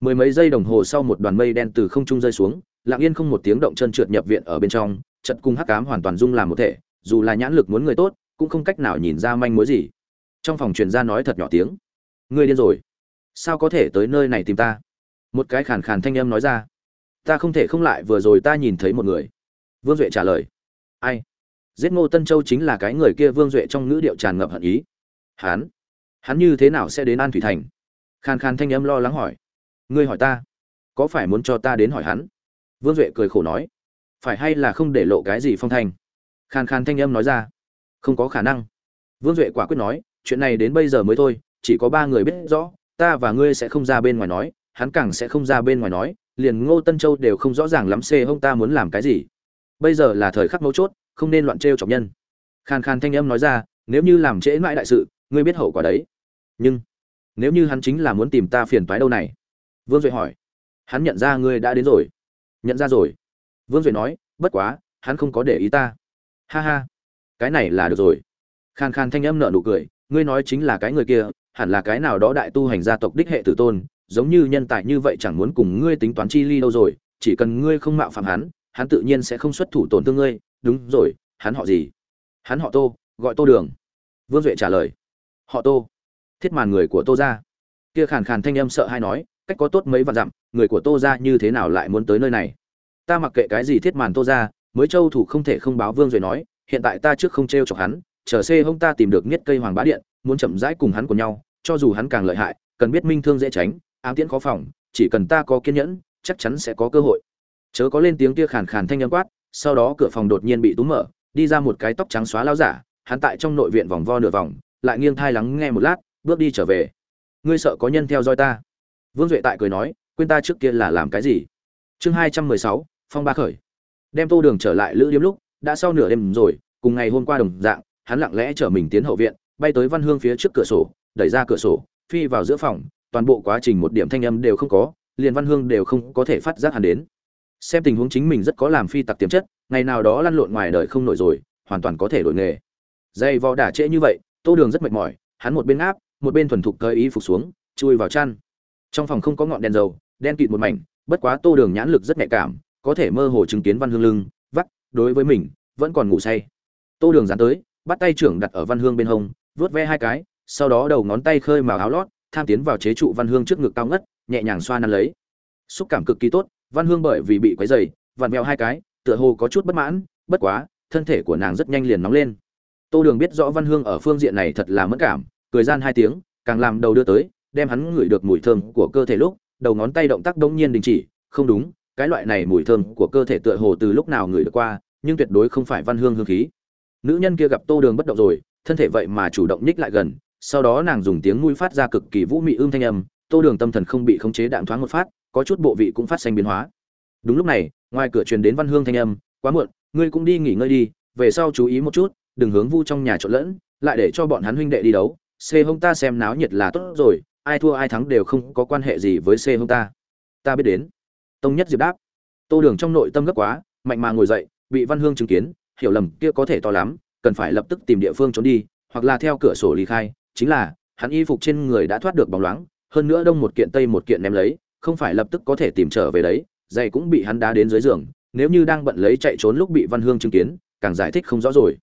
mười mấy giây đồng hồ sau một đoàn mây đen từ không trung rơi xuống lặng yên không một tiếng động chân trượt nhập viện ở bên trong chật cung hắc cám hoàn toàn dung làm một thể dù là nhãn lực muốn người tốt cũng không cách nào nhìn ra manh mối gì. Trong phòng truyền ra nói thật nhỏ tiếng ngươi điên rồi. Sao có thể tới nơi này tìm ta? Một cái khàn khàn thanh âm nói ra ta không thể không lại vừa rồi ta nhìn thấy một người. Vương duệ trả lời ai? Giết ngô tân châu chính là cái người kia. Vương duệ trong ngữ điệu tràn ngập hận ý Hán, hắn như thế nào sẽ đến an thủy thành? Khàn khàn thanh âm lo lắng hỏi ngươi hỏi ta, có phải muốn cho ta đến hỏi hắn? Vương duệ cười khổ nói, phải hay là không để lộ cái gì phong thành? khàn khàn thanh âm nói ra, không có khả năng. Vương duệ quả quyết nói, chuyện này đến bây giờ mới thôi, chỉ có ba người biết rõ, ta và ngươi sẽ không ra bên ngoài nói, hắn càng sẽ không ra bên ngoài nói, liền ngô tân châu đều không rõ ràng lắm xê hông ta muốn làm cái gì. Bây giờ là thời khắc mấu chốt, không nên loạn trêu chọc nhân. Khàn khàn thanh âm nói ra, nếu như làm trễ mãi đại sự, ngươi biết hậu quả đấy. Nhưng, nếu như hắn chính là muốn tìm ta phiền toái đâu này? Vương duệ hỏi. Hắn nhận ra ngươi đã đến rồi. Nhận ra rồi. Vương duệ nói, bất quá, hắn không có để ý ta. Ha ha. Cái này là được rồi. Khàn khàn thanh âm nợ nụ cười, ngươi nói chính là cái người kia, hẳn là cái nào đó đại tu hành gia tộc đích hệ tử tôn, giống như nhân tài như vậy chẳng muốn cùng ngươi tính toán chi ly đâu rồi, chỉ cần ngươi không mạo phạm hắn hắn tự nhiên sẽ không xuất thủ tổn thương ngươi. Đúng rồi, hắn họ gì? Hắn họ tô, gọi tô đường. Vương duệ trả lời. Họ tô. Thiết màn người của tô ra. Kia khàn khàn thanh âm sợ hay nói cách có tốt mấy vạn dặm, người của tô ra như thế nào lại muốn tới nơi này? Ta mặc kệ cái gì thiết màn tô ra mới châu thủ không thể không báo vương rồi nói, hiện tại ta trước không t r e o chọc hắn, chờ xê hông ta tìm được niết cây hoàng bá điện, muốn chậm rãi cùng hắn của nhau, cho dù hắn càng lợi hại, cần biết minh thương dễ tránh, ám tiễn khó phòng, chỉ cần ta có kiên nhẫn, chắc chắn sẽ có cơ hội. Chớ có lên tiếng kia khàn khàn thanh âm quát, sau đó cửa phòng đột nhiên bị túm mở, đi ra một cái tóc trắng xóa lao giả, hắn tại trong nội viện vòng vo nửa vòng, lại nghiêng thai lắng nghe một lát, bước đi trở về. Ngươi sợ có nhân theo dõi ta? Vương duệ tại cười nói, quên ta trước kia là làm cái gì? Chương hai trăm mười sáu, phong ba khởi. Đem tô đường trở lại lữ điếm lúc, đã sau nửa đêm rồi, cùng ngày hôm qua đồng dạng, hắn lặng lẽ trở mình tiến hậu viện, bay tới văn hương phía trước cửa sổ, đẩy ra cửa sổ, phi vào giữa phòng, toàn bộ quá trình một điểm thanh âm đều không có, liền văn hương đều không có thể phát giác hắn đến. Xem tình huống chính mình rất có làm phi tặc tiềm chất, ngày nào đó lăn lộn ngoài đời không nổi rồi, hoàn toàn có thể đổi nghề. Dây vò đả trễ như vậy, tô đường rất mệt mỏi, hắn một bên áp, một bên thuần thục cơi ý phục xuống, chui vào chăn trong phòng không có ngọn đèn dầu, đen kịt một mảnh, bất quá tô đường nhãn lực rất nhạy cảm, có thể mơ hồ chứng kiến văn hương lưng vắt đối với mình, vẫn còn ngủ say. Tô đường dán tới, bắt tay trưởng đặt ở văn hương bên hông vớt ve hai cái, sau đó đầu ngón tay khơi màu áo lót, tham tiến vào chế trụ văn hương trước ngực cao ngất, nhẹ nhàng xoa nắn lấy. Xúc cảm cực kỳ tốt, văn hương bởi vì bị quấy dày vặn vẹo hai cái, tựa hồ có chút bất mãn, bất quá, thân thể của nàng rất nhanh liền nóng lên. Tô đường biết rõ văn hương ở phương diện này thật là mất cảm, cười gian hai tiếng, càng làm đầu đưa tới đem hắn ngửi được mùi thơm của cơ thể lúc, đầu ngón tay động tác đông nhiên đình chỉ, không đúng, cái loại này mùi thơm của cơ thể tựa hồ từ lúc nào ngửi được qua, nhưng tuyệt đối không phải văn hương hương khí. Nữ nhân kia gặp tô đường bất động rồi, thân thể vậy mà chủ động nhích lại gần, sau đó nàng dùng tiếng mũi phát ra cực kỳ vũ mị ưm thanh âm, tô đường tâm thần không bị khống chế đạm thoáng một phát, có chút bộ vị cũng phát sinh biến hóa. Đúng lúc này, ngoài cửa truyền đến văn hương thanh âm, quá muộn, ngươi cũng đi nghỉ ngơi đi, về sau chú ý một chút, đừng hướng vu trong nhà trộn lẫn, lại để cho bọn hắn huynh đệ đi đấu, xê hông ta xem náo nhiệt là tốt rồi ai thua ai thắng đều không có quan hệ gì với c hông ta. Ta biết đến. Tông nhất diệp đáp. Tô đường trong nội tâm gấp quá, mạnh mà ngồi dậy, bị văn hương chứng kiến, hiểu lầm, kia có thể to lắm, cần phải lập tức tìm địa phương trốn đi, hoặc là theo cửa sổ ly khai, chính là, hắn y phục trên người đã thoát được bóng loáng, hơn nữa đông một kiện tây một kiện ném lấy, không phải lập tức có thể tìm trở về đấy, giày cũng bị hắn đá đến dưới giường, nếu như đang bận lấy chạy trốn lúc bị văn hương chứng kiến, càng giải thích không rõ rồi.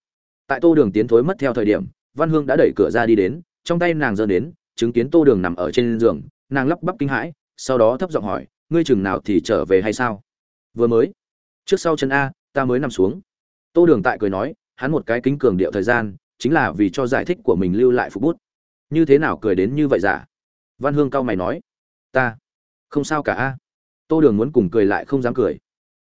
Tại tô đường tiến thối mất theo thời điểm, văn hương đã đẩy cửa ra đi đến, trong tay nàng giơ đến chứng kiến tô đường nằm ở trên giường, nàng lắp bắp kinh hãi, sau đó thấp giọng hỏi, ngươi chừng nào thì trở về hay sao? Vừa mới. Trước sau chân a, ta mới nằm xuống. Tô đường tại cười nói, hắn một cái kính cường điệu thời gian, chính là vì cho giải thích của mình lưu lại phục bút. Như thế nào cười đến như vậy giả văn hương cao mày nói, ta, không sao cả a. Tô đường muốn cùng cười lại không dám cười.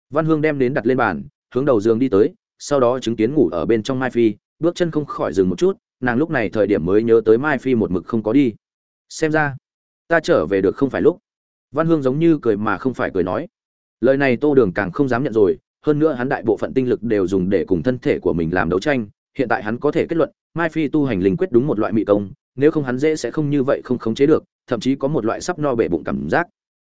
Văn hương đem đến đặt lên bàn, hướng đầu giường đi tới, sau đó chứng kiến ngủ ở bên trong mai phi, bước chân không khỏi dừng một chút, nàng lúc này thời điểm mới nhớ tới mai phi một mực không có đi xem ra, ta trở về được không phải lúc. Văn hương giống như cười mà không phải cười nói. Lời này tô đường càng không dám nhận rồi, hơn nữa hắn đại bộ phận tinh lực đều dùng để cùng thân thể của mình làm đấu tranh, hiện tại hắn có thể kết luận, mai phi tu hành linh quyết đúng một loại mị công, nếu không hắn dễ sẽ không như vậy không khống chế được, thậm chí có một loại sắp no bể bụng cảm giác.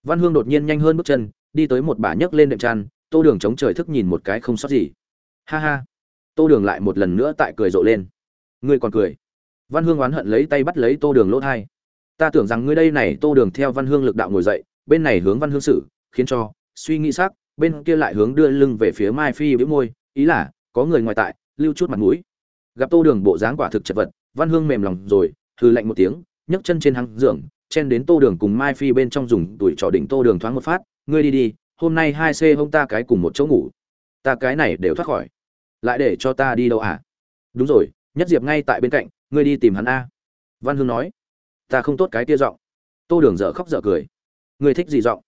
Văn hương đột nhiên nhanh hơn bước chân, đi tới một bà nhấc lên đệm chăn, tô đường chống trời thức nhìn một cái không sót gì. Ha ha. Tô đường lại một lần nữa tại cười rộ lên. Ngươi còn cười. Văn hương oán hận lấy tay bắt lấy tô đường lỗ thai ta tưởng rằng ngươi đây này tô đường theo văn hương lực đạo ngồi dậy, bên này hướng văn hương sử khiến cho, suy nghĩ sắc bên kia lại hướng đưa lưng về phía mai phi bĩu môi, ý là, có người ngoài tại, lưu chút mặt mũi. Gặp tô đường bộ dáng quả thực chật vật, văn hương mềm lòng rồi, hừ lạnh một tiếng, nhấc chân trên hăng giường, chen đến tô đường cùng mai phi bên trong dùng tuổi trò đỉnh tô đường thoáng một phát, ngươi đi đi, hôm nay hai c hông ta cái cùng một chỗ ngủ. Ta cái này đều thoát khỏi. Lại để cho ta đi đâu à? Đúng rồi, nhất diệp ngay tại bên cạnh, ngươi đi tìm hắn a. Văn hương nói ta không tốt cái tia giọng. Tô đường dở khóc dở cười. Người thích gì giọng?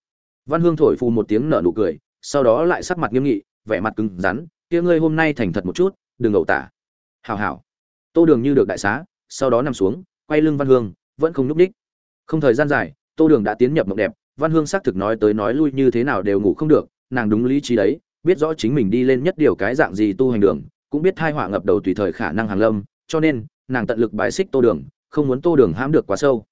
Văn hương thổi phù một tiếng nở nụ cười sau đó lại sắc mặt nghiêm nghị vẻ mặt cứng rắn kia ngươi hôm nay thành thật một chút đừng ẩu tả. Hào hào tô đường như được đại xá sau đó nằm xuống quay lưng văn hương vẫn không nhúc đích, không thời gian dài tô đường đã tiến nhập mộng đẹp văn hương xác thực nói tới nói lui như thế nào đều ngủ không được nàng đúng lý trí đấy biết rõ chính mình đi lên nhất điều cái dạng gì tu hành đường cũng biết thai họa ngập đầu tùy thời khả năng hàng lâm cho nên nàng tận lực bài xích tô đường không muốn tô đường hãm được quá sâu.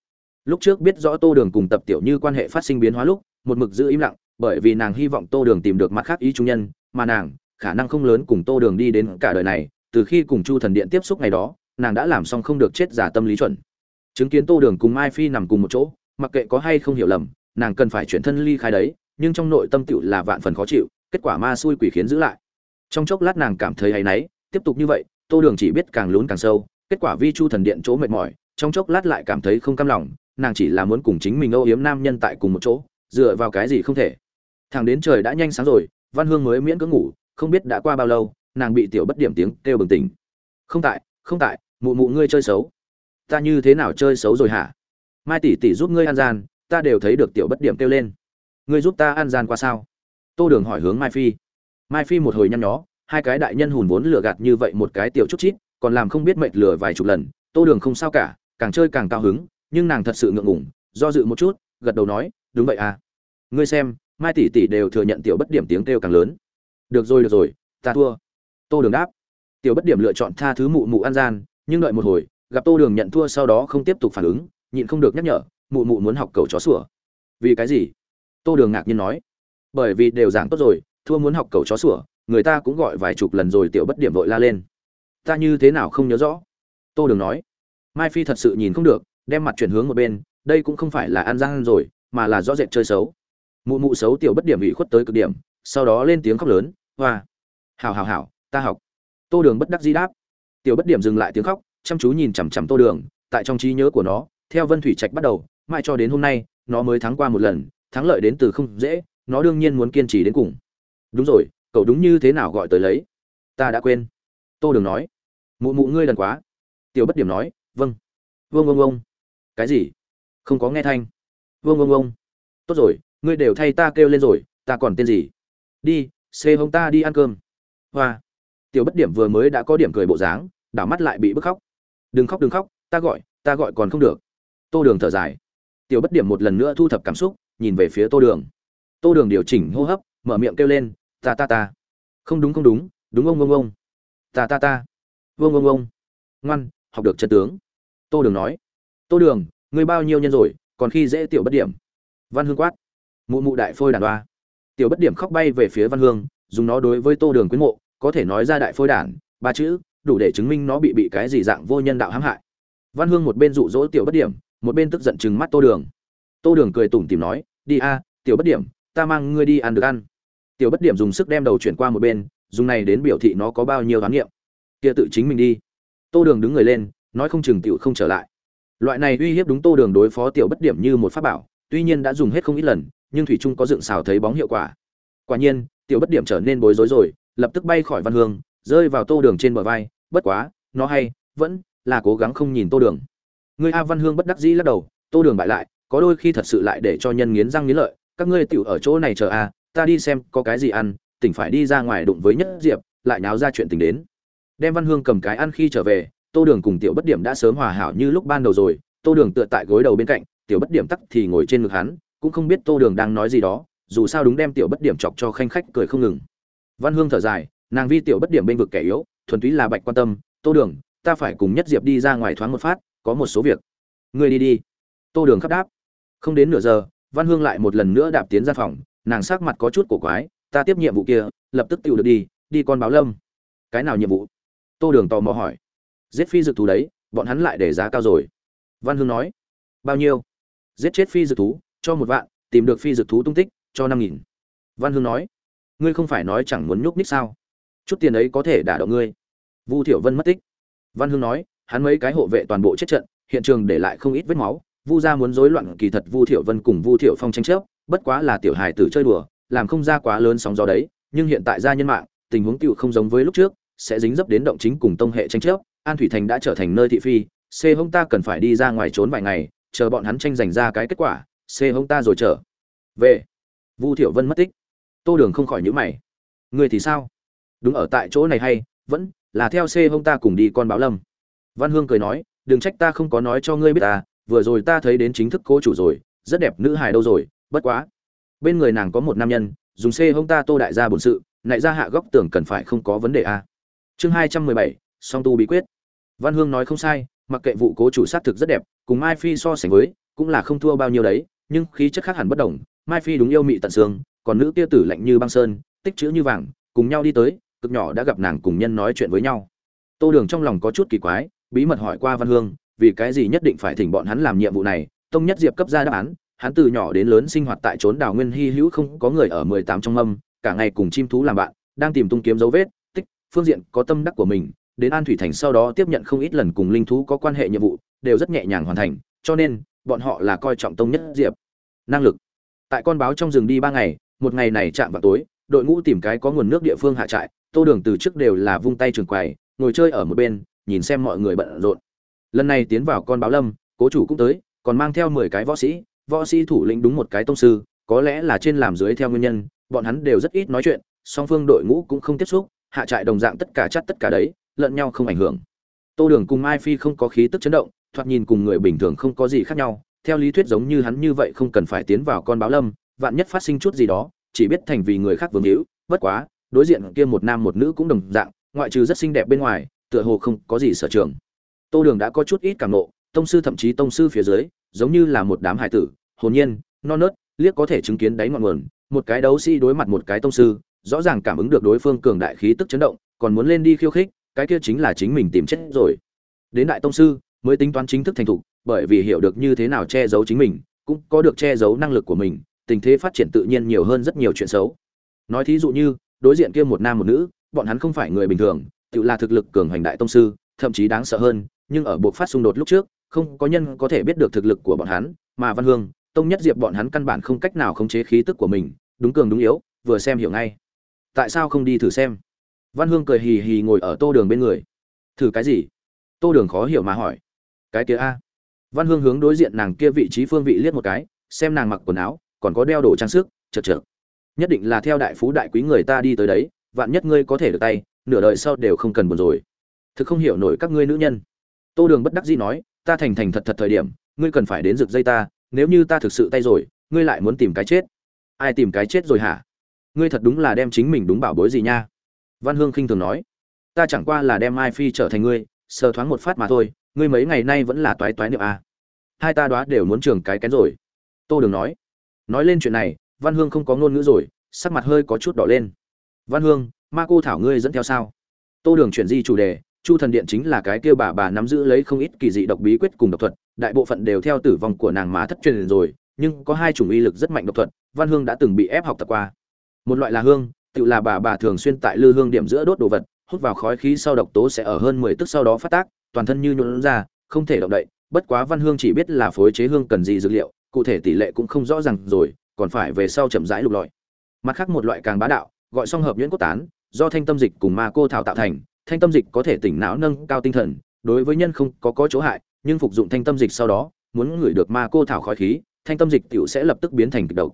Lúc trước biết rõ tô đường cùng tập tiểu như quan hệ phát sinh biến hóa lúc, một mực giữ im lặng, bởi vì nàng hy vọng tô đường tìm được mặt khác ý trung nhân, mà nàng, khả năng không lớn cùng tô đường đi đến cả đời này, từ khi cùng chu thần điện tiếp xúc ngày đó, nàng đã làm xong không được chết giả tâm lý chuẩn. Chứng kiến tô đường cùng mai phi nằm cùng một chỗ, mặc kệ có hay không hiểu lầm, nàng cần phải chuyển thân ly khai đấy, nhưng trong nội tâm tựu là vạn phần khó chịu, kết quả ma xui quỷ khiến giữ lại. Trong chốc lát nàng cảm thấy hay náy, tiếp tục như vậy, tô đường chỉ biết càng lún càng sâu, kết quả vi chu thần điện chỗ mệt mỏi trong chốc lát lại cảm thấy không cam lòng, nàng chỉ là muốn cùng chính mình âu yếm nam nhân tại cùng một chỗ, dựa vào cái gì không thể. Thằng đến trời đã nhanh sáng rồi, văn hương mới miễn cưỡng ngủ, không biết đã qua bao lâu, nàng bị tiểu bất điểm tiếng kêu bừng tỉnh. Không tại không tại, mụ mụ ngươi chơi xấu. Ta như thế nào chơi xấu rồi hả? Mai tỷ tỷ giúp ngươi ăn gian, ta đều thấy được tiểu bất điểm kêu lên. Ngươi giúp ta ăn gian qua sao? Tô đường hỏi hướng mai phi. Mai phi một hồi nhăn nhó, hai cái đại nhân hùn vốn lừa gạt như vậy một cái tiểu chút chít, còn làm không biết mệt lừa vài chục lần, tô đường không sao cả càng chơi càng cao hứng, nhưng nàng thật sự ngượng ngủng do dự một chút, gật đầu nói, đúng vậy à. Ngươi xem, mai tỷ tỷ đều thừa nhận tiểu bất điểm tiếng kêu càng lớn. Được rồi được rồi, ta thua. Tô đường đáp. Tiểu bất điểm lựa chọn tha thứ mụ mụ ăn gian, nhưng đợi một hồi, gặp tô đường nhận thua sau đó không tiếp tục phản ứng, nhịn không được nhắc nhở, mụ mụ muốn học cầu chó sủa. Vì cái gì? Tô đường ngạc nhiên nói. Bởi vì đều giảng tốt rồi, thua muốn học cầu chó sủa, người ta cũng gọi vài chục lần rồi tiểu bất điểm vội la lên. Ta như thế nào không nhớ rõ? Tô đường nói mai phi thật sự nhìn không được, đem mặt chuyển hướng một bên, đây cũng không phải là ăn giang rồi, mà là rõ rệt chơi xấu. Mụ mụ xấu tiểu bất điểm ủy khuất tới cực điểm, sau đó lên tiếng khóc lớn, hoa hào hào hào ta học. Tô đường bất đắc di đáp. Tiểu bất điểm dừng lại tiếng khóc, chăm chú nhìn chằm chằm tô đường, tại trong trí nhớ của nó, theo vân thủy trạch bắt đầu, mãi cho đến hôm nay, nó mới thắng qua một lần, thắng lợi đến từ không dễ, nó đương nhiên muốn kiên trì đến cùng. Đúng rồi, cậu đúng như thế nào gọi tới lấy? Ta đã quên. Tô đường nói. Mụ mụ ngươi lần quá. Tiểu bất điểm nói vâng. Vâng vâng vâng. Cái gì? Không có nghe thanh. Vâng vâng vâng. Tốt rồi, ngươi đều thay ta kêu lên rồi, ta còn tên gì? Đi, xê hông ta đi ăn cơm. Hoa. Tiểu bất điểm vừa mới đã có điểm cười bộ dáng, đảo mắt lại bị bức khóc. Đừng khóc đừng khóc, ta gọi ta gọi còn không được. Tô đường thở dài. Tiểu bất điểm một lần nữa thu thập cảm xúc, nhìn về phía tô đường. Tô đường điều chỉnh hô hấp, mở miệng kêu lên, ta ta ta. Không đúng không đúng đúng ông ông ông. Ta ta ta. Vương ông ông ngoan, học được chân tướng tô đường nói. Tô đường, ngươi bao nhiêu nhân rồi, còn khi dễ tiểu bất điểm. Văn hương quát. Mụ mụ đại phôi đàn đoa tiểu bất điểm khóc bay về phía văn hương, dùng nó đối với tô đường quyến mộ, có thể nói ra đại phôi đản ba chữ, đủ để chứng minh nó bị bị cái gì dạng vô nhân đạo hãm hại. Văn hương một bên dụ dỗ tiểu bất điểm, một bên tức giận chừng mắt tô đường. Tô đường cười tủm tìm nói, đi a, tiểu bất điểm, ta mang ngươi đi ăn được ăn. Tiểu bất điểm dùng sức đem đầu chuyển qua một bên, dùng này đến biểu thị nó có bao nhiêu khám nghiệm. Kia tự chính mình đi. Tô đường đứng người lên nói không chừng tiểu không trở lại. Loại này uy hiếp đúng tô đường đối phó tiểu bất điểm như một pháp bảo, tuy nhiên đã dùng hết không ít lần, nhưng thủy trung có dựng xào thấy bóng hiệu quả. Quả nhiên, tiểu bất điểm trở nên bối rối rồi, lập tức bay khỏi văn hương, rơi vào tô đường trên bờ vai, bất quá, nó hay, vẫn là cố gắng không nhìn tô đường. Người a văn hương bất đắc dĩ lắc đầu, tô đường bại lại, có đôi khi thật sự lại để cho nhân nghiến răng nghiến lợi, các ngươi tiểu ở chỗ này chờ a, ta đi xem có cái gì ăn, tỉnh phải đi ra ngoài đụng với nhất diệp, lại náo ra chuyện tình đến. Đem văn hương cầm cái ăn khi trở về tô đường cùng tiểu bất điểm đã sớm hòa hảo như lúc ban đầu rồi, tô đường tựa tại gối đầu bên cạnh, tiểu bất điểm tắc thì ngồi trên ngực hắn, cũng không biết tô đường đang nói gì đó, dù sao đúng đem tiểu bất điểm chọc cho khanh khách cười không ngừng. Văn hương thở dài, nàng vi tiểu bất điểm bên vực kẻ yếu, thuần túy là bạch quan tâm, tô đường, ta phải cùng nhất diệp đi ra ngoài thoáng một phát, có một số việc. Ngươi đi đi. Tô đường khắp đáp. Không đến nửa giờ, văn hương lại một lần nữa đạp tiến ra phòng, nàng sắc mặt có chút cổ quái, ta tiếp nhiệm vụ kia, lập tức tự được đi đi con báo lâm. Cái nào nhiệm vụ? Tô đường tò mò hỏi giết phi dược thú đấy, bọn hắn lại để giá cao rồi. Văn hương nói, bao nhiêu? Giết chết phi dược thú, cho một vạn, tìm được phi dược thú tung tích, cho năm nghìn. Văn hương nói, ngươi không phải nói chẳng muốn nhúc ních sao? Chút tiền ấy có thể đả động ngươi. Vu thiểu vân mất tích. Văn hương nói, hắn mấy cái hộ vệ toàn bộ chết trận, hiện trường để lại không ít vết máu. Vu gia muốn rối loạn kỳ thật vu thiểu vân cùng vu thiểu phong tranh chấp, bất quá là tiểu hài tử chơi đùa, làm không ra quá lớn sóng gió đấy, nhưng hiện tại gia nhân mạng, tình huống cựu không giống với lúc trước, sẽ dính dấp đến động chính cùng tông hệ tranh chấp an thủy thành đã trở thành nơi thị phi, c hông ta cần phải đi ra ngoài trốn vài ngày, chờ bọn hắn tranh giành ra cái kết quả, c hông ta rồi trở về. Vu thiểu vân mất tích. Tô đường không khỏi nhữ mày. Người thì sao? Đúng ở tại chỗ này hay, vẫn là theo c hông ta cùng đi con báo lâm. Văn hương cười nói, đừng trách ta không có nói cho ngươi biết ta vừa rồi ta thấy đến chính thức cố chủ rồi, rất đẹp nữ hài đâu rồi, bất quá. Bên người nàng có một nam nhân, dùng c hông ta tô đại gia bổn sự, nại ra hạ góc tưởng cần phải không có vấn đề a chương hai trăm mười bảy, song tu bí quyết văn hương nói không sai, mặc kệ vụ cố chủ sát thực rất đẹp, cùng mai phi so sánh với, cũng là không thua bao nhiêu đấy, nhưng khí chất khác hẳn bất đồng. Mai phi đúng yêu mị tận xương, còn nữ kia tử lạnh như băng sơn, tích chữ như vàng, cùng nhau đi tới, cực nhỏ đã gặp nàng cùng nhân nói chuyện với nhau. Tô đường trong lòng có chút kỳ quái, bí mật hỏi qua văn hương, vì cái gì nhất định phải thỉnh bọn hắn làm nhiệm vụ này, tông nhất diệp cấp ra đáp án, hắn từ nhỏ đến lớn sinh hoạt tại trốn đảo nguyên hy hữu không có người ở mười tám trong âm, cả ngày cùng chim thú làm bạn, đang tìm tung kiếm dấu vết, tích, phương diện có tâm đắc của mình đến an thủy thành sau đó tiếp nhận không ít lần cùng linh thú có quan hệ nhiệm vụ, đều rất nhẹ nhàng hoàn thành, cho nên, bọn họ là coi trọng tông nhất diệp. Năng lực. Tại con báo trong rừng đi ba ngày, một ngày này chạm vào tối, đội ngũ tìm cái có nguồn nước địa phương hạ trại, tô đường từ trước đều là vung tay trường quầy, ngồi chơi ở một bên, nhìn xem mọi người bận rộn. Lần này tiến vào con báo lâm, cố chủ cũng tới, còn mang theo mười cái võ sĩ võ sĩ thủ lĩnh đúng một cái tông sư, có lẽ là trên làm dưới theo nguyên nhân, bọn hắn đều rất ít nói chuyện, song phương đội ngũ cũng không tiếp xúc, hạ trại đồng dạng tất cả chắc tất cả đấy lẫn nhau không ảnh hưởng. Tô đường cùng mai phi không có khí tức chấn động, thoạt nhìn cùng người bình thường không có gì khác nhau. Theo lý thuyết giống như hắn như vậy không cần phải tiến vào con báo lâm, vạn nhất phát sinh chút gì đó, chỉ biết thành vì người khác vương hữu. Bất quá, đối diện kia một nam một nữ cũng đồng dạng, ngoại trừ rất xinh đẹp bên ngoài, tựa hồ không có gì sở trường. Tô đường đã có chút ít cảm nộ, tông sư thậm chí tông sư phía dưới, giống như là một đám hải tử. Hồn nhiên, non nớt, liếc có thể chứng kiến đáy ngọn nguồn, một cái đấu sĩ đối mặt một cái tông sư, rõ ràng cảm ứng được đối phương cường đại khí tức chấn động, còn muốn lên đi khiêu khích cái kia chính là chính mình tìm chết rồi. Đến đại tông sư, mới tính toán chính thức thành thục, bởi vì hiểu được như thế nào che giấu chính mình, cũng có được che giấu năng lực của mình, tình thế phát triển tự nhiên nhiều hơn rất nhiều chuyện xấu. Nói thí dụ như, đối diện kia một nam một nữ, bọn hắn không phải người bình thường, tự là thực lực cường hành đại tông sư, thậm chí đáng sợ hơn, nhưng ở buộc phát xung đột lúc trước, không có nhân có thể biết được thực lực của bọn hắn, mà văn hương, tông nhất diệp bọn hắn căn bản không cách nào khống chế khí tức của mình, đúng cường đúng yếu, vừa xem hiểu ngay. Tại sao không đi thử xem? Văn hương cười hì hì ngồi ở tô đường bên người. Thử cái gì? Tô đường khó hiểu mà hỏi. Cái kia a. Văn hương hướng đối diện nàng kia vị trí phương vị liếc một cái, xem nàng mặc quần áo, còn có đeo đồ trang sức, chật chật nhất định là theo đại phú đại quý người ta đi tới đấy, vạn nhất ngươi có thể được tay, nửa đời sau đều không cần buồn rồi. Thực không hiểu nổi các ngươi nữ nhân. Tô đường bất đắc dĩ nói, ta thành thành thật thật thời điểm, ngươi cần phải đến rực dây ta, nếu như ta thực sự tay rồi, ngươi lại muốn tìm cái chết. Ai tìm cái chết rồi hả? Ngươi thật đúng là đem chính mình đúng bảo bối gì nha? Văn hương khinh thường nói, ta chẳng qua là đem mai phi trở thành ngươi, sờ thoáng một phát mà thôi, ngươi mấy ngày nay vẫn là toái toái niệm a hai ta đoá đều muốn trường cái kén rồi. Tô đường nói. Nói lên chuyện này, văn hương không có ngôn ngữ rồi, sắc mặt hơi có chút đỏ lên. Văn hương, ma cô thảo ngươi dẫn theo sao? Tô đường chuyển di chủ đề, chu thần điện chính là cái kia bà bà nắm giữ lấy không ít kỳ dị độc bí quyết cùng độc thuật, đại bộ phận đều theo tử vong của nàng má thất truyền rồi, nhưng có hai chủng uy lực rất mạnh độc thuật, văn hương đã từng bị ép học tập qua. Một loại là hương tự là bà bà thường xuyên tại lư hương điểm giữa đốt đồ vật, hút vào khói khí sau độc tố sẽ ở hơn mười tức sau đó phát tác, toàn thân như nhuộn ra, không thể động đậy, bất quá văn hương chỉ biết là phối chế hương cần gì dược liệu, cụ thể tỷ lệ cũng không rõ ràng rồi, còn phải về sau chậm rãi lục lọi. Mặt khác một loại càng bá đạo, gọi song hợp nhuyễn cốt tán, do thanh tâm dịch cùng ma cô thảo tạo thành, thanh tâm dịch có thể tỉnh não nâng cao tinh thần, đối với nhân không có có chỗ hại, nhưng phục dụng thanh tâm dịch sau đó, muốn ngửi được ma cô thảo khói khí, thanh tâm dịch tiểu sẽ lập tức biến thành kịch độc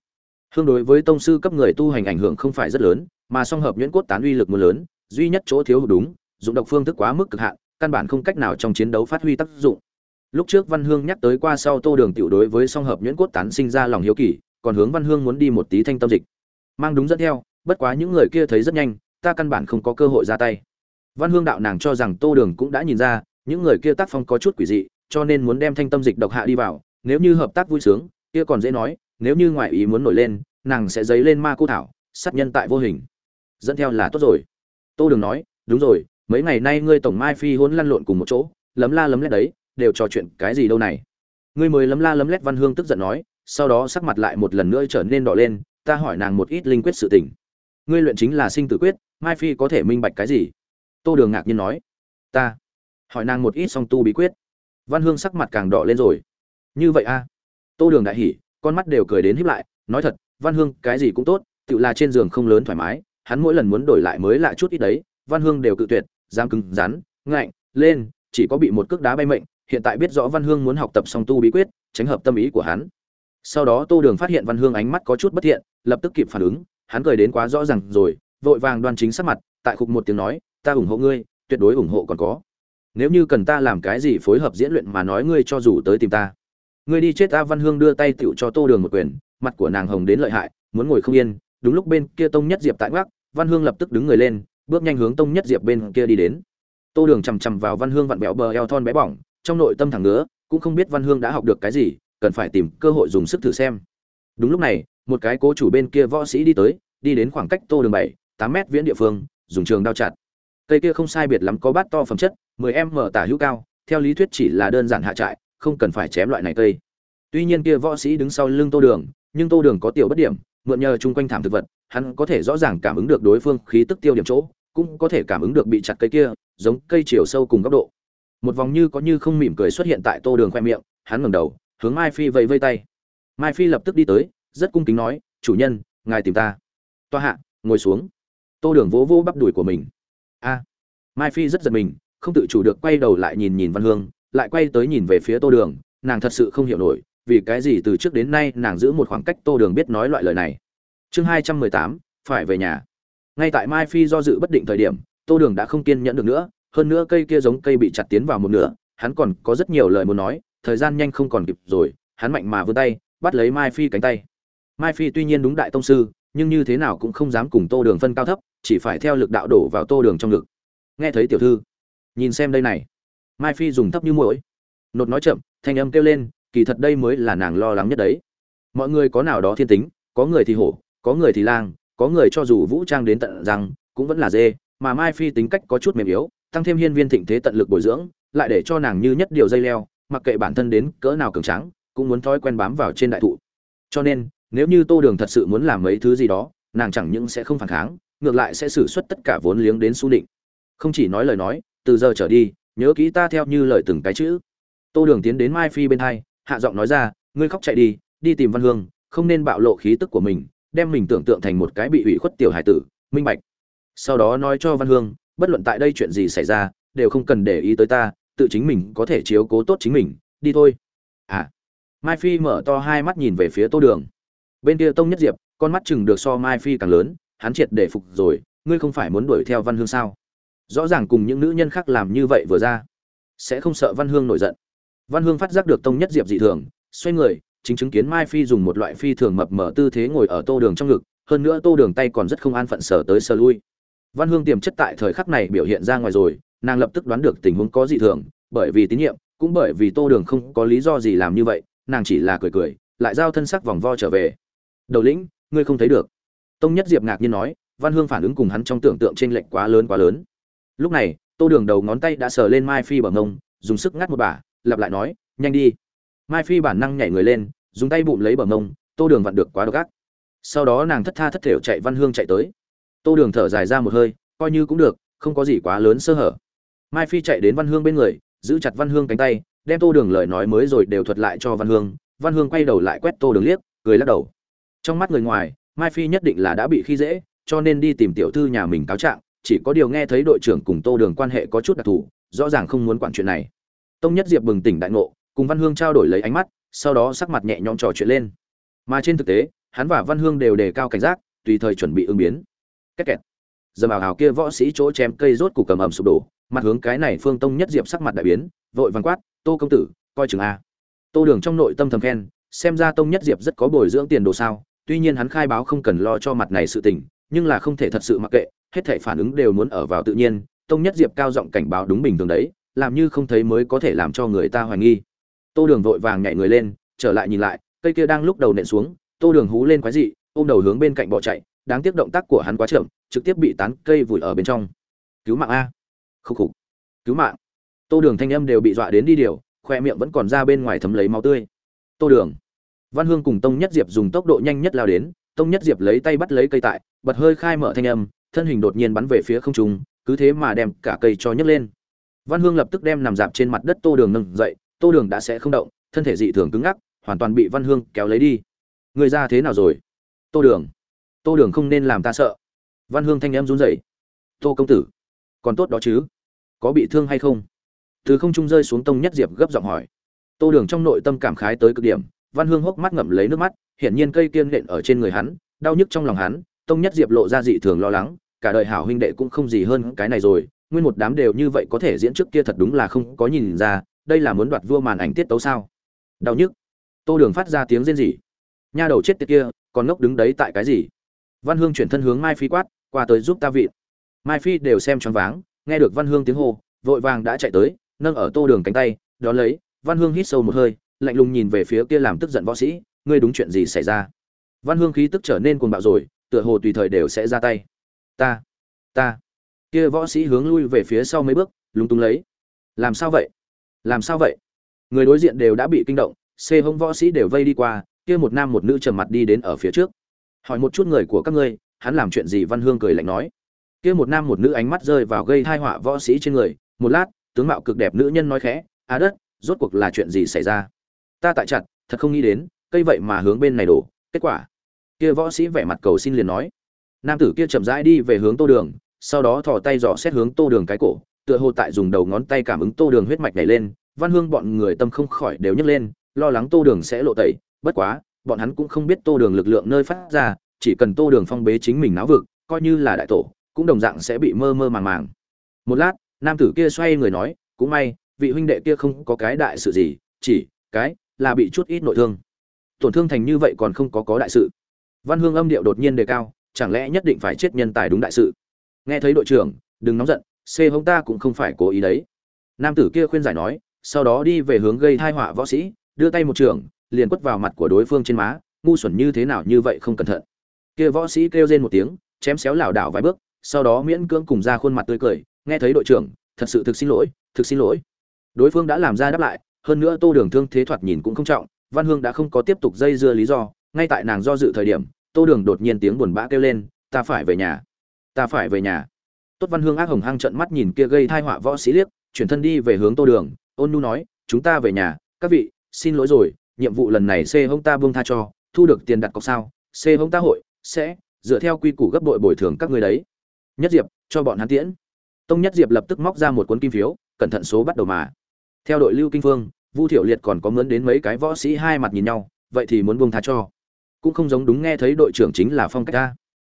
hương đối với tông sư cấp người tu hành ảnh hưởng không phải rất lớn, mà song hợp nhuyễn cốt tán uy lực mưa lớn, duy nhất chỗ thiếu hụt đúng, dụng độc phương thức quá mức cực hạn, căn bản không cách nào trong chiến đấu phát huy tác dụng. Lúc trước văn hương nhắc tới qua sau tô đường tiểu đối với song hợp nhuyễn cốt tán sinh ra lòng hiếu kỳ, còn hướng văn hương muốn đi một tí thanh tâm dịch. Mang đúng dẫn theo, bất quá những người kia thấy rất nhanh, ta căn bản không có cơ hội ra tay. Văn hương đạo nàng cho rằng tô đường cũng đã nhìn ra, những người kia tác phong có chút quỷ dị, cho nên muốn đem thanh tâm dịch độc hạ đi vào, nếu như hợp tác vui sướng, kia còn dễ nói nếu như ngoại ý muốn nổi lên, nàng sẽ dấy lên ma cô thảo, sát nhân tại vô hình. Dẫn theo là tốt rồi. Tô đường nói, đúng rồi, mấy ngày nay ngươi tổng mai phi hôn lăn lộn cùng một chỗ, lấm la lấm lét đấy, đều trò chuyện cái gì đâu này? Ngươi mới lấm la lấm lét văn hương tức giận nói, sau đó sắc mặt lại một lần nữa trở nên đỏ lên, ta hỏi nàng một ít linh quyết sự tình. Ngươi luyện chính là sinh tử quyết, mai phi có thể minh bạch cái gì? Tô đường ngạc nhiên nói, ta hỏi nàng một ít song tu bí quyết. Văn hương sắc mặt càng đỏ lên rồi. Như vậy a tô đường đại hỉ con mắt đều cười đến híp lại, nói thật, văn hương, cái gì cũng tốt, tự là trên giường không lớn thoải mái, hắn mỗi lần muốn đổi lại mới lạ chút ít đấy, văn hương đều cự tuyệt giang cứng rắn, ngạnh, lên, chỉ có bị một cước đá bay mệnh, hiện tại biết rõ văn hương muốn học tập song tu bí quyết, tránh hợp tâm ý của hắn. Sau đó tô đường phát hiện văn hương ánh mắt có chút bất thiện, lập tức kịp phản ứng, hắn cười đến quá rõ ràng rồi, vội vàng đoan chính sắc mặt, tại khục một tiếng nói, ta ủng hộ ngươi, tuyệt đối ủng hộ còn có. Nếu như cần ta làm cái gì phối hợp diễn luyện mà nói ngươi cho dù tới tìm ta ngươi đi chết ta văn hương đưa tay tiểu cho tô đường một quyền, mặt của nàng hồng đến lợi hại, muốn ngồi không yên. Đúng lúc bên kia tông nhất diệp tại ngoắc, văn hương lập tức đứng người lên, bước nhanh hướng tông nhất diệp bên kia đi đến. Tô đường chằm chằm vào văn hương vặn vẹo bờ eo thon bé bỏng, trong nội tâm thẳng ngứa, cũng không biết văn hương đã học được cái gì, cần phải tìm cơ hội dùng sức thử xem. Đúng lúc này, một cái cố chủ bên kia võ sĩ đi tới, đi đến khoảng cách tô đường bảy, tám mét viễn địa phương, dùng trường đao chặt. Cây kia không sai biệt lắm có bát to phẩm chất, mười em mở tả hữu cao, theo lý thuyết chỉ là đơn giản hạ trại không cần phải chém loại này cây tuy nhiên kia võ sĩ đứng sau lưng tô đường, nhưng tô đường có tiểu bất điểm, mượn nhờ chung quanh thảm thực vật, hắn có thể rõ ràng cảm ứng được đối phương khí tức tiêu điểm chỗ, cũng có thể cảm ứng được bị chặt cây kia, giống cây chiều sâu cùng góc độ. Một vòng như có như không mỉm cười xuất hiện tại tô đường khoe miệng, hắn ngẩng đầu, hướng mai phi vẫy vây tay. Mai phi lập tức đi tới, rất cung kính nói, chủ nhân, ngài tìm ta. Toa hạ, ngồi xuống. Tô đường vỗ vỗ bắp đùi của mình. A. Mai phi rất giật mình, không tự chủ được quay đầu lại nhìn nhìn văn hương lại quay tới nhìn về phía tô đường, nàng thật sự không hiểu nổi, vì cái gì từ trước đến nay nàng giữ một khoảng cách tô đường biết nói loại lời này. Chương hai trăm mười tám, phải về nhà. Ngay tại mai phi do dự bất định thời điểm, tô đường đã không kiên nhẫn được nữa, hơn nữa cây kia giống cây bị chặt tiến vào một nửa, hắn còn có rất nhiều lời muốn nói, thời gian nhanh không còn kịp rồi, hắn mạnh mà vươn tay, bắt lấy mai phi cánh tay. Mai phi tuy nhiên đúng đại tông sư, nhưng như thế nào cũng không dám cùng tô đường phân cao thấp, chỉ phải theo lực đạo đổ vào tô đường trong ngực. Nghe thấy tiểu thư, nhìn xem đây này mai phi dùng thấp như mũi nột nói chậm, thanh âm kêu lên, kỳ thật đây mới là nàng lo lắng nhất đấy. Mọi người có nào đó thiên tính, có người thì hổ, có người thì lang, có người cho dù vũ trang đến tận rằng cũng vẫn là dê, mà mai phi tính cách có chút mềm yếu, tăng thêm hiên viên thịnh thế tận lực bồi dưỡng, lại để cho nàng như nhất điều dây leo, mặc kệ bản thân đến cỡ nào cường tráng, cũng muốn thói quen bám vào trên đại thụ. Cho nên, nếu như tô đường thật sự muốn làm mấy thứ gì đó, nàng chẳng những sẽ không phản kháng, ngược lại sẽ xử suất tất cả vốn liếng đến su định không chỉ nói lời nói, từ giờ trở đi nhớ kỹ ta theo như lời từng cái chữ. Tô đường tiến đến mai phi bên hai, hạ giọng nói ra, ngươi khóc chạy đi đi tìm văn hương, không nên bạo lộ khí tức của mình, đem mình tưởng tượng thành một cái bị ủy khuất tiểu hải tử, minh bạch. Sau đó nói cho văn hương, bất luận tại đây chuyện gì xảy ra, đều không cần để ý tới ta, tự chính mình có thể chiếu cố tốt chính mình, đi thôi. À. Mai phi mở to hai mắt nhìn về phía tô đường. Bên kia tông nhất diệp, con mắt chừng được so mai phi càng lớn, hắn triệt để phục rồi, ngươi không phải muốn đuổi theo văn hương sao? Rõ ràng cùng những nữ nhân khác làm như vậy vừa ra. Sẽ không sợ văn hương nổi giận. Văn hương phát giác được tông nhất diệp dị thường, xoay người, chính chứng kiến mai phi dùng một loại phi thường mập mở tư thế ngồi ở tô đường trong ngực, hơn nữa tô đường tay còn rất không an phận sở tới sờ lui. Văn hương tiềm chất tại thời khắc này biểu hiện ra ngoài rồi, nàng lập tức đoán được tình huống có dị thường, bởi vì tín nhiệm, cũng bởi vì tô đường không có lý do gì làm như vậy, nàng chỉ là cười cười, lại giao thân sắc vòng vo trở về. Đầu lĩnh, ngươi không thấy được. Tông nhất diệp ngạc nhiên nói, văn hương phản ứng cùng hắn trong tưởng tượng t r ê n lệch quá lớn quá lớn lúc này tô đường đầu ngón tay đã sờ lên mai phi bờ ngông dùng sức ngắt một bà, lặp lại nói nhanh đi. Mai phi bản năng nhảy người lên dùng tay bụng lấy bờ ngông, tô đường vặn được quá độc ác. Sau đó nàng thất tha thất thểu chạy văn hương chạy tới. Tô đường thở dài ra một hơi coi như cũng được không có gì quá lớn sơ hở. Mai phi chạy đến văn hương bên người giữ chặt văn hương cánh tay đem tô đường lời nói mới rồi đều thuật lại cho văn hương. Văn hương quay đầu lại quét tô đường liếc cười lắc đầu. Trong mắt người ngoài mai phi nhất định là đã bị khi dễ cho nên đi tìm tiểu thư nhà mình cáo trạng chỉ có điều nghe thấy đội trưởng cùng tô đường quan hệ có chút đặc thù, rõ ràng không muốn quản chuyện này. Tông nhất diệp bừng tỉnh đại ngộ, cùng văn hương trao đổi lấy ánh mắt, sau đó sắc mặt nhẹ nhõm trò chuyện lên. Mà trên thực tế, hắn và văn hương đều đề cao cảnh giác, tùy thời chuẩn bị ứng biến. Két kẹt giờ bảo hào kia võ sĩ chỗ chém cây rốt cục cầm ẩm sụp đổ, mặt hướng cái này phương tông nhất diệp sắc mặt đại biến, vội vàng quát, tô công tử, coi chừng a. Tô đường trong nội tâm thầm khen, xem ra tông nhất diệp rất có bồi dưỡng tiền đồ sao, tuy nhiên hắn khai báo không cần lo cho mặt này sự tình nhưng là không thể thật sự mặc kệ, hết thảy phản ứng đều muốn ở vào tự nhiên, tông nhất diệp cao giọng cảnh báo đúng bình thường đấy, làm như không thấy mới có thể làm cho người ta hoài nghi. Tô đường vội vàng nhảy người lên, trở lại nhìn lại, cây kia đang lúc đầu nện xuống, tô đường hú lên quái dị, ôm đầu hướng bên cạnh bỏ chạy, đáng tiếc động tác của hắn quá chậm, trực tiếp bị tán cây vùi ở bên trong. Cứu mạng a. Khúc khục. Cứu mạng. Tô đường thanh âm đều bị dọa đến đi điều, khoe miệng vẫn còn ra bên ngoài thấm lấy máu tươi. Tô đường. Văn hương cùng tông nhất diệp dùng tốc độ nhanh nhất lao đến tông nhất diệp lấy tay bắt lấy cây tại, bật hơi khai mở thanh âm, thân hình đột nhiên bắn về phía không trung, cứ thế mà đem cả cây cho nhấc lên. Văn hương lập tức đem nằm dạp trên mặt đất tô đường nâng dậy, tô đường đã sẽ không động, thân thể dị thường cứng ngắc, hoàn toàn bị văn hương kéo lấy đi. Người ra thế nào rồi? Tô đường. Tô đường không nên làm ta sợ. Văn hương thanh em run rẩy. Tô công tử, còn tốt đó chứ? Có bị thương hay không? Từ không trung rơi xuống tông nhất diệp gấp giọng hỏi. Tô đường trong nội tâm cảm khái tới cực điểm văn hương hốc mắt ngậm lấy nước mắt, hiển nhiên cây kiên nện ở trên người hắn, đau nhức trong lòng hắn, tông nhất diệp lộ ra dị thường lo lắng, cả đời hảo huynh đệ cũng không gì hơn cái này rồi, nguyên một đám đều như vậy có thể diễn trước kia thật đúng là không có nhìn ra, đây là muốn đoạt vua màn ảnh tiết tấu sao? Đau nhức. Tô đường phát ra tiếng rên rỉ. Nha đầu chết tiệt kia, còn ngốc đứng đấy tại cái gì? Văn hương chuyển thân hướng mai phi quát, qua tới giúp ta vị. Mai phi đều xem choáng váng, nghe được văn hương tiếng hô, vội vàng đã chạy tới, nâng ở tô đường cánh tay, đón lấy, văn hương hít sâu một hơi lạnh lùng nhìn về phía kia làm tức giận võ sĩ, ngươi đúng chuyện gì xảy ra? Văn hương khí tức trở nên cuồng bạo rồi, tựa hồ tùy thời đều sẽ ra tay. Ta ta. Kia võ sĩ hướng lui về phía sau mấy bước, lúng túng lấy. Làm sao vậy? Làm sao vậy? Người đối diện đều đã bị kinh động xê hông võ sĩ đều vây đi qua, kia một nam một nữ trầm mặt đi đến ở phía trước. Hỏi một chút người của các ngươi, hắn làm chuyện gì? Văn hương cười lạnh nói. Kia một nam một nữ ánh mắt rơi vào gây thai họa võ sĩ trên người. Một lát, tướng mạo cực đẹp nữ nhân nói khẽ á đất, rốt cuộc là chuyện gì xảy ra? Ta tại chặt, thật không nghĩ đến, cây vậy mà hướng bên này đổ, kết quả. Kia võ sĩ vẻ mặt cầu xin liền nói. Nam tử kia chậm rãi đi về hướng tô đường, sau đó thò tay dò xét hướng tô đường cái cổ, tựa hồ tại dùng đầu ngón tay cảm ứng tô đường huyết mạch này lên, văn hương bọn người tâm không khỏi đều nhấc lên, lo lắng tô đường sẽ lộ tẩy, bất quá, bọn hắn cũng không biết tô đường lực lượng nơi phát ra, chỉ cần tô đường phong bế chính mình náo vực, coi như là đại tổ, cũng đồng dạng sẽ bị mơ mơ màng màng. Một lát, nam tử kia xoay người nói, cũng may, vị huynh đệ kia không có cái đại sự gì, chỉ cái là bị chút ít nội thương. Tổn thương thành như vậy còn không có có đại sự. Văn hương âm điệu đột nhiên đề cao, chẳng lẽ nhất định phải chết nhân tài đúng đại sự? Nghe thấy đội trưởng, đừng nóng giận xê hông ta cũng không phải cố ý đấy. Nam tử kia khuyên giải nói, sau đó đi về hướng gây thai họa võ sĩ, đưa tay một trường, liền quất vào mặt của đối phương trên má, ngu xuẩn như thế nào như vậy không cẩn thận. Kia võ sĩ kêu rên một tiếng, chém xéo lảo đảo vài bước, sau đó miễn cưỡng cùng ra khuôn mặt tươi cười, nghe thấy đội trưởng, thật sự thực xin lỗi, thực xin lỗi. Đối phương đã làm ra đáp lại hơn nữa tô đường thương thế thoạt nhìn cũng không trọng, văn hương đã không có tiếp tục dây dưa lý do, ngay tại nàng do dự thời điểm, tô đường đột nhiên tiếng buồn bã kêu lên, ta phải về nhà, ta phải về nhà. Tốt văn hương ác hồng hăng trận mắt nhìn kia gây thai họa võ sĩ liếc, chuyển thân đi về hướng tô đường, ôn nu nói, chúng ta về nhà, các vị, xin lỗi rồi, nhiệm vụ lần này c hông ta buông tha cho, thu được tiền đặt cọc sao, c hông ta hội sẽ dựa theo quy củ gấp đội bồi thường các người đấy. Nhất diệp, cho bọn hắn tiễn. Tông nhất diệp lập tức móc ra một cuốn kim phiếu, cẩn thận số bắt đầu mà theo đội lưu kinh phương, vu thiểu liệt còn có mướn đến mấy cái võ sĩ hai mặt nhìn nhau, vậy thì muốn buông tha cho. Cũng không giống đúng nghe thấy đội trưởng chính là phong cách ta.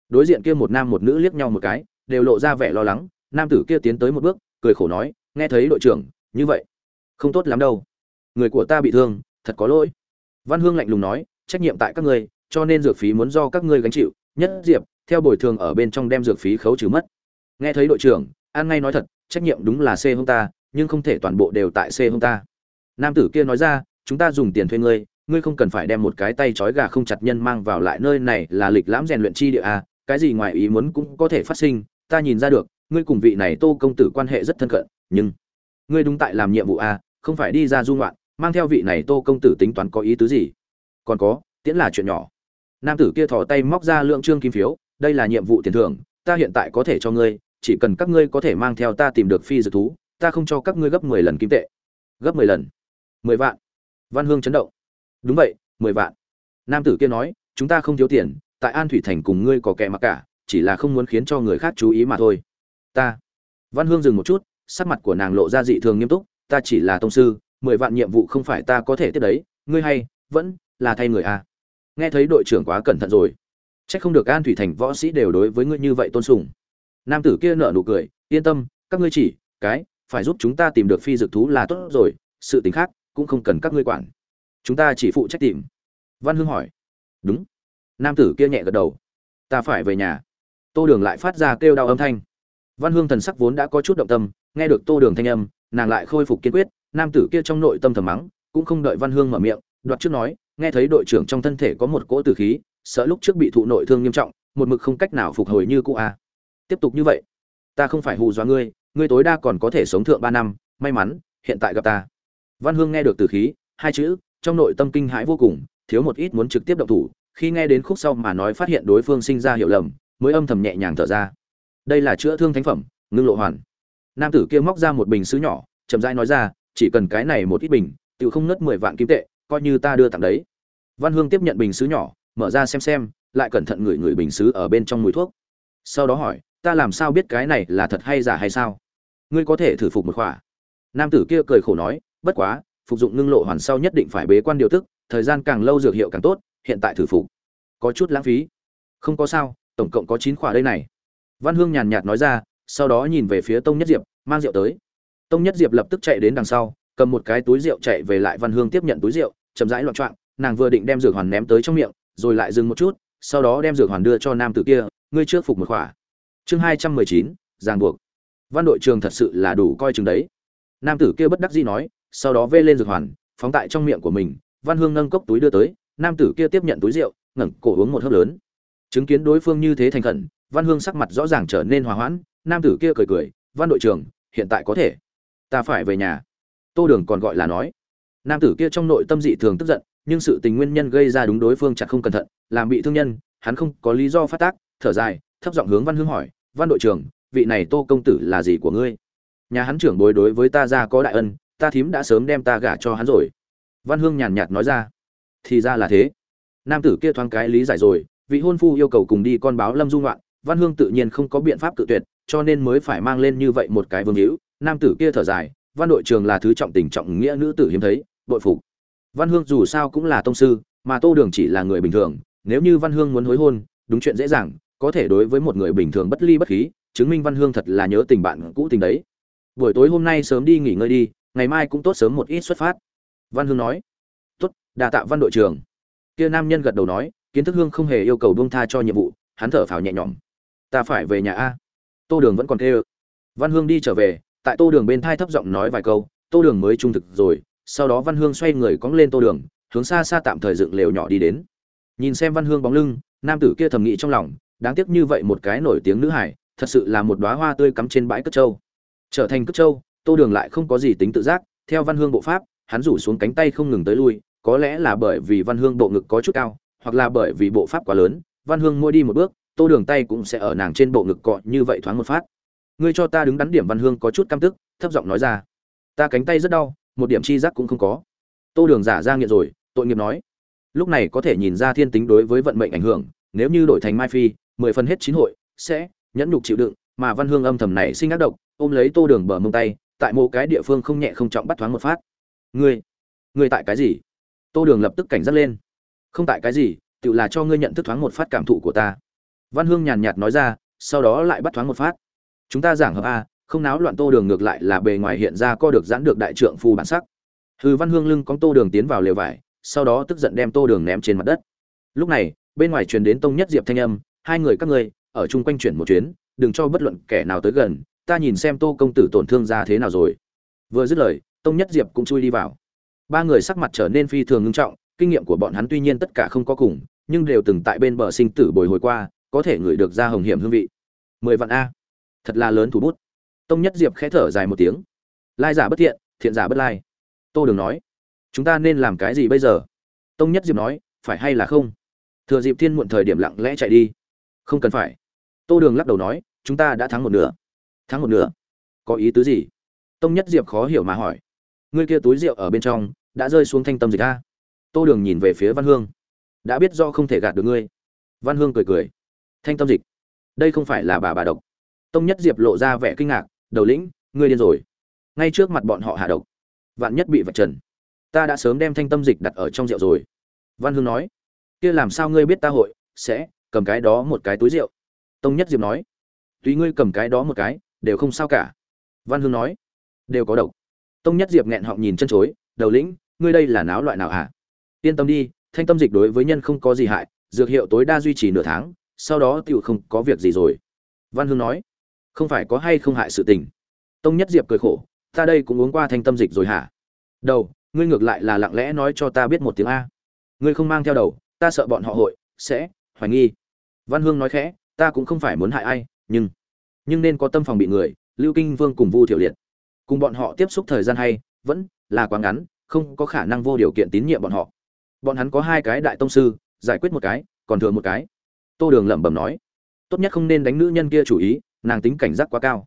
Đối diện kia một nam một nữ liếc nhau một cái, đều lộ ra vẻ lo lắng, nam tử kia tiến tới một bước, cười khổ nói, nghe thấy đội trưởng, như vậy, không tốt lắm đâu. Người của ta bị thương, thật có lỗi. Văn hương lạnh lùng nói, trách nhiệm tại các ngươi, cho nên dược phí muốn do các ngươi gánh chịu, nhất diệp, theo bồi thường ở bên trong đem dược phí khấu trừ mất. Nghe thấy đội trưởng, an ngay nói thật, trách nhiệm đúng là c hông ta nhưng không thể toàn bộ đều tại c hông ta. Nam tử kia nói ra, chúng ta dùng tiền thuê ngươi ngươi không cần phải đem một cái tay trói gà không chặt nhân mang vào lại nơi này là lịch lãm rèn luyện chi địa à cái gì ngoài ý muốn cũng có thể phát sinh, ta nhìn ra được, ngươi cùng vị này tô công tử quan hệ rất thân cận, nhưng ngươi đúng tại làm nhiệm vụ à không phải đi ra du ngoạn, mang theo vị này tô công tử tính toán có ý tứ gì? Còn có, tiễn là chuyện nhỏ. Nam tử kia thò tay móc ra lượng trương kim phiếu, đây là nhiệm vụ tiền thưởng, ta hiện tại có thể cho ngươi, chỉ cần các ngươi có thể mang theo ta tìm được phi dược thú ta không cho các ngươi gấp mười lần kim tệ. Gấp mười lần. Mười vạn. Văn hương chấn động. Đúng vậy, mười vạn. Nam tử kia nói, chúng ta không thiếu tiền, tại an thủy thành cùng ngươi có kẻ mặc cả, chỉ là không muốn khiến cho người khác chú ý mà thôi. Ta. Văn hương dừng một chút, sắc mặt của nàng lộ ra dị thường nghiêm túc, ta chỉ là tông sư, mười vạn nhiệm vụ không phải ta có thể tiếp đấy, ngươi hay, vẫn là thay người à. nghe thấy đội trưởng quá cẩn thận rồi. C h ắ c không được an thủy thành võ sĩ đều đối với ngươi như vậy tôn sùng. Nam tử kia nở nụ cười, yên tâm, các ngươi chỉ, cái phải giúp chúng ta tìm được phi dược thú là tốt rồi, sự t ì n h khác cũng không cần các ngươi quản. Chúng ta chỉ phụ trách tìm. Văn hương hỏi. Đúng. Nam tử kia nhẹ gật đầu. Ta phải về nhà. Tô đường lại phát ra kêu đau âm thanh. Văn hương thần sắc vốn đã có chút động tâm, nghe được tô đường thanh âm, nàng lại khôi phục kiên quyết, nam tử kia trong nội tâm thầm mắng, cũng không đợi văn hương mở miệng, đoạt trước nói, nghe thấy đội trưởng trong thân thể có một cỗ tử khí, sợ lúc trước bị thụ nội thương nghiêm trọng, một mực không cách nào phục hồi như cũ a à. tiếp tục như vậy, ta không phải hù dọa ngươi ngươi tối đa còn có thể sống thượng ba năm, may mắn, hiện tại gặp ta. Văn hương nghe được từ khí, hai chữ, trong nội tâm kinh hãi vô cùng, thiếu một ít muốn trực tiếp động thủ, khi nghe đến khúc sau mà nói phát hiện đối phương sinh ra hiểu lầm, mới âm thầm nhẹ nhàng thở ra. Đây là chữa thương thánh phẩm, ngưng lộ hoàn. Nam tử kia móc ra một bình sứ nhỏ, chậm rãi nói ra, chỉ cần cái này một ít bình tự không nứt mười vạn kim tệ, coi như ta đưa tặng đấy. Văn hương tiếp nhận bình sứ nhỏ, mở ra xem xem, lại cẩn thận ngửi ngửi bình sứ ở bên trong mùi thuốc. Sau đó hỏi, ta làm sao biết cái này là thật hay giả hay sao? Ngươi có thể thử phục một khỏa. Nam tử kia cười khổ nói, bất quá, phục dụng ngưng lộ hoàn sau nhất định phải bế quan điều tức, thời gian càng lâu dược hiệu càng tốt, hiện tại thử phục. Có chút lãng phí. Không có sao, tổng cộng có chín khỏa đây này. Văn hương nhàn nhạt nói ra, sau đó nhìn về phía tông nhất diệp, mang rượu tới. Tông nhất diệp lập tức chạy đến đằng sau, cầm một cái túi rượu chạy về lại văn hương tiếp nhận túi rượu, chậm rãi loạn trọng nàng vừa định đem dược hoàn ném tới trong miệng, rồi lại dừng một chút, sau đó đem dược hoàn đưa cho nam tử kia, ngươi trước phục một khỏa. Chương hai trăm mười chín, ràng buộc văn đội trường thật sự là đủ coi chừng đấy. Nam tử kia bất đắc dĩ nói, sau đó vê lên dược hoàn, phóng tại trong miệng của mình, văn hương nâng cốc túi đưa tới, nam tử kia tiếp nhận túi rượu, ngẩng cổ uống một hớp lớn. Chứng kiến đối phương như thế thành khẩn, văn hương sắc mặt rõ ràng trở nên hòa hoãn, nam tử kia cười cười, văn đội trưởng hiện tại có thể. Ta phải về nhà. Tô đường còn gọi là nói. Nam tử kia trong nội tâm dị thường tức giận, nhưng sự tình nguyên nhân gây ra đúng đối phương chặt không cẩn thận, làm bị thương nhân, hắn không có lý do phát tác, thở dài, thấp giọng hướng văn hương hỏi, văn đội trưởng vị này tô công tử là gì của ngươi? Nhà hắn trưởng bối đối với ta ra có đại ân, ta thím đã sớm đem ta gả cho hắn rồi. Văn hương nhàn nhạt nói ra. Thì ra là thế. Nam tử kia thoáng cái lý giải rồi, vị hôn phu yêu cầu cùng đi con báo lâm dung loạn văn hương tự nhiên không có biện pháp tự tuyệt, cho nên mới phải mang lên như vậy một cái vương hữu. Nam tử kia thở dài, văn đội trường là thứ trọng tình trọng nghĩa nữ tử hiếm thấy, bội phục. Văn hương dù sao cũng là tông sư, mà tô đường chỉ là người bình thường, nếu như văn hương muốn hối hôn, đúng chuyện dễ dàng, có thể đối với một người bình thường bất ly bất khí chứng minh văn hương thật là nhớ tình bạn cũ tình đấy. Buổi tối hôm nay sớm đi nghỉ ngơi đi, ngày mai cũng tốt sớm một ít xuất phát. Văn hương nói. Tốt, đà tạ văn đội trưởng. Kia nam nhân gật đầu nói, kiến thức hương không hề yêu cầu buông tha cho nhiệm vụ, hắn thở phào nhẹ nhõm. Ta phải về nhà a. Tô đường vẫn còn kêu. Văn hương đi trở về, tại tô đường bên thai thấp giọng nói vài câu, tô đường mới trung thực rồi. Sau đó văn hương xoay người cóng lên tô đường, hướng xa xa tạm thời dựng lều nhỏ đi đến. Nhìn xem văn hương bóng lưng, nam tử kia thầm nghĩ trong lòng, đáng tiếc như vậy một cái nổi tiếng nữ hải thật sự là một đóa hoa tươi cắm trên bãi cất trâu. Trở thành cất trâu, tô đường lại không có gì tính tự giác, theo văn hương bộ pháp, hắn rủ xuống cánh tay không ngừng tới lui, có lẽ là bởi vì văn hương bộ ngực có chút cao, hoặc là bởi vì bộ pháp quá lớn, văn hương mua đi một bước, tô đường tay cũng sẽ ở nàng trên bộ ngực cọ như vậy thoáng một phát. Ngươi cho ta đứng đắn điểm văn hương có chút căm tức, thấp giọng nói ra. Ta cánh tay rất đau, một điểm chi giác cũng không có. Tô đường giả ra nghiện rồi, tội nghiệp nói. Lúc này có thể nhìn ra thiên tính đối với vận mệnh ảnh hưởng, nếu như đổi thành mai phi, mười phần hết chín hội, sẽ nhẫn nhục chịu đựng, mà văn hương âm thầm này sinh ác độc, ôm lấy tô đường bờ mông tay, tại một cái địa phương không nhẹ không trọng bắt thoáng một phát. Ngươi ngươi tại cái gì? Tô đường lập tức cảnh giác lên. Không tại cái gì, tự là cho ngươi nhận thức thoáng một phát cảm thụ của ta. Văn hương nhàn nhạt nói ra, sau đó lại bắt thoáng một phát. Chúng ta giảng hợp a, không náo loạn tô đường ngược lại là bề ngoài hiện ra co được giãn được đại trượng phu bản sắc. Hư văn hương lưng cong tô đường tiến vào lều vải, sau đó tức giận đem tô đường ném trên mặt đất. Lúc này, bên ngoài truyền đến tông nhất diệp thanh âm, hai người các ngươi ở chung quanh chuyển một chuyến, đừng cho bất luận kẻ nào tới gần, ta nhìn xem tô công tử tổn thương ra thế nào rồi. Vừa dứt lời, tông nhất diệp cũng chui đi vào. Ba người sắc mặt trở nên phi thường ngưng trọng, kinh nghiệm của bọn hắn tuy nhiên tất cả không có cùng, nhưng đều từng tại bên bờ sinh tử bồi hồi qua, có thể ngửi được ra hồng hiểm hương vị. Mười vạn a. Thật là lớn thủ bút. Tông nhất diệp khẽ thở dài một tiếng. Lai giả bất thiện thiện giả bất lai. Tô đường nói, chúng ta nên làm cái gì bây giờ? Tông nhất diệp nói, phải hay là không? Thừa dịp thiên muộn thời điểm lặng lẽ chạy đi. Không cần phải tô đường lắc đầu nói, chúng ta đã thắng một nửa. Thắng một nửa? Có ý tứ gì? Tông nhất diệp khó hiểu mà hỏi. Ngươi kia túi rượu ở bên trong, đã rơi xuống thanh tâm dịch a? Tô đường nhìn về phía văn hương. Đã biết do không thể gạt được ngươi. Văn hương cười cười. Thanh tâm dịch? Đây không phải là bà bà độc. Tông nhất diệp lộ ra vẻ kinh ngạc, đầu lĩnh, ngươi điên rồi. Ngay trước mặt bọn họ hạ độc, vạn nhất bị vạch trần, ta đã sớm đem thanh tâm dịch đặt ở trong rượu rồi. Văn hương nói, kia làm sao ngươi biết ta hội sẽ cầm cái đó một cái túi rượu? Tông nhất diệp nói, tùy ngươi cầm cái đó một cái, đều không sao cả. Văn hương nói, đều có độc. Tông nhất diệp nghẹn họng nhìn chân chối, đầu lĩnh, ngươi đây là náo loại nào hả? Yên tâm đi, thanh tâm dịch đối với nhân không có gì hại, dược hiệu tối đa duy trì nửa tháng, sau đó tựu không có việc gì rồi. Văn hương nói, không phải có hay không hại sự tình? Tông nhất diệp cười khổ, ta đây cũng uống qua thanh tâm dịch rồi hả? Đầu, ngươi ngược lại là lặng lẽ nói cho ta biết một tiếng a. Ngươi không mang theo đầu, ta sợ bọn họ hội, sẽ hoài nghi. Văn hương nói khẽ ta cũng không phải muốn hại ai, nhưng nhưng nên có tâm phòng bị người, lưu kinh vương cùng vu thiểu liệt. Cùng bọn họ tiếp xúc thời gian hay, vẫn là quá ngắn, không có khả năng vô điều kiện tín nhiệm bọn họ. Bọn hắn có hai cái đại tông sư, giải quyết một cái, còn thừa một cái. Tô đường lẩm bẩm nói, tốt nhất không nên đánh nữ nhân kia chủ ý, nàng tính cảnh giác quá cao.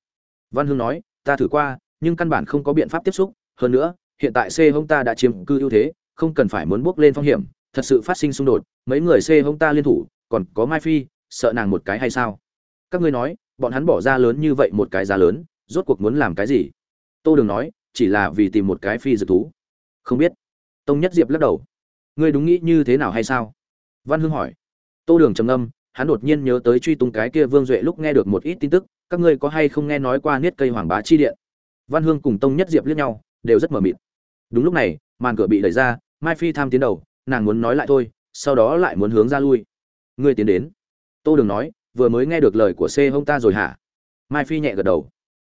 Văn hương nói, ta thử qua, nhưng căn bản không có biện pháp tiếp xúc, hơn nữa, hiện tại c hông ta đã chiếm cư ưu thế, không cần phải muốn bước lên phong hiểm, thật sự phát sinh xung đột, mấy người c hông ta liên thủ, còn có mai phi sợ nàng một cái hay sao? Các ngươi nói, bọn hắn bỏ ra lớn như vậy một cái giá lớn, rốt cuộc muốn làm cái gì? Tô đường nói, chỉ là vì tìm một cái phi dược thú. Không biết. Tông nhất diệp lắc đầu. Ngươi đúng nghĩ như thế nào hay sao? Văn hương hỏi. Tô đường trầm âm hắn đột nhiên nhớ tới truy tung cái kia vương duệ lúc nghe được một ít tin tức, các ngươi có hay không nghe nói qua niết cây hoàng bá chi điện? Văn hương cùng tông nhất diệp liếc nhau, đều rất mờ mịt. Đúng lúc này, màn cửa bị đẩy ra, mai phi tham tiến đầu, nàng muốn nói lại thôi, sau đó lại muốn hướng ra lui. Ngươi tiến đến tô đường nói, vừa mới nghe được lời của c hông ta rồi hả? Mai phi nhẹ gật đầu.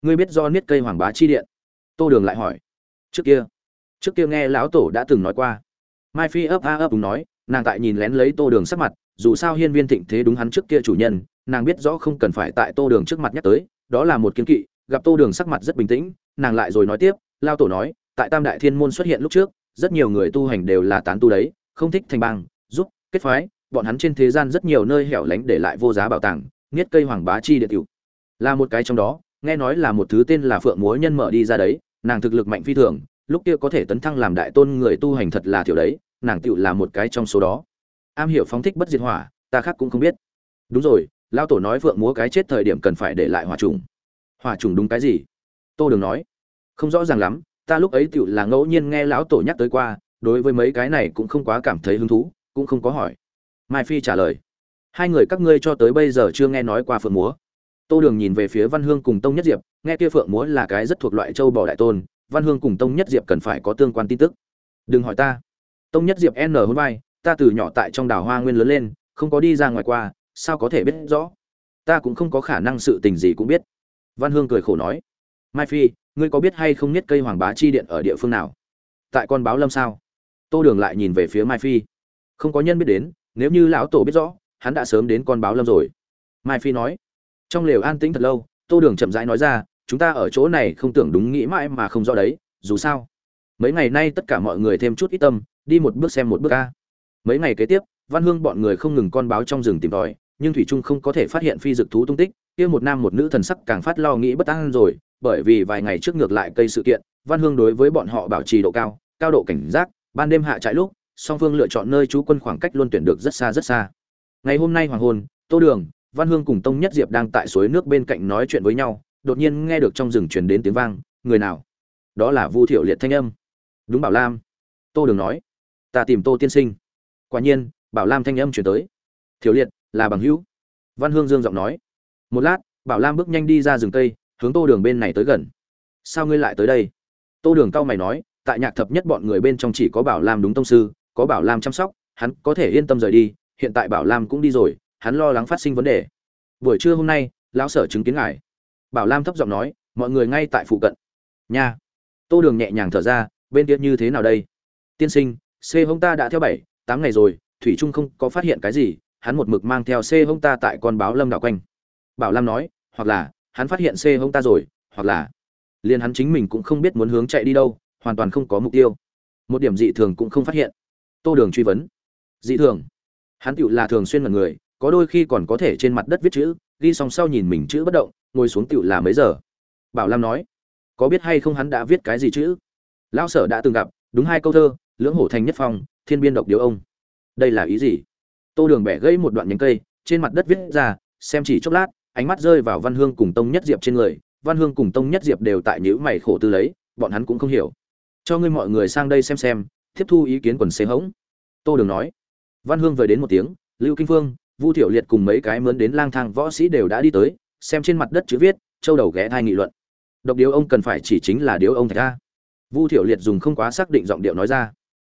Ngươi biết do niết cây hoàng bá chi điện? Tô đường lại hỏi. Trước kia. Trước kia nghe lão tổ đã từng nói qua. Mai phi ấp a ấp đúng nói, nàng tại nhìn lén lấy tô đường sắc mặt, dù sao hiên viên thịnh thế đúng hắn trước kia chủ nhân, nàng biết rõ không cần phải tại tô đường trước mặt nhắc tới, đó là một kiến kỵ, gặp tô đường sắc mặt rất bình tĩnh, nàng lại rồi nói tiếp lao tổ nói, tại tam đại thiên môn xuất hiện lúc trước, rất nhiều người tu hành đều là tán tu đấy, không thích thành bang, giúp, kết phái bọn hắn trên thế gian rất nhiều nơi hẻo lánh để lại vô giá bảo tàng, nghiết cây hoàng bá chi điện tiểu. Là một cái trong đó, nghe nói là một thứ tên là phượng múa nhân mở đi ra đấy, nàng thực lực mạnh phi thường, lúc kia có thể tấn thăng làm đại tôn người tu hành thật là thiểu đấy, nàng tựu là một cái trong số đó. Am hiểu phóng thích bất diệt hỏa, ta khác cũng không biết. Đúng rồi lao tổ nói phượng múa cái chết thời điểm cần phải để lại hỏa trùng. Hỏa trùng đúng cái gì? Tô đường nói. Không rõ ràng lắm, ta lúc ấy tựu là ngẫu nhiên nghe lão tổ nhắc tới qua, đối với mấy cái này cũng không quá cảm thấy hứng thú, cũng không có hỏi mai phi trả lời, hai người các ngươi cho tới bây giờ chưa nghe nói qua phượng múa. Tô đường nhìn về phía văn hương cùng tông nhất diệp, nghe kia phượng múa là cái rất thuộc loại châu bò đại tôn, văn hương cùng tông nhất diệp cần phải có tương quan tin tức. Đừng hỏi ta. Tông nhất diệp n hôn vai, ta từ nhỏ tại trong đảo hoa nguyên lớn lên, không có đi ra ngoài qua, sao có thể biết rõ? Ta cũng không có khả năng sự tình gì cũng biết. Văn hương cười khổ nói, mai phi, ngươi có biết hay không biết cây hoàng bá chi điện ở địa phương nào? Tại con báo lâm sao? Tô đường lại nhìn về phía mai phi, không có nhân biết đến nếu như lão tổ biết rõ, hắn đã sớm đến con báo lâm rồi. Mai phi nói. Trong lều an tĩnh thật lâu, tô đường chậm rãi nói ra, chúng ta ở chỗ này không tưởng đúng nghĩ mãi mà không rõ đấy, dù sao. Mấy ngày nay tất cả mọi người thêm chút ít tâm, đi một bước xem một bước ca. Mấy ngày kế tiếp, văn hương bọn người không ngừng con báo trong rừng tìm tòi, nhưng thủy trung không có thể phát hiện phi dực thú tung tích, kia một nam một nữ thần sắc càng phát lo nghĩ bất an rồi, bởi vì vài ngày trước ngược lại cây sự kiện, văn hương đối với bọn họ bảo trì độ cao cao độ cảnh giác, ban đêm hạ trại lúc song phương lựa chọn nơi trú quân khoảng cách luôn tuyển được rất xa rất xa. Ngày hôm nay hoàng hôn, tô đường, văn hương cùng tông nhất diệp đang tại suối nước bên cạnh nói chuyện với nhau, đột nhiên nghe được trong rừng truyền đến tiếng vang, người nào? Đó là vu thiệu liệt thanh âm. Đúng bảo lam. Tô đường nói. Ta tìm tô tiên sinh. Quả nhiên, bảo lam thanh âm chuyển tới. Thiểu liệt, là bằng hữu. Văn hương dương giọng nói. Một lát, bảo lam bước nhanh đi ra rừng cây, hướng tô đường bên này tới gần. Sao ngươi lại tới đây? Tô đường cao mày nói. Tại nhạc thập nhất bọn người bên trong chỉ có bảo lam đúng tông sư có bảo lam chăm sóc, hắn có thể yên tâm rời đi, hiện tại bảo lam cũng đi rồi, hắn lo lắng phát sinh vấn đề. Buổi trưa hôm nay, lão sở chứng kiến ngài. Bảo lam thấp giọng nói, mọi người ngay tại phụ cận. Nha. Tô đường nhẹ nhàng thở ra, bên kia như thế nào đây? Tiên sinh, c hông ta đã theo bảy, tám ngày rồi, thủy trung không có phát hiện cái gì, hắn một mực mang theo c hông ta tại con báo lâm đảo quanh. Bảo lam nói, hoặc là, hắn phát hiện c hông ta rồi, hoặc là, liền hắn chính mình cũng không biết muốn hướng chạy đi đâu, hoàn toàn không có mục tiêu. Một điểm dị thường cũng không phát hiện tô đường truy vấn. Dị thường. Hắn tựu là thường xuyên mật người, có đôi khi còn có thể trên mặt đất viết chữ, ghi xong sau nhìn mình chữ bất động, ngồi xuống tựu là mấy giờ. Bảo lam nói, có biết hay không hắn đã viết cái gì chữ? Lão sở đã từng gặp, đúng hai câu thơ, lưỡng hổ thành nhất phong, thiên biên độc điếu ông. Đây là ý gì? Tô đường bẻ gãy một đoạn nhánh cây, trên mặt đất viết ra, xem chỉ chốc lát, ánh mắt rơi vào văn hương cùng tông nhất diệp trên người. Văn hương cùng tông nhất diệp đều tại nhữ mày khổ tư lấy, bọn hắn cũng không hiểu. Cho ngươi mọi người sang đây xem xem tiếp thu ý kiến quần xế hống. Tô đường nói. Văn hương vừa đến một tiếng, lưu kinh phương, vu thiểu liệt cùng mấy cái mướn đến lang thang võ sĩ đều đã đi tới, xem trên mặt đất chữ viết, châu đầu ghé thai nghị luận. Độc điếu ông cần phải chỉ chính là điếu ông thạch a. Vu thiểu liệt dùng không quá xác định giọng điệu nói ra.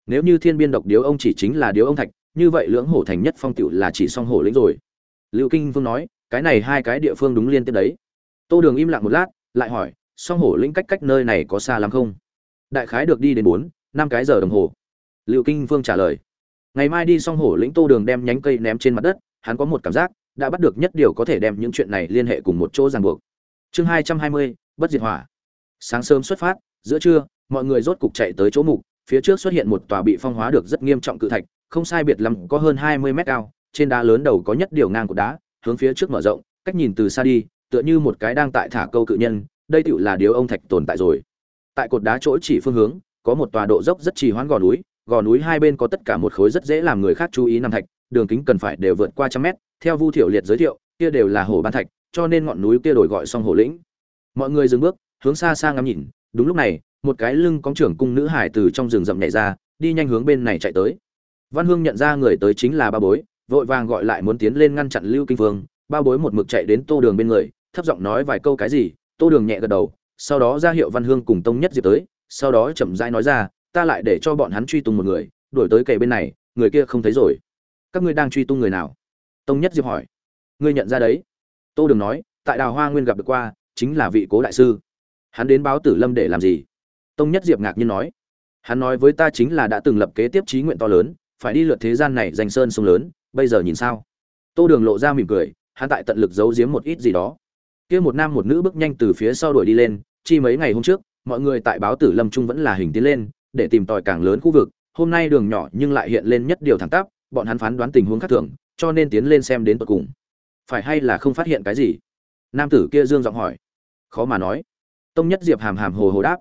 Nếu như thiên biên độc điếu ông chỉ chính là điếu ông thạch, như vậy lưỡng hổ thành nhất phong tựu là chỉ song hổ lĩnh rồi. Lưu kinh vương nói, cái này hai cái địa phương đúng liên tiếp đấy. Tô đường im lặng một lát, lại hỏi, song hổ lĩnh cách cách nơi này có xa lắm không? Đại khái được đi đến bốn năm cái giờ đồng hồ. Lưu kinh vương trả lời, ngày mai đi xong hổ lĩnh tô đường đem nhánh cây ném trên mặt đất, hắn có một cảm giác, đã bắt được nhất điều có thể đem những chuyện này liên hệ cùng một chỗ ràng buộc. Chương hai trăm hai mươi, bất diệt hỏa. Sáng sớm xuất phát, giữa trưa, mọi người rốt cục chạy tới chỗ mục, phía trước xuất hiện một tòa bị phong hóa được rất nghiêm trọng cự thạch, không sai biệt lắm có hơn hai mươi mét cao, trên đá lớn đầu có nhất điều ngang của đá, hướng phía trước mở rộng, cách nhìn từ xa đi, tựa như một cái đang tại thả câu cự nhân, đây tựu là điếu ông thạch tồn tại rồi. Tại cột đá chỗ chỉ phương hướng có một tòa độ dốc rất trì hoãn gò núi gò núi hai bên có tất cả một khối rất dễ làm người khác chú ý nằm thạch, đường kính cần phải đều vượt qua trăm mét. Theo vu thiểu liệt giới thiệu, kia đều là hồ ban thạch, cho nên ngọn núi kia đổi gọi xong hồ lĩnh. Mọi người dừng bước, hướng xa xa ngắm nhìn. Đúng lúc này, một cái lưng cóng trưởng cung nữ hải từ trong rừng rậm nhảy ra, đi nhanh hướng bên này chạy tới. Văn hương nhận ra người tới chính là ba bối, vội vàng gọi lại muốn tiến lên ngăn chặn lưu kinh vương. Ba bối một mực chạy đến tô đường bên người, thấp giọng nói vài câu cái gì. Tô đường nhẹ gật đầu, sau đó ra hiệu văn hương cùng tông nhất diệp tới sau đó chậm rãi nói ra, ta lại để cho bọn hắn truy tung một người, đuổi tới kề bên này, người kia không thấy rồi. Các ngươi đang truy tung người nào? Tông nhất diệp hỏi. Ngươi nhận ra đấy. Tô đường nói, tại đào hoa nguyên gặp được qua, chính là vị cố đại sư. Hắn đến báo tử lâm để làm gì? Tông nhất diệp ngạc nhiên nói. Hắn nói với ta chính là đã từng lập kế tiếp trí nguyện to lớn, phải đi lượt thế gian này danh sơn sông lớn, bây giờ nhìn sao? Tô đường lộ ra mỉm cười, hắn tại tận lực giấu giếm một ít gì đó. Kia một nam một nữ bước nhanh từ phía sau đuổi đi lên, chi mấy ngày hôm trước mọi người tại báo tử lâm trung vẫn là hình tiến lên, để tìm tòi càng lớn khu vực. Hôm nay đường nhỏ nhưng lại hiện lên nhất điều thẳng tắp, bọn hắn phán đoán tình huống khác thường, cho nên tiến lên xem đến tận cùng. Phải hay là không phát hiện cái gì? Nam tử kia dương giọng hỏi. Khó mà nói. Tông nhất diệp hàm hàm hồ hồ đáp.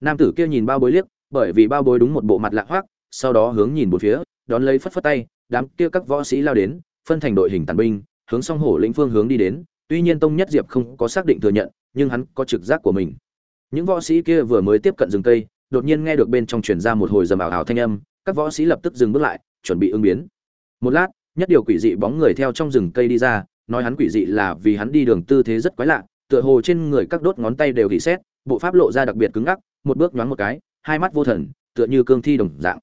Nam tử kia nhìn bao bối liếc, bởi vì bao bối đúng một bộ mặt lạ hoác sau đó hướng nhìn một phía, đón lấy phất phất tay, đám kia các võ sĩ lao đến, phân thành đội hình tàn binh, hướng song hổ lĩnh phương hướng đi đến. Tuy nhiên tông nhất diệp không có xác định thừa nhận, nhưng hắn có trực giác của mình những võ sĩ kia vừa mới tiếp cận rừng cây đột nhiên nghe được bên trong truyền ra một hồi rầm ảo ảo thanh âm các võ sĩ lập tức dừng bước lại chuẩn bị ứng biến. Một lát nhất điều quỷ dị bóng người theo trong rừng cây đi ra nói hắn quỷ dị là vì hắn đi đường tư thế rất quái lạ tựa hồ trên người các đốt ngón tay đều bị sét, bộ pháp lộ ra đặc biệt cứng ngắc một bước nhoáng một cái hai mắt vô thần tựa như cương thi đồng dạng.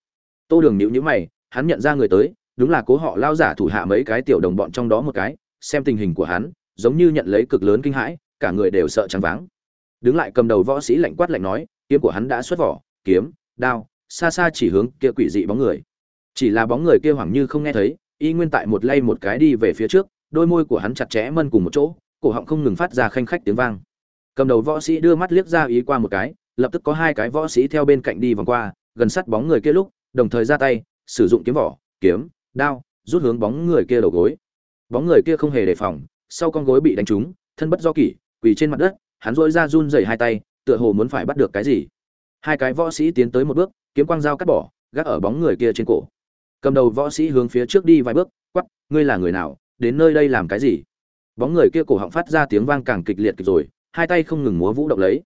Tô đường nhíu nhíu mày hắn nhận ra người tới đúng là cố họ lao giả thủ hạ mấy cái tiểu đồng bọn trong đó một cái xem tình hình của hắn giống như nhận lấy cực lớn kinh hãi cả người đều sợ trắng váng đứng lại cầm đầu võ sĩ lạnh quát lạnh nói, kiếm của hắn đã xuất vỏ, kiếm, đao, xa xa chỉ hướng kia quỷ dị bóng người. Chỉ là bóng người kia hoảng như không nghe thấy, y nguyên tại một lay một cái đi về phía trước, đôi môi của hắn chặt chẽ mân cùng một chỗ, cổ họng không ngừng phát ra khanh khách tiếng vang. Cầm đầu võ sĩ đưa mắt liếc ra ý qua một cái, lập tức có hai cái võ sĩ theo bên cạnh đi vòng qua, gần sát bóng người kia lúc, đồng thời ra tay, sử dụng kiếm vỏ, kiếm, đao, rút hướng bóng người kia đầu gối. Bóng người kia không hề đề phòng, sau con gối bị đánh trúng, thân bất do kỷ, quỳ trên mặt đất hắn dỗi ra run rẩy hai tay, tựa hồ muốn phải bắt được cái gì. Hai cái võ sĩ tiến tới một bước, kiếm quang dao cắt bỏ, gác ở bóng người kia trên cổ. Cầm đầu võ sĩ hướng phía trước đi vài bước quắp ngươi là người nào? Đến nơi đây làm cái gì? Bóng người kia cổ họng phát ra tiếng vang càng kịch liệt kịch rồi, hai tay không ngừng múa vũ động lấy.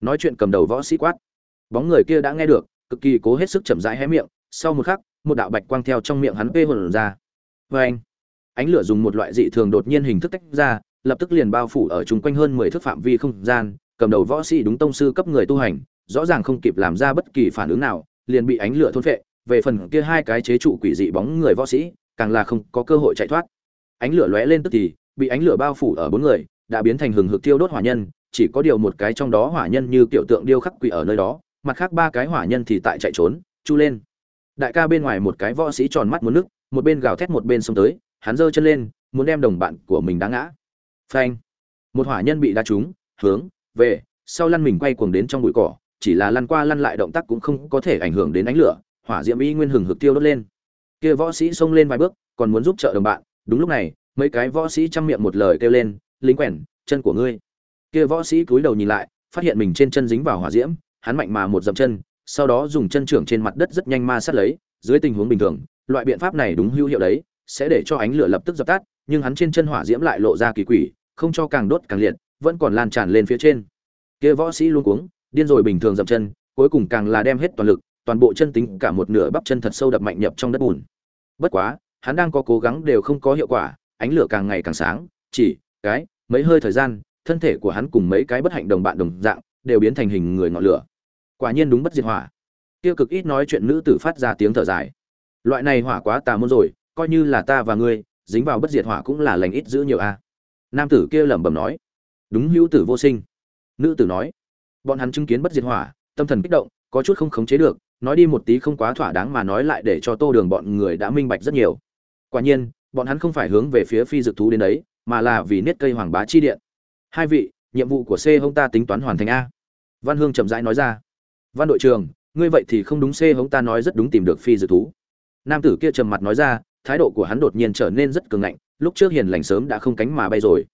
Nói chuyện cầm đầu võ sĩ quát. Bóng người kia đã nghe được, cực kỳ cố hết sức chậm rãi hé miệng, sau một khắc, một đạo bạch quang theo trong miệng hắn vê hồn ra. Vê anh ánh lửa dùng một loại dị thường đột nhiên hình thức tách ra lập tức liền bao phủ ở chung quanh hơn mười thước phạm vi không gian, cầm đầu võ sĩ đúng tông sư cấp người tu hành, rõ ràng không kịp làm ra bất kỳ phản ứng nào, liền bị ánh lửa thôn phệ. Về phần kia hai cái chế trụ quỷ dị bóng người võ sĩ, càng là không có cơ hội chạy thoát. Ánh lửa lóe lên tức thì, bị ánh lửa bao phủ ở bốn người, đã biến thành hừng hực thiêu đốt hỏa nhân, chỉ có điều một cái trong đó hỏa nhân như tiểu tượng điêu khắc quỷ ở nơi đó, mặt khác ba cái hỏa nhân thì tại chạy trốn, chu lên. Đại ca bên ngoài một cái võ sĩ tròn mắt muốn nước, một bên gào thét một bên xông tới, hắn giơ chân lên, muốn đem đồng bạn của mình đá ngã phanh. Một hỏa nhân bị đá trúng, hướng, về, sau lăn mình quay cuồng đến trong bụi cỏ, chỉ là lăn qua lăn lại động tác cũng không có thể ảnh hưởng đến ánh lửa, hỏa diễm y nguyên hừng hực tiêu đốt lên. Kia võ sĩ xông lên vài bước, còn muốn giúp trợ đồng bạn, đúng lúc này, mấy cái võ sĩ chăm miệng một lời kêu lên, lính quèn, chân của ngươi. Kia võ sĩ cúi đầu nhìn lại, phát hiện mình trên chân dính vào hỏa diễm, hắn mạnh mà một dậm chân, sau đó dùng chân trưởng trên mặt đất rất nhanh ma sát lấy, dưới tình huống bình thường, loại biện pháp này đúng hữu hiệu đấy, sẽ để cho ánh lửa lập tức dập tắt, nhưng hắn trên chân hỏa diễm lại lộ ra kỳ quỷ không cho càng đốt càng liệt, vẫn còn lan tràn lên phía trên. Kia võ sĩ luôn cuống, điên rồi bình thường dậm chân, cuối cùng càng là đem hết toàn lực, toàn bộ chân tính cả một nửa bắp chân thật sâu đập mạnh nhập trong đất bùn. Bất quá, hắn đang có cố gắng đều không có hiệu quả, ánh lửa càng ngày càng sáng, chỉ cái mấy hơi thời gian, thân thể của hắn cùng mấy cái bất hạnh đồng bạn đồng dạng, đều biến thành hình người ngọn lửa. Quả nhiên đúng bất diệt hỏa. Tiêu cực ít nói chuyện nữ tử phát ra tiếng thở dài. Loại này hỏa quá tà môn rồi, coi như là ta và ngươi, dính vào bất diệt hỏa cũng là lành ít giữ nhiều a nam tử kia lẩm bẩm nói. Đúng, hữu tử vô sinh. Nữ tử nói. Bọn hắn chứng kiến bất diệt hỏa, tâm thần kích động, có chút không khống chế được, nói đi một tí không quá thỏa đáng mà nói lại để cho tô đường bọn người đã minh bạch rất nhiều. Quả nhiên, bọn hắn không phải hướng về phía phi dực thú đến đấy, mà là vì niết cây hoàng bá chi điện. Hai vị, nhiệm vụ của c hông ta tính toán hoàn thành a. Văn hương chậm rãi nói ra. Văn đội trường ngươi vậy thì không đúng C hống ta nói rất đúng tìm được phi dự thú. Nam tử kia trầm mặt nói ra, thái độ của hắn đột nhiên trở nên rất cường ngạnh lúc trước hiền lành sớm đã không cánh mà bay rồi.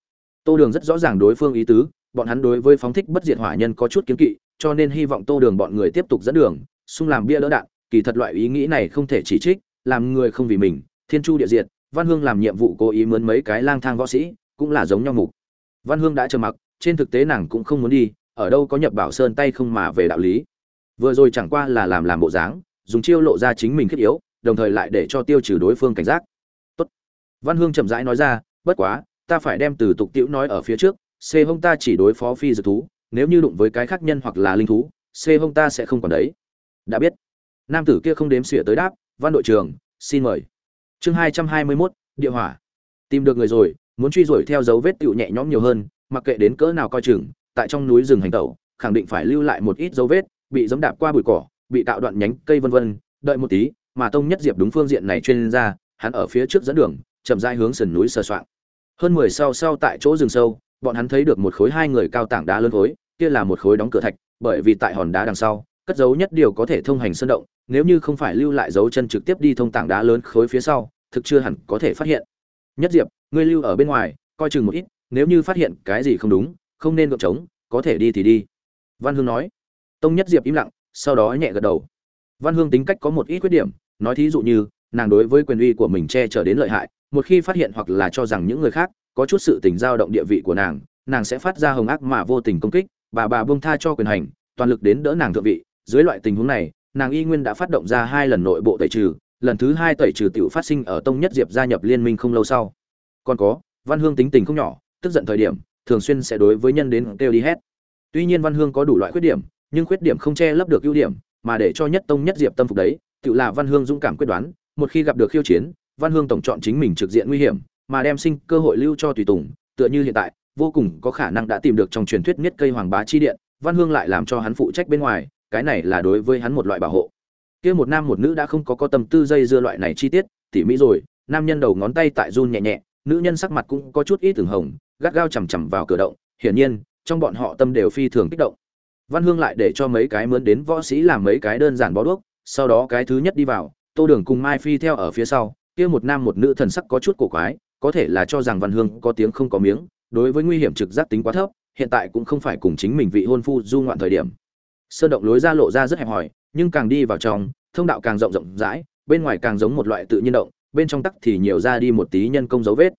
Tô đường rất rõ ràng đối phương ý tứ, bọn hắn đối với phóng thích bất diệt hỏa nhân có chút kiến kỵ, cho nên hy vọng tô đường bọn người tiếp tục dẫn đường, xung làm bia lỡ đạn, kỳ thật loại ý nghĩ này không thể chỉ trích, làm người không vì mình, thiên chu địa diệt, văn hương làm nhiệm vụ cố ý mướn mấy cái lang thang võ sĩ, cũng là giống nhau mục. Văn hương đã trầm mặc, trên thực tế nàng cũng không muốn đi, ở đâu có nhập bảo sơn tay không mà về đạo lý. Vừa rồi chẳng qua là làm làm bộ dáng, dùng chiêu lộ ra chính mình khiết yếu, đồng thời lại để cho tiêu trừ đối phương cảnh giác văn hương chậm rãi nói ra bất quá ta phải đem từ tục tiểu nói ở phía trước c hung ta chỉ đối phó phi dược thú nếu như đụng với cái khác nhân hoặc là linh thú c hung ta sẽ không còn đấy. Đã biết. Nam tử kia không đếm xỉa tới đáp văn đội trưởng xin mời. Chương hai trăm hai mươi mốt địa hỏa. Tìm được người rồi muốn truy đuổi theo dấu vết tựu nhẹ nhõm nhiều hơn mặc kệ đến cỡ nào coi chừng tại trong núi rừng hành tẩu khẳng định phải lưu lại một ít dấu vết bị giẫm đạp qua bụi cỏ bị tạo đoạn nhánh cây vân vân đợi một tí mà tông nhất diệp đúng phương diện này chuyên gia, hắn ở phía trước dẫn đường chậm rãi hướng sườn núi sờ soạng. Hơn mười sau sau tại chỗ rừng sâu, bọn hắn thấy được một khối hai người cao tảng đá lớn khối, kia là một khối đóng cửa thạch, bởi vì tại hòn đá đằng sau, cất giấu nhất điều có thể thông hành sơn động, nếu như không phải lưu lại dấu chân trực tiếp đi thông tảng đá lớn khối phía sau, thực chưa hẳn có thể phát hiện. Nhất diệp, ngươi lưu ở bên ngoài, coi chừng một ít, nếu như phát hiện cái gì không đúng, không nên gượng trống, có thể đi thì đi. Văn hương nói. Tông nhất diệp im lặng, sau đó nhẹ gật đầu. Văn hương tính cách có một ít khuyết điểm, nói thí dụ như, nàng đối với quyền uy của mình che chở đến lợi hại một khi phát hiện hoặc là cho rằng những người khác có chút sự tình dao động địa vị của nàng nàng sẽ phát ra hồng ác mà vô tình công kích, bà bà bông tha cho quyền hành, toàn lực đến đỡ nàng thượng vị. Dưới loại tình huống này, nàng y nguyên đã phát động ra hai lần nội bộ tẩy trừ, lần thứ hai tẩy trừ tiểu phát sinh ở tông nhất diệp gia nhập liên minh không lâu sau. Còn có, văn hương tính tình không nhỏ, tức giận thời điểm, thường xuyên sẽ đối với nhân đến kêu đi hết. Tuy nhiên văn hương có đủ loại khuyết điểm, nhưng khuyết điểm không che lấp được ưu điểm, mà để cho nhất tông nhất diệp tâm phục đấy, tự là văn hương dũng cảm quyết đoán, một khi gặp được khiêu chiến văn hương tổng chọn chính mình trực diện nguy hiểm, mà đem sinh cơ hội lưu cho tùy tùng, tựa như hiện tại, vô cùng có khả năng đã tìm được trong truyền thuyết nhất cây hoàng bá chi điện, văn hương lại làm cho hắn phụ trách bên ngoài, cái này là đối với hắn một loại bảo hộ. Kia một nam một nữ đã không có có tâm tư dây dưa loại này chi tiết, tỉ mỹ rồi, nam nhân đầu ngón tay tại run nhẹ nhẹ, nữ nhân sắc mặt cũng có chút ít từng hồng, gắt gao chằm chằm vào cửa động, hiển nhiên, trong bọn họ tâm đều phi thường kích động. Văn hương lại để cho mấy cái mướn đến võ sĩ làm mấy cái đơn giản bó đuốc, sau đó cái thứ nhất đi vào, tô đường cùng mai phi theo ở phía sau kia một nam một nữ thần sắc có chút cổ quái, có thể là cho rằng văn hương có tiếng không có miếng, đối với nguy hiểm trực giác tính quá thấp, hiện tại cũng không phải cùng chính mình vị hôn phu du ngoạn thời điểm. Sơn động lối ra lộ ra rất hẹp hòi, nhưng càng đi vào trong, thông đạo càng rộng rộng rãi, bên ngoài càng giống một loại tự nhiên động, bên trong tắc thì nhiều ra đi một tí nhân công dấu vết.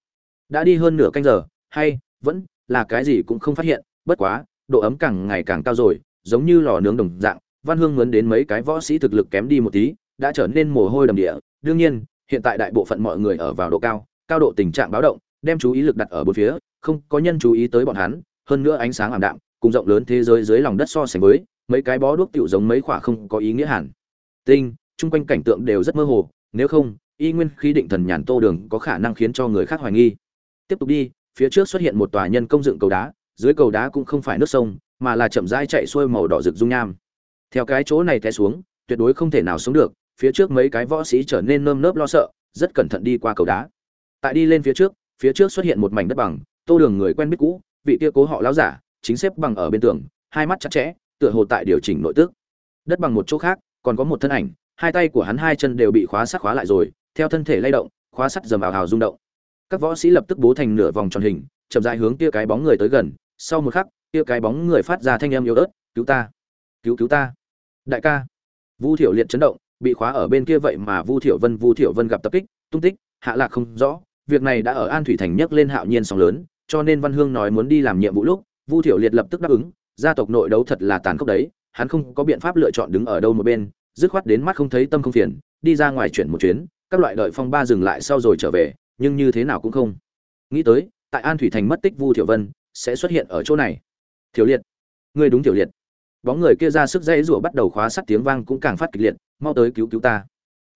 Đã đi hơn nửa canh giờ, hay, vẫn là cái gì cũng không phát hiện, bất quá, độ ấm càng ngày càng cao rồi, giống như lò nướng đồng dạng, văn hương mướn đến mấy cái võ sĩ thực lực kém đi một tí, đã trở nên mồ hôi đầm địa. Đương nhiên hiện tại đại bộ phận mọi người ở vào độ cao cao độ tình trạng báo động, đem chú ý lực đặt ở bốn phía, không có nhân chú ý tới bọn hắn, hơn nữa ánh sáng ảm đạm, cùng rộng lớn thế giới dưới lòng đất so sánh với, mấy cái bó đuốc tiểu giống mấy quả không có ý nghĩa hẳn. Tinh, chung quanh cảnh tượng đều rất mơ hồ, nếu không, y nguyên khí định thần nhàn tô đường có khả năng khiến cho người khác hoài nghi. Tiếp tục đi, phía trước xuất hiện một tòa nhân công dựng cầu đá, dưới cầu đá cũng không phải nước sông, mà là chậm rãi chạy xuôi màu đỏ rực dung nham. Theo cái chỗ này té xuống, tuyệt đối không thể nào sống được phía trước mấy cái võ sĩ trở nên nơm nớp lo sợ, rất cẩn thận đi qua cầu đá. Tại đi lên phía trước phía trước xuất hiện một mảnh đất bằng, tô đường người quen biết cũ, vị kia cố họ láo giả, chính xếp bằng ở bên tường, hai mắt chặt chẽ, tựa hồ tại điều chỉnh nội tức. Đất bằng một chỗ khác, còn có một thân ảnh, hai tay của hắn hai chân đều bị khóa sắt khóa lại rồi, theo thân thể lay động, khóa sắt dầm ảo hào rung động. Các võ sĩ lập tức bố thành nửa vòng tròn hình, chậm rãi hướng kia cái bóng người tới gần, sau một khắc, kia cái bóng người phát ra thanh âm yếu ớt, cứu ta! Cứu cứu ta! Đại ca! Vu thiểu liệt chấn động bị khóa ở bên kia vậy mà vu thiểu vân, vu thiểu vân gặp tập kích, tung tích, hạ lạc không rõ, việc này đã ở an thủy thành nhấc lên hạo nhiên sóng lớn, cho nên văn hương nói muốn đi làm nhiệm vụ lúc, vu thiểu liệt lập tức đáp ứng, gia tộc nội đấu thật là tàn khốc đấy, hắn không có biện pháp lựa chọn đứng ở đâu một bên, dứt khoát đến mắt không thấy tâm không phiền, đi ra ngoài chuyển một chuyến, các loại đợi phong ba dừng lại sau rồi trở về, nhưng như thế nào cũng không. Nghĩ tới, tại an thủy thành mất tích vu thiểu vân, sẽ xuất hiện ở chỗ này. Thiểu liệt. Ngươi đúng thiểu liệt bóng người kia ra sức dãy rủa bắt đầu khóa sắt tiếng vang cũng càng phát kịch liệt, mau tới cứu cứu ta.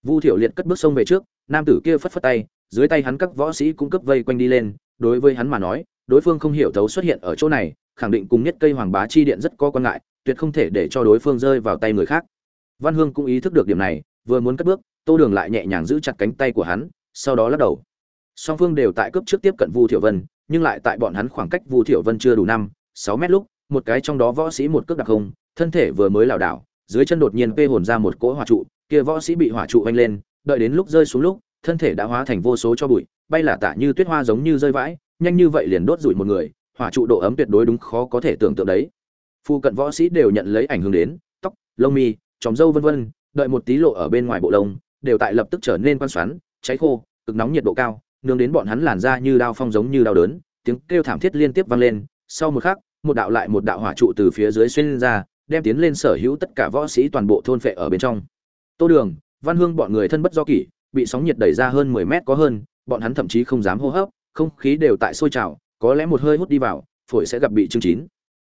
Vu thiểu liệt cất bước sông về trước, nam tử kia phất phất tay, dưới tay hắn các võ sĩ cũng cấp vây quanh đi lên, đối với hắn mà nói, đối phương không hiểu thấu xuất hiện ở chỗ này, khẳng định cùng nhất cây hoàng bá chi điện rất có quan ngại, tuyệt không thể để cho đối phương rơi vào tay người khác. Văn hương cũng ý thức được điểm này, vừa muốn cất bước, tô đường lại nhẹ nhàng giữ chặt cánh tay của hắn, sau đó lắc đầu. Song phương đều tại cấp trước tiếp cận vu thiểu vân, nhưng lại tại bọn hắn khoảng cách vu thiểu vân chưa đủ năm, sáu mét lúc một cái trong đó võ sĩ một cước đặc không thân thể vừa mới lảo đảo, dưới chân đột nhiên vê hồn ra một cỗ hỏa trụ, kia võ sĩ bị hỏa trụ vênh lên, đợi đến lúc rơi xuống lúc, thân thể đã hóa thành vô số cho bụi, bay là tả như tuyết hoa giống như rơi vãi, nhanh như vậy liền đốt rủi một người, hỏa trụ độ ấm tuyệt đối đúng khó có thể tưởng tượng đấy. Phu cận võ sĩ đều nhận lấy ảnh hưởng đến, tóc, lông mi, tròm râu vân vân, đợi một tí lộ ở bên ngoài bộ lông, đều tại lập tức trở nên quan xoắn, cháy khô, cực nóng nhiệt độ cao, nương đến bọn hắn làn da như đao phong giống như đau đớn, tiếng kêu thảm thiết liên tiếp vang lên, sau một khắc một đạo lại một đạo hỏa trụ từ phía dưới xuyên ra, đem tiến lên sở hữu tất cả võ sĩ toàn bộ thôn phệ ở bên trong. Tô đường, văn hương bọn người thân bất do kỷ, bị sóng nhiệt đẩy ra hơn mười mét có hơn, bọn hắn thậm chí không dám hô hấp, không khí đều tại sôi trào, có lẽ một hơi hút đi vào, phổi sẽ gặp bị chứng chín.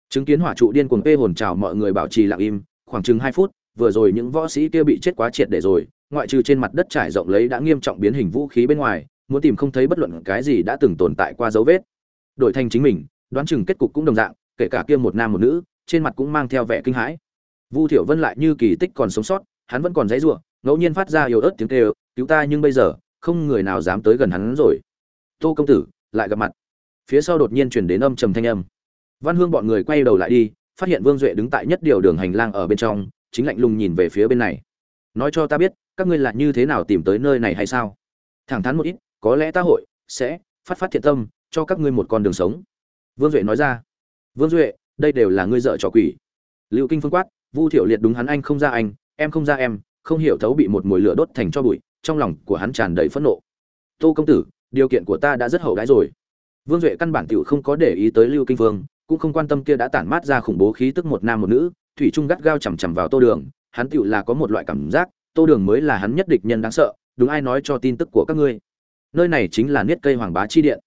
Chứng kiến hỏa trụ điên cuồng tê hồn trào mọi người bảo trì lặng im, khoảng chừng hai phút, vừa rồi những võ sĩ kia bị chết quá triệt để rồi, ngoại trừ trên mặt đất trải rộng lấy đã nghiêm trọng biến hình vũ khí bên ngoài, muốn tìm không thấy bất luận cái gì đã từng tồn tại qua dấu vết. Đổi thành chính mình đoán chừng kết cục cũng đồng dạng, kể cả kia một nam một nữ, trên mặt cũng mang theo vẻ kinh hãi. Vu thiểu vân lại như kỳ tích còn sống sót, hắn vẫn còn dãy giụa ngẫu nhiên phát ra yếu ớt tiếng kêu, cứu ta nhưng bây giờ, không người nào dám tới gần hắn rồi. Tô công tử, lại gặp mặt. Phía sau đột nhiên chuyển đến âm trầm thanh âm. Văn hương bọn người quay đầu lại đi, phát hiện vương duệ đứng tại nhất điều đường hành lang ở bên trong, chính lạnh lùng nhìn về phía bên này. Nói cho ta biết, các ngươi là như thế nào tìm tới nơi này hay sao? Thẳng thắn một ít, có lẽ ta hội sẽ phát phát thiện tâm, cho các ngươi một con đường sống vương duệ nói ra. Vương duệ, đây đều là ngươi dợ trò quỷ. Lưu kinh phương quát, vu thiệu liệt đúng hắn anh không ra anh, em không ra em, không hiểu thấu bị một mùi lửa đốt thành cho bụi, trong lòng của hắn tràn đầy phẫn nộ. Tô công tử, điều kiện của ta đã rất hậu đãi rồi. Vương duệ căn bản tiểu không có để ý tới lưu kinh phương, cũng không quan tâm kia đã tản mát ra khủng bố khí tức một nam một nữ, thủy trung gắt gao chằm chằm vào tô đường, hắn tiểu là có một loại cảm giác, tô đường mới là hắn nhất địch nhân đáng sợ, đúng ai nói cho tin tức của các ngươi? Nơi này chính là niết cây hoàng bá chi điện.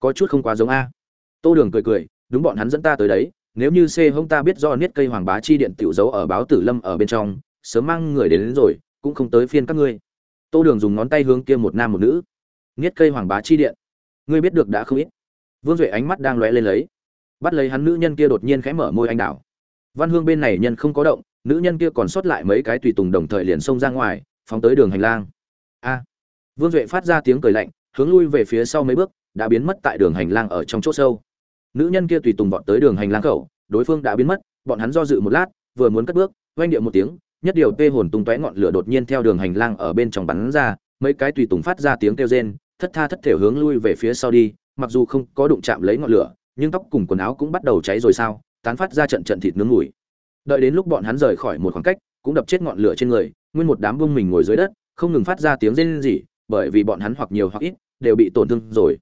Có chút không quá giống a tô đường cười cười đúng bọn hắn dẫn ta tới đấy nếu như c hông ta biết do niết cây hoàng bá chi điện tiểu giấu ở báo tử lâm ở bên trong sớm mang người đến, đến rồi cũng không tới phiên các ngươi. Tô đường dùng ngón tay hướng kia một nam một nữ. Niết cây hoàng bá chi điện ngươi biết được đã không ít. Vương duệ ánh mắt đang lóe lên lấy. Bắt lấy hắn nữ nhân kia đột nhiên khẽ mở môi anh đảo. văn hương bên này nhân không có động nữ nhân kia còn sót lại mấy cái tùy tùng đồng thời liền xông ra ngoài phóng tới đường hành lang. A! Vương duệ phát ra tiếng cười lạnh hướng lui về phía sau mấy bước đã biến mất tại đường hành lang ở trong chỗ sâu. Nữ nhân kia tùy tùng vọt tới đường hành lang khẩu, đối phương đã biến mất, bọn hắn do dự một lát, vừa muốn cất bước, oanh điệu một tiếng, nhất điều tê hồn tung tóe ngọn lửa đột nhiên theo đường hành lang ở bên trong bắn ra, mấy cái tùy tùng phát ra tiếng kêu rên, thất tha thất thể hướng lui về phía sau đi, mặc dù không có đụng chạm lấy ngọn lửa, nhưng tóc cùng quần áo cũng bắt đầu cháy rồi sao, tán phát ra trận trận thịt nướng mùi. Đợi đến lúc bọn hắn rời khỏi một khoảng cách, cũng đập chết ngọn lửa trên người, nguyên một đám bông mình ngồi dưới đất, không ngừng phát ra tiếng rên rỉ, bởi vì bọn hắn hoặc nhiều hoặc ít đều bị tổn thương rồi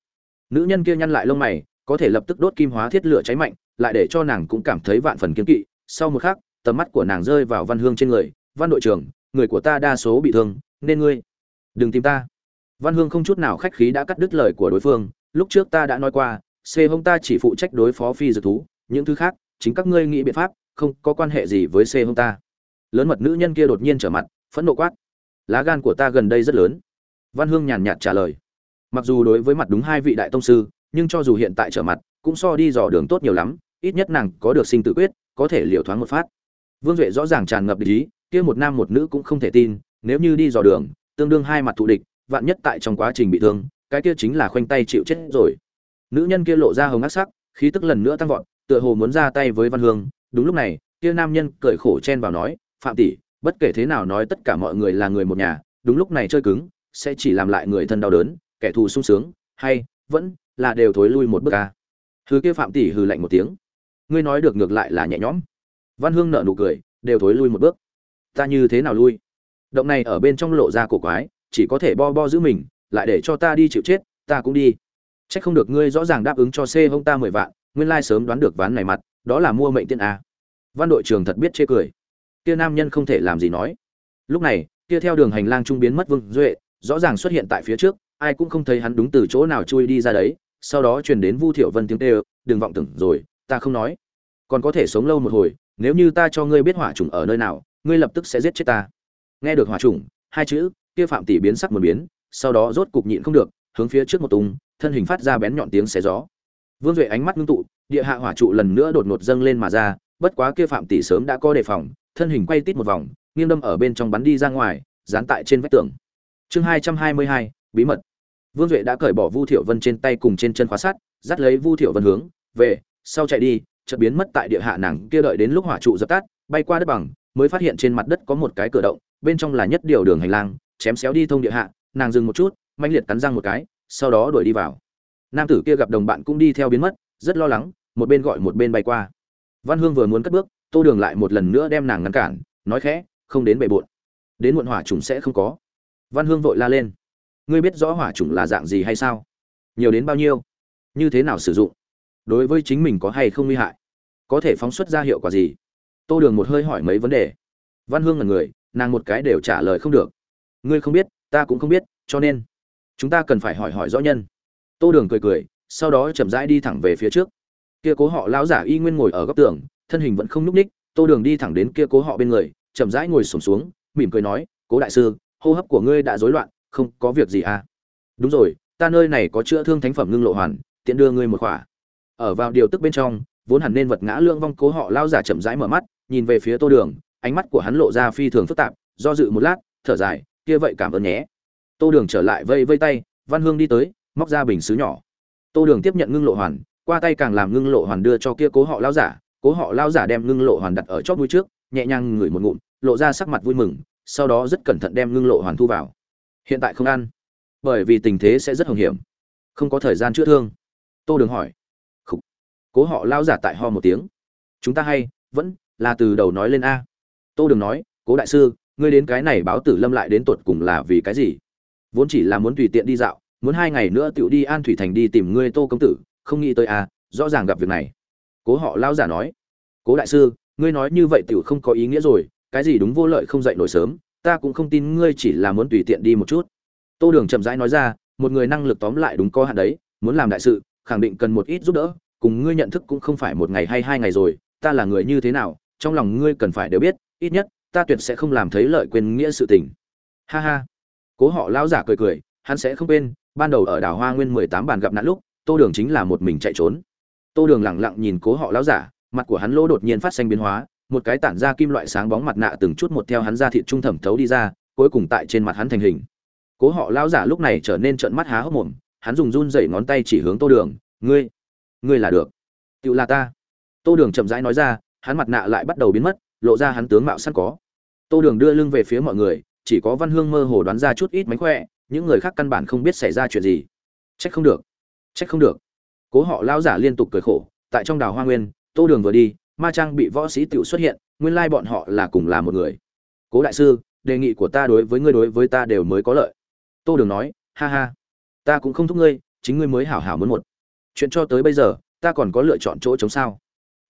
nữ nhân kia nhăn lại lông mày, có thể lập tức đốt kim hóa thiết lửa cháy mạnh, lại để cho nàng cũng cảm thấy vạn phần kiên kỵ. Sau một khắc, tầm mắt của nàng rơi vào văn hương trên người. Văn đội trưởng, người của ta đa số bị thương, nên ngươi đừng tìm ta. Văn hương không chút nào khách khí đã cắt đứt lời của đối phương. Lúc trước ta đã nói qua, c hông ta chỉ phụ trách đối phó phi dược thú. Những thứ khác, chính các ngươi nghĩ biện pháp, không có quan hệ gì với c hông ta. Lớn mật nữ nhân kia đột nhiên trở mặt, phẫn nộ quát. Lá gan của ta gần đây rất lớn. Văn hương nhàn nhạt trả lời mặc dù đối với mặt đúng hai vị đại tông sư, nhưng cho dù hiện tại trở mặt, cũng so đi dò đường tốt nhiều lắm, ít nhất nàng có được sinh tự quyết, có thể liều thoáng một phát. Vương duệ rõ ràng tràn ngập ý, kia một nam một nữ cũng không thể tin, nếu như đi dò đường, tương đương hai mặt thù địch, vạn nhất tại trong quá trình bị thương, cái kia chính là khoanh tay chịu chết rồi. Nữ nhân kia lộ ra hồng ác sắc, khí tức lần nữa tăng vọt, tựa hồ muốn ra tay với văn hương. Đúng lúc này, kia nam nhân cười khổ chen vào nói, phạm tỷ, bất kể thế nào nói tất cả mọi người là người một nhà, đúng lúc này chơi cứng, sẽ chỉ làm lại người thân đau đớn kẻ thù sung sướng hay vẫn là đều thối lui một bước ca thứ kia phạm tỷ hừ lạnh một tiếng ngươi nói được ngược lại là nhẹ nhõm văn hương nợ nụ cười đều thối lui một bước ta như thế nào lui động này ở bên trong lộ ra cổ quái chỉ có thể bo bo giữ mình lại để cho ta đi chịu chết ta cũng đi Chắc không được ngươi rõ ràng đáp ứng cho C hông ta mười vạn, nguyên lai sớm đoán được ván này mặt, đó là mua mệnh tiên a. Văn đội trưởng thật biết chê cười. Kia nam nhân không thể làm gì nói. Lúc này, kia theo đường hành lang trung biến mất Vương Duệ, rõ ràng xuất hiện tại phía trước, ai cũng không thấy hắn đúng từ chỗ nào chui đi ra đấy, sau đó truyền đến Vu Thiệu Vân tiếng tê, đừng vọng tưởng rồi, ta không nói. Còn có thể sống lâu một hồi, nếu như ta cho ngươi biết hỏa trùng ở nơi nào, ngươi lập tức sẽ giết chết ta. Nghe được hỏa trùng, hai chữ, kia Phạm tỷ biến sắc một biến, sau đó rốt cục nhịn không được, hướng phía trước một tung, thân hình phát ra bén nhọn tiếng xé gió. Vương Duệ ánh mắt ngưng tụ, địa hạ hỏa trụ lần nữa đột ngột dâng lên mà ra, bất quá kia Phạm tỷ sớm đã có đề phòng, thân hình quay tít một vòng, nghiêng đâm ở bên trong bắn đi ra ngoài, dán tại trên vách tường. Chương hai trăm hai mươi hai, bí mật. Vương Duệ đã cởi bỏ Vu Thiệu Vân trên tay cùng trên chân khóa sắt, dắt lấy Vu Thiệu Vân hướng về sau chạy đi, chợt biến mất tại địa hạ nàng kia đợi đến lúc hỏa trụ dập tắt, bay qua đất bằng, mới phát hiện trên mặt đất có một cái cửa động bên trong là nhất điều đường hành lang chém xéo đi thông địa hạ nàng dừng một chút mãnh liệt cắn răng một cái sau đó đuổi đi vào. Nam tử kia gặp đồng bạn cũng đi theo biến mất rất lo lắng một bên gọi một bên bay qua. Văn hương vừa muốn cất bước tô đường lại một lần nữa đem nàng ngăn cản nói khẽ không đến bề bội, đến muộn hỏa trùng sẽ không có. Văn hương vội la lên ngươi biết rõ hỏa trùng là dạng gì hay sao? Nhiều đến bao nhiêu? Như thế nào sử dụng? Đối với chính mình có hay không nguy hại? Có thể phóng xuất ra hiệu quả gì? Tô đường một hơi hỏi mấy vấn đề. Văn hương là người, nàng một cái đều trả lời không được. Ngươi không biết, ta cũng không biết, cho nên chúng ta cần phải hỏi hỏi rõ nhân. Tô đường cười cười, sau đó chậm rãi đi thẳng về phía trước. Kia cố họ lão giả y nguyên ngồi ở góc tường, thân hình vẫn không nhúc ních, tô đường đi thẳng đến kia cố họ bên người, chậm rãi ngồi sổm xuống, mỉm cười nói, cố đại sư, hô hấp của ngươi đã rối loạn không có việc gì à? Đúng rồi, ta nơi này có chữa thương thánh phẩm ngưng lộ hoàn, tiện đưa ngươi một khỏa. Ở vào điều tức bên trong, vốn hẳn nên vật ngã lương vong cố họ lao giả chậm rãi mở mắt, nhìn về phía tô đường, ánh mắt của hắn lộ ra phi thường phức tạp, do dự một lát, thở dài, kia vậy cảm ơn nhé. Tô đường trở lại vây vây tay, văn hương đi tới, móc ra bình xứ nhỏ. Tô đường tiếp nhận ngưng lộ hoàn, qua tay càng làm ngưng lộ hoàn đưa cho kia cố họ lao giả, cố họ lao giả đem ngưng lộ hoàn đặt ở chót mũi trước, nhẹ nhàng ngửi một ngụm, lộ ra sắc mặt vui mừng, sau đó rất cẩn thận đem ngưng lộ hoàn thu vào hiện tại không ăn. Bởi vì tình thế sẽ rất hồng hiểm. Không có thời gian chữa thương. Tô đường hỏi. Khủ. cố họ lao giả tại ho một tiếng. Chúng ta hay, vẫn là từ đầu nói lên a. Tô đường nói, cố đại sư, ngươi đến cái này báo tử lâm lại đến tột cùng là vì cái gì? Vốn chỉ là muốn tùy tiện đi dạo, muốn hai ngày nữa tựu đi an thủy thành đi tìm ngươi tô công tử, không nghĩ tới a, rõ ràng gặp việc này. Cố họ lao giả nói. Cố đại sư, ngươi nói như vậy tựu không có ý nghĩa rồi, cái gì đúng vô lợi không dậy nổi sớm ta cũng không tin ngươi chỉ là muốn tùy tiện đi một chút. Tô đường chậm rãi nói ra, một người năng lực tóm lại đúng có hạn đấy, muốn làm đại sự, khẳng định cần một ít giúp đỡ, cùng ngươi nhận thức cũng không phải một ngày hay hai ngày rồi, ta là người như thế nào, trong lòng ngươi cần phải đều biết, ít nhất, ta tuyệt sẽ không làm thấy lợi quên nghĩa sự tình. Ha ha. Cố họ lão giả cười cười, hắn sẽ không quên, ban đầu ở đảo hoa nguyên mười tám bàn gặp nạn lúc, tô đường chính là một mình chạy trốn. Tô đường lẳng lặng nhìn cố họ lão giả, mặt của hắn lỗ đột nhiên phát xanh biến hóa một cái tản ra kim loại sáng bóng mặt nạ từng chút một theo hắn ra thịt trung thẩm thấu đi ra, cuối cùng tại trên mặt hắn thành hình. Cố họ lão giả lúc này trở nên trợn mắt há hốc mồm, hắn dùng run dậy ngón tay chỉ hướng tô đường, ngươi ngươi là được. Tự là ta. Tô đường chậm rãi nói ra, hắn mặt nạ lại bắt đầu biến mất, lộ ra hắn tướng mạo sẵn có. Tô đường đưa lưng về phía mọi người, chỉ có văn hương mơ hồ đoán ra chút ít mánh khỏe, những người khác căn bản không biết xảy ra chuyện gì. Trách không được, trách không được. Cố họ lão giả liên tục cười khổ, tại trong đào hoa nguyên, tô đường vừa đi ma trang bị võ sĩ tiểu xuất hiện, nguyên lai bọn họ là cùng là một người. Cố đại sư, đề nghị của ta đối với ngươi đối với ta đều mới có lợi. Tô đường nói, ha ha, ta cũng không thúc ngươi, chính ngươi mới hảo hảo muốn một. Chuyện cho tới bây giờ, ta còn có lựa chọn chỗ chống sao?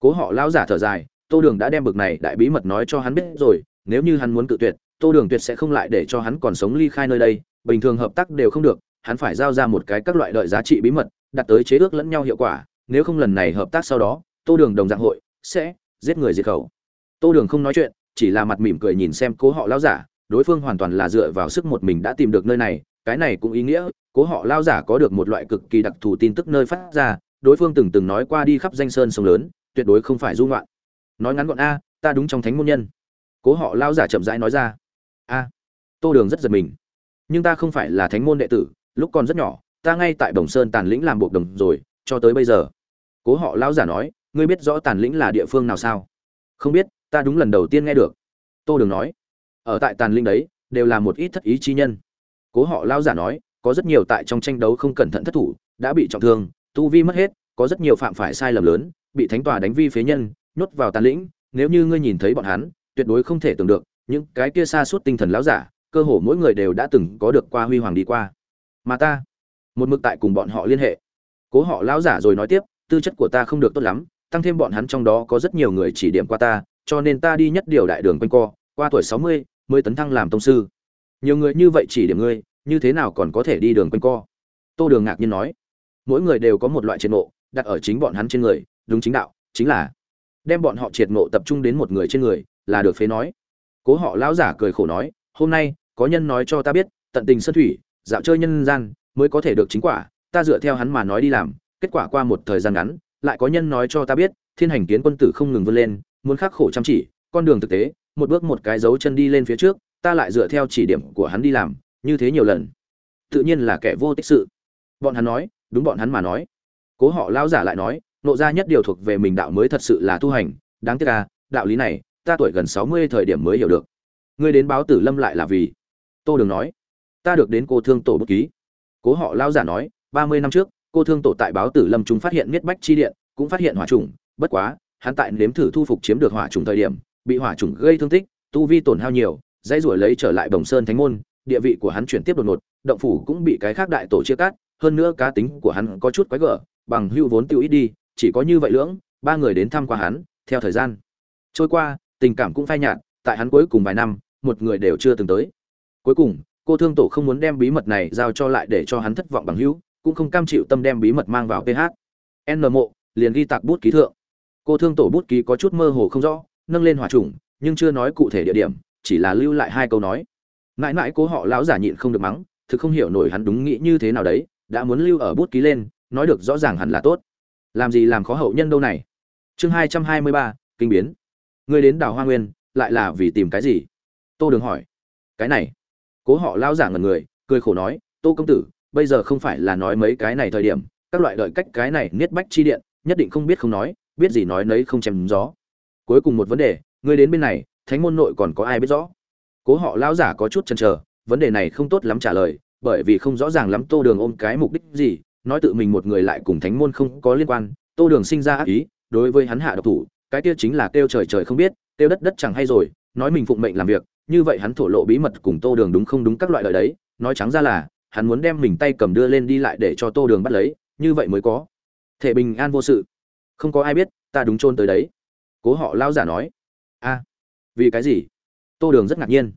Cố họ lão giả thở dài, tô đường đã đem bực này đại bí mật nói cho hắn biết rồi, nếu như hắn muốn cự tuyệt, tô đường tuyệt sẽ không lại để cho hắn còn sống ly khai nơi đây, bình thường hợp tác đều không được, hắn phải giao ra một cái các loại đợi giá trị bí mật, đặt tới chế ước lẫn nhau hiệu quả, nếu không lần này hợp tác sau đó, tô đường đồng dạng hội sẽ giết người diệt khẩu. Tô đường không nói chuyện, chỉ là mặt mỉm cười nhìn xem cố họ lão giả, đối phương hoàn toàn là dựa vào sức một mình đã tìm được nơi này, cái này cũng ý nghĩa, cố họ lao giả có được một loại cực kỳ đặc thù tin tức nơi phát ra, đối phương từng từng nói qua đi khắp danh sơn sông lớn, tuyệt đối không phải du ngoạn. Nói ngắn gọn, a, ta đúng trong thánh môn nhân. Cố họ lao giả chậm rãi nói ra. A. Tô đường rất giật mình. Nhưng ta không phải là thánh môn đệ tử, lúc còn rất nhỏ, ta ngay tại đồng sơn tàn lĩnh làm buộc đồng rồi, cho tới bây giờ. Cố họ lao giả nói ngươi biết rõ tàn lĩnh là địa phương nào sao? Không biết, ta đúng lần đầu tiên nghe được. Tô đường nói, ở tại tàn linh đấy, đều là một ít thất ý chi nhân. Cố họ lao giả nói, có rất nhiều tại trong tranh đấu không cẩn thận thất thủ, đã bị trọng thương, tu vi mất hết, có rất nhiều phạm phải sai lầm lớn, bị thánh tòa đánh vi phế nhân, nhốt vào tàn lĩnh. Nếu như ngươi nhìn thấy bọn hắn, tuyệt đối không thể tưởng được, những cái kia xa suốt tinh thần lão giả, cơ hồ mỗi người đều đã từng có được qua huy hoàng đi qua. Mà ta, một mực tại cùng bọn họ liên hệ. Cố họ lão giả rồi nói tiếp, tư chất của ta không được tốt lắm tăng thêm bọn hắn trong đó có rất nhiều người chỉ điểm qua ta, cho nên ta đi nhất điều đại đường quanh co, qua tuổi sáu mươi mới tấn thăng làm tông sư. Nhiều người như vậy chỉ điểm ngươi, như thế nào còn có thể đi đường quanh co? Tô đường ngạc nhiên nói. Mỗi người đều có một loại triệt ngộ, đặt ở chính bọn hắn trên người, đúng chính đạo, chính là đem bọn họ triệt ngộ tập trung đến một người trên người, là được phế nói. Cố họ lão giả cười khổ nói, hôm nay, có nhân nói cho ta biết, tận tình sơn thủy, dạo chơi nhân gian, mới có thể được chính quả, ta dựa theo hắn mà nói đi làm, kết quả qua một thời gian ngắn lại có nhân nói cho ta biết, thiên hành kiến quân tử không ngừng vươn lên, muốn khắc khổ chăm chỉ, con đường thực tế, một bước một cái dấu chân đi lên phía trước, ta lại dựa theo chỉ điểm của hắn đi làm, như thế nhiều lần. Tự nhiên là kẻ vô tích sự. Bọn hắn nói, đúng bọn hắn mà nói. Cố họ lao giả lại nói, nộ ra nhất điều thuộc về mình đạo mới thật sự là tu hành, đáng tiếc à đạo lý này, ta tuổi gần sáu mươi thời điểm mới hiểu được. Ngươi đến báo tử lâm lại là vì? Tô đường nói. Ta được đến cô thương tổ bút ký. Cố họ lao giả nói, ba mươi năm trước cô thương tổ tại báo tử lâm chúng phát hiện miết bách chi điện, cũng phát hiện hỏa trùng, bất quá, hắn tại nếm thử thu phục chiếm được hỏa trùng thời điểm, bị hỏa trùng gây thương tích, tu vi tổn hao nhiều, dãy ruổi lấy trở lại bồng sơn thánh môn, địa vị của hắn chuyển tiếp đột ngột, động phủ cũng bị cái khác đại tổ chia cắt, hơn nữa cá tính của hắn có chút quái gở, bằng hưu vốn tiêu ít đi, chỉ có như vậy lưỡng, ba người đến thăm qua hắn, theo thời gian trôi qua, tình cảm cũng phai nhạt, tại hắn cuối cùng vài năm, một người đều chưa từng tới. Cuối cùng, cô thương tổ không muốn đem bí mật này giao cho lại để cho hắn thất vọng bằng hữu cũng không cam chịu tâm đem bí mật mang vào ph n mộ, liền ghi tạc bút ký thượng. Cô thương tổ bút ký có chút mơ hồ không rõ, nâng lên hỏa trùng, nhưng chưa nói cụ thể địa điểm, chỉ là lưu lại hai câu nói. Mãi mãi cố họ lão giả nhịn không được mắng, thực không hiểu nổi hắn đúng nghĩ như thế nào đấy, đã muốn lưu ở bút ký lên, nói được rõ ràng hẳn là tốt. Làm gì làm khó hậu nhân đâu này. Chương hai trăm hai mươi ba, kinh biến. Người đến đảo hoa nguyên, lại là vì tìm cái gì? Tô đường hỏi. Cái này. Cố họ lao giả ngần người, cười khổ nói, tô công tử bây giờ không phải là nói mấy cái này thời điểm, các loại đợi cách cái này niết bách chi điện, nhất định không biết không nói, biết gì nói nấy không chém gió. Cuối cùng một vấn đề, ngươi đến bên này, thánh môn nội còn có ai biết rõ? Cố họ lão giả có chút chần chờ, vấn đề này không tốt lắm trả lời, bởi vì không rõ ràng lắm tô đường ôm cái mục đích gì, nói tự mình một người lại cùng thánh môn không có liên quan, tô đường sinh ra ác ý, đối với hắn hạ độc thủ, cái kia chính là kêu trời trời không biết, kêu đất đất chẳng hay rồi, nói mình phụng mệnh làm việc, như vậy hắn thổ lộ bí mật cùng tô đường đúng không đúng các loại lợi đấy, nói trắng ra là hắn muốn đem mình tay cầm đưa lên đi lại để cho tô đường bắt lấy, như vậy mới có. Thể bình an vô sự. Không có ai biết, ta đúng chôn tới đấy. Cố họ lao giả nói. A, vì cái gì? Tô đường rất ngạc nhiên.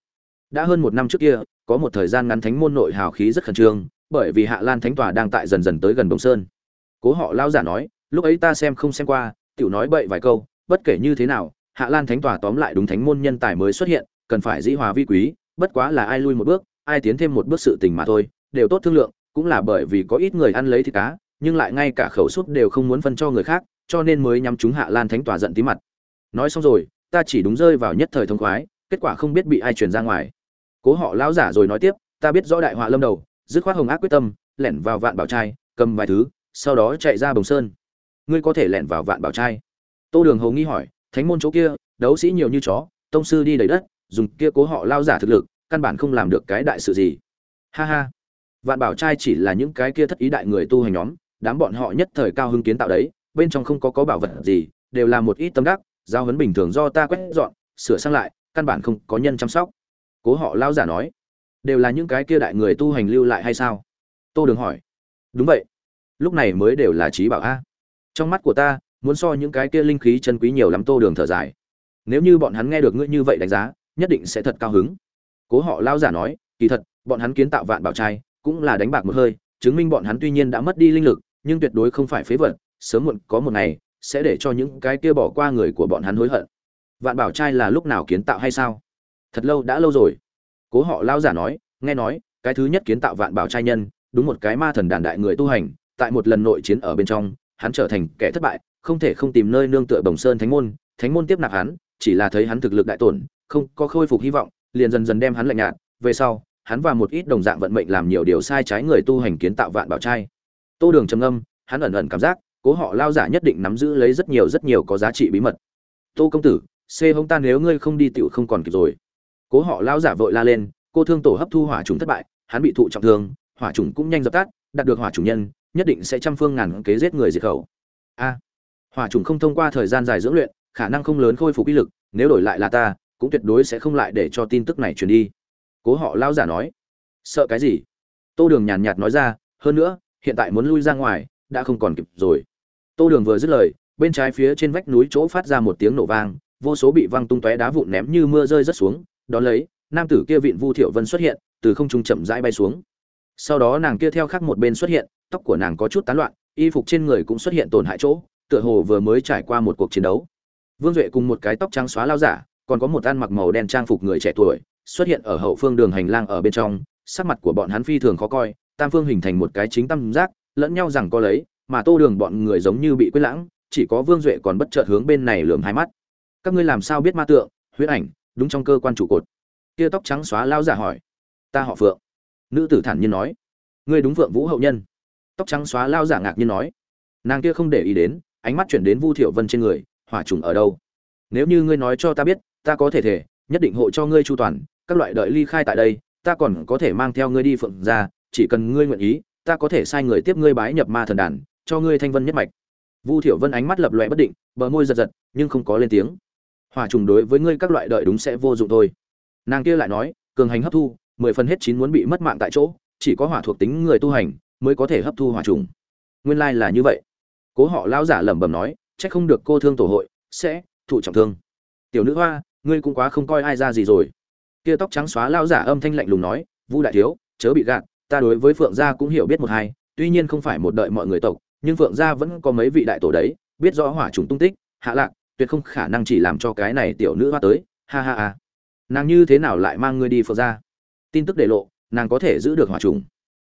Đã hơn một năm trước kia, có một thời gian ngắn thánh môn nội hào khí rất khẩn trương, bởi vì hạ lan thánh tòa đang tại dần dần tới gần đồng sơn. Cố họ lao giả nói, lúc ấy ta xem không xem qua, tiểu nói bậy vài câu, bất kể như thế nào, hạ lan thánh tòa tóm lại đúng thánh môn nhân tài mới xuất hiện, cần phải dĩ hòa vi quý, bất quá là ai lui một bước, ai tiến thêm một bước sự tình mà thôi đều tốt thương lượng, cũng là bởi vì có ít người ăn lấy thịt cá, nhưng lại ngay cả khẩu sút đều không muốn phân cho người khác, cho nên mới nhắm chúng hạ lan thánh tỏa giận tí mặt. Nói xong rồi, ta chỉ đúng rơi vào nhất thời thông khoái, kết quả không biết bị ai truyền ra ngoài. Cố họ lão giả rồi nói tiếp, ta biết rõ đại họa lâm đầu, dứt khoát hồng ác quyết tâm, lẻn vào vạn bảo trai, cầm vài thứ, sau đó chạy ra bồng sơn. Ngươi có thể lẻn vào vạn bảo trai? Tô đường hầu nghi hỏi, thánh môn chỗ kia, đấu sĩ nhiều như chó, tông sư đi đầy đất, dùng kia cố họ lao giả thực lực, căn bản không làm được cái đại sự gì. Ha ha vạn bảo trai chỉ là những cái kia thất ý đại người tu hành nhóm, đám bọn họ nhất thời cao hưng kiến tạo đấy, bên trong không có có bảo vật gì, đều là một ít tâm đắc, giao huấn bình thường do ta quét dọn, sửa sang lại, căn bản không có nhân chăm sóc. Cố họ lao giả nói, đều là những cái kia đại người tu hành lưu lại hay sao? Tô đường hỏi. Đúng vậy. Lúc này mới đều là trí bảo a. Trong mắt của ta, muốn so những cái kia linh khí chân quý nhiều lắm tô đường thở dài. Nếu như bọn hắn nghe được ngươi như vậy đánh giá, nhất định sẽ thật cao hứng. Cố họ lao giả nói, kỳ thật, bọn hắn kiến tạo vạn bảo trai cũng là đánh bạc một hơi, chứng minh bọn hắn tuy nhiên đã mất đi linh lực, nhưng tuyệt đối không phải phế vật, sớm muộn có một ngày, sẽ để cho những cái kia bỏ qua người của bọn hắn hối hận. Vạn bảo trai là lúc nào kiến tạo hay sao? Thật lâu đã lâu rồi. Cố họ lao giả nói, nghe nói, cái thứ nhất kiến tạo vạn bảo trai nhân, đúng một cái ma thần đàn đại người tu hành, tại một lần nội chiến ở bên trong, hắn trở thành kẻ thất bại, không thể không tìm nơi nương tựa bồng sơn thánh môn thánh môn tiếp nạp hắn, chỉ là thấy hắn thực lực đại tổn, không có khôi phục hy vọng, liền dần dần đem hắn lạnh nhạt. Về sau hắn và một ít đồng dạng vận mệnh làm nhiều điều sai trái người tu hành kiến tạo vạn bảo trai. Tô đường trầm ngâm, hắn ẩn ẩn cảm giác cố họ lao giả nhất định nắm giữ lấy rất nhiều rất nhiều có giá trị bí mật. Tô công tử xê hông ta nếu ngươi không đi tiểu không còn kịp rồi. Cố họ lao giả vội la lên cô thương tổ hấp thu hỏa trùng thất bại hắn bị thụ trọng thương hỏa trùng cũng nhanh dập tắt đạt được hỏa trùng nhân nhất định sẽ trăm phương ngàn kế giết người diệt khẩu. A hỏa trùng không thông qua thời gian dài dưỡng luyện khả năng không lớn khôi phục uy lực nếu đổi lại là ta cũng tuyệt đối sẽ không lại để cho tin tức này truyền đi cố họ lao giả nói. Sợ cái gì? Tô đường nhàn nhạt nói ra, hơn nữa, hiện tại muốn lui ra ngoài, đã không còn kịp rồi. Tô đường vừa dứt lời, bên trái phía trên vách núi chỗ phát ra một tiếng nổ vang, vô số bị văng tung tóe đá vụn ném như mưa rơi rất xuống, đón lấy, nam tử kia vịn vu thiệu vân xuất hiện, từ không trung chậm rãi bay xuống. Sau đó nàng kia theo khác một bên xuất hiện, tóc của nàng có chút tán loạn, y phục trên người cũng xuất hiện tổn hại chỗ, tựa hồ vừa mới trải qua một cuộc chiến đấu. Vương duệ cùng một cái tóc trắng xóa lao giả, còn có một ăn mặc màu đen trang phục người trẻ tuổi xuất hiện ở hậu phương đường hành lang ở bên trong, sắc mặt của bọn hắn phi thường khó coi, tam phương hình thành một cái chính tam giác, lẫn nhau rằng có lấy, mà tô đường bọn người giống như bị quên lãng, chỉ có vương duệ còn bất chợt hướng bên này lườm hai mắt. Các ngươi làm sao biết ma tượng, huyết ảnh, đúng trong cơ quan trụ cột? Kia tóc trắng xóa lao giả hỏi. Ta họ phượng. Nữ tử thản nhiên nói. Ngươi đúng phượng vũ hậu nhân. Tóc trắng xóa lao giả ngạc nhiên nói. Nàng kia không để ý đến, ánh mắt chuyển đến vu thiệu vân trên người, hỏa trùng ở đâu? Nếu như ngươi nói cho ta biết, ta có thể thể, nhất định hộ cho ngươi chu toàn các loại đợi ly khai tại đây, ta còn có thể mang theo ngươi đi phượng ra chỉ cần ngươi nguyện ý, ta có thể sai người tiếp ngươi bái nhập ma thần đàn, cho ngươi thanh vân nhất mạch. Vu thiểu vân ánh mắt lập lòe bất định, bờ môi giật giật, nhưng không có lên tiếng. Hỏa trùng đối với ngươi các loại đợi đúng sẽ vô dụng thôi. Nàng kia lại nói, cường hành hấp thu, mười phần hết chín muốn bị mất mạng tại chỗ, chỉ có hỏa thuộc tính người tu hành, mới có thể hấp thu hỏa trùng. Nguyên lai là như vậy. Cố họ lão giả lẩm bẩm nói trách không được cô thương tổ hội, sẽ thụ trọng thương. Tiểu nữ hoa, ngươi cũng quá không coi ai ra gì rồi kia tóc trắng xóa lão giả âm thanh lạnh lùng nói, vu đại thiếu, chớ bị gạt, ta đối với phượng gia cũng hiểu biết một hai, tuy nhiên không phải một đợi mọi người tộc, nhưng phượng gia vẫn có mấy vị đại tổ đấy, biết rõ hỏa trùng tung tích, hạ lạc, tuyệt không khả năng chỉ làm cho cái này tiểu nữ hoa tới, ha ha ha. Nàng như thế nào lại mang ngươi đi phượng gia? Tin tức để lộ, nàng có thể giữ được hỏa trùng.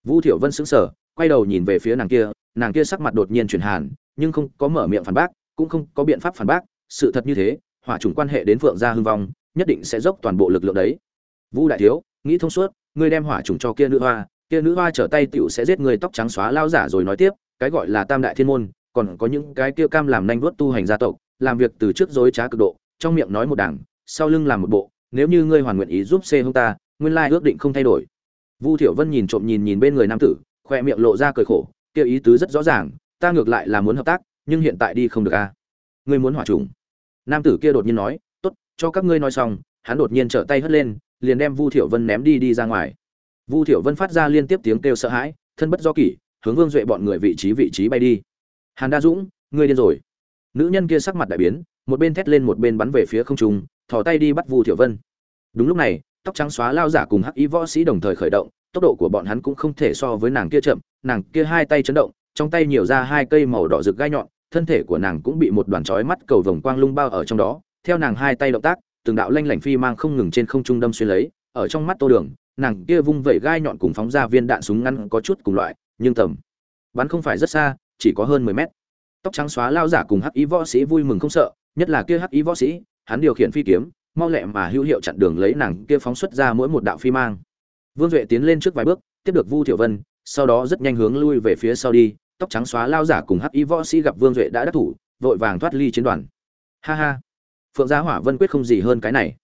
Vu thiểu vân sững sờ, quay đầu nhìn về phía nàng kia nàng kia sắc mặt đột nhiên chuyển hàn, nhưng không có mở miệng phản bác, cũng không có biện pháp phản bác, sự thật như thế, hỏa trùng quan hệ đến phượng gia hưng vong nhất định sẽ dốc toàn bộ lực lượng đấy. Vu đại thiếu, nghĩ thông suốt, ngươi đem hỏa trùng cho kia nữ hoa, kia nữ hoa trở tay tiểu sẽ giết người tóc trắng xóa lao giả rồi nói tiếp, cái gọi là tam đại thiên môn, còn có những cái kia cam làm nhanh vuốt tu hành gia tộc, làm việc từ trước dối trá cực độ, trong miệng nói một đảng, sau lưng làm một bộ, nếu như ngươi hoàn nguyện ý giúp xê hông ta, nguyên lai ước định không thay đổi. Vu thiểu vân nhìn trộm nhìn nhìn bên người nam tử, khoe miệng lộ ra cười khổ, kia ý tứ rất rõ ràng, ta ngược lại là muốn hợp tác, nhưng hiện tại đi không được a. Ngươi muốn hỏa trùng? Nam tử kia đột nhiên nói cho các ngươi nói xong, hắn đột nhiên trở tay hất lên, liền đem vu thiểu vân ném đi đi ra ngoài. Vu thiểu vân phát ra liên tiếp tiếng kêu sợ hãi, thân bất do kỷ, hướng vương duệ bọn người vị trí vị trí bay đi. Hàn đa dũng, ngươi điên rồi. Nữ nhân kia sắc mặt đại biến, một bên thét lên một bên bắn về phía không trung, thò tay đi bắt vu thiểu vân. Đúng lúc này, tóc trắng xóa lao giả cùng hắc y võ sĩ đồng thời khởi động, tốc độ của bọn hắn cũng không thể so với nàng kia chậm, nàng kia hai tay chấn động, trong tay nhiều ra hai cây màu đỏ rực gai nhọn, thân thể của nàng cũng bị một đoàn chói mắt cầu vồng quang lung bao ở trong đó theo nàng hai tay động tác, từng đạo lanh lảnh phi mang không ngừng trên không trung đâm xuyên lấy, ở trong mắt tô đường, nàng kia vung vẩy gai nhọn cùng phóng ra viên đạn súng ngắn có chút cùng loại, nhưng tầm bắn không phải rất xa, chỉ có hơn mười mét. Tóc trắng xóa lao giả cùng hắc ý võ sĩ vui mừng không sợ, nhất là kia hắc ý võ sĩ, hắn điều khiển phi kiếm, mau lẹ mà hữu hiệu chặn đường lấy nàng kia phóng xuất ra mỗi một đạo phi mang. Vương duệ tiến lên trước vài bước, tiếp được vu thiểu vân, sau đó rất nhanh hướng lui về phía sau đi, tóc trắng xóa lao giả cùng hắc ý võ sĩ gặp vương duệ đã đắc thủ, vội vàng thoát ly chiến đoàn. Ha ha phượng gia hỏa vân quyết không gì hơn cái này.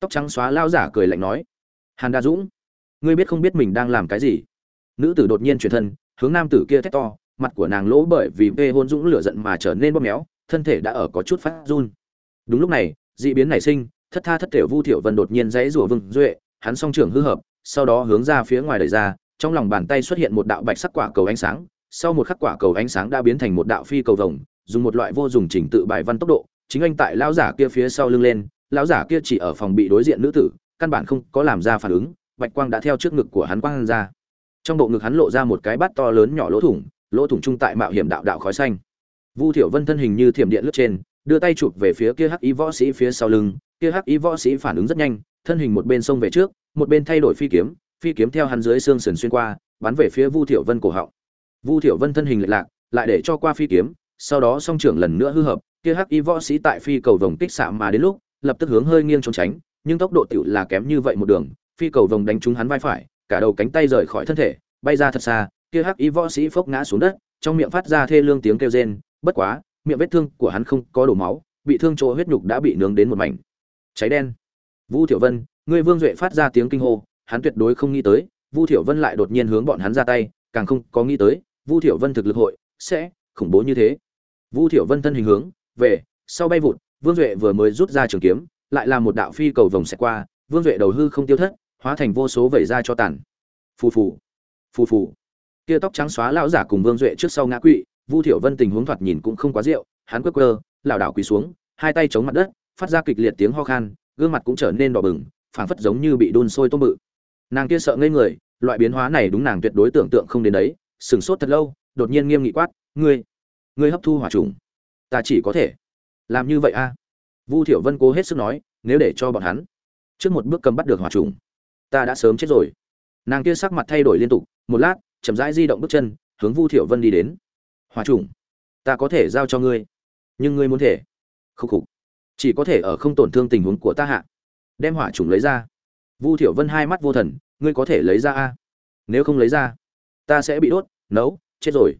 Tóc trắng xóa lao giả cười lạnh nói, hàn đa dũng, ngươi biết không biết mình đang làm cái gì? Nữ tử đột nhiên chuyển thân, hướng nam tử kia thét to, mặt của nàng lỗ bởi vì vê hôn dũng lửa giận mà trở nên bóp méo, thân thể đã ở có chút phát run. Đúng lúc này, dị biến nảy sinh, thất tha thất thể vu thiểu vân đột nhiên dãy rủa vương duệ, hắn song trưởng hư hợp, sau đó hướng ra phía ngoài đời ra, trong lòng bàn tay xuất hiện một đạo bạch sắc quả cầu ánh sáng, sau một khắc quả cầu ánh sáng đã biến thành một đạo phi cầu vồng, dùng một loại vô dùng chỉnh tự bài văn tốc độ chính anh tại lão giả kia phía sau lưng lên, lão giả kia chỉ ở phòng bị đối diện nữ tử, căn bản không có làm ra phản ứng, bạch quang đã theo trước ngực của hắn quang ra. Trong bộ ngực hắn lộ ra một cái bát to lớn nhỏ lỗ thủng lỗ thủng trung tại mạo hiểm đạo đạo khói xanh. Vu thiểu vân thân hình như thiểm điện lướt trên, đưa tay chụp về phía kia hắc y võ sĩ phía sau lưng, kia hắc y võ sĩ phản ứng rất nhanh, thân hình một bên xông về trước, một bên thay đổi phi kiếm phi kiếm theo hắn dưới xương sườn xuyên qua, bắn về phía vu thiểu vân cổ họng. Vu thiểu vân thân hình lệch lạc, lại để cho qua phi kiếm, sau đó song trưởng lần nữa hư hợp kia hắc y võ sĩ tại phi cầu vòng kích xạ mà đến lúc, lập tức hướng hơi nghiêng trốn tránh, nhưng tốc độ tiểu là kém như vậy một đường, phi cầu vòng đánh trúng hắn vai phải, cả đầu cánh tay rời khỏi thân thể, bay ra thật xa, kia hắc y võ sĩ phốc ngã xuống đất, trong miệng phát ra thê lương tiếng kêu rên, bất quá, miệng vết thương của hắn không có đổ máu, bị thương chỗ huyết nhục đã bị nướng đến một mảnh. Cháy đen. Vu thiểu vân, ngươi vương duệ phát ra tiếng kinh hô, hắn tuyệt đối không nghĩ tới, vu thiểu vân lại đột nhiên hướng bọn hắn ra tay, càng không có nghĩ tới, vu thiểu vân thực lực hội, sẽ khủng bố như thế. Vu thiểu vân thân hình hướng về, sau bay vụt, vương duệ vừa mới rút ra trường kiếm, lại là một đạo phi cầu vòng xẹt qua, vương duệ đầu hư không tiêu thất, hóa thành vô số vẩy ra cho tàn. Phù phù phù phù. Kia tóc trắng xóa lão giả cùng vương duệ trước sau ngã quỵ, vu thiểu vân tình huống thoạt nhìn cũng không quá rượu, hắn quất quơ, lảo đảo quỳ xuống, hai tay chống mặt đất, phát ra kịch liệt tiếng ho khan, gương mặt cũng trở nên đỏ bừng, phảng phất giống như bị đun sôi tôm bự. Nàng kia sợ ngây người, loại biến hóa này đúng nàng tuyệt đối tưởng tượng không đến đấy, sửng sốt thật lâu, đột nhiên nghiêm nghị quát, ngươi ngươi hấp thu hỏa trùng ta chỉ có thể làm như vậy a. Vu thiểu vân cố hết sức nói, nếu để cho bọn hắn trước một bước cầm bắt được hỏa trùng, ta đã sớm chết rồi. Nàng kia sắc mặt thay đổi liên tục, một lát, chậm rãi di động bước chân, hướng vu thiểu vân đi đến. Hỏa trùng, ta có thể giao cho ngươi, nhưng ngươi muốn thể. Khúc khục, chỉ có thể ở không tổn thương tình huống của ta hạ. Đem hỏa trùng lấy ra. Vu thiểu vân hai mắt vô thần, ngươi có thể lấy ra a? Nếu không lấy ra, ta sẽ bị đốt, nấu, chết rồi.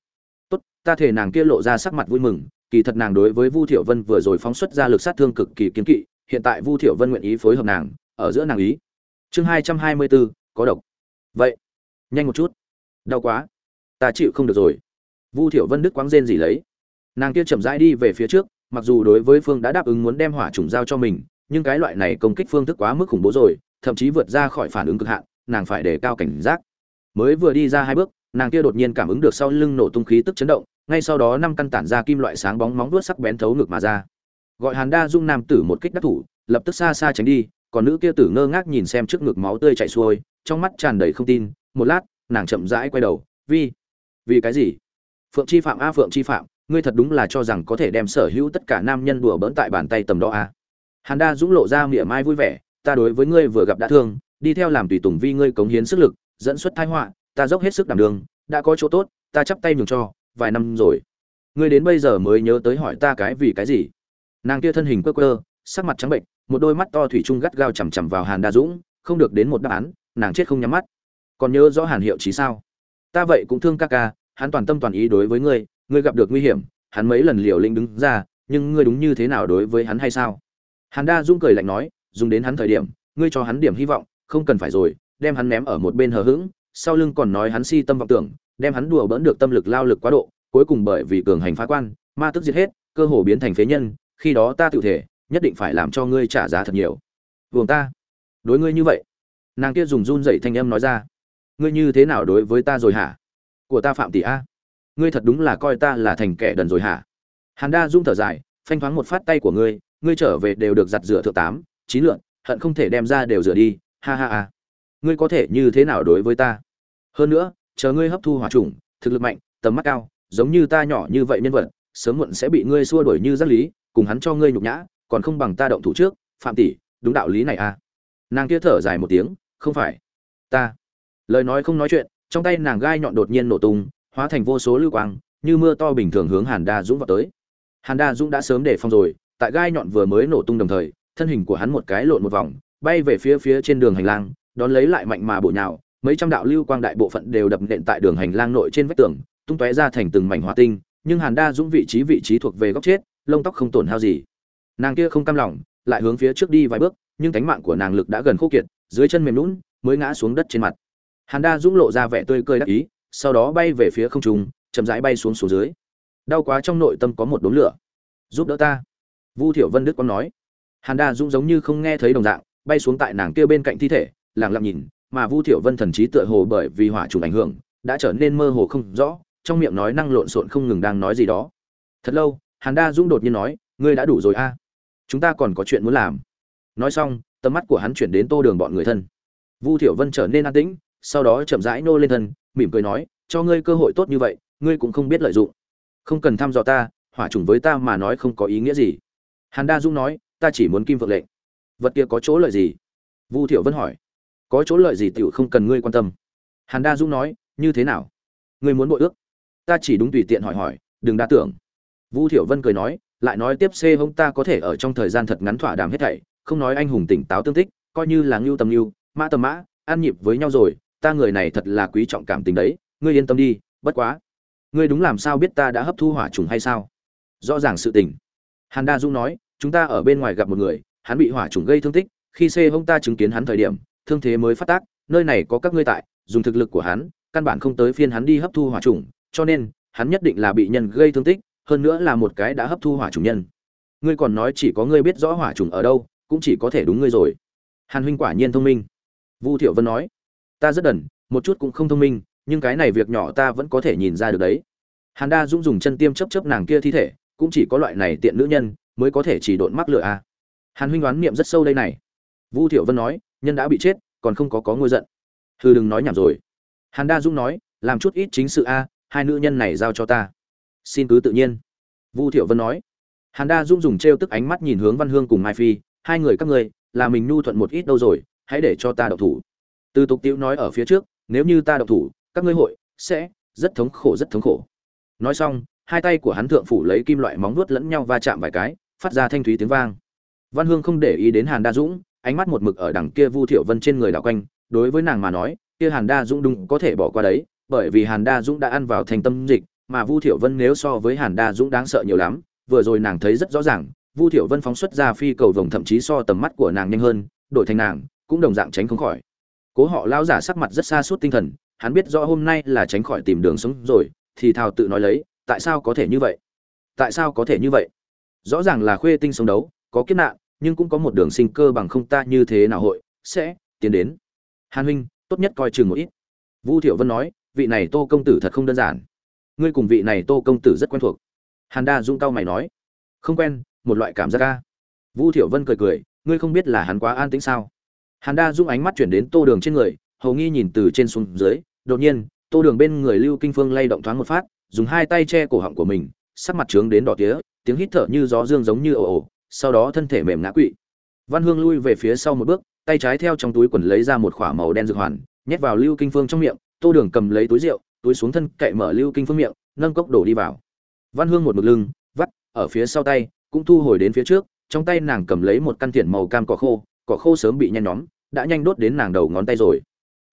Tốt, ta thể nàng kia lộ ra sắc mặt vui mừng kỳ thật nàng đối với vu thiểu vân vừa rồi phóng xuất ra lực sát thương cực kỳ kiên kỵ, hiện tại vu thiểu vân nguyện ý phối hợp nàng, ở giữa nàng ý. Chương hai trăm hai mươi bốn có độc. Vậy, nhanh một chút. Đau quá. Ta chịu không được rồi. Vu thiểu vân đức quãng rên gì lấy. Nàng kia chậm rãi đi về phía trước, mặc dù đối với phương đã đáp ứng muốn đem hỏa trùng giao cho mình, nhưng cái loại này công kích phương thức quá mức khủng bố rồi, thậm chí vượt ra khỏi phản ứng cực hạn, nàng phải đề cao cảnh giác. Mới vừa đi ra hai bước nàng kia đột nhiên cảm ứng được sau lưng nổ tung khí tức chấn động, ngay sau đó năm căn tản ra kim loại sáng bóng móng vuốt sắc bén thấu ngực mà ra. Gọi hàn đa dung nam tử một kích đắc thủ, lập tức xa xa tránh đi, còn nữ kia tử ngơ ngác nhìn xem trước ngực máu tươi chảy xuôi, trong mắt tràn đầy không tin, một lát, nàng chậm rãi quay đầu, vi, vì cái gì? Phượng chi phạm a, phượng chi phạm, ngươi thật đúng là cho rằng có thể đem sở hữu tất cả nam nhân đùa bỡn tại bàn tay tầm đó a? Hàn đa dũng lộ ra miệng mai vui vẻ, ta đối với ngươi vừa gặp đã thương, đi theo làm tùy tùng vi ngươi cống hiến sức lực, dẫn xuất thái họa ta dốc hết sức đảm đường đã có chỗ tốt, ta chắp tay nhường cho, vài năm rồi. Ngươi đến bây giờ mới nhớ tới hỏi ta cái vì cái gì? Nàng kia thân hình quơ quơ, sắc mặt trắng bệnh, một đôi mắt to thủy chung gắt gao chằm chằm vào hàn đa dũng, không được đến một đáp án, nàng chết không nhắm mắt. Còn nhớ rõ hàn hiệu chí sao? Ta vậy cũng thương ca ca, hắn toàn tâm toàn ý đối với ngươi ngươi gặp được nguy hiểm, hắn mấy lần liều lĩnh đứng ra, nhưng ngươi đúng như thế nào đối với hắn hay sao? Hàn đa dũng cười lạnh nói, dùng đến hắn thời điểm, ngươi cho hắn điểm hy vọng, không cần phải rồi, đem hắn ném ở một bên hờ hững sau lưng còn nói hắn si tâm vọng tưởng, đem hắn đùa bỡn được tâm lực lao lực quá độ, cuối cùng bởi vì cường hành phá quan, ma tức diệt hết, cơ hồ biến thành phế nhân, khi đó ta tự thể, nhất định phải làm cho ngươi trả giá thật nhiều. Vương ta. Đối ngươi như vậy. Nàng kia dùng run rẩy thanh âm nói ra. Ngươi như thế nào đối với ta rồi hả? Của ta phạm tỷ a. Ngươi thật đúng là coi ta là thành kẻ đần rồi hả? Hàn đa run thở dài, phanh thoáng một phát tay của ngươi ngươi trở về đều được giặt rửa thượng tám, chín lượn, hận không thể đem ra đều rửa đi, ha ha ha ngươi có thể như thế nào đối với ta? Hơn nữa, chờ ngươi hấp thu hỏa trùng, thực lực mạnh, tầm mắt cao, giống như ta nhỏ như vậy nhân vật, sớm muộn sẽ bị ngươi xua đuổi như giác lý, cùng hắn cho ngươi nhục nhã, còn không bằng ta động thủ trước, phạm tỷ, đúng đạo lý này à? Nàng kia thở dài một tiếng, không phải. Ta. Lời nói không nói chuyện, trong tay nàng gai nhọn đột nhiên nổ tung, hóa thành vô số lưu quang, như mưa to bình thường hướng hàn đa dũng vào tới. Hàn đa dũng đã sớm để phòng rồi, tại gai nhọn vừa mới nổ tung đồng thời, thân hình của hắn một cái lộn một vòng, bay về phía phía trên đường hành lang đón lấy lại mạnh mà bổ nhào mấy trăm đạo lưu quang đại bộ phận đều đập nện tại đường hành lang nội trên vách tường tung tóe ra thành từng mảnh hỏa tinh nhưng hàn đa dũng vị trí vị trí thuộc về góc chết lông tóc không tổn hao gì. Nàng kia không cam lòng lại hướng phía trước đi vài bước nhưng cánh mạng của nàng lực đã gần khô kiệt dưới chân mềm nhũn, mới ngã xuống đất trên mặt. Hàn đa dũng lộ ra vẻ tươi cười đắc ý sau đó bay về phía không trung chậm rãi bay xuống xuống dưới. Đau quá trong nội tâm có một đốm lửa. Giúp đỡ ta. Vu thiểu vân đức quang nói. Hàn đa dũng giống như không nghe thấy đồng dạng bay xuống tại nàng kia bên cạnh thi thể lặng lặng nhìn, mà vu thiểu vân thần trí tựa hồ bởi vì hỏa trùng ảnh hưởng, đã trở nên mơ hồ không rõ, trong miệng nói năng lộn xộn không ngừng đang nói gì đó. Thật lâu, hàn đa dũng đột nhiên nói, ngươi đã đủ rồi a. Chúng ta còn có chuyện muốn làm. Nói xong, tầm mắt của hắn chuyển đến tô đường bọn người thân. Vu thiểu vân trở nên an tĩnh, sau đó chậm rãi nô lên thân, mỉm cười nói, cho ngươi cơ hội tốt như vậy, ngươi cũng không biết lợi dụng. Không cần thăm dò ta, hỏa trùng với ta mà nói không có ý nghĩa gì. Hàn đa dung nói, ta chỉ muốn kim vượng lệnh vật kia có chỗ lợi gì? Vu thiểu vân hỏi có chỗ lợi gì tiểu không cần ngươi quan tâm. Hàn đa dung nói, như thế nào? Ngươi muốn bội ước? Ta chỉ đúng tùy tiện hỏi hỏi, đừng đa tưởng. Vu thiểu vân cười nói, lại nói tiếp c hông ta có thể ở trong thời gian thật ngắn thỏa đàm hết thảy, không nói anh hùng tỉnh táo tương tích, coi như là ngưu tầm ngưu, mã tầm mã an nhịp với nhau rồi, ta người này thật là quý trọng cảm tình đấy, ngươi yên tâm đi, bất quá. Ngươi đúng làm sao biết ta đã hấp thu hỏa trùng hay sao? Rõ ràng sự tình. Hàn đa dung nói, chúng ta ở bên ngoài gặp một người, hắn bị hỏa trùng gây thương tích, khi xê hông ta chứng kiến hắn thời điểm thương thế mới phát tác, nơi này có các ngươi tại, dùng thực lực của hắn, căn bản không tới phiên hắn đi hấp thu hỏa trùng cho nên, hắn nhất định là bị nhân gây thương tích, hơn nữa là một cái đã hấp thu hỏa trùng nhân. Ngươi còn nói chỉ có ngươi biết rõ hỏa trùng ở đâu, cũng chỉ có thể đúng ngươi rồi. Hàn huynh quả nhiên thông minh. Vu thiệu vân nói, ta rất đần, một chút cũng không thông minh, nhưng cái này việc nhỏ ta vẫn có thể nhìn ra được đấy. Hàn đa dũng dùng chân tiêm chớp chớp nàng kia thi thể, cũng chỉ có loại này tiện nữ nhân, mới có thể chỉ độn mắc lửa a à. hàn huynh đoán niệm rất sâu đây này. Vu thiệu vân nói nhân đã bị chết, còn không có có ngôi giận. Thư đừng nói nhảm rồi. Hàn đa dũng nói, làm chút ít chính sự a, hai nữ nhân này giao cho ta. Xin cứ tự nhiên. Vu thiệu vân nói. Hàn đa dũng dùng t tức ánh mắt nhìn hướng văn hương cùng mai phi, hai người các ngươi, là mình nhu thuận một ít đâu rồi, hãy để cho ta đậu thủ. Từ tục tiễu nói ở phía trước, nếu như ta đậu thủ, các ngươi hội sẽ rất thống khổ, rất thống khổ. Nói xong, hai tay của hắn thượng phủ lấy kim loại móng vuốt lẫn nhau va chạm vài cái, phát ra thanh thúy tiếng vang. Văn hương không để ý đến hàn đa dũng ánh mắt một mực ở đằng kia vu thiệu vân trên người đảo quanh, đối với nàng mà nói, kia hàn đa dũng đúng có thể bỏ qua đấy, bởi vì hàn đa dũng đã ăn vào thành tâm dịch, mà vu thiệu vân nếu so với hàn đa dũng đáng sợ nhiều lắm, vừa rồi nàng thấy rất rõ ràng, vu thiểu vân phóng xuất ra phi cầu vồng thậm chí so tầm mắt của nàng nhanh hơn, đổi thành nàng, cũng đồng dạng tránh không khỏi. Cố họ lao giả sắc mặt rất xa suốt tinh thần, hắn biết rõ hôm nay là tránh khỏi tìm đường sống rồi, thì thào tự nói lấy, tại sao có thể như vậy? Tại sao có thể như vậy? Rõ ràng là khuê tinh sống đấu, có kiếp nạn nhưng cũng có một đường sinh cơ bằng không ta như thế nào hội, sẽ tiến đến. Hàn huynh, tốt nhất coi chừng một ít. Vu thiệu vân nói, vị này tô công tử thật không đơn giản. Ngươi cùng vị này tô công tử rất quen thuộc. Hàn đa dung cao mày nói, không quen, một loại cảm giác ca vu thiệu vân cười cười, ngươi không biết là hắn quá an tĩnh sao? Hàn đa dung ánh mắt chuyển đến tô đường trên người, hầu nghi nhìn từ trên xuống dưới, đột nhiên, tô đường bên người lưu kinh phương lay động thoáng một phát, dùng hai tay che cổ họng của mình, sắc mặt trướng đến đỏ tía, tiếng hít thở như gió dương giống như ồ ồ sau đó thân thể mềm ngã quỵ. Văn hương lui về phía sau một bước, tay trái theo trong túi quần lấy ra một khỏa màu đen dược hoàn, nhét vào lưu kinh phương trong miệng, tô đường cầm lấy túi rượu, túi xuống thân cậy mở lưu kinh phương miệng, nâng cốc đổ đi vào. Văn hương một mực lưng, vắt, ở phía sau tay, cũng thu hồi đến phía trước, trong tay nàng cầm lấy một căn thiện màu cam cỏ khô cỏ khô sớm bị nhen nhóm, đã nhanh đốt đến nàng đầu ngón tay rồi.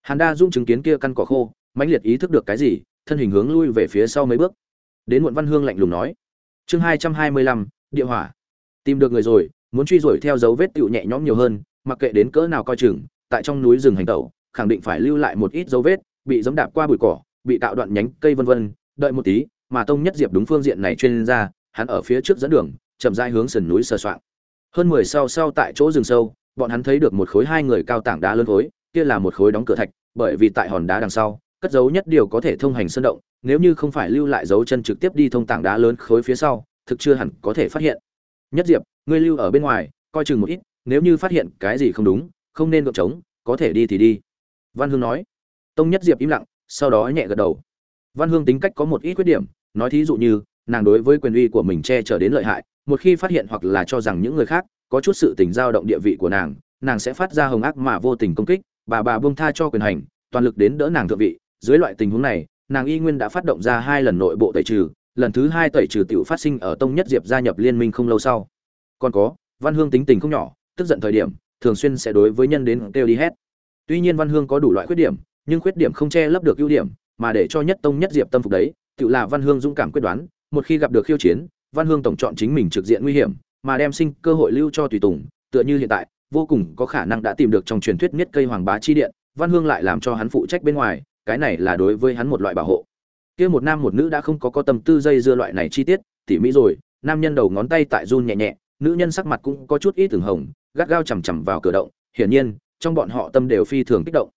Hàn đa dung chứng kiến kia căn cỏ khô, mãnh liệt ý thức được cái gì, thân hình hướng lui về phía sau mấy bước. Đến muộn văn hương lạnh lùng nói, chương hai trăm hai mươi lăm, địa hỏa tìm được người rồi, muốn truy đuổi theo dấu vết tựu nhẹ nhõm nhiều hơn, mặc kệ đến cỡ nào coi chừng, tại trong núi rừng hành tẩu, khẳng định phải lưu lại một ít dấu vết, bị giẫm đạp qua bụi cỏ, bị tạo đoạn nhánh cây vân vân, đợi một tí, mà tông nhất diệp đúng phương diện này chuyên ra hắn ở phía trước dẫn đường, chậm rãi hướng sườn núi sờ soạng. Hơn mười sau sau tại chỗ rừng sâu, bọn hắn thấy được một khối hai người cao tảng đá lớn khối kia là một khối đóng cửa thạch, bởi vì tại hòn đá đằng sau, cất dấu nhất điều có thể thông hành sơn động, nếu như không phải lưu lại dấu chân trực tiếp đi thông tảng đá lớn khối phía sau, thực chưa hẳn có thể phát hiện nhất diệp, ngươi lưu ở bên ngoài, coi chừng một ít, nếu như phát hiện cái gì không đúng, không nên gợp trống, có thể đi thì đi. Văn hương nói. Tông nhất diệp im lặng, sau đó nhẹ gật đầu. Văn hương tính cách có một ít khuyết điểm, nói thí dụ như, nàng đối với quyền uy của mình che chở đến lợi hại, một khi phát hiện hoặc là cho rằng những người khác có chút sự tình dao động địa vị của nàng nàng sẽ phát ra hồng ác mà vô tình công kích, bà bà buông tha cho quyền hành, toàn lực đến đỡ nàng thượng vị. Dưới loại tình huống này, nàng y nguyên đã phát động ra hai lần nội bộ tẩy trừ lần thứ hai tẩy trừ tiểu phát sinh ở tông nhất diệp gia nhập liên minh không lâu sau. Còn có, văn hương tính tình không nhỏ, tức giận thời điểm, thường xuyên sẽ đối với nhân đến kêu đi hết. Tuy nhiên văn hương có đủ loại khuyết điểm, nhưng khuyết điểm không che lấp được ưu điểm, mà để cho nhất tông nhất diệp tâm phục đấy, tự là văn hương dũng cảm quyết đoán, một khi gặp được khiêu chiến, văn hương tổng chọn chính mình trực diện nguy hiểm, mà đem sinh cơ hội lưu cho tùy tùng, tựa như hiện tại, vô cùng có khả năng đã tìm được trong truyền thuyết nhất cây hoàng bá chi điện, văn hương lại làm cho hắn phụ trách bên ngoài, cái này là đối với hắn một loại bảo hộ kia một nam một nữ đã không có có tâm tư dây dưa loại này chi tiết, tỉ mỹ rồi, nam nhân đầu ngón tay tại run nhẹ nhẹ, nữ nhân sắc mặt cũng có chút ít từng hồng, gắt gao chằm chằm vào cửa động, hiển nhiên, trong bọn họ tâm đều phi thường kích động.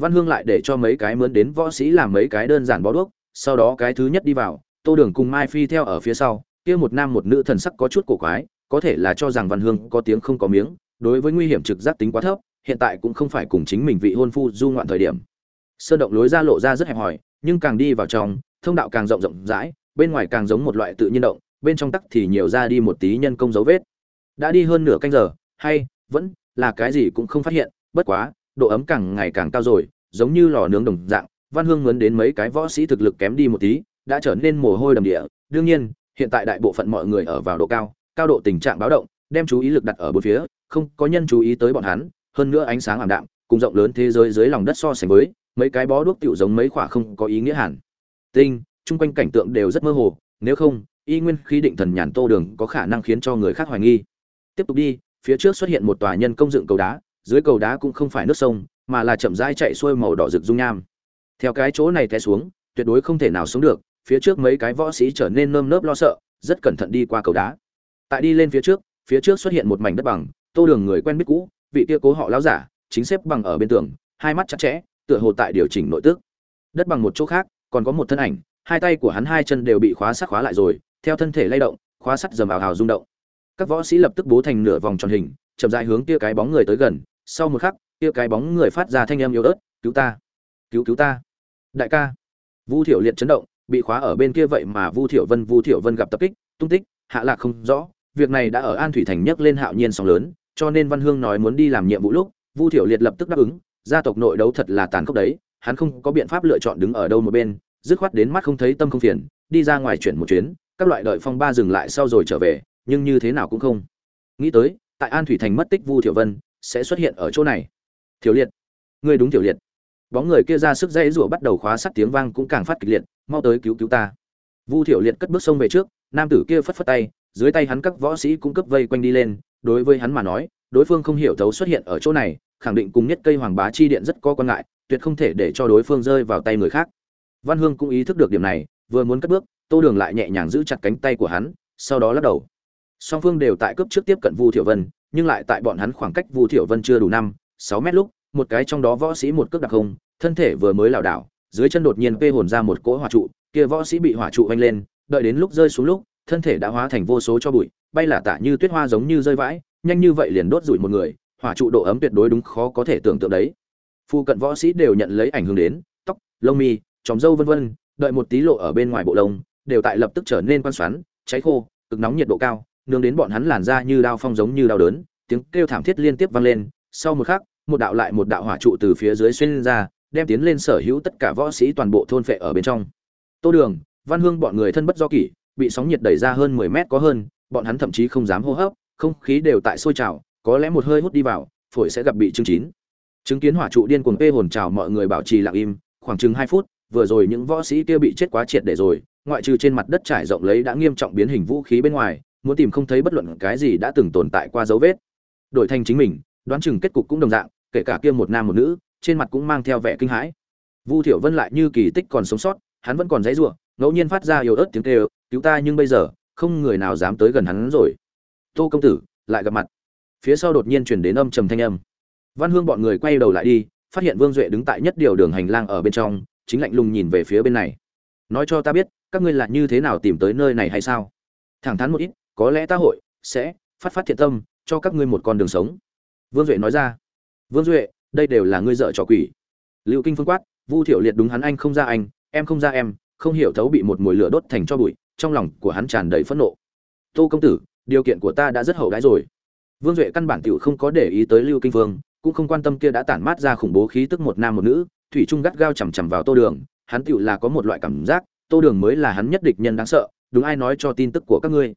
Văn hương lại để cho mấy cái mướn đến võ sĩ làm mấy cái đơn giản bó đuốc, sau đó cái thứ nhất đi vào, tô đường cùng mai phi theo ở phía sau, kia một nam một nữ thần sắc có chút cổ quái, có thể là cho rằng văn hương có tiếng không có miếng, đối với nguy hiểm trực giác tính quá thấp, hiện tại cũng không phải cùng chính mình vị hôn phu du ngoạn thời điểm. Sơn động lối ra lộ ra rất hẹp hòi nhưng càng đi vào trong, thông đạo càng rộng rộng rãi, bên ngoài càng giống một loại tự nhiên động, bên trong tắc thì nhiều ra đi một tí nhân công dấu vết. Đã đi hơn nửa canh giờ, hay, vẫn là cái gì cũng không phát hiện, bất quá, độ ấm càng ngày càng cao rồi, giống như lò nướng đồng dạng, văn hương mướn đến mấy cái võ sĩ thực lực kém đi một tí, đã trở nên mồ hôi đầm địa. Đương nhiên, hiện tại đại bộ phận mọi người ở vào độ cao cao độ tình trạng báo động, đem chú ý lực đặt ở bốn phía, không có nhân chú ý tới bọn hắn, hơn nữa ánh sáng ảm đạm, cùng rộng lớn thế giới dưới lòng đất so sánh với mấy cái bó đuốc tiểu giống mấy khỏa không có ý nghĩa hẳn. Tinh, chung quanh cảnh tượng đều rất mơ hồ, nếu không, y nguyên khí định thần nhàn tô đường có khả năng khiến cho người khác hoài nghi. Tiếp tục đi, phía trước xuất hiện một tòa nhân công dựng cầu đá, dưới cầu đá cũng không phải nước sông, mà là chậm rãi chạy xuôi màu đỏ rực dung nham. Theo cái chỗ này té xuống, tuyệt đối không thể nào sống được, phía trước mấy cái võ sĩ trở nên nơm nớp lo sợ, rất cẩn thận đi qua cầu đá. Tại đi lên phía trước phía trước xuất hiện một mảnh đất bằng, tô đường người quen biết cũ, vị kia cố họ láo giả, chính xếp bằng ở bên tường, hai mắt chặt chẽ tựa hồ tại điều chỉnh nội tức. Đất bằng một chỗ khác, còn có một thân ảnh, hai tay của hắn hai chân đều bị khóa sắt khóa lại rồi, theo thân thể lay động, khóa sắt dầm ảo hào rung động. Các võ sĩ lập tức bố thành nửa vòng tròn hình, chậm rãi hướng kia cái bóng người tới gần, sau một khắc, kia cái bóng người phát ra thanh âm yếu ớt, cứu ta! Cứu cứu ta! Đại ca! Vu thiểu liệt chấn động, bị khóa ở bên kia vậy mà vu thiểu vân, vu thiểu vân gặp tập kích, tung tích, hạ lạc không rõ. Việc này đã ở an thủy thành nhấc lên hạo nhiên sóng lớn, cho nên văn hương nói muốn đi làm nhiệm vụ lúc, vu thiểu liệt lập tức đáp ứng gia tộc nội đấu thật là tàn khốc đấy, hắn không có biện pháp lựa chọn đứng ở đâu một bên, dứt khoát đến mắt không thấy tâm không phiền, đi ra ngoài chuyển một chuyến, các loại đợi phong ba dừng lại sau rồi trở về, nhưng như thế nào cũng không. Nghĩ tới, tại an thủy thành mất tích vu thiểu vân, sẽ xuất hiện ở chỗ này. Thiểu liệt. Ngươi đúng thiểu liệt. Bóng người kia ra sức dây rủa bắt đầu khóa sắt tiếng vang cũng càng phát kịch liệt, mau tới cứu cứu ta. Vu thiểu liệt cất bước sông về trước, nam tử kia phất phất tay, dưới tay hắn các võ sĩ cũng cấp vây quanh đi lên, đối với hắn mà nói, đối phương không hiểu thấu xuất hiện ở chỗ này khẳng định cùng nhất cây hoàng bá chi điện rất có quan ngại, tuyệt không thể để cho đối phương rơi vào tay người khác. Văn hương cũng ý thức được điểm này, vừa muốn cất bước, tô đường lại nhẹ nhàng giữ chặt cánh tay của hắn, sau đó lắc đầu. Song phương đều tại cấp trước tiếp cận vu thiểu vân, nhưng lại tại bọn hắn khoảng cách vu thiểu vân chưa đủ năm, sáu mét lúc, một cái trong đó võ sĩ một cước đặc không, thân thể vừa mới lảo đảo, dưới chân đột nhiên vê hồn ra một cỗ hỏa trụ, kia võ sĩ bị hỏa trụ vanh lên, đợi đến lúc rơi xuống lúc, thân thể đã hóa thành vô số cho bụi, bay là tả như tuyết hoa giống như rơi vãi, nhanh như vậy liền đốt rủi một người hỏa trụ độ ấm tuyệt đối đúng khó có thể tưởng tượng đấy. Phu cận võ sĩ đều nhận lấy ảnh hưởng đến, tóc, lông mi tròng râu vân vân, đợi một tí lộ ở bên ngoài bộ lông, đều tại lập tức trở nên quan xoắn, cháy khô, cực nóng nhiệt độ cao nướng đến bọn hắn làn da như đao phong giống như đau đớn, tiếng kêu thảm thiết liên tiếp vang lên, sau một khắc, một đạo lại một đạo hỏa trụ từ phía dưới xuyên ra, đem tiến lên sở hữu tất cả võ sĩ toàn bộ thôn phệ ở bên trong. Tô đường, văn hương bọn người thân bất do kỷ, bị sóng nhiệt đẩy ra hơn mười mét có hơn, bọn hắn thậm chí không dám hô hấp, không khí đều tại sôi trào có lẽ một hơi hút đi vào, phổi sẽ gặp bị chứng chín. Chứng kiến hỏa trụ điên cuồng tê hồn chào mọi người bảo trì lặng im, khoảng chừng hai phút, vừa rồi những võ sĩ kia bị chết quá triệt để rồi, ngoại trừ trên mặt đất trải rộng lấy đã nghiêm trọng biến hình vũ khí bên ngoài, muốn tìm không thấy bất luận cái gì đã từng tồn tại qua dấu vết. Đổi thành chính mình, đoán chừng kết cục cũng đồng dạng, kể cả kia một nam một nữ, trên mặt cũng mang theo vẻ kinh hãi. Vu thiểu vân lại như kỳ tích còn sống sót, hắn vẫn còn dãy rủa, ngẫu nhiên phát ra yếu ớt tiếng kêu, cứu ta nhưng bây giờ, không người nào dám tới gần hắn rồi. Tô công tử, lại gặp mặt phía sau đột nhiên chuyển đến âm trầm thanh âm. Văn hương bọn người quay đầu lại đi, phát hiện vương duệ đứng tại nhất điều đường hành lang ở bên trong, chính lạnh lùng nhìn về phía bên này. Nói cho ta biết, các ngươi là như thế nào tìm tới nơi này hay sao? Thẳng thắn một ít, có lẽ ta hội sẽ phát phát thiện tâm, cho các ngươi một con đường sống. Vương duệ nói ra. Vương duệ, đây đều là ngươi dợ trò quỷ. Lưu kinh phương quát, vu thiểu liệt đúng hắn anh không ra anh, em không ra em, không hiểu thấu bị một mùi lửa đốt thành cho bụi, trong lòng của hắn tràn đầy phẫn nộ. Tô công tử, điều kiện của ta đã rất hậu đãi rồi vương duệ căn bản tiểu không có để ý tới lưu kinh Vương, cũng không quan tâm kia đã tản mát ra khủng bố khí tức một nam một nữ thủy trung gắt gao chằm chằm vào tô đường hắn tiểu là có một loại cảm giác tô đường mới là hắn nhất địch nhân đáng sợ đúng ai nói cho tin tức của các ngươi?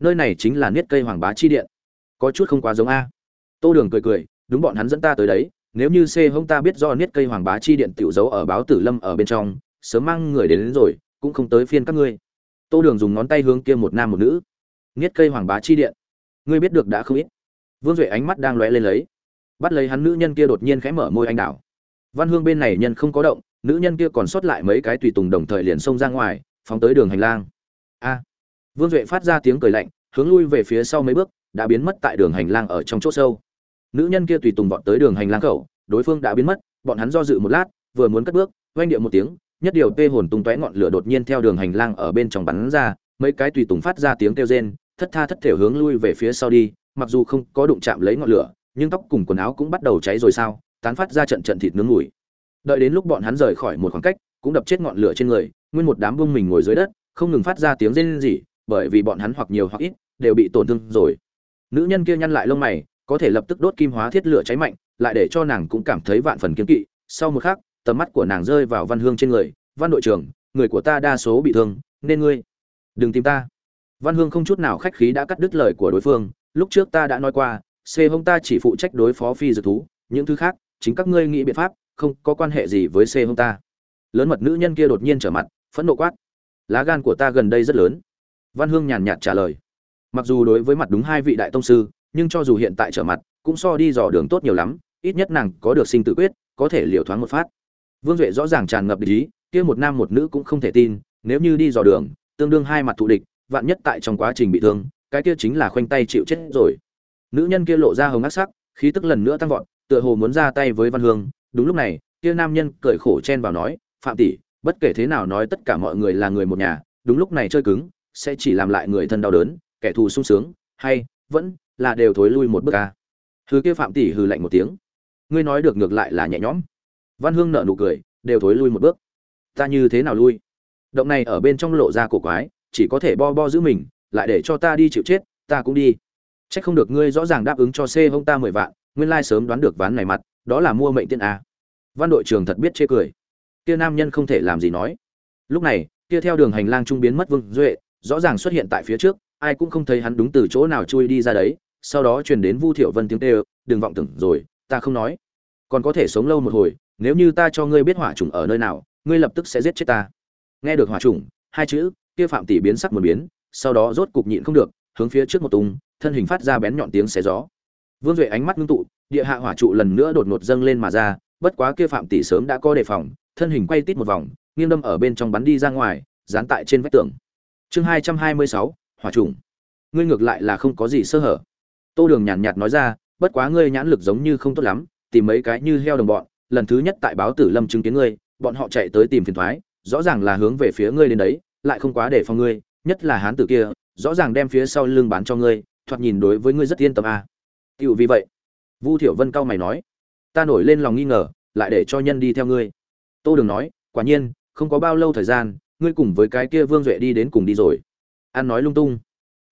Nơi này chính là niết cây hoàng bá chi điện. Có chút không quá giống a. Tô đường cười cười đúng bọn hắn dẫn ta tới đấy nếu như c hông ta biết do niết cây hoàng bá chi điện tiểu giấu ở báo tử lâm ở bên trong sớm mang người đến, đến rồi cũng không tới phiên các ngươi. Tô đường dùng ngón tay hướng kia một nam một nữ. Niết cây hoàng bá chi điện. Ngươi biết được đã không ít vương duệ ánh mắt đang lóe lên lấy. Bắt lấy hắn nữ nhân kia đột nhiên khẽ mở môi anh đảo văn hương bên này nhân không có động, nữ nhân kia còn sót lại mấy cái tùy tùng đồng thời liền xông ra ngoài, phóng tới đường hành lang. A! Vương duệ phát ra tiếng cười lạnh, hướng lui về phía sau mấy bước, đã biến mất tại đường hành lang ở trong chỗ sâu. Nữ nhân kia tùy tùng vọt tới đường hành lang khẩu, đối phương đã biến mất, bọn hắn do dự một lát, vừa muốn cất bước, oanh điệu một tiếng, nhất điều tê hồn tung tóe ngọn lửa đột nhiên theo đường hành lang ở bên trong bắn ra, mấy cái tùy tùng phát ra tiếng kêu rên, thất tha thất thể hướng lui về phía sau đi mặc dù không có đụng chạm lấy ngọn lửa, nhưng tóc cùng quần áo cũng bắt đầu cháy rồi sao, tán phát ra trận trận thịt nướng ngủi đợi đến lúc bọn hắn rời khỏi một khoảng cách, cũng đập chết ngọn lửa trên người, nguyên một đám bông mình ngồi dưới đất, không ngừng phát ra tiếng rên rỉ, bởi vì bọn hắn hoặc nhiều hoặc ít đều bị tổn thương rồi. Nữ nhân kia nhăn lại lông mày, có thể lập tức đốt kim hóa thiết lửa cháy mạnh, lại để cho nàng cũng cảm thấy vạn phần kiếm kỵ. Sau một khắc, tầm mắt của nàng rơi vào văn hương trên người, văn đội trưởng, người của ta đa số bị thương, nên ngươi đừng tìm ta. Văn hương không chút nào khách khí đã cắt đứt lời của đối phương lúc trước ta đã nói qua, c hông ta chỉ phụ trách đối phó phi dược thú, những thứ khác, chính các ngươi nghĩ biện pháp, không có quan hệ gì với c hông ta. Lớn mật nữ nhân kia đột nhiên trở mặt, phẫn nộ quát. Lá gan của ta gần đây rất lớn. Văn hương nhàn nhạt trả lời. Mặc dù đối với mặt đúng hai vị đại tông sư, nhưng cho dù hiện tại trở mặt, cũng so đi dò đường tốt nhiều lắm, ít nhất nàng có được sinh tự quyết, có thể liều thoáng một phát. Vương duệ rõ ràng tràn ngập ý, kia một nam một nữ cũng không thể tin, nếu như đi dò đường, tương đương hai mặt thù địch, vạn nhất tại trong quá trình bị thương cái kia chính là khoanh tay chịu chết rồi. Nữ nhân kia lộ ra hồng ác sắc, khí tức lần nữa tăng vọt, tựa hồ muốn ra tay với văn hương. Đúng lúc này, kia nam nhân cười khổ chen vào nói, phạm tỷ, bất kể thế nào nói tất cả mọi người là người một nhà, đúng lúc này chơi cứng, sẽ chỉ làm lại người thân đau đớn, kẻ thù sung sướng, hay vẫn là đều thối lui một bước ca thứ kia phạm tỷ hừ lạnh một tiếng. Ngươi nói được ngược lại là nhẹ nhõm. Văn hương nợ nụ cười, đều thối lui một bước. Ta như thế nào lui? Động này ở bên trong lộ ra cổ quái, chỉ có thể bo bo giữ mình lại để cho ta đi chịu chết ta cũng đi Chắc không được ngươi rõ ràng đáp ứng cho C hông ta mười vạn, nguyên lai sớm đoán được ván này mặt, đó là mua mệnh tiên a. Văn đội trưởng thật biết chê cười. Kia nam nhân không thể làm gì nói. Lúc này, kia theo đường hành lang trung biến mất Vương Duệ, rõ ràng xuất hiện tại phía trước, ai cũng không thấy hắn đúng từ chỗ nào chui đi ra đấy, sau đó truyền đến Vu Thiệu Vân tiếng kêu, đừng vọng tưởng rồi, ta không nói. Còn có thể sống lâu một hồi, nếu như ta cho ngươi biết hỏa trùng ở nơi nào, ngươi lập tức sẽ giết chết ta. Nghe được hỏa trùng, hai chữ, kia Phạm tỷ biến sắc một biến, sau đó rốt cục nhịn không được, hướng phía trước một tung thân hình phát ra bén nhọn tiếng xé gió. Vương duệ ánh mắt ngưng tụ địa hạ hỏa trụ lần nữa đột ngột dâng lên mà ra bất quá kia phạm tỷ sớm đã có đề phòng thân hình quay tít một vòng nghiêng đâm ở bên trong bắn đi ra ngoài dán tại trên vách tường. Chương hai trăm hai mươi sáu hỏa trùng. Ngươi ngược lại là không có gì sơ hở. Tô đường nhàn nhạt nói ra bất quá ngươi nhãn lực giống như không tốt lắm tìm mấy cái như heo đồng bọn lần thứ nhất tại báo tử lâm chứng kiến ngươi bọn họ chạy tới tìm phiền toái rõ ràng là hướng về phía ngươi đến đấy lại không quá để phòng ngươi nhất là hán tử kia, rõ ràng đem phía sau lưng bán cho ngươi, thoạt nhìn đối với ngươi rất yên tâm à. tựu vì vậy, vu thiểu vân cao mày nói, ta nổi lên lòng nghi ngờ, lại để cho nhân đi theo ngươi. Tô đường nói, quả nhiên, không có bao lâu thời gian, ngươi cùng với cái kia vương duệ đi đến cùng đi rồi. An nói lung tung.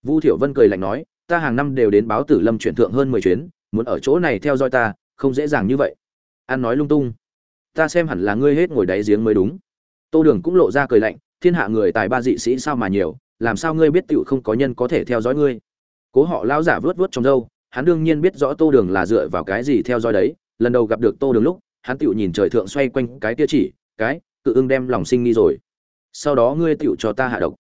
Vu thiểu vân cười lạnh nói, ta hàng năm đều đến báo tử lâm chuyển thượng hơn mười chuyến, muốn ở chỗ này theo dõi ta, không dễ dàng như vậy. An nói lung tung. Ta xem hẳn là ngươi hết ngồi đáy giếng mới đúng. Tô đường cũng lộ ra cười lạnh, thiên hạ người tài ba dị sĩ sao mà nhiều làm sao ngươi biết tựu không có nhân có thể theo dõi ngươi? Cố họ lão giả vớt vớt trong râu, hắn đương nhiên biết rõ tô đường là dựa vào cái gì theo dõi đấy. Lần đầu gặp được tô đường lúc, hắn tựu nhìn trời thượng xoay quanh cái tia chỉ, cái, cự ưng đem lòng sinh nghi rồi. Sau đó ngươi tựu cho ta hạ độc.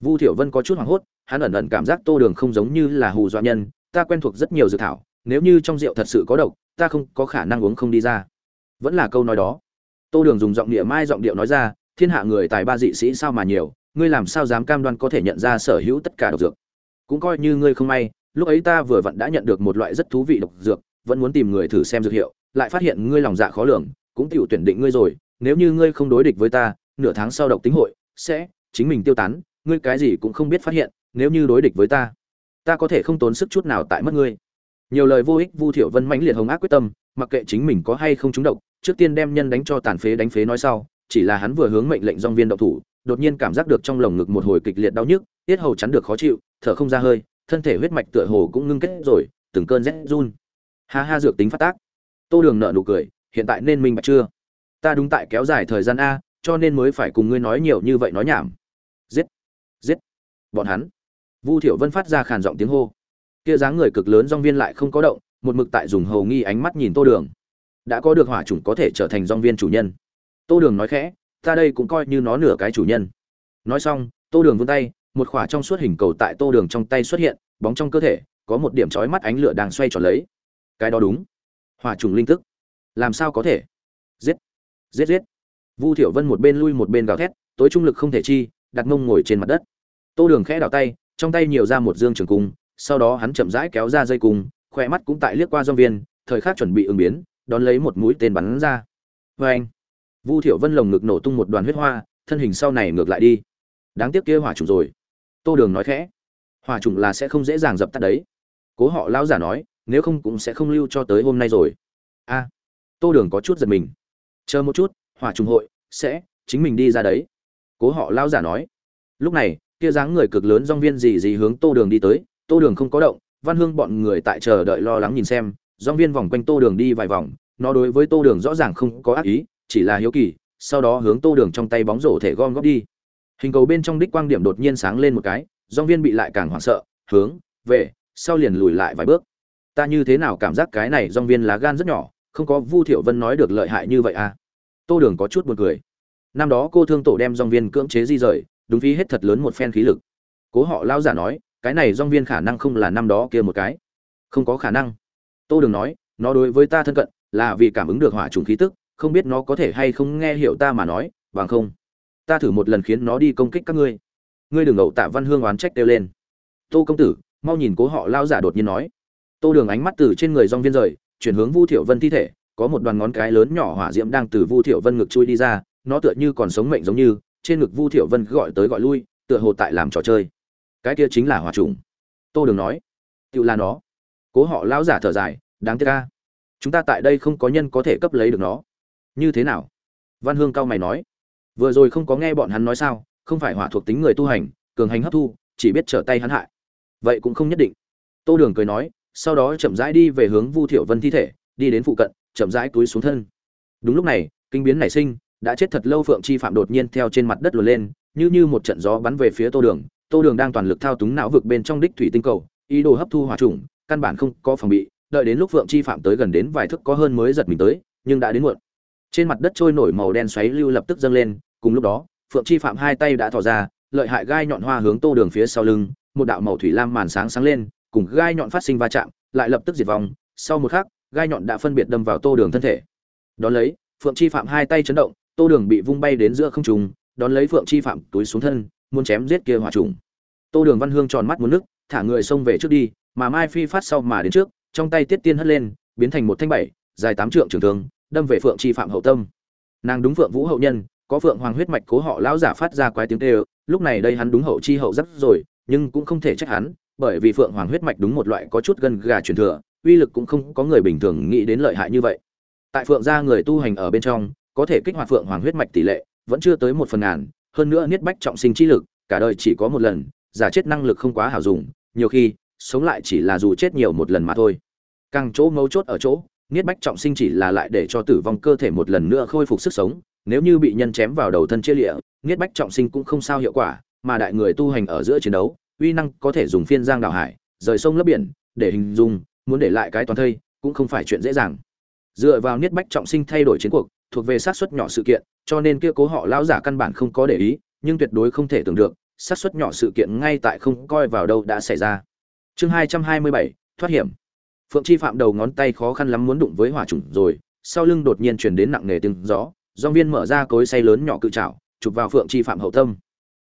Vu thiểu vân có chút hoảng hốt, hắn ẩn ẩn cảm giác tô đường không giống như là hù dọa nhân, ta quen thuộc rất nhiều dược thảo, nếu như trong rượu thật sự có độc, ta không có khả năng uống không đi ra. Vẫn là câu nói đó. Tô đường dùng giọng địa mai giọng điệu nói ra, thiên hạ người tài ba dị sĩ sao mà nhiều ngươi làm sao dám cam đoan có thể nhận ra sở hữu tất cả độc dược? Cũng coi như ngươi không may, lúc ấy ta vừa vặn đã nhận được một loại rất thú vị độc dược, vẫn muốn tìm người thử xem dược hiệu, lại phát hiện ngươi lòng dạ khó lường, cũng tự tuyển định ngươi rồi, nếu như ngươi không đối địch với ta, nửa tháng sau độc tính hội sẽ chính mình tiêu tán, ngươi cái gì cũng không biết phát hiện, nếu như đối địch với ta ta có thể không tốn sức chút nào tại mất ngươi. Nhiều lời vô ích, vu thiểu vân mãnh liệt hồng ác quyết tâm, mặc kệ chính mình có hay không trúng độc, trước tiên đem nhân đánh cho tàn phế đánh phế nói sau, chỉ là hắn vừa hướng mệnh lệnh dòng viên độc thủ đột nhiên cảm giác được trong lồng ngực một hồi kịch liệt đau nhức, tiết hầu chắn được khó chịu, thở không ra hơi, thân thể huyết mạch tựa hồ cũng ngưng kết rồi, từng cơn rét run. Ha ha dược tính phát tác. Tô đường nợ nụ cười, hiện tại nên minh bạch chưa? Ta đúng tại kéo dài thời gian a, cho nên mới phải cùng ngươi nói nhiều như vậy nói nhảm. Giết giết. Bọn hắn. Vu thiểu vân phát ra khàn giọng tiếng hô. Kia dáng người cực lớn dong viên lại không có động, một mực tại dùng hầu nghi ánh mắt nhìn tô đường. Đã có được hỏa chủng có thể trở thành dong viên chủ nhân. Tô đường nói khẽ ta đây cũng coi như nó nửa cái chủ nhân. Nói xong, tô đường vươn tay, một khỏa trong suốt hình cầu tại tô đường trong tay xuất hiện, bóng trong cơ thể, có một điểm trói mắt ánh lửa đang xoay tròn lấy. Cái đó đúng. Hỏa trùng linh tức làm sao có thể? Giết. Giết giết. Vu thiểu vân một bên lui một bên gào thét, tối trung lực không thể chi, đặt mông ngồi trên mặt đất. Tô đường khẽ đào tay, trong tay nhiều ra một dương trường cung, sau đó hắn chậm rãi kéo ra dây cung khoe mắt cũng tại liếc qua dong viên, thời khắc chuẩn bị ứng biến, đón lấy một mũi tên bắn ra. Vê anh vu thiểu vân lồng ngực nổ tung một đoàn huyết hoa, thân hình sau này ngược lại đi. Đáng tiếc kia hỏa trùng rồi. Tô đường nói khẽ, hỏa trùng là sẽ không dễ dàng dập tắt đấy. Cố họ lão giả nói, nếu không cũng sẽ không lưu cho tới hôm nay rồi. A, tô đường có chút giật mình. Chờ một chút, hỏa trùng hội sẽ chính mình đi ra đấy. Cố họ lão giả nói. Lúc này, kia dáng người cực lớn dong viên gì gì hướng tô đường đi tới. Tô đường không có động, văn hương bọn người tại chờ đợi lo lắng nhìn xem. Dong viên vòng quanh tô đường đi vài vòng, nó đối với tô đường rõ ràng không có ác ý chỉ là hiếu kỳ, sau đó hướng tô đường trong tay bóng rổ thể gom góp đi. Hình cầu bên trong đích quang điểm đột nhiên sáng lên một cái dong viên bị lại càng hoảng sợ, hướng, về, sau liền lùi lại vài bước. Ta như thế nào cảm giác cái này dong viên lá gan rất nhỏ, không có vu thiệu vân nói được lợi hại như vậy à? Tô đường có chút buồn cười. Năm đó cô thương tổ đem dong viên cưỡng chế di rời, đúng phí hết thật lớn một phen khí lực. Cố họ lao giả nói, cái này dong viên khả năng không là năm đó kia một cái. Không có khả năng. Tô đường nói, nó đối với ta thân cận, là vì cảm ứng được hỏa trùng khí tức không biết nó có thể hay không nghe hiểu ta mà nói, bằng không, ta thử một lần khiến nó đi công kích các ngươi. Ngươi đừng ẩu tạ văn hương oán trách kêu lên. Tô công tử, mau nhìn cố họ lao giả đột nhiên nói. Tô đường ánh mắt từ trên người dong viên rời, chuyển hướng vu thiệu vân thi thể, có một đoàn ngón cái lớn nhỏ hỏa diễm đang từ vu thiệu vân ngực chui đi ra, nó tựa như còn sống mệnh giống như, trên ngực vu thiệu vân gọi tới gọi lui, tựa hồ tại làm trò chơi. Cái kia chính là hỏa trùng. Tô đường nói tự là nó. Cố họ lão giả thở dài, đáng tiếc ca chúng ta tại đây không có nhân có thể cấp lấy được nó như thế nào? Văn hương cao mày nói. Vừa rồi không có nghe bọn hắn nói sao, không phải hỏa thuộc tính người tu hành, cường hành hấp thu, chỉ biết trở tay hắn hại. Vậy cũng không nhất định. Tô đường cười nói, sau đó chậm rãi đi về hướng vu thiệu vân thi thể, đi đến phụ cận, chậm rãi túi xuống thân. Đúng lúc này, kinh biến nảy sinh, đã chết thật lâu phượng chi phạm đột nhiên theo trên mặt đất luồn lên, như như một trận gió bắn về phía tô đường. Tô đường đang toàn lực thao túng não vực bên trong đích thủy tinh cầu, ý đồ hấp thu hỏa trùng căn bản không có phòng bị, đợi đến lúc phượng chi phạm tới gần đến vài thước có hơn mới giật mình tới, nhưng đã đến muộn trên mặt đất trôi nổi màu đen xoáy lưu lập tức dâng lên, cùng lúc đó, phượng chi phạm hai tay đã thò ra, lợi hại gai nhọn hoa hướng tô đường phía sau lưng, một đạo màu thủy lam màn sáng sáng lên, cùng gai nhọn phát sinh va chạm, lại lập tức diệt vong. Sau một khắc, gai nhọn đã phân biệt đâm vào tô đường thân thể. Đón lấy, phượng chi phạm hai tay chấn động, tô đường bị vung bay đến giữa không trùng đón lấy phượng chi phạm túi xuống thân, muốn chém giết kia hỏa trùng. Tô đường văn hương tròn mắt muốn nước, thả người xông về trước đi, mà mai phi phát sau mà đến trước, trong tay tiết tiên hất lên, biến thành một thanh bảy, dài tám trượng trường thương đâm về phượng chi phạm hậu tâm. Nàng đúng phượng vũ hậu nhân, có phượng hoàng huyết mạch cố họ lão giả phát ra quái tiếng tê lúc này đây hắn đúng hậu chi hậu rất rồi, nhưng cũng không thể trách hắn, bởi vì phượng hoàng huyết mạch đúng một loại có chút gần gà truyền thừa, uy lực cũng không có người bình thường nghĩ đến lợi hại như vậy. Tại phượng gia người tu hành ở bên trong, có thể kích hoạt phượng hoàng huyết mạch tỷ lệ vẫn chưa tới một phần ngàn, hơn nữa niết bách trọng sinh chi lực, cả đời chỉ có một lần, giả chết năng lực không quá hảo dùng, nhiều khi, sống lại chỉ là dù chết nhiều một lần mà thôi. Càng chỗ mấu chốt ở chỗ niết bách trọng sinh chỉ là lại để cho tử vong cơ thể một lần nữa khôi phục sức sống, nếu như bị nhân chém vào đầu thân chia lịa, niết bách trọng sinh cũng không sao hiệu quả, mà đại người tu hành ở giữa chiến đấu, uy năng có thể dùng phiên giang đảo hải, rời sông lấp biển, để hình dung, muốn để lại cái toàn thây, cũng không phải chuyện dễ dàng. Dựa vào niết bách trọng sinh thay đổi chiến cuộc, thuộc về sát suất nhỏ sự kiện, cho nên kia cố họ lão giả căn bản không có để ý, nhưng tuyệt đối không thể tưởng được sát suất nhỏ sự kiện ngay tại không coi vào đâu đã xảy ra. Chương hai trăm hai mươi bảy, thoát hiểm phượng chi phạm đầu ngón tay khó khăn lắm muốn đụng với hỏa trùng rồi, sau lưng đột nhiên truyền đến nặng nề tiếng gió, dong viên mở ra cối say lớn nhỏ cự trảo, chụp vào phượng chi phạm hậu tâm.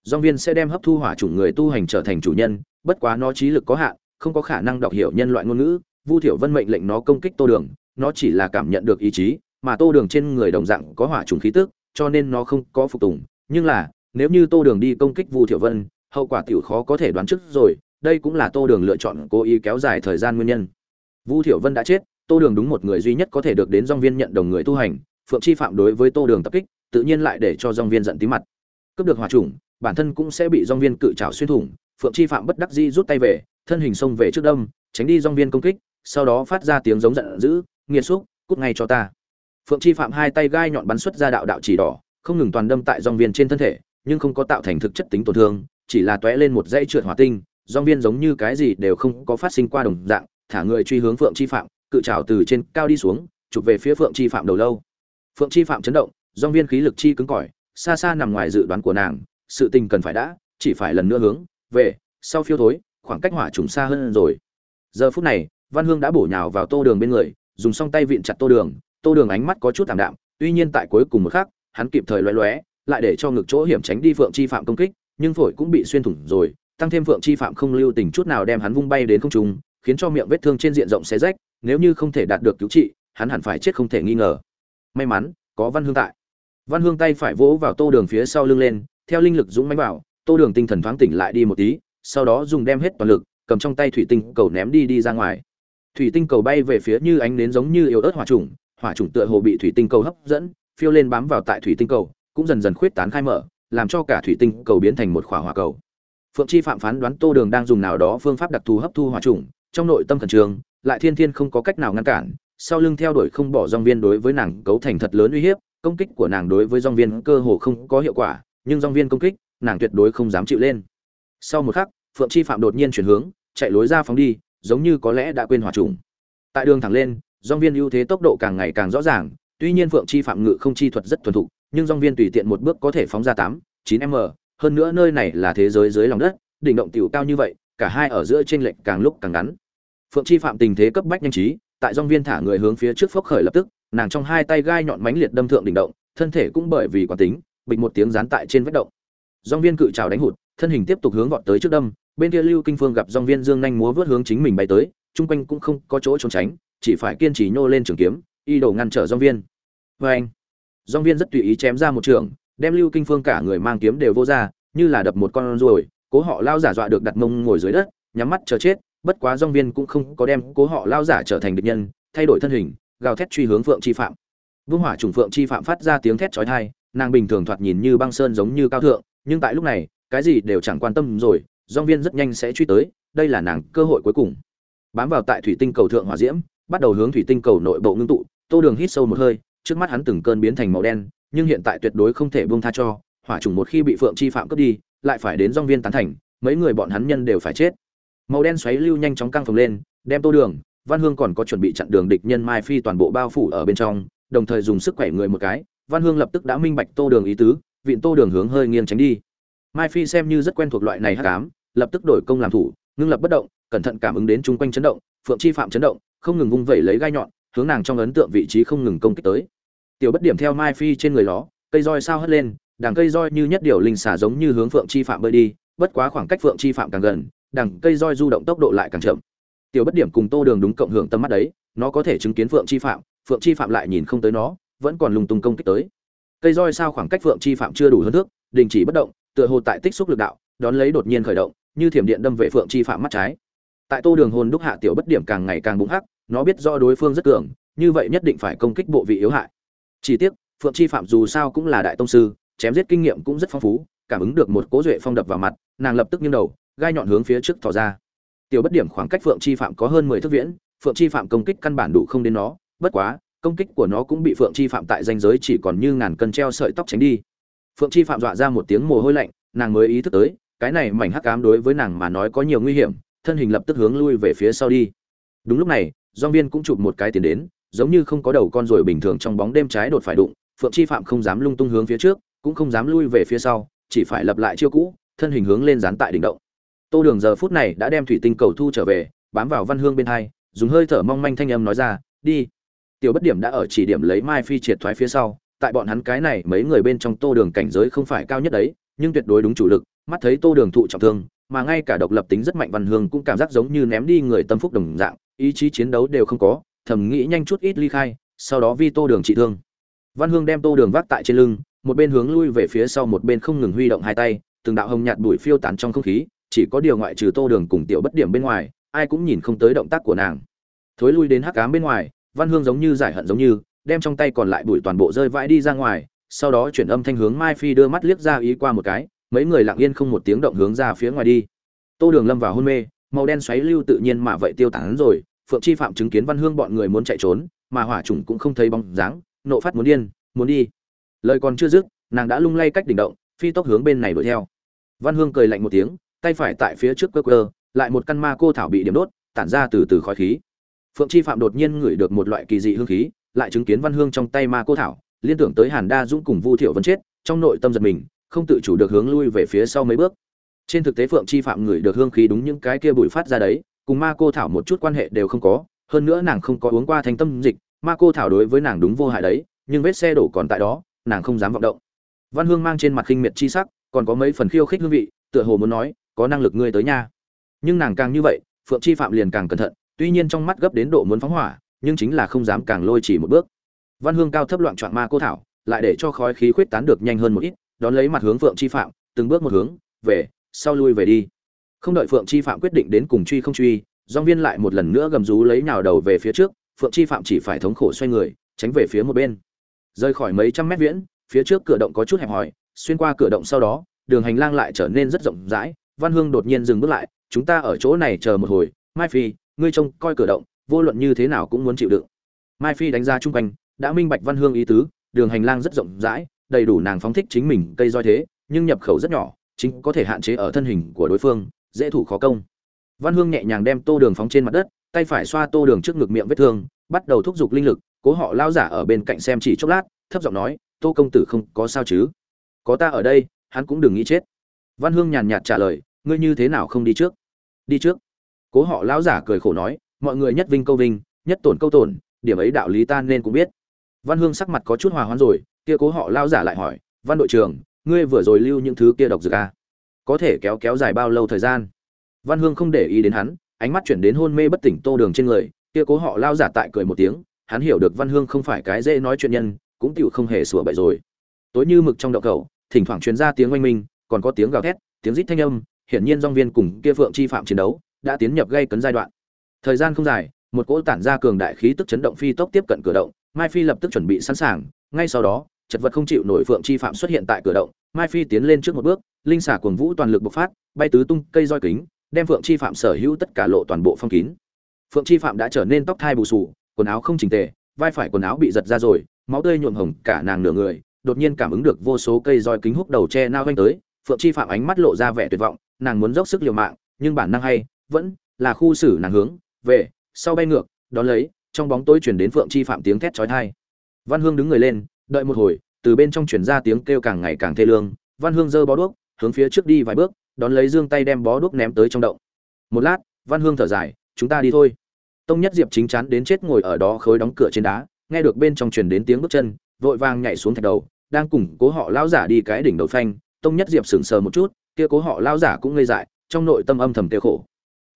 Dong viên sẽ đem hấp thu hỏa trùng người tu hành trở thành chủ nhân, bất quá nó trí lực có hạn, không có khả năng đọc hiểu nhân loại ngôn ngữ, vu thiểu vân mệnh lệnh nó công kích tô đường, nó chỉ là cảm nhận được ý chí, mà tô đường trên người đồng dạng có hỏa trùng khí tức, cho nên nó không có phục tùng. Nhưng là, nếu như tô đường đi công kích vu thiểu vân, hậu quả tiểu khó có thể đoán trước rồi, đây cũng là tô đường lựa chọn cố ý kéo dài thời gian nguyên nhân vu thiểu vân đã chết tô đường đúng một người duy nhất có thể được đến Dung viên nhận đồng người tu hành phượng chi phạm đối với tô đường tập kích tự nhiên lại để cho Dung viên giận tím mặt. Cướp được hỏa trùng bản thân cũng sẽ bị Dung viên cự trảo xuyên thủng phượng chi phạm bất đắc dĩ rút tay về thân hình xông về trước đâm, tránh đi Dung viên công kích sau đó phát ra tiếng giống giận dữ nghiệt xúc cút ngay cho ta. Phượng chi phạm hai tay gai nhọn bắn xuất ra đạo đạo chỉ đỏ không ngừng toàn đâm tại Dung viên trên thân thể nhưng không có tạo thành thực chất tính tổn thương chỉ là tóe lên một dãy trượt hỏa tinh Dung viên giống như cái gì đều không có phát sinh qua đồng dạng thả người truy hướng phượng chi phạm, cự trào từ trên cao đi xuống, chụp về phía phượng chi phạm đầu lâu. Phượng chi phạm chấn động dong viên khí lực chi cứng cỏi, xa xa nằm ngoài dự đoán của nàng, sự tình cần phải đã, chỉ phải lần nữa hướng, về, sau phiêu thối, khoảng cách hỏa trùng xa hơn rồi. Giờ phút này, văn hương đã bổ nhào vào tô đường bên người, dùng song tay vịn chặt tô đường tô đường ánh mắt có chút thảm đạm, tuy nhiên tại cuối cùng một khắc, hắn kịp thời loé loé lại để cho ngực chỗ hiểm tránh đi phượng chi phạm công kích, nhưng phổi cũng bị xuyên thủng rồi, tăng thêm phượng chi phạm không lưu tình chút nào đem hắn vung bay đến không trung khiến cho miệng vết thương trên diện rộng xé rách, nếu như không thể đạt được cứu trị, hắn hẳn phải chết không thể nghi ngờ. May mắn, có văn hương tại. Văn hương tay phải vỗ vào tô đường phía sau lưng lên, theo linh lực dũng mãnh vào, tô đường tinh thần thoáng tỉnh lại đi một tí, sau đó dùng đem hết toàn lực, cầm trong tay thủy tinh cầu ném đi đi ra ngoài. Thủy tinh cầu bay về phía như ánh nến giống như yếu ớt hỏa trùng hỏa trùng tựa hồ bị thủy tinh cầu hấp dẫn, phiêu lên bám vào tại thủy tinh cầu, cũng dần dần khuyết tán khai mở, làm cho cả thủy tinh cầu biến thành một khỏa hỏa cầu. Phượng chi phạm phán đoán tô đường đang dùng nào đó phương pháp đặc thù hấp thu hỏa trùng trong nội tâm khẩn trương, lại thiên thiên không có cách nào ngăn cản, sau lưng theo đuổi không bỏ dòng viên đối với nàng cấu thành thật lớn uy hiếp, công kích của nàng đối với dòng viên cơ hồ không có hiệu quả, nhưng dòng viên công kích, nàng tuyệt đối không dám chịu lên. Sau một khắc, phượng chi phạm đột nhiên chuyển hướng, chạy lối ra phóng đi, giống như có lẽ đã quên hòa trùng. Tại đường thẳng lên, dòng viên ưu thế tốc độ càng ngày càng rõ ràng, tuy nhiên phượng chi phạm ngự không chi thuật rất thuần thục, nhưng dòng viên tùy tiện một bước có thể phóng ra tám, chín m, hơn nữa nơi này là thế giới dưới lòng đất, đỉnh động tiểu cao như vậy, cả hai ở giữa trên lệch càng lúc càng ngắn phượng chi phạm tình thế cấp bách nhanh trí, tại dòng viên thả người hướng phía trước phốc khởi lập tức, nàng trong hai tay gai nhọn mánh liệt đâm thượng đỉnh động, thân thể cũng bởi vì quán tính, bịch một tiếng dán tại trên vách động. Dòng viên cự trào đánh hụt, thân hình tiếp tục hướng vọt tới trước đâm, bên kia lưu kinh phương gặp dòng viên dương nhanh múa vớt hướng chính mình bay tới, chung quanh cũng không có chỗ trốn tránh, chỉ phải kiên trì nhô lên trường kiếm, y đổ ngăn trở dòng viên. Vê anh dòng viên rất tùy ý chém ra một trường, đem lưu kinh phương cả người mang kiếm đều vô ra, như là đập một con ruồi, cố họ lao giả dọa được đặt mông ngồi dưới đất, nhắm mắt chờ chết bất quá dòng viên cũng không có đem cố họ lao giả trở thành địch nhân, thay đổi thân hình, gào thét truy hướng phượng chi phạm. Vương hỏa trùng phượng chi phạm phát ra tiếng thét chói tai, nàng bình thường thoạt nhìn như băng sơn giống như cao thượng, nhưng tại lúc này, cái gì đều chẳng quan tâm rồi dòng viên rất nhanh sẽ truy tới, đây là nàng cơ hội cuối cùng. Bám vào tại thủy tinh cầu thượng hỏa diễm, bắt đầu hướng thủy tinh cầu nội bộ ngưng tụ, tô đường hít sâu một hơi, trước mắt hắn từng cơn biến thành màu đen, nhưng hiện tại tuyệt đối không thể buông tha cho, hỏa trùng một khi bị phượng chi phạm cướp đi, lại phải đến dòng viên tán thành, mấy người bọn hắn nhân đều phải chết màu đen xoáy lưu nhanh chóng căng phồng lên, đem tô đường, văn hương còn có chuẩn bị chặn đường địch nhân mai phi toàn bộ bao phủ ở bên trong, đồng thời dùng sức khỏe người một cái, văn hương lập tức đã minh bạch tô đường ý tứ, vịn tô đường hướng hơi nghiêng tránh đi. Mai phi xem như rất quen thuộc loại này hát cám lập tức đổi công làm thủ, ngưng lập bất động, cẩn thận cảm ứng đến chung quanh chấn động, phượng chi phạm chấn động, không ngừng vung vẩy lấy gai nhọn, hướng nàng trong ấn tượng vị trí không ngừng công kích tới. Tiểu bất điểm theo mai phi trên người ló, cây roi sao hất lên, đằng cây roi như nhất điều linh xả giống như hướng phượng chi phạm bơi đi, bất quá khoảng cách phượng chi phạm càng gần đằng cây roi du động tốc độ lại càng chậm. Tiểu bất điểm cùng tô đường đúng cộng hưởng tâm mắt đấy, nó có thể chứng kiến phượng chi phạm, phượng chi phạm lại nhìn không tới nó, vẫn còn lùng tung công kích tới. Cây roi sao khoảng cách phượng chi phạm chưa đủ hơn thước, đình chỉ bất động, tựa hồ tại tích xúc lực đạo, đón lấy đột nhiên khởi động, như thiểm điện đâm về phượng chi phạm mắt trái. Tại tô đường hồn đúc hạ tiểu bất điểm càng ngày càng bụng hắc, nó biết do đối phương rất cường, như vậy nhất định phải công kích bộ vị yếu hại. Chỉ tiếc, phượng chi phạm dù sao cũng là đại tông sư, chém giết kinh nghiệm cũng rất phong phú, cảm ứng được một cố duệ phong đập vào mặt, nàng lập tức nghiêng đầu gai nhọn hướng phía trước thò ra. Tiểu bất điểm khoảng cách phượng chi phạm có hơn mười thước viễn, phượng chi phạm công kích căn bản đủ không đến nó, bất quá, công kích của nó cũng bị phượng chi phạm tại danh giới chỉ còn như ngàn cân treo sợi tóc tránh đi. Phượng chi phạm dọa ra một tiếng mồ hôi lạnh, nàng mới ý thức tới, cái này mảnh hắc ám đối với nàng mà nói có nhiều nguy hiểm, thân hình lập tức hướng lui về phía sau đi. Đúng lúc này doanh viên cũng chụp một cái tiền đến, giống như không có đầu con rồi bình thường trong bóng đêm trái đột phải đụng, phượng chi phạm không dám lung tung hướng phía trước, cũng không dám lui về phía sau, chỉ phải lập lại chiêu cũ, thân hình hướng lên dán tại đỉnh động tô đường giờ phút này đã đem thủy tinh cầu thu trở về, bám vào văn hương bên hai, dùng hơi thở mong manh thanh âm nói ra, đi. Tiểu bất điểm đã ở chỉ điểm lấy mai phi triệt thoái phía sau, tại bọn hắn cái này mấy người bên trong tô đường cảnh giới không phải cao nhất đấy, nhưng tuyệt đối đúng chủ lực, mắt thấy tô đường thụ trọng thương, mà ngay cả độc lập tính rất mạnh văn hương cũng cảm giác giống như ném đi người tâm phúc đồng dạng, ý chí chiến đấu đều không có, thầm nghĩ nhanh chút ít ly khai, sau đó vi tô đường trị thương. Văn hương đem tô đường vác tại trên lưng, một bên hướng lui về phía sau một bên không ngừng huy động hai tay, từng đạo hồng nhạt bụi phiêu tán trong không khí chỉ có điều ngoại trừ tô đường cùng tiểu bất điểm bên ngoài, ai cũng nhìn không tới động tác của nàng. Thối lui đến hắc cám bên ngoài, văn hương giống như giải hận giống như, đem trong tay còn lại bụi toàn bộ rơi vãi đi ra ngoài, sau đó chuyển âm thanh hướng mai phi đưa mắt liếc ra ý qua một cái, mấy người lặng yên không một tiếng động hướng ra phía ngoài đi. Tô đường lâm vào hôn mê, màu đen xoáy lưu tự nhiên mà vậy tiêu tán rồi, phượng chi phạm chứng kiến văn hương bọn người muốn chạy trốn, mà hỏa trùng cũng không thấy bóng dáng, nộ phát muốn điên, muốn đi. Lời còn chưa dứt, nàng đã lung lay cách đỉnh động, phi tốc hướng bên này đuổi theo. Văn hương cười lạnh một tiếng tay phải tại phía trước cơ cơ lại một căn ma cô thảo bị điểm đốt, tản ra từ từ khói khí. Phượng chi phạm đột nhiên ngửi được một loại kỳ dị hương khí, lại chứng kiến văn hương trong tay ma cô thảo, liên tưởng tới hàn đa dũng cùng vu thiệu Vân chết, trong nội tâm giật mình, không tự chủ được hướng lui về phía sau mấy bước. Trên thực tế phượng chi phạm ngửi được hương khí đúng những cái kia bụi phát ra đấy, cùng ma cô thảo một chút quan hệ đều không có, hơn nữa nàng không có uống qua thanh tâm dịch, ma cô thảo đối với nàng đúng vô hại đấy, nhưng vết xe đổ còn tại đó, nàng không dám vọng động. Văn hương mang trên mặt khinh miệt chi sắc, còn có mấy phần khiêu khích hương vị, tựa hồ muốn nói có năng lực ngươi tới nha. Nhưng nàng càng như vậy, phượng chi phạm liền càng cẩn thận, tuy nhiên trong mắt gấp đến độ muốn phóng hỏa, nhưng chính là không dám càng lôi chỉ một bước. Văn hương cao thấp loạn trọn ma cô thảo, lại để cho khói khí khuyết tán được nhanh hơn một ít, đón lấy mặt hướng phượng chi phạm, từng bước một hướng, về, sau lui về đi. Không đợi phượng chi phạm quyết định đến cùng truy không truy, dong viên lại một lần nữa gầm rú lấy nhào đầu về phía trước, phượng chi phạm chỉ phải thống khổ xoay người, tránh về phía một bên. Rời khỏi mấy trăm mét viễn, phía trước cửa động có chút hẹp hòi, xuyên qua cửa động sau đó, đường hành lang lại trở nên rất rộng rãi văn hương đột nhiên dừng bước lại, chúng ta ở chỗ này chờ một hồi, mai phi, ngươi trông coi cửa động, vô luận như thế nào cũng muốn chịu đựng. Mai phi đánh ra chung quanh, đã minh bạch văn hương ý tứ, đường hành lang rất rộng rãi, đầy đủ nàng phóng thích chính mình cây roi thế, nhưng nhập khẩu rất nhỏ, chính có thể hạn chế ở thân hình của đối phương, dễ thủ khó công. Văn hương nhẹ nhàng đem tô đường phóng trên mặt đất, tay phải xoa tô đường trước ngực miệng vết thương, bắt đầu thúc giục linh lực, cố họ lao giả ở bên cạnh xem chỉ chốc lát, thấp giọng nói, tô công tử không có sao chứ? Có ta ở đây, hắn cũng đừng nghĩ chết. Văn hương nhàn nhạt trả lời ngươi như thế nào không đi trước? Đi trước. Cố họ lão giả cười khổ nói, mọi người nhất vinh câu vinh, nhất tổn câu tổn, điểm ấy đạo lý ta nên cũng biết. Văn hương sắc mặt có chút hòa hoãn rồi, kia cố họ lão giả lại hỏi, văn đội trưởng, ngươi vừa rồi lưu những thứ kia độc dược à? có thể kéo kéo dài bao lâu thời gian? Văn hương không để ý đến hắn, ánh mắt chuyển đến hôn mê bất tỉnh tô đường trên người, kia cố họ lao giả tại cười một tiếng, hắn hiểu được văn hương không phải cái dễ nói chuyện nhân, cũng tựu không hề sủa bậy rồi. Tối như mực trong đậu cầu thỉnh thoảng truyền ra tiếng oanh minh, còn có tiếng gào thét, tiếng rít thanh âm hiển nhiên dong viên cùng kia phượng chi phạm chiến đấu đã tiến nhập gây cấn giai đoạn. Thời gian không dài, một cỗ tản ra cường đại khí tức chấn động phi tốc tiếp cận cửa động, mai phi lập tức chuẩn bị sẵn sàng, ngay sau đó, chật vật không chịu nổi phượng chi phạm xuất hiện tại cửa động, mai phi tiến lên trước một bước, linh xả cuồng vũ toàn lực bộc phát, bay tứ tung cây roi kính, đem phượng chi phạm sở hữu tất cả lộ toàn bộ phong kín. Phượng chi phạm đã trở nên tóc thai bù sù quần áo không chỉnh tề, vai phải quần áo bị giật ra rồi, máu tươi nhuộm hồng cả nàng nửa người, đột nhiên cảm ứng được vô số cây roi kính húc đầu che nao quanh tới, phượng chi phạm ánh mắt lộ ra vẻ tuyệt vọng nàng muốn dốc sức liều mạng, nhưng bản năng hay, vẫn là khu xử nàng hướng, về, sau bay ngược, đón lấy, trong bóng tối truyền đến phượng chi phạm tiếng thét chói tai. Văn hương đứng người lên, đợi một hồi, từ bên trong chuyển ra tiếng kêu càng ngày càng thê lương. Văn hương giơ bó đuốc, hướng phía trước đi vài bước, đón lấy dương tay đem bó đuốc ném tới trong động. Một lát, văn hương thở dài, chúng ta đi thôi. Tông nhất diệp chính chắn đến chết ngồi ở đó khối đóng cửa trên đá, nghe được bên trong truyền đến tiếng bước chân, vội vàng nhảy xuống thạch đầu, đang cùng cố họ lao giả đi cái đỉnh đầu phanh. Tông nhất diệp sững sờ một chút kia cố họ lao giả cũng ngây dại, trong nội tâm âm thầm tiêu khổ.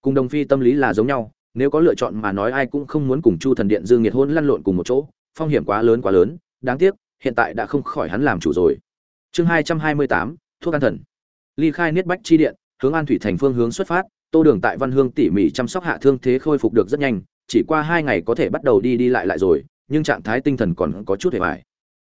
Cùng đồng phi tâm lý là giống nhau, nếu có lựa chọn mà nói ai cũng không muốn cùng chu thần điện dương nhiệt hôn lăn lộn cùng một chỗ, phong hiểm quá lớn quá lớn, đáng tiếc, hiện tại đã không khỏi hắn làm chủ rồi. Chương hai trăm hai mươi tám, thuốc an thần. Ly khai niết bách chi điện, hướng an thủy thành phương hướng xuất phát, tô đường tại văn hương tỉ mỉ chăm sóc hạ thương thế khôi phục được rất nhanh, chỉ qua hai ngày có thể bắt đầu đi đi lại lại rồi, nhưng trạng thái tinh thần còn có chút hề vải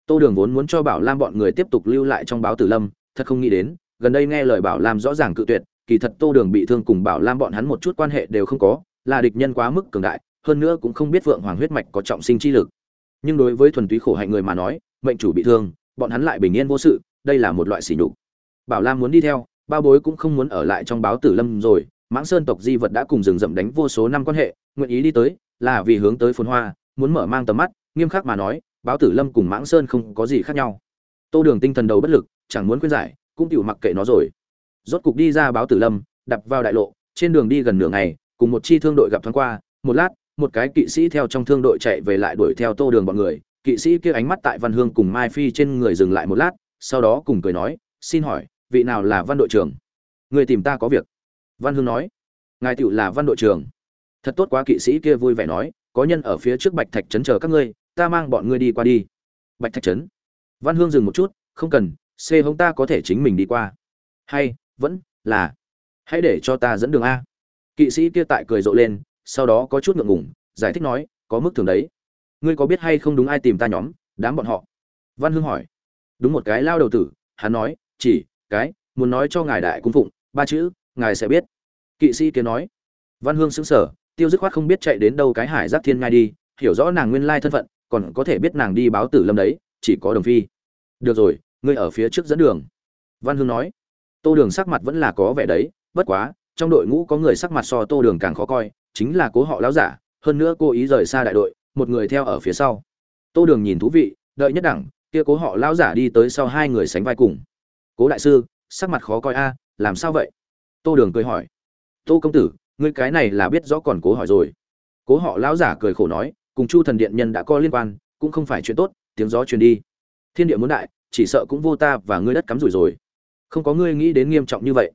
tô đường vốn muốn cho bảo lam bọn người tiếp tục lưu lại trong báo tử lâm, thật không nghĩ đến gần đây nghe lời bảo lam rõ ràng cự tuyệt, kỳ thật tô đường bị thương cùng bảo lam bọn hắn một chút quan hệ đều không có, là địch nhân quá mức cường đại, hơn nữa cũng không biết vượng hoàng huyết mạch có trọng sinh chi lực. Nhưng đối với thuần túy khổ hạnh người mà nói, mệnh chủ bị thương, bọn hắn lại bình yên vô sự, đây là một loại sỉ nhục. Bảo lam muốn đi theo, bao bối cũng không muốn ở lại trong báo tử lâm rồi, mãng sơn tộc di vật đã cùng rừng rậm đánh vô số năm quan hệ, nguyện ý đi tới, là vì hướng tới phồn hoa, muốn mở mang tầm mắt, nghiêm khắc mà nói, báo tử lâm cùng mãng sơn không có gì khác nhau. Tô đường tinh thần đầu bất lực, chẳng muốn khuyên giải cũng chịu mặc kệ nó rồi. Rốt cục đi ra báo tử lâm đập vào đại lộ, trên đường đi gần nửa ngày, cùng một chi thương đội gặp thoáng qua, một lát, một cái kỵ sĩ theo trong thương đội chạy về lại đuổi theo tô đường bọn người. Kỵ sĩ kia ánh mắt tại văn hương cùng mai phi trên người dừng lại một lát, sau đó cùng cười nói, xin hỏi, vị nào là văn đội trưởng? Người tìm ta có việc. Văn hương nói, ngài tựu là văn đội trưởng. Thật tốt quá. Kỵ sĩ kia vui vẻ nói, có nhân ở phía trước bạch thạch trấn chờ các ngươi, ta mang bọn ngươi đi qua đi. Bạch thạch trấn? Văn hương dừng một chút, không cần c hông ta có thể chính mình đi qua. Hay, vẫn là, hãy để cho ta dẫn đường a. Kỵ sĩ kia tại cười rộ lên, sau đó có chút ngượng ngùng, giải thích nói, có mức thường đấy. Ngươi có biết hay không đúng ai tìm ta nhóm, đám bọn họ? Văn hương hỏi. Đúng một cái lao đầu tử, hắn nói, chỉ, cái, muốn nói cho ngài đại cung phụng, ba chữ, ngài sẽ biết. Kỵ sĩ kia nói. Văn hương xứng sở tiêu dứt khoát không biết chạy đến đâu cái hải giáp thiên ngay đi, hiểu rõ nàng nguyên lai thân phận, còn có thể biết nàng đi báo tử lâm đấy, chỉ có đồng phi. Được rồi ngươi ở phía trước dẫn đường. Văn hương nói. Tô đường sắc mặt vẫn là có vẻ đấy, bất quá, trong đội ngũ có người sắc mặt so tô đường càng khó coi, chính là cố họ láo giả, hơn nữa cô ý rời xa đại đội, một người theo ở phía sau. Tô đường nhìn thú vị, đợi nhất đẳng, kia cố họ lão giả đi tới sau hai người sánh vai cùng. Cố đại sư, sắc mặt khó coi a, làm sao vậy? Tô đường cười hỏi. Tô công tử, ngươi cái này là biết rõ còn cố hỏi rồi. Cố họ lão giả cười khổ nói, cùng chu thần điện nhân đã có liên quan, cũng không phải chuyện tốt, tiếng gió truyền đi. Thiên địa muốn đại chỉ sợ cũng vô ta và ngươi đất cắm rủi rồi. Không có ngươi nghĩ đến nghiêm trọng như vậy.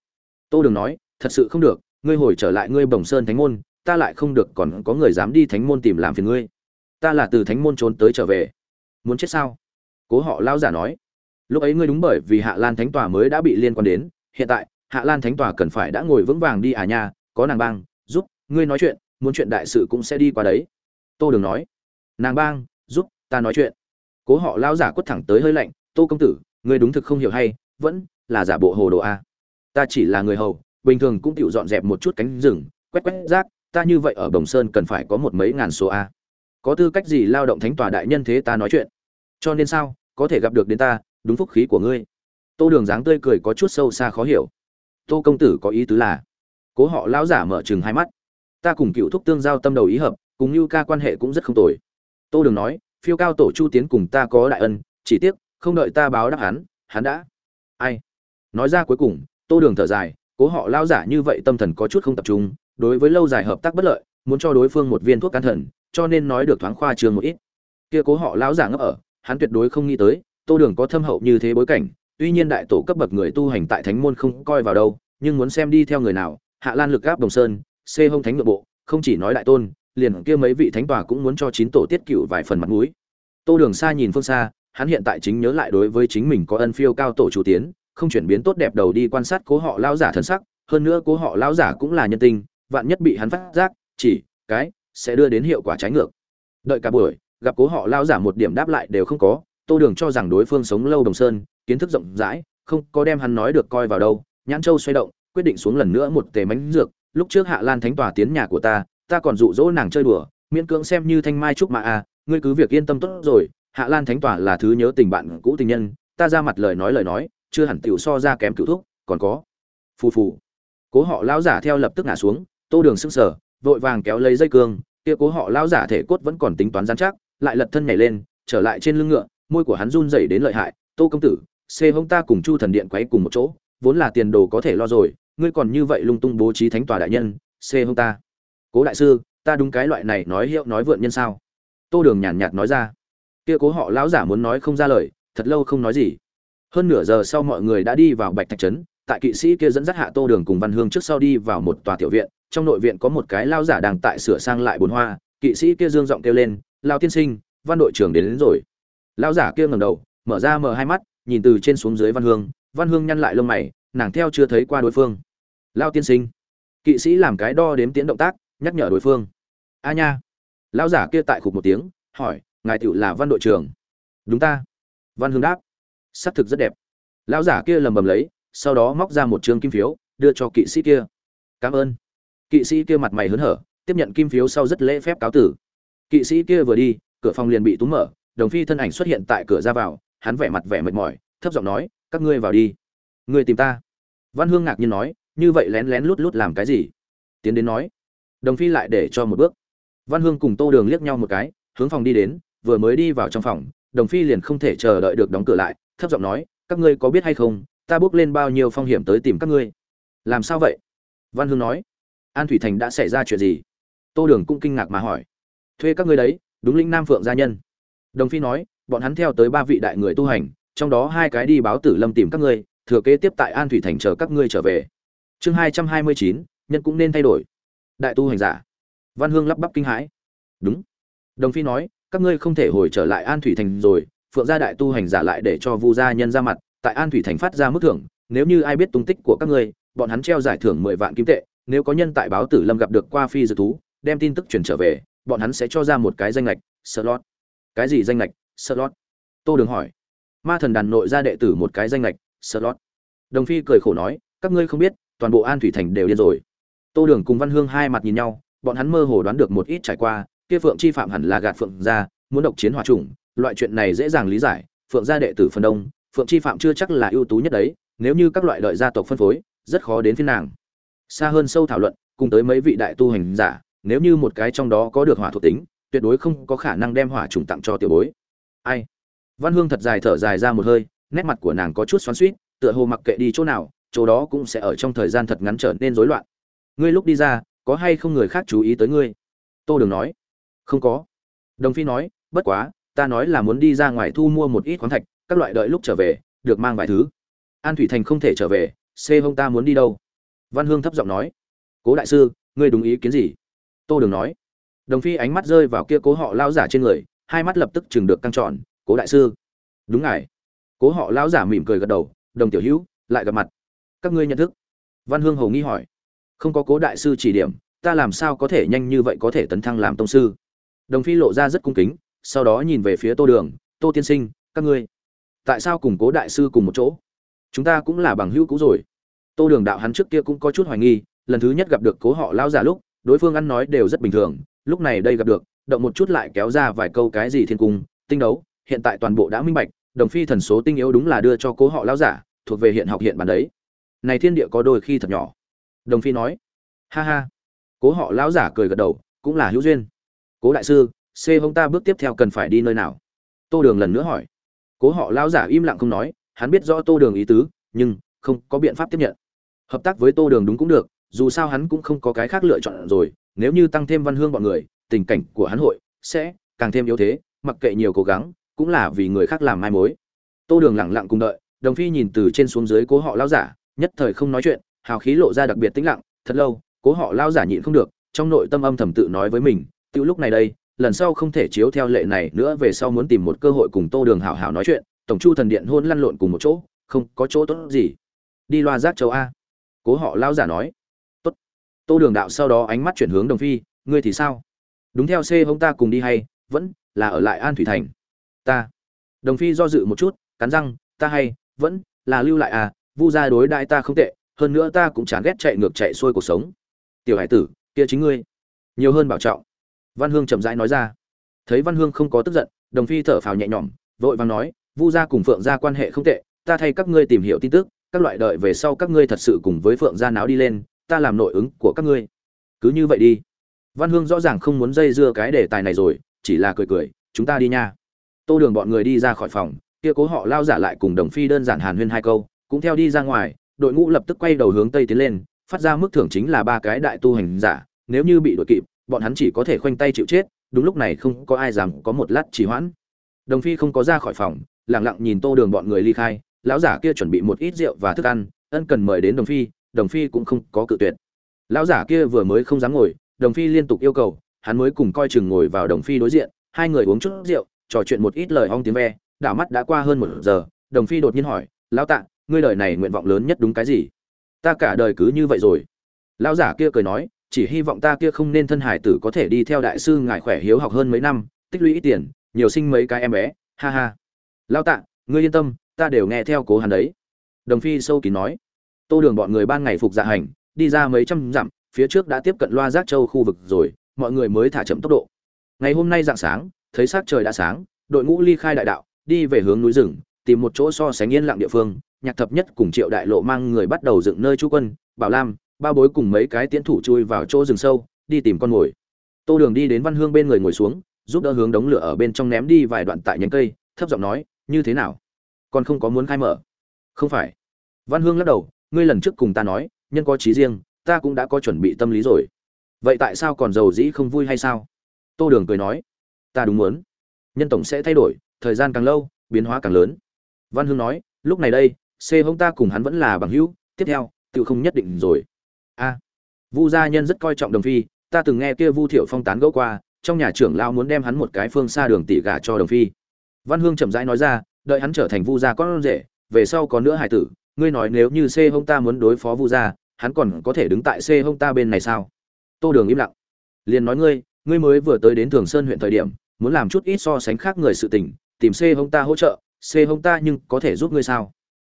Tô đường nói, thật sự không được, ngươi hồi trở lại ngươi bồng sơn thánh môn, ta lại không được còn có người dám đi thánh môn tìm làm phiền ngươi. Ta là từ thánh môn trốn tới trở về. Muốn chết sao? Cố họ lao giả nói. Lúc ấy ngươi đúng bởi vì hạ lan thánh tòa mới đã bị liên quan đến, hiện tại, hạ lan thánh tòa cần phải đã ngồi vững vàng đi à nha, có nàng bang, giúp, ngươi nói chuyện, muốn chuyện đại sự cũng sẽ đi qua đấy. Tô đường nói. Nàng bang, giúp, ta nói chuyện. Cố họ lao giả quất thẳng tới hơi lạnh tô công tử, ngươi đúng thực không hiểu hay, vẫn là giả bộ hồ đồ a. Ta chỉ là người hầu, bình thường cũng chịu dọn dẹp một chút cánh rừng, quét quét rác, ta như vậy ở đồng sơn cần phải có một mấy ngàn số a. Có tư cách gì lao động thánh tòa đại nhân thế ta nói chuyện? Cho nên sao, có thể gặp được đến ta, đúng phúc khí của ngươi. Tô đường dáng tươi cười có chút sâu xa khó hiểu. Tô công tử có ý tứ là, cố họ lão giả mở chừng hai mắt. Ta cùng cựu thúc tương giao tâm đầu ý hợp, cùng như ca quan hệ cũng rất không tồi. Tô đường nói, phiêu cao tổ chu tiến cùng ta có đại ân, chỉ tiếc không đợi ta báo đáp hắn hắn đã. Ai? Nói ra cuối cùng, tô đường thở dài, cố họ lao giả như vậy tâm thần có chút không tập trung, đối với lâu dài hợp tác bất lợi, muốn cho đối phương một viên thuốc can thần, cho nên nói được thoáng khoa trương một ít. Kia cố họ lão giả ngấp ở, hắn tuyệt đối không nghĩ tới, tô đường có thâm hậu như thế bối cảnh, tuy nhiên đại tổ cấp bậc người tu hành tại thánh môn không coi vào đâu, nhưng muốn xem đi theo người nào, hạ lan lực gáp đồng sơn xê hông thánh nội bộ, không chỉ nói đại tôn, liền kia mấy vị thánh tòa cũng muốn cho chín tổ tiết cựu vài phần mặt mũi. Tô đường xa nhìn phương xa hắn hiện tại chính nhớ lại đối với chính mình có ân phiêu cao tổ chủ tiến, không chuyển biến tốt đẹp đầu đi quan sát cố họ lão giả thần sắc, hơn nữa cố họ lão giả cũng là nhân tình, vạn nhất bị hắn phát giác, chỉ, cái, sẽ đưa đến hiệu quả trái ngược. Đợi cả buổi, gặp cố họ lao giả một điểm đáp lại đều không có, tô đường cho rằng đối phương sống lâu đồng sơn, kiến thức rộng rãi, không có đem hắn nói được coi vào đâu, nhãn châu xoay động, quyết định xuống lần nữa một tề mánh dược, lúc trước hạ lan thánh tòa tiến nhà của ta ta còn dụ dỗ nàng chơi đùa, miễn cưỡng xem như thanh mai trúc mà à ngươi cứ việc yên tâm tốt rồi hạ lan thánh tỏa là thứ nhớ tình bạn cũ tình nhân, ta ra mặt lời nói lời nói, chưa hẳn tiểu so ra kém cựu thuốc còn có. Phù phù. Cố họ lão giả theo lập tức ngã xuống, tô đường sững sờ, vội vàng kéo lấy dây cương, kia cố họ lão giả thể cốt vẫn còn tính toán dán chắc, lại lật thân nhảy lên, trở lại trên lưng ngựa, môi của hắn run rẩy đến lợi hại, tô công tử, xê hông ta cùng chu thần điện quấy cùng một chỗ, vốn là tiền đồ có thể lo rồi, ngươi còn như vậy lung tung bố trí thánh tòa đại nhân, xê hông ta. Cố đại sư, ta đúng cái loại này nói hiệu nói vượn nhân sao? Tô đường nhàn nhạt nói ra kia cố họ lão giả muốn nói không ra lời thật lâu không nói gì. Hơn nửa giờ sau mọi người đã đi vào bạch thạch trấn tại kỵ sĩ kia dẫn dắt hạ tô đường cùng văn hương trước sau đi vào một tòa tiểu viện trong nội viện có một cái lao giả đang tại sửa sang lại bồn hoa kỵ sĩ kia dương giọng kêu lên lao tiên sinh văn đội trưởng đến, đến rồi. Lao giả kia ngầm đầu mở ra mở hai mắt nhìn từ trên xuống dưới văn hương văn hương nhăn lại lông mày nàng theo chưa thấy qua đối phương. Lao tiên sinh. Kỵ sĩ làm cái đo đếm tiến động tác nhắc nhở đối phương. A nha. Lao giả kia tại khục một tiếng hỏi ngài tựu là văn đội trưởng. Đúng ta. Văn hương đáp. Xác thực rất đẹp. Lão giả kia lầm bầm lấy, sau đó móc ra một trương kim phiếu, đưa cho kỵ sĩ kia. Cảm ơn. Kỵ sĩ kia mặt mày hớn hở, tiếp nhận kim phiếu sau rất lễ phép cáo tử. Kỵ sĩ kia vừa đi, cửa phòng liền bị túm mở, đồng phi thân ảnh xuất hiện tại cửa ra vào, hắn vẻ mặt vẻ mệt mỏi, thấp giọng nói, các ngươi vào đi. Ngươi tìm ta. Văn hương ngạc nhiên nói, như vậy lén lén lút lút làm cái gì? Tiến đến nói. Đồng phi lại để cho một bước. Văn hương cùng tô đường liếc nhau một cái, hướng phòng đi đến vừa mới đi vào trong phòng, đồng phi liền không thể chờ đợi được đóng cửa lại, thấp giọng nói, các ngươi có biết hay không, ta bước lên bao nhiêu phong hiểm tới tìm các ngươi? Làm sao vậy? Văn hương nói. An thủy thành đã xảy ra chuyện gì? Tô đường cũng kinh ngạc mà hỏi. Thuê các ngươi đấy, đúng linh nam phượng gia nhân. Đồng phi nói, bọn hắn theo tới ba vị đại người tu hành, trong đó hai cái đi báo tử lâm tìm các ngươi, thừa kế tiếp tại an thủy thành chờ các ngươi trở về. Chương hai trăm hai mươi chín, nhân cũng nên thay đổi. Đại tu hành giả. Văn hương lắp bắp kinh hãi. Đúng. Đồng phi nói các ngươi không thể hồi trở lại an thủy thành rồi, phượng gia đại tu hành giả lại để cho vu gia nhân ra mặt, tại an thủy thành phát ra mức thưởng, nếu như ai biết tung tích của các ngươi, bọn hắn treo giải thưởng mười vạn kim tệ, nếu có nhân tại báo tử lâm gặp được qua phi dự thú, đem tin tức truyền trở về, bọn hắn sẽ cho ra một cái danh lệch slot cái gì danh lệch? Slot tô đường hỏi. Ma thần đàn nội ra đệ tử một cái danh lệch slot đồng phi cười khổ nói, các ngươi không biết, toàn bộ an thủy thành đều điên rồi. Tô đường cùng văn hương hai mặt nhìn nhau, bọn hắn mơ hồ đoán được một ít trải qua kia phượng chi phạm hẳn là gạt phượng gia, muốn độc chiến hòa trùng loại chuyện này dễ dàng lý giải, phượng gia đệ tử phần đông, phượng chi phạm chưa chắc là ưu tú nhất đấy, nếu như các loại đợi gia tộc phân phối, rất khó đến phiên nàng. Xa hơn sâu thảo luận, cùng tới mấy vị đại tu hành giả, nếu như một cái trong đó có được hỏa thuộc tính, tuyệt đối không có khả năng đem hỏa trùng tặng cho tiểu bối. Ai? Văn hương thật dài thở dài ra một hơi, nét mặt của nàng có chút xoắn suýt tựa hồ mặc kệ đi chỗ nào, chỗ đó cũng sẽ ở trong thời gian thật ngắn trở nên rối loạn. Ngươi lúc đi ra, có hay không người khác chú ý tới ngươi? Tô đường nói không có. Đồng phi nói, bất quá, ta nói là muốn đi ra ngoài thu mua một ít khoáng thạch, các loại đợi lúc trở về, được mang vài thứ. An thủy thành không thể trở về, xê hông ta muốn đi đâu? Văn hương thấp giọng nói, cố đại sư, ngươi đúng ý kiến gì? Tô đường nói, đồng phi ánh mắt rơi vào kia cố họ lao giả trên người, hai mắt lập tức chừng được căng tròn, cố đại sư. Đúng ngài. Cố họ lao giả mỉm cười gật đầu, đồng tiểu hữu, lại gặp mặt. Các ngươi nhận thức. Văn hương hầu nghi hỏi, không có cố đại sư chỉ điểm, ta làm sao có thể nhanh như vậy có thể tấn thăng làm tông sư? Đồng phi lộ ra rất cung kính, sau đó nhìn về phía tô đường, tô tiên sinh, các ngươi, tại sao cùng cố đại sư cùng một chỗ? Chúng ta cũng là bằng hữu cũ rồi. Tô đường đạo hắn trước kia cũng có chút hoài nghi, lần thứ nhất gặp được cố họ lao giả lúc, đối phương ăn nói đều rất bình thường, lúc này đây gặp được, động một chút lại kéo ra vài câu cái gì thiên cung, tinh đấu, hiện tại toàn bộ đã minh bạch, đồng phi thần số tinh yếu đúng là đưa cho cố họ lao giả, thuộc về hiện học hiện bản đấy. Này thiên địa có đôi khi thật nhỏ. Đồng phi nói, ha ha. Cố họ lão giả cười gật đầu, cũng là hữu duyên cố đại sư, c hông ta bước tiếp theo cần phải đi nơi nào? Tô đường lần nữa hỏi. Cố họ lão giả im lặng không nói, hắn biết rõ tô đường ý tứ, nhưng không có biện pháp tiếp nhận. Hợp tác với tô đường đúng cũng được, dù sao hắn cũng không có cái khác lựa chọn rồi, nếu như tăng thêm văn hương bọn người, tình cảnh của hắn hội sẽ càng thêm yếu thế, mặc kệ nhiều cố gắng, cũng là vì người khác làm mai mối. Tô đường lẳng lặng cùng đợi, đồng phi nhìn từ trên xuống dưới cố họ lão giả, nhất thời không nói chuyện, hào khí lộ ra đặc biệt tĩnh lặng, thật lâu, cố họ lao giả nhịn không được, trong nội tâm âm thầm tự nói với mình Tiêu lúc này đây, lần sau không thể chiếu theo lệ này nữa, về sau muốn tìm một cơ hội cùng tô đường hảo hảo nói chuyện, tổng chu thần điện hôn lăn lộn cùng một chỗ, không có chỗ tốt gì. Đi loa giác châu a. Cố họ lao giả nói. Tốt. Tô đường đạo sau đó ánh mắt chuyển hướng đồng phi, ngươi thì sao? Đúng theo c hông ta cùng đi hay, vẫn là ở lại an thủy thành. Ta. Đồng phi do dự một chút, cắn răng, ta hay, vẫn là lưu lại à vu gia đối đại ta không tệ, hơn nữa ta cũng chán ghét chạy ngược chạy xuôi cuộc sống. Tiểu hải tử, kia chính ngươi. Nhiều hơn bảo trọng văn hương chậm rãi nói ra. Thấy văn hương không có tức giận, đồng phi thở phào nhẹ nhõm, vội vàng nói, vu gia cùng phượng gia quan hệ không tệ, ta thay các ngươi tìm hiểu tin tức, các loại đợi về sau các ngươi thật sự cùng với phượng gia náo đi lên, ta làm nội ứng của các ngươi. Cứ như vậy đi. Văn hương rõ ràng không muốn dây dưa cái đề tài này rồi, chỉ là cười cười, chúng ta đi nha. Tô đường bọn người đi ra khỏi phòng, kia cố họ lao giả lại cùng đồng phi đơn giản hàn huyên hai câu, cũng theo đi ra ngoài, đội ngũ lập tức quay đầu hướng tây tiến lên, phát ra mức thưởng chính là ba cái đại tu hành giả, nếu như bị đội kịp bọn hắn chỉ có thể khoanh tay chịu chết, đúng lúc này không có ai dám có một lát trì hoãn. Đồng phi không có ra khỏi phòng, lặng lặng nhìn tô đường bọn người ly khai, lão giả kia chuẩn bị một ít rượu và thức ăn, ân cần mời đến đồng phi đồng phi cũng không có cự tuyệt. Lão giả kia vừa mới không dám ngồi, đồng phi liên tục yêu cầu, hắn mới cùng coi chừng ngồi vào đồng phi đối diện, hai người uống chút rượu, trò chuyện một ít lời hong tiếng ve, đảo mắt đã qua hơn một giờ, đồng phi đột nhiên hỏi, lão tạ, ngươi đời này nguyện vọng lớn nhất đúng cái gì? Ta cả đời cứ như vậy rồi. Lão giả kia cười nói chỉ hy vọng ta kia không nên thân hải tử có thể đi theo đại sư ngài khỏe hiếu học hơn mấy năm, tích lũy ít tiền, nhiều sinh mấy cái em bé, ha ha. Lão tạ, ngươi yên tâm, ta đều nghe theo cố hắn đấy. Đồng phi sâu kín nói. Tô đường bọn người ban ngày phục dạ hành, đi ra mấy trăm dặm, phía trước đã tiếp cận loa giác châu khu vực rồi, mọi người mới thả chậm tốc độ. Ngày hôm nay dạng sáng, thấy sắc trời đã sáng, đội ngũ ly khai đại đạo, đi về hướng núi rừng, tìm một chỗ so sánh yên lặng địa phương, nhạc thập nhất cùng triệu đại lộ mang người bắt đầu dựng nơi trú quân, bảo lam ba bối cùng mấy cái tiễn thủ chui vào chỗ rừng sâu, đi tìm con mồi. Tô đường đi đến văn hương bên người ngồi xuống, giúp đỡ hướng đống lửa ở bên trong ném đi vài đoạn tại nhánh cây, thấp giọng nói, như thế nào? Còn không có muốn khai mở? Không phải. Văn hương lắc đầu, ngươi lần trước cùng ta nói, nhân có trí riêng, ta cũng đã có chuẩn bị tâm lý rồi. Vậy tại sao còn giàu dĩ không vui hay sao? Tô đường cười nói, ta đúng muốn. Nhân tổng sẽ thay đổi, thời gian càng lâu, biến hóa càng lớn. Văn hương nói, lúc này đây, c hông ta cùng hắn vẫn là bằng hữu, tiếp theo tự không nhất định rồi a vu gia nhân rất coi trọng đồng phi, ta từng nghe kia vu thiệu phong tán gẫu qua, trong nhà trưởng lao muốn đem hắn một cái phương xa đường tỷ gà cho đồng phi. Văn hương chậm rãi nói ra, đợi hắn trở thành vu gia con rể, về sau có nữa hải tử, ngươi nói nếu như c hông ta muốn đối phó vu gia, hắn còn có thể đứng tại c hông ta bên này sao? Tô đường im lặng. Liền nói ngươi ngươi mới vừa tới đến thường sơn huyện thời điểm, muốn làm chút ít so sánh khác người sự tình, tìm c hông ta hỗ trợ c hông ta nhưng có thể giúp ngươi sao?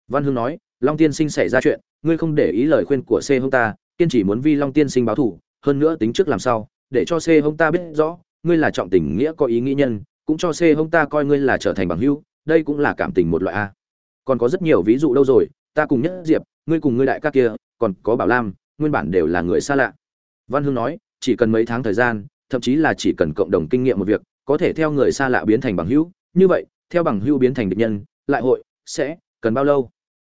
Văn hương nói, long tiên sinh xảy ra chuyện, ngươi không để ý lời khuyên của c hông ta kiên chỉ muốn vi long tiên sinh báo thủ, hơn nữa tính trước làm sao, để cho c hông ta biết rõ, ngươi là trọng tình nghĩa có ý nghĩ nhân, cũng cho c hông ta coi ngươi là trở thành bằng hữu, đây cũng là cảm tình một loại a. Còn có rất nhiều ví dụ đâu rồi, ta cùng nhất diệp, ngươi cùng ngươi đại ca kia, còn có bảo lam, nguyên bản đều là người xa lạ. Văn hương nói, chỉ cần mấy tháng thời gian, thậm chí là chỉ cần cộng đồng kinh nghiệm một việc, có thể theo người xa lạ biến thành bằng hữu, như vậy, theo bằng hữu biến thành địch nhân, lại hội, sẽ cần bao lâu?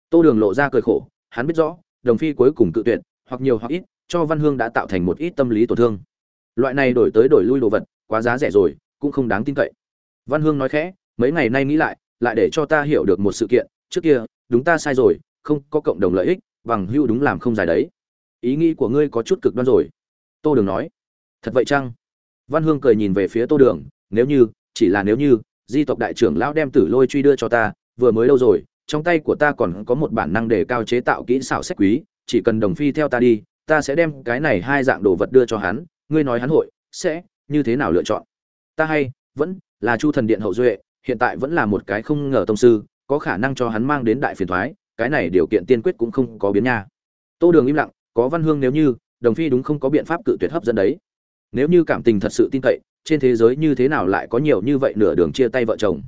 Tô đường lộ ra cười khổ, hắn biết rõ, đồng phi cuối cùng cự tuyệt hoặc nhiều hoặc ít, cho văn hương đã tạo thành một ít tâm lý tổn thương. Loại này đổi tới đổi lui đồ vật, quá giá rẻ rồi, cũng không đáng tin cậy. Văn hương nói khẽ, mấy ngày nay nghĩ lại lại để cho ta hiểu được một sự kiện, trước kia, đúng ta sai rồi, không có cộng đồng lợi ích, bằng hưu đúng làm không dài đấy. Ý nghĩ của ngươi có chút cực đoan rồi. Tô đường nói, thật vậy chăng? Văn hương cười nhìn về phía tô đường, nếu như, chỉ là nếu như, di tộc đại trưởng lão đem tử lôi truy đưa cho ta, vừa mới lâu rồi, trong tay của ta còn có một bản năng để cao chế tạo kỹ xảo sách quý chỉ cần đồng phi theo ta đi, ta sẽ đem cái này hai dạng đồ vật đưa cho hắn, ngươi nói hắn hội, sẽ, như thế nào lựa chọn? Ta hay, vẫn là chu thần điện hậu duệ, hiện tại vẫn là một cái không ngờ tông sư, có khả năng cho hắn mang đến đại phiền thoái, cái này điều kiện tiên quyết cũng không có biến nha. Tô đường im lặng, có văn hương nếu như, đồng phi đúng không có biện pháp cự tuyệt hấp dẫn đấy. Nếu như cảm tình thật sự tin cậy, trên thế giới như thế nào lại có nhiều như vậy nửa đường chia tay vợ chồng?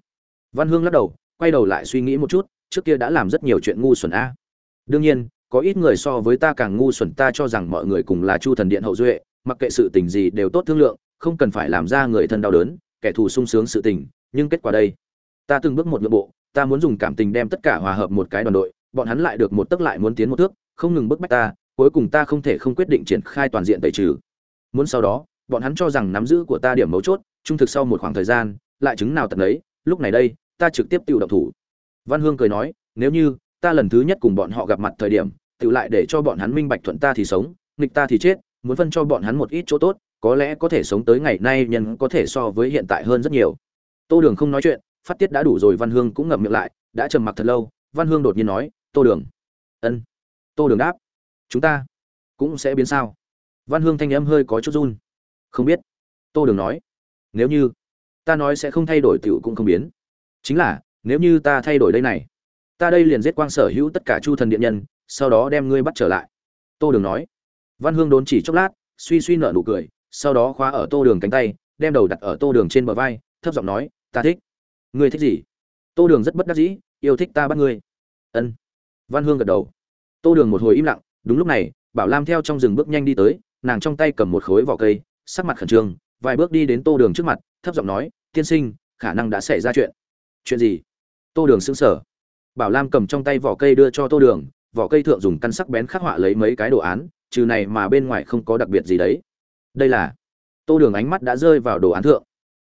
Văn hương lắc đầu, quay đầu lại suy nghĩ một chút, trước kia đã làm rất nhiều chuyện ngu xuẩn a. Đương nhiên có ít người so với ta càng ngu xuẩn, ta cho rằng mọi người cùng là chu thần điện hậu duệ, mặc kệ sự tình gì đều tốt thương lượng, không cần phải làm ra người thân đau đớn, kẻ thù sung sướng sự tình, nhưng kết quả đây. Ta từng bước một ngưỡng bộ, ta muốn dùng cảm tình đem tất cả hòa hợp một cái đoàn đội, bọn hắn lại được một tức lại muốn tiến một thước, không ngừng bức bách ta, cuối cùng ta không thể không quyết định triển khai toàn diện tẩy trừ. Muốn sau đó, bọn hắn cho rằng nắm giữ của ta điểm mấu chốt, trung thực sau một khoảng thời gian, lại chứng nào tận ấy, lúc này đây, ta trực tiếp tự động thủ. Văn hương cười nói, nếu như ta lần thứ nhất cùng bọn họ gặp mặt thời điểm tự lại để cho bọn hắn minh bạch thuận ta thì sống, nghịch ta thì chết, muốn phân cho bọn hắn một ít chỗ tốt, có lẽ có thể sống tới ngày nay nhân có thể so với hiện tại hơn rất nhiều. Tô đường không nói chuyện, phát tiết đã đủ rồi, văn hương cũng ngậm miệng lại, đã trầm mặc thật lâu, văn hương đột nhiên nói, tô đường. Ân. Tô đường đáp, chúng ta cũng sẽ biến sao. Văn hương thanh âm hơi có chút run. Không biết. Tô đường nói, nếu như ta nói sẽ không thay đổi t i ể u cũng không biến. Chính là, nếu như ta thay đổi đây này, ta đây liền giết quang sở hữu tất cả chu thần điện nhân sau đó đem ngươi bắt trở lại. Tô đường nói. Văn hương đốn chỉ chốc lát, suy suy nợ nụ cười, sau đó khóa ở tô đường cánh tay, đem đầu đặt ở tô đường trên bờ vai, thấp giọng nói, ta thích. Ngươi thích gì? Tô đường rất bất đắc dĩ, yêu thích ta bắt ngươi. Ân. Văn hương gật đầu. Tô đường một hồi im lặng, đúng lúc này, bảo lam theo trong rừng bước nhanh đi tới, nàng trong tay cầm một khối vỏ cây, sắc mặt khẩn trương, vài bước đi đến tô đường trước mặt, thấp giọng nói, tiên sinh, khả năng đã xảy ra chuyện. Chuyện gì? Tô đường xứng sở bảo lam cầm trong tay vỏ cây đưa cho tô đường vỏ cây thượng dùng căn sắc bén khắc họa lấy mấy cái đồ án, trừ này mà bên ngoài không có đặc biệt gì đấy. Đây là, tô đường ánh mắt đã rơi vào đồ án thượng.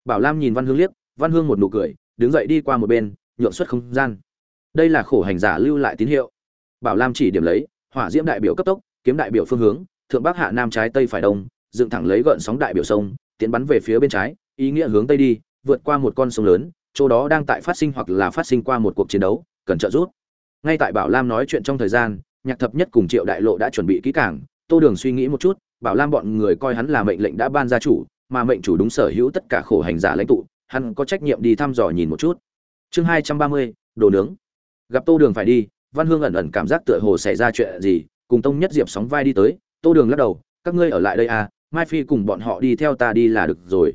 Bảo lam nhìn văn hương liếc, văn hương một nụ cười, đứng dậy đi qua một bên, nhượng xuất không gian. Đây là khổ hành giả lưu lại tín hiệu. Bảo lam chỉ điểm lấy, hỏa diễm đại biểu cấp tốc, kiếm đại biểu phương hướng, thượng bắc hạ nam trái tây phải đông, dựng thẳng lấy gợn sóng đại biểu sông, tiến bắn về phía bên trái, ý nghĩa hướng tây đi, vượt qua một con sông lớn, chỗ đó đang tại phát sinh hoặc là phát sinh qua một cuộc chiến đấu, cần trợ giúp ngay tại bảo lam nói chuyện trong thời gian, nhạc thập nhất cùng triệu đại lộ đã chuẩn bị kỹ càng. Tô đường suy nghĩ một chút, bảo lam bọn người coi hắn là mệnh lệnh đã ban ra chủ, mà mệnh chủ đúng sở hữu tất cả khổ hành giả lãnh tụ, hắn có trách nhiệm đi thăm dò nhìn một chút. Chương hai trăm ba mươi, đồ nướng. Gặp tô đường phải đi, văn hương ẩn ẩn cảm giác tựa hồ xảy ra chuyện gì, cùng tông nhất diệp sóng vai đi tới. Tô đường lắc đầu, các ngươi ở lại đây à mai phi cùng bọn họ đi theo ta đi là được rồi.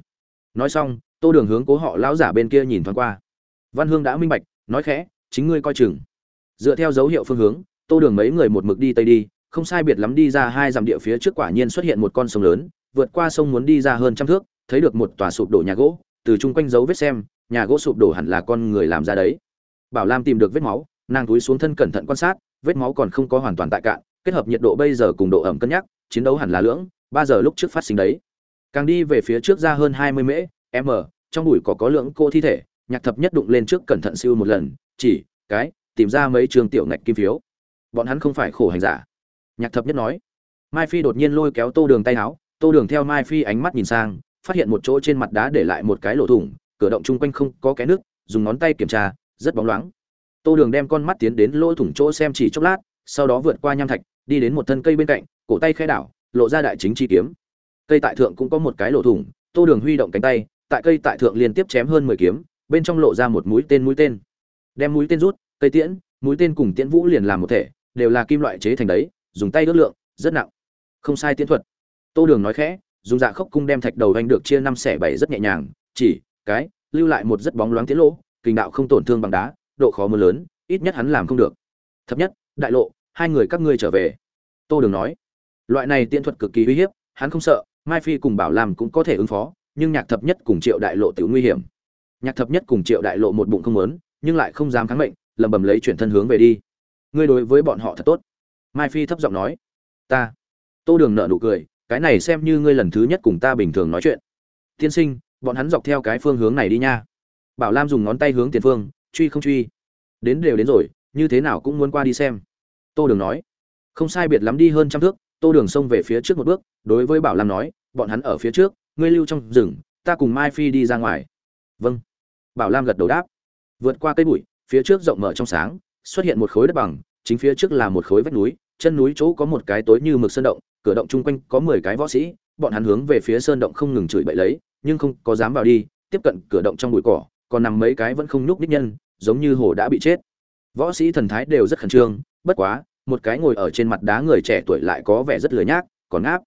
Nói xong, tô đường hướng cố họ lão giả bên kia nhìn thoáng qua. Văn hương đã minh bạch, nói khẽ, chính ngươi coi chừng dựa theo dấu hiệu phương hướng, tô đường mấy người một mực đi tây đi, không sai biệt lắm đi ra hai dặm địa phía trước quả nhiên xuất hiện một con sông lớn, vượt qua sông muốn đi ra hơn trăm thước, thấy được một tòa sụp đổ nhà gỗ, từ chung quanh dấu vết xem, nhà gỗ sụp đổ hẳn là con người làm ra đấy. Bảo lam tìm được vết máu, nàng túi xuống thân cẩn thận quan sát, vết máu còn không có hoàn toàn tại cạn, kết hợp nhiệt độ bây giờ cùng độ ẩm cân nhắc, chiến đấu hẳn là lưỡng, ba giờ lúc trước phát sinh đấy. Càng đi về phía trước ra hơn hai mươi mễ m trong bụi có có lượng cô thi thể, nhạc thập nhất đụng lên trước cẩn thận siêu một lần, chỉ, cái tìm ra mấy trường tiểu ngạch kim phiếu. Bọn hắn không phải khổ hành giả. Nhạc thập nhất nói. Mai phi đột nhiên lôi kéo tô đường tay áo, tô đường theo mai phi ánh mắt nhìn sang, phát hiện một chỗ trên mặt đá để lại một cái lỗ thủng, cửa động chung quanh không có cái nước, dùng ngón tay kiểm tra, rất bóng loáng. Tô đường đem con mắt tiến đến lỗ thủng chỗ xem chỉ chốc lát, sau đó vượt qua nham thạch, đi đến một thân cây bên cạnh, cổ tay khe đảo, lộ ra đại chính chi kiếm. Cây tại thượng cũng có một cái lỗ thủng, tô đường huy động cánh tay, tại cây tại thượng liên tiếp chém hơn mười kiếm, bên trong lộ ra một mũi tên mũi tên. Đem mũi tên rút cây tiễn, mũi tên cùng tiễn vũ liền làm một thể, đều là kim loại chế thành đấy, dùng tay ước lượng, rất nặng. Không sai tiễn thuật. Tô đường nói khẽ, dùng dạ khốc cung đem thạch đầu anh được chia năm xẻ bảy rất nhẹ nhàng, chỉ, cái, lưu lại một rất bóng loáng tiết lỗ kình đạo không tổn thương bằng đá, độ khó mưa lớn, ít nhất hắn làm không được. Thấp nhất, đại lộ, hai người các ngươi trở về. Tô đường nói, loại này tiễn thuật cực kỳ uy hiếp, hắn không sợ, mai phi cùng bảo làm cũng có thể ứng phó, nhưng nhạc thập nhất cùng triệu đại lộ tự nguy hiểm. Nhạc thập nhất cùng triệu đại lộ một bụng không lớn nhưng lại không dám kháng mệnh lẩm bẩm lấy chuyển thân hướng về đi. Ngươi đối với bọn họ thật tốt. Mai phi thấp giọng nói. Ta. Tô đường nợ nụ cười, cái này xem như ngươi lần thứ nhất cùng ta bình thường nói chuyện. Tiên sinh, bọn hắn dọc theo cái phương hướng này đi nha. Bảo lam dùng ngón tay hướng tiền phương, truy không truy. Đến đều đến rồi, như thế nào cũng muốn qua đi xem. Tô đường nói. Không sai biệt lắm đi hơn trăm thước, tô đường xông về phía trước một bước, đối với bảo lam nói, bọn hắn ở phía trước, ngươi lưu trong rừng, ta cùng mai phi đi ra ngoài. Vâng. Bảo lam gật đầu đáp. Vượt qua cây bụi phía trước rộng mở trong sáng, xuất hiện một khối đất bằng, chính phía trước là một khối vách núi, chân núi chỗ có một cái tối như mực sơn động, cửa động chung quanh có mười cái võ sĩ, bọn hắn hướng về phía sơn động không ngừng chửi bậy lấy, nhưng không có dám vào đi, tiếp cận cửa động trong bụi cỏ, còn nằm mấy cái vẫn không nhúc nhích nhân, giống như hồ đã bị chết. Võ sĩ thần thái đều rất khẩn trương, bất quá, một cái ngồi ở trên mặt đá người trẻ tuổi lại có vẻ rất lười nhác, còn áp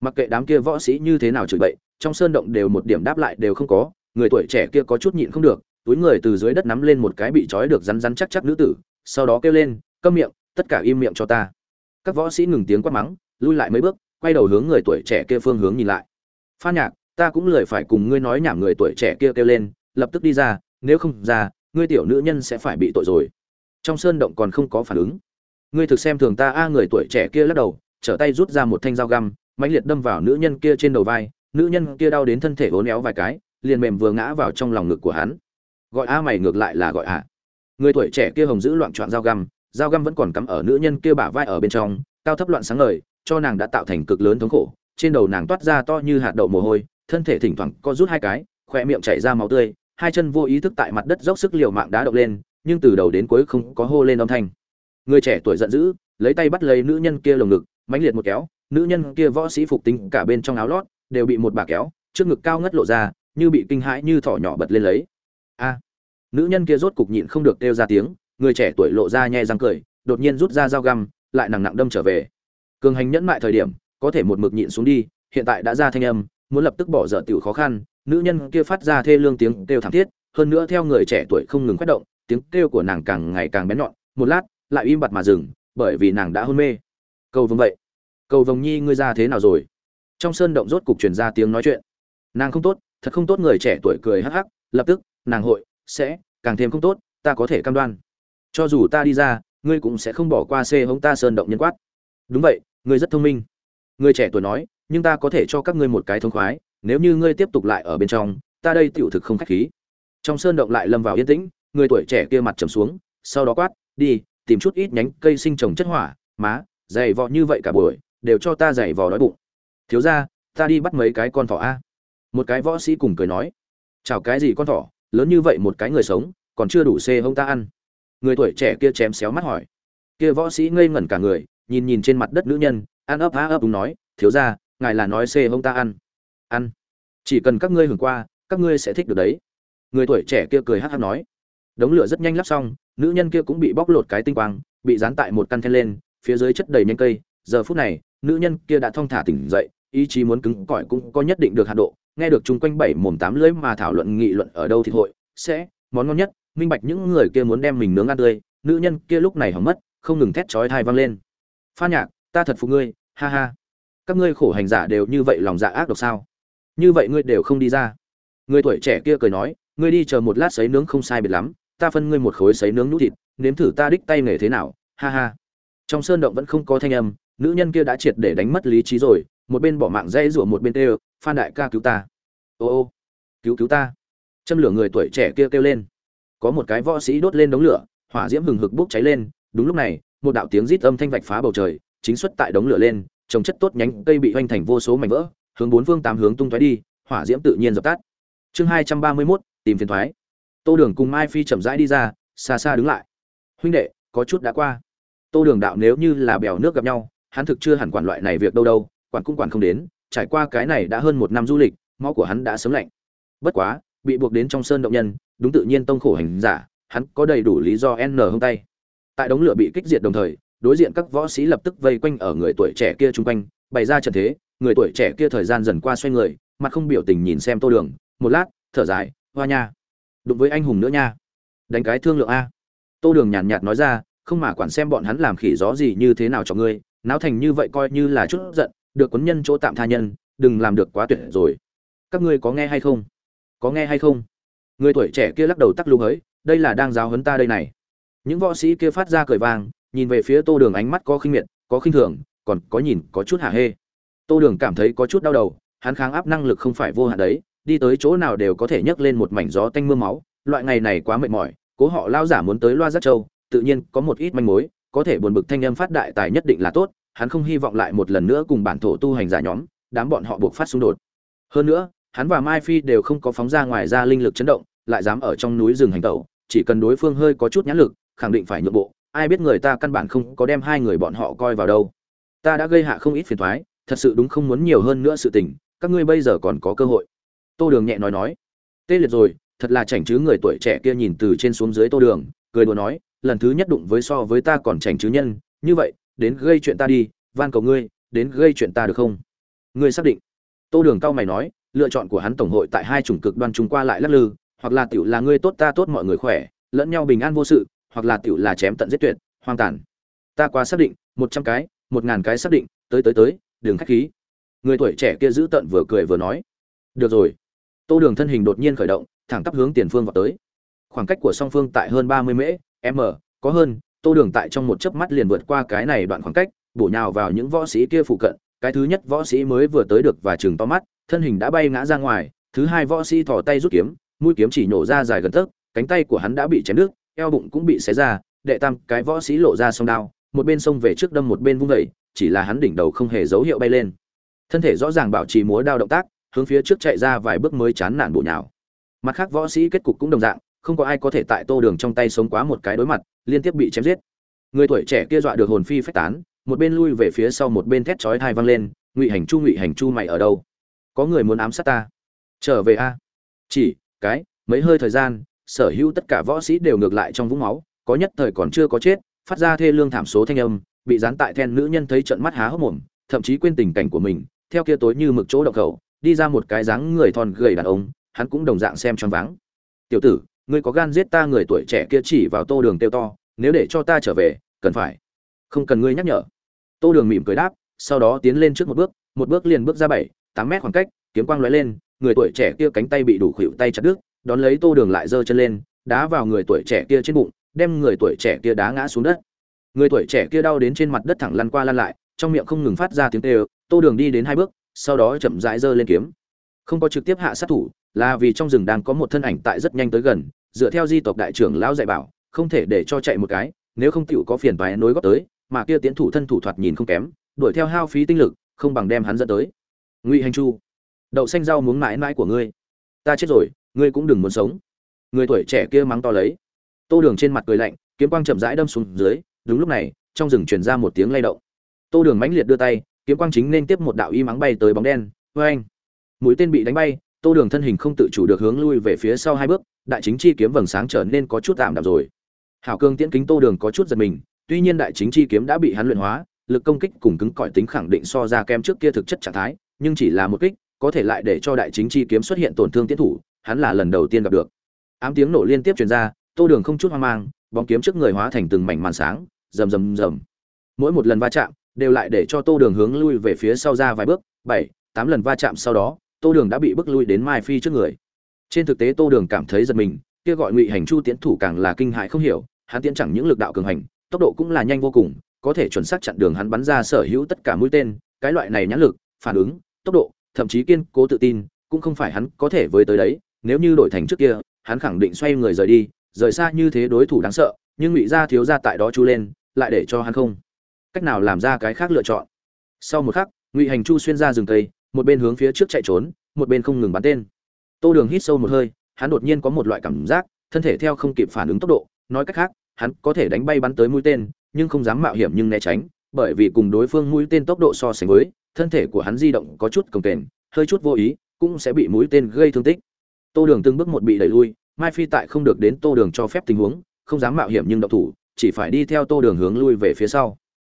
mặc kệ đám kia võ sĩ như thế nào chửi bậy, trong sơn động đều một điểm đáp lại đều không có, người tuổi trẻ kia có chút nhịn không được túi người từ dưới đất nắm lên một cái bị trói được rắn rắn chắc chắc nữ tử, sau đó kêu lên, câm miệng, tất cả im miệng cho ta. Các võ sĩ ngừng tiếng quát mắng, lui lại mấy bước, quay đầu hướng người tuổi trẻ kia phương hướng nhìn lại. Phan nhạc, ta cũng lười phải cùng ngươi nói nhảm người tuổi trẻ kia kêu lên, lập tức đi ra, nếu không ra, ngươi tiểu nữ nhân sẽ phải bị tội rồi. Trong sơn động còn không có phản ứng. Ngươi thực xem thường ta a, người tuổi trẻ kia lắc đầu, trở tay rút ra một thanh dao găm, mãnh liệt đâm vào nữ nhân kia trên đầu vai, nữ nhân kia đau đến thân thể hố néo vài cái, liền mềm vừa ngã vào trong lòng ngực của hắn gọi a mày ngược lại là gọi à người tuổi trẻ kia hồng giữ loạn trọn dao găm dao găm vẫn còn cắm ở nữ nhân kia bả vai ở bên trong, cao thấp loạn sáng ngời, cho nàng đã tạo thành cực lớn thống khổ. Trên đầu nàng toát ra to như hạt đậu mồ hôi, thân thể thỉnh thoảng co rút hai cái khoe miệng chảy ra máu tươi, hai chân vô ý thức tại mặt đất dốc sức liều mạng đá động lên, nhưng từ đầu đến cuối không có hô lên âm thanh. Người trẻ tuổi giận dữ, lấy tay bắt lấy nữ nhân kia lồng ngực, mãnh liệt một kéo, nữ nhân kia võ sĩ phục tính cả bên trong áo lót, đều bị một bà kéo, trước ngực cao ngất lộ ra, như bị kinh hãi như thỏ nhỏ bật lên lấy a. Nữ nhân kia rốt cục nhịn không được kêu ra tiếng, người trẻ tuổi lộ ra nhe răng cười, đột nhiên rút ra dao găm, lại nặng nặng đâm trở về. Cường hành nhẫn mại thời điểm, có thể một mực nhịn xuống đi, hiện tại đã ra thanh âm, muốn lập tức bỏ dở tiểu khó khăn, nữ nhân kia phát ra thê lương tiếng kêu thảm thiết, hơn nữa theo người trẻ tuổi không ngừng phát động, tiếng kêu của nàng càng ngày càng bén nhọn, một lát, lại im bặt mà dừng, bởi vì nàng đã hôn mê. Cầu vồng vậy. Cầu vồng nhi ngươi ra thế nào rồi? Trong sơn động rốt cục truyền ra tiếng nói chuyện. Nàng không tốt, thật không tốt, người trẻ tuổi cười hắc hắc, lập tức nàng hội sẽ càng thêm không tốt, ta có thể cam đoan. Cho dù ta đi ra, ngươi cũng sẽ không bỏ qua xê hống ta sơn động nhân quát. Đúng vậy, ngươi rất thông minh. Người trẻ tuổi nói, nhưng ta có thể cho các ngươi một cái thông khoái, nếu như ngươi tiếp tục lại ở bên trong, ta đây tiểu thực không khách khí. Trong sơn động lại lâm vào yên tĩnh, người tuổi trẻ kia mặt trầm xuống, sau đó quát, đi, tìm chút ít nhánh cây sinh trồng chất hỏa, má, dày vò như vậy cả buổi, đều cho ta dày vò đói bụng. Thiếu ra ta đi bắt mấy cái con thỏ a. Một cái võ sĩ cùng cười nói, chào cái gì con thỏ lớn như vậy một cái người sống, còn chưa đủ xê hông ta ăn. Người tuổi trẻ kia chém xéo mắt hỏi. Kia võ sĩ ngây ngẩn cả người, nhìn nhìn trên mặt đất nữ nhân, ăn ấp á ấp đúng nói, thiếu ra ngài là nói xê hông ta ăn. Ăn? Chỉ cần các ngươi hưởng qua, các ngươi sẽ thích được đấy. Người tuổi trẻ kia cười hát hát nói. Đống lửa rất nhanh lắp xong, nữ nhân kia cũng bị bóc lột cái tinh quang, bị dán tại một căn then lên, phía dưới chất đầy nhanh cây. Giờ phút này, nữ nhân kia đã thong thả tỉnh dậy ý chí muốn cứng cỏi cũng có nhất định được hạn độ. Nghe được chung quanh bảy mồm tám lưỡi mà thảo luận nghị luận ở đâu thì hội, sẽ, món ngon nhất, minh bạch những người kia muốn đem mình nướng ăn tươi. Nữ nhân kia lúc này hỏng mất, không ngừng thét chói thai vang lên. Pha nhạc, ta thật phục ngươi, ha ha. Các ngươi khổ hành giả đều như vậy lòng dạ ác độc sao? Như vậy ngươi đều không đi ra. Người tuổi trẻ kia cười nói, ngươi đi chờ một lát sấy nướng không sai biệt lắm, ta phân ngươi một khối sấy nướng nhũ thịt, nếm thử ta đích tay nghề thế nào, ha ha. Trong sơn động vẫn không có thanh âm, nữ nhân kia đã triệt để đánh mất lý trí rồi một bên bỏ mạng dây rủa một bên kêu phan đại ca cứu ta. Ô ô cứu cứu ta. Châm lửa người tuổi trẻ kia kêu lên. Có một cái võ sĩ đốt lên đống lửa hỏa diễm hừng hực bốc cháy lên. Đúng lúc này một đạo tiếng rít âm thanh vạch phá bầu trời chính xuất tại đống lửa lên trồng chất tốt nhánh cây bị hoành thành vô số mảnh vỡ hướng bốn phương tám hướng tung thoái đi hỏa diễm tự nhiên dập tắt. Chương hai trăm ba mươi 231, tìm phiền thoái. Tô đường cùng mai phi chậm rãi đi ra xa xa đứng lại. Huynh đệ có chút đã qua. Tô đường đạo nếu như là bèo nước gặp nhau hắn thực chưa hẳn quản loại này việc đâu đâu quản cũng quản không đến, trải qua cái này đã hơn một năm du lịch, máu của hắn đã sớm lạnh. Bất quá, bị buộc đến trong sơn động nhân, đúng tự nhiên tông khổ hành giả, hắn có đầy đủ lý do n hông tay. Tại đống lửa bị kích diệt đồng thời, đối diện các võ sĩ lập tức vây quanh ở người tuổi trẻ kia chung quanh, bày ra trận thế, người tuổi trẻ kia thời gian dần qua xoay người, mặt không biểu tình nhìn xem tô đường, một lát, thở dài, hoa nha, đụng với anh hùng nữa nha, đánh cái thương lượng a. Tô đường nhàn nhạt nói ra, không mà quản xem bọn hắn làm khỉ gió gì như thế nào cho ngươi, náo thành như vậy coi như là chút giận được quấn nhân chỗ tạm tha nhân, đừng làm được quá tuyệt rồi. Các ngươi có nghe hay không? Có nghe hay không? Người tuổi trẻ kia lắc đầu tắc lưu hới, đây là đang giáo huấn ta đây này. Những võ sĩ kia phát ra cười vang, nhìn về phía tô đường ánh mắt có khinh miệt, có khinh thường, còn có nhìn có chút hạ hê. Tô đường cảm thấy có chút đau đầu, hắn kháng áp năng lực không phải vô hạn đấy, đi tới chỗ nào đều có thể nhấc lên một mảnh gió tanh mưa máu, loại ngày này quá mệt mỏi, cố họ lao giả muốn tới loa giác châu, tự nhiên có một ít manh mối, có thể buồn bực thanh âm phát đại tài nhất định là tốt hắn không hy vọng lại một lần nữa cùng bản thổ tu hành giả nhóm, đám bọn họ buộc phát xung đột. Hơn nữa, hắn và mai phi đều không có phóng ra ngoài ra linh lực chấn động, lại dám ở trong núi rừng hành tẩu, chỉ cần đối phương hơi có chút nhãn lực, khẳng định phải nhượng bộ, ai biết người ta căn bản không có đem hai người bọn họ coi vào đâu. Ta đã gây hạ không ít phiền thoái thật sự đúng không muốn nhiều hơn nữa sự tình, các ngươi bây giờ còn có cơ hội. Tô đường nhẹ nói nói. Tê liệt rồi, thật là chảnh chứ người tuổi trẻ kia nhìn từ trên xuống dưới tô đường, cười đùa nói, lần thứ nhất đụng với so với ta còn chảnh chứ nhân, như vậy đến gây chuyện ta đi, van cầu ngươi, đến gây chuyện ta được không? Ngươi xác định. Tô đường cao mày nói, lựa chọn của hắn tổng hội tại hai chủng cực đoan chúng qua lại lắc lư, hoặc là tiểu là ngươi tốt, ta tốt, mọi người khỏe, lẫn nhau bình an vô sự, hoặc là tiểu là chém tận giết tuyệt, hoang tàn. Ta quá xác định, một trăm cái, một ngàn cái xác định, tới tới tới đường khách khí. Người tuổi trẻ kia giữ tận vừa cười vừa nói. Được rồi. Tô đường thân hình đột nhiên khởi động, thẳng tắp hướng tiền phương vào tới. Khoảng cách của song phương tại hơn ba mươi mễ, m, có hơn tô đường tại trong một chớp mắt liền vượt qua cái này đoạn khoảng cách bổ nhào vào những võ sĩ kia phụ cận cái thứ nhất võ sĩ mới vừa tới được và trừng to mắt thân hình đã bay ngã ra ngoài thứ hai võ sĩ thò tay rút kiếm mũi kiếm chỉ nổ ra dài gần tấc cánh tay của hắn đã bị chém nước eo bụng cũng bị xé ra đệ tam cái võ sĩ lộ ra song đao một bên sông về trước đâm một bên vung dậy, chỉ là hắn đỉnh đầu không hề dấu hiệu bay lên. Thân thể rõ ràng bảo trì múa đao động tác hướng phía trước chạy ra vài bước mới chán nản bộ nhào. Mặt khác võ sĩ kết cục cũng đồng dạng không có ai có thể tại tô đường trong tay sống quá một cái đối mặt liên tiếp bị chém giết. Người tuổi trẻ kia dọa được hồn phi phách tán, một bên lui về phía sau một bên thét chói thai vang lên, ngụy hành chu, ngụy hành chu mày ở đâu? Có người muốn ám sát ta? Trở về a. Chỉ, cái, mấy hơi thời gian, sở hữu tất cả võ sĩ đều ngược lại trong vũng máu, có nhất thời còn chưa có chết, phát ra thê lương thảm số thanh âm, bị dán tại then nữ nhân thấy trận mắt há hốc mồm, thậm chí quên tình cảnh của mình, theo kia tối như mực chỗ động khẩu, đi ra một cái dáng người thon gầy đàn ông, hắn cũng đồng dạng xem choáng váng. Tiểu tử ngươi có gan giết ta người tuổi trẻ kia chỉ vào tô đường tiêu to, nếu để cho ta trở về, cần phải. Không cần ngươi nhắc nhở. Tô đường mỉm cười đáp, sau đó tiến lên trước một bước một bước liền bước ra bảy, tám mét khoảng cách, kiếm quang lóe lên, người tuổi trẻ kia cánh tay bị đủ khuỵu tay chặt đứt, đón lấy tô đường lại giơ chân lên, đá vào người tuổi trẻ kia trên bụng, đem người tuổi trẻ kia đá ngã xuống đất. Người tuổi trẻ kia đau đến trên mặt đất thẳng lăn qua lăn lại, trong miệng không ngừng phát ra tiếng kêu, tô đường đi đến hai bước, sau đó chậm rãi giơ lên kiếm. Không có trực tiếp hạ sát thủ, là vì trong rừng đang có một thân ảnh tại rất nhanh tới gần dựa theo di tộc đại trưởng lão dạy bảo, không thể để cho chạy một cái, nếu không tựu có phiền toái nối góp tới, mà kia tiến thủ thân thủ thoạt nhìn không kém, đuổi theo hao phí tinh lực, không bằng đem hắn dẫn tới. Ngụy hành chu, đậu xanh rau muống mãi mãi của ngươi. Ta chết rồi, ngươi cũng đừng muốn sống. Người tuổi trẻ kia mắng to lấy. Tô đường trên mặt cười lạnh, kiếm quang chậm rãi đâm xuống dưới, đúng lúc này, trong rừng truyền ra một tiếng lay động. Tô đường mãnh liệt đưa tay, kiếm quang chính nên tiếp một đạo y mắng bay tới bóng đen. Vê anh mũi tên bị đánh bay tô đường thân hình không tự chủ được hướng lui về phía sau hai bước, đại chính chi kiếm vầng sáng trở nên có chút tạm đạm rồi. Hảo cương tiễn kính tô đường có chút giật mình, tuy nhiên đại chính chi kiếm đã bị hắn luyện hóa, lực công kích cùng cứng cỏi tính khẳng định so ra kem trước kia thực chất trạng thái, nhưng chỉ là một kích, có thể lại để cho đại chính chi kiếm xuất hiện tổn thương tiến thủ, hắn là lần đầu tiên gặp được. Ám tiếng nổ liên tiếp truyền ra, tô đường không chút hoang mang, bóng kiếm trước người hóa thành từng mảnh màn sáng, rầm rầm rầm. Mỗi một lần va chạm, đều lại để cho tô đường hướng lui về phía sau ra vài bước, bảy, tám lần va chạm sau đó tô đường đã bị bức lui đến mai phi trước người. Trên thực tế, tô đường cảm thấy giật mình, kia gọi ngụy hành chu tiến thủ càng là kinh hại không hiểu, hắn tiến chẳng những lực đạo cường hành, tốc độ cũng là nhanh vô cùng, có thể chuẩn xác chặn đường hắn bắn ra sở hữu tất cả mũi tên, cái loại này nhãn lực, phản ứng, tốc độ, thậm chí kiên cố tự tin, cũng không phải hắn có thể với tới đấy, nếu như đổi thành trước kia, hắn khẳng định xoay người rời đi, rời xa như thế đối thủ đáng sợ, nhưng ngụy gia thiếu gia tại đó chú lên, lại để cho hắn không. Cách nào làm ra cái khác lựa chọn? Sau một khắc, ngụy hành chu xuyên ra rừng cây một bên hướng phía trước chạy trốn, một bên không ngừng bắn tên. Tô đường hít sâu một hơi, hắn đột nhiên có một loại cảm giác, thân thể theo không kịp phản ứng tốc độ, nói cách khác, hắn có thể đánh bay bắn tới mũi tên, nhưng không dám mạo hiểm nhưng né tránh, bởi vì cùng đối phương mũi tên tốc độ so sánh với, thân thể của hắn di động có chút cồng kềnh, hơi chút vô ý, cũng sẽ bị mũi tên gây thương tích. Tô đường từng bước một bị đẩy lui, mai phi tại không được đến tô đường cho phép tình huống, không dám mạo hiểm nhưng động thủ, chỉ phải đi theo tô đường hướng lui về phía sau.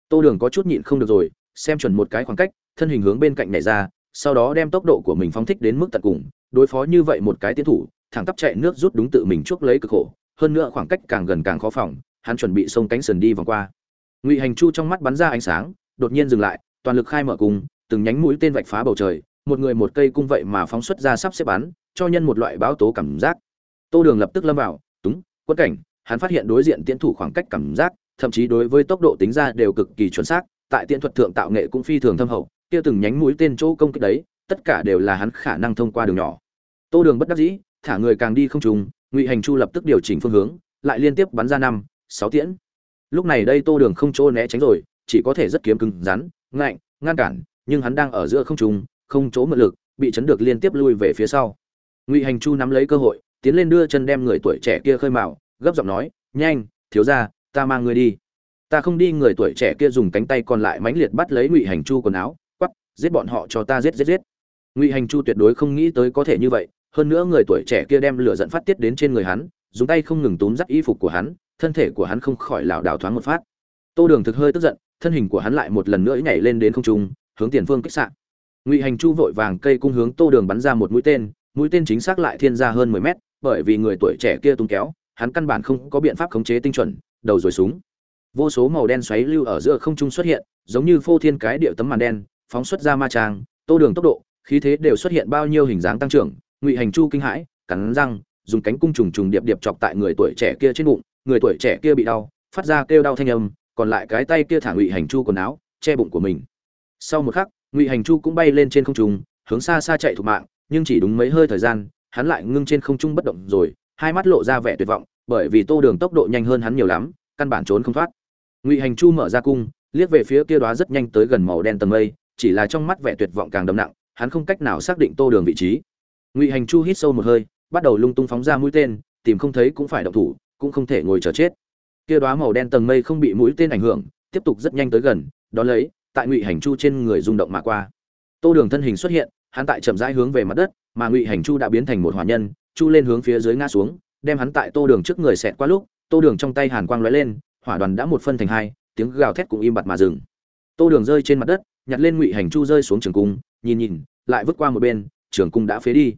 Tô đường có chút nhịn không được rồi, xem chuẩn một cái khoảng cách, thân hình hướng bên cạnh nhảy ra sau đó đem tốc độ của mình phóng thích đến mức tận cùng, đối phó như vậy một cái tiến thủ, thẳng tắp chạy nước rút đúng tự mình chuốc lấy cực khổ, hơn nữa khoảng cách càng gần càng khó phòng, hắn chuẩn bị xông cánh sườn đi vòng qua. Ngụy hành chu trong mắt bắn ra ánh sáng, đột nhiên dừng lại, toàn lực khai mở cung, từng nhánh mũi tên vạch phá bầu trời, một người một cây cung vậy mà phóng xuất ra sắp xếp bắn, cho nhân một loại báo tố cảm giác. Tô đường lập tức lâm vào, túng quất cảnh. Hắn phát hiện đối diện tiến thủ khoảng cách cảm giác, thậm chí đối với tốc độ tính ra đều cực kỳ chuẩn xác, tại tiện thuật thượng tạo nghệ cũng phi thường thâm hậu kia từng nhánh mũi tên chỗ công kích đấy, tất cả đều là hắn khả năng thông qua đường nhỏ. Tô đường bất đắc dĩ, thả người càng đi không trùng, ngụy hành chu lập tức điều chỉnh phương hướng, lại liên tiếp bắn ra năm, sáu tiễn. Lúc này đây tô đường không chỗ né tránh rồi, chỉ có thể rất kiếm cứng, rắn, ngạnh, ngăn cản, nhưng hắn đang ở giữa không trùng, không chỗ mượn lực, bị chấn được liên tiếp lui về phía sau. Ngụy hành chu nắm lấy cơ hội, tiến lên đưa chân đem người tuổi trẻ kia khơi mào, gấp giọng nói, nhanh, thiếu ra ta mang người đi. Ta không đi, người tuổi trẻ kia dùng cánh tay còn lại mãnh liệt bắt lấy ngụy hành chu quần áo giết bọn họ cho ta giết giết giết. Ngụy hành chu tuyệt đối không nghĩ tới có thể như vậy, hơn nữa người tuổi trẻ kia đem lửa dẫn phát tiết đến trên người hắn, dùng tay không ngừng túm dắt y phục của hắn, thân thể của hắn không khỏi lảo đảo thoáng một phát. Tô đường thực hơi tức giận, thân hình của hắn lại một lần nữa nhảy lên đến không trung, hướng tiền phương kích sạn ngụy hành chu vội vàng cây cung hướng tô đường bắn ra một mũi tên mũi tên chính xác lại thiên ra hơn mười mét, bởi vì người tuổi trẻ kia tung kéo, hắn căn bản không có biện pháp khống chế tinh chuẩn, đầu rồi súng. Vô số màu đen xoáy lưu ở giữa không trung xuất hiện, giống như phô thiên cái điệu tấm màn đen phóng xuất ra ma trang, tô đường tốc độ, khí thế đều xuất hiện bao nhiêu hình dáng tăng trưởng, ngụy hành chu kinh hãi, cắn răng, dùng cánh cung trùng trùng điệp điệp chọc tại người tuổi trẻ kia trên bụng, người tuổi trẻ kia bị đau, phát ra kêu đau thanh âm, còn lại cái tay kia thả ngụy hành chu quần áo, che bụng của mình. Sau một khắc, ngụy hành chu cũng bay lên trên không trung, hướng xa xa chạy thục mạng, nhưng chỉ đúng mấy hơi thời gian, hắn lại ngưng trên không trung bất động rồi, hai mắt lộ ra vẻ tuyệt vọng, bởi vì tô đường tốc độ nhanh hơn hắn nhiều lắm, căn bản trốn không thoát. Ngụy hành chu mở ra cung, liếc về phía kia đoá rất nhanh tới gần màu đen tầng mây chỉ là trong mắt vẻ tuyệt vọng càng đậm nặng, hắn không cách nào xác định tô đường vị trí. Ngụy hành chu hít sâu một hơi, bắt đầu lung tung phóng ra mũi tên, tìm không thấy cũng phải động thủ, cũng không thể ngồi chờ chết. Kia đoá màu đen tầng mây không bị mũi tên ảnh hưởng, tiếp tục rất nhanh tới gần đón lấy, tại ngụy hành chu trên người rung động mà qua. Tô đường thân hình xuất hiện, hắn tại chậm rãi hướng về mặt đất, mà ngụy hành chu đã biến thành một hỏa nhân, chu lên hướng phía dưới ngã xuống, đem hắn tại tô đường trước người xẹt qua lúc, tô đường trong tay hàn quang lóe lên, hỏa đoàn đã một phân thành hai, tiếng gào thét cũng im bặt mà dừng. Tô đường rơi trên mặt đất nhặt lên ngụy hành chu rơi xuống trường cung, nhìn nhìn, lại vứt qua một bên, trường cung đã phế đi.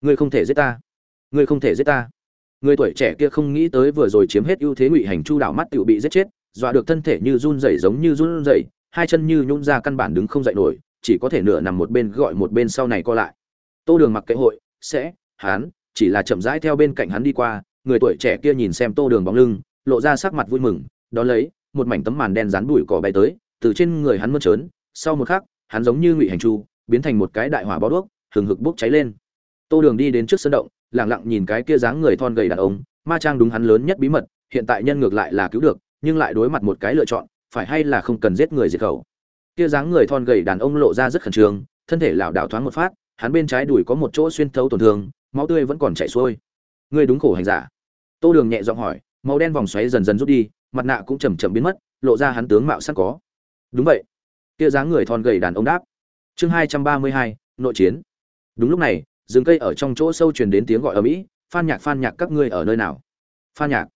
Ngươi không thể giết ta. Ngươi không thể giết ta. Người tuổi trẻ kia không nghĩ tới vừa rồi chiếm hết ưu thế ngụy hành chu đảo mắt tự bị giết chết, dọa được thân thể như run rẩy giống như run rẩy, hai chân như nhún ra căn bản đứng không dậy nổi, chỉ có thể nửa nằm một bên gọi một bên sau này co lại. Tô đường mặc kệ hội, sẽ, hắn, chỉ là chậm rãi theo bên cạnh hắn đi qua, người tuổi trẻ kia nhìn xem tô đường bóng lưng, lộ ra sắc mặt vui mừng đó lấy, một mảnh tấm màn đen rán bụi cỏ bay tới, từ trên người hắn mơn trớn sau một khắc, hắn giống như ngụy hành chu biến thành một cái đại hỏa bó đuốc, hừng hực bốc cháy lên. Tô đường đi đến trước sân động lẳng lặng nhìn cái kia dáng người thon gầy đàn ông, ma trang đúng hắn lớn nhất bí mật, hiện tại nhân ngược lại là cứu được, nhưng lại đối mặt một cái lựa chọn, phải hay là không cần giết người diệt khẩu. Kia dáng người thon gầy đàn ông lộ ra rất khẩn trương, thân thể lảo đảo thoáng một phát, hắn bên trái đùi có một chỗ xuyên thấu tổn thương, máu tươi vẫn còn chảy xuôi. Ngươi đúng khổ hành giả. Tô đường nhẹ giọng hỏi, màu đen vòng xoáy dần dần rút đi, mặt nạ cũng chầm chậm biến mất, lộ ra hắn tướng mạo sẵn có. Đúng vậy kia dáng người thon gầy đàn ông đáp. Chương hai trăm ba mươi hai, nội chiến. Đúng lúc này, rừng cây ở trong chỗ sâu truyền đến tiếng gọi ở mỹ, phan nhạc phan nhạc, các ngươi ở nơi nào? Phan nhạc.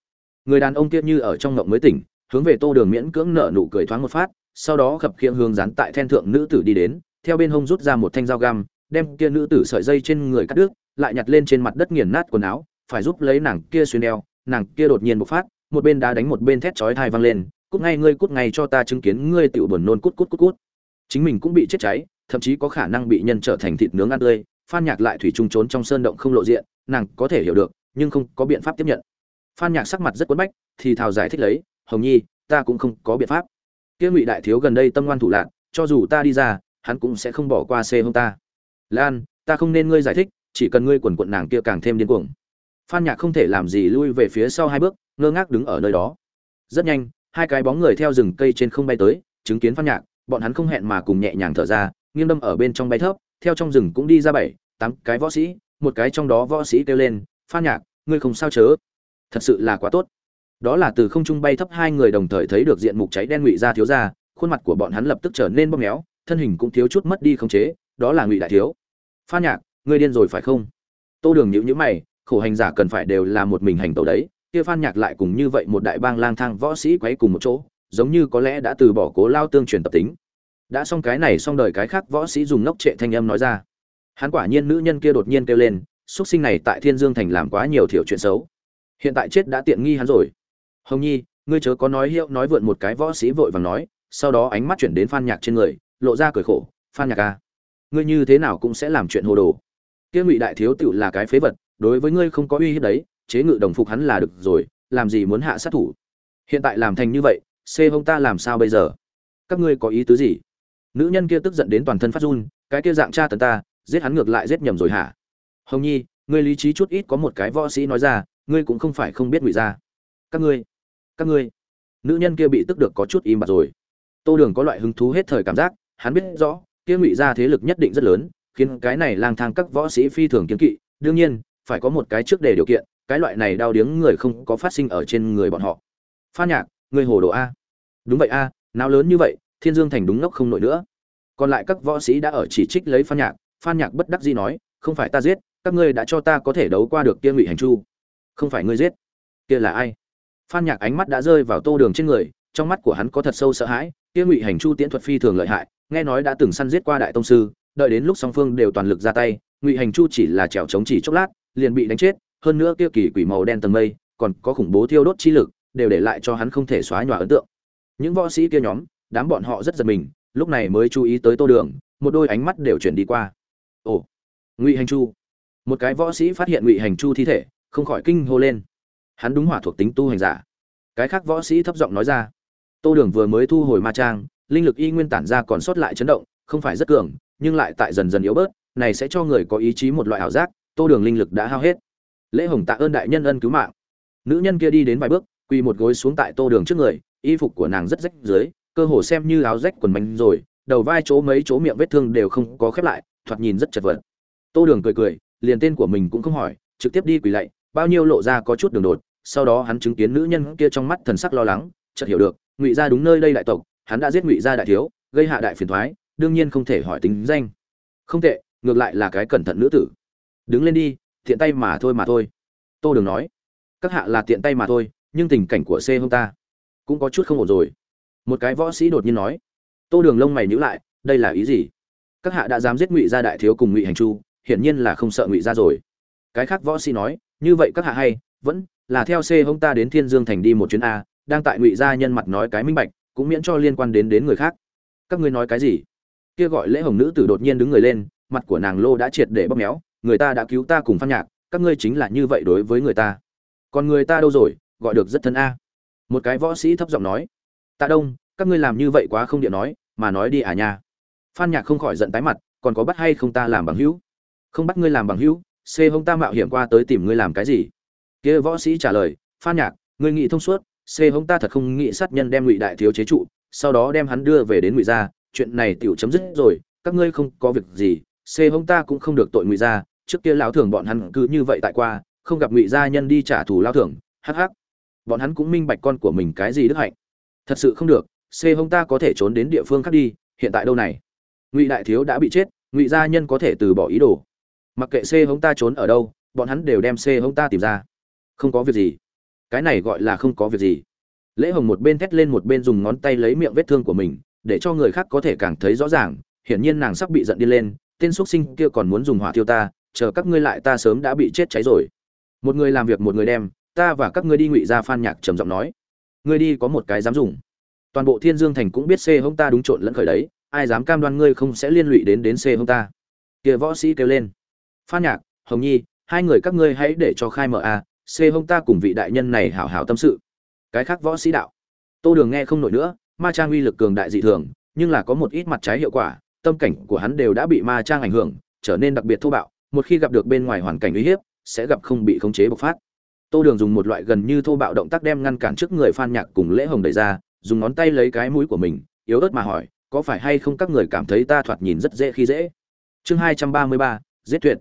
Người đàn ông kia như ở trong ngộng mới tỉnh, hướng về tô đường miễn cưỡng nở nụ cười thoáng một phát, sau đó khập khiễng hướng dán tại then thượng nữ tử đi đến, theo bên hông rút ra một thanh dao găm, đem kia nữ tử sợi dây trên người cắt đứt, lại nhặt lên trên mặt đất nghiền nát quần áo, phải giúp lấy nàng kia xuyên đeo nàng kia đột nhiên bộc phát, một bên đá đánh một bên thét chói thai vang lên cút ngay ngươi, cút ngay cho ta chứng kiến ngươi tiểu buồn nôn, cút cút cút cút. Chính mình cũng bị chết cháy, thậm chí có khả năng bị nhân trở thành thịt nướng ăn tươi. Phan nhạc lại thủy chung trốn trong sơn động không lộ diện, nàng có thể hiểu được, nhưng không có biện pháp tiếp nhận. Phan nhạc sắc mặt rất quấn bách, thì thào giải thích lấy, hồng nhi, ta cũng không có biện pháp. Kia ngụy đại thiếu gần đây tâm ngoan thủ lạc cho dù ta đi ra, hắn cũng sẽ không bỏ qua xê hông ta. Lan, ta không nên ngươi giải thích, chỉ cần ngươi quần quận nàng kia càng thêm điên cuồng. Phan nhạc không thể làm gì lui về phía sau hai bước, ngơ ngác đứng ở nơi đó. Rất nhanh hai cái bóng người theo rừng cây trên không bay tới, chứng kiến phan nhạc, bọn hắn không hẹn mà cùng nhẹ nhàng thở ra, nghiêng đâm ở bên trong bay thấp, theo trong rừng cũng đi ra bảy, tám cái võ sĩ, một cái trong đó võ sĩ kêu lên, phan nhạc, ngươi không sao chớ? Thật sự là quá tốt. Đó là từ không trung bay thấp hai người đồng thời thấy được diện mục cháy đen ngụy ra thiếu ra, khuôn mặt của bọn hắn lập tức trở nên bóp méo, thân hình cũng thiếu chút mất đi khống chế, đó là ngụy đại thiếu. Phan nhạc, ngươi điên rồi phải không? Tô đường nhữ nhữ mày, khổ hành giả cần phải đều là một mình hành tẩu đấy kia phan nhạc lại cùng như vậy một đại bang lang thang võ sĩ quấy cùng một chỗ, giống như có lẽ đã từ bỏ cố lao tương truyền tập tính. Đã xong cái này xong đời cái khác võ sĩ dùng ngốc trệ thanh âm nói ra. Hắn quả nhiên nữ nhân kia đột nhiên kêu lên xuất sinh này tại thiên dương thành làm quá nhiều thiểu chuyện xấu. Hiện tại chết đã tiện nghi hắn rồi. Hồng nhi, ngươi chớ có nói hiệu nói vượn một cái võ sĩ vội vàng nói. Sau đó ánh mắt chuyển đến phan nhạc trên người, lộ ra cười khổ, phan nhạc à ngươi như thế nào cũng sẽ làm chuyện hồ đồ. Kia ngụy đại thiếu tựu là cái phế vật, đối với ngươi không có uy hiếp đấy chế ngự đồng phục hắn là được rồi, làm gì muốn hạ sát thủ? Hiện tại làm thành như vậy xê hông ta làm sao bây giờ? Các ngươi có ý tứ gì? Nữ nhân kia tức giận đến toàn thân phát run, cái kia dạng cha tần ta, giết hắn ngược lại giết nhầm rồi hả? Hồng nhi, ngươi lý trí chút ít có một cái võ sĩ nói ra, ngươi cũng không phải không biết ngụy ra. Các ngươi các ngươi. Nữ nhân kia bị tức được có chút im bặt rồi. Tô đường có loại hứng thú hết thời cảm giác, hắn biết rõ, kia ngụy ra thế lực nhất định rất lớn, khiến cái này lang thang các võ sĩ phi thường kiến kỵ. Đương nhiên, phải có một cái trước để điều kiện cái loại này đau điếng người không có phát sinh ở trên người bọn họ. Phan nhạc người hồ đồ a. Đúng vậy a nào lớn như vậy, thiên dương thành đúng ngốc không nổi nữa. Còn lại các võ sĩ đã ở chỉ trích lấy phan nhạc phan nhạc bất đắc dĩ nói, không phải ta giết, các ngươi đã cho ta có thể đấu qua được kia ngụy hành chu. Không phải ngươi giết. Kia là ai? Phan nhạc ánh mắt đã rơi vào tô đường trên người, trong mắt của hắn có thật sâu sợ hãi, kia ngụy hành chu tiễn thuật phi thường lợi hại, nghe nói đã từng săn giết qua đại tông sư, đợi đến lúc song phương đều toàn lực ra tay, ngụy hành chu chỉ là trèo chống chỉ chốc lát, liền bị đánh chết hơn nữa kia kỳ quỷ màu đen tầng mây, còn có khủng bố thiêu đốt chi lực, đều để lại cho hắn không thể xóa nhòa ấn tượng. Những võ sĩ kia nhóm, đám bọn họ rất giật mình, lúc này mới chú ý tới tô đường, một đôi ánh mắt đều chuyển đi qua. Ồ, ngụy hành chu. Một cái võ sĩ phát hiện ngụy hành chu thi thể, không khỏi kinh hô lên. Hắn đúng hỏa thuộc tính tu hành giả. Cái khác võ sĩ thấp giọng nói ra. Tô đường vừa mới thu hồi ma trang, linh lực y nguyên tản ra còn sót lại chấn động, không phải rất cường, nhưng lại tại dần dần yếu bớt, này sẽ cho người có ý chí một loại ảo giác, tô đường linh lực đã hao hết lễ hồng tạ ơn đại nhân ân cứu mạng. Nữ nhân kia đi đến vài bước, quỳ một gối xuống tại tô đường trước người, y phục của nàng rất rách dưới cơ hồ xem như áo rách quần manh rồi, đầu vai chỗ mấy chỗ miệng vết thương đều không có khép lại, thoạt nhìn rất chật vật. Tô đường cười cười, liền tên của mình cũng không hỏi, trực tiếp đi quỳ lạy, bao nhiêu lộ ra có chút đường đột, sau đó hắn chứng kiến nữ nhân kia trong mắt thần sắc lo lắng, chợt hiểu được, ngụy gia đúng nơi đây đại tộc, hắn đã giết ngụy gia đại thiếu, gây hạ đại phiền thoái, đương nhiên không thể hỏi tính danh. Không tệ, ngược lại là cái cẩn thận nữ tử. Đứng lên đi tiện tay mà thôi mà thôi. Tô đường nói, các hạ là tiện tay mà thôi, nhưng tình cảnh của c hông ta cũng có chút không ổn rồi. Một cái võ sĩ đột nhiên nói, tô đường lông mày nhữ lại, đây là ý gì? Các hạ đã dám giết ngụy gia đại thiếu cùng ngụy hành chu, hiển nhiên là không sợ ngụy gia rồi. Cái khác võ sĩ nói, như vậy các hạ hay, vẫn là theo c hông ta đến thiên dương thành đi một chuyến a, đang tại ngụy gia nhân mặt nói cái minh bạch, cũng miễn cho liên quan đến đến người khác. Các ngươi nói cái gì? Kia gọi lễ hồng nữ tử đột nhiên đứng người lên, mặt của nàng lô đã triệt để bóp méo người ta đã cứu ta cùng phan nhạc, các ngươi chính là như vậy đối với người ta. Còn người ta đâu rồi, gọi được rất thân a. Một cái võ sĩ thấp giọng nói. Tạ đông, các ngươi làm như vậy quá không điện nói, mà nói đi à nha. Phan nhạc không khỏi giận tái mặt, còn có bắt hay không ta làm bằng hữu? Không bắt ngươi làm bằng hữu xê hông ta mạo hiểm qua tới tìm ngươi làm cái gì? Kia võ sĩ trả lời, phan nhạc, ngươi nghĩ thông suốt xê hông ta thật không nghĩ sát nhân đem ngụy đại thiếu chế trụ, sau đó đem hắn đưa về đến ngụy gia, chuyện này tiểu chấm dứt rồi, các ngươi không có việc gì c hông ta cũng không được tội ngụy gia, trước kia lão thường bọn hắn cứ như vậy tại qua, không gặp ngụy gia nhân đi trả thù lao thưởng hắc hắc. Bọn hắn cũng minh bạch con của mình cái gì đức hạnh. Thật sự không được, c hông ta có thể trốn đến địa phương khác đi, hiện tại đâu này? Ngụy đại thiếu đã bị chết, ngụy gia nhân có thể từ bỏ ý đồ. Mặc kệ c hông ta trốn ở đâu, bọn hắn đều đem c hông ta tìm ra. Không có việc gì. Cái này gọi là không có việc gì. Lễ hồng một bên thét lên một bên dùng ngón tay lấy miệng vết thương của mình, để cho người khác có thể càng thấy rõ ràng, hiển nhiên nàng sắp bị giận đi lên tên xuất sinh kia còn muốn dùng hỏa thiêu ta, chờ các ngươi lại ta sớm đã bị chết cháy rồi. Một người làm việc một người đem, ta và các ngươi đi ngụy ra phan nhạc trầm giọng nói. Ngươi đi có một cái dám dùng. Toàn bộ thiên dương thành cũng biết c hông ta đúng trộn lẫn khởi đấy, ai dám cam đoan ngươi không sẽ liên lụy đến đến c hông ta? Kia võ sĩ kêu lên. Phan nhạc, hồng nhi, hai người các ngươi hãy để cho khai mở à, a c hông ta cùng vị đại nhân này hảo hảo tâm sự. Cái khác võ sĩ đạo. Tô đường nghe không nổi nữa, ma trang uy lực cường đại dị thường, nhưng là có một ít mặt trái hiệu quả tâm cảnh của hắn đều đã bị ma trang ảnh hưởng, trở nên đặc biệt thô bạo, một khi gặp được bên ngoài hoàn cảnh uy hiếp, sẽ gặp không bị khống chế bộc phát. Tô đường dùng một loại gần như thô bạo động tác đem ngăn cản trước người phan nhạc cùng lễ hồng đẩy ra, dùng ngón tay lấy cái mũi của mình, yếu ớt mà hỏi, có phải hay không các người cảm thấy ta thoạt nhìn rất dễ khi dễ? Chương hai trăm ba mươi ba, giết tuyệt.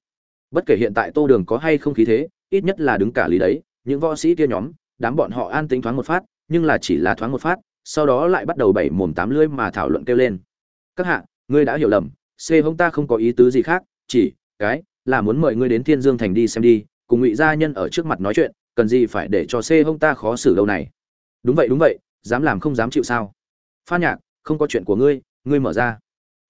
Bất kể hiện tại tô đường có hay không khí thế, ít nhất là đứng cả lý đấy, những võ sĩ kia nhóm, đám bọn họ an tính thoáng một phát, nhưng là chỉ là thoáng một phát, sau đó lại bắt đầu bảy mồm tám lưỡi mà thảo luận kêu lên. Các hạ ngươi đã hiểu lầm, c hông ta không có ý tứ gì khác, chỉ, cái, là muốn mời ngươi đến thiên dương thành đi xem đi, cùng ngụy gia nhân ở trước mặt nói chuyện, cần gì phải để cho c hông ta khó xử đâu này. Đúng vậy đúng vậy, dám làm không dám chịu sao? Phan nhạc, không có chuyện của ngươi ngươi mở ra.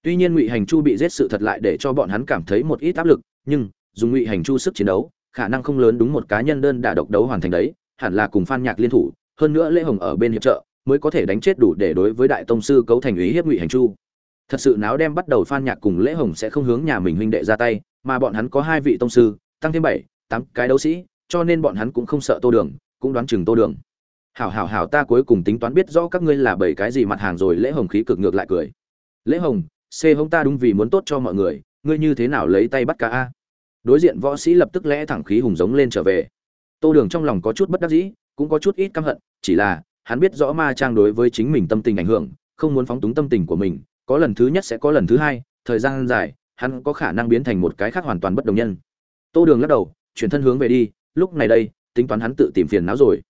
Tuy nhiên ngụy hành chu bị giết sự thật lại để cho bọn hắn cảm thấy một ít áp lực, nhưng, dùng ngụy hành chu sức chiến đấu, khả năng không lớn đúng một cá nhân đơn đả độc đấu hoàn thành đấy, hẳn là cùng phan nhạc liên thủ, hơn nữa lễ hồng ở bên hiệp trợ, mới có thể đánh chết đủ để đối với đại tông sư cấu thành ý hiếp ngụy hành chu thật sự náo đem bắt đầu phan nhạc cùng lễ hồng sẽ không hướng nhà mình huynh đệ ra tay, mà bọn hắn có hai vị tông sư, tăng thêm bảy, tám cái đấu sĩ, cho nên bọn hắn cũng không sợ tô đường, cũng đoán chừng tô đường. Hảo hảo hảo, ta cuối cùng tính toán biết rõ các ngươi là bảy cái gì mặt hàng rồi, lễ hồng khí cực ngược lại cười. Lễ hồng, c hông ta đúng vì muốn tốt cho mọi người, ngươi như thế nào lấy tay bắt cá a? Đối diện võ sĩ lập tức lẽ thẳng khí hùng giống lên trở về. Tô đường trong lòng có chút bất đắc dĩ, cũng có chút ít căm hận, chỉ là, hắn biết rõ ma trang đối với chính mình tâm tình ảnh hưởng, không muốn phóng túng tâm tình của mình có lần thứ nhất sẽ có lần thứ hai, thời gian dài, hắn có khả năng biến thành một cái khác hoàn toàn bất đồng nhân. Tô đường lắc đầu, chuyển thân hướng về đi, lúc này đây, tính toán hắn tự tìm phiền não rồi.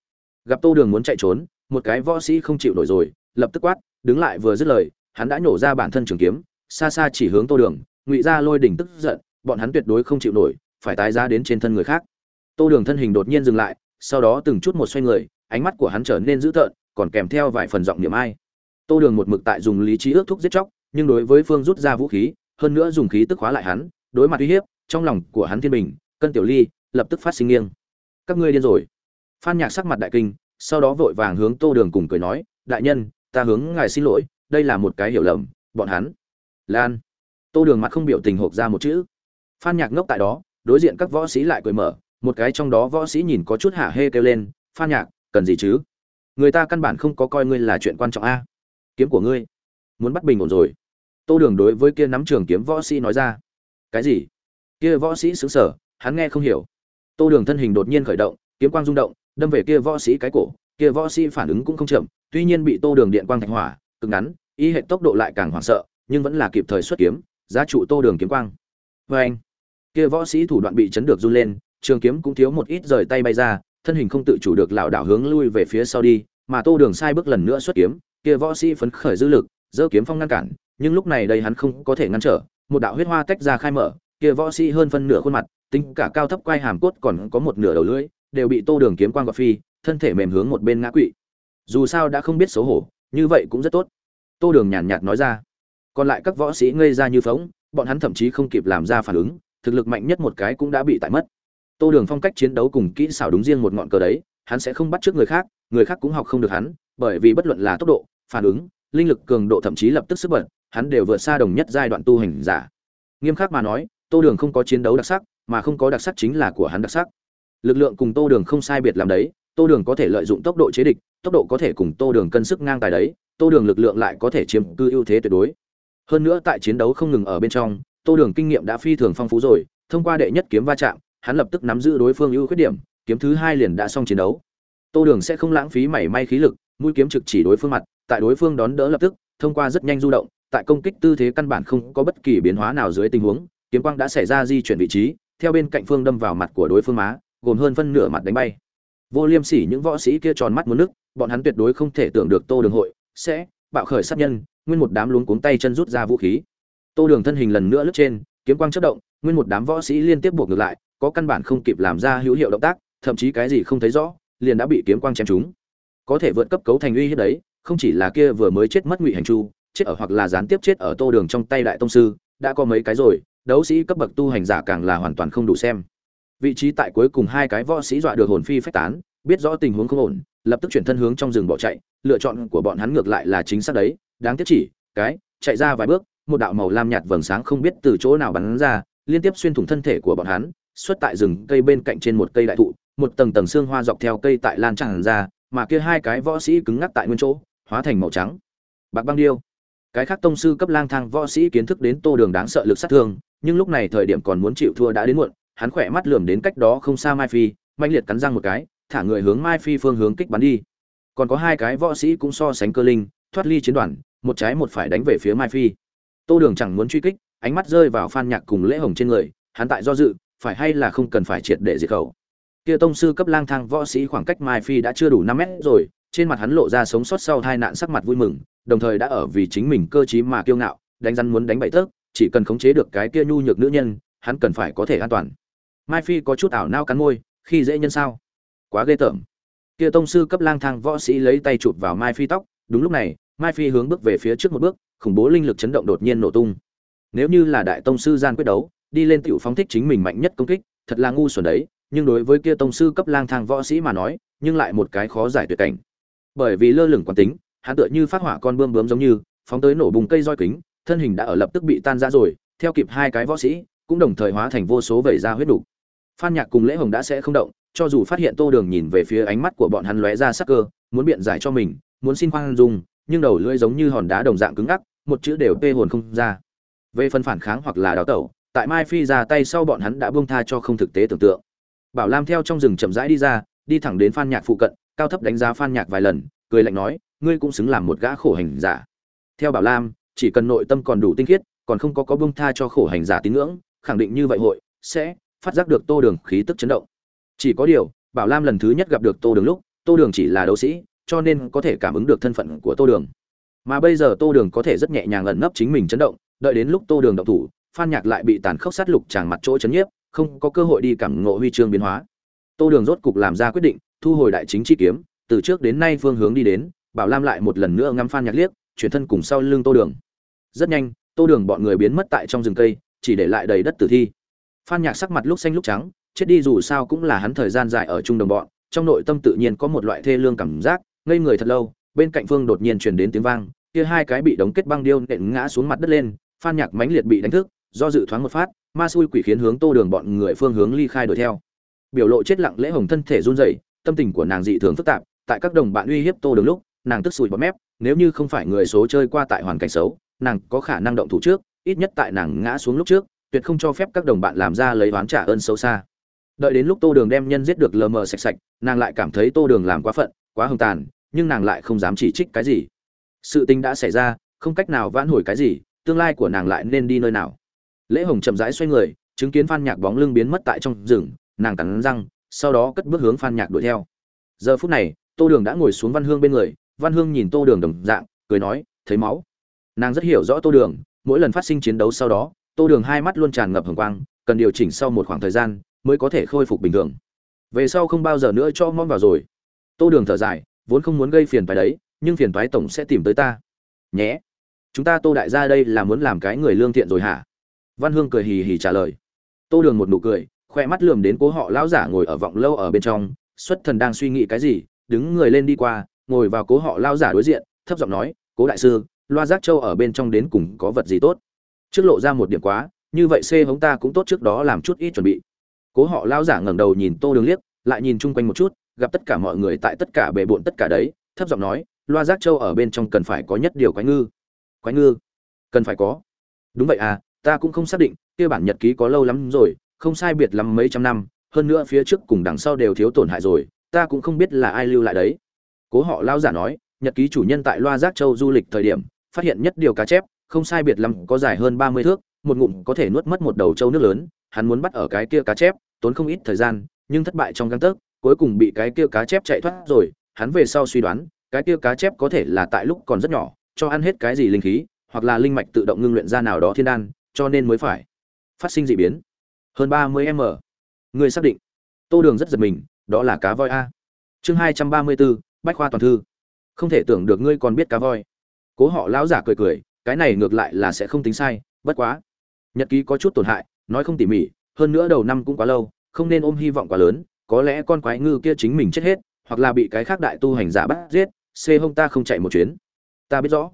Gặp tô đường muốn chạy trốn, một cái võ sĩ không chịu nổi rồi, lập tức quát, đứng lại vừa dứt lời, hắn đã nhổ ra bản thân trường kiếm, xa xa chỉ hướng tô đường, ngụy ra lôi đỉnh tức giận, bọn hắn tuyệt đối không chịu nổi, phải tái ra đến trên thân người khác. Tô đường thân hình đột nhiên dừng lại, sau đó từng chút một xoay người, ánh mắt của hắn trở nên dữ tợn, còn kèm theo vài phần giọng niệm ai tô đường một mực tại dùng lý trí ước thúc giết chóc, nhưng đối với phương rút ra vũ khí, hơn nữa dùng khí tức hóa lại hắn, đối mặt uy hiếp, trong lòng của hắn thiên bình, cân tiểu ly, lập tức phát sinh nghiêng. Các ngươi điên rồi. Phan nhạc sắc mặt đại kinh, sau đó vội vàng hướng tô đường cùng cười nói, đại nhân, ta hướng ngài xin lỗi, đây là một cái hiểu lầm, bọn hắn lan. Tô đường mặt không biểu tình hộp ra một chữ. Phan nhạc ngốc tại đó, đối diện các võ sĩ lại cười mở, một cái trong đó võ sĩ nhìn có chút hả hê kêu lên, phan nhạc, cần gì chứ? Người ta căn bản không có coi ngươi là chuyện quan trọng a kiếm của ngươi. Muốn bắt bình ổn rồi. Tô đường đối với kia nắm trường kiếm võ sĩ nói ra. Cái gì? Kia võ sĩ xứng sở, hắn nghe không hiểu. Tô đường thân hình đột nhiên khởi động, kiếm quang rung động, đâm về kia võ sĩ cái cổ. Kia võ sĩ phản ứng cũng không chậm, tuy nhiên bị tô đường điện quang thạch hỏa, cực ngắn, y hệ tốc độ lại càng hoảng sợ, nhưng vẫn là kịp thời xuất kiếm, giá trụ tô đường kiếm quang. Vê anh, kia võ sĩ thủ đoạn bị chấn được run lên, trường kiếm cũng thiếu một ít rời tay bay ra, thân hình không tự chủ được lảo đảo hướng lui về phía sau đi, mà tô đường sai bước lần nữa xuất kiếm kia võ sĩ phấn khởi dư lực giơ kiếm phong ngăn cản nhưng lúc này đây hắn không có thể ngăn trở một đạo huyết hoa tách ra khai mở kia võ sĩ hơn phân nửa khuôn mặt tính cả cao thấp quai hàm cốt còn có một nửa đầu lưỡi đều bị tô đường kiếm quang gọt phi thân thể mềm hướng một bên ngã quỵ. Dù sao đã không biết xấu hổ như vậy cũng rất tốt. Tô đường nhàn nhạt nói ra. Còn lại các võ sĩ ngây ra như phỗng, bọn hắn thậm chí không kịp làm ra phản ứng thực lực mạnh nhất một cái cũng đã bị tại mất. Tô đường phong cách chiến đấu cùng kỹ xảo đúng riêng một ngọn cờ đấy hắn sẽ không bắt trước người khác người khác cũng học không được hắn bởi vì bất luận là tốc độ, phản ứng, linh lực cường độ thậm chí lập tức sức bật, hắn đều vượt xa đồng nhất giai đoạn tu hành giả. Nghiêm khắc mà nói, tô đường không có chiến đấu đặc sắc, mà không có đặc sắc chính là của hắn đặc sắc. Lực lượng cùng tô đường không sai biệt làm đấy, tô đường có thể lợi dụng tốc độ chế địch, tốc độ có thể cùng tô đường cân sức ngang tài đấy, tô đường lực lượng lại có thể chiếm cư ưu thế tuyệt đối. Hơn nữa tại chiến đấu không ngừng ở bên trong, tô đường kinh nghiệm đã phi thường phong phú rồi, thông qua đệ nhất kiếm va chạm, hắn lập tức nắm giữ đối phương ưu khuyết điểm, kiếm thứ hai liền đã xong chiến đấu. Tô đường sẽ không lãng phí mảy may khí lực mũi kiếm trực chỉ đối phương mặt, tại đối phương đón đỡ lập tức, thông qua rất nhanh du động, tại công kích tư thế căn bản không có bất kỳ biến hóa nào dưới tình huống, kiếm quang đã xảy ra di chuyển vị trí, theo bên cạnh phương đâm vào mặt của đối phương má, gồm hơn phân nửa mặt đánh bay. Vô liêm sỉ những võ sĩ kia tròn mắt muốn nước, bọn hắn tuyệt đối không thể tưởng được tô đường hội sẽ bạo khởi sát nhân, nguyên một đám luống cuống tay chân rút ra vũ khí. Tô đường thân hình lần nữa lướt trên, kiếm quang chất động, nguyên một đám võ sĩ liên tiếp buộc ngược lại, có căn bản không kịp làm ra hữu hiệu động tác, thậm chí cái gì không thấy rõ, liền đã bị kiếm quang chém trúng có thể vượt cấp cấu thành uy hiếp đấy, không chỉ là kia vừa mới chết mất ngụy hành chu, chết ở hoặc là gián tiếp chết ở tô đường trong tay đại tông sư, đã có mấy cái rồi, đấu sĩ cấp bậc tu hành giả càng là hoàn toàn không đủ xem. Vị trí tại cuối cùng hai cái võ sĩ dọa được hồn phi phách tán, biết rõ tình huống không ổn, lập tức chuyển thân hướng trong rừng bỏ chạy, lựa chọn của bọn hắn ngược lại là chính xác đấy, đáng tiếc chỉ, cái, chạy ra vài bước, một đạo màu lam nhạt vầng sáng không biết từ chỗ nào bắn ra, liên tiếp xuyên thủng thân thể của bọn hắn, xuất tại rừng cây bên cạnh trên một cây đại thụ, một tầng tầng xương hoa dọc theo cây tại lan tràn ra mà kia hai cái võ sĩ cứng ngắc tại nguyên chỗ, hóa thành màu trắng. Bạc băng điêu. Cái khác tông sư cấp lang thang võ sĩ kiến thức đến tô đường đáng sợ lực sát thương, nhưng lúc này thời điểm còn muốn chịu thua đã đến muộn, hắn khỏe mắt lườm đến cách đó không xa mai phi mạnh liệt cắn răng một cái, thả người hướng mai phi phương hướng kích bắn đi. Còn có hai cái võ sĩ cũng so sánh cơ linh, thoát ly chiến đoàn, một trái một phải đánh về phía mai phi. Tô đường chẳng muốn truy kích, ánh mắt rơi vào phan nhạc cùng lễ hồng trên người, hắn tại do dự, phải hay là không cần phải triệt để diệt khẩu kia tông sư cấp lang thang võ sĩ khoảng cách mai phi đã chưa đủ năm mét rồi, trên mặt hắn lộ ra sống sót sau hai nạn sắc mặt vui mừng, đồng thời đã ở vì chính mình cơ trí mà kiêu ngạo, đánh răn muốn đánh bậy tớp chỉ cần khống chế được cái kia nhu nhược nữ nhân, hắn cần phải có thể an toàn. Mai phi có chút ảo nao cắn môi, khi dễ nhân sao? Quá ghê tởm. Kia tông sư cấp lang thang võ sĩ lấy tay chụp vào mai phi tóc, đúng lúc này, mai phi hướng bước về phía trước một bước, khủng bố linh lực chấn động đột nhiên nổ tung. Nếu như là đại tông sư gian quyết đấu, đi lên tiểu phóng thích chính mình mạnh nhất công kích, thật là ngu xuẩn đấy nhưng đối với kia tông sư cấp lang thang võ sĩ mà nói, nhưng lại một cái khó giải tuyệt cảnh. Bởi vì lơ lửng quán tính, hắn tựa như phát hỏa con bươm bướm giống như, phóng tới nổ bùng cây roi kính, thân hình đã ở lập tức bị tan ra rồi, theo kịp hai cái võ sĩ, cũng đồng thời hóa thành vô số vẩy ra huyết đủ phan nhạc cùng lễ hồng đã sẽ không động, cho dù phát hiện tô đường nhìn về phía ánh mắt của bọn hắn lóe ra sắc cơ, muốn biện giải cho mình, muốn xin khoan dung, nhưng đầu lưỡi giống như hòn đá đồng dạng cứng ngắc, một chữ đều tê hồn không ra. Về phần phản kháng hoặc là đào tẩu, tại mai phi ra tay sau bọn hắn đã buông tha cho không thực tế tưởng tượng bảo lam theo trong rừng chậm rãi đi ra, đi thẳng đến phan nhạc phụ cận, cao thấp đánh giá phan nhạc vài lần, cười lạnh nói, ngươi cũng xứng làm một gã khổ hành giả. Theo bảo lam, chỉ cần nội tâm còn đủ tinh khiết, còn không có có bông tha cho khổ hành giả tín ngưỡng, khẳng định như vậy hội sẽ phát giác được tô đường khí tức chấn động. Chỉ có điều, bảo lam lần thứ nhất gặp được tô đường lúc, tô đường chỉ là đấu sĩ, cho nên có thể cảm ứng được thân phận của tô đường. Mà bây giờ tô đường có thể rất nhẹ nhàng ẩn nấp chính mình chấn động, đợi đến lúc tô đường động thủ, phan nhạc lại bị tàn khốc sát lục tràng mặt chỗ chấn nhiếp không có cơ hội đi cảm ngộ huy chương biến hóa. Tô đường rốt cục làm ra quyết định, thu hồi đại chính chi kiếm, từ trước đến nay phương hướng đi đến, bảo lam lại một lần nữa ngắm phan nhạc liếc, chuyển thân cùng sau lưng tô đường. Rất nhanh, tô đường bọn người biến mất tại trong rừng cây, chỉ để lại đầy đất tử thi. Phan nhạc sắc mặt lúc xanh lúc trắng, chết đi dù sao cũng là hắn thời gian dài ở chung đồng bọn, trong nội tâm tự nhiên có một loại thê lương cảm giác, ngây người thật lâu, bên cạnh phương đột nhiên truyền đến tiếng vang, kia hai cái bị đóng kết băng điêu nện ngã xuống mặt đất lên, phan nhạc mãnh liệt bị đánh thức, do dự thoáng một phát ma xui quỷ khiến hướng tô đường bọn người phương hướng ly khai đuổi theo. Biểu lộ chết lặng lễ hồng thân thể run rẩy, tâm tình của nàng dị thường phức tạp, tại các đồng bạn uy hiếp tô đường lúc, nàng tức sùi bọt mép, nếu như không phải người số chơi qua tại hoàn cảnh xấu, nàng có khả năng động thủ trước, ít nhất tại nàng ngã xuống lúc trước, tuyệt không cho phép các đồng bạn làm ra lấy oán trả ơn sâu xa. Đợi đến lúc tô đường đem nhân giết được lờ mờ sạch sạch, nàng lại cảm thấy tô đường làm quá phận, quá hung tàn, nhưng nàng lại không dám chỉ trích cái gì. Sự tình đã xảy ra, không cách nào vãn hồi cái gì, tương lai của nàng lại nên đi nơi nào lễ hồng chậm rãi xoay người, chứng kiến phan nhạc bóng lưng biến mất tại trong rừng, nàng cắn răng, sau đó cất bước hướng phan nhạc đuổi theo. Giờ phút này, tô đường đã ngồi xuống văn hương bên người, văn hương nhìn tô đường đồng dạng, cười nói, thấy máu. Nàng rất hiểu rõ tô đường, mỗi lần phát sinh chiến đấu sau đó, tô đường hai mắt luôn tràn ngập hồng quang, cần điều chỉnh sau một khoảng thời gian mới có thể khôi phục bình thường. Về sau không bao giờ nữa cho mong vào rồi. Tô đường thở dài, vốn không muốn gây phiền phái đấy, nhưng phiền phái tổng sẽ tìm tới ta. Nhé, chúng ta tô đại gia đây là muốn làm cái người lương thiện rồi hả? Văn hương cười hì hì trả lời. Tô đường một nụ cười, khoe mắt lườm đến cố họ lão giả ngồi ở vọng lâu ở bên trong, xuất thần đang suy nghĩ cái gì, đứng người lên đi qua, ngồi vào cố họ lão giả đối diện, thấp giọng nói, cố đại sư, loa giác châu ở bên trong đến cùng có vật gì tốt? Trước lộ ra một điểm quá, như vậy xe hống ta cũng tốt trước đó làm chút ít chuẩn bị. Cố họ lão giả ngẩng đầu nhìn tô đường liếc, lại nhìn chung quanh một chút, gặp tất cả mọi người tại tất cả bề bộn tất cả đấy, thấp giọng nói, loa giác châu ở bên trong cần phải có nhất điều quái ngư. Quái ngư? Cần phải có. Đúng vậy à ta cũng không xác định, kia bản nhật ký có lâu lắm rồi, không sai biệt lắm mấy trăm năm, hơn nữa phía trước cùng đằng sau đều thiếu tổn hại rồi, ta cũng không biết là ai lưu lại đấy. Cố họ lao giả nói, nhật ký chủ nhân tại loa giác châu du lịch thời điểm, phát hiện nhất điều cá chép, không sai biệt lắm có dài hơn ba mươi thước, một ngụm có thể nuốt mất một đầu châu nước lớn, hắn muốn bắt ở cái kia cá chép, tốn không ít thời gian, nhưng thất bại trong găng tấc, cuối cùng bị cái kia cá chép chạy thoát rồi, hắn về sau suy đoán, cái kia cá chép có thể là tại lúc còn rất nhỏ, cho ăn hết cái gì linh khí, hoặc là linh mạch tự động ngưng luyện ra nào đó thiên đan cho nên mới phải phát sinh dị biến. Hơn ba mươi m. Người xác định. Tô đường rất giật mình, đó là cá voi a. Chương hai trăm ba mươi bốn bách khoa toàn thư. Không thể tưởng được ngươi còn biết cá voi. Cố họ lão giả cười cười, cái này ngược lại là sẽ không tính sai, bất quá. Nhật ký có chút tổn hại, nói không tỉ mỉ, hơn nữa đầu năm cũng quá lâu, không nên ôm hy vọng quá lớn, có lẽ con quái ngư kia chính mình chết hết, hoặc là bị cái khác đại tu hành giả bắt giết, xê hông ta không chạy một chuyến. Ta biết rõ.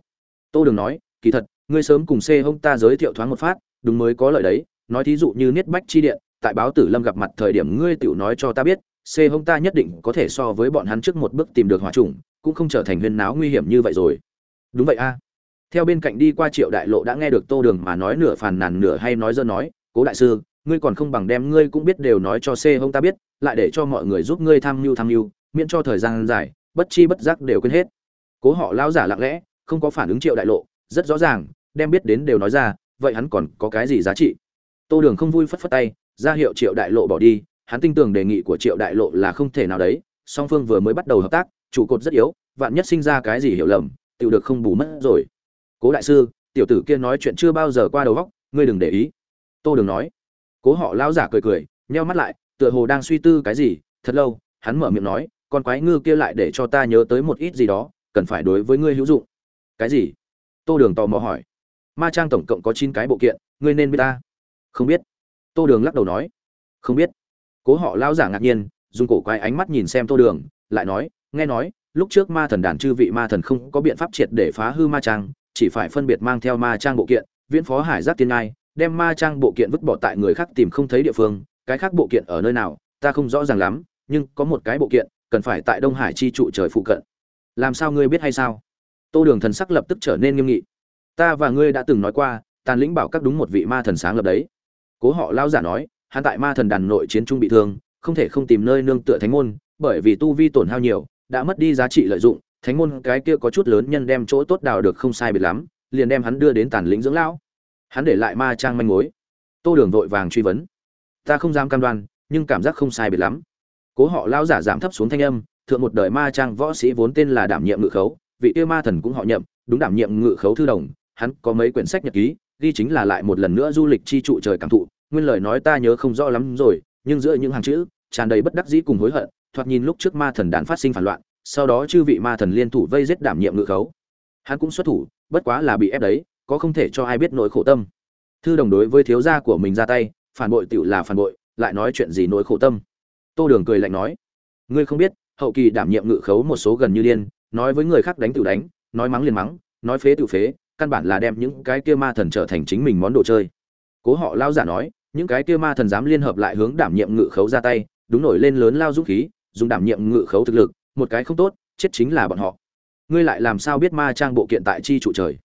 Tô đường nói, kỳ thật ngươi sớm cùng C hông ta giới thiệu thoáng một phát đúng mới có lợi đấy nói thí dụ như niết bách chi điện tại báo tử lâm gặp mặt thời điểm ngươi tiểu nói cho ta biết C hông ta nhất định có thể so với bọn hắn trước một bước tìm được hỏa trùng cũng không trở thành huyên náo nguy hiểm như vậy rồi. Đúng vậy a. Theo bên cạnh đi qua triệu đại lộ đã nghe được tô đường mà nói nửa phàn nàn nửa hay nói dơ nói cố đại sư ngươi còn không bằng đem ngươi cũng biết đều nói cho c hông ta biết lại để cho mọi người giúp ngươi tham nhưu tham nhưu, miễn cho thời gian dài bất chi bất giác đều quên hết. Cố họ lão giả lặng lẽ không có phản ứng triệu đại lộ rất rõ ràng, đem biết đến đều nói ra, vậy hắn còn có cái gì giá trị? Tô đường không vui phất phất tay, ra hiệu triệu đại lộ bỏ đi, hắn tin tưởng đề nghị của triệu đại lộ là không thể nào đấy, song phương vừa mới bắt đầu hợp tác, trụ cột rất yếu, vạn nhất sinh ra cái gì hiểu lầm tự được không bù mất rồi. Cố đại sư, tiểu tử kia nói chuyện chưa bao giờ qua đầu góc ngươi đừng để ý. Tô đường nói. Cố họ lao giả cười cười, nheo mắt lại, tựa hồ đang suy tư cái gì, thật lâu, hắn mở miệng nói, con quái ngư kia lại để cho ta nhớ tới một ít gì đó, cần phải đối với ngươi hữu dụng. Cái gì? Tô đường tò mò hỏi. Ma trang tổng cộng có chín cái bộ kiện, ngươi nên biết ta? Không biết. Tô đường lắc đầu nói. Không biết. Cố họ lão giả ngạc nhiên, dùng cổ quái ánh mắt nhìn xem tô đường, lại nói, nghe nói, lúc trước ma thần đàn chư vị ma thần không có biện pháp triệt để phá hư ma trang, chỉ phải phân biệt mang theo ma trang bộ kiện, viễn phó hải giác tiên ngai, đem ma trang bộ kiện vứt bỏ tại người khác tìm không thấy địa phương, cái khác bộ kiện ở nơi nào, ta không rõ ràng lắm, nhưng có một cái bộ kiện, cần phải tại đông hải chi trụ trời phụ cận. Làm sao ngươi biết hay sao? Tô đường thần sắc lập tức trở nên nghiêm nghị. Ta và ngươi đã từng nói qua, tàn lĩnh bảo các đúng một vị ma thần sáng lập đấy. Cố họ lao giả nói, hắn tại ma thần đàn nội chiến trung bị thương, không thể không tìm nơi nương tựa thánh môn, bởi vì tu vi tổn hao nhiều, đã mất đi giá trị lợi dụng, thánh môn cái kia có chút lớn nhân đem chỗ tốt đào được không sai biệt lắm, liền đem hắn đưa đến tàn lĩnh dưỡng lão. Hắn để lại ma trang manh mối. Tô đường vội vàng truy vấn. Ta không dám cam đoan, nhưng cảm giác không sai biệt lắm. Cố họ lao giả giảm thấp xuống thanh âm, thượng một đời ma trang võ sĩ vốn tên là đảm nhiệm ngự khấu vị tiêu ma thần cũng họ nhậm, đúng đảm nhiệm ngự khấu thư đồng, hắn có mấy quyển sách nhật ký, ghi chính là lại một lần nữa du lịch chi trụ trời cảm thụ, nguyên lời nói ta nhớ không rõ lắm rồi, nhưng giữa những hàng chữ, tràn đầy bất đắc dĩ cùng hối hận, thoạt nhìn lúc trước ma thần đàn phát sinh phản loạn, sau đó chư vị ma thần liên thủ vây giết đảm nhiệm ngự khấu. Hắn cũng xuất thủ, bất quá là bị ép đấy, có không thể cho ai biết nỗi khổ tâm. Thư đồng đối với thiếu gia của mình ra tay, phản bội tựu là phản bội, lại nói chuyện gì nỗi khổ tâm. Tô đường cười lạnh nói, ngươi không biết, hậu kỳ đảm nhiệm ngự khấu một số gần như điên nói với người khác đánh tự đánh, nói mắng liền mắng, nói phế tự phế, căn bản là đem những cái kia ma thần trở thành chính mình món đồ chơi. Cố họ lao giả nói, những cái kia ma thần dám liên hợp lại hướng đảm nhiệm ngự khấu ra tay, đúng nổi lên lớn lao dũng khí, dùng đảm nhiệm ngự khấu thực lực, một cái không tốt, chết chính là bọn họ. Ngươi lại làm sao biết ma trang bộ kiện tại chi trụ trời?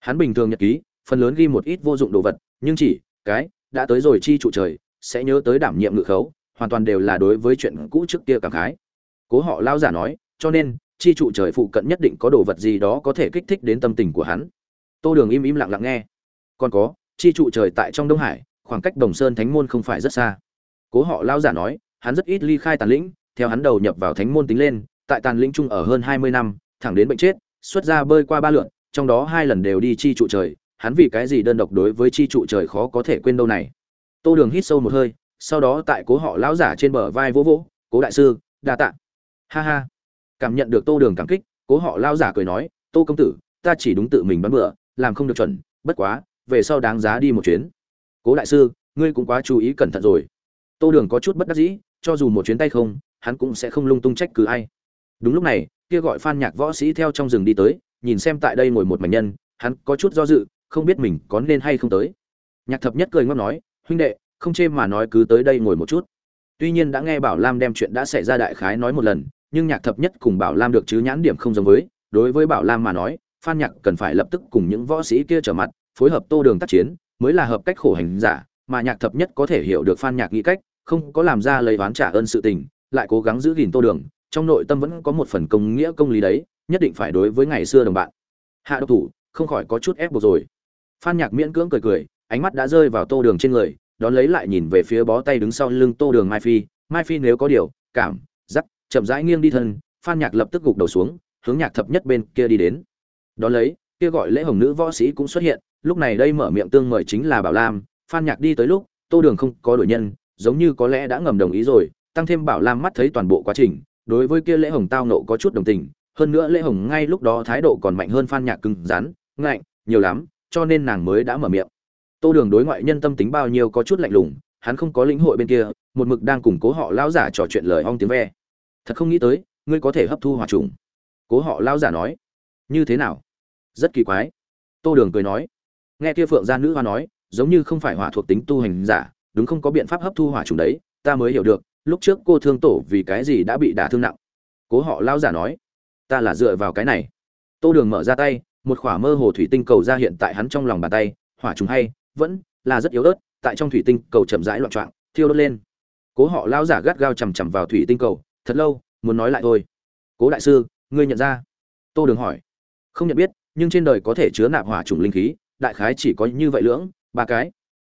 Hắn bình thường nhật ký, phần lớn ghi một ít vô dụng đồ vật, nhưng chỉ cái đã tới rồi chi trụ trời, sẽ nhớ tới đảm nhiệm ngự khấu, hoàn toàn đều là đối với chuyện cũ trước kia cảm khái. Cố họ lao giả nói, cho nên chi trụ trời phụ cận nhất định có đồ vật gì đó có thể kích thích đến tâm tình của hắn. Tô đường im im lặng lặng nghe. Còn có, chi trụ trời tại trong đông hải, khoảng cách đồng sơn thánh môn không phải rất xa. Cố họ lao giả nói, hắn rất ít ly khai tàn lĩnh, theo hắn đầu nhập vào thánh môn tính lên, tại tàn lĩnh chung ở hơn hai mươi năm, thẳng đến bệnh chết, xuất ra bơi qua ba lượn, trong đó hai lần đều đi chi trụ trời, hắn vì cái gì đơn độc đối với chi trụ trời khó có thể quên đâu này? Tô đường hít sâu một hơi, sau đó tại cố họ lão giả trên bờ vai vỗ vỗ, cố đại sư, đa tạ. Ha ha cảm nhận được tô đường cảm kích, cố họ lao giả cười nói, tô công tử, ta chỉ đúng tự mình bắn bựa làm không được chuẩn, bất quá, về sau đáng giá đi một chuyến. Cố đại sư, ngươi cũng quá chú ý cẩn thận rồi. Tô đường có chút bất đắc dĩ, cho dù một chuyến tay không, hắn cũng sẽ không lung tung trách cứ ai. Đúng lúc này, kia gọi phan nhạc võ sĩ theo trong rừng đi tới, nhìn xem tại đây ngồi một mảnh nhân, hắn có chút do dự, không biết mình có nên hay không tới. Nhạc thập nhất cười ngóc nói, huynh đệ, không chê mà nói cứ tới đây ngồi một chút. Tuy nhiên đã nghe bảo lam đem chuyện đã xảy ra đại khái nói một lần nhưng nhạc thập nhất cùng bảo lam được chứ nhãn điểm không giống với. Đối với bảo lam mà nói, phan nhạc cần phải lập tức cùng những võ sĩ kia trở mặt, phối hợp tô đường tác chiến, mới là hợp cách khổ hành giả, mà nhạc thập nhất có thể hiểu được phan nhạc nghĩ cách, không có làm ra lấy oán trả ơn sự tình, lại cố gắng giữ gìn tô đường, trong nội tâm vẫn có một phần công nghĩa công lý đấy, nhất định phải đối với ngày xưa đồng bạn. Hạ độc thủ, không khỏi có chút ép buộc rồi. Phan nhạc miễn cưỡng cười cười, ánh mắt đã rơi vào tô đường trên người, đón lấy lại nhìn về phía bó tay đứng sau lưng tô đường mai phi. Mai phi nếu có điều, cảm giắc chậm rãi nghiêng đi thân, phan nhạc lập tức gục đầu xuống, hướng nhạc thập nhất bên kia đi đến. Đón lấy, kia gọi lễ hồng nữ võ sĩ cũng xuất hiện, lúc này đây mở miệng tương mời chính là bảo lam. Phan nhạc đi tới lúc, tô đường không có đổi nhân, giống như có lẽ đã ngầm đồng ý rồi, tăng thêm bảo lam mắt thấy toàn bộ quá trình, đối với kia lễ hồng tao nộ có chút đồng tình. Hơn nữa lễ hồng ngay lúc đó thái độ còn mạnh hơn phan nhạc cứng rắn, ngạnh, nhiều lắm, cho nên nàng mới đã mở miệng. Tô đường đối ngoại nhân tâm tính bao nhiêu có chút lạnh lùng, hắn không có lĩnh hội bên kia, một mực đang củng cố họ lão giả trò chuyện lời ong tiếng ve thật không nghĩ tới, ngươi có thể hấp thu hỏa trùng. Cố họ lao giả nói. Như thế nào? Rất kỳ quái. Tô đường cười nói. Nghe kia phượng gia nữ hoa nói, giống như không phải hỏa thuộc tính tu hành giả, đúng không có biện pháp hấp thu hỏa trùng đấy, ta mới hiểu được, lúc trước cô thương tổ vì cái gì đã bị đả thương nặng. Cố họ lao giả nói. Ta là dựa vào cái này. Tô đường mở ra tay, một khỏa mơ hồ thủy tinh cầu ra hiện tại hắn trong lòng bàn tay, hỏa trùng hay, vẫn là rất yếu ớt, tại trong thủy tinh cầu chậm rãi loạn trọng thiêu đốt lên. Cố họ lao giả gắt gao chằm chằm vào thủy tinh cầu thật lâu, muốn nói lại thôi. Cố đại sư, ngươi nhận ra? Tô đường hỏi. Không nhận biết, nhưng trên đời có thể chứa nạp hỏa trùng linh khí, đại khái chỉ có như vậy lưỡng, ba cái.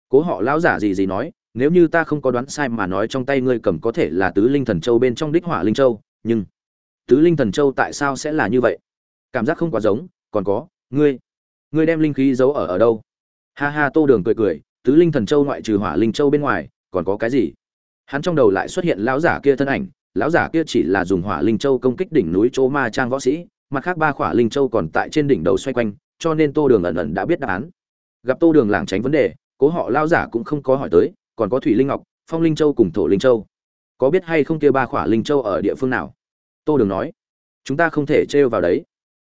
Cố họ lão giả gì gì nói, nếu như ta không có đoán sai mà nói trong tay ngươi cầm có thể là tứ linh thần châu bên trong đích hỏa linh châu, nhưng tứ linh thần châu tại sao sẽ là như vậy? Cảm giác không quá giống, còn có, ngươi ngươi đem linh khí giấu ở ở đâu? Ha ha, tô đường cười cười, tứ linh thần châu ngoại trừ hỏa linh châu bên ngoài, còn có cái gì? Hắn trong đầu lại xuất hiện lão giả kia thân ảnh lão giả kia chỉ là dùng hỏa linh châu công kích đỉnh núi chỗ ma trang võ sĩ, mặt khác ba khỏa linh châu còn tại trên đỉnh đầu xoay quanh, cho nên tô đường ẩn ẩn đã biết đáp án. Gặp tô đường lảng tránh vấn đề, cố họ lão giả cũng không có hỏi tới, còn có thủy linh ngọc, phong linh châu cùng thổ linh châu. Có biết hay không kia ba khỏa linh châu ở địa phương nào? Tô đường nói. Chúng ta không thể trêu vào đấy.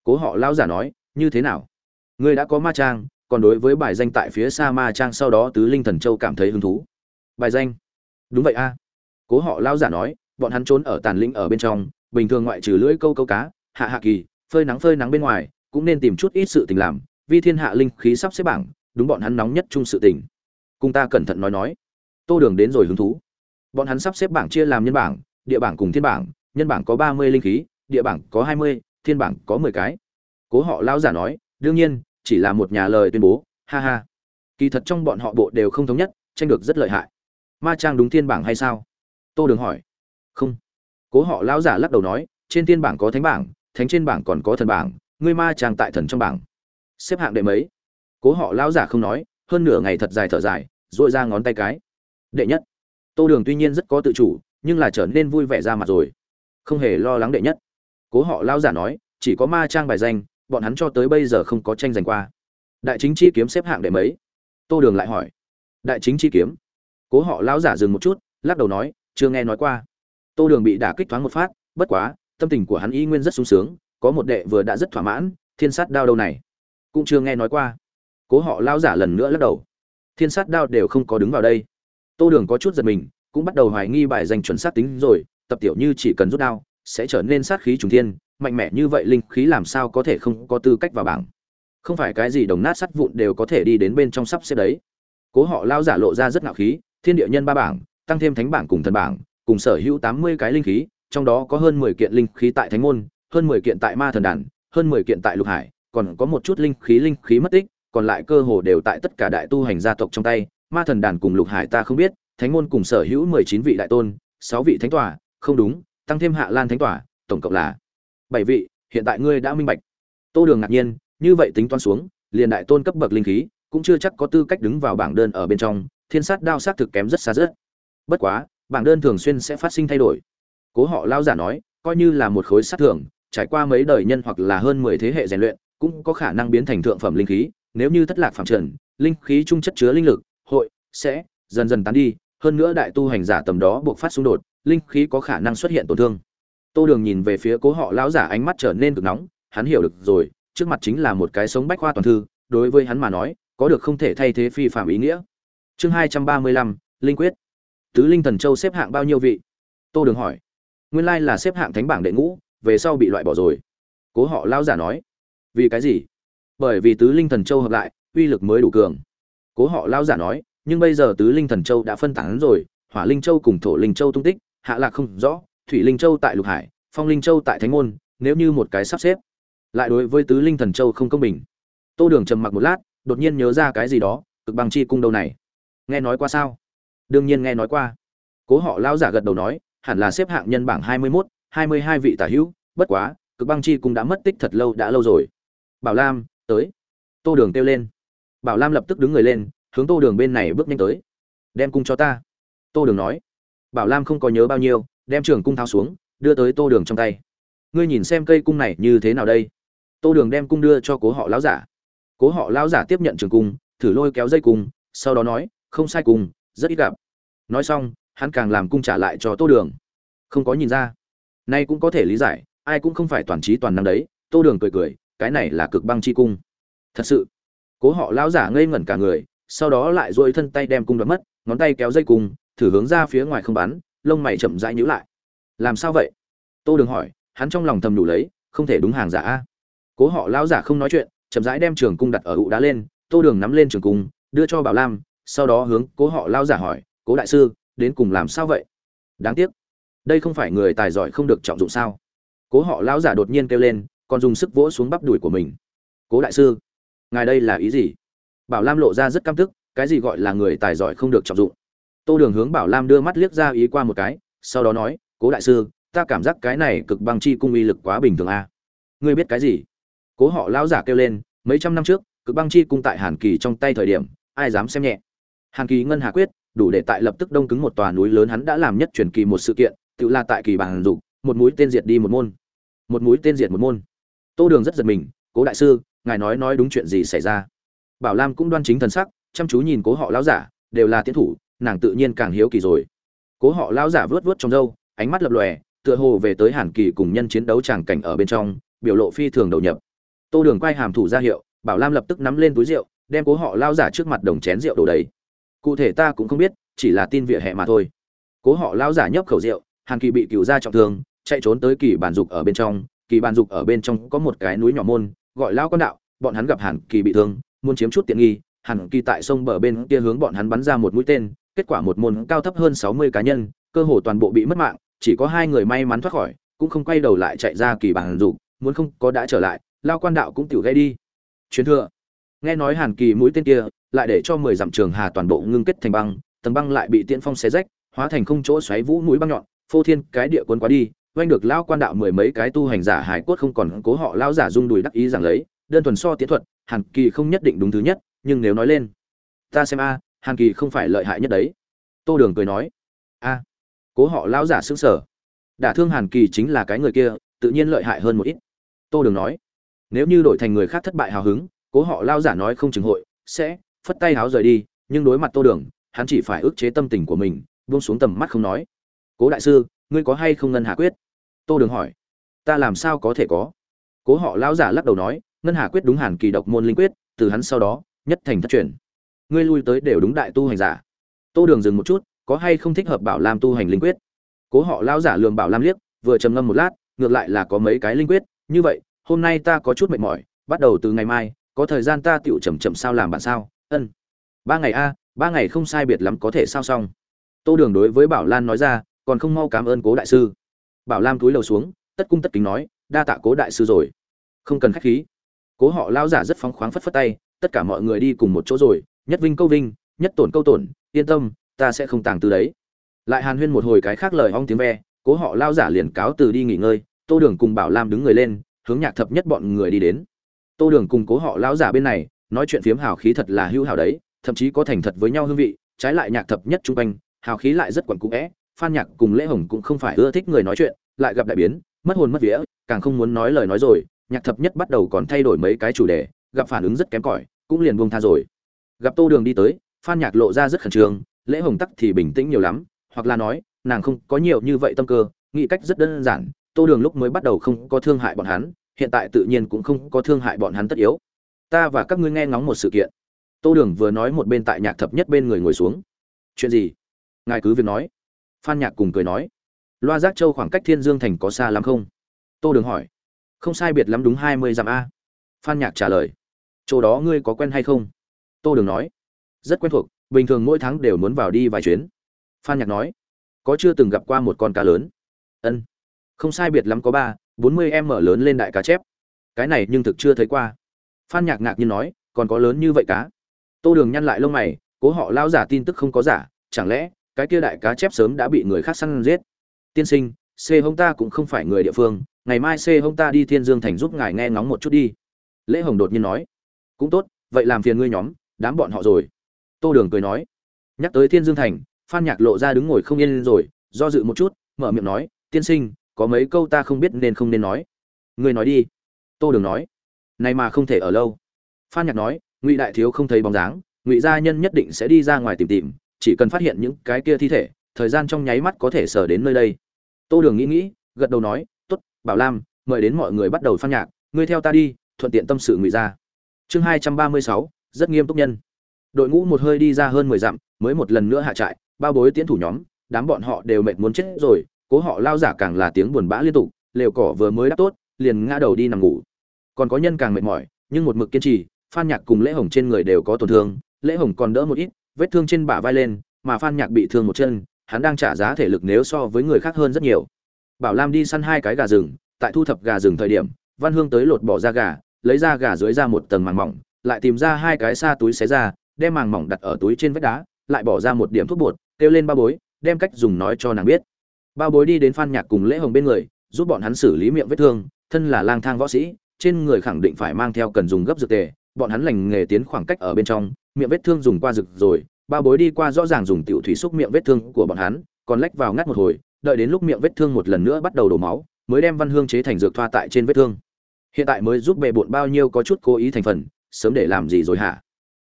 Cố họ lão giả nói, như thế nào? Ngươi đã có ma trang, còn đối với bài danh tại phía xa ma trang sau đó tứ linh thần châu cảm thấy hứng thú. Bài danh? Đúng vậy a. Cố họ lão giả nói bọn hắn trốn ở tàn linh ở bên trong, bình thường ngoại trừ lưỡi câu câu cá, hạ hạ kỳ, phơi nắng phơi nắng bên ngoài, cũng nên tìm chút ít sự tình làm vì thiên hạ linh khí sắp xếp bảng, đúng bọn hắn nóng nhất chung sự tình. Cùng ta cẩn thận nói nói. Tô đường đến rồi hứng thú. Bọn hắn sắp xếp bảng chia làm nhân bảng, địa bảng cùng thiên bảng, nhân bảng có ba mươi linh khí, địa bảng có hai mươi, thiên bảng có mười cái. Cố họ lão giả nói, đương nhiên, chỉ là một nhà lời tuyên bố, ha ha. Kỳ thật trong bọn họ bộ đều không thống nhất, tranh được rất lợi hại. Ma trang đúng thiên bảng hay sao? Tô đường hỏi không. Cố họ lão giả lắc đầu nói, trên thiên bảng có thánh bảng, thánh trên bảng còn có thần bảng, ngươi ma trang tại thần trong bảng. Xếp hạng đệ mấy? Cố họ lão giả không nói, hơn nửa ngày thật dài thở dài dội ra ngón tay cái. Đệ nhất. Tô đường tuy nhiên rất có tự chủ, nhưng là trở nên vui vẻ ra mặt rồi. Không hề lo lắng đệ nhất. Cố họ lão giả nói, chỉ có ma trang bài danh, bọn hắn cho tới bây giờ không có tranh giành qua. Đại chính chi kiếm xếp hạng đệ mấy? Tô đường lại hỏi. Đại chính chi kiếm. Cố họ lão giả dừng một chút, lắc đầu nói, chưa nghe nói qua tô đường bị đả kích thoáng một phát, bất quá, tâm tình của hắn y nguyên rất sung sướng, có một đệ vừa đã rất thỏa mãn, thiên sát đao đâu này? Cũng chưa nghe nói qua. Cố họ lao giả lần nữa lắc đầu. Thiên sát đao đều không có đứng vào đây. Tô đường có chút giật mình, cũng bắt đầu hoài nghi bài danh chuẩn xác tính rồi, tập tiểu như chỉ cần rút đao, sẽ trở nên sát khí trùng thiên, mạnh mẽ như vậy linh khí làm sao có thể không có tư cách vào bảng? Không phải cái gì đồng nát sắt vụn đều có thể đi đến bên trong sắp xếp đấy. Cố họ lao giả lộ ra rất ngạo khí, thiên địa nhân ba bảng, tăng thêm thánh bảng cùng thần bảng cùng sở hữu tám mươi cái linh khí, trong đó có hơn mười kiện linh khí tại thánh môn, hơn mười kiện tại ma thần đàn, hơn mười kiện tại lục hải, còn có một chút linh khí linh khí mất tích, còn lại cơ hồ đều tại tất cả đại tu hành gia tộc trong tay. Ma thần đàn cùng lục hải ta không biết, thánh môn cùng sở hữu mười chín vị đại tôn, sáu vị thánh tòa, không đúng, tăng thêm hạ lan thánh tòa, tổng cộng là bảy vị, hiện tại ngươi đã minh bạch. Tô đường ngạc nhiên, như vậy tính toán xuống, liền đại tôn cấp bậc linh khí, cũng chưa chắc có tư cách đứng vào bảng đơn ở bên trong, thiên sát đao sát thực kém rất xa rất. Bất quá bảng đơn thường xuyên sẽ phát sinh thay đổi. Cố họ lao giả nói, coi như là một khối sát thường trải qua mấy đời nhân hoặc là hơn mười thế hệ rèn luyện, cũng có khả năng biến thành thượng phẩm linh khí. Nếu như thất lạc phạm trần, linh khí trung chất chứa linh lực, hội sẽ dần dần tán đi. Hơn nữa đại tu hành giả tầm đó buộc phát xung đột, linh khí có khả năng xuất hiện tổn thương. Tô đường nhìn về phía cố họ lão giả ánh mắt trở nên cực nóng, hắn hiểu được rồi, trước mặt chính là một cái sống bách khoa toàn thư, đối với hắn mà nói, có được không thể thay thế phi phạm ý nghĩa. Chương hai trăm ba mươi lăm, linh quyết tứ linh thần châu xếp hạng bao nhiêu vị? Tô đường hỏi. Nguyên lai là xếp hạng thánh bảng đệ ngũ, về sau bị loại bỏ rồi. Cố họ lao giả nói. Vì cái gì? Bởi vì tứ linh thần châu hợp lại, uy lực mới đủ cường. Cố họ lao giả nói, nhưng bây giờ tứ linh thần châu đã phân tán rồi, hỏa linh châu cùng thổ linh châu tung tích, hạ lạc không rõ, thủy linh châu tại lục hải, phong linh châu tại thánh môn, nếu như một cái sắp xếp. Lại đối với tứ linh thần châu không công bình. Tô đường trầm mặc một lát, đột nhiên nhớ ra cái gì đó, cực băng chi cung đâu này. Nghe nói qua sao? Đương nhiên nghe nói qua. Cố họ lão giả gật đầu nói, hẳn là xếp hạng nhân bảng hai mươi mốt, hai mươi hai vị tả hữu, bất quá, cực băng chi cũng đã mất tích thật lâu đã lâu rồi. Bảo lam, tới. Tô đường kêu lên. Bảo lam lập tức đứng người lên, hướng tô đường bên này bước nhanh tới. Đem cung cho ta. Tô đường nói. Bảo lam không có nhớ bao nhiêu, đem trường cung tháo xuống, đưa tới tô đường trong tay. Ngươi nhìn xem cây cung này như thế nào đây? Tô đường đem cung đưa cho cố họ lão giả. Cố họ lão giả tiếp nhận trường cung, thử lôi kéo dây cung, sau đó nói, không sai cung rất ít gặp. Nói xong, hắn càng làm cung trả lại cho tô đường. Không có nhìn ra. Nay cũng có thể lý giải, ai cũng không phải toàn trí toàn năng đấy, tô đường cười cười, cái này là cực băng chi cung. Thật sự, cố họ lão giả ngây ngẩn cả người, sau đó lại dội thân tay đem cung đoán mất, ngón tay kéo dây cung, thử hướng ra phía ngoài không bắn, lông mày chậm rãi nhíu lại. Làm sao vậy? Tô đường hỏi, hắn trong lòng thầm đủ lấy, không thể đúng hàng giả a. Cố họ lão giả không nói chuyện, chậm rãi đem trường cung đặt ở ụ đá lên, tô đường nắm lên trường cung, đưa cho bảo lam sau đó hướng cố họ lao giả hỏi, cố đại sư, đến cùng làm sao vậy? Đáng tiếc, đây không phải người tài giỏi không được trọng dụng sao? Cố họ lao giả đột nhiên kêu lên, còn dùng sức vỗ xuống bắp đùi của mình. Cố đại sư, ngài đây là ý gì? Bảo lam lộ ra rất căm tức, cái gì gọi là người tài giỏi không được trọng dụng? Tô đường hướng bảo lam đưa mắt liếc ra ý qua một cái, sau đó nói, cố đại sư, ta cảm giác cái này cực băng chi cung uy lực quá bình thường a. À? ngươi biết cái gì? Cố họ lão giả kêu lên, mấy trăm năm trước, cực băng chi cung tại hàn kỳ trong tay thời điểm, ai dám xem nhẹ? Hàn kỳ ngân hà quyết, đủ để tại lập tức đông cứng một tòa núi lớn hắn đã làm nhất truyền kỳ một sự kiện, tự là tại kỳ bàn dục, một mũi tên diệt đi một môn. Một mũi tên diệt một môn. Tô đường rất giật mình, cố đại sư, ngài nói nói đúng chuyện gì xảy ra? Bảo lam cũng đoan chính thần sắc, chăm chú nhìn cố họ lão giả, đều là tiến thủ, nàng tự nhiên càng hiếu kỳ rồi. Cố họ lão giả vớt vớt trong râu, ánh mắt lập lòe, tựa hồ về tới hàn kỳ cùng nhân chiến đấu tràng cảnh ở bên trong, biểu lộ phi thường đầu nhập. Tô đường quay hàm thủ ra hiệu, bảo lam lập tức nắm lên túi rượu, đem cố họ lao giả trước mặt đồng chén rượu đổ đầy cụ thể ta cũng không biết, chỉ là tin vỉa hè mà thôi. Cố họ lao giả nhấp khẩu rượu, hàn kỳ bị cựu ra trọng thương, chạy trốn tới kỳ bản dục ở bên trong. Kỳ bản dục ở bên trong có một cái núi nhỏ môn, gọi lao con đạo. Bọn hắn gặp hàn kỳ bị thương, muốn chiếm chút tiện nghi. Hàn kỳ tại sông bờ bên kia hướng bọn hắn bắn ra một mũi tên, kết quả một môn cao thấp hơn sáu mươi cá nhân, cơ hồ toàn bộ bị mất mạng. Chỉ có hai người may mắn thoát khỏi, cũng không quay đầu lại chạy ra kỳ bản dục, muốn không có đã trở lại lao quan đạo cũng tự gây đi. Chuyến thừa. Nghe nói hàn kỳ mũi tên kia lại để cho mười dặm trường hà toàn bộ ngưng kết thành băng, tầng băng lại bị tiễn phong xé rách, hóa thành không chỗ xoáy vũ mũi băng nhọn, phô thiên cái địa quân quá đi, oanh được lao quan đạo mười mấy cái tu hành giả hải cốt không còn cố họ lao giả dung đùi đắc ý rằng lấy, đơn thuần so tiến thuật, hàn kỳ không nhất định đúng thứ nhất, nhưng nếu nói lên, ta xem a, hàn kỳ không phải lợi hại nhất đấy. Tô đường cười nói, a, cố họ lao giả xứng sở đả thương hàn kỳ chính là cái người kia, tự nhiên lợi hại hơn một ít. Tô đường nói, nếu như đổi thành người khác thất bại hào hứng, cố họ lao giả nói không chừng hội, sẽ phất tay háo rời đi, nhưng đối mặt tô đường, hắn chỉ phải ức chế tâm tình của mình, buông xuống tầm mắt không nói. Cố đại sư, ngươi có hay không ngân hà quyết? Tô đường hỏi. Ta làm sao có thể có? Cố họ lão giả lắc đầu nói, ngân hà quyết đúng hàn kỳ độc môn linh quyết, từ hắn sau đó, nhất thành thất truyền. Ngươi lui tới đều đúng đại tu hành giả. Tô đường dừng một chút, có hay không thích hợp bảo lam tu hành linh quyết? Cố họ lão giả lường bảo lam liếc, vừa trầm ngâm một lát, ngược lại là có mấy cái linh quyết, như vậy, hôm nay ta có chút mệt mỏi, bắt đầu từ ngày mai, có thời gian ta tựu chậm chậm sao làm bạn sao? Ân. Ba ngày a, ba ngày không sai biệt lắm có thể sao xong. Tô đường đối với bảo lan nói ra, còn không mau cảm ơn cố đại sư. Bảo lam túi lầu xuống, tất cung tất kính nói, đa tạ cố đại sư rồi. Không cần khách khí. Cố họ lao giả rất phóng khoáng phất phất tay, tất cả mọi người đi cùng một chỗ rồi, nhất vinh câu vinh, nhất tổn câu tổn, yên tâm, ta sẽ không tàng từ đấy. Lại hàn huyên một hồi cái khác lời ong tiếng ve, cố họ lao giả liền cáo từ đi nghỉ ngơi, tô đường cùng bảo lam đứng người lên, hướng nhạc thập nhất bọn người đi đến. Tô đường cùng cố họ lao giả bên này nói chuyện phiếm hào khí thật là hữu hảo đấy, thậm chí có thành thật với nhau hương vị, trái lại nhạc thập nhất chung quanh, hào khí lại rất quẩn cũ vẽ, phan nhạc cùng lễ hồng cũng không phải ưa thích người nói chuyện, lại gặp đại biến, mất hồn mất vía, càng không muốn nói lời nói rồi, nhạc thập nhất bắt đầu còn thay đổi mấy cái chủ đề, gặp phản ứng rất kém cỏi, cũng liền buông tha rồi. Gặp tô đường đi tới, phan nhạc lộ ra rất khẩn trương, lễ hồng tắc thì bình tĩnh nhiều lắm, hoặc là nói, nàng không có nhiều như vậy tâm cơ, nghĩ cách rất đơn giản, tô đường lúc mới bắt đầu không có thương hại bọn hắn, hiện tại tự nhiên cũng không có thương hại bọn hắn tất yếu ta và các ngươi nghe ngóng một sự kiện. Tô đường vừa nói một bên tại nhạc thập nhất bên người ngồi xuống. Chuyện gì? Ngài cứ việc nói. Phan nhạc cùng cười nói. Loa giác châu khoảng cách thiên dương thành có xa lắm không? Tô đường hỏi. Không sai biệt lắm đúng hai mươi dặm a. Phan nhạc trả lời. Chỗ đó ngươi có quen hay không? Tô đường nói. Rất quen thuộc, bình thường mỗi tháng đều muốn vào đi vài chuyến. Phan nhạc nói. Có chưa từng gặp qua một con cá lớn? Ân. Không sai biệt lắm có ba, bốn mươi em mở lớn lên đại cá chép. Cái này nhưng thực chưa thấy qua phan nhạc ngạc nhiên nói, còn có lớn như vậy cá? Tô đường nhăn lại lông mày, cố họ lao giả tin tức không có giả, chẳng lẽ cái kia đại cá chép sớm đã bị người khác săn giết? Tiên sinh c hông ta cũng không phải người địa phương, ngày mai c hông ta đi thiên dương thành giúp ngài nghe ngóng một chút đi. Lễ hồng đột nhiên nói, cũng tốt, vậy làm phiền ngươi nhóm, đám bọn họ rồi. Tô đường cười nói, nhắc tới thiên dương thành, phan nhạc lộ ra đứng ngồi không yên rồi, do dự một chút, mở miệng nói, tiên sinh, có mấy câu ta không biết nên không nên nói. Ngươi nói đi. Tô đường nói này mà không thể ở lâu. Phan nhạc nói, ngụy đại thiếu không thấy bóng dáng, ngụy gia nhân nhất định sẽ đi ra ngoài tìm tìm, chỉ cần phát hiện những cái kia thi thể, thời gian trong nháy mắt có thể sở đến nơi đây. Tô đường nghĩ nghĩ, gật đầu nói t ố t bảo lam, mời đến mọi người bắt đầu phan nhạc, ngươi theo ta đi, thuận tiện tâm sự ngụy gia. Chương hai trăm ba mươi sáu, rất nghiêm túc nhân. Đội ngũ một hơi đi ra hơn mười dặm, mới một lần nữa hạ trại, bao bối tiến thủ nhóm, đám bọn họ đều mệt muốn chết rồi, cố họ lao giả càng là tiếng buồn bã liên tục, lều cỏ vừa mới đắp tốt, liền ngã đầu đi nằm ngủ còn có nhân càng mệt mỏi, nhưng một mực kiên trì, phan nhạc cùng lễ hồng trên người đều có tổn thương. Lễ hồng còn đỡ một ít, vết thương trên bả vai lên, mà phan nhạc bị thương một chân, hắn đang trả giá thể lực nếu so với người khác hơn rất nhiều. Bảo lam đi săn hai cái gà rừng, tại thu thập gà rừng thời điểm, văn hương tới lột bỏ ra gà, lấy ra gà dưới ra một tầng màng mỏng, lại tìm ra hai cái xa túi xé ra đem màng mỏng đặt ở túi trên vách đá, lại bỏ ra một điểm thuốc bột, kêu lên ba bối, đem cách dùng nói cho nàng biết. Ba bối đi đến phan nhạc cùng lễ hồng bên người, giúp bọn hắn xử lý miệng vết thương, thân là lang thang võ sĩ trên người khẳng định phải mang theo cần dùng gấp dược tề, bọn hắn lành nghề tiến khoảng cách ở bên trong, miệng vết thương dùng qua rực rồi, ba bối đi qua rõ ràng dùng tiểu thủy xúc miệng vết thương của bọn hắn, còn lách vào ngắt một hồi, đợi đến lúc miệng vết thương một lần nữa bắt đầu đổ máu, mới đem văn hương chế thành dược thoa tại trên vết thương. Hiện tại mới giúp bệ bộn bao nhiêu có chút cố ý thành phần, sớm để làm gì rồi hả?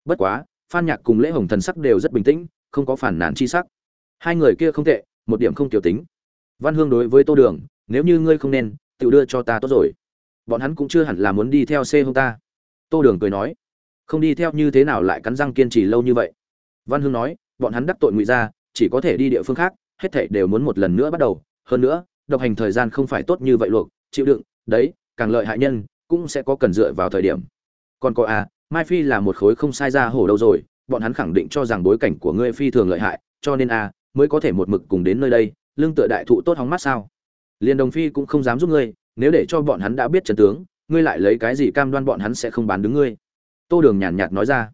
Bất quá, phan nhạc cùng lễ hồng thần sắc đều rất bình tĩnh, không có phản nàn chi sắc. Hai người kia không tệ, một điểm không tiểu tính. Văn hương đối với tô đường, nếu như ngươi không nên tự đưa cho ta tốt rồi bọn hắn cũng chưa hẳn là muốn đi theo C hông ta. Tô đường cười nói, không đi theo như thế nào lại cắn răng kiên trì lâu như vậy? Văn hưng nói, bọn hắn đắc tội ngụy ra chỉ có thể đi địa phương khác, hết thảy đều muốn một lần nữa bắt đầu. Hơn nữa, độc hành thời gian không phải tốt như vậy luộc, chịu đựng, đấy, càng lợi hại nhân, cũng sẽ có cần dựa vào thời điểm. Còn có à mai phi là một khối không sai ra hổ đâu rồi, bọn hắn khẳng định cho rằng bối cảnh của ngươi phi thường lợi hại, cho nên à mới có thể một mực cùng đến nơi đây, lương tựa đại thụ tốt hóng mắt sao? Liền đồng phi cũng không dám giúp ngươi nếu để cho bọn hắn đã biết trận tướng, ngươi lại lấy cái gì cam đoan bọn hắn sẽ không bán đứng ngươi? Tô đường nhàn nhạt nói ra.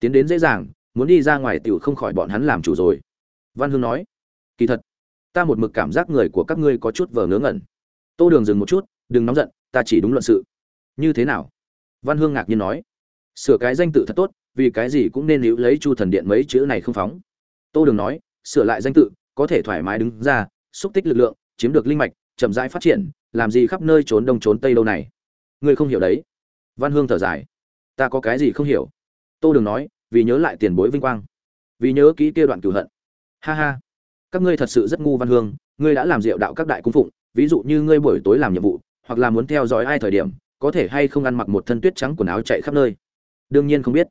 Tiến đến dễ dàng, muốn đi ra ngoài tiểu không khỏi bọn hắn làm chủ rồi. Văn hương nói. Kỳ thật, ta một mực cảm giác người của các ngươi có chút vờ ngớ ngẩn. Tô đường dừng một chút, đừng nóng giận, ta chỉ đúng luận sự. Như thế nào? Văn hương ngạc nhiên nói. Sửa cái danh tự thật tốt, vì cái gì cũng nên hữu lấy chu thần điện mấy chữ này không phóng. Tô đường nói, sửa lại danh tự, có thể thoải mái đứng ra, xúc tích lực lượng, chiếm được linh mạch, chậm rãi phát triển làm gì khắp nơi trốn đông trốn tây đâu này? Ngươi không hiểu đấy. Văn hương thở dài. Ta có cái gì không hiểu? Tô đường nói, vì nhớ lại tiền bối vinh quang. Vì nhớ kỹ kia đoạn cửu hận. Ha ha. Các ngươi thật sự rất ngu văn hương, ngươi đã làm diệu đạo các đại cung phụng, ví dụ như ngươi buổi tối làm nhiệm vụ, hoặc là muốn theo dõi ai thời điểm, có thể hay không ăn mặc một thân tuyết trắng quần áo chạy khắp nơi? Đương nhiên không biết.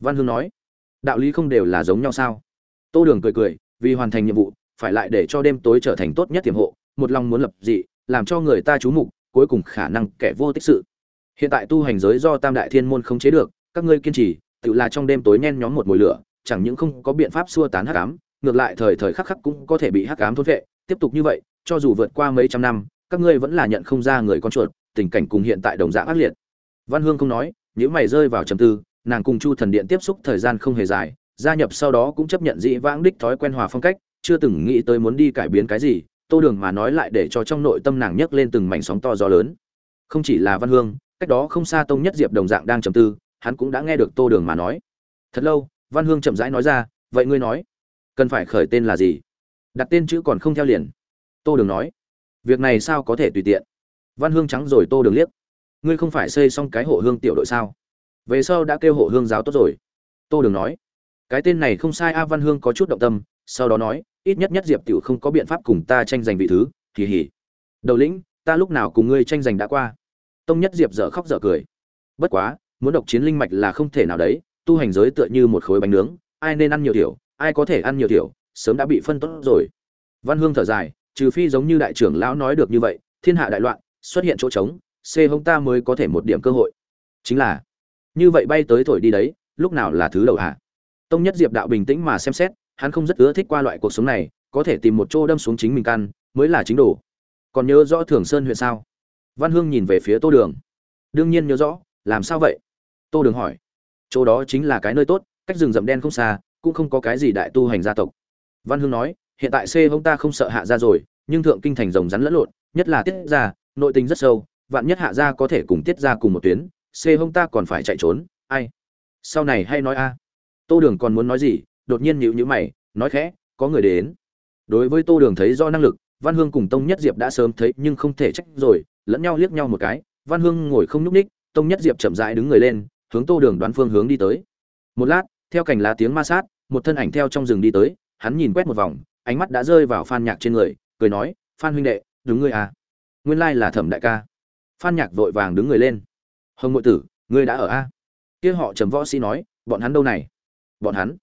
Văn hương nói, đạo lý không đều là giống nhau sao? Tô đường cười cười, vì hoàn thành nhiệm vụ, phải lại để cho đêm tối trở thành tốt nhất tiềm hộ, một lòng muốn lập dị làm cho người ta chú mục, cuối cùng khả năng kẻ vô tích sự. Hiện tại tu hành giới do tam đại thiên môn không chế được, các ngươi kiên trì, tự là trong đêm tối nhen nhóm một mùi lửa, chẳng những không có biện pháp xua tán hắc ám, ngược lại thời thời khắc khắc cũng có thể bị hắc ám thôn vệ. Tiếp tục như vậy, cho dù vượt qua mấy trăm năm, các ngươi vẫn là nhận không ra người con chuột, tình cảnh cùng hiện tại đồng dạng ác liệt. Văn hương không nói nếu mày rơi vào trầm tư, nàng cùng chu thần điện tiếp xúc thời gian không hề dài, gia nhập sau đó cũng chấp nhận dị vãng đích thói quen hòa phong cách, chưa từng nghĩ tới muốn đi cải biến cái gì tô đường mà nói lại để cho trong nội tâm nàng nhấc lên từng mảnh sóng to gió lớn. Không chỉ là văn hương, cách đó không xa tông nhất diệp đồng dạng đang trầm tư, hắn cũng đã nghe được tô đường mà nói. Thật lâu, văn hương chậm rãi nói ra, vậy ngươi nói, cần phải khởi tên là gì? Đặt tên chữ còn không theo liền. Tô đường nói, việc này sao có thể tùy tiện? Văn hương trắng rồi tô đường liếc, ngươi không phải xây xong cái hộ hương tiểu đội sao? Về sau đã kêu hộ hương giáo tốt rồi. Tô đường nói, cái tên này không sai a, văn hương có chút động tâm, sau đó nói ít nhất nhất diệp tiểu không có biện pháp cùng ta tranh giành vị thứ kỳ hỉ đầu lĩnh, ta lúc nào cùng ngươi tranh giành đã qua? Tông nhất diệp dở khóc dở cười. Bất quá, muốn độc chiến linh mạch là không thể nào đấy, tu hành giới tựa như một khối bánh nướng, ai nên ăn nhiều tiểu, ai có thể ăn nhiều tiểu, sớm đã bị phân tốt rồi. Văn hương thở dài, trừ phi giống như đại trưởng lão nói được như vậy, thiên hạ đại loạn, xuất hiện chỗ trống c hông ta mới có thể một điểm cơ hội. Chính là, như vậy bay tới thổi đi đấy, lúc nào là thứ đầu hạ tông nhất diệp đạo bình tĩnh mà xem xét hắn không rất ưa thích qua loại cuộc sống này, có thể tìm một chỗ đâm xuống chính mình căn, mới là chính đủ. còn nhớ rõ thường sơn huyện sao? Văn hương nhìn về phía tô đường. Đương nhiên nhớ rõ, làm sao vậy? Tô đường hỏi. Chỗ đó chính là cái nơi tốt, cách rừng rậm đen không xa, cũng không có cái gì đại tu hành gia tộc. Văn hương nói, hiện tại c hông ta không sợ hạ ra rồi, nhưng thượng kinh thành rồng rắn lẫn lộn, nhất là tiết ra nội tình rất sâu, vạn nhất hạ ra có thể cùng tiết ra cùng một tuyến c hông ta còn phải chạy trốn, ai? Sau này hay nói a. Tô đường còn muốn nói gì đột nhiên nhíu nhíu mày nói khẽ có người đến. Đối với tô đường thấy do năng lực văn hương cùng tông nhất diệp đã sớm thấy nhưng không thể trách rồi lẫn nhau liếc nhau một cái văn hương ngồi không nhúc nhích, tông nhất diệp chậm rãi đứng người lên hướng tô đường đoán phương hướng đi tới. Một lát theo cảnh lá tiếng ma sát một thân ảnh theo trong rừng đi tới hắn nhìn quét một vòng ánh mắt đã rơi vào phan nhạc trên người cười nói phan huynh đệ đứng ngươi à. Nguyên lai là thẩm đại ca. Phan nhạc vội vàng đứng người lên. Hồng ngội tử ngươi đã ở a? Kia họ trầm võ sĩ nói bọn hắn đâu này? Bọn hắn?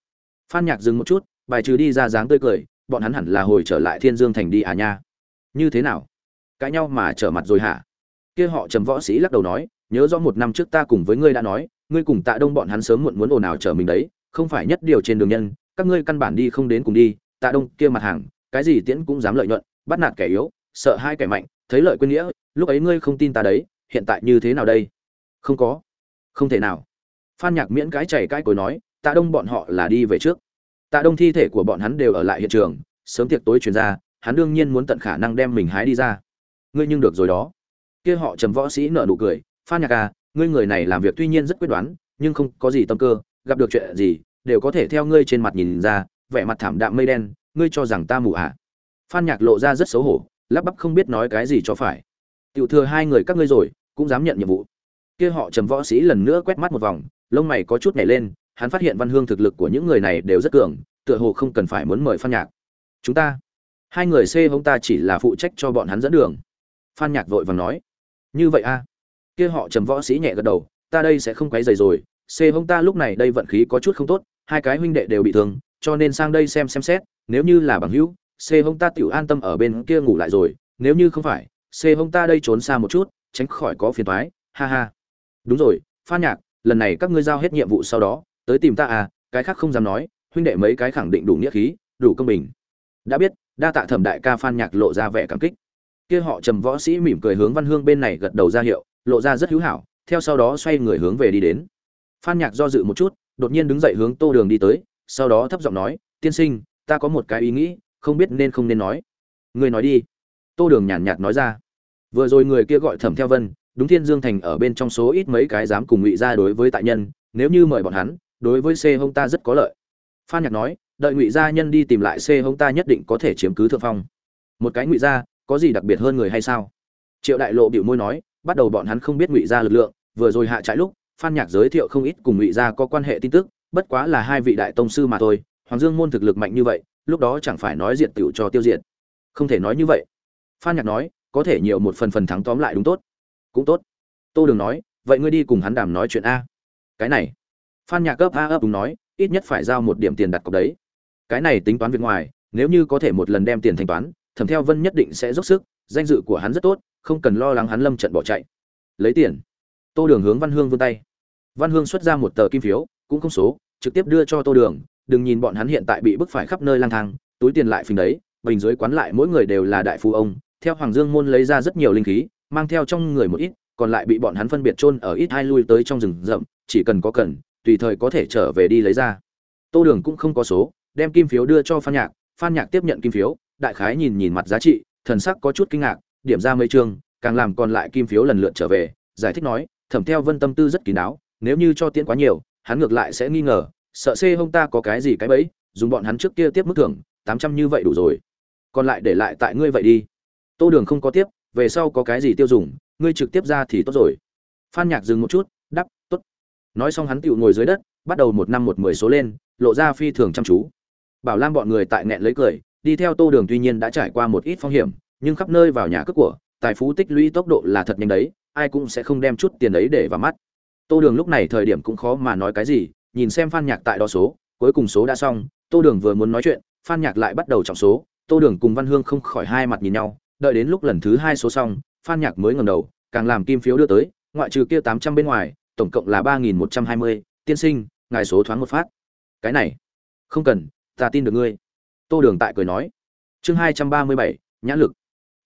Phan nhạc dừng một chút, bài trừ đi ra dáng tươi cười, bọn hắn hẳn là hồi trở lại thiên dương thành đi à nha. Như thế nào? Cãi nhau mà trở mặt rồi hả? Kia họ trầm võ sĩ lắc đầu nói, nhớ rõ một năm trước ta cùng với ngươi đã nói, ngươi cùng tạ đông bọn hắn sớm muộn muốn ồn ào trở mình đấy, không phải nhất điều trên đường nhân, các ngươi căn bản đi không đến cùng đi, tạ đông kia mặt hàng, cái gì tiễn cũng dám lợi nhuận, bắt nạt kẻ yếu, sợ hai kẻ mạnh, thấy lợi quên nghĩa, lúc ấy ngươi không tin ta đấy, hiện tại như thế nào đây? Không có. Không thể nào. Phan nhạc miễn cái chảy cái cối nói tạ đông bọn họ là đi về trước. Tạ đông thi thể của bọn hắn đều ở lại hiện trường, sớm tiệc tối chuyển ra, hắn đương nhiên muốn tận khả năng đem mình hái đi ra. Ngươi nhưng được rồi đó. Kia họ trầm võ sĩ nợ nụ cười, phan nhạc à ngươi người này làm việc tuy nhiên rất quyết đoán, nhưng không có gì tâm cơ, gặp được chuyện gì, đều có thể theo ngươi trên mặt nhìn ra, vẻ mặt thảm đạm mây đen, ngươi cho rằng ta mù à? Phan nhạc lộ ra rất xấu hổ, lắp bắp không biết nói cái gì cho phải. Tiểu thừa hai người các ngươi rồi, cũng dám nhận nhiệm vụ. Kia họ trầm võ sĩ lần nữa quét mắt một vòng, lông mày có chút nhảy lên hắn phát hiện văn hương thực lực của những người này đều rất cường, tựa hồ không cần phải muốn mời phan nhạc. Chúng ta, hai người c hông ta chỉ là phụ trách cho bọn hắn dẫn đường. Phan nhạc vội vàng nói. Như vậy a kia họ trầm võ sĩ nhẹ gật đầu, ta đây sẽ không quấy dày rồi, c hông ta lúc này đây vận khí có chút không tốt, hai cái huynh đệ đều bị thương, cho nên sang đây xem xem xét, nếu như là bằng hữu, c hông ta tiểu an tâm ở bên kia ngủ lại rồi, nếu như không phải, c hông ta đây trốn xa một chút, tránh khỏi có phiền toái, ha ha. Đúng rồi, phan nhạc, lần này các ngươi giao hết nhiệm vụ sau đó tới tìm ta à cái khác không dám nói, huynh đệ mấy cái khẳng định đủ nghĩa khí, đủ công bình. Đã biết, đa tạ thẩm đại ca phan nhạc lộ ra vẻ cảm kích. Kia họ trầm võ sĩ mỉm cười hướng văn hương bên này gật đầu ra hiệu, lộ ra rất hữu hảo, theo sau đó xoay người hướng về đi đến. Phan nhạc do dự một chút, đột nhiên đứng dậy hướng tô đường đi tới, sau đó thấp giọng nói, tiên sinh, ta có một cái ý nghĩ, không biết nên không nên nói. Người nói đi. Tô đường nhàn nhạt nói ra. Vừa rồi người kia gọi thẩm theo vân, đúng thiên dương thành ở bên trong số ít mấy cái dám cùng ngụy ra đối với tại nhân, nếu như mời bọn hắn đối với c hông ta rất có lợi. Phan nhạc nói, đợi ngụy gia nhân đi tìm lại c hông ta nhất định có thể chiếm cứ thượng phong. Một cái ngụy gia, có gì đặc biệt hơn người hay sao? Triệu đại lộ biểu môi nói, bắt đầu bọn hắn không biết ngụy gia lực lượng, vừa rồi hạ trại lúc, phan nhạc giới thiệu không ít cùng ngụy gia có quan hệ tin tức, bất quá là hai vị đại tông sư mà thôi, hoàng dương môn thực lực mạnh như vậy, lúc đó chẳng phải nói diện tựu cho tiêu diệt. Không thể nói như vậy. Phan nhạc nói, có thể nhiều một phần phần thắng tóm lại đúng tốt. Cũng tốt. Tô đường nói, vậy ngươi đi cùng hắn đàm nói chuyện a. Cái này phan nhạc cấp a ấp đúng nói, ít nhất phải giao một điểm tiền đặt cọc đấy. Cái này tính toán việc ngoài, nếu như có thể một lần đem tiền thanh toán, thẩm theo vân nhất định sẽ dốc sức, danh dự của hắn rất tốt, không cần lo lắng hắn lâm trận bỏ chạy. Lấy tiền. Tô đường hướng văn hương vươn tay. Văn hương xuất ra một tờ kim phiếu, cũng không số, trực tiếp đưa cho tô đường, đừng nhìn bọn hắn hiện tại bị bức phải khắp nơi lang thang, túi tiền lại phình đấy, bình dưới quán lại mỗi người đều là đại phu ông, theo hoàng dương môn lấy ra rất nhiều linh khí, mang theo trong người một ít, còn lại bị bọn hắn phân biệt chôn ở ít hai lui tới trong rừng rậm, chỉ cần có cần tùy thời có thể trở về đi lấy ra. Tô đường cũng không có số, đem kim phiếu đưa cho phan nhạc. Phan nhạc tiếp nhận kim phiếu, đại khái nhìn nhìn mặt giá trị, thần sắc có chút kinh ngạc, điểm ra mấy chương, càng làm còn lại kim phiếu lần lượt trở về, giải thích nói, thẩm theo vân tâm tư rất kín đáo, nếu như cho tiễn quá nhiều, hắn ngược lại sẽ nghi ngờ, sợ xê hông ta có cái gì cái bẫy, dùng bọn hắn trước kia tiếp mức thưởng, tám trăm như vậy đủ rồi. Còn lại để lại tại ngươi vậy đi. Tô đường không có tiếp, về sau có cái gì tiêu dùng, ngươi trực tiếp ra thì tốt rồi. Phan nhạc dừng một chút nói xong hắn tựu ngồi dưới đất, bắt đầu một năm một mười số lên, lộ ra phi thường chăm chú. Bảo lam bọn người tại nghẹn lấy cười, đi theo tô đường tuy nhiên đã trải qua một ít phong hiểm, nhưng khắp nơi vào nhà cướp của, tài phú tích lũy tốc độ là thật nhanh đấy, ai cũng sẽ không đem chút tiền ấy để vào mắt. Tô đường lúc này thời điểm cũng khó mà nói cái gì, nhìn xem phan nhạc tại đo số, cuối cùng số đã xong, tô đường vừa muốn nói chuyện, phan nhạc lại bắt đầu trọng số, tô đường cùng văn hương không khỏi hai mặt nhìn nhau, đợi đến lúc lần thứ hai số xong, phan nhạc mới ngầm đầu, càng làm kim phiếu đưa tới, ngoại trừ kia tám trăm bên ngoài tổng cộng là ba nghìn một trăm hai mươi. Tiên sinh, ngài số thoáng một phát. Cái này, không cần, ta tin được ngươi. Tô đường tại cười nói. Chương hai trăm ba mươi bảy nhãn lực.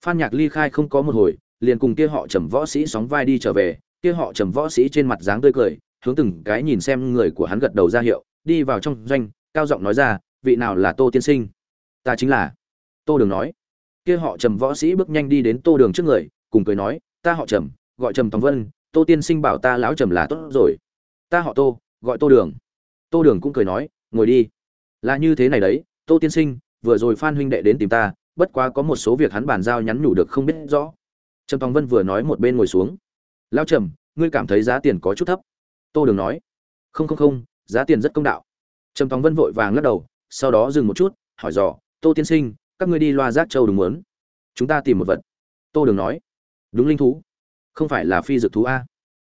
Phan nhạc ly khai không có một hồi, liền cùng kia họ trầm võ sĩ sóng vai đi trở về. Kia họ trầm võ sĩ trên mặt dáng tươi cười, hướng từng cái nhìn xem người của hắn gật đầu ra hiệu, đi vào trong doanh, cao giọng nói ra, vị nào là tô tiên sinh? Ta chính là. Tô đường nói. Kia họ trầm võ sĩ bước nhanh đi đến tô đường trước người, cùng cười nói, ta họ trầm, gọi trầm tòng vân tô tiên sinh bảo ta lão trầm là tốt rồi. Ta họ tô, gọi tô đường. Tô đường cũng cười nói, ngồi đi. Là như thế này đấy, tô tiên sinh, vừa rồi phan huynh đệ đến tìm ta, bất quá có một số việc hắn bàn giao nhắn nhủ được không biết rõ. Trầm tòng vân vừa nói một bên ngồi xuống. Lão trầm, ngươi cảm thấy giá tiền có chút thấp? Tô đường nói. Không không không, giá tiền rất công đạo. Trầm tòng vân vội vàng lắc đầu, sau đó dừng một chút, hỏi dò, tô tiên sinh, các ngươi đi loa giác châu đúng muốn? Chúng ta tìm một vật. Tô đường nói. Đúng linh thú không phải là phi dược thú a.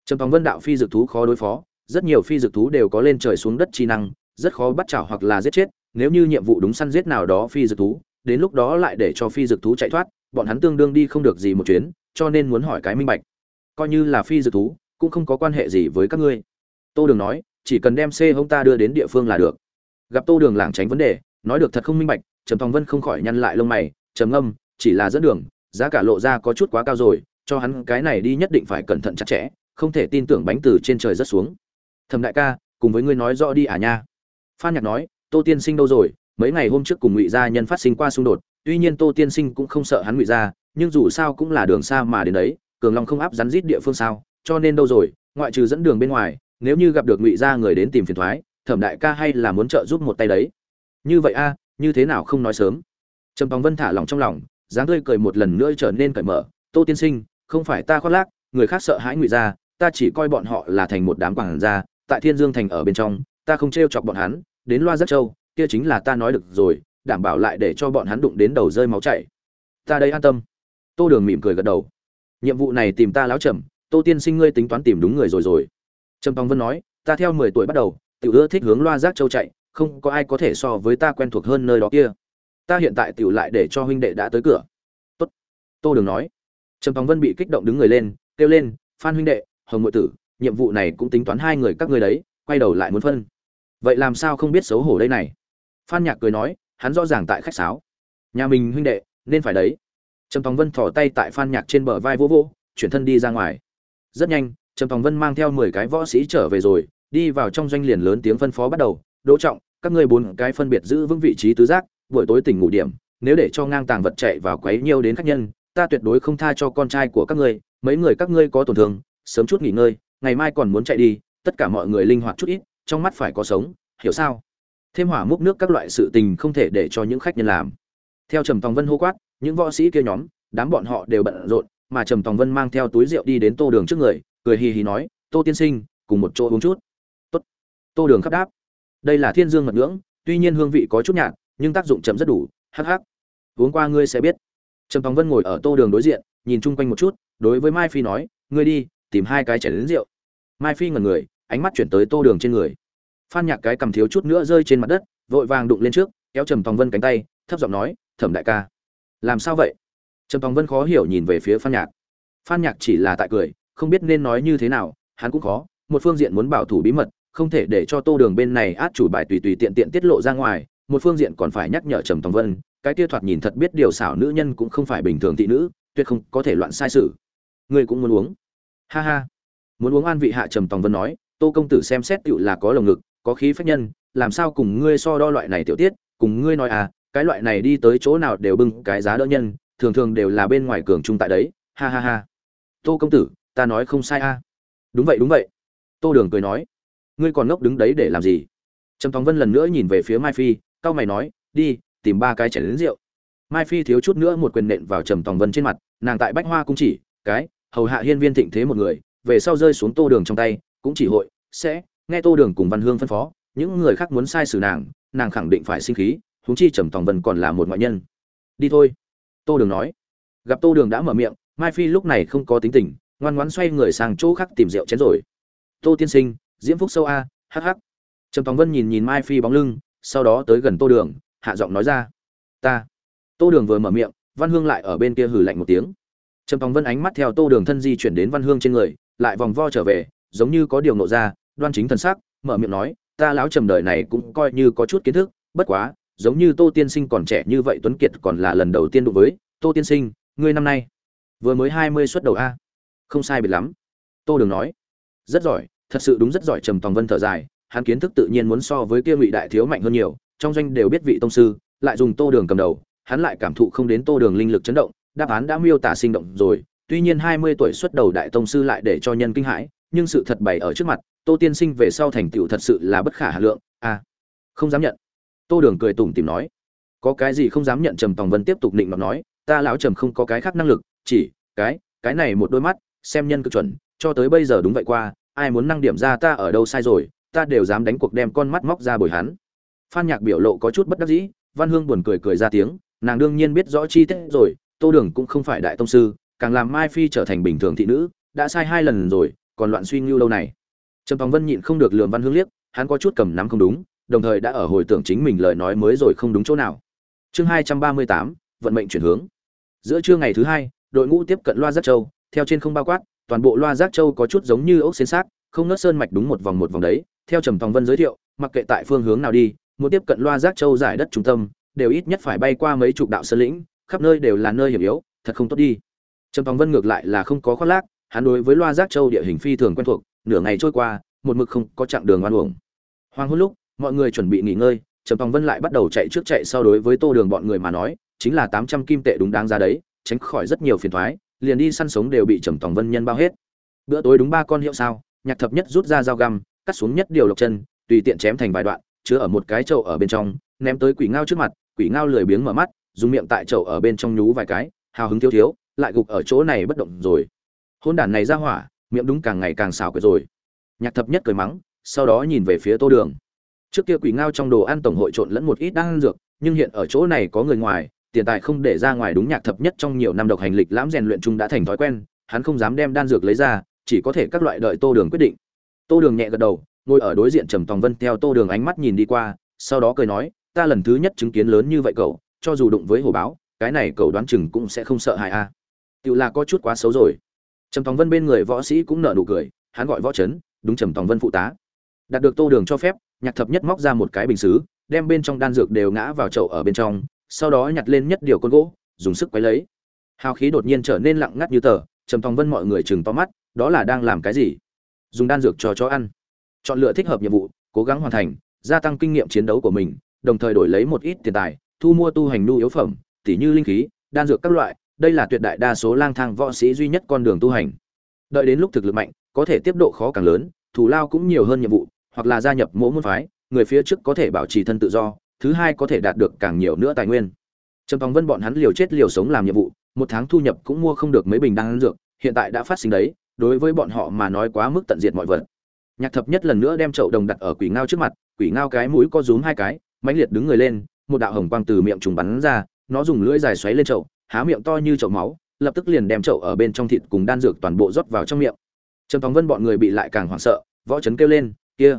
Trầm tòng vân đạo phi dược thú khó đối phó, rất nhiều phi dược thú đều có lên trời xuống đất chi năng, rất khó bắt chảo hoặc là giết chết, nếu như nhiệm vụ đúng săn giết nào đó phi dược thú, đến lúc đó lại để cho phi dược thú chạy thoát, bọn hắn tương đương đi không được gì một chuyến, cho nên muốn hỏi cái minh bạch. Coi như là phi dược thú, cũng không có quan hệ gì với các ngươi. Tô đường nói, chỉ cần đem xe hông ta đưa đến địa phương là được. Gặp tô đường lảng tránh vấn đề, nói được thật không minh bạch, trầm thong vân không khỏi nhăn lại lông mày, trầm ngâm, chỉ là dẫn đường, giá cả lộ ra có chút quá cao rồi cho hắn cái này đi nhất định phải cẩn thận chặt chẽ, không thể tin tưởng bánh từ trên trời rất xuống. Thầm đại ca, cùng với ngươi nói rõ đi à nha. Phan nhạc nói, tô tiên sinh đâu rồi? Mấy ngày hôm trước cùng ngụy gia nhân phát sinh qua xung đột, tuy nhiên tô tiên sinh cũng không sợ hắn ngụy gia, nhưng dù sao cũng là đường xa mà đến đấy, cường long không áp rắn rít địa phương sao, cho nên đâu rồi? Ngoại trừ dẫn đường bên ngoài, nếu như gặp được ngụy gia người đến tìm phiền thoái, thẩm đại ca hay là muốn trợ giúp một tay đấy. Như vậy a, như thế nào không nói sớm? Trầm tòng vân thả lòng trong lòng, dáng tươi cười một lần nữa trở nên cởi mở. Tô tiên sinh không phải ta khoác lác, người khác sợ hãi ngụy gia ta chỉ coi bọn họ là thành một đám quảng gia, tại thiên dương thành ở bên trong, ta không t chọc bọn hắn, đến loa rất châu, kia chính là ta nói được rồi, đảm bảo lại để cho bọn hắn đụng đến đầu rơi máu chảy. Ta đây an tâm. Tô đường mỉm cười gật đầu. Nhiệm vụ này tìm ta láo trầm, tô tiên sinh ngươi tính toán tìm đúng người rồi rồi. Trầm tòng vân nói, ta theo mười tuổi bắt đầu, tiểu ưa thích hướng loa giác châu chạy, không có ai có thể so với ta quen thuộc hơn nơi đó kia. Ta hiện tại tiểu lại để cho huynh đệ đã tới cửa. Tốt. Tô đường nói trầm tòng vân bị kích động đứng người lên, kêu lên, phan huynh đệ, hồng ngụy tử, nhiệm vụ này cũng tính toán hai người các ngươi đấy, quay đầu lại muốn phân. Vậy làm sao không biết xấu hổ đây này? Phan nhạc cười nói, hắn rõ ràng tại khách sáo. Nhà mình huynh đệ, nên phải đấy. Trầm tòng vân thỏ tay tại phan nhạc trên bờ vai vỗ vỗ, chuyển thân đi ra ngoài. Rất nhanh, trầm tòng vân mang theo mười cái võ sĩ trở về rồi, đi vào trong doanh liền lớn tiếng phân phó bắt đầu, đỗ trọng, các ngươi bốn cái phân biệt giữ vững vị trí tứ giác, buổi tối tỉnh ngủ điểm, nếu để cho ngang tàng vật chạy vào quấy nhiều đến khách nhân ta tuyệt đối không tha cho con trai của các ngươi, mấy người các ngươi có tổn thương, sớm chút nghỉ ngơi, ngày mai còn muốn chạy đi, tất cả mọi người linh hoạt chút ít, trong mắt phải có sống, hiểu sao? Thêm hỏa múc nước các loại sự tình không thể để cho những khách nhân làm. Theo trầm tòng vân hô quát, những võ sĩ kia nhóm, đám bọn họ đều bận rộn, mà trầm tòng vân mang theo túi rượu đi đến tô đường trước người, cười hì hì nói, tô tiên sinh, cùng một chỗ uống chút. Tốt. Tô đường khắp đáp, đây là thiên dương mật ngưỡng, tuy nhiên hương vị có chút nhạt, nhưng tác dụng chậm rất đủ, hắc hắc. Uống qua ngươi sẽ biết trầm tòng vân ngồi ở tô đường đối diện, nhìn chung quanh một chút, đối với mai phi nói, ngươi đi, tìm hai cái chảy đến rượu. Mai phi ngẩn người, ánh mắt chuyển tới tô đường trên người. Phan nhạc cái cầm thiếu chút nữa rơi trên mặt đất, vội vàng đụng lên trước, kéo trầm tòng vân cánh tay, thấp giọng nói, thẩm đại ca. Làm sao vậy? Trầm tòng vân khó hiểu nhìn về phía phan nhạc. Phan nhạc chỉ là tại cười, không biết nên nói như thế nào, hắn cũng khó, một phương diện muốn bảo thủ bí mật, không thể để cho tô đường bên này át chủ bài tùy tùy tiện tiện tiết lộ ra ngoài, một phương diện còn phải nhắc nhở trầm tòng vân cái kia thoạt nhìn thật biết điều xảo nữ nhân cũng không phải bình thường thị nữ, tuyệt không có thể loạn sai sự. Ngươi cũng muốn uống? Ha ha. Muốn uống an vị hạ trầm tòng vân nói, tô công tử xem xét tựu là có lồng ngực, có khí phách nhân, làm sao cùng ngươi so đo loại này tiểu tiết, cùng ngươi nói à cái loại này đi tới chỗ nào đều bưng cái giá đỡ nhân, thường thường đều là bên ngoài cường trung tại đấy. Ha ha ha. Tô công tử, ta nói không sai a. À. đúng vậy đúng vậy. Tô đường cười nói, ngươi còn ngốc đứng đấy để làm gì? Trầm tòng vân lần nữa nhìn về phía mai phi cau mày nói, đi tìm ba cái chén lớn rượu. Mai phi thiếu chút nữa một quyền nện vào trầm tòng vân trên mặt, nàng tại bách hoa cũng chỉ, cái, hầu hạ hiên viên thịnh thế một người, về sau rơi xuống tô đường trong tay, cũng chỉ hội, sẽ, nghe tô đường cùng văn hương phân phó, những người khác muốn sai xử nàng nàng khẳng định phải sinh khí, huống chi trầm tòng vân còn là một ngoại nhân. Đi thôi, tô đường nói. Gặp tô đường đã mở miệng, mai phi lúc này không có tính tình, ngoan ngoãn xoay người sang chỗ khác tìm rượu chén rồi. Tô tiên sinh, diễm phúc sâu a hh trầm tòng vân nhìn nhìn mai phi bóng lưng, sau đó tới gần tô đường hạ giọng nói ra. Ta. Tô đường vừa mở miệng, văn hương lại ở bên kia hừ lạnh một tiếng. Trầm tòng vân ánh mắt theo tô đường thân di chuyển đến văn hương trên người, lại vòng vo trở về, giống như có điều nộ ra, đoan chính thần sắc, mở miệng nói, ta lão trầm đời này cũng coi như có chút kiến thức, bất quá, giống như tô tiên sinh còn trẻ như vậy tuấn kiệt còn là lần đầu tiên đối với, tô tiên sinh, ngươi năm nay vừa mới hai mươi xuất đầu a. Không sai biệt lắm. Tô đường nói. Rất giỏi, thật sự đúng rất giỏi. Trầm tòng vân thở dài, hắn kiến thức tự nhiên muốn so với kia ngụy đại thiếu mạnh hơn nhiều trong doanh đều biết vị tông sư, lại dùng tô đường cầm đầu, hắn lại cảm thụ không đến tô đường linh lực chấn động, đáp án đã miêu tả sinh động rồi. Tuy nhiên hai mươi tuổi xuất đầu đại tông sư lại để cho nhân kinh hãi, nhưng sự thật bày ở trước mặt, tô tiên sinh về sau thành tựu thật sự là bất khả hà lượng. A không dám nhận. Tô đường cười tủm tìm nói. Có cái gì không dám nhận? Trầm tòng vân tiếp tục định mà nói. Ta lão trầm không có cái khác năng lực, chỉ cái cái này một đôi mắt, xem nhân cực chuẩn, cho tới bây giờ đúng vậy qua, ai muốn năng điểm ra ta ở đâu sai rồi, ta đều dám đánh cuộc đem con mắt móc ra bồi hắn phan nhạc biểu lộ có chút bất đắc dĩ, văn hương buồn cười cười ra tiếng, nàng đương nhiên biết rõ chi tiết rồi, tô đường cũng không phải đại tông sư, càng làm mai phi trở thành bình thường thị nữ, đã sai hai lần rồi, còn loạn suy ngưu lâu này. Trầm tòng vân nhịn không được lườm văn hương liếc, hắn có chút cầm nắm không đúng, đồng thời đã ở hồi tưởng chính mình lời nói mới rồi không đúng chỗ nào. Chương hai trăm ba mươi tám, vận mệnh chuyển hướng. Giữa trưa ngày thứ hai, đội ngũ tiếp cận loa giác châu, theo trên không bao quát, toàn bộ loa giác châu có chút giống như ốc xến xác, không nớt sơn mạch đúng một vòng một vòng đấy, theo trầm tòng vân giới thiệu, mặc kệ tại phương hướng nào đi muốn tiếp cận loa giác châu giải đất trung tâm, đều ít nhất phải bay qua mấy chục đạo sơn lĩnh, khắp nơi đều là nơi hiểm yếu, thật không tốt đi. Trầm tòng vân ngược lại là không có khoác lác, hắn đối với loa giác châu địa hình phi thường quen thuộc, nửa ngày trôi qua, một mực không có chặng đường oan uổng. Hoàng hôn lúc, mọi người chuẩn bị nghỉ ngơi, trầm tòng vân lại bắt đầu chạy trước chạy sau đối với tô đường bọn người mà nói, chính là tám trăm kim tệ đúng đáng ra đấy, tránh khỏi rất nhiều phiền thoái, liền đi săn sống đều bị trầm tòng vân nhân bao hết. Bữa tối đúng ba con hiệu sao, nhạc thập nhất rút ra dao găm, cắt xuống nhất điều lộc chân, tùy tiện chém thành vài đoạn chứa ở một cái chậu ở bên trong, ném tới quỷ ngao trước mặt, quỷ ngao lười biếng mở mắt, dùng miệng tại chậu ở bên trong nhú vài cái, hào hứng thiếu thiếu, lại gục ở chỗ này bất động rồi. Hôn đản này ra hỏa, miệng đúng càng ngày càng xào quyệt rồi. Nhạc thập nhất cười mắng, sau đó nhìn về phía tô đường. Trước kia quỷ ngao trong đồ ăn tổng hội trộn lẫn một ít đan dược, nhưng hiện ở chỗ này có người ngoài, tiền tài không để ra ngoài đúng nhạc thập nhất trong nhiều năm độc hành lịch lãm rèn luyện chung đã thành thói quen, hắn không dám đem đan dược lấy ra, chỉ có thể các loại đợi tô đường quyết định. Tô đường nhẹ gật đầu ngồi ở đối diện trầm tòng vân theo tô đường ánh mắt nhìn đi qua, sau đó cười nói, ta lần thứ nhất chứng kiến lớn như vậy cậu, cho dù đụng với hồ báo, cái này cậu đoán chừng cũng sẽ không sợ hại a. À. tự là có chút quá xấu rồi. Trầm tòng vân bên người võ sĩ cũng nở nụ cười, hắn gọi võ trấn đúng trầm tòng vân phụ tá. Đạt được tô đường cho phép, nhạc thập nhất móc ra một cái bình xứ, đem bên trong đan dược đều ngã vào chậu ở bên trong, sau đó nhặt lên nhất điều con gỗ, dùng sức quấy lấy. Hào khí đột nhiên trở nên lặng ngắt như tờ, trầm tòng vân mọi người chừng to mắt, đó là đang làm cái gì? Dùng đan dược cho chó ăn chọn lựa thích hợp nhiệm vụ, cố gắng hoàn thành, gia tăng kinh nghiệm chiến đấu của mình, đồng thời đổi lấy một ít tiền tài, thu mua tu hành nhu yếu phẩm, tỉ như linh khí, đan dược các loại, đây là tuyệt đại đa số lang thang võ sĩ duy nhất con đường tu hành. Đợi đến lúc thực lực mạnh, có thể tiếp độ khó càng lớn thủ lao cũng nhiều hơn nhiệm vụ, hoặc là gia nhập mỗi môn phái, người phía trước có thể bảo trì thân tự do, thứ hai có thể đạt được càng nhiều nữa tài nguyên. Trầm tòng vân bọn hắn liều chết liều sống làm nhiệm vụ, một tháng thu nhập cũng mua không được mấy bình đan dược, hiện tại đã phát sinh đấy, đối với bọn họ mà nói quá mức tận diệt mọi vật nhạc thập nhất lần nữa đem chậu đồng đặt ở quỷ ngao trước mặt, quỷ ngao cái mũi có rúm hai cái, mãnh liệt đứng người lên, một đạo hồng quang từ miệng trùng bắn ra, nó dùng lưỡi dài xoáy lên chậu, há miệng to như chậu máu, lập tức liền đem chậu ở bên trong thịt cùng đan dược toàn bộ rót vào trong miệng. Trầm tòng vân bọn người bị lại càng hoảng sợ, võ trấn kêu lên, kia,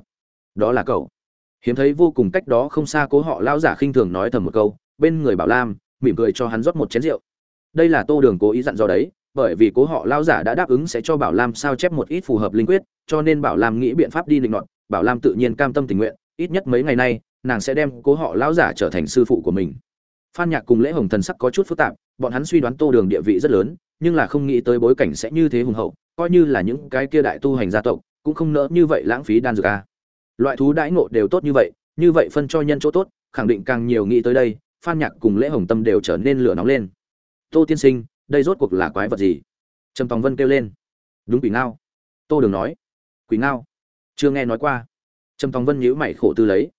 đó là cậu. Hiếm thấy vô cùng cách đó không xa cố họ lao giả khinh thường nói thầm một câu, bên người bảo lam, mỉm cười cho hắn rót một chén rượu. Đây là tô đường cố ý dặn dò đấy bởi vì cố họ lao giả đã đáp ứng sẽ cho bảo lam sao chép một ít phù hợp linh quyết, cho nên bảo lam nghĩ biện pháp đi định nọt, bảo lam tự nhiên cam tâm tình nguyện, ít nhất mấy ngày nay, nàng sẽ đem cố họ lao giả trở thành sư phụ của mình. Phan nhạc cùng lễ hồng thần sắc có chút phức tạp, bọn hắn suy đoán tô đường địa vị rất lớn, nhưng là không nghĩ tới bối cảnh sẽ như thế hùng hậu, coi như là những cái kia đại tu hành gia tộc, cũng không nỡ như vậy lãng phí đan dược a. Loại thú đãi ngộ đều tốt như vậy như vậy phân cho nhân chỗ tốt, khẳng định càng nhiều nghĩ tới đây, phan nhạc cùng lễ hồng tâm đều trở nên lửa nóng lên. Tô tiên sinh đây rốt cuộc là quái vật gì? Trầm tòng vân kêu lên. Đúng quỷ ngao. Tô đường nói. Quỷ ngao. Chưa nghe nói qua. Trầm tòng vân nhíu mày khổ tư lấy.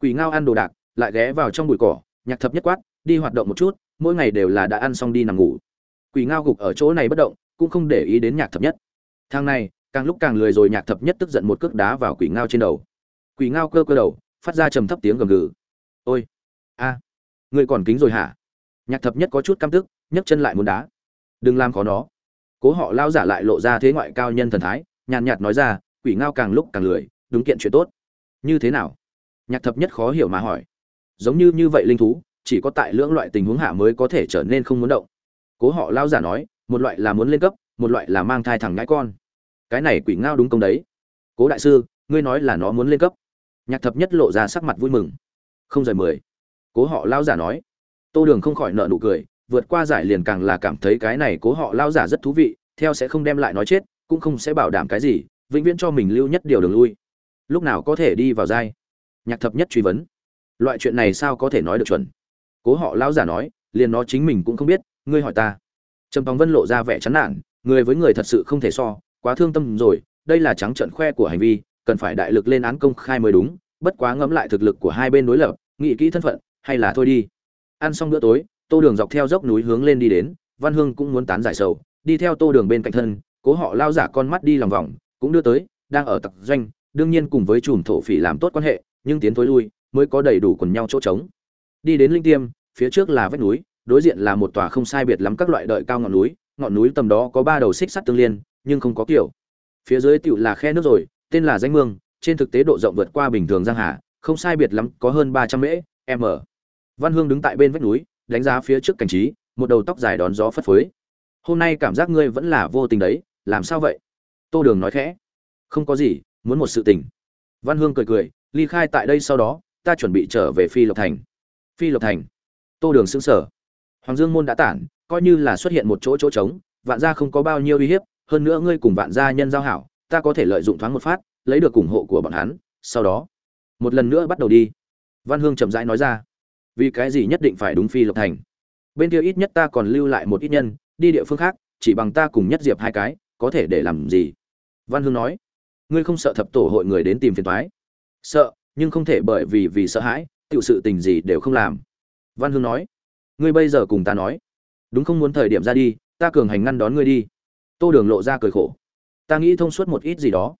Quỷ ngao ăn đồ đạc lại ghé vào trong bụi cỏ nhạc thập nhất quát đi hoạt động một chút mỗi ngày đều là đã ăn xong đi nằm ngủ. Quỷ ngao gục ở chỗ này bất động cũng không để ý đến nhạc thập nhất. Thang này càng lúc càng lười rồi nhạc thập nhất tức giận một cước đá vào quỷ ngao trên đầu. Quỷ ngao cơ cơ đầu phát ra trầm thấp tiếng gầm gừ. Ôi a à, người còn kính rồi hả? Nhạc thập nhất có chút căm tức nhấc chân lại muốn đá. Đừng làm khó nó. Cố họ lao giả lại lộ ra thế ngoại cao nhân thần thái, nhàn nhạt nói ra, quỷ ngao càng lúc càng lười, đúng kiện chuyện tốt. Như thế nào? Nhạc thập nhất khó hiểu mà hỏi. Giống như như vậy linh thú, chỉ có tại lưỡng loại tình huống hạ mới có thể trở nên không muốn động. Cố họ lao giả nói, một loại là muốn lên cấp, một loại là mang thai thẳng ngãi con. Cái này quỷ ngao đúng công đấy. Cố đại sư, ngươi nói là nó muốn lên cấp. Nhạc thập nhất lộ ra sắc mặt vui mừng. Không rời mười. Cố họ lao giả nói. Tô đường không khỏi nợ nụ cười vượt qua giải liền càng là cảm thấy cái này cố họ lao giả rất thú vị, theo sẽ không đem lại nói chết, cũng không sẽ bảo đảm cái gì, vĩnh viễn cho mình lưu nhất điều đường lui. Lúc nào có thể đi vào giai? Nhạc thập nhất truy vấn. Loại chuyện này sao có thể nói được chuẩn? Cố họ lao giả nói, liền nó chính mình cũng không biết, ngươi hỏi ta. Trầm tòng vân lộ ra vẻ chán nản, người với người thật sự không thể so, quá thương tâm rồi, đây là trắng trận khoe của hành vi, cần phải đại lực lên án công khai mới đúng, bất quá ngẫm lại thực lực của hai bên đối lập, nghĩ kỹ thân phận, hay là thôi đi. Ăn xong bữa tối tô đường dọc theo dốc núi hướng lên đi đến, văn hương cũng muốn tán giải sầu, đi theo tô đường bên cạnh thân, cố họ lao giả con mắt đi lòng vòng, cũng đưa tới, đang ở tập doanh, đương nhiên cùng với chùm thổ phỉ làm tốt quan hệ, nhưng tiến thối lui, mới có đầy đủ quần nhau chỗ trống. Đi đến linh tiêm, phía trước là vách núi, đối diện là một tòa không sai biệt lắm các loại đợi cao ngọn núi ngọn núi tầm đó có ba đầu xích sắt tương liên, nhưng không có kiểu. Phía dưới tựu là khe nước rồi, tên là danh mương, trên thực tế độ rộng vượt qua bình thường giang hà, không sai biệt lắm có hơn ba trăm mễ, m. Văn hương đứng tại bên vách núi đánh giá phía trước cảnh trí, một đầu tóc dài đón gió phất phới. Hôm nay cảm giác ngươi vẫn là vô tình đấy, làm sao vậy? Tô đường nói khẽ. Không có gì, muốn một sự tình. Văn hương cười cười, ly khai tại đây sau đó, ta chuẩn bị trở về phi lộc thành. Phi lộc thành. Tô đường xứng sở hoàng dương môn đã tản, coi như là xuất hiện một chỗ chỗ trống, vạn gia không có bao nhiêu uy hiếp, hơn nữa ngươi cùng vạn gia nhân giao hảo, ta có thể lợi dụng thoáng một phát, lấy được ủng hộ của bọn hắn, sau đó, một lần nữa bắt đầu đi. Văn hương chậm rãi nói ra vì cái gì nhất định phải đúng phi lộc thành? Bên kia ít nhất ta còn lưu lại một ít nhân, đi địa phương khác, chỉ bằng ta cùng nhất diệp hai cái, có thể để làm gì? Văn hương nói. Ngươi không sợ thập tổ hội người đến tìm phiền toái? Sợ, nhưng không thể bởi vì vì sợ hãi tự sự tình gì đều không làm. Văn hương nói. Ngươi bây giờ cùng ta nói. Đúng không muốn thời điểm ra đi, ta cường hành ngăn đón ngươi đi. Tô đường lộ ra cười khổ. Ta nghĩ thông suốt một ít gì đó.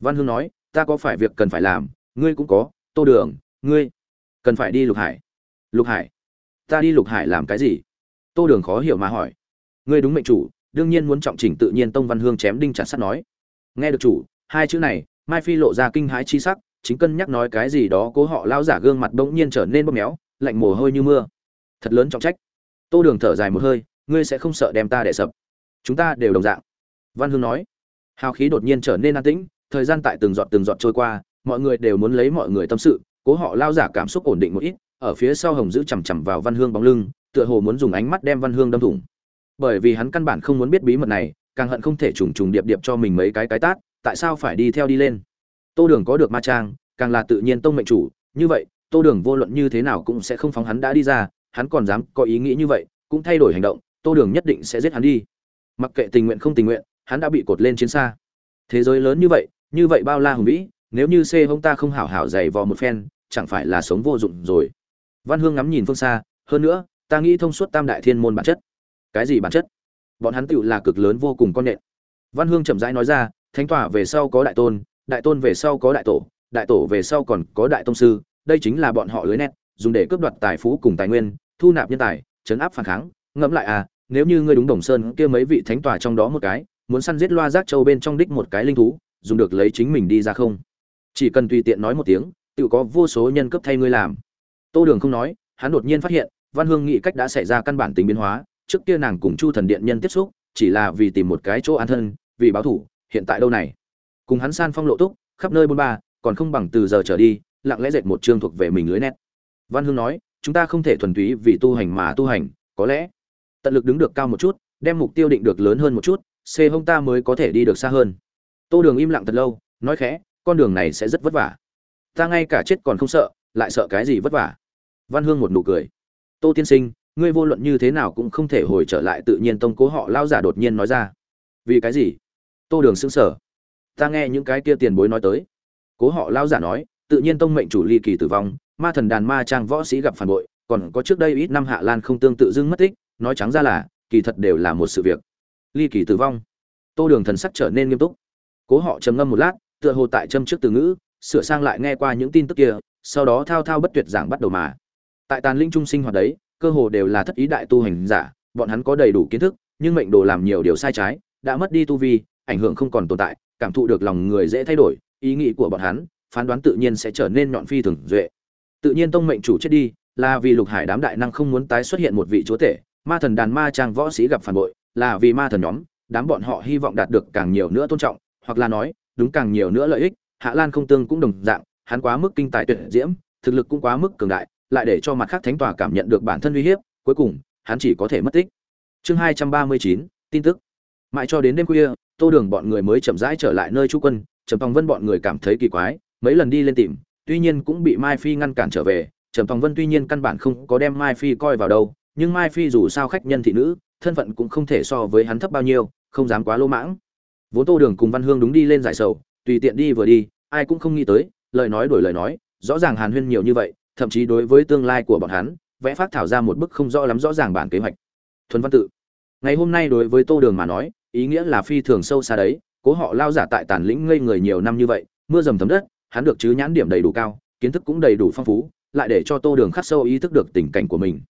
Văn hương nói. Ta có phải việc cần phải làm, ngươi cũng có, tô đường, ngươi cần phải đi lục hải lục hải, ta đi lục hải làm cái gì? Tô đường khó hiểu mà hỏi. Ngươi đúng mệnh chủ, đương nhiên muốn trọng chỉnh tự nhiên tông văn hương chém đinh chặt sắt nói. Nghe được chủ, hai chữ này, mai phi lộ ra kinh hãi chi sắc, chính cân nhắc nói cái gì đó cố họ lao giả gương mặt bỗng nhiên trở nên bóp méo, lạnh mồ hôi như mưa. Thật lớn trọng trách. Tô đường thở dài một hơi, ngươi sẽ không sợ đem ta đẻ sập. Chúng ta đều đồng dạng. Văn hương nói. Hào khí đột nhiên trở nên an tĩnh, thời gian tại từng giọt từng giọt trôi qua, mọi người đều muốn lấy mọi người tâm sự, cố họ lao giả cảm xúc ổn định một ít ở phía sau hồng giữ chằm chằm vào văn hương bóng lưng, tựa hồ muốn dùng ánh mắt đem văn hương đâm thủng. Bởi vì hắn căn bản không muốn biết bí mật này, càng hận không thể trùng trùng điệp điệp cho mình mấy cái cái tát, tại sao phải đi theo đi lên? Tô đường có được ma trang, càng là tự nhiên tông mệnh chủ, như vậy, tô đường vô luận như thế nào cũng sẽ không phóng hắn đã đi ra, hắn còn dám có ý nghĩ như vậy, cũng thay đổi hành động, tô đường nhất định sẽ giết hắn đi. Mặc kệ tình nguyện không tình nguyện, hắn đã bị cột lên chiến xa. Thế giới lớn như vậy như vậy bao la hùng vĩ, nếu như c hông ta không hảo hảo dày vò một phen, chẳng phải là sống vô dụng rồi văn hương ngắm nhìn phương xa, hơn nữa, ta nghĩ thông suốt tam đại thiên môn bản chất. Cái gì bản chất? Bọn hắn tựu là cực lớn vô cùng con nện. Văn hương chậm rãi nói ra, thánh tòa về sau có đại tôn đại tôn về sau có đại tổ đại tổ về sau còn có đại tông sư, đây chính là bọn họ lưới nét, dùng để cướp đoạt tài phú cùng tài nguyên, thu nạp nhân tài, chấn áp phản kháng. Ngẫm lại à nếu như ngươi đúng đồng sơn, kia mấy vị thánh tòa trong đó một cái, muốn săn giết loa giác châu bên trong đích một cái linh thú, dùng được lấy chính mình đi ra không? Chỉ cần tùy tiện nói một tiếng tự có vô số nhân cấp thay ngươi làm tô đường không nói, hắn đột nhiên phát hiện, văn hương nghị cách đã xảy ra căn bản tính biến hóa, trước kia nàng cùng chu thần điện nhân tiếp xúc, chỉ là vì tìm một cái chỗ an thân, vì báo thủ, hiện tại đâu này? Cùng hắn san phong lộ túc, khắp nơi bôn ba, còn không bằng từ giờ trở đi, lặng lẽ dệt một chương thuộc về mình lưới nét. Văn hương nói, chúng ta không thể thuần túy vì tu hành mà tu hành, có lẽ tận lực đứng được cao một chút, đem mục tiêu định được lớn hơn một chút, c hông ta mới có thể đi được xa hơn. Tô đường im lặng thật lâu, nói khẽ, con đường này sẽ rất vất vả. Ta ngay cả chết còn không sợ, lại sợ cái gì vất vả? Văn hương một nụ cười. Tô tiên sinh, ngươi vô luận như thế nào cũng không thể hồi trở lại tự nhiên tông cố họ lao giả đột nhiên nói ra. Vì cái gì? Tô đường xứng sở ta nghe những cái kia tiền bối nói tới. Cố họ lao giả nói, tự nhiên tông mệnh chủ ly kỳ tử vong, ma thần đàn ma trang võ sĩ gặp phản bội, còn có trước đây ít năm hạ lan không tương tự dưng mất tích, nói trắng ra là, kỳ thật đều là một sự việc. Ly kỳ tử vong? Tô đường thần sắc trở nên nghiêm túc. Cố họ trầm ngâm một lát, tựa hồ tại châm trước từ ngữ, sửa sang lại nghe qua những tin tức kia, sau đó thao thao bất tuyệt giảng bắt đầu mà tại tàn linh trung sinh hoạt đấy, cơ hồ đều là thất ý đại tu hành giả, bọn hắn có đầy đủ kiến thức, nhưng mệnh đồ làm nhiều điều sai trái, đã mất đi tu vi, ảnh hưởng không còn tồn tại, cảm thụ được lòng người dễ thay đổi, ý nghĩ của bọn hắn, phán đoán tự nhiên sẽ trở nên nhọn phi thường duệ. Tự nhiên tông mệnh chủ chết đi, là vì lục hải đám đại năng không muốn tái xuất hiện một vị chúa tể, ma thần đàn ma trang võ sĩ gặp phản bội, là vì ma thần nhóm, đám bọn họ hy vọng đạt được càng nhiều nữa tôn trọng, hoặc là nói, đúng càng nhiều nữa lợi ích, hạ lan không tương cũng đồng dạng, hắn quá mức kinh tài tuyệt diễm, thực lực cũng quá mức cường đại lại để cho mặt khác thánh tòa cảm nhận được bản thân uy hiếp, cuối cùng, hắn chỉ có thể mất tích. Chương hai trăm ba mươi chín, tin tức. Mãi cho đến đêm khuya, tô đường bọn người mới chậm rãi trở lại nơi trú quân, trầm tòng vân bọn người cảm thấy kỳ quái, mấy lần đi lên tìm, tuy nhiên cũng bị mai phi ngăn cản trở về, trầm tòng vân tuy nhiên căn bản không có đem mai phi coi vào đâu, nhưng mai phi dù sao khách nhân thị nữ, thân phận cũng không thể so với hắn thấp bao nhiêu, không dám quá lỗ mãng. Vốn tô đường cùng văn hương đúng đi lên giải sầu, tùy tiện đi vừa đi, ai cũng không nghĩ tới, lời nói đổi lời nói, rõ ràng hàn huyên nhiều như vậy thậm chí đối với tương lai của bọn hắn, vẽ phát thảo ra một bức không rõ lắm rõ ràng bản kế hoạch. Thuần văn tự. Ngày hôm nay đối với tô đường mà nói, ý nghĩa là phi thường sâu xa đấy, cố họ lao giả tại tàn lĩnh ngây người nhiều năm như vậy, mưa dầm thấm đất, hắn được chứ nhãn điểm đầy đủ cao, kiến thức cũng đầy đủ phong phú, lại để cho tô đường khắc sâu ý thức được tình cảnh của mình.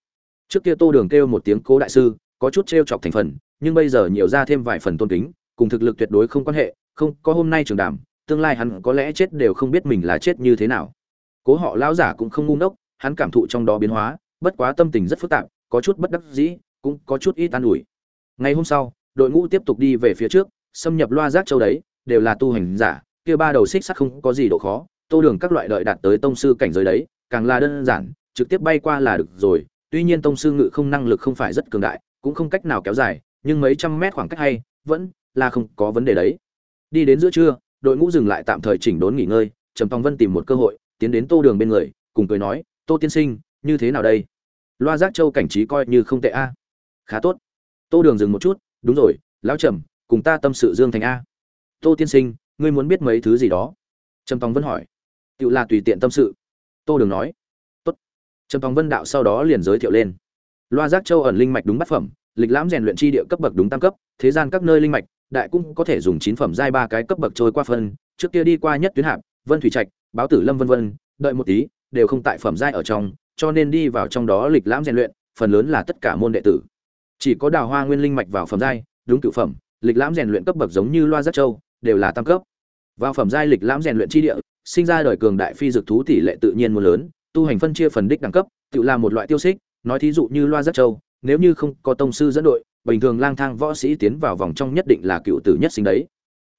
Trước kia tô đường kêu một tiếng cố đại sư, có chút t r e o chọc thành phần, nhưng bây giờ nhiều ra thêm vài phần tôn kính, cùng thực lực tuyệt đối không quan hệ, không, có hôm nay trường đàm, tương lai hắn có lẽ chết đều không biết mình là chết như thế nào cố họ lão giả cũng không ngu ngốc, hắn cảm thụ trong đó biến hóa, bất quá tâm tình rất phức tạp, có chút bất đắc dĩ, cũng có chút ít an ủi. Ngày hôm sau, đội ngũ tiếp tục đi về phía trước, xâm nhập loa giác châu đấy, đều là tu hành giả, kia ba đầu xích sắt không có gì độ khó, tô đường các loại đợi đạt tới tông sư cảnh giới đấy, càng là đơn giản, trực tiếp bay qua là được rồi, tuy nhiên tông sư ngự không năng lực không phải rất cường đại, cũng không cách nào kéo dài, nhưng mấy trăm mét khoảng cách hay, vẫn là không có vấn đề đấy. Đi đến giữa trưa, đội ngũ dừng lại tạm thời chỉnh đốn nghỉ ngơi, trầm tòng vân tìm một cơ hội tiến đến tô đường bên người, cùng cười nói, tô tiên sinh, như thế nào đây? Loa giác châu cảnh trí coi như không tệ a. Khá tốt. Tô đường dừng một chút, đúng rồi, lão trầm, cùng ta tâm sự dương thành a. Tô tiên sinh, ngươi muốn biết mấy thứ gì đó? Trầm tòng vân hỏi. Tự là tùy tiện tâm sự. Tô đường nói. Tốt. Trầm tòng vân đạo sau đó liền giới thiệu lên. Loa giác châu ẩn linh mạch đúng bát phẩm, lịch lãm rèn luyện chi địa cấp bậc đúng tam cấp, thế gian các nơi linh mạch, đại cũng có thể dùng chín phẩm giai ba cái cấp bậc trôi qua phân, trước kia đi qua nhất tuyến hạp, vân thủy trạch báo tử lâm vân vân, đợi một tí, đều không tại phẩm giai ở trong, cho nên đi vào trong đó lịch lãm rèn luyện, phần lớn là tất cả môn đệ tử. Chỉ có đào hoa nguyên linh mạch vào phẩm giai, đúng cựu phẩm, lịch lãm rèn luyện cấp bậc giống như loa giác châu, đều là tam cấp. Vào phẩm giai lịch lãm rèn luyện chi địa, sinh ra đời cường đại phi dược thú tỷ lệ tự nhiên muốn lớn, tu hành phân chia phần đích đẳng cấp, tự là một loại tiêu xích, nói thí dụ như loa giác châu, nếu như không có tông sư dẫn đội, bình thường lang thang võ sĩ tiến vào vòng trong nhất định là cựu tử nhất sinh đấy.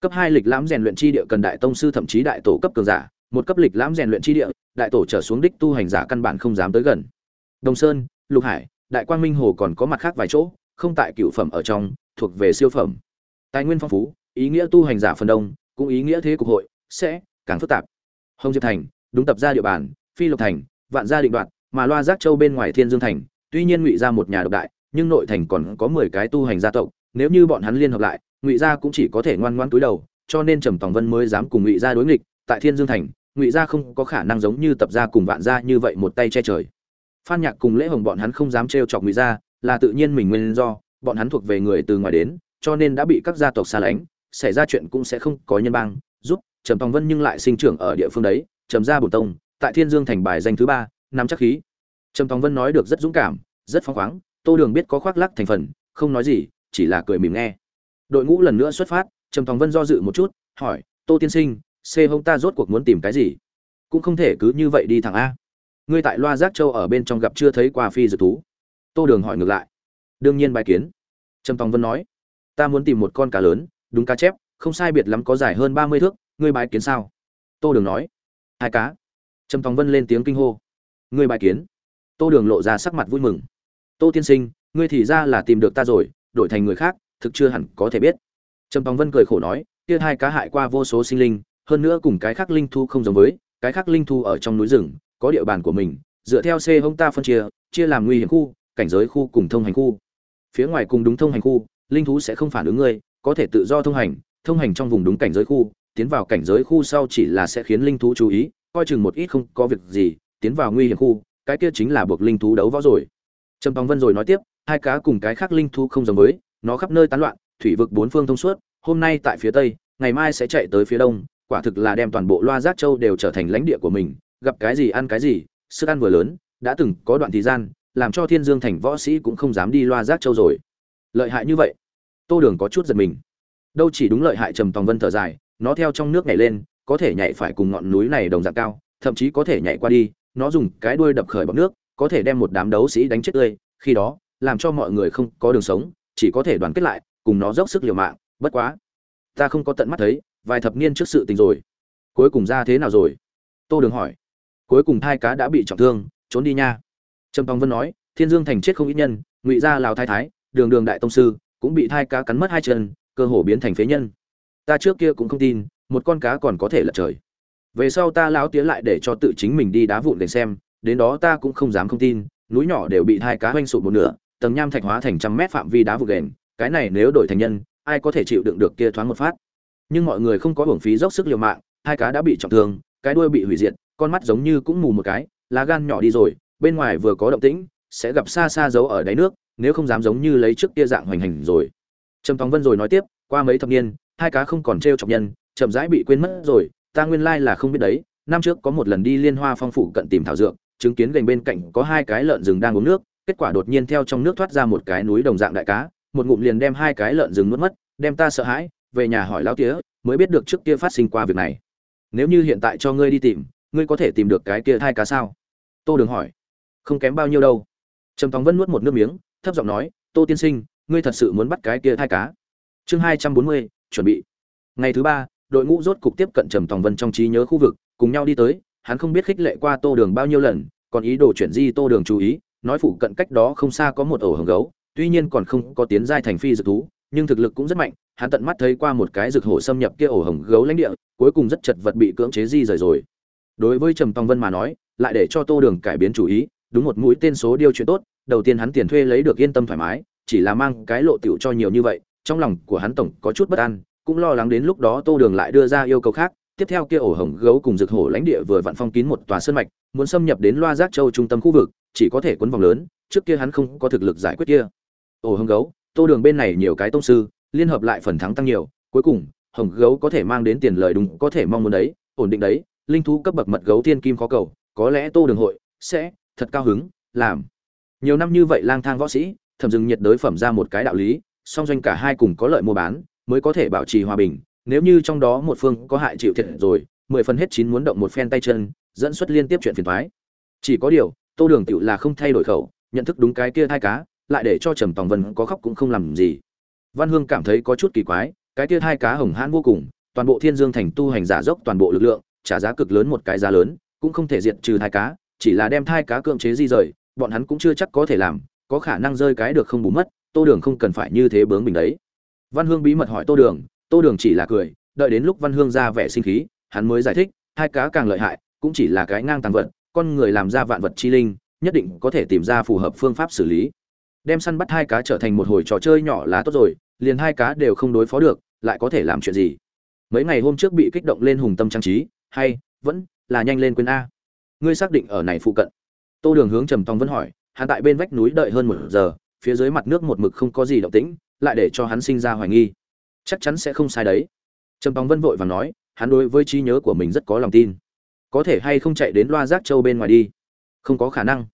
Cấp hai lịch lãm rèn luyện chi địa cần đại tông sư thậm chí đại tổ cấp cường giả một cấp lịch lãm rèn luyện chi địa, đại tổ trở xuống đích tu hành giả căn bản không dám tới gần. Đồng sơn, lục hải, đại quang minh hồ còn có mặt khác vài chỗ, không tại cựu phẩm ở trong, thuộc về siêu phẩm. Tài nguyên phong phú, ý nghĩa tu hành giả phần đông, cũng ý nghĩa thế cục hội, sẽ càng phức tạp. Hồng diệp thành, đúng tập ra địa bàn, phi lộc thành, vạn gia định đoạn mà loa giác châu bên ngoài thiên dương thành, tuy nhiên ngụy ra một nhà độc đại, nhưng nội thành còn có mười cái tu hành gia tộc, nếu như bọn hắn liên hợp lại, ngụy gia cũng chỉ có thể ngoan ngoãn túi đầu, cho nên trầm tòng vân mới dám cùng ngụy gia đối nghịch tại thiên dương thành, ngụy gia không có khả năng giống như tập gia cùng vạn gia như vậy một tay che trời. Phan nhạc cùng lễ hồng bọn hắn không dám trêu chọc ngụy gia, là tự nhiên mình nguyên do, bọn hắn thuộc về người từ ngoài đến, cho nên đã bị các gia tộc xa lánh, xảy ra chuyện cũng sẽ không có nhân bang, giúp trầm tòng vân nhưng lại sinh trưởng ở địa phương đấy, trầm gia bổ tông, tại thiên dương thành bài danh thứ ba, nắm chắc khí. Trầm tòng vân nói được rất dũng cảm, rất phóng khoáng, tô đường biết có khoác lắc thành phần, không nói gì, chỉ là cười mỉm nghe. Đội ngũ lần nữa xuất phát, trầm tòng vân do dự một chút, hỏi, tô tiên sinh c hông ta rốt cuộc muốn tìm cái gì? Cũng không thể cứ như vậy đi thẳng a. Ngươi tại loa giác châu ở bên trong gặp chưa thấy qua phi dược thú? Tô đường hỏi ngược lại. Đương nhiên bài kiến. Trầm tòng vân nói. Ta muốn tìm một con cá lớn, đúng cá chép, không sai biệt lắm có dài hơn ba mươi thước, ngươi bài kiến sao? Tô đường nói. Hai cá. Trầm tòng vân lên tiếng kinh hô. Ngươi bài kiến. Tô đường lộ ra sắc mặt vui mừng. Tô tiên sinh, ngươi thì ra là tìm được ta rồi, đổi thành người khác, thực chưa hẳn có thể biết. Trầm tòng vân cười khổ nói, kia hai cá hại qua vô số sinh linh hơn nữa cùng cái khác linh thu không giống với, cái khác linh thu ở trong núi rừng, có địa bàn của mình, dựa theo c hông ta phân chia chia làm nguy hiểm khu, cảnh giới khu cùng thông hành khu. Phía ngoài cùng đúng thông hành khu, linh thú sẽ không phản ứng ngươi, có thể tự do thông hành thông hành trong vùng đúng cảnh giới khu, tiến vào cảnh giới khu sau chỉ là sẽ khiến linh thú chú ý, coi chừng một ít không có việc gì, tiến vào nguy hiểm khu, cái kia chính là buộc linh thú đấu võ rồi. Trầm tòng vân rồi nói tiếp, hai cá cùng cái khác linh thú không giống với, nó khắp nơi tán loạn, thủy vực bốn phương thông suốt, hôm nay tại phía tây, ngày mai sẽ chạy tới phía đông quả thực là đem toàn bộ loa giác châu đều trở thành lãnh địa của mình, gặp cái gì ăn cái gì, sức ăn vừa lớn, đã từng có đoạn thời gian, làm cho thiên dương thành võ sĩ cũng không dám đi loa giác châu rồi. Lợi hại như vậy, tô đường có chút giật mình. Đâu chỉ đúng lợi hại trầm tòng vân thở dài, nó theo trong nước nhảy lên, có thể nhảy phải cùng ngọn núi này đồng dạng cao, thậm chí có thể nhảy qua đi, nó dùng cái đuôi đập khởi bọc nước, có thể đem một đám đấu sĩ đánh chết tươi, khi đó, làm cho mọi người không có đường sống, chỉ có thể đoàn kết lại, cùng nó dốc sức liều mạng, bất quá, ta không có tận mắt thấy vài thập niên trước sự tình rồi. Cuối cùng ra thế nào rồi? Tô đường hỏi. Cuối cùng hai cá đã bị trọng thương, trốn đi nha. Trầm tòng vân nói, thiên dương thành chết không ít nhân, ngụy gia lào thái thái, đường đường đại tông sư, cũng bị thai cá cắn mất hai chân, cơ hồ biến thành phế nhân. Ta trước kia cũng không tin, một con cá còn có thể lật trời. Về sau ta lão tía lại để cho tự chính mình đi đá vụn để xem, đến đó ta cũng không dám không tin, núi nhỏ đều bị thai cá hoanh sụp một nửa, tầng nham thạch hóa thành trăm mét phạm vi đá vụn đền, cái này nếu đổi thành nhân, ai có thể chịu đựng được kia thoáng một phát? Nhưng mọi người không có hưởng phí dốc sức liều mạng, hai cá đã bị trọng thương, cái đuôi bị hủy diệt, con mắt giống như cũng mù một cái, lá gan nhỏ đi rồi, bên ngoài vừa có động tĩnh, sẽ gặp xa xa giấu ở đáy nước, nếu không dám giống như lấy trước kia dạng hoành hành rồi. Trầm tòng vân rồi nói tiếp, qua mấy thập niên, hai cá không còn t r trọng nhân, chậm rãi bị quên mất rồi, ta nguyên lai là không biết đấy, năm trước có một lần đi liên hoa phong phủ cận tìm thảo dược, chứng kiến gành bên cạnh có hai cái lợn rừng đang uống nước, kết quả đột nhiên theo trong nước thoát ra một cái núi đồng dạng đại cá, một ngụm liền đem hai cái lợn rừng nuốt mất, đem ta sợ hãi về nhà hỏi lão tía, mới biết được trước kia phát sinh qua việc này. Nếu như hiện tại cho ngươi đi tìm, ngươi có thể tìm được cái kia thai cá sao? Tô đường hỏi. Không kém bao nhiêu đâu. Trầm tòng vân nuốt một nước miếng, thấp giọng nói, tô tiên sinh, ngươi thật sự muốn bắt cái kia thai cá? Chương hai trăm bốn mươi, chuẩn bị. Ngày thứ ba, đội ngũ rốt cục tiếp cận trầm tòng vân trong trí nhớ khu vực, cùng nhau đi tới, hắn không biết khích lệ qua tô đường bao nhiêu lần, còn ý đồ chuyển di tô đường chú ý, nói phụ cận cách đó không xa có một ổ hồng gấu, tuy nhiên còn không có tiến giai thành phi dược thú, nhưng thực lực cũng rất mạnh hắn tận mắt thấy qua một cái rực hổ xâm nhập kia ổ hồng gấu lãnh địa, cuối cùng rất chật vật bị cưỡng chế di rời rồi. Đối với trầm tòng vân mà nói, lại để cho tô đường cải biến chủ ý, đúng một mũi tên số điều chuyện tốt, đầu tiên hắn tiền thuê lấy được yên tâm thoải mái, chỉ là mang cái lộ tiểu cho nhiều như vậy, trong lòng của hắn tổng có chút bất an, cũng lo lắng đến lúc đó tô đường lại đưa ra yêu cầu khác, tiếp theo kia ổ hồng gấu cùng rực hổ lãnh địa vừa vặn phong kín một tòa sơn mạch, muốn xâm nhập đến loa giác châu trung tâm khu vực, chỉ có thể quấn vòng lớn, trước kia hắn không có thực lực giải quyết kia. Ổ hồng gấu, tô đường bên này nhiều cái tông sư liên hợp lại phần thắng tăng nhiều, cuối cùng, hồng gấu có thể mang đến tiền lời đúng, có thể mong muốn đấy, ổn định đấy, linh thú cấp bậc mật gấu thiên kim khó cầu, có lẽ tô đường hội sẽ thật cao hứng, làm. Nhiều năm như vậy lang thang võ sĩ, thẩm dừng nhiệt đới phẩm ra một cái đạo lý, song doanh cả hai cùng có lợi mua bán, mới có thể bảo trì hòa bình. Nếu như trong đó một phương có hại chịu thiệt rồi, mười phần hết chín muốn động một phen tay chân, dẫn xuất liên tiếp chuyện phiền thoái chỉ có điều, tô đường tựu là không thay đổi khẩu, nhận thức đúng cái kia thai cá, lại để cho trầm tòng vân có khóc cũng không làm gì văn hương cảm thấy có chút kỳ quái, cái kia hai cá hồng hãn vô cùng, toàn bộ thiên dương thành tu hành giả dốc toàn bộ lực lượng, trả giá cực lớn một cái giá lớn, cũng không thể diệt trừ thai cá, chỉ là đem thai cá cưỡng chế di rời, bọn hắn cũng chưa chắc có thể làm, có khả năng rơi cái được không bù mất, tô đường không cần phải như thế bướng mình đấy. Văn hương bí mật hỏi tô đường tô đường chỉ là cười, đợi đến lúc văn hương ra vẻ sinh khí, hắn mới giải thích, hai cá càng lợi hại, cũng chỉ là cái ngang tàng vật, con người làm ra vạn vật chi linh, nhất định có thể tìm ra phù hợp phương pháp xử lý. Đem săn bắt hai cá trở thành một hồi trò chơi nhỏ là tốt rồi liền hai cá đều không đối phó được, lại có thể làm chuyện gì? Mấy ngày hôm trước bị kích động lên hùng tâm trang trí, hay, vẫn là nhanh lên quên a. Ngươi xác định ở này phụ cận. Tô đường hướng trầm tòng vẫn hỏi, hắn tại bên vách núi đợi hơn một giờ, phía dưới mặt nước một mực không có gì động tĩnh, lại để cho hắn sinh ra hoài nghi. Chắc chắn sẽ không sai đấy. Trầm tòng vân vội và nói, hắn đối với trí nhớ của mình rất có lòng tin. Có thể hay không chạy đến loa giác châu bên ngoài đi? Không có khả năng.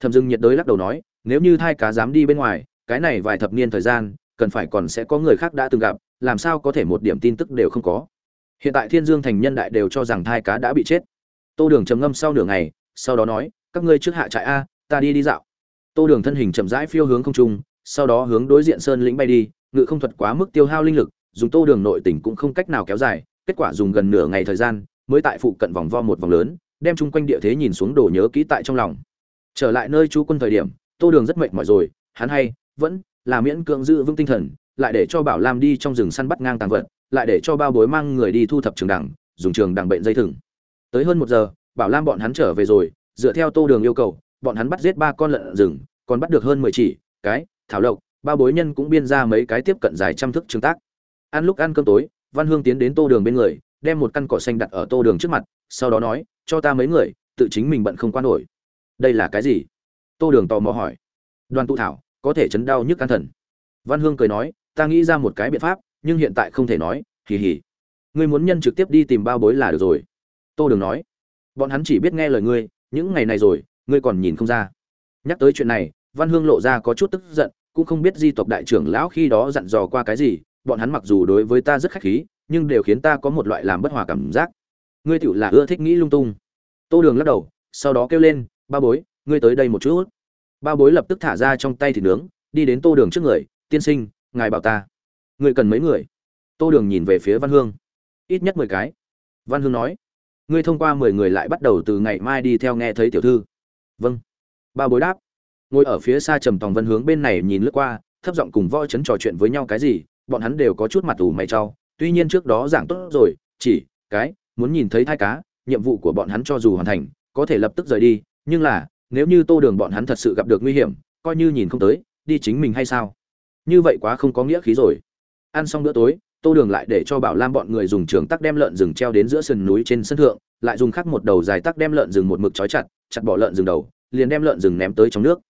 Thẩm dưng nhiệt đới lắc đầu nói, nếu như thai cá dám đi bên ngoài, cái này vài thập niên thời gian cần phải còn sẽ có người khác đã từng gặp, làm sao có thể một điểm tin tức đều không có? Hiện tại thiên dương thành nhân đại đều cho rằng thai cá đã bị chết. Tô đường trầm ngâm sau nửa ngày, sau đó nói, các ngươi trước hạ trại a, ta đi đi dạo. Tô đường thân hình chậm rãi phiêu hướng không trung, sau đó hướng đối diện sơn lĩnh bay đi, ngự không thuật quá mức tiêu hao linh lực, dùng tô đường nội tỉnh cũng không cách nào kéo dài, kết quả dùng gần nửa ngày thời gian, mới tại phụ cận vòng vo một vòng lớn, đem chung quanh địa thế nhìn xuống đồ nhớ kỹ tại trong lòng. Trở lại nơi chú quân thời điểm, tô đường rất mệt mỏi rồi, hắn hay, vẫn là miễn cưỡng giữ vững tinh thần, lại để cho bảo lam đi trong rừng săn bắt ngang tàng vật, lại để cho bao bối mang người đi thu thập trường đẳng, dùng trường đẳng bệnh dây thừng. Tới hơn một giờ, bảo lam bọn hắn trở về rồi, dựa theo tô đường yêu cầu, bọn hắn bắt giết ba con lợn rừng, còn bắt được hơn mười chỉ, cái, thảo lộc, bao bối nhân cũng biên ra mấy cái tiếp cận dài trăm thức trường tác. Ăn lúc ăn cơm tối, văn hương tiến đến tô đường bên người, đem một căn cỏ xanh đặt ở tô đường trước mặt, sau đó nói, cho ta mấy người, tự chính mình bận không quan nổi. Đây là cái gì? Tô đường tò mò hỏi. Đoàn tụ thảo có thể chấn đau nhức can thần. Văn hương cười nói, ta nghĩ ra một cái biện pháp, nhưng hiện tại không thể nói, hì hì. Ngươi muốn nhân trực tiếp đi tìm bao bối là được rồi. Tô đường nói, bọn hắn chỉ biết nghe lời ngươi, những ngày này rồi, ngươi còn nhìn không ra. Nhắc tới chuyện này, văn hương lộ ra có chút tức giận, cũng không biết di tộc đại trưởng lão khi đó dặn dò qua cái gì, bọn hắn mặc dù đối với ta rất khách khí, nhưng đều khiến ta có một loại làm bất hòa cảm giác. Ngươi tựu là ưa thích nghĩ lung tung. Tô đường lắc đầu, sau đó kêu lên, ba bối, ngươi tới đây một chút ba bối lập tức thả ra trong tay thịt nướng, đi đến tô đường trước người, tiên sinh, ngài bảo ta, người cần mấy người? Tô đường nhìn về phía văn hương. Ít nhất mười cái. Văn hương nói, ngươi thông qua mười người lại bắt đầu từ ngày mai đi theo nghe thấy tiểu thư. Vâng. Ba bối đáp, ngồi ở phía xa trầm tòng vân hướng bên này nhìn lướt qua, thấp giọng cùng võ chấn trò chuyện với nhau cái gì, bọn hắn đều có chút mặt ủ mày trao. Tuy nhiên trước đó giảng tốt rồi, chỉ cái muốn nhìn thấy thai cá, nhiệm vụ của bọn hắn cho dù hoàn thành, có thể lập tức rời đi, nhưng là nếu như tô đường bọn hắn thật sự gặp được nguy hiểm, coi như nhìn không tới, đi chính mình hay sao? Như vậy quá không có nghĩa khí rồi. Ăn xong bữa tối, tô đường lại để cho bảo lam bọn người dùng trường tắc đem lợn rừng treo đến giữa sườn núi trên sân thượng, lại dùng khắc một đầu dài tắc đem lợn rừng một mực trói chặt chặt bỏ lợn rừng đầu, liền đem lợn rừng ném tới trong nước.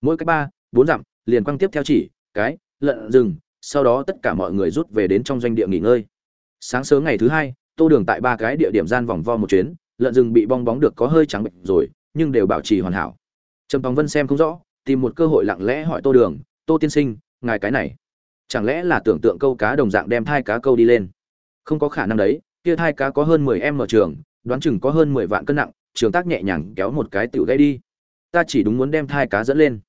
Mỗi cách ba, bốn dặm, liền quăng tiếp theo chỉ, cái, lợn rừng, sau đó tất cả mọi người rút về đến trong doanh địa nghỉ ngơi. Sáng sớm ngày thứ hai, tô đường tại ba cái địa điểm gian vòng vo một chuyến, lợn rừng bị bong bóng được có hơi trắng bệnh rồi nhưng đều bảo trì hoàn hảo. Trầm tòng vân xem không rõ, tìm một cơ hội lặng lẽ hỏi tô đường, tô tiên sinh, ngài cái này, chẳng lẽ là tưởng tượng câu cá đồng dạng đem thai cá câu đi lên? Không có khả năng đấy, kia thai cá có hơn mười em ở trường, đoán chừng có hơn mười vạn cân nặng, trường tác nhẹ nhàng kéo một cái tựu gây đi. Ta chỉ đúng muốn đem thai cá dẫn lên.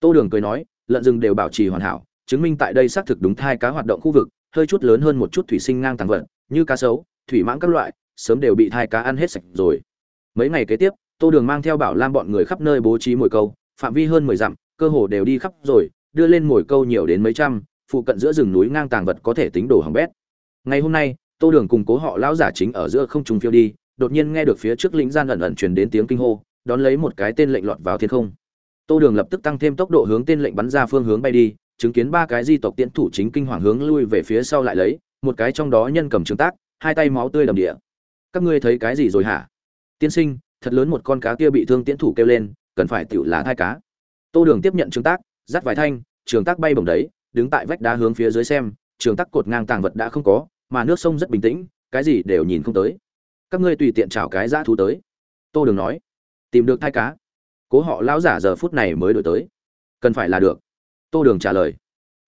Tô đường cười nói, lợn rừng đều bảo trì hoàn hảo, chứng minh tại đây xác thực đúng thai cá hoạt động khu vực, hơi chút lớn hơn một chút thủy sinh ngang tàng vật, như cá sấu, thủy mãng các loại, sớm đều bị thai cá ăn hết sạch rồi. Mấy ngày kế tiếp tô đường mang theo bảo lam bọn người khắp nơi bố trí mồi câu, phạm vi hơn mười dặm, cơ hồ đều đi khắp rồi, đưa lên mồi câu nhiều đến mấy trăm, phụ cận giữa rừng núi ngang tàng vật có thể tính đổ hỏng bét. Ngày hôm nay, tô đường cùng cố họ lão giả chính ở giữa không trung phiêu đi, đột nhiên nghe được phía trước lĩnh gian ẩn ẩn truyền đến tiếng kinh hô, đón lấy một cái tên lệnh lọt vào thiên không. Tô đường lập tức tăng thêm tốc độ hướng tên lệnh bắn ra phương hướng bay đi, chứng kiến ba cái di tộc tiễn thủ chính kinh hoàng hướng lui về phía sau lại lấy, một cái trong đó nhân cầm trường tác, hai tay máu tươi đầm địa. Các ngươi thấy cái gì rồi hả? Tiên sinh thật lớn một con cá kia bị thương tiễn thủ kêu lên, cần phải tựu lá thai cá. Tô đường tiếp nhận trường tác, dắt vài thanh, trường tác bay bổng đấy, đứng tại vách đá hướng phía dưới xem, trường tác cột ngang tàng vật đã không có, mà nước sông rất bình tĩnh, cái gì đều nhìn không tới. Các ngươi tùy tiện chào cái dã thú tới. Tô đường nói, tìm được thai cá. Cố họ lão giả giờ phút này mới đổi tới. Cần phải là được. Tô đường trả lời.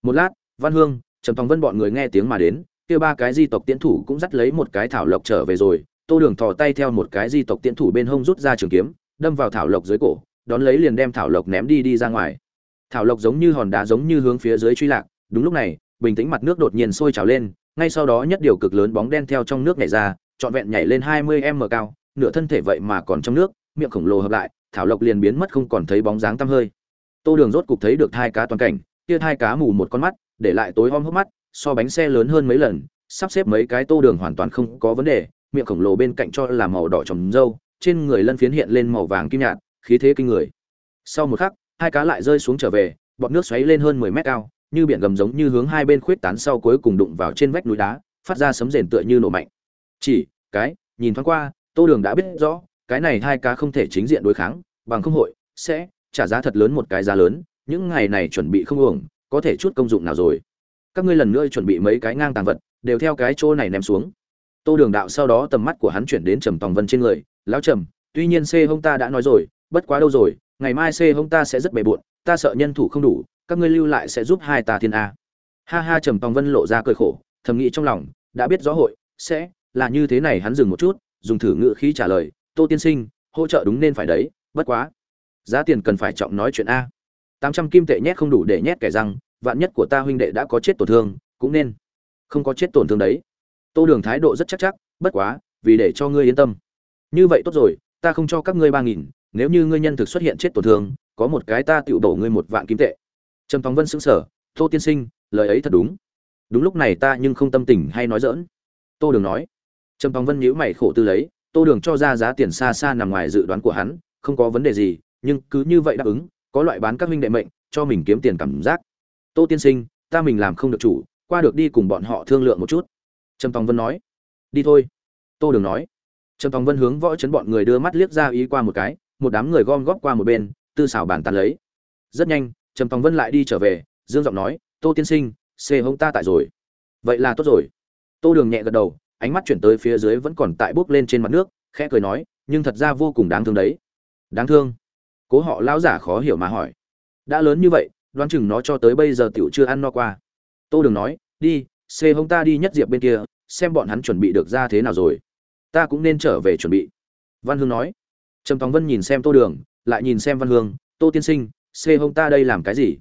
Một lát, văn hương, trầm thong vân bọn người nghe tiếng mà đến, kia ba cái di tộc tiến thủ cũng dắt lấy một cái thảo lộc trở về rồi tô đường thò tay theo một cái di tộc tiễn thủ bên hông rút ra trường kiếm, đâm vào thảo lộc dưới cổ, đón lấy liền đem thảo lộc ném đi đi ra ngoài. Thảo lộc giống như hòn đá giống như hướng phía dưới truy lạc, đúng lúc này, bình tĩnh mặt nước đột nhiên sôi trào lên, ngay sau đó nhất điều cực lớn bóng đen theo trong nước nhảy ra, trọn vẹn nhảy lên hai mươi m cao, nửa thân thể vậy mà còn trong nước, miệng khổng lồ hợp lại, thảo lộc liền biến mất không còn thấy bóng dáng tăm hơi. Tô đường rốt cục thấy được hai cá toàn cảnh, kia hai cá mù một con mắt, để lại tối om hốc mắt, so bánh xe lớn hơn mấy lần, sắp xếp mấy cái tô đường hoàn toàn không có vấn đề miệng khổng lồ bên cạnh cho là màu đỏ trồng dâu trên người lân phiến hiện lên màu vàng kim nhạt, khí thế kinh người. Sau một khắc, hai cá lại rơi xuống trở về, bọt nước xoáy lên hơn mười mét cao, như biển gầm giống như hướng hai bên khuyết tán sau cuối cùng đụng vào trên vách núi đá, phát ra sấm rền tựa như nổ mạnh. Chỉ, cái, nhìn thoáng qua, tô đường đã biết rõ, cái này hai cá không thể chính diện đối kháng, bằng không hội, sẽ trả giá thật lớn một cái giá lớn, những ngày này chuẩn bị không uổng, có thể chút công dụng nào rồi. Các ngươi lần nữa chuẩn bị mấy cái ngang tàng vật, đều theo cái chỗ này ném xuống tô đường đạo sau đó tầm mắt của hắn chuyển đến trầm tòng vân trên người, lão trầm, tuy nhiên c hông ta đã nói rồi, bất quá đâu rồi, ngày mai c hông ta sẽ rất bề bộn, ta sợ nhân thủ không đủ, các ngươi lưu lại sẽ giúp hai ta thiên a. Ha ha, trầm tòng vân lộ ra cười khổ, thầm nghĩ trong lòng, đã biết rõ hội sẽ là như thế này, hắn dừng một chút, dùng thử ngữ khí trả lời, tô tiên sinh, hỗ trợ đúng nên phải đấy, bất quá, giá tiền cần phải trọng nói chuyện a. Tám trăm kim tệ nhét không đủ để nhét kẻ răng, vạn nhất của ta huynh đệ đã có chết tổn thương, cũng nên không có chết tổn thương đấy tô đường thái độ rất chắc chắc, bất quá, vì để cho ngươi yên tâm. Như vậy tốt rồi, ta không cho các ngươi ba nghìn, nếu như ngươi nhân thực xuất hiện chết tổn thương, có một cái ta tựu đổ ngươi một vạn kim tệ. Trầm tòng vân xứng sở tô tiên sinh, lời ấy thật đúng. Đúng lúc này ta nhưng không tâm tình hay nói dỡn tô đường nói. Trầm tòng vân nhíu mày khổ tư lấy, tô đường cho ra giá tiền xa xa nằm ngoài dự đoán của hắn, không có vấn đề gì, nhưng cứ như vậy đáp ứng, có loại bán các minh đệ mệnh, cho mình kiếm tiền cảm giác. Tô tiên sinh, ta mình làm không được chủ, qua được đi cùng bọn họ thương lượng một chút trầm tòng vân nói, đi thôi. Tô đường nói. Trầm tòng vân hướng võ chấn bọn người đưa mắt liếc ra ý qua một cái, một đám người gom góp qua một bên, tư xảo bàn tàn lấy. Rất nhanh, trầm tòng vân lại đi trở về, dương giọng nói, tô tiên sinh, xê hông ta tại rồi. Vậy là tốt rồi. Tô đường nhẹ gật đầu, ánh mắt chuyển tới phía dưới vẫn còn tại bốc lên trên mặt nước, khẽ cười nói, nhưng thật ra vô cùng đáng thương đấy. Đáng thương? Cố họ lão giả khó hiểu mà hỏi. Đã lớn như vậy, đoán chừng nó cho tới bây giờ tiểu chưa ăn no qua. Tô đường nói, đi xê hông ta đi nhất diệp bên kia, xem bọn hắn chuẩn bị được ra thế nào rồi. Ta cũng nên trở về chuẩn bị. Văn hương nói. Trầm tòng vân nhìn xem tô đường, lại nhìn xem văn hương, tô tiên sinh, xê hông ta đây làm cái gì?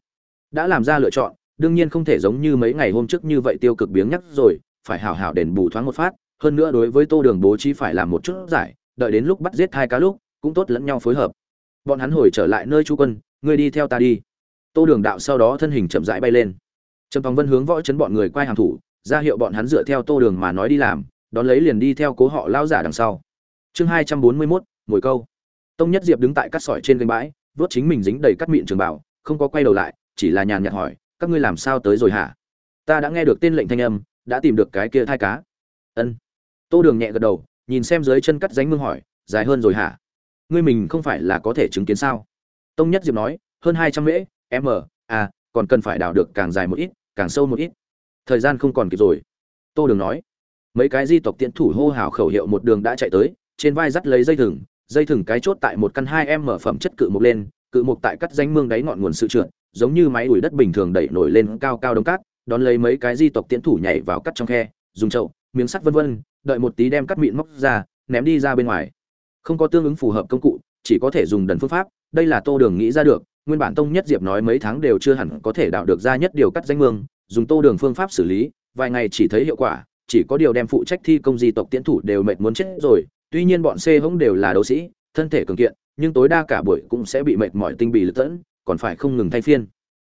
Đã làm ra lựa chọn, đương nhiên không thể giống như mấy ngày hôm trước như vậy tiêu cực biếng nhắc rồi, phải hảo hảo đền bù thoáng một phát, hơn nữa đối với tô đường bố trí phải làm một chút giải, đợi đến lúc bắt giết hai cá lúc, cũng tốt lẫn nhau phối hợp. Bọn hắn hồi trở lại nơi chú quân, ngươi đi theo ta đi. Tô đường đạo sau đó thân hình chậm rãi bay lên trầm tòng vân hướng võ chấn bọn người quay hàng thủ, ra hiệu bọn hắn dựa theo tô đường mà nói đi làm, đón lấy liền đi theo cố họ lao giả đằng sau. Chương hai trăm bốn mươi mốt mồi câu. Tông nhất diệp đứng tại cắt sỏi trên gành bãi vớt chính mình dính đầy cắt mịn trường bảo, không có quay đầu lại, chỉ là nhàn nhạt hỏi, các ngươi làm sao tới rồi hả? Ta đã nghe được tên lệnh thanh âm, đã tìm được cái kia thai cá. Ân. Tô đường nhẹ gật đầu, nhìn xem dưới chân cắt ránh mương hỏi, dài hơn rồi hả? Ngươi mình không phải là có thể chứng kiến sao? Tông nhất diệp nói, hơn hai trăm mễ m à còn cần phải đào được càng dài một ít, càng sâu một ít. Thời gian không còn kịp rồi. Tô đường nói. Mấy cái di tộc tiễn thủ hô hào khẩu hiệu một đường đã chạy tới, trên vai dắt lấy dây thừng dây thừng cái chốt tại một căn hai em mở phẩm chất cự mục lên, cự mục tại cắt danh mương đáy ngọn nguồn sự trượt, giống như máy ủi đất bình thường đẩy nổi lên cao cao đống cát, đón lấy mấy cái di tộc tiễn thủ nhảy vào cắt trong khe, dùng chậu, miếng sắt vân vân, đợi một tí đem cắt mịn móc ra, ném đi ra bên ngoài. Không có tương ứng phù hợp công cụ, chỉ có thể dùng đần phương pháp, đây là tô đường nghĩ ra được nguyên bản tông nhất diệp nói mấy tháng đều chưa hẳn có thể đạo được ra nhất điều cắt danh mương, dùng tô đường phương pháp xử lý, vài ngày chỉ thấy hiệu quả, chỉ có điều đem phụ trách thi công di tộc tiến thủ đều mệt muốn chết rồi, tuy nhiên bọn c hống đều là đấu sĩ, thân thể cường kiện, nhưng tối đa cả buổi cũng sẽ bị mệt mỏi tinh bì lật tẫn, còn phải không ngừng thay phiên.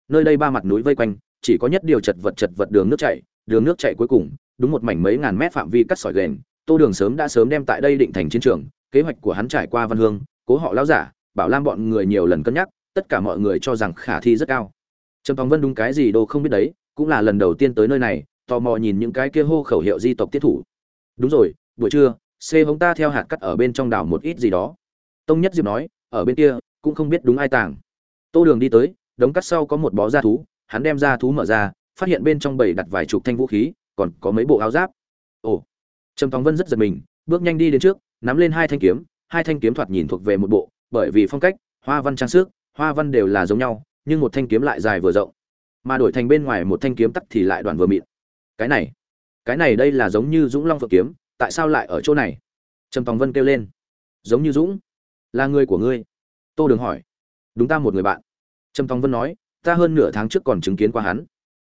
Nơi đây ba mặt núi vây quanh, chỉ có nhất điều chật vật chật vật đường nước chảy, đường nước chảy cuối cùng, đúng một mảnh mấy ngàn mét phạm vi cắt sỏi ghềnh tô đường sớm đã sớm đem tại đây định thành chiến trường, kế hoạch của hắn trải qua văn hương, cố họ lão giả, bảo lam bọn người nhiều lần cân nhắc tất cả mọi người cho rằng khả thi rất cao. Trầm tòng vân đúng cái gì đâu không biết đấy, cũng là lần đầu tiên tới nơi này, tò mò nhìn những cái kia hô khẩu hiệu di tộc tiết thủ. Đúng rồi, buổi trưa, c hống ta theo hạt cắt ở bên trong đảo một ít gì đó. Tông nhất diệp nói, ở bên kia, cũng không biết đúng ai tàng tô đường đi tới, đống cắt sau có một bó da thú, hắn đem da thú mở ra, phát hiện bên trong bầy đặt vài chục thanh vũ khí, còn có mấy bộ áo giáp. Ồ. Trầm tòng vân rất giật mình, bước nhanh đi đến trước, nắm lên hai thanh kiếm, hai thanh kiếm thoạt nhìn thuộc về một bộ, bởi vì phong cách, hoa văn trang sức hoa văn đều là giống nhau, nhưng một thanh kiếm lại dài vừa rộng. Mà đổi thành bên ngoài một thanh kiếm tắt thì lại đoạn vừa mịn. Cái này cái này đây là giống như dũng long phượng kiếm, tại sao lại ở chỗ này? Trầm tòng vân kêu lên. Giống như dũng, là người của ngươi. Tô đường hỏi. Đúng ta một người bạn. Trầm tòng vân nói, ta hơn nửa tháng trước còn chứng kiến qua hắn.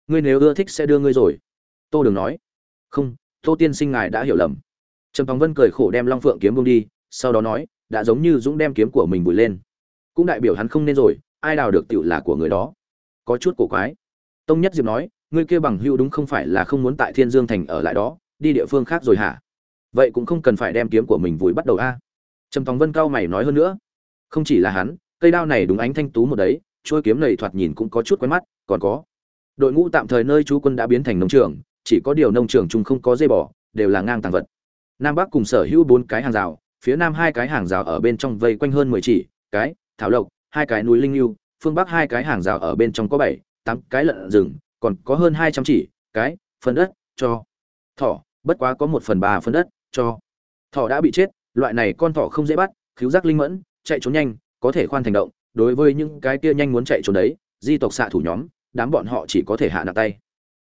Ngươi nếu ưa thích sẽ đưa ngươi rồi. Tô đường nói. Không, tô tiên sinh ngài đã hiểu lầm. Trầm tòng vân cười khổ đem long phượng kiếm bông đi, sau đó nói, đã giống như dũng đem kiếm của mình vùi lên cũng đại biểu hắn không nên rồi ai đào được tựu là của người đó. Có chút cổ quái. Tông nhất diệp nói ngươi kia bằng hữu đúng không phải là không muốn tại thiên dương thành ở lại đó đi địa phương khác rồi hả? Vậy cũng không cần phải đem kiếm của mình vùi bắt đầu a. Trầm tòng vân cao mày nói hơn nữa. Không chỉ là hắn cây đao này đúng ánh thanh tú một đấy trôi kiếm này thoạt nhìn cũng có chút quen mắt còn có. Đội ngũ tạm thời nơi chú quân đã biến thành nông trường chỉ có điều nông trường chung không có dây bỏ, đều là ngang tàng vật. Nam bắc cùng sở hữu bốn cái hàng rào phía nam hai cái hàng rào ở bên trong vây quanh hơn mười chỉ cái thảo lộc, hai cái núi linh lưu phương bắc hai cái hàng rào ở bên trong có bảy, tám cái lợn rừng, còn có hơn hai trăm chỉ, cái phần đất, cho. Thỏ, bất quá có một phần ba phần đất, cho. Thỏ đã bị chết, loại này con thỏ không dễ bắt, cứu giác linh mẫn, chạy trốn nhanh, có thể khoan thành động, đối với những cái kia nhanh muốn chạy trốn đấy, di tộc xạ thủ nhóm, đám bọn họ chỉ có thể hạ nặng tay.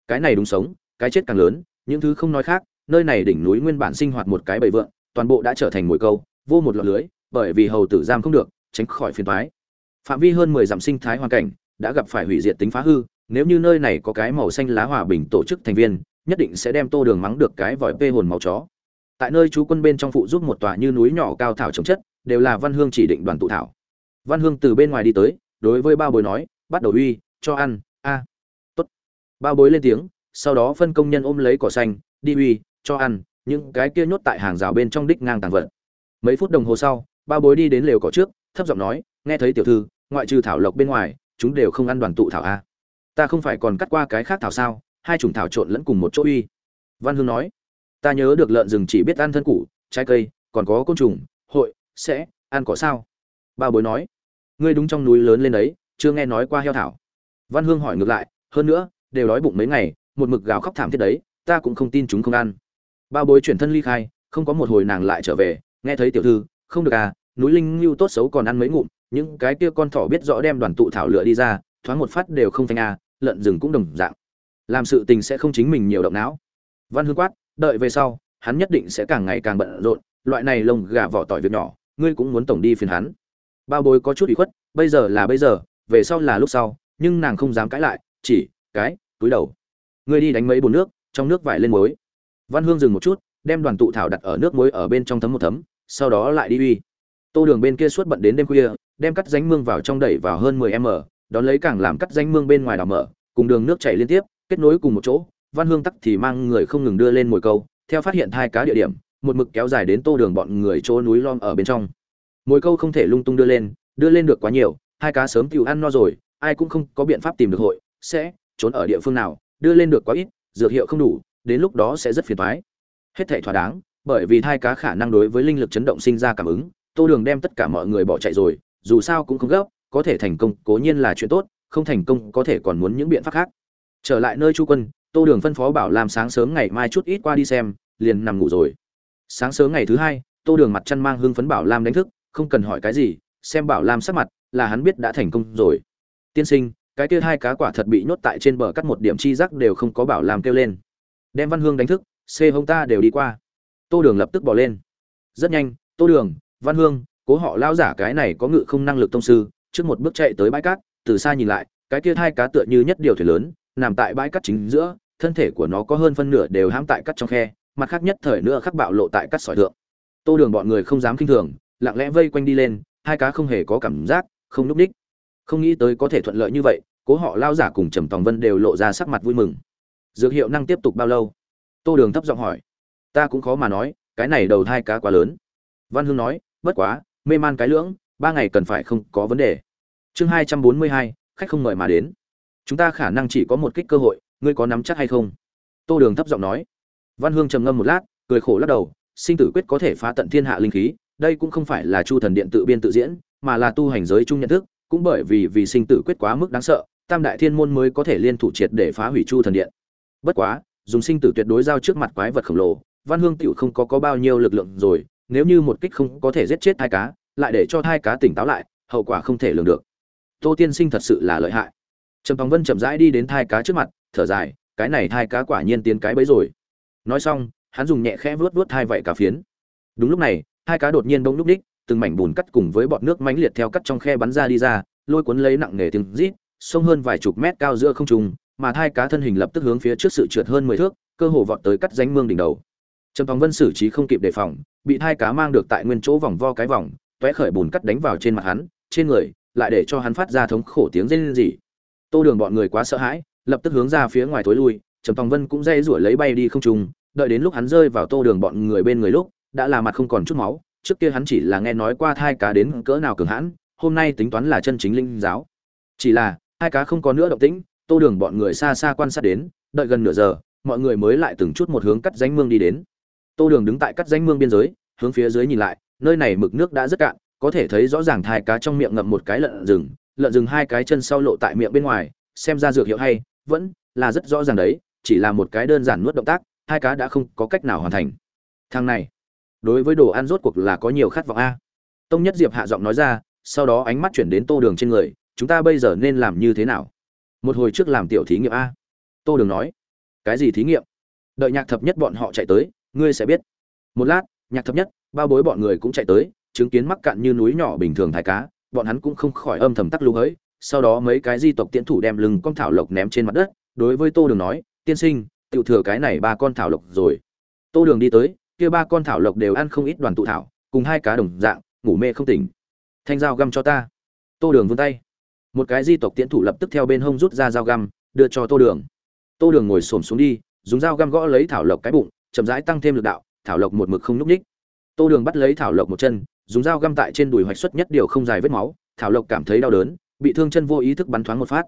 Cái này đúng sống, cái chết càng lớn, những thứ không nói khác, nơi này đỉnh núi nguyên bản sinh hoạt một cái bầy vượn, toàn bộ đã trở thành mồi câu, vô một lọt lưới, bởi vì hầu tử giam không được tránh khỏi phiền toái. Phạm vi hơn mười dặm sinh thái hoàn cảnh đã gặp phải hủy diệt tính phá hư, nếu như nơi này có cái màu xanh lá hòa bình tổ chức thành viên, nhất định sẽ đem tô đường mắng được cái vòi vê hồn màu chó. Tại nơi chú quân bên trong phụ giúp một tòa như núi nhỏ cao thảo trồng chất, đều là văn hương chỉ định đoàn tụ thảo. Văn hương từ bên ngoài đi tới, đối với bao bối nói, bắt đầu uy, cho ăn, a. Tốt. Bao bối lên tiếng, sau đó phân công nhân ôm lấy cỏ xanh, đi uy, cho ăn, những cái kia nhốt tại hàng rào bên trong đích ngang tàng vật. Mấy phút đồng hồ sau, bao bối đi đến lều cỏ trước thấp giọng nói, nghe thấy tiểu thư, ngoại trừ thảo lộc bên ngoài, chúng đều không ăn đoàn tụ thảo a ta không phải còn cắt qua cái khác thảo sao? Hai chủng thảo trộn lẫn cùng một chỗ uy. Văn hương nói, ta nhớ được lợn rừng chỉ biết ăn thân củ, trái cây, còn có côn trùng, hội, sẽ, ăn có sao? Ba bối nói, ngươi đúng trong núi lớn lên đấy, chưa nghe nói qua heo thảo. Văn hương hỏi ngược lại, hơn nữa, đều đói bụng mấy ngày, một mực gào khóc thảm thiết đấy, ta cũng không tin chúng không ăn. Ba bối chuyển thân ly khai, không có một hồi nàng lại trở về, nghe thấy tiểu thư, không được à núi linh lưu tốt xấu còn ăn mấy ngụm, những cái kia con thỏ biết rõ đem đoàn tụ thảo lựa đi ra, thoáng một phát đều không thanh a, lợn rừng cũng đồng dạng. Làm sự tình sẽ không chính mình nhiều động não. Văn hương quát, đợi về sau, hắn nhất định sẽ càng ngày càng bận rộn, loại này lông gà vỏ tỏi việc nhỏ, ngươi cũng muốn tổng đi phiền hắn. Bao bối có chút ủy khuất, bây giờ là bây giờ, về sau là lúc sau, nhưng nàng không dám cãi lại, chỉ, cái, túi đầu. Ngươi đi đánh mấy bồn nước, trong nước vải lên muối. Văn hương dừng một chút, đem đoàn tụ thảo đặt ở nước muối ở bên trong thấm một thấm, sau đó lại đi uy tô đường bên kia suốt bận đến đêm khuya, đem cắt rãnh mương vào trong đẩy vào hơn 10 m đón lấy càng làm cắt rãnh mương bên ngoài đào mở, cùng đường nước chảy liên tiếp, kết nối cùng một chỗ, văn hương tắc thì mang người không ngừng đưa lên mồi câu, theo phát hiện hai cá địa điểm, một mực kéo dài đến tô đường bọn người chỗ núi lom ở bên trong. Mồi câu không thể lung tung đưa lên đưa lên được quá nhiều, hai cá sớm tiêu ăn no rồi, ai cũng không có biện pháp tìm được hội, sẽ trốn ở địa phương nào, đưa lên được quá ít, dược hiệu không đủ, đến lúc đó sẽ rất phiền toái. Hết thảy thỏa đáng, bởi vì hai cá khả năng đối với linh lực chấn động sinh ra cảm ứng tô đường đem tất cả mọi người bỏ chạy rồi, dù sao cũng không gấp, có thể thành công, cố nhiên là chuyện tốt, không thành công có thể còn muốn những biện pháp khác. Trở lại nơi chu quân, tô đường phân phó bảo làm sáng sớm ngày mai chút ít qua đi xem, liền nằm ngủ rồi. Sáng sớm ngày thứ hai, tô đường mặt chăn mang hưng phấn bảo lam đánh thức, không cần hỏi cái gì, xem bảo lam sắc mặt, là hắn biết đã thành công rồi. Tiên sinh, cái kia hai cá quả thật bị nhốt tại trên bờ cắt một điểm chi giác đều không có bảo lam kêu lên. Đem văn hương đánh thức, xê hông ta đều đi qua. Tô đường lập tức bỏ lên. Rất nhanh, tô đường văn hương, cố họ lao giả cái này có ngự không năng lực tông sư, trước một bước chạy tới bãi cát, từ xa nhìn lại, cái kia hai cá tựa như nhất điều thuyền lớn, nằm tại bãi cát chính giữa, thân thể của nó có hơn phân nửa đều hãm tại cắt trong khe, mặt khác nhất thời nữa khắc bạo lộ tại cắt sỏi thượng. Tô đường bọn người không dám kinh thường, lặng lẽ vây quanh đi lên, hai cá không hề có cảm giác, không núp ních. Không nghĩ tới có thể thuận lợi như vậy, cố họ lao giả cùng trầm tòng vân đều lộ ra sắc mặt vui mừng. Dược hiệu năng tiếp tục bao lâu? Tô đường thấp giọng hỏi. Ta cũng khó mà nói, cái này đầu hai cá quá lớn. Văn hương nói bất quá, mê man cái lưỡng, ba ngày cần phải không có vấn đề. Chương hai trăm bốn mươi hai, khách không mời mà đến. Chúng ta khả năng chỉ có một kích cơ hội, ngươi có nắm chắc hay không? Tô đường thấp giọng nói. Văn hương trầm ngâm một lát, cười khổ lắc đầu, sinh tử quyết có thể phá tận thiên hạ linh khí, đây cũng không phải là chu thần điện tự biên tự diễn, mà là tu hành giới chung nhận thức, cũng bởi vì vì sinh tử quyết quá mức đáng sợ, tam đại thiên môn mới có thể liên thủ triệt để phá hủy chu thần điện. Bất quá, dùng sinh tử tuyệt đối giao trước mặt quái vật khổng lồ, văn hương tiểu không có có bao nhiêu lực lượng rồi nếu như một kích không có thể giết chết thai cá, lại để cho thai cá tỉnh táo lại, hậu quả không thể lường được. Tô tiên sinh thật sự là lợi hại. Trầm phóng vân chậm rãi đi đến thai cá trước mặt, thở dài, cái này thai cá quả nhiên tiến cái bấy rồi. Nói xong, hắn dùng nhẹ khẽ vuốt vuốt hai vảy cá phiến. Đúng lúc này hai cá đột nhiên bỗng lúc đích, từng mảnh bùn cắt cùng với bọt nước mãnh liệt theo cắt trong khe bắn ra đi ra, lôi cuốn lấy nặng nề tiếng rít, sông hơn vài chục mét cao giữa không trung, mà thai cá thân hình lập tức hướng phía trước sự trượt hơn mười thước, cơ hồ vọt tới cắt ránh mương đỉnh đầu trầm phóng vân xử trí không kịp đề phòng bị thai cá mang được tại nguyên chỗ vòng vo cái vòng toé khởi bùn cắt đánh vào trên mặt hắn trên người lại để cho hắn phát ra thống khổ tiếng rên rỉ. Tô đường bọn người quá sợ hãi lập tức hướng ra phía ngoài tối lui trầm phóng vân cũng dây rủi lấy bay đi không trùng, đợi đến lúc hắn rơi vào tô đường bọn người bên người lúc đã là mặt không còn chút máu trước kia hắn chỉ là nghe nói qua thai cá đến cỡ nào cường hãn hôm nay tính toán là chân chính linh giáo. Chỉ là hai cá không có nữa động tĩnh tô đường bọn người xa xa quan sát đến đợi gần nửa giờ mọi người mới lại từng chút một hướng cắt danh mương đi đến tô đường đứng tại cắt danh mương biên giới, hướng phía dưới nhìn lại, nơi này mực nước đã rất cạn, có thể thấy rõ ràng thai cá trong miệng ngậm một cái lợn rừng lợn rừng hai cái chân sau lộ tại miệng bên ngoài, xem ra dược hiệu hay, vẫn là rất rõ ràng đấy, chỉ là một cái đơn giản nuốt động tác, hai cá đã không có cách nào hoàn thành. Thằng này, đối với đồ ăn rốt cuộc là có nhiều khát vọng a. Tông nhất diệp hạ giọng nói ra, sau đó ánh mắt chuyển đến tô đường trên người, chúng ta bây giờ nên làm như thế nào? Một hồi trước làm tiểu thí nghiệm a. Tô đường nói, cái gì thí nghiệm? Đợi nhạc thập nhất bọn họ chạy tới ngươi sẽ biết. Một lát, nhạc thập nhất, bao bối bọn người cũng chạy tới, chứng kiến mắc cạn như núi nhỏ bình thường thái cá, bọn hắn cũng không khỏi âm thầm tắc lưu hỡi sau đó mấy cái di tộc tiễn thủ đem lưng con thảo lộc ném trên mặt đất, đối với tô đường nói, tiên sinh tự thừa cái này ba con thảo lộc rồi. Tô đường đi tới, kia ba con thảo lộc đều ăn không ít đoàn tụ thảo, cùng hai cá đồng dạng, ngủ mê không tỉnh. Thanh dao găm cho ta. Tô đường vươn tay. Một cái di tộc tiễn thủ lập tức theo bên hông rút ra dao găm, đưa cho tô đường. Tô đường ngồi xổm xuống đi, dùng dao găm gõ lấy thảo lộc cái bụng chậm rãi tăng thêm lực đạo, thảo lộc một mực không núp ních tô đường bắt lấy thảo lộc một chân, dùng dao găm tại trên đùi hoạch xuất nhất điều không dài vết máu, thảo lộc cảm thấy đau đớn, bị thương chân vô ý thức bắn thoáng một phát.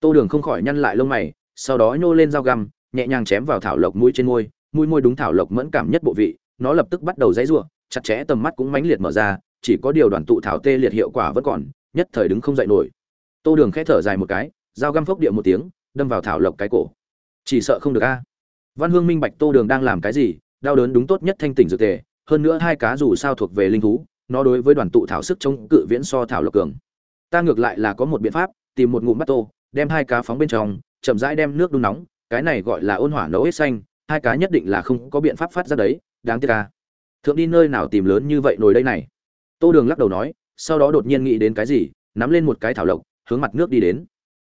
Tô đường không khỏi nhăn lại lông mày, sau đó nhô lên dao găm, nhẹ nhàng chém vào thảo lộc mũi trên môi, mũi môi đúng thảo lộc mẫn cảm nhất bộ vị, nó lập tức bắt đầu dãy rủa, chặt chẽ tầm mắt cũng mãnh liệt mở ra, chỉ có điều đoàn tụ thảo tê liệt hiệu quả vẫn còn, nhất thời đứng không dậy nổi. Tô đường khẽ thở dài một cái, dao găm phốc địa một tiếng, đâm vào thảo lộc cái cổ. Chỉ sợ không được a văn hương minh bạch tô đường đang làm cái gì? Đau đớn đúng tốt nhất thanh tỉnh dược tề, hơn nữa hai cá dù sao thuộc về linh thú, nó đối với đoàn tụ thảo sức chống cự viễn so thảo lộc cường. Ta ngược lại là có một biện pháp, tìm một ngụm bắt tô, đem hai cá phóng bên trong, chậm rãi đem nước đun nóng, cái này gọi là ôn hỏa nấu hết xanh, hai cá nhất định là không có biện pháp phát ra đấy, đáng tiếc a. thượng đi nơi nào tìm lớn như vậy nồi đây này? Tô đường lắc đầu nói, sau đó đột nhiên nghĩ đến cái gì, nắm lên một cái thảo lộc, hướng mặt nước đi đến.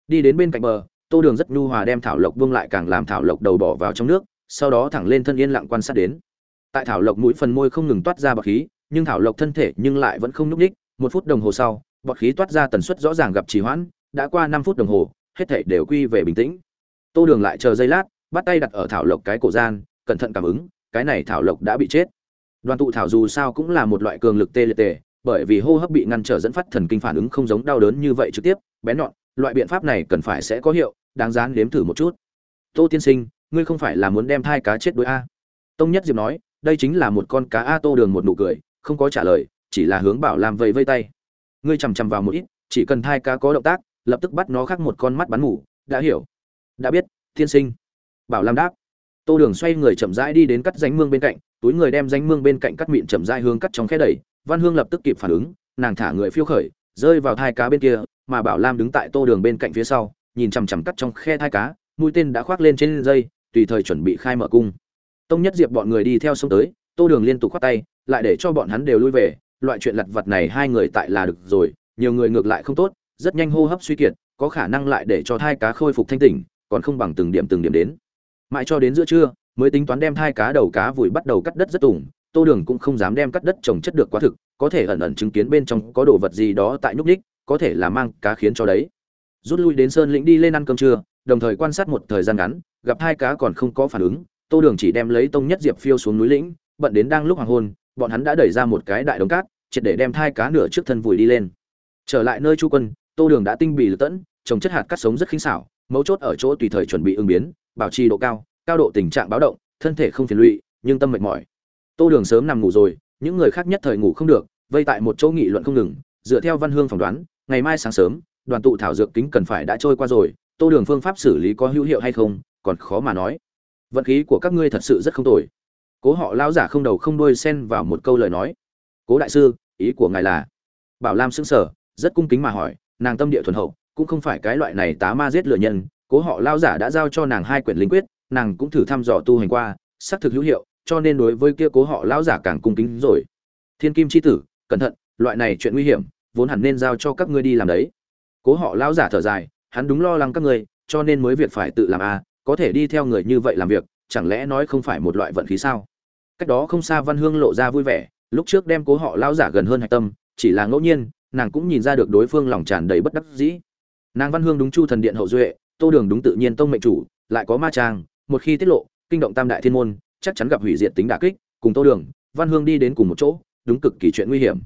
Đi đến bên cạnh bờ tô đường rất nhu hòa đem thảo lộc buông lại càng làm thảo lộc đầu bỏ vào trong nước, sau đó thẳng lên thân yên lặng quan sát đến. Tại thảo lộc mũi phần môi không ngừng toát ra bọt khí, nhưng thảo lộc thân thể nhưng lại vẫn không nhúc ních một phút đồng hồ sau, bọt khí toát ra tần suất rõ ràng gặp trì hoãn, đã qua năm phút đồng hồ, hết thể đều quy về bình tĩnh. Tô đường lại chờ giây lát, bắt tay đặt ở thảo lộc cái cổ gian, cẩn thận cảm ứng, cái này thảo lộc đã bị chết. Đoàn tụ thảo dù sao cũng là một loại cường lực tê liệt tề, bởi vì hô hấp bị ngăn trở dẫn phát thần kinh phản ứng không giống đau đớn như vậy trực tiếp, bén nhọn loại biện pháp này cần phải sẽ có hiệu, đáng dán nếm thử một chút. Tô tiên sinh, ngươi không phải là muốn đem thai cá chết đuối a? Tông nhất diệp nói, đây chính là một con cá a tô đường một nụ cười, không có trả lời, chỉ là hướng bảo làm vẫy vây tay. Ngươi chằm chằm vào một ít, chỉ cần thai cá có động tác, lập tức bắt nó khác một con mắt bắn ngủ đã hiểu. Đã biết, tiên sinh. Bảo lam đáp. Tô đường xoay người chậm rãi đi đến cắt ránh mương bên cạnh, túi người đem ránh mương bên cạnh cắt mịn chậm rãi hướng cắt trong khe đẩy, văn hương lập tức kịp phản ứng, nàng thả người phiêu khởi rơi vào thai cá bên kia, mà bảo lam đứng tại tô đường bên cạnh phía sau, nhìn chằm chằm cắt trong khe thai cá, mũi tên đã khoác lên trên dây, tùy thời chuẩn bị khai mở cung. Tông nhất diệp bọn người đi theo sông tới, tô đường liên tục khoát tay, lại để cho bọn hắn đều lui về, loại chuyện lặt vặt này hai người tại là được rồi, nhiều người ngược lại không tốt, rất nhanh hô hấp suy kiệt, có khả năng lại để cho thai cá khôi phục thanh tỉnh, còn không bằng từng điểm từng điểm đến. Mãi cho đến giữa trưa, mới tính toán đem thai cá đầu cá vùi bắt đầu cắt đất rất tủng tô đường cũng không dám đem cắt đất trồng chất được quá thực, có thể ẩn ẩn chứng kiến bên trong có đồ vật gì đó tại nhúc ních có thể là mang cá khiến cho đấy. Rút lui đến sơn lĩnh đi lên ăn cơm trưa, đồng thời quan sát một thời gian ngắn, gặp hai cá còn không có phản ứng, tô đường chỉ đem lấy tông nhất diệp phiêu xuống núi lĩnh, bận đến đang lúc hoàng hôn, bọn hắn đã đẩy ra một cái đại đống cát, triệt để đem thai cá nửa trước thân vùi đi lên. Trở lại nơi chu quân, tô đường đã tinh bì lực tẫn, trồng chất hạt cắt sống rất khinh xảo, mấu chốt ở chỗ tùy thời chuẩn bị ứng biến, bảo trì độ cao cao độ tình trạng báo động, thân thể không phiền lụy, nhưng tâm mệt mỏi tô đường sớm nằm ngủ rồi, những người khác nhất thời ngủ không được, vây tại một chỗ nghị luận không ngừng, dựa theo văn hương phỏng đoán, ngày mai sáng sớm, đoàn tụ thảo dược kính cần phải đã trôi qua rồi, tô đường phương pháp xử lý có hữu hiệu hay không, còn khó mà nói. Vận khí của các ngươi thật sự rất không tồi. Cố họ lao giả không đầu không đuôi xen vào một câu lời nói. Cố đại sư, ý của ngài là? Bảo lam xứng sở rất cung kính mà hỏi, nàng tâm địa thuần hậu, cũng không phải cái loại này tá ma giết lựa nhân. Cố họ lao giả đã giao cho nàng hai quyển linh quyết, nàng cũng thử thăm dò tu hành qua, xác thực hữu hiệu cho nên đối với kia cố họ lão giả càng cung kính rồi. Thiên kim Chi tử, cẩn thận, loại này chuyện nguy hiểm, vốn hẳn nên giao cho các ngươi đi làm đấy. Cố họ lão giả thở dài, hắn đúng lo lắng các ngươi, cho nên mới việc phải tự làm a có thể đi theo người như vậy làm việc, chẳng lẽ nói không phải một loại vận khí sao? Cách đó không xa văn hương lộ ra vui vẻ, lúc trước đem cố họ lão giả gần hơn hạch tâm, chỉ là ngẫu nhiên, nàng cũng nhìn ra được đối phương lòng tràn đầy bất đắc dĩ. Nàng văn hương đúng chu thần điện hậu duệ, tô đường đúng tự nhiên tông mệnh chủ, lại có ma trang, một khi tiết lộ, kinh động tam đại thiên môn chắc chắn gặp hủy diệt tính đả kích, cùng tô đường, văn hương đi đến cùng một chỗ, đúng cực kỳ chuyện nguy hiểm.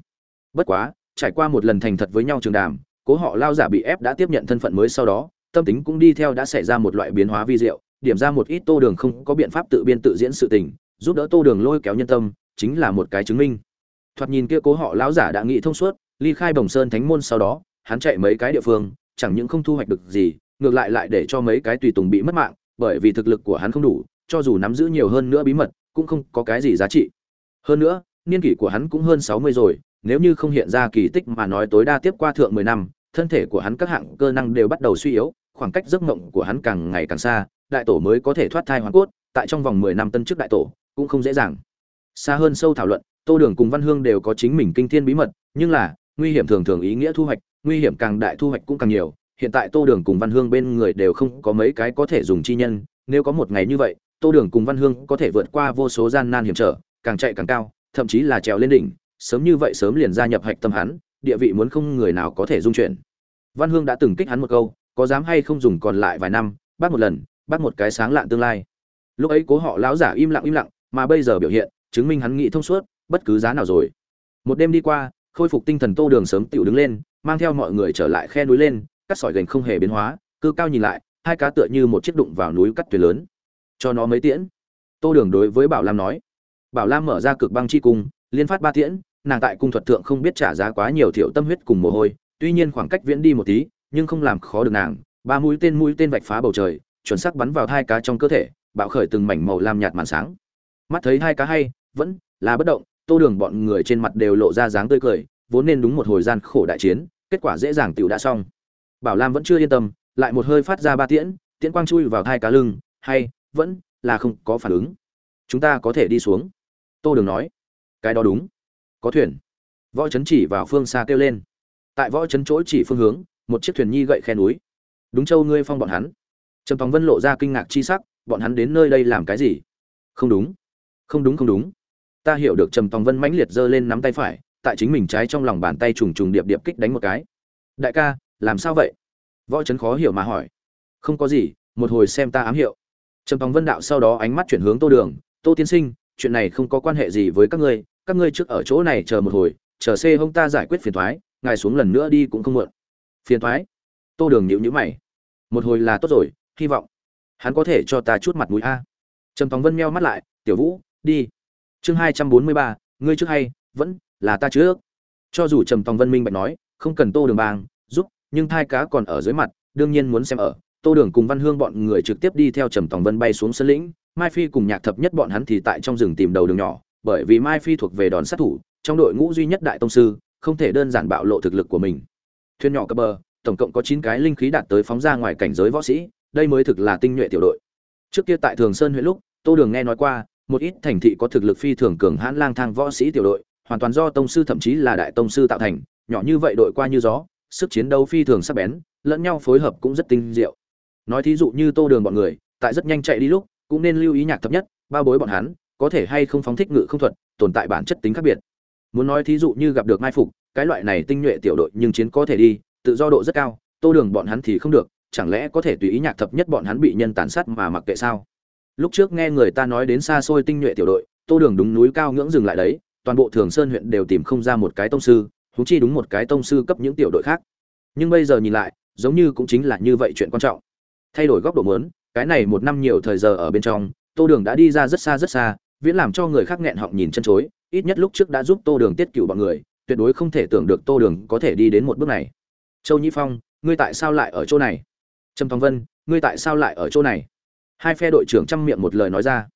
Bất quá, trải qua một lần thành thật với nhau trường đàm, cố họ lao giả bị ép đã tiếp nhận thân phận mới sau đó, tâm tính cũng đi theo đã xảy ra một loại biến hóa vi diệu, điểm ra một ít tô đường không có biện pháp tự biên tự diễn sự tình, giúp đỡ tô đường lôi kéo nhân tâm, chính là một cái chứng minh. Thoạt nhìn kia cố họ lão giả đã nghĩ thông suốt, ly khai bồng sơn thánh môn sau đó, hắn chạy mấy cái địa phương, chẳng những không thu hoạch được gì, ngược lại lại để cho mấy cái tùy tùng bị mất mạng, bởi vì thực lực của hắn không đủ cho dù nắm giữ nhiều hơn nữa bí mật, cũng không có cái gì giá trị. Hơn nữa, niên kỷ của hắn cũng hơn sáu mươi rồi, nếu như không hiện ra kỳ tích mà nói tối đa tiếp qua thượng mười năm, thân thể của hắn các hạng cơ năng đều bắt đầu suy yếu, khoảng cách giấc mộng của hắn càng ngày càng xa, đại tổ mới có thể thoát thai hoàn cốt, tại trong vòng mười năm tân chức đại tổ, cũng không dễ dàng. Xa hơn sâu thảo luận, tô đường cùng văn hương đều có chính mình kinh thiên bí mật, nhưng là, nguy hiểm thường thường ý nghĩa thu hoạch, nguy hiểm càng đại thu hoạch cũng càng nhiều. Hiện tại tô đường cùng văn hương bên người đều không có mấy cái có thể dùng chi nhân, nếu có một ngày như vậy tô đường cùng văn hương có thể vượt qua vô số gian nan hiểm trở, càng chạy càng cao, thậm chí là trèo lên đỉnh, sớm như vậy sớm liền gia nhập hạch tâm hắn, địa vị muốn không người nào có thể dung chuyển. Văn hương đã từng kích hắn một câu, có dám hay không dùng còn lại vài năm, bắt một lần, bắt một cái sáng lạn tương lai. Lúc ấy cố họ lão giả im lặng im lặng, mà bây giờ biểu hiện, chứng minh hắn nghĩ thông suốt, bất cứ giá nào rồi. Một đêm đi qua, khôi phục tinh thần tô đường sớm tựu đứng lên, mang theo mọi người trở lại khe núi lên, cắt sỏi gành không hề biến hóa cứ cao nhìn lại, hai cá tựa như một chiếc đụng vào núi cắt tuyệt lớn cho nó mấy tiễn. Tô đường đối với bảo lam nói. Bảo lam mở ra cực băng chi cung, liên phát ba tiễn, nàng tại cung thuật thượng không biết trả giá quá nhiều thiểu tâm huyết cùng mồ hôi, tuy nhiên khoảng cách viễn đi một tí, nhưng không làm khó được nàng. Ba mũi tên mũi tên vạch phá bầu trời, chuẩn xác bắn vào hai cá trong cơ thể, bạo khởi từng mảnh màu lam nhạt màn sáng. Mắt thấy hai cá hay, vẫn là bất động, tô đường bọn người trên mặt đều lộ ra dáng tươi cười, vốn nên đúng một hồi gian khổ đại chiến, kết quả dễ dàng tựu đã xong. Bảo lam vẫn chưa yên tâm, lại một hơi phát ra ba tiễn tiễn quang chui vào hai cá lưng, hay vẫn là không có phản ứng. Chúng ta có thể đi xuống. Tô đường nói. Cái đó đúng. Có thuyền. Võ trấn chỉ vào phương xa kêu lên. Tại võ trấn chỗ chỉ phương hướng, một chiếc thuyền nhi gậy khe núi. Đúng châu ngươi phong bọn hắn. Trầm tòng vân lộ ra kinh ngạc chi sắc, bọn hắn đến nơi đây làm cái gì? Không đúng. Không đúng không đúng. Ta hiểu được trầm tòng vân mãnh liệt giơ lên nắm tay phải, tại chính mình trái trong lòng bàn tay trùng trùng điệp điệp kích đánh một cái. Đại ca, làm sao vậy? Võ trấn khó hiểu mà hỏi. Không có gì, một hồi xem ta ám hiệu trầm tòng vân đạo sau đó ánh mắt chuyển hướng tô đường, tô tiên sinh, chuyện này không có quan hệ gì với các ngươi các ngươi trước ở chỗ này chờ một hồi, chờ xe hông ta giải quyết phiền thoái, ngài xuống lần nữa đi cũng không muộn. Phiền thoái? Tô đường nhịu nhữ mày. Một hồi là tốt rồi, hy vọng hắn có thể cho ta chút mặt mũi a. Trầm tòng vân meo mắt lại, tiểu vũ, đi. Chương hai trăm bốn mươi ba, ngươi trước hay, vẫn là ta trước. Cho dù trầm tòng vân minh bạch nói, không cần tô đường bang, giúp, nhưng thai cá còn ở dưới mặt, đương nhiên muốn xem ở tô đường cùng văn hương bọn người trực tiếp đi theo trầm tòng vân bay xuống sân lĩnh. Mai phi cùng nhạc thập nhất bọn hắn thì tại trong rừng tìm đầu đường nhỏ, bởi vì mai phi thuộc về đòn sát thủ, trong đội ngũ duy nhất đại tông sư, không thể đơn giản bạo lộ thực lực của mình. Thuyền nhỏ cập bờ, tổng cộng có chín cái linh khí đạt tới phóng ra ngoài cảnh giới võ sĩ, đây mới thực là tinh nhuệ tiểu đội. Trước kia tại thường sơn huyện lúc, tô đường nghe nói qua, một ít thành thị có thực lực phi thường cường hãn lang thang võ sĩ tiểu đội, hoàn toàn do tông sư thậm chí là đại tông sư tạo thành, nhỏ như vậy đội qua như gió, sức chiến đấu phi thường sắc bén, lẫn nhau phối hợp cũng rất tinh diệu nói thí dụ như tô đường bọn người, tại rất nhanh chạy đi lúc, cũng nên lưu ý nhạc thấp nhất bao bối bọn hắn, có thể hay không phóng thích ngự không thuật, tồn tại bản chất tính khác biệt. Muốn nói thí dụ như gặp được mai phục, cái loại này tinh nhuệ tiểu đội nhưng chiến có thể đi, tự do độ rất cao, tô đường bọn hắn thì không được, chẳng lẽ có thể tùy ý nhạc thập nhất bọn hắn bị nhân tàn sát mà mặc kệ sao? Lúc trước nghe người ta nói đến xa xôi tinh nhuệ tiểu đội, tô đường đúng núi cao ngưỡng dừng lại đấy, toàn bộ thường sơn huyện đều tìm không ra một cái tông sư húng chi đúng một cái tông sư cấp những tiểu đội khác. Nhưng bây giờ nhìn lại, giống như cũng chính là như vậy chuyện quan trọng thay đổi góc độ mớn cái này một năm nhiều thời giờ ở bên trong, tô đường đã đi ra rất xa rất xa, viễn làm cho người khác nghẹn họng nhìn chân chối, ít nhất lúc trước đã giúp tô đường tiết cựu bọn người, tuyệt đối không thể tưởng được tô đường có thể đi đến một bước này. Châu nhĩ phong, ngươi tại sao lại ở chỗ này? Trầm thong vân, ngươi tại sao lại ở chỗ này? Hai phe đội trưởng chăm miệng một lời nói ra.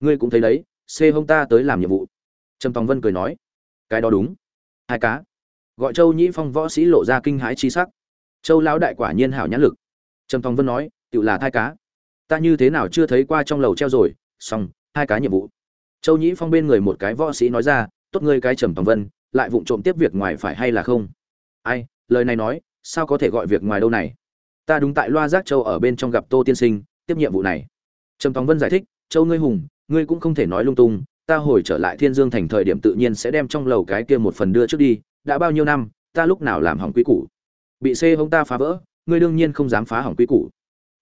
Ngươi cũng thấy đấy xê hông ta tới làm nhiệm vụ. Trầm thong vân cười nói. Cái đó đúng. Hai cá. Gọi châu nhĩ phong võ sĩ lộ ra kinh hãi chi sắc. Châu lão đại quả nhiên hảo nhãn lực. Trầm thong vân nói tự là thai cá. Ta như thế nào chưa thấy qua trong lầu treo rồi, xong, hai cá nhiệm vụ. Châu nhĩ phong bên người một cái võ sĩ nói ra, tốt ngươi cái trầm tòng vân, lại vụng trộm tiếp việc ngoài phải hay là không? Ai, lời này nói, sao có thể gọi việc ngoài đâu này? Ta đúng tại loa giác châu ở bên trong gặp tô tiên sinh, tiếp nhiệm vụ này. Trầm tòng vân giải thích, châu ngươi hùng, ngươi cũng không thể nói lung tung, ta hồi trở lại thiên dương thành thời điểm tự nhiên sẽ đem trong lầu cái kia một phần đưa trước đi, đã bao nhiêu năm, ta lúc nào làm hỏng quý củ? Bị xê hông ta phá vỡ, ngươi đương nhiên không dám phá hỏng quý củ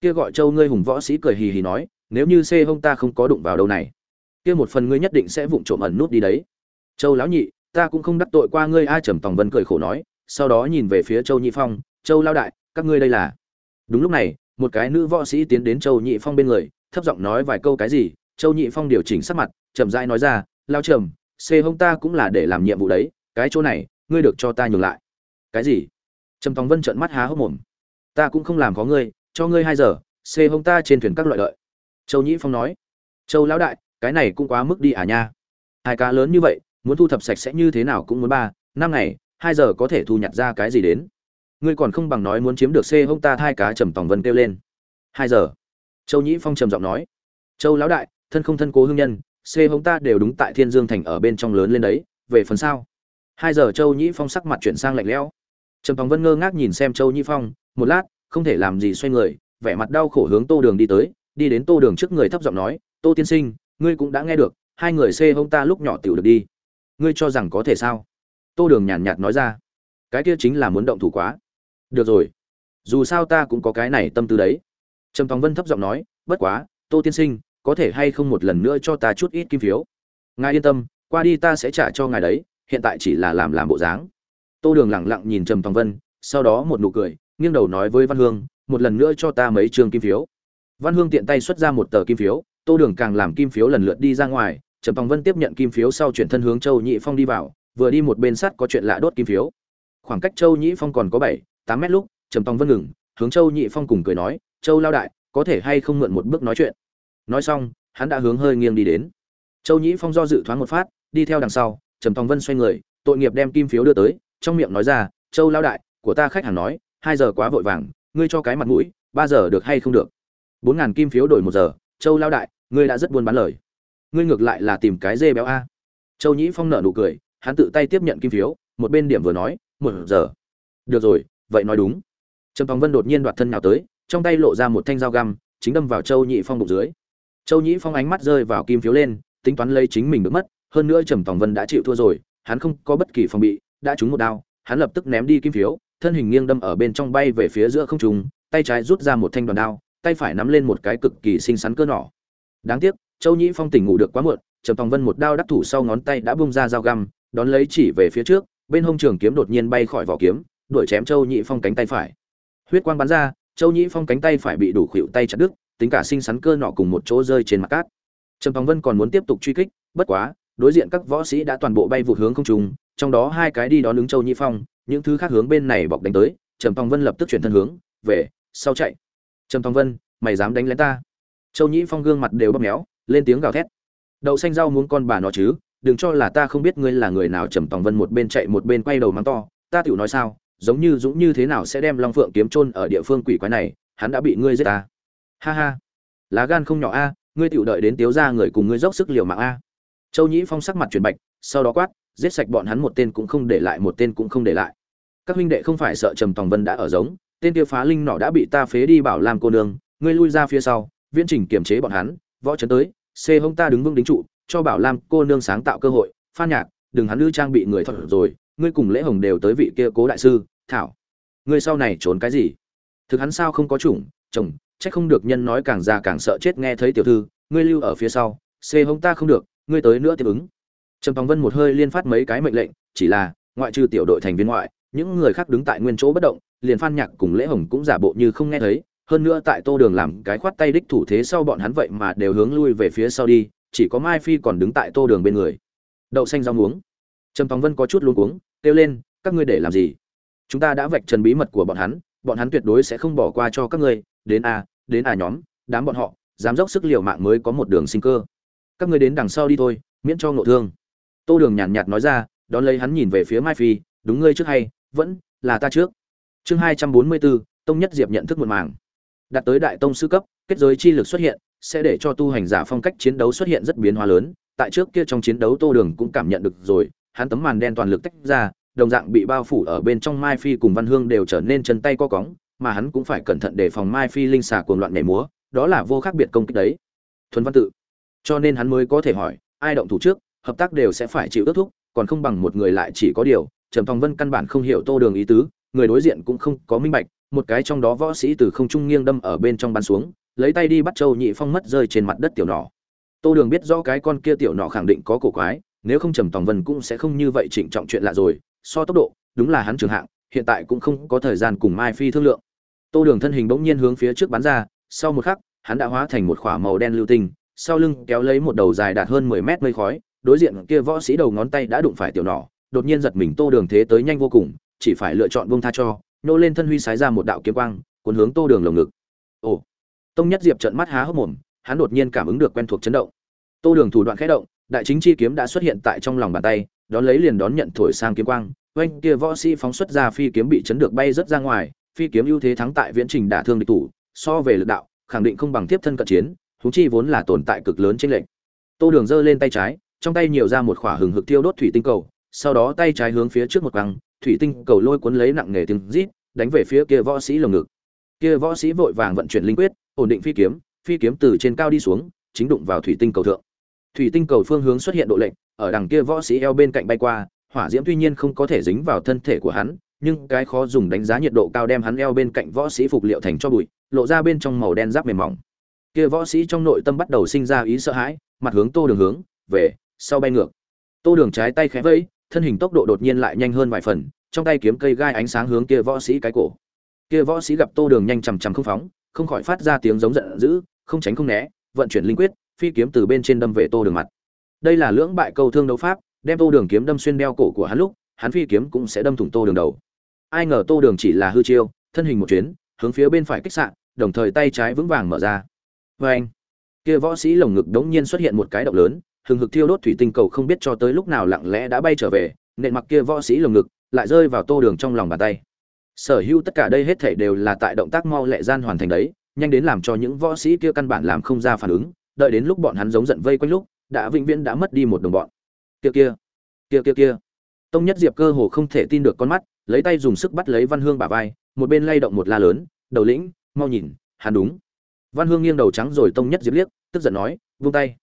kia gọi châu ngươi hùng võ sĩ cười hì hì nói, nếu như xê hông ta không có đụng vào đâu này, kia một phần ngươi nhất định sẽ vụng trộm ẩn nút đi đấy. Châu lão nhị, ta cũng không đắc tội qua ngươi. Ai trầm tòng vân cười khổ nói, sau đó nhìn về phía châu nhị phong, châu lao đại, các ngươi đây là? Đúng lúc này, một cái nữ võ sĩ tiến đến châu nhị phong bên người, thấp giọng nói vài câu cái gì, châu nhị phong điều chỉnh sắc mặt, chậm rãi nói ra lao trầm, xê hông ta cũng là để làm nhiệm vụ đấy, cái chỗ này, ngươi được cho ta nhường lại. Cái gì? Trầm tòng vân trợn mắt há hốc mồm, ta cũng không làm có ngươi cho ngươi hai giờ xê hông ta trên thuyền các loại lợi châu Nhĩ phong nói. Châu lão đại, cái này cũng quá mức đi à nha. Hai cá lớn như vậy, muốn thu thập sạch sẽ như thế nào cũng muốn ba, năm ngày, hai giờ có thể thu nhặt ra cái gì đến. Ngươi còn không bằng nói muốn chiếm được xê hông ta hai cá trầm tòng vân kêu lên. Hai giờ. Châu nhĩ phong trầm giọng nói. Châu lão đại, thân không thân cố hương nhân xê hông ta đều đúng tại thiên dương thành ở bên trong lớn lên đấy, về phần sau hai giờ châu nhĩ phong sắc mặt chuyển sang lạnh lẽo. Trầm tòng vân ngơ ngác nhìn xem châu nhĩ phong, một lát không thể làm gì xoay người, vẻ mặt đau khổ hướng tô đường đi tới, đi đến tô đường trước người thấp giọng nói, tô tiên sinh, ngươi cũng đã nghe được, hai người xê hông ta lúc nhỏ tiểu được đi. Ngươi cho rằng có thể sao? Tô đường nhàn nhạt nói ra. Cái kia chính là muốn động thủ quá. Được rồi. Dù sao ta cũng có cái này tâm tư đấy. Trầm thong vân thấp giọng nói, bất quá, tô tiên sinh, có thể hay không một lần nữa cho ta chút ít kim phiếu? Ngài yên tâm, qua đi ta sẽ trả cho ngài đấy, hiện tại chỉ là làm làm bộ dáng. Tô đường lẳng lặng nhìn trầm thong vân, sau đó một nụ cười nghiêng đầu nói với văn hương, một lần nữa cho ta mấy chương kim phiếu. Văn hương tiện tay xuất ra một tờ kim phiếu, tô đường càng làm kim phiếu lần lượt đi ra ngoài, trầm tòng vân tiếp nhận kim phiếu sau chuyển thân hướng châu nhị phong đi vào, vừa đi một bên sắt có chuyện lạ đốt kim phiếu. Khoảng cách châu nhị phong còn có bảy, tám mét lúc, trầm tòng vân ngừng, hướng châu nhị phong cùng cười nói, châu lao đại, có thể hay không mượn một bước nói chuyện? Nói xong, hắn đã hướng hơi nghiêng đi đến. Châu nhị phong do dự thoáng một phát, đi theo đằng sau, trầm tòng vân xoay người, tội nghiệp đem kim phiếu đưa tới, trong miệng nói ra, châu lao đại, của ta khách hàng nói hai giờ quá vội vàng, ngươi cho cái mặt mũi, ba giờ được hay không được? Bốn ngàn kim phiếu đổi một giờ, châu lao đại, ngươi đã rất buôn bán lời. Ngươi ngược lại là tìm cái dê béo a. Châu nhĩ phong nợ nụ cười, hắn tự tay tiếp nhận kim phiếu, một bên điểm vừa nói, một giờ. Được rồi, vậy nói đúng. Trầm tòng vân đột nhiên đoạt thân nhào tới, trong tay lộ ra một thanh dao găm, chính đâm vào châu nhị phong bụng dưới. Châu Nhĩ phong ánh mắt rơi vào kim phiếu lên, tính toán lấy chính mình được mất, hơn nữa trầm tòng vân đã chịu thua rồi, hắn không có bất kỳ phòng bị, đã trúng một đao, hắn lập tức ném đi kim phiếu thân hình nghiêng đâm ở bên trong bay về phía giữa không trung, tay trái rút ra một thanh đoàn đao, tay phải nắm lên một cái cực kỳ xinh xắn cơ nỏ. Đáng tiếc, châu nhĩ phong tỉnh ngủ được quá muộn, trầm tòng vân một đao đắc thủ sau ngón tay đã bung ra dao găm, đón lấy chỉ về phía trước, bên hông trường kiếm đột nhiên bay khỏi vỏ kiếm, đuổi chém châu nhĩ phong cánh tay phải. Huyết quang bắn ra, châu nhĩ phong cánh tay phải bị đủ khuỷu tay chặt đứt, tính cả xinh xắn cơ nọ cùng một chỗ rơi trên mặt cát. Trầm tòng vân còn muốn tiếp tục truy kích, bất quá, đối diện các võ sĩ đã toàn bộ bay vụt hướng không trung, trong đó hai cái đi đón ứng châu nhĩ phong những thứ khác hướng bên này bọc đánh tới, trầm tòng vân lập tức chuyển thân hướng, về, sau chạy. Trầm tòng vân, mày dám đánh lén ta? Châu nhĩ phong gương mặt đều bóp méo, lên tiếng gào thét, đậu xanh rau muốn con bà nó chứ, đừng cho là ta không biết ngươi là người nào. Trầm tòng vân một bên chạy một bên quay đầu mắng to, ta tiểu nói sao, giống như dũng như thế nào sẽ đem long phượng kiếm trôn ở địa phương quỷ quái này, hắn đã bị ngươi giết ta. Ha ha, lá gan không nhỏ a, ngươi tiểu đợi đến tiếu ra người cùng ngươi dốc sức liều mạng a. Châu nhĩ phong sắc mặt chuyển bạch, sau đó quát giết sạch bọn hắn một tên cũng không để lại, một tên cũng không để lại. Các huynh đệ không phải sợ trầm tòng vân đã ở giống, tên tiêu phá linh nọ đã bị ta phế đi bảo làm cô nương, ngươi lui ra phía sau, viễn trình kiềm chế bọn hắn, võ trấn tới, c hông ta đứng vững đính trụ, cho bảo lam cô nương sáng tạo cơ hội, phan nhạc, đừng hắn lưu trang bị người thật rồi, ngươi cùng lễ hồng đều tới vị kia cố đại sư, thảo. Ngươi sau này trốn cái gì? Thực hắn sao không có chủng, chồng trách không được nhân nói càng già càng sợ chết nghe thấy tiểu thư, ngươi lưu ở phía sau, c hông ta không được, ngươi tới nữa tiếp ứng trầm tòng vân một hơi liên phát mấy cái mệnh lệnh, chỉ là, ngoại trừ tiểu đội thành viên ngoại, những người khác đứng tại nguyên chỗ bất động, liền phan nhạc cùng lễ hồng cũng giả bộ như không nghe thấy. Hơn nữa tại tô đường làm cái khoát tay đích thủ thế sau bọn hắn vậy mà đều hướng lui về phía sau đi, chỉ có mai phi còn đứng tại tô đường bên người. Đậu xanh rau muống. Trầm tòng vân có chút luống cuống, kêu lên, các ngươi để làm gì? Chúng ta đã vạch trần bí mật của bọn hắn bọn hắn tuyệt đối sẽ không bỏ qua cho các ngươi. Đến a đến a nhóm, đám bọn họ dám dốc sức liều mạng mới có một đường sinh cơ. Các ngươi đến đằng sau đi thôi, miễn cho ngộ thương tô đường nhàn nhạt nói ra, đón lấy hắn nhìn về phía mai phi, đúng ngươi trước hay, vẫn là ta trước. Chương hai trăm bốn mươi bốn, tông nhất diệp nhận thức một màng. Đạt tới đại tông sư cấp, kết giới chi lực xuất hiện, sẽ để cho tu hành giả phong cách chiến đấu xuất hiện rất biến hóa lớn. Tại trước kia trong chiến đấu tô đường cũng cảm nhận được rồi, hắn tấm màn đen toàn lực tách ra, đồng dạng bị bao phủ ở bên trong mai phi cùng văn hương đều trở nên chân tay co cóng, mà hắn cũng phải cẩn thận để phòng mai phi linh xà cuồng loạn nhảy múa, đó là vô khác biệt công kích đấy. Thuần văn tự. Cho nên hắn mới có thể hỏi, ai động thủ trước? Hợp tác đều sẽ phải chịu ước thúc, còn không bằng một người lại chỉ có điều, trầm thong vân căn bản không hiểu tô đường ý tứ, người đối diện cũng không có minh bạch, một cái trong đó võ sĩ từ không trung nghiêng đâm ở bên trong bắn xuống, lấy tay đi bắt châu nhị phong mất rơi trên mặt đất tiểu nọ. tô đường biết rõ cái con kia tiểu nọ khẳng định có cổ quái, nếu không trầm tòng vân cũng sẽ không như vậy trịnh trọng chuyện lạ rồi, so tốc độ, đúng là hắn trường hạng, hiện tại cũng không có thời gian cùng mai phi thương lượng tô đường thân hình bỗng nhiên hướng phía trước bắn ra, sau một khắc, hắn đã hóa thành một khỏa màu đen lưu tinh, sau lưng kéo lấy một đầu dài đạt hơn mười mét mây khói đối diện kia võ sĩ đầu ngón tay đã đụng phải tiểu nỏ, đột nhiên giật mình tô đường thế tới nhanh vô cùng, chỉ phải lựa chọn buông tha cho, nô lên thân huy sái ra một đạo kiếm quang, cuốn hướng tô đường lồng ngực. Ồ! Tông nhất diệp trợn mắt há hốc mồm, hắn đột nhiên cảm ứng được quen thuộc chấn động. Tô đường thủ đoạn khẽ động, đại chính chi kiếm đã xuất hiện tại trong lòng bàn tay, đón lấy liền đón nhận thổi sang kiếm quang, oanh, kia võ sĩ phóng xuất ra phi kiếm bị chấn được bay rất ra ngoài, phi kiếm ưu thế thắng tại viễn trình đả thương địch thủ, so về lực đạo, khẳng định không bằng tiếp thân cận chiến thú chi vốn là tồn tại cực lớn trên lệnh tô đường giơ lên tay trái trong tay nhiều ra một khỏa hừng hực thiêu đốt thủy tinh cầu, sau đó tay trái hướng phía trước một quăng, thủy tinh cầu lôi cuốn lấy nặng nề tiếng rít, đánh về phía kia võ sĩ lồng ngực. Kia võ sĩ vội vàng vận chuyển linh quyết, ổn định phi kiếm phi kiếm từ trên cao đi xuống, chính đụng vào thủy tinh cầu thượng. Thủy tinh cầu phương hướng xuất hiện độ lệnh ở đằng kia võ sĩ eo bên cạnh bay qua, hỏa diễm tuy nhiên không có thể dính vào thân thể của hắn, nhưng cái khó dùng đánh giá nhiệt độ cao đem hắn eo bên cạnh võ sĩ phục liệu thành cho bụi, lộ ra bên trong màu đen giáp mềm mỏng. Kia võ sĩ trong nội tâm bắt đầu sinh ra ý sợ hãi, mặt hướng tô đường hướng, về sau bay ngược. Tô đường trái tay khẽ vẫy, thân hình tốc độ đột nhiên lại nhanh hơn vài phần, trong tay kiếm cây gai ánh sáng hướng kia võ sĩ cái cổ. Kia võ sĩ gặp tô đường nhanh chằm chằm không phóng, không khỏi phát ra tiếng giống giận dữ, không tránh không né, vận chuyển linh quyết, phi kiếm từ bên trên đâm về tô đường mặt. Đây là lưỡng bại câu thương đấu pháp, đem tô đường kiếm đâm xuyên đeo cổ của hắn lúc, hắn phi kiếm cũng sẽ đâm thủng tô đường đầu. Ai ngờ tô đường chỉ là hư chiêu, thân hình một chuyến, hướng phía bên phải kích sạn đồng thời tay trái vững vàng mở ra. Vê anh kia võ sĩ lồng ngực đống nhiên xuất hiện một cái động lớn hừng hực thiêu đốt thủy tinh cầu không biết cho tới lúc nào lặng lẽ đã bay trở về, nện mặc kia võ sĩ lồng ngực, lại rơi vào tô đường trong lòng bàn tay. Sở hữu tất cả đây hết thể đều là tại động tác mau lẹ gian hoàn thành đấy, nhanh đến làm cho những võ sĩ kia căn bản làm không ra phản ứng, đợi đến lúc bọn hắn giống giận vây quanh lúc, đã vĩnh viễn đã mất đi một đồng bọn. Kia kia kia kia kia. Tông nhất diệp cơ hồ không thể tin được con mắt, lấy tay dùng sức bắt lấy văn hương bả vai, một bên lay động một la lớn, đầu lĩnh, mau nhìn, hắn đúng. Văn hương nghiêng đầu trắng rồi tông nhất diệp liếc, tức giận nói, vung tay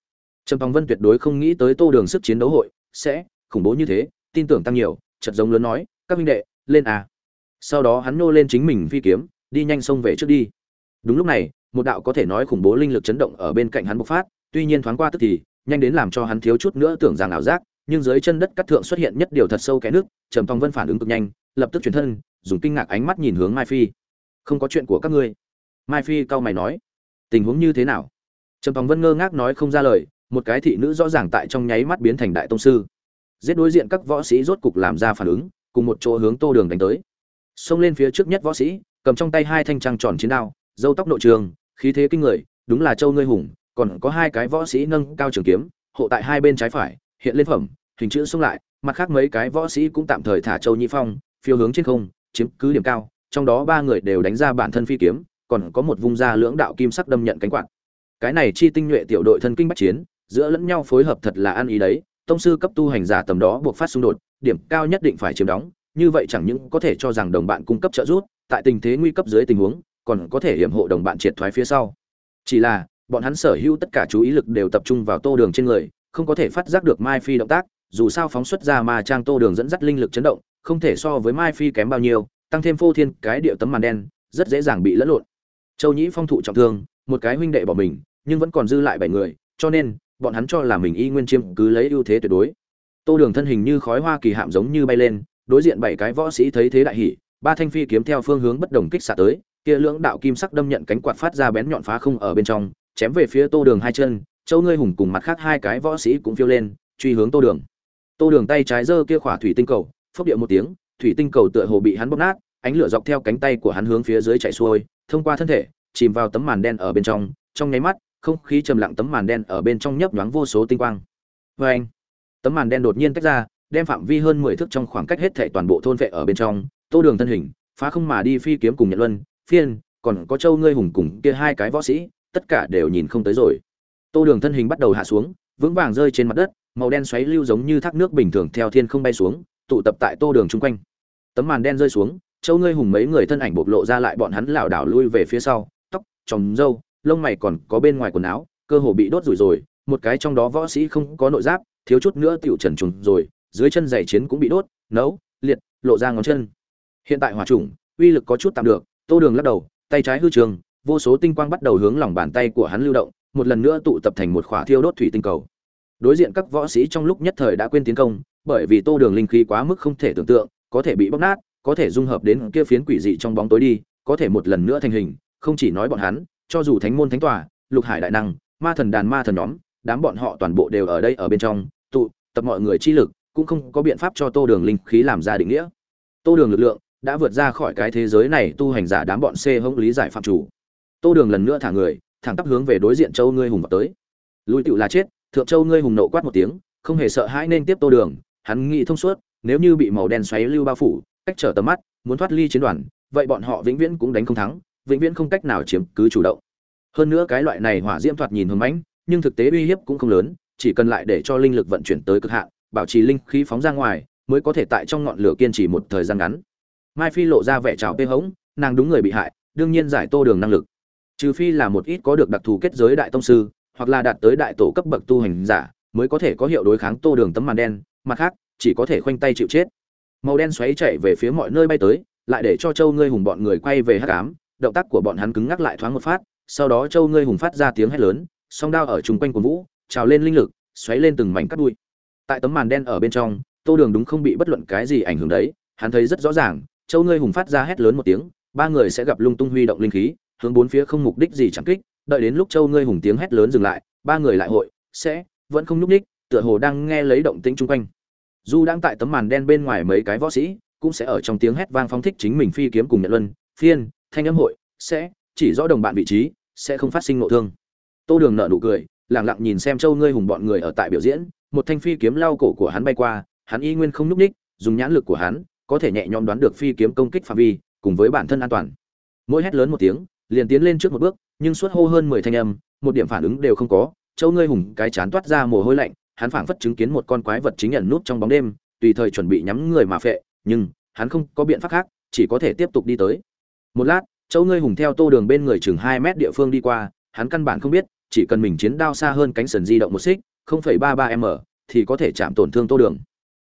trầm tòng vân tuyệt đối không nghĩ tới tô đường sức chiến đấu hội sẽ khủng bố như thế, tin tưởng tăng nhiều chật giống lớn nói, các minh đệ, lên à. Sau đó hắn nô lên chính mình phi kiếm, đi nhanh xông về trước đi. Đúng lúc này, một đạo có thể nói khủng bố linh lực chấn động ở bên cạnh hắn bộc phát, tuy nhiên thoáng qua tức thì, nhanh đến làm cho hắn thiếu chút nữa tưởng rằng ảo giác, nhưng dưới chân đất cắt thượng xuất hiện nhất điều thật sâu cái nước, trầm tòng vân phản ứng cực nhanh, lập tức chuyển thân, dùng kinh ngạc ánh mắt nhìn hướng mai phi. Không có chuyện của các ngươi. Mai phi cau mày nói, tình huống như thế nào? Trầm tòng vân ngơ ngác nói không ra lời một cái thị nữ rõ ràng tại trong nháy mắt biến thành đại tông sư. Giết đối diện các võ sĩ rốt cục làm ra phản ứng, cùng một chỗ hướng tô đường đánh tới. Xông lên phía trước nhất võ sĩ, cầm trong tay hai thanh trăng tròn chiến đao, dâu tóc nội trường, khí thế kinh người, đúng là châu ngươi hùng, còn có hai cái võ sĩ nâng cao trường kiếm, hộ tại hai bên trái phải, hiện lên phẩm, hình chữ xông lại, mặt khác mấy cái võ sĩ cũng tạm thời thả châu nhị phong, phiêu hướng trên không, chiếm cứ điểm cao, trong đó ba người đều đánh ra bản thân phi kiếm, còn có một vung ra lưỡng đạo kim sắc đâm nhận cánh quạt. Cái này chi tinh nhuệ tiểu đội thân kinh bách chiến giữa lẫn nhau phối hợp thật là ăn ý đấy, tông sư cấp tu hành giả tầm đó buộc phát xung đột, điểm cao nhất định phải chiếm đóng, như vậy chẳng những có thể cho rằng đồng bạn cung cấp trợ giúp, tại tình thế nguy cấp dưới tình huống, còn có thể hiểm hộ đồng bạn triệt thoái phía sau. Chỉ là, bọn hắn sở hữu tất cả chú ý lực đều tập trung vào tô đường trên người, không có thể phát giác được mai phi động tác, dù sao phóng xuất ra mà trang tô đường dẫn dắt linh lực chấn động, không thể so với mai phi kém bao nhiêu, tăng thêm phô thiên cái điệu tấm màn đen, rất dễ dàng bị lẫn lộn. Châu nhĩ phong thụ trọng thương, một cái huynh đệ bỏ mình, nhưng vẫn còn dư lại bảy người, cho nên bọn hắn cho là mình y nguyên chiêm cứ lấy ưu thế tuyệt đối. Tô đường thân hình như khói hoa kỳ hạm giống như bay lên, đối diện bảy cái võ sĩ thấy thế đại hỉ, ba thanh phi kiếm theo phương hướng bất đồng kích xạ tới, kia lưỡng đạo kim sắc đâm nhận cánh quạt phát ra bén nhọn phá không ở bên trong, chém về phía tô đường hai chân, châu ngươi hùng cùng mặt khác hai cái võ sĩ cũng phiêu lên, truy hướng tô đường. Tô đường tay trái giơ kia khỏa thủy tinh cầu, phốc điệu một tiếng, thủy tinh cầu tựa hồ bị hắn bóp nát, ánh lửa dọc theo cánh tay của hắn hướng phía dưới chạy xuôi, thông qua thân thể, chìm vào tấm màn đen ở bên trong trong nháy mắt không khí trầm lặng tấm màn đen ở bên trong nhấp nhoáng vô số tinh quang. Vê anh, tấm màn đen đột nhiên tách ra, đem phạm vi hơn mười thước trong khoảng cách hết thảy toàn bộ thôn vệ ở bên trong, tô đường thân hình, phá không mà đi phi kiếm cùng nhật luân, phiên, còn có châu ngươi hùng cùng kia hai cái võ sĩ, tất cả đều nhìn không tới rồi. Tô đường thân hình bắt đầu hạ xuống, vững vàng rơi trên mặt đất, màu đen xoáy lưu giống như thác nước bình thường theo thiên không bay xuống, tụ tập tại tô đường chung quanh. Tấm màn đen rơi xuống, châu ngươi hùng mấy người thân ảnh bộc lộ ra lại bọn hắn lảo đảo lui về phía sau, tóc, tròng râu lông mày còn có bên ngoài quần áo, cơ hồ bị đốt rủi rồi, một cái trong đó võ sĩ không có nội giáp, thiếu chút nữa tiểu trần trùng rồi, dưới chân giày chiến cũng bị đốt, nấu, liệt, lộ ra ngón chân. Hiện tại hỏa trùng, uy lực có chút tạm được, tô đường lắc đầu, tay trái hư trường, vô số tinh quang bắt đầu hướng lòng bàn tay của hắn lưu động, một lần nữa tụ tập thành một khỏa thiêu đốt thủy tinh cầu. Đối diện các võ sĩ trong lúc nhất thời đã quên tiến công, bởi vì tô đường linh khí quá mức không thể tưởng tượng, có thể bị bóc nát, có thể dung hợp đến kia phiến quỷ dị trong bóng tối đi, có thể một lần nữa thành hình, không chỉ nói bọn hắn cho dù thánh môn thánh tòa, lục hải đại năng, ma thần đàn ma thần nhóm, đám bọn họ toàn bộ đều ở đây ở bên trong, tụ, tập mọi người chi lực, cũng không có biện pháp cho tô đường linh khí làm ra định nghĩa. Tô đường lực lượng đã vượt ra khỏi cái thế giới này tu hành giả đám bọn xê hông lý giải phạm chủ. Tô đường lần nữa thả người, thẳng tắp hướng về đối diện châu ngươi hùng vào tới. Lùi tựu là chết, thượng châu ngươi hùng nộ quát một tiếng, không hề sợ hãi nên tiếp tô đường, hắn nghĩ thông suốt, nếu như bị màu đen xoáy lưu bao phủ, cách trở tầm mắt, muốn thoát ly chiến đoàn, vậy bọn họ vĩnh viễn cũng đánh không thắng vĩnh viễn không cách nào chiếm cứ chủ động. Hơn nữa cái loại này hỏa diễm thoạt nhìn hùng mãnh, nhưng thực tế uy hiếp cũng không lớn, chỉ cần lại để cho linh lực vận chuyển tới cực hạn, bảo trì linh khí phóng ra ngoài, mới có thể tại trong ngọn lửa kiên trì một thời gian ngắn. Mai phi lộ ra vẻ trào bê hống, nàng đúng người bị hại, đương nhiên giải tô đường năng lực. Trừ phi là một ít có được đặc thù kết giới đại tông sư, hoặc là đạt tới đại tổ cấp bậc tu hành giả, mới có thể có hiệu đối kháng tô đường tấm màn đen, mặt khác, chỉ có thể khoanh tay chịu chết. Màu đen xoáy chạy về phía mọi nơi bay tới, lại để cho châu ngươi hùng bọn người quay về hắc ám động tác của bọn hắn cứng ngắc lại thoáng một phát, sau đó châu ngươi hùng phát ra tiếng hét lớn, song đao ở trùng quanh của vũ, trào lên linh lực, xoáy lên từng mảnh cắt đuôi tại tấm màn đen ở bên trong, tô đường đúng không bị bất luận cái gì ảnh hưởng đấy, hắn thấy rất rõ ràng, châu ngươi hùng phát ra hét lớn một tiếng, ba người sẽ gặp lung tung huy động linh khí, hướng bốn phía không mục đích gì chẳng kích, đợi đến lúc châu ngươi hùng tiếng hét lớn dừng lại, ba người lại hội, sẽ, vẫn không nhúc ních, tựa hồ đang nghe lấy động tĩnh chung quanh. Dù đang tại tấm màn đen bên ngoài mấy cái võ sĩ, cũng sẽ ở trong tiếng hét vang phóng thích chính mình phi kiếm cùng nhận luân, phiên thanh âm hội, sẽ chỉ rõ đồng bạn vị trí, sẽ không phát sinh nội thương. Tô đường nợ nụ cười lẳng lặng nhìn xem châu ngươi hùng bọn người ở tại biểu diễn, một thanh phi kiếm lao cổ của hắn bay qua, hắn y nguyên không nhúc ních dùng nhãn lực của hắn, có thể nhẹ nhõm đoán được phi kiếm công kích phạm vi, cùng với bản thân an toàn. Mỗi hét lớn một tiếng, liền tiến lên trước một bước, nhưng suốt hô hơn mười thanh âm, một điểm phản ứng đều không có. Châu ngươi hùng cái chán toát ra mồ hôi lạnh, hắn phảng phất chứng kiến một con quái vật chính nhận nút trong bóng đêm, tùy thời chuẩn bị nhắm người mà phệ, nhưng hắn không có biện pháp khác, chỉ có thể tiếp tục đi tới một lát châu ngươi hùng theo tô đường bên người chừng hai mét địa phương đi qua hắn căn bản không biết chỉ cần mình chiến đao xa hơn cánh sần di động một xích 0,33 m thì có thể chạm tổn thương tô đường.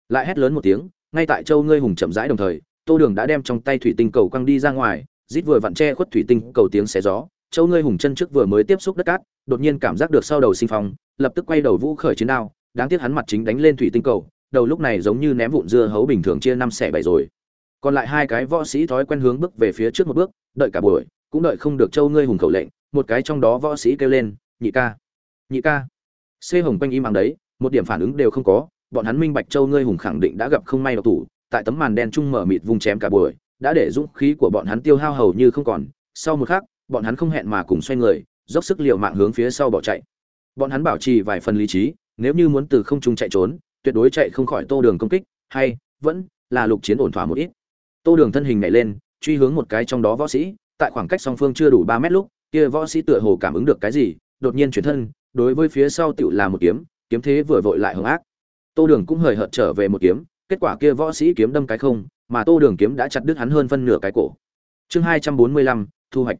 Lại hét lớn một tiếng ngay tại châu ngươi hùng chậm rãi đồng thời tô đường đã đem trong tay thủy tinh cầu quăng đi ra ngoài rít vừa vặn che khuất thủy tinh cầu tiếng xé gió. Châu ngươi hùng chân trước vừa mới tiếp xúc đất cát đột nhiên cảm giác được sau đầu sinh phong lập tức quay đầu vũ khởi chiến đao đáng tiếc hắn mặt chính đánh lên thủy tinh cầu đầu lúc này giống như ném vụn dưa hấu bình thường chia năm xẻ bảy rồi còn lại hai cái võ sĩ thói quen hướng bước về phía trước một bước, đợi cả buổi, cũng đợi không được châu ngươi hùng khẩu lệnh, một cái trong đó võ sĩ kêu lên, nhị ca nhị ca. Xê hồng quanh im ắng đấy, một điểm phản ứng đều không có, bọn hắn minh bạch châu ngươi hùng khẳng định đã gặp không may độc thủ, tại tấm màn đen trung mở mịt vùng chém cả buổi, đã để dũng khí của bọn hắn tiêu hao hầu như không còn. Sau một khắc, bọn hắn không hẹn mà cùng xoay người, dốc sức liều mạng hướng phía sau bỏ chạy. Bọn hắn bảo trì vài phần lý trí, nếu như muốn từ không trung chạy trốn, tuyệt đối chạy không khỏi tô đường công kích, hay vẫn là lục chiến ổn thỏa một ít tô đường thân hình nhảy lên, truy hướng một cái trong đó võ sĩ, tại khoảng cách song phương chưa đủ ba mét lúc, kia võ sĩ tựa hồ cảm ứng được cái gì, đột nhiên chuyển thân, đối với phía sau tiểu là một kiếm kiếm thế vừa vội lại hung ác. Tô đường cũng hời hợt trở về một kiếm, kết quả kia võ sĩ kiếm đâm cái không, mà tô đường kiếm đã chặt đứt hắn hơn phân nửa cái cổ. Chương hai trăm bốn mươi lăm, thu hoạch.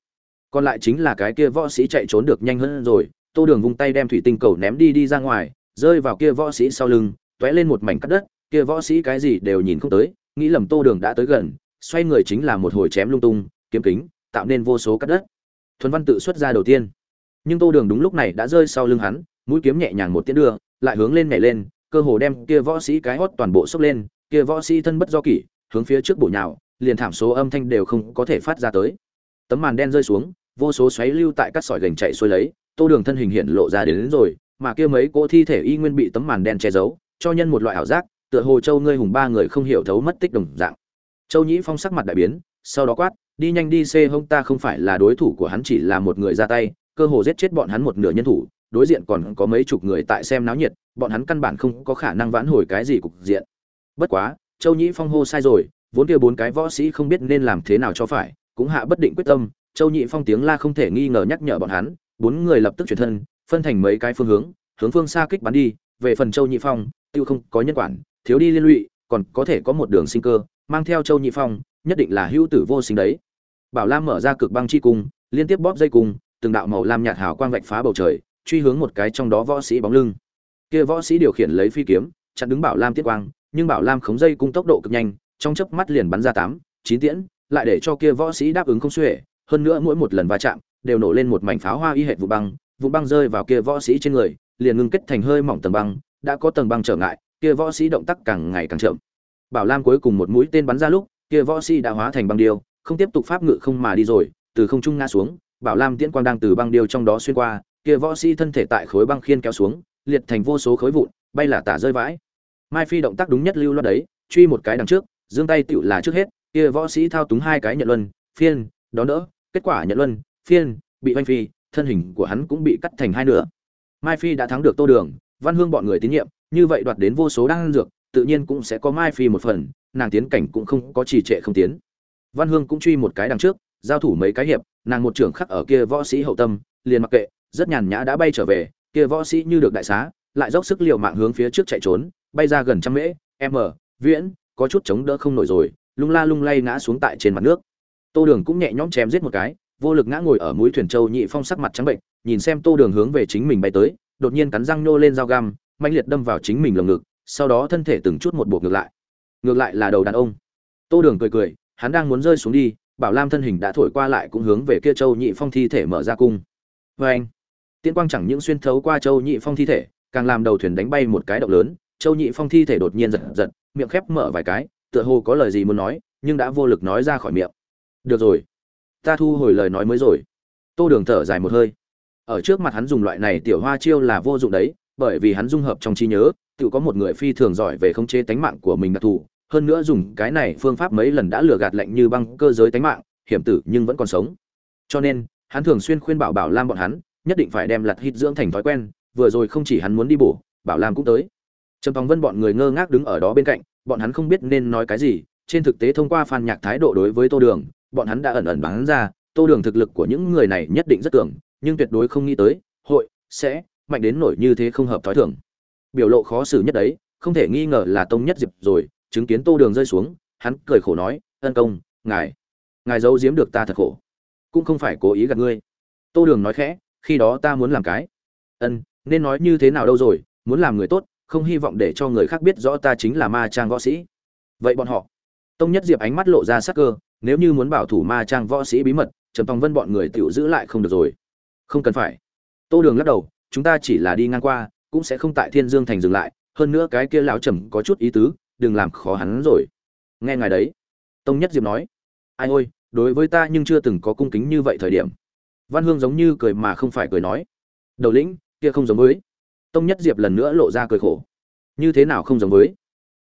Còn lại chính là cái kia võ sĩ chạy trốn được nhanh hơn rồi, tô đường vung tay đem thủy tinh cầu ném đi đi ra ngoài, rơi vào kia võ sĩ sau lưng, tóe lên một mảnh cắt đất, kia võ sĩ cái gì đều nhìn không tới nghĩ lầm tô đường đã tới gần xoay người chính là một hồi chém lung tung kiếm kính tạo nên vô số cắt đất. Thuần văn tự xuất ra đầu tiên. Nhưng tô đường đúng lúc này đã rơi sau lưng hắn mũi kiếm nhẹ nhàng một tiến đưa lại hướng lên nhảy lên cơ hồ đem kia võ sĩ cái hót toàn bộ sốc lên kia võ sĩ thân bất do kỷ hướng phía trước bổ nhào liền thảm số âm thanh đều không có thể phát ra tới. Tấm màn đen rơi xuống vô số xoáy lưu tại các sỏi gành chạy xuôi lấy tô đường thân hình hiện lộ ra đến, đến rồi mà kia mấy cỗ thi thể y nguyên bị tấm màn đen che giấu cho nhân một loại ảo giác tựa hồ châu ngươi hùng ba người không hiểu thấu mất tích đồng dạng. Châu nhĩ phong sắc mặt đại biến, sau đó quát, đi nhanh đi xê hông, ta không phải là đối thủ của hắn, chỉ là một người ra tay, cơ hồ giết chết bọn hắn một nửa nhân thủ, đối diện còn có mấy chục người tại xem náo nhiệt, bọn hắn căn bản không có khả năng vãn hồi cái gì cục diện. Bất quá, châu nhĩ phong hô sai rồi, vốn kia bốn cái võ sĩ không biết nên làm thế nào cho phải, cũng hạ bất định quyết tâm, châu nhị phong tiếng la không thể nghi ngờ nhắc nhở bọn hắn, bốn người lập tức chuyển thân, phân thành mấy cái phương hướng hướng phương xa kích bắn đi, về phần châu nhị phong, tiêu không có nhân quản thiếu đi liên lụy, còn có thể có một đường sinh cơ, mang theo châu nhị phong, nhất định là hữu tử vô sinh đấy. Bảo lam mở ra cực băng chi cung, liên tiếp bóp dây cung, từng đạo màu lam nhạt hào quang vạch phá bầu trời, truy hướng một cái trong đó võ sĩ bóng lưng. Kia võ sĩ điều khiển lấy phi kiếm, chặn đứng bảo lam tiết quang, nhưng bảo lam khống dây cung tốc độ cực nhanh, trong chớp mắt liền bắn ra tám, chín tiễn, lại để cho kia võ sĩ đáp ứng không xuể, hơn nữa mỗi một lần va chạm, đều nổ lên một mảnh pháo hoa y hệt vụ băng vụ băng rơi vào kia võ sĩ trên người, liền ngưng kết thành hơi mỏng tầng băng, đã có tầng băng trở ngại kia võ sĩ động tác càng ngày càng chậm. Bảo lam cuối cùng một mũi tên bắn ra lúc, kia võ sĩ đã hóa thành băng điêu, không tiếp tục pháp ngự không mà đi rồi, từ không trung ngã xuống, bảo lam tiễn quang đang từ băng điêu trong đó xuyên qua, kia võ sĩ thân thể tại khối băng khiên kéo xuống, liệt thành vô số khối vụn, bay là tả rơi vãi. Mai phi động tác đúng nhất lưu loát đấy, truy một cái đằng trước, giương tay tựu là trước hết, kia võ sĩ thao túng hai cái nhận luân, phiên đó đỡ, kết quả nhận luân, phiên, bị oanh phi, thân hình của hắn cũng bị cắt thành hai nửa. Mai phi đã thắng được tô đường, văn hương bọn người tín nhiệm như vậy đoạt đến vô số đan dược, tự nhiên cũng sẽ có mai phi một phần, nàng tiến cảnh cũng không có trì trệ không tiến. Văn hương cũng truy một cái đằng trước, giao thủ mấy cái hiệp, nàng một trưởng khắc ở kia võ sĩ hậu tâm, liền mặc kệ, rất nhàn nhã đã bay trở về, kia võ sĩ như được đại xá, lại dốc sức liều mạng hướng phía trước chạy trốn, bay ra gần trăm mễ m viễn, có chút chống đỡ không nổi rồi, lung la lung lay ngã xuống tại trên mặt nước. Tô đường cũng nhẹ nhõm chém giết một cái, vô lực ngã ngồi ở mũi thuyền châu nhị phong sắc mặt trắng bệnh, nhìn xem tô đường hướng về chính mình bay tới, đột nhiên cắn răng nhô lên dao găm mạnh liệt đâm vào chính mình lồng ngực, sau đó thân thể từng chút một buộc ngược lại. Ngược lại là đầu đàn ông. Tô đường cười cười, hắn đang muốn rơi xuống đi, bảo lam thân hình đã thổi qua lại cũng hướng về kia châu nhị phong thi thể mở ra cung. Vê anh tiên quang chẳng những xuyên thấu qua châu nhị phong thi thể, càng làm đầu thuyền đánh bay một cái động lớn, châu nhị phong thi thể đột nhiên giật giật, miệng khép mở vài cái, tựa hồ có lời gì muốn nói, nhưng đã vô lực nói ra khỏi miệng. Được rồi. Ta thu hồi lời nói mới rồi. Tô đường thở dài một hơi. Ở trước mặt hắn dùng loại này tiểu hoa chiêu là vô dụng đấy bởi vì hắn dung hợp trong trí nhớ, tự có một người phi thường giỏi về khống chế tánh mạng của mình đặc thù. Hơn nữa dùng cái này phương pháp mấy lần đã lừa gạt lệnh như băng cơ giới tánh mạng, hiểm tử nhưng vẫn còn sống. Cho nên, hắn thường xuyên khuyên bảo bảo lam bọn hắn, nhất định phải đem lật hít dưỡng thành thói quen, vừa rồi không chỉ hắn muốn đi bổ, bảo lam cũng tới. Trầm tòng vân bọn người ngơ ngác đứng ở đó bên cạnh, bọn hắn không biết nên nói cái gì, trên thực tế thông qua phan nhạc thái độ đối với tô đường, bọn hắn đã ẩn ẩn bắn ra, tô đường thực lực của những người này nhất định rất cường, nhưng tuyệt đối không nghĩ tới, hội sẽ mạnh đến nổi như thế không hợp thói thường. Biểu lộ khó xử nhất đấy, không thể nghi ngờ là tông nhất diệp rồi, chứng kiến tô đường rơi xuống, hắn cười khổ nói, ân công, ngài ngài giấu giếm được ta thật khổ. Cũng không phải cố ý gạt ngươi. Tô đường nói khẽ, khi đó ta muốn làm cái. Ân, nên nói như thế nào đâu rồi, muốn làm người tốt, không hy vọng để cho người khác biết rõ ta chính là ma trang võ sĩ. Vậy bọn họ? Tông nhất diệp ánh mắt lộ ra sắc cơ, nếu như muốn bảo thủ ma trang võ sĩ bí mật, trầm tòng vân bọn người tự giữ lại không được rồi. Không cần phải. Tô đường lắc đầu chúng ta chỉ là đi ngang qua, cũng sẽ không tại thiên dương thành dừng lại, hơn nữa cái kia lão trầm có chút ý tứ, đừng làm khó hắn rồi. Nghe ngài đấy, tông nhất diệp nói. Ai ôi, đối với ta nhưng chưa từng có cung kính như vậy thời điểm. Văn hương giống như cười mà không phải cười nói. Đầu lĩnh, kia không giống với. Tông nhất diệp lần nữa lộ ra cười khổ. Như thế nào không giống với?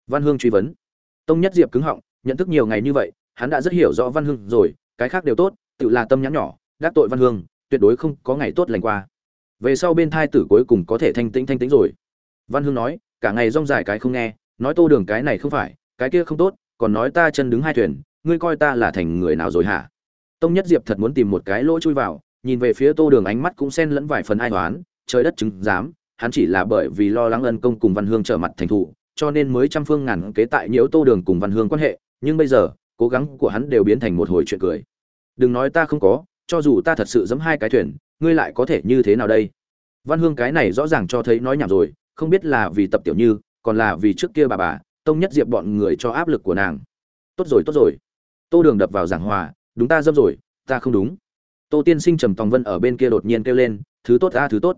Văn hương truy vấn. Tông nhất diệp cứng họng, nhận thức nhiều ngày như vậy, hắn đã rất hiểu rõ văn hương rồi, cái khác đều tốt, tự là tâm nhắn nhỏ, đắc tội văn hương, tuyệt đối không có ngày tốt lành qua về sau bên thai tử cuối cùng có thể thanh tĩnh thanh tĩnh rồi. Văn hương nói, cả ngày rong dài cái không nghe, nói tô đường cái này không phải, cái kia không tốt, còn nói ta chân đứng hai thuyền, ngươi coi ta là thành người nào rồi hả? Tông nhất diệp thật muốn tìm một cái lỗ chui vào, nhìn về phía tô đường ánh mắt cũng xen lẫn vài phần ai toán trời đất chứng giám, hắn chỉ là bởi vì lo lắng ân công cùng văn hương trở mặt thành thủ cho nên mới trăm phương ngàn kế tại nhiễu tô đường cùng văn hương quan hệ, nhưng bây giờ, cố gắng của hắn đều biến thành một hồi chuyện cười. Đừng nói ta không có cho dù ta thật sự giẫm hai cái thuyền, ngươi lại có thể như thế nào đây? Văn hương cái này rõ ràng cho thấy nói nhảm rồi, không biết là vì tập tiểu như, còn là vì trước kia bà bà, tông nhất diệp bọn người cho áp lực của nàng. Tốt rồi tốt rồi. Tô đường đập vào giảng hòa, đúng ta dâm rồi, ta không đúng. Tô tiên sinh trầm tòng vân ở bên kia đột nhiên kêu lên, thứ tốt a thứ tốt.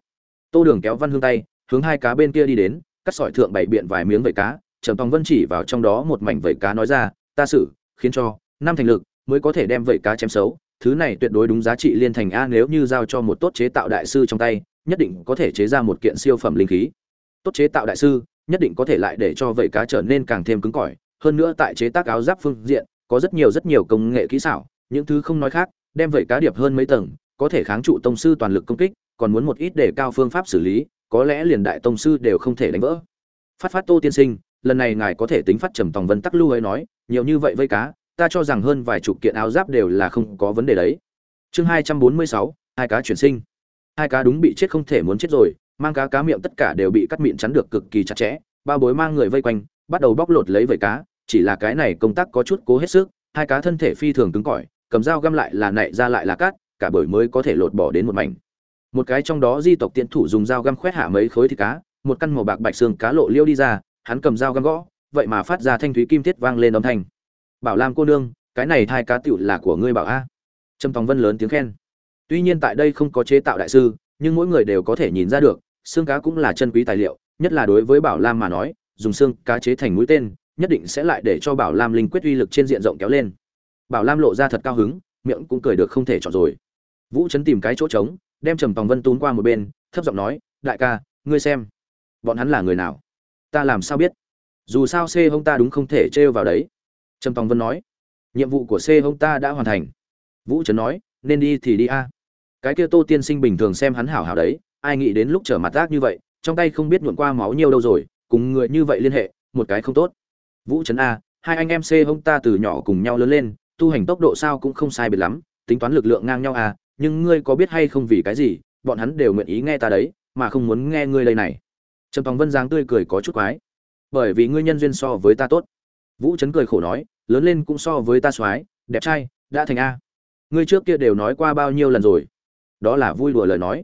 Tô đường kéo văn hương tay, hướng hai cá bên kia đi đến, cắt sỏi thượng bảy biện vài miếng vẩy cá, trầm tòng vân chỉ vào trong đó một mảnh vẩy cá nói ra, ta xử, khiến cho năm thành lực, mới có thể đem vẩy cá chém xấu thứ này tuyệt đối đúng giá trị liên thành a nếu như giao cho một tốt chế tạo đại sư trong tay, nhất định có thể chế ra một kiện siêu phẩm linh khí. Tốt chế tạo đại sư, nhất định có thể lại để cho vẩy cá trở nên càng thêm cứng cỏi. Hơn nữa tại chế tác áo giáp phương diện, có rất nhiều rất nhiều công nghệ kỹ xảo, những thứ không nói khác, đem vẩy cá điệp hơn mấy tầng, có thể kháng trụ tông sư toàn lực công kích, còn muốn một ít để cao phương pháp xử lý, có lẽ liền đại tông sư đều không thể đánh vỡ. Phát phát tô tiên sinh, lần này ngài có thể tính phát trầm tòng vân tắc lưu ấy nói, nhiều như vậy vây cá ta cho rằng hơn vài chục kiện áo giáp đều là không có vấn đề đấy. Chương hai trăm bốn mươi sáu, hai cá chuyển sinh. Hai cá đúng bị chết không thể muốn chết rồi, mang cá cá miệng tất cả đều bị cắt miệng chắn được cực kỳ chặt chẽ ba bối mang người vây quanh, bắt đầu bóc lột lấy vẩy cá, chỉ là cái này công tác có chút cố hết sức, hai cá thân thể phi thường cứng cỏi, cầm dao găm lại là nảy ra lại là cát cả bởi mới có thể lột bỏ đến một mảnh. Một cái trong đó di tộc tiễn thủ dùng dao găm khoét hạ mấy khối thịt cá, một căn màu bạc bạch xương cá lộ liêu đi ra, hắn cầm dao găm gõ, vậy mà phát ra thanh thúy kim thiết vang lên âm thanh bảo lam cô nương, cái này thai cá tựu là của ngươi bảo a. Trâm tòng vân lớn tiếng khen. Tuy nhiên tại đây không có chế tạo đại sư, nhưng mỗi người đều có thể nhìn ra được, xương cá cũng là chân quý tài liệu, nhất là đối với bảo lam mà nói, dùng xương cá chế thành mũi tên, nhất định sẽ lại để cho bảo lam linh quyết uy lực trên diện rộng kéo lên. Bảo lam lộ ra thật cao hứng, miệng cũng cười được không thể chọn rồi. Vũ trấn tìm cái chỗ trống, đem trầm tòng vân tún qua một bên, thấp giọng nói, đại ca, ngươi xem, bọn hắn là người nào? Ta làm sao biết? Dù sao c hông ta đúng không thể trêu vào đấy trầm tòng vân nói, nhiệm vụ của c hông ta đã hoàn thành. Vũ trấn nói, nên đi thì đi a. Cái kia tô tiên sinh bình thường xem hắn hảo hảo đấy, ai nghĩ đến lúc trở mặt rác như vậy, trong tay không biết nhuộn qua máu nhiều đâu rồi, cùng người như vậy liên hệ, một cái không tốt. Vũ trấn a, hai anh em c hông ta từ nhỏ cùng nhau lớn lên, tu hành tốc độ sao cũng không sai biệt lắm, tính toán lực lượng ngang nhau à nhưng ngươi có biết hay không vì cái gì, bọn hắn đều nguyện ý nghe ta đấy, mà không muốn nghe ngươi đây này. Trầm tòng vân giáng tươi cười có chút quái. Bởi vì ngươi nhân duyên so với ta tốt. Vũ trấn cười khổ nói lớn lên cũng so với ta soái, đẹp trai, đã thành a. Ngươi trước kia đều nói qua bao nhiêu lần rồi? Đó là vui đùa lời nói.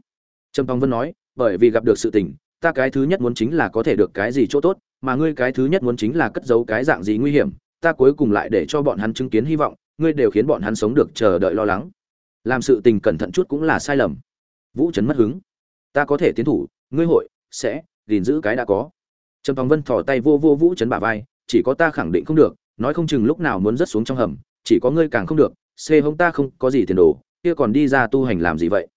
Trâm phong vân nói, bởi vì gặp được sự tình, ta cái thứ nhất muốn chính là có thể được cái gì chỗ tốt, mà ngươi cái thứ nhất muốn chính là cất giấu cái dạng gì nguy hiểm, ta cuối cùng lại để cho bọn hắn chứng kiến hy vọng, ngươi đều khiến bọn hắn sống được chờ đợi lo lắng. Làm sự tình cẩn thận chút cũng là sai lầm. Vũ trấn mất hứng. Ta có thể tiến thủ, ngươi hội, sẽ, gìn giữ cái đã có. Trầm tòng vân thỏ tay vô vô vũ trấn bả vai, chỉ có ta khẳng định không được nói không chừng lúc nào muốn rớt xuống trong hầm, chỉ có ngươi càng không được, xê hông ta không có gì tiền đồ, kia còn đi ra tu hành làm gì vậy?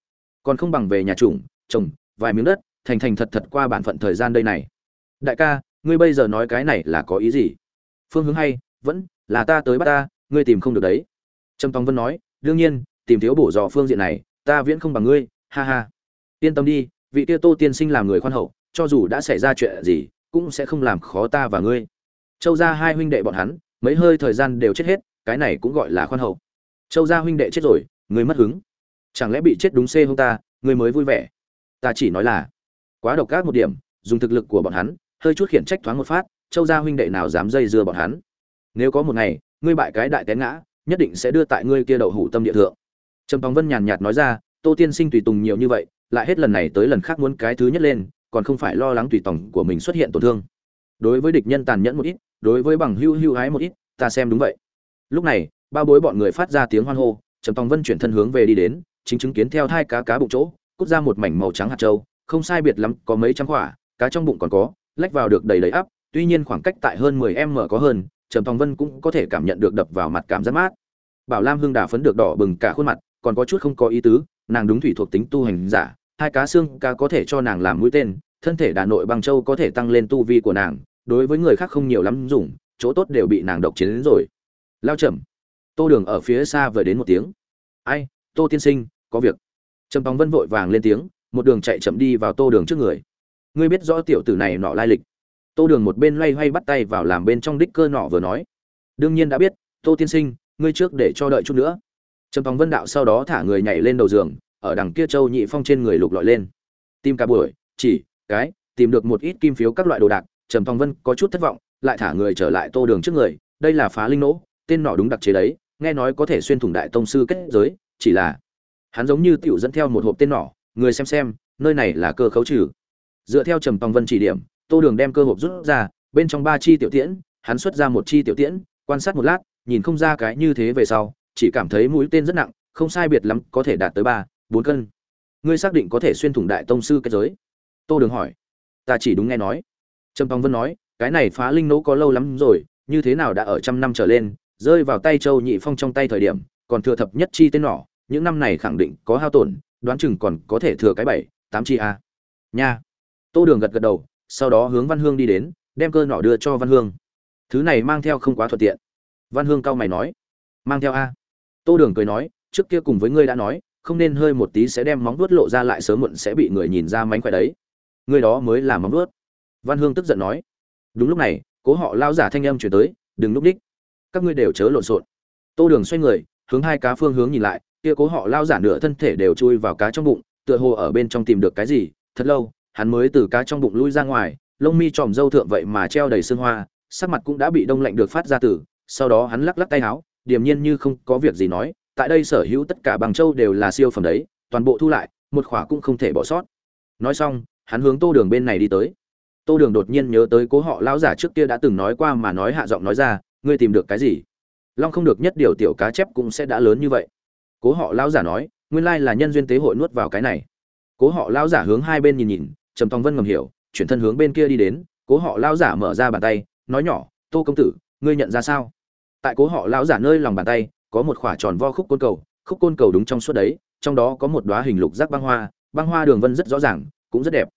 Còn không bằng về nhà chủng trồng vài miếng đất, thành thành thật thật qua bản phận thời gian đây này. Đại ca, ngươi bây giờ nói cái này là có ý gì? Phương hướng hay, vẫn là ta tới bắt ta, ngươi tìm không được đấy. Trầm tòng vân nói, đương nhiên, tìm thiếu bổ dò phương diện này, ta viễn không bằng ngươi, ha ha. Yên tâm đi, vị tiêu tô tiên sinh làm người khoan hậu, cho dù đã xảy ra chuyện gì, cũng sẽ không làm khó ta và ngươi. Châu gia hai huynh đệ bọn hắn mấy hơi thời gian đều chết hết, cái này cũng gọi là khoan hậu. Châu gia huynh đệ chết rồi ngươi mất hứng. Chẳng lẽ bị chết đúng xê hông ta ngươi mới vui vẻ? Ta chỉ nói là, quá độc ác một điểm, dùng thực lực của bọn hắn, hơi chút khiển trách thoáng một phát, châu gia huynh đệ nào dám dây dưa bọn hắn? Nếu có một ngày, ngươi bại cái đại té ngã, nhất định sẽ đưa tại ngươi kia đậu hủ tâm địa thượng. Trầm phóng vân nhàn nhạt nói ra, tô tiên sinh tùy tùng nhiều như vậy, lại hết lần này tới lần khác muốn cái thứ nhất lên, còn không phải lo lắng tùy tổng của mình xuất hiện tổn thương. Đối với địch nhân tàn nhẫn một ít đối với bằng hưu hưu hái một ít, ta xem đúng vậy. Lúc này, ba bối bọn người phát ra tiếng hoan hô, trầm tòng vân chuyển thân hướng về đi đến, chính chứng kiến theo hai cá cá bụng chỗ, cút ra một mảnh màu trắng hạt trâu không sai biệt lắm, có mấy trăm quả, cá trong bụng còn có, lách vào được đầy đầy ắp, tuy nhiên khoảng cách tại hơn 10 m có hơn, trầm tòng vân cũng có thể cảm nhận được đập vào mặt cảm giác mát. Bảo lam hưng đà phấn được đỏ bừng cả khuôn mặt, còn có chút không có ý tứ, nàng đúng thủy thuộc tính tu hành giả, hai cá xương cá có thể cho nàng làm mũi tên, thân thể đà nội bằng châu có thể tăng lên tu vi của nàng đối với người khác không nhiều lắm dùng, chỗ tốt đều bị nàng độc chiến đến rồi. Lao chậm tô đường ở phía xa vừa đến một tiếng. Ai, tô tiên sinh, có việc. Trầm tòng vân vội vàng lên tiếng, một đường chạy chậm đi vào tô đường trước người. Ngươi biết rõ tiểu tử này nọ lai lịch. Tô đường một bên loay hoay bắt tay vào làm bên trong đích cơ nọ vừa nói. Đương nhiên đã biết, tô tiên sinh, ngươi trước để cho đợi chút nữa. Trầm tòng vân đạo sau đó thả người nhảy lên đầu giường, ở đằng kia châu nhị phong trên người lục lọi lên. Tìm cả buổi, chỉ, cái, tìm được một ít kim phiếu các loại đồ đạc trầm phong vân có chút thất vọng, lại thả người trở lại tô đường trước người, đây là phá linh nỗ, tên nọ đúng đặc chế đấy, nghe nói có thể xuyên thủng đại tông sư kết giới, chỉ là hắn giống như tiểu dẫn theo một hộp tên nỏ, người xem xem, nơi này là cơ khấu trừ. Dựa theo trầm phong vân chỉ điểm, tô đường đem cơ hộp rút ra, bên trong ba chi tiểu tiễn, hắn xuất ra một chi tiểu tiễn, quan sát một lát, nhìn không ra cái như thế về sau, chỉ cảm thấy mũi tên rất nặng, không sai biệt lắm, có thể đạt tới ba, bốn cân. Ngươi xác định có thể xuyên thủng đại tông sư kết giới? Tô đường hỏi. Ta chỉ đúng nghe nói trầm Phong vân nói, cái này phá linh nỗ có lâu lắm rồi, như thế nào đã ở trăm năm trở lên, rơi vào tay châu nhị phong trong tay thời điểm, còn thừa thập nhất chi tên nỏ, những năm này khẳng định có hao tổn, đoán chừng còn có thể thừa cái bảy, tám chi a. Nha. Tô đường gật gật đầu, sau đó hướng văn hương đi đến, đem cơ nỏ đưa cho văn hương. Thứ này mang theo không quá thuận tiện. Văn hương cao mày nói, mang theo a? Tô đường cười nói, trước kia cùng với ngươi đã nói, không nên hơi một tí sẽ đem móng vuốt lộ ra lại sớm muộn sẽ bị người nhìn ra mánh khỏe đấy. Ngươi đó mới là móng vuốt văn hương tức giận nói, đúng lúc này, cố họ lao giả thanh âm chuyển tới, đừng núp đích. Các ngươi đều chớ lộn xộn. Tô đường xoay người, hướng hai cá phương hướng nhìn lại, kia cố họ lao giả nửa thân thể đều chui vào cá trong bụng, tựa hồ ở bên trong tìm được cái gì. Thật lâu, hắn mới từ cá trong bụng lui ra ngoài, lông mi tròm râu thượng vậy mà treo đầy sương hoa, sắc mặt cũng đã bị đông lạnh được phát ra từ. Sau đó hắn lắc lắc tay áo, điềm nhiên như không có việc gì nói, tại đây sở hữu tất cả bằng châu đều là siêu phẩm đấy, toàn bộ thu lại, một khỏa cũng không thể bỏ sót. Nói xong, hắn hướng tô đường bên này đi tới tô đường đột nhiên nhớ tới cố họ lão giả trước kia đã từng nói qua mà nói hạ giọng nói ra, ngươi tìm được cái gì? Long không được nhất điều tiểu cá chép cũng sẽ đã lớn như vậy. Cố họ lão giả nói, nguyên lai là nhân duyên tế hội nuốt vào cái này. Cố họ lão giả hướng hai bên nhìn nhìn, trầm tòng vân ngầm hiểu, chuyển thân hướng bên kia đi đến, cố họ lão giả mở ra bàn tay, nói nhỏ, tô công tử, ngươi nhận ra sao? Tại cố họ lão giả nơi lòng bàn tay, có một khỏa tròn vo khúc côn cầu, khúc côn cầu đúng trong suốt đấy, trong đó có một đoá hình lục giác băng hoa băng hoa đường vân rất rõ ràng, cũng rất đẹp.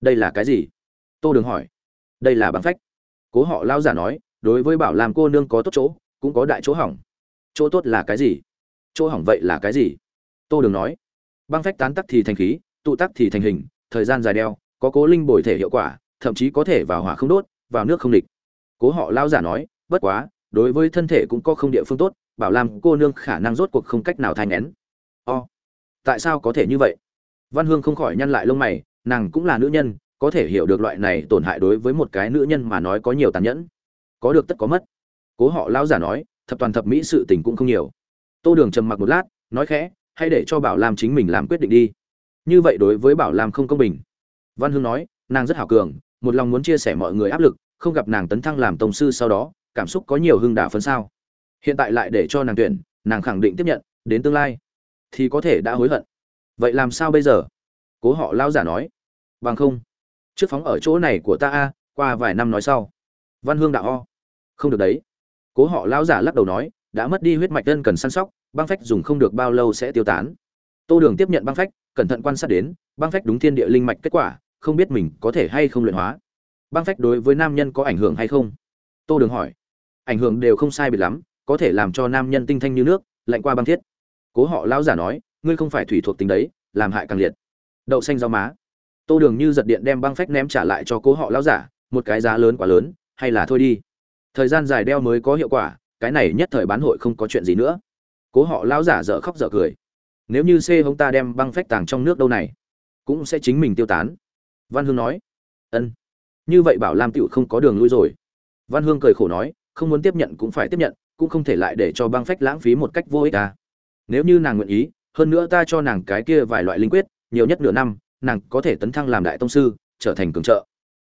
Đây là cái gì? Tô đường hỏi. Đây là băng phách. Cố họ lao giả nói, đối với bảo làm cô nương có tốt chỗ, cũng có đại chỗ hỏng. Chỗ tốt là cái gì? Chỗ hỏng vậy là cái gì? Tô đường nói. Băng phách tán tắc thì thành khí, tụ tắc thì thành hình, thời gian dài đeo, có cố linh bồi thể hiệu quả, thậm chí có thể vào hỏa không đốt, vào nước không địch. Cố họ lao giả nói, bất quá, đối với thân thể cũng có không địa phương tốt, bảo làm cô nương khả năng rốt cuộc không cách nào thai ngén o, tại sao có thể như vậy? Văn hương không khỏi nhăn lại lông mày, nàng cũng là nữ nhân có thể hiểu được loại này tổn hại đối với một cái nữ nhân mà nói có nhiều tàn nhẫn. Có được tất có mất. Cố họ lao giả nói, thập toàn thập mỹ sự tình cũng không nhiều. Tô đường trầm mặc một lát, nói khẽ, hãy để cho bảo lam chính mình làm quyết định đi. Như vậy đối với bảo lam không công bình. Văn hương nói, nàng rất hảo cường, một lòng muốn chia sẻ mọi người áp lực, không gặp nàng tấn thăng làm tổng sư sau đó, cảm xúc có nhiều hưng đả phấn sao. Hiện tại lại để cho nàng tuyển, nàng khẳng định tiếp nhận, đến tương lai thì có thể đã hối hận. Vậy làm sao bây giờ? Cố họ lao giả nói. Bằng không trước phóng ở chỗ này của ta a, qua vài năm nói sau. Văn hương đạo ho không được đấy. Cố họ lão giả lắc đầu nói, đã mất đi huyết mạch đơn cần săn sóc, băng phách dùng không được bao lâu sẽ tiêu tán. Tô đường tiếp nhận băng phách, cẩn thận quan sát đến, băng phách đúng thiên địa linh mạch kết quả, không biết mình có thể hay không luyện hóa. Băng phách đối với nam nhân có ảnh hưởng hay không? Tô đường hỏi. Ảnh hưởng đều không sai biệt lắm, có thể làm cho nam nhân tinh thanh như nước, lạnh qua băng thiết. Cố họ lão giả nói, ngươi không phải thủy thuộc tính đấy, làm hại càng liệt. Đậu xanh rau má tô đường như giật điện đem băng phách ném trả lại cho cố họ lão giả, một cái giá lớn quá lớn, hay là thôi đi. Thời gian dài đeo mới có hiệu quả, cái này nhất thời bán hội không có chuyện gì nữa. Cố họ lão giả dở khóc dở cười. Nếu như c hông ta đem băng phách tàng trong nước đâu này, cũng sẽ chính mình tiêu tán. Văn hương nói. Ân. Như vậy bảo lam tựu không có đường lui rồi. Văn hương cười khổ nói, không muốn tiếp nhận cũng phải tiếp nhận, cũng không thể lại để cho băng phách lãng phí một cách vô ích à. nếu như nàng nguyện ý, hơn nữa ta cho nàng cái kia vài loại linh quyết, nhiều nhất nửa năm nàng có thể tấn thăng làm đại tông sư, trở thành cường trợ.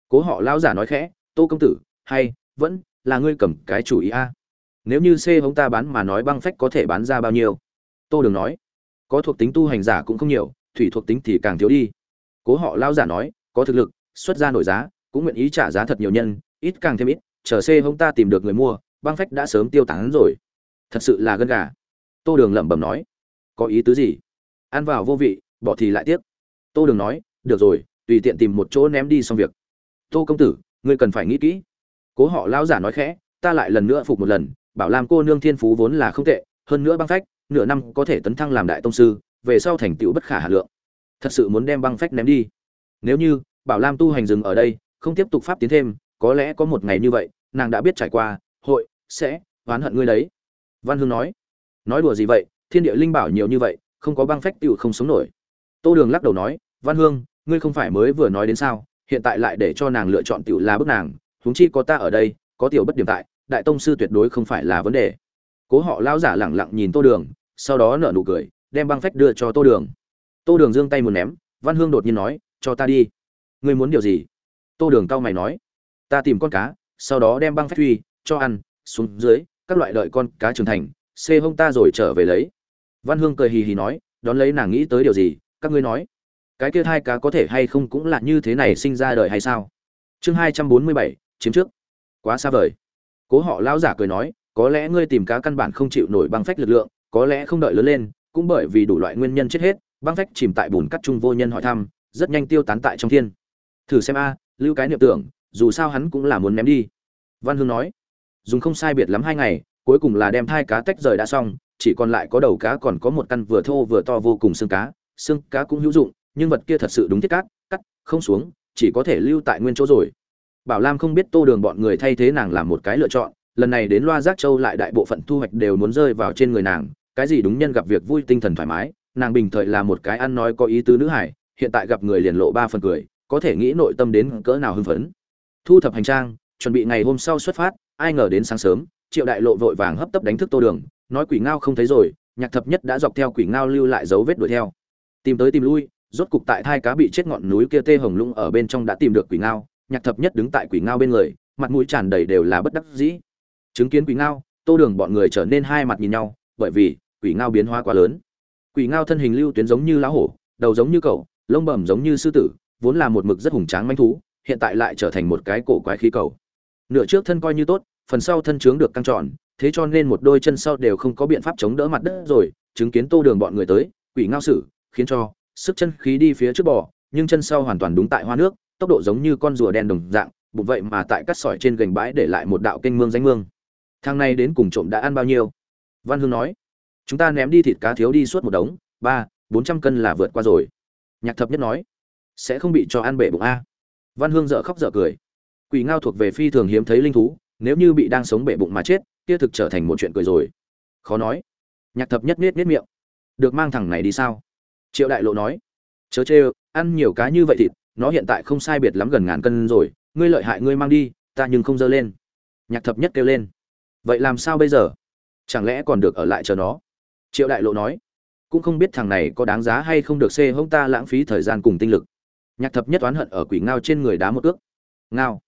Cố họ lão giả nói khẽ, tô công tử, hay, vẫn là ngươi cầm cái chủ ý a. Nếu như c hống ta bán mà nói băng phách có thể bán ra bao nhiêu? Tô đường nói, có thuộc tính tu hành giả cũng không nhiều, thủy thuộc tính thì càng thiếu đi. Cố họ lão giả nói, có thực lực, xuất ra nổi giá, cũng nguyện ý trả giá thật nhiều nhân, ít càng thêm ít, chờ c hống ta tìm được người mua, băng phách đã sớm tiêu tán rồi. Thật sự là gân gà. Tô đường lẩm bẩm nói, có ý tứ gì? Ăn vào vô vị, bỏ thì lại tiếc tô đường nói, được rồi, tùy tiện tìm một chỗ ném đi xong việc. Tô công tử, ngươi cần phải nghĩ kỹ. Cố họ lão giả nói khẽ, ta lại lần nữa phục một lần, bảo làm cô nương thiên phú vốn là không tệ, hơn nữa băng phách, nửa năm có thể tấn thăng làm đại tông sư, về sau thành tựu bất khả hà lượng. Thật sự muốn đem băng phách ném đi. Nếu như, bảo lam tu hành dừng ở đây, không tiếp tục pháp tiến thêm, có lẽ có một ngày như vậy, nàng đã biết trải qua, hội sẽ oán hận ngươi đấy. Văn hương nói nói đùa gì vậy, thiên địa linh bảo nhiều như vậy, không có băng phách tựu không sống nổi tô đường lắc đầu nói, văn hương, ngươi không phải mới vừa nói đến sao? Hiện tại lại để cho nàng lựa chọn tiểu là bức nàng, huống chi có ta ở đây, có tiểu bất điểm tại, đại tông sư tuyệt đối không phải là vấn đề. Cố họ lão giả lẳng lặng nhìn tô đường, sau đó nở nụ cười, đem băng phách đưa cho tô đường. Tô đường giương tay muốn ném, văn hương đột nhiên nói, cho ta đi. Ngươi muốn điều gì? Tô đường cau mày nói, ta tìm con cá, sau đó đem băng phách truy cho ăn, xuống dưới, các loại đợi con cá trưởng thành, xê hông ta rồi trở về lấy. Văn hương cười hì hì nói, đón lấy nàng nghĩ tới điều gì các ngươi nói, cái kia hai cá có thể hay không cũng là như thế này sinh ra đời hay sao? Chương hai trăm bốn mươi bảy, chiếm trước. Quá xa vời. Cố họ lão giả cười nói, có lẽ ngươi tìm cá căn bản không chịu nổi băng phách lực lượng, có lẽ không đợi lớn lên, cũng bởi vì đủ loại nguyên nhân chết hết, băng phách chìm tại bùn cắt trung vô nhân hỏi thăm, rất nhanh tiêu tán tại trong thiên. Thử xem a, lưu cái niệm tưởng, dù sao hắn cũng là muốn ném đi. Văn hương nói, dùng không sai biệt lắm hai ngày, cuối cùng là đem thai cá tách rời đã xong, chỉ còn lại có đầu cá còn có một căn vừa thô vừa to vô cùng xương cá xương cá cũng hữu dụng, nhưng vật kia thật sự đúng thiết cát, cắt không xuống, chỉ có thể lưu tại nguyên chỗ rồi. Bảo lam không biết tô đường bọn người thay thế nàng làm một cái lựa chọn, lần này đến loa giác châu lại đại bộ phận thu hoạch đều muốn rơi vào trên người nàng, cái gì đúng nhân gặp việc vui tinh thần thoải mái, nàng bình thời là một cái ăn nói có ý tứ nữ hải hiện tại gặp người liền lộ ba phần cười, có thể nghĩ nội tâm đến cỡ nào hưng phấn. Thu thập hành trang, chuẩn bị ngày hôm sau xuất phát, ai ngờ đến sáng sớm, triệu đại lộ vội vàng hấp tấp đánh thức tô đường, nói quỷ ngao không thấy rồi, nhạc thập nhất đã dọc theo quỷ ngao lưu lại dấu vết đuổi theo tìm tới tìm lui, rốt cục tại thai cá bị chết ngọn núi kia tê hồng lũng ở bên trong đã tìm được quỷ ngao, nhạc thập nhất đứng tại quỷ ngao bên người, mặt mũi tràn đầy đều là bất đắc dĩ. Chứng kiến quỷ ngao, tô đường bọn người trở nên hai mặt nhìn nhau, bởi vì, quỷ ngao biến hóa quá lớn. Quỷ ngao thân hình lưu tuyến giống như lá hổ, đầu giống như cậu lông bẩm giống như sư tử, vốn là một mực rất hùng tráng manh thú, hiện tại lại trở thành một cái cổ quái khí cầu. Nửa trước thân coi như tốt, phần sau thân trướng được căng tròn, thế cho nên một đôi chân sau đều không có biện pháp chống đỡ mặt đất rồi, chứng kiến tô đường bọn người tới, quỷ ngao sử khiến cho sức chân khí đi phía trước bò, nhưng chân sau hoàn toàn đúng tại hoa nước, tốc độ giống như con rùa đen đồng dạng, bụng vậy mà tại cắt sỏi trên gành bãi để lại một đạo kênh mương danh mương. Thằng này đến cùng trộm đã ăn bao nhiêu? Văn hương nói. Chúng ta ném đi thịt cá thiếu đi suốt một đống, ba, bốn trăm cân là vượt qua rồi. Nhạc thập nhất nói. Sẽ không bị cho ăn bể bụng a. Văn hương dở khóc dở cười. Quỷ ngao thuộc về phi thường hiếm thấy linh thú, nếu như bị đang sống bể bụng mà chết, kia thực trở thành một chuyện cười rồi. Khó nói. Nhạc thập nhất niết niết miệng. Được mang thằng này đi sao? Triệu đại lộ nói, chớ chê ăn nhiều cá như vậy thịt, nó hiện tại không sai biệt lắm gần ngàn cân rồi, ngươi lợi hại ngươi mang đi, ta nhưng không dơ lên. Nhạc thập nhất kêu lên, vậy làm sao bây giờ? Chẳng lẽ còn được ở lại chờ nó? Triệu đại lộ nói, cũng không biết thằng này có đáng giá hay không được xê hông ta lãng phí thời gian cùng tinh lực. Nhạc thập nhất oán hận ở quỷ ngao trên người đá một ước. Ngao.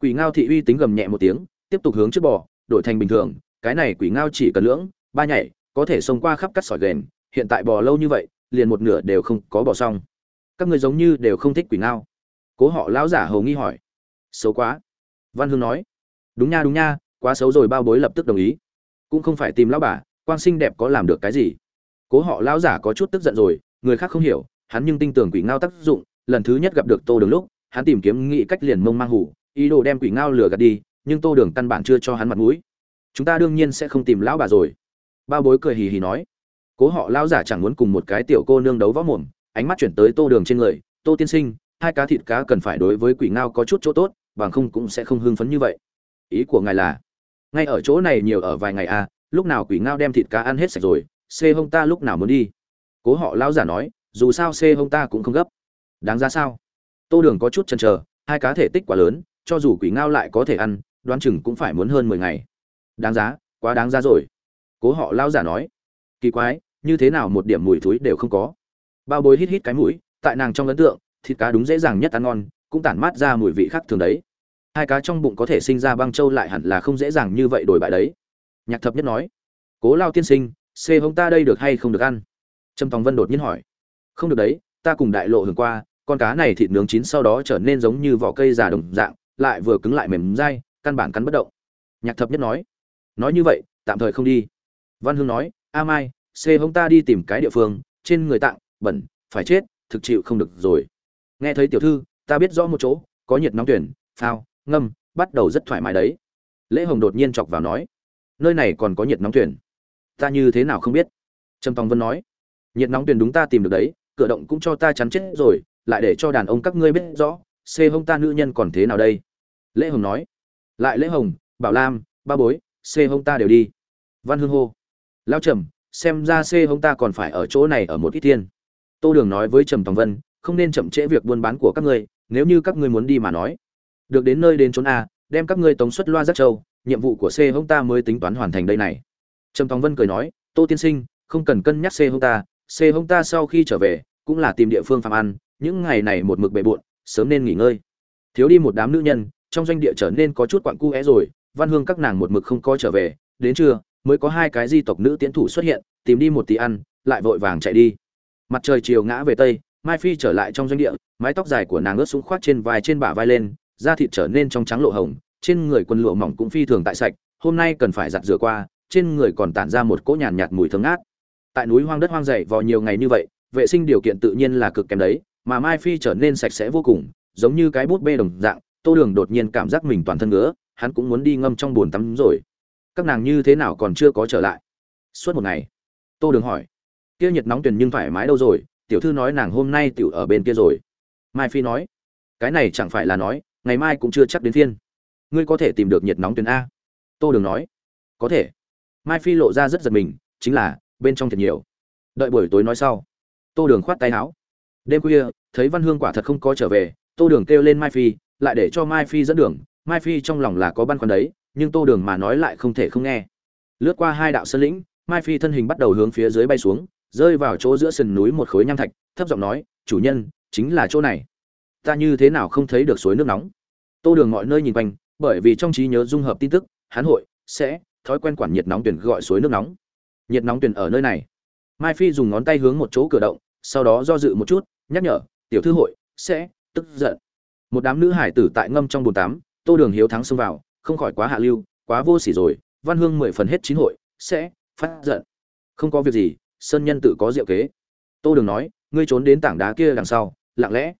Quỷ ngao thị uy tính gầm nhẹ một tiếng, tiếp tục hướng trước bò, đổi thành bình thường, cái này quỷ ngao chỉ cần lưỡng, ba nhảy, có thể xông qua khắp cắt sỏi ghềnh hiện tại bò lâu như vậy liền một nửa đều không có bỏ xong. Các người giống như đều không thích quỷ ngao. Cố họ lão giả hầu nghi hỏi. Xấu quá. Văn hương nói. Đúng nha đúng nha, quá xấu rồi, bao bối lập tức đồng ý. Cũng không phải tìm lão bà quang sinh đẹp có làm được cái gì. Cố họ lão giả có chút tức giận rồi, người khác không hiểu, hắn nhưng tin tưởng quỷ ngao tác dụng, lần thứ nhất gặp được tô đường lúc, hắn tìm kiếm nghĩ cách liền mông mang hủ, ý đồ đem quỷ ngao lừa gạt đi, nhưng tô đường căn bản chưa cho hắn mặt mũi. Chúng ta đương nhiên sẽ không tìm lão bà rồi. Bao bối cười hì hì nói cố họ lao giả chẳng muốn cùng một cái tiểu cô nương đấu võ mồm, ánh mắt chuyển tới tô đường trên người, tô tiên sinh, hai cá thịt cá cần phải đối với quỷ ngao có chút chỗ tốt, bằng không cũng sẽ không hưng phấn như vậy. Ý của ngài là, ngay ở chỗ này nhiều ở vài ngày à lúc nào quỷ ngao đem thịt cá ăn hết sạch rồi, xê hông ta lúc nào muốn đi? Cố họ lao giả nói, dù sao xê hông ta cũng không gấp. Đáng ra sao? Tô đường có chút chần chờ, hai cá thể tích quá lớn, cho dù quỷ ngao lại có thể ăn, đoán chừng cũng phải muốn hơn mười ngày. Đáng giá, quá đáng giá rồi. Cố họ lao giả nói, kỳ quái như thế nào một điểm mùi thúi đều không có. Bao bối hít hít cái mũi, tại nàng trong ấn tượng, thịt cá đúng dễ dàng nhất ăn ngon, cũng tản mát ra mùi vị khác thường đấy. Hai cá trong bụng có thể sinh ra băng châu lại hẳn là không dễ dàng như vậy đổi bại đấy. Nhạc thập nhất nói, cố lao tiên sinh, xê hông ta đây được hay không được ăn? Trâm tòng vân đột nhiên hỏi, không được đấy, ta cùng đại lộ hưởng qua, con cá này thịt nướng chín sau đó trở nên giống như vỏ cây già đồng dạng, lại vừa cứng lại mềm dai, căn bản cắn bất động. Nhạc thập nhất nói nói như vậy, tạm thời không đi. Văn hương nói, a mai c hông ta đi tìm cái địa phương, trên người tạng, bẩn, phải chết, thực chịu không được rồi. Nghe thấy tiểu thư, ta biết rõ một chỗ, có nhiệt nóng tuyển, phao, ngâm, bắt đầu rất thoải mái đấy. Lễ hồng đột nhiên chọc vào nói, nơi này còn có nhiệt nóng tuyển. Ta như thế nào không biết? Trầm tòng vân nói, nhiệt nóng tuyển đúng ta tìm được đấy, cửa động cũng cho ta chắn chết rồi, lại để cho đàn ông các ngươi biết rõ, c hông ta nữ nhân còn thế nào đây? Lễ hồng nói, lại lễ hồng, bảo lam, ba bối, c hông ta đều đi. Văn hương hô, lao trầm xem ra C hông ta còn phải ở chỗ này ở một ít thiên. Tô đường nói với trầm tòng vân, không nên chậm trễ việc buôn bán của các ngươi, nếu như các ngươi muốn đi mà nói. Được đến nơi đến trốn a, đem các ngươi tống xuất loa giác châu, nhiệm vụ của c hông ta mới tính toán hoàn thành đây này. Trầm tòng vân cười nói, tô tiên sinh, không cần cân nhắc c hông ta, c hông ta sau khi trở về, cũng là tìm địa phương phạm ăn, những ngày này một mực bề bộn, sớm nên nghỉ ngơi. Thiếu đi một đám nữ nhân, trong doanh địa trở nên có chút quặn cu é rồi, văn hương các nàng một mực không coi trở về, đến trưa mới có hai cái di tộc nữ tiến thủ xuất hiện tìm đi một tí ăn lại vội vàng chạy đi. Mặt trời chiều ngã về tây mai phi trở lại trong doanh địa mái tóc dài của nàng ướt xuống khoác trên vai trên bả vai lên da thịt trở nên trong trắng lộ hồng trên người quần lụa mỏng cũng phi thường tại sạch hôm nay cần phải giặt rửa qua trên người còn tản ra một cỗ nhàn nhạt, nhạt mùi thơm ngát. Tại núi hoang đất hoang dày vò nhiều ngày như vậy vệ sinh điều kiện tự nhiên là cực kém đấy mà mai phi trở nên sạch sẽ vô cùng giống như cái bút bê đồng dạng tô đường đột nhiên cảm giác mình toàn thân ngứa hắn cũng muốn đi ngâm trong bồn tắm rồi các nàng như thế nào còn chưa có trở lại? Suốt một ngày. Tô đường hỏi. Kia nhiệt nóng tuyển nhưng thoải mái đâu rồi? Tiểu thư nói nàng hôm nay tiểu ở bên kia rồi. Mai phi nói. Cái này chẳng phải là nói, ngày mai cũng chưa chắc đến phiên. Ngươi có thể tìm được nhiệt nóng tuyển a. Tô đường nói. Có thể. Mai phi lộ ra rất giật mình, chính là, bên trong thật nhiều. Đợi buổi tối nói sau. Tô đường khoát tay áo. Đêm khuya, thấy văn hương quả thật không có trở về, tô đường kêu lên mai phi, lại để cho mai phi dẫn đường. Mai phi trong lòng là có băn khoăn đấy nhưng tô đường mà nói lại không thể không nghe. Lướt qua hai đạo sơn lĩnh, mai phi thân hình bắt đầu hướng phía dưới bay xuống, rơi vào chỗ giữa sườn núi một khối nham thạch, thấp giọng nói, chủ nhân, chính là chỗ này. Ta như thế nào không thấy được suối nước nóng? Tô đường mọi nơi nhìn quanh, bởi vì trong trí nhớ dung hợp tin tức hán hội, sẽ, thói quen quản nhiệt nóng tuyển gọi suối nước nóng. Nhiệt nóng tuyển ở nơi này. Mai phi dùng ngón tay hướng một chỗ cửa động, sau đó do dự một chút, nhắc nhở, tiểu thư hội, sẽ, tức giận. Một đám nữ hải tử tại ngâm trong bồn tắm, tô đường hiếu thắng xông vào không khỏi quá hạ lưu, quá vô sỉ rồi, văn hương mười phần hết chín hội, sẽ phát giận. Không có việc gì, sơn nhân tự có diệu kế. Tô đường nói, ngươi trốn đến tảng đá kia đằng sau, lặng lẽ.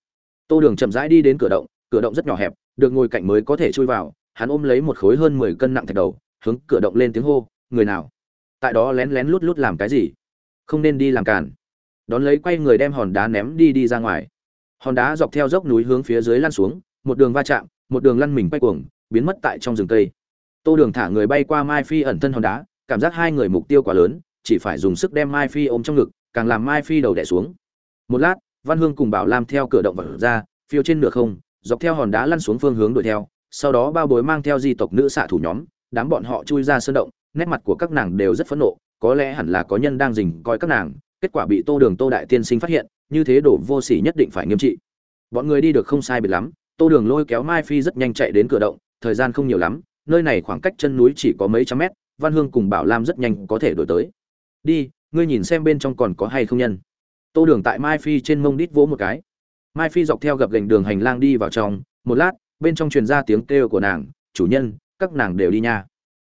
Tô đường chậm rãi đi đến cửa động cửa động rất nhỏ hẹp, được ngồi cạnh mới có thể chui vào, hắn ôm lấy một khối hơn mười cân nặng thạch đầu, hướng cửa động lên tiếng hô, người nào? Tại đó lén lén lút lút làm cái gì? Không nên đi làm càn. Đón lấy quay người đem hòn đá ném đi đi ra ngoài. Hòn đá dọc theo dốc núi hướng phía dưới lăn xuống, một đường va chạm, một đường lăn mình quay cuồng biến mất tại trong rừng cây. Tô đường thả người bay qua mai phi ẩn thân hòn đá, cảm giác hai người mục tiêu quá lớn, chỉ phải dùng sức đem mai phi ôm trong ngực, càng làm mai phi đầu đẻ xuống. Một lát, văn hương cùng bảo lam theo cửa động vật ra, phiêu trên nửa không, dọc theo hòn đá lăn xuống phương hướng đuổi theo, sau đó bao bối mang theo di tộc nữ xạ thủ nhóm, đám bọn họ chui ra sơn động, nét mặt của các nàng đều rất phẫn nộ, có lẽ hẳn là có nhân đang dình coi các nàng, kết quả bị tô đường tô đại tiên sinh phát hiện, như thế đổ vô sỉ nhất định phải nghiêm trị. Bọn người đi được không sai biệt lắm, tô đường lôi kéo mai phi rất nhanh chạy đến cửa động thời gian không nhiều lắm, nơi này khoảng cách chân núi chỉ có mấy trăm mét, văn hương cùng bảo lam rất nhanh có thể đổi tới. Đi, ngươi nhìn xem bên trong còn có hay không nhân. Tô đường tại mai phi trên mông đít vỗ một cái. Mai phi dọc theo gập gành đường hành lang đi vào trong, một lát, bên trong truyền ra tiếng kêu của nàng, chủ nhân, các nàng đều đi nha.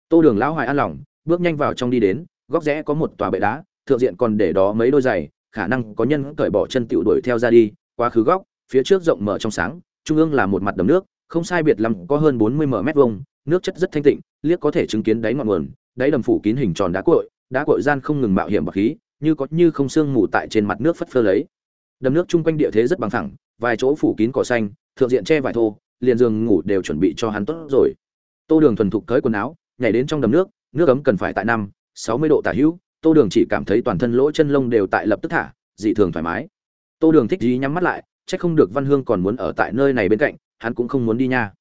Tô đường lão hoài an lòng, bước nhanh vào trong đi đến, góc rẽ có một tòa bệ đá, thượng diện còn để đó mấy đôi giày, khả năng có nhân cởi bỏ chân tựu đuổi theo ra đi, quá khứ góc, phía trước rộng mở trong sáng, trung ương là một mặt đầm nước không sai biệt lắm có hơn bốn mươi m mét vuông, nước chất rất thanh tịnh, liếc có thể chứng kiến đáy ngọn nguồn, đáy đầm phủ kín hình tròn đá cội đá cội gian không ngừng mạo hiểm bạc khí, như có như không sương mù tại trên mặt nước phất phơ lấy. Đầm nước chung quanh địa thế rất bằng phẳng, vài chỗ phủ kín cỏ xanh, thượng diện che vải thô, liền giường ngủ đều chuẩn bị cho hắn tốt rồi. Tô đường thuần thục cởi quần áo, nhảy đến trong đầm nước nước ấm cần phải tại năm, sáu mươi độ tả hữu, tô đường chỉ cảm thấy toàn thân lỗ chân lông đều tại lập tức thả, dị thường thoải mái. Tô đường thích trí nhắm mắt lại, chắc không được văn hương còn muốn ở tại nơi này bên cạnh hắn cũng không muốn đi nha.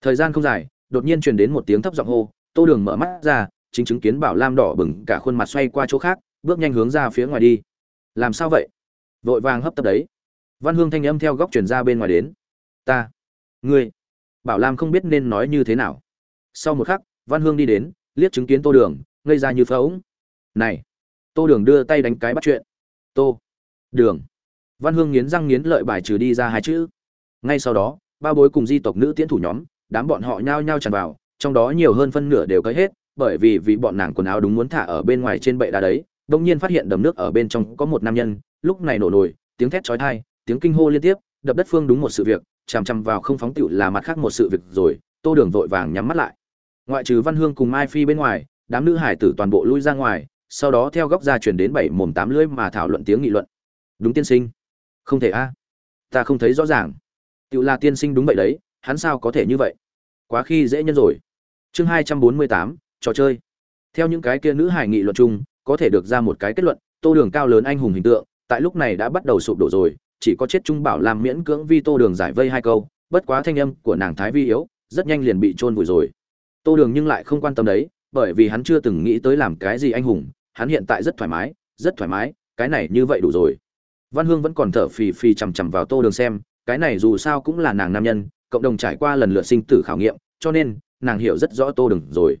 Thời gian không dài, đột nhiên truyền đến một tiếng thấp giọng hô, tô đường mở mắt ra, chính chứng kiến bảo lam đỏ bừng, cả khuôn mặt xoay qua chỗ khác, bước nhanh hướng ra phía ngoài đi. Làm sao vậy? Vội vàng hấp tấp đấy. Văn hương thanh âm theo góc truyền ra bên ngoài đến. Ta, ngươi. Bảo lam không biết nên nói như thế nào. Sau một khắc, văn hương đi đến, liếc chứng kiến tô đường, ngây ra như phóng này, tô đường đưa tay đánh cái bắt chuyện. Tô đường. Văn hương nghiến răng nghiến lợi bài trừ đi ra hai chữ. Ngay sau đó ba bối cùng di tộc nữ tiễn thủ nhóm, đám bọn họ nhao nhao tràn vào, trong đó nhiều hơn phân nửa đều cấy hết, bởi vì vì bọn nàng quần áo đúng muốn thả ở bên ngoài trên bệ đá đấy, đông nhiên phát hiện đầm nước ở bên trong có một nam nhân, lúc này nổ nổi tiếng thét chói tai, tiếng kinh hô liên tiếp, đập đất phương đúng một sự việc, chằm chằm vào không phóng tựu là mặt khác một sự việc rồi, tô đường vội vàng nhắm mắt lại. Ngoại trừ văn hương cùng mai phi bên ngoài, đám nữ hải tử toàn bộ lui ra ngoài, sau đó theo góc ra chuyển đến bảy mồm tám lưỡi mà thảo luận tiếng nghị luận. Đúng tiên sinh. Không thể a, ta không thấy rõ ràng. Tiểu là tiên sinh đúng vậy đấy, hắn sao có thể như vậy? Quá khi dễ nhân rồi. Chương hai trăm bốn mươi tám, trò chơi. Theo những cái kia nữ hải nghị luận chung, có thể được ra một cái kết luận, tô đường cao lớn anh hùng hình tượng, tại lúc này đã bắt đầu sụp đổ rồi, chỉ có chết trung bảo làm miễn cưỡng vi tô đường giải vây hai câu, bất quá thanh âm của nàng thái vi yếu, rất nhanh liền bị trôn vùi rồi. Tô đường nhưng lại không quan tâm đấy, bởi vì hắn chưa từng nghĩ tới làm cái gì anh hùng, hắn hiện tại rất thoải mái, rất thoải mái, cái này như vậy đủ rồi. Văn hương vẫn còn thở phì phì chằm chằm vào tô đường xem cái này dù sao cũng là nàng nam nhân, cộng đồng trải qua lần lượt sinh tử khảo nghiệm, cho nên, nàng hiểu rất rõ tô đường rồi.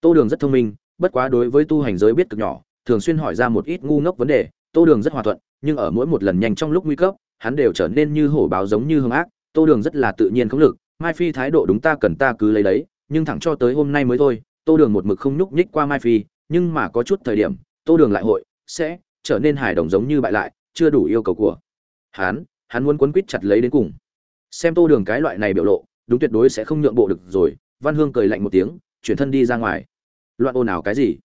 Tô đường rất thông minh, bất quá đối với tu hành giới biết cực nhỏ, thường xuyên hỏi ra một ít ngu ngốc vấn đề, tô đường rất hòa thuận, nhưng ở mỗi một lần nhanh trong lúc nguy cấp, hắn đều trở nên như hổ báo giống như hung ác, tô đường rất là tự nhiên không lực, mai phi thái độ đúng ta cần ta cứ lấy đấy, nhưng thẳng cho tới hôm nay mới thôi, tô đường một mực không nhúc nhích qua mai phi, nhưng mà có chút thời điểm, tô đường lại hội, sẽ trở nên hài đồng giống như bại lại, chưa đủ yêu cầu của hắn hắn muốn quấn quýt chặt lấy đến cùng. Xem tô đường cái loại này biểu lộ, đúng tuyệt đối sẽ không nhượng bộ được rồi, văn hương cười lạnh một tiếng, chuyển thân đi ra ngoài. Loạn ồn ào cái gì?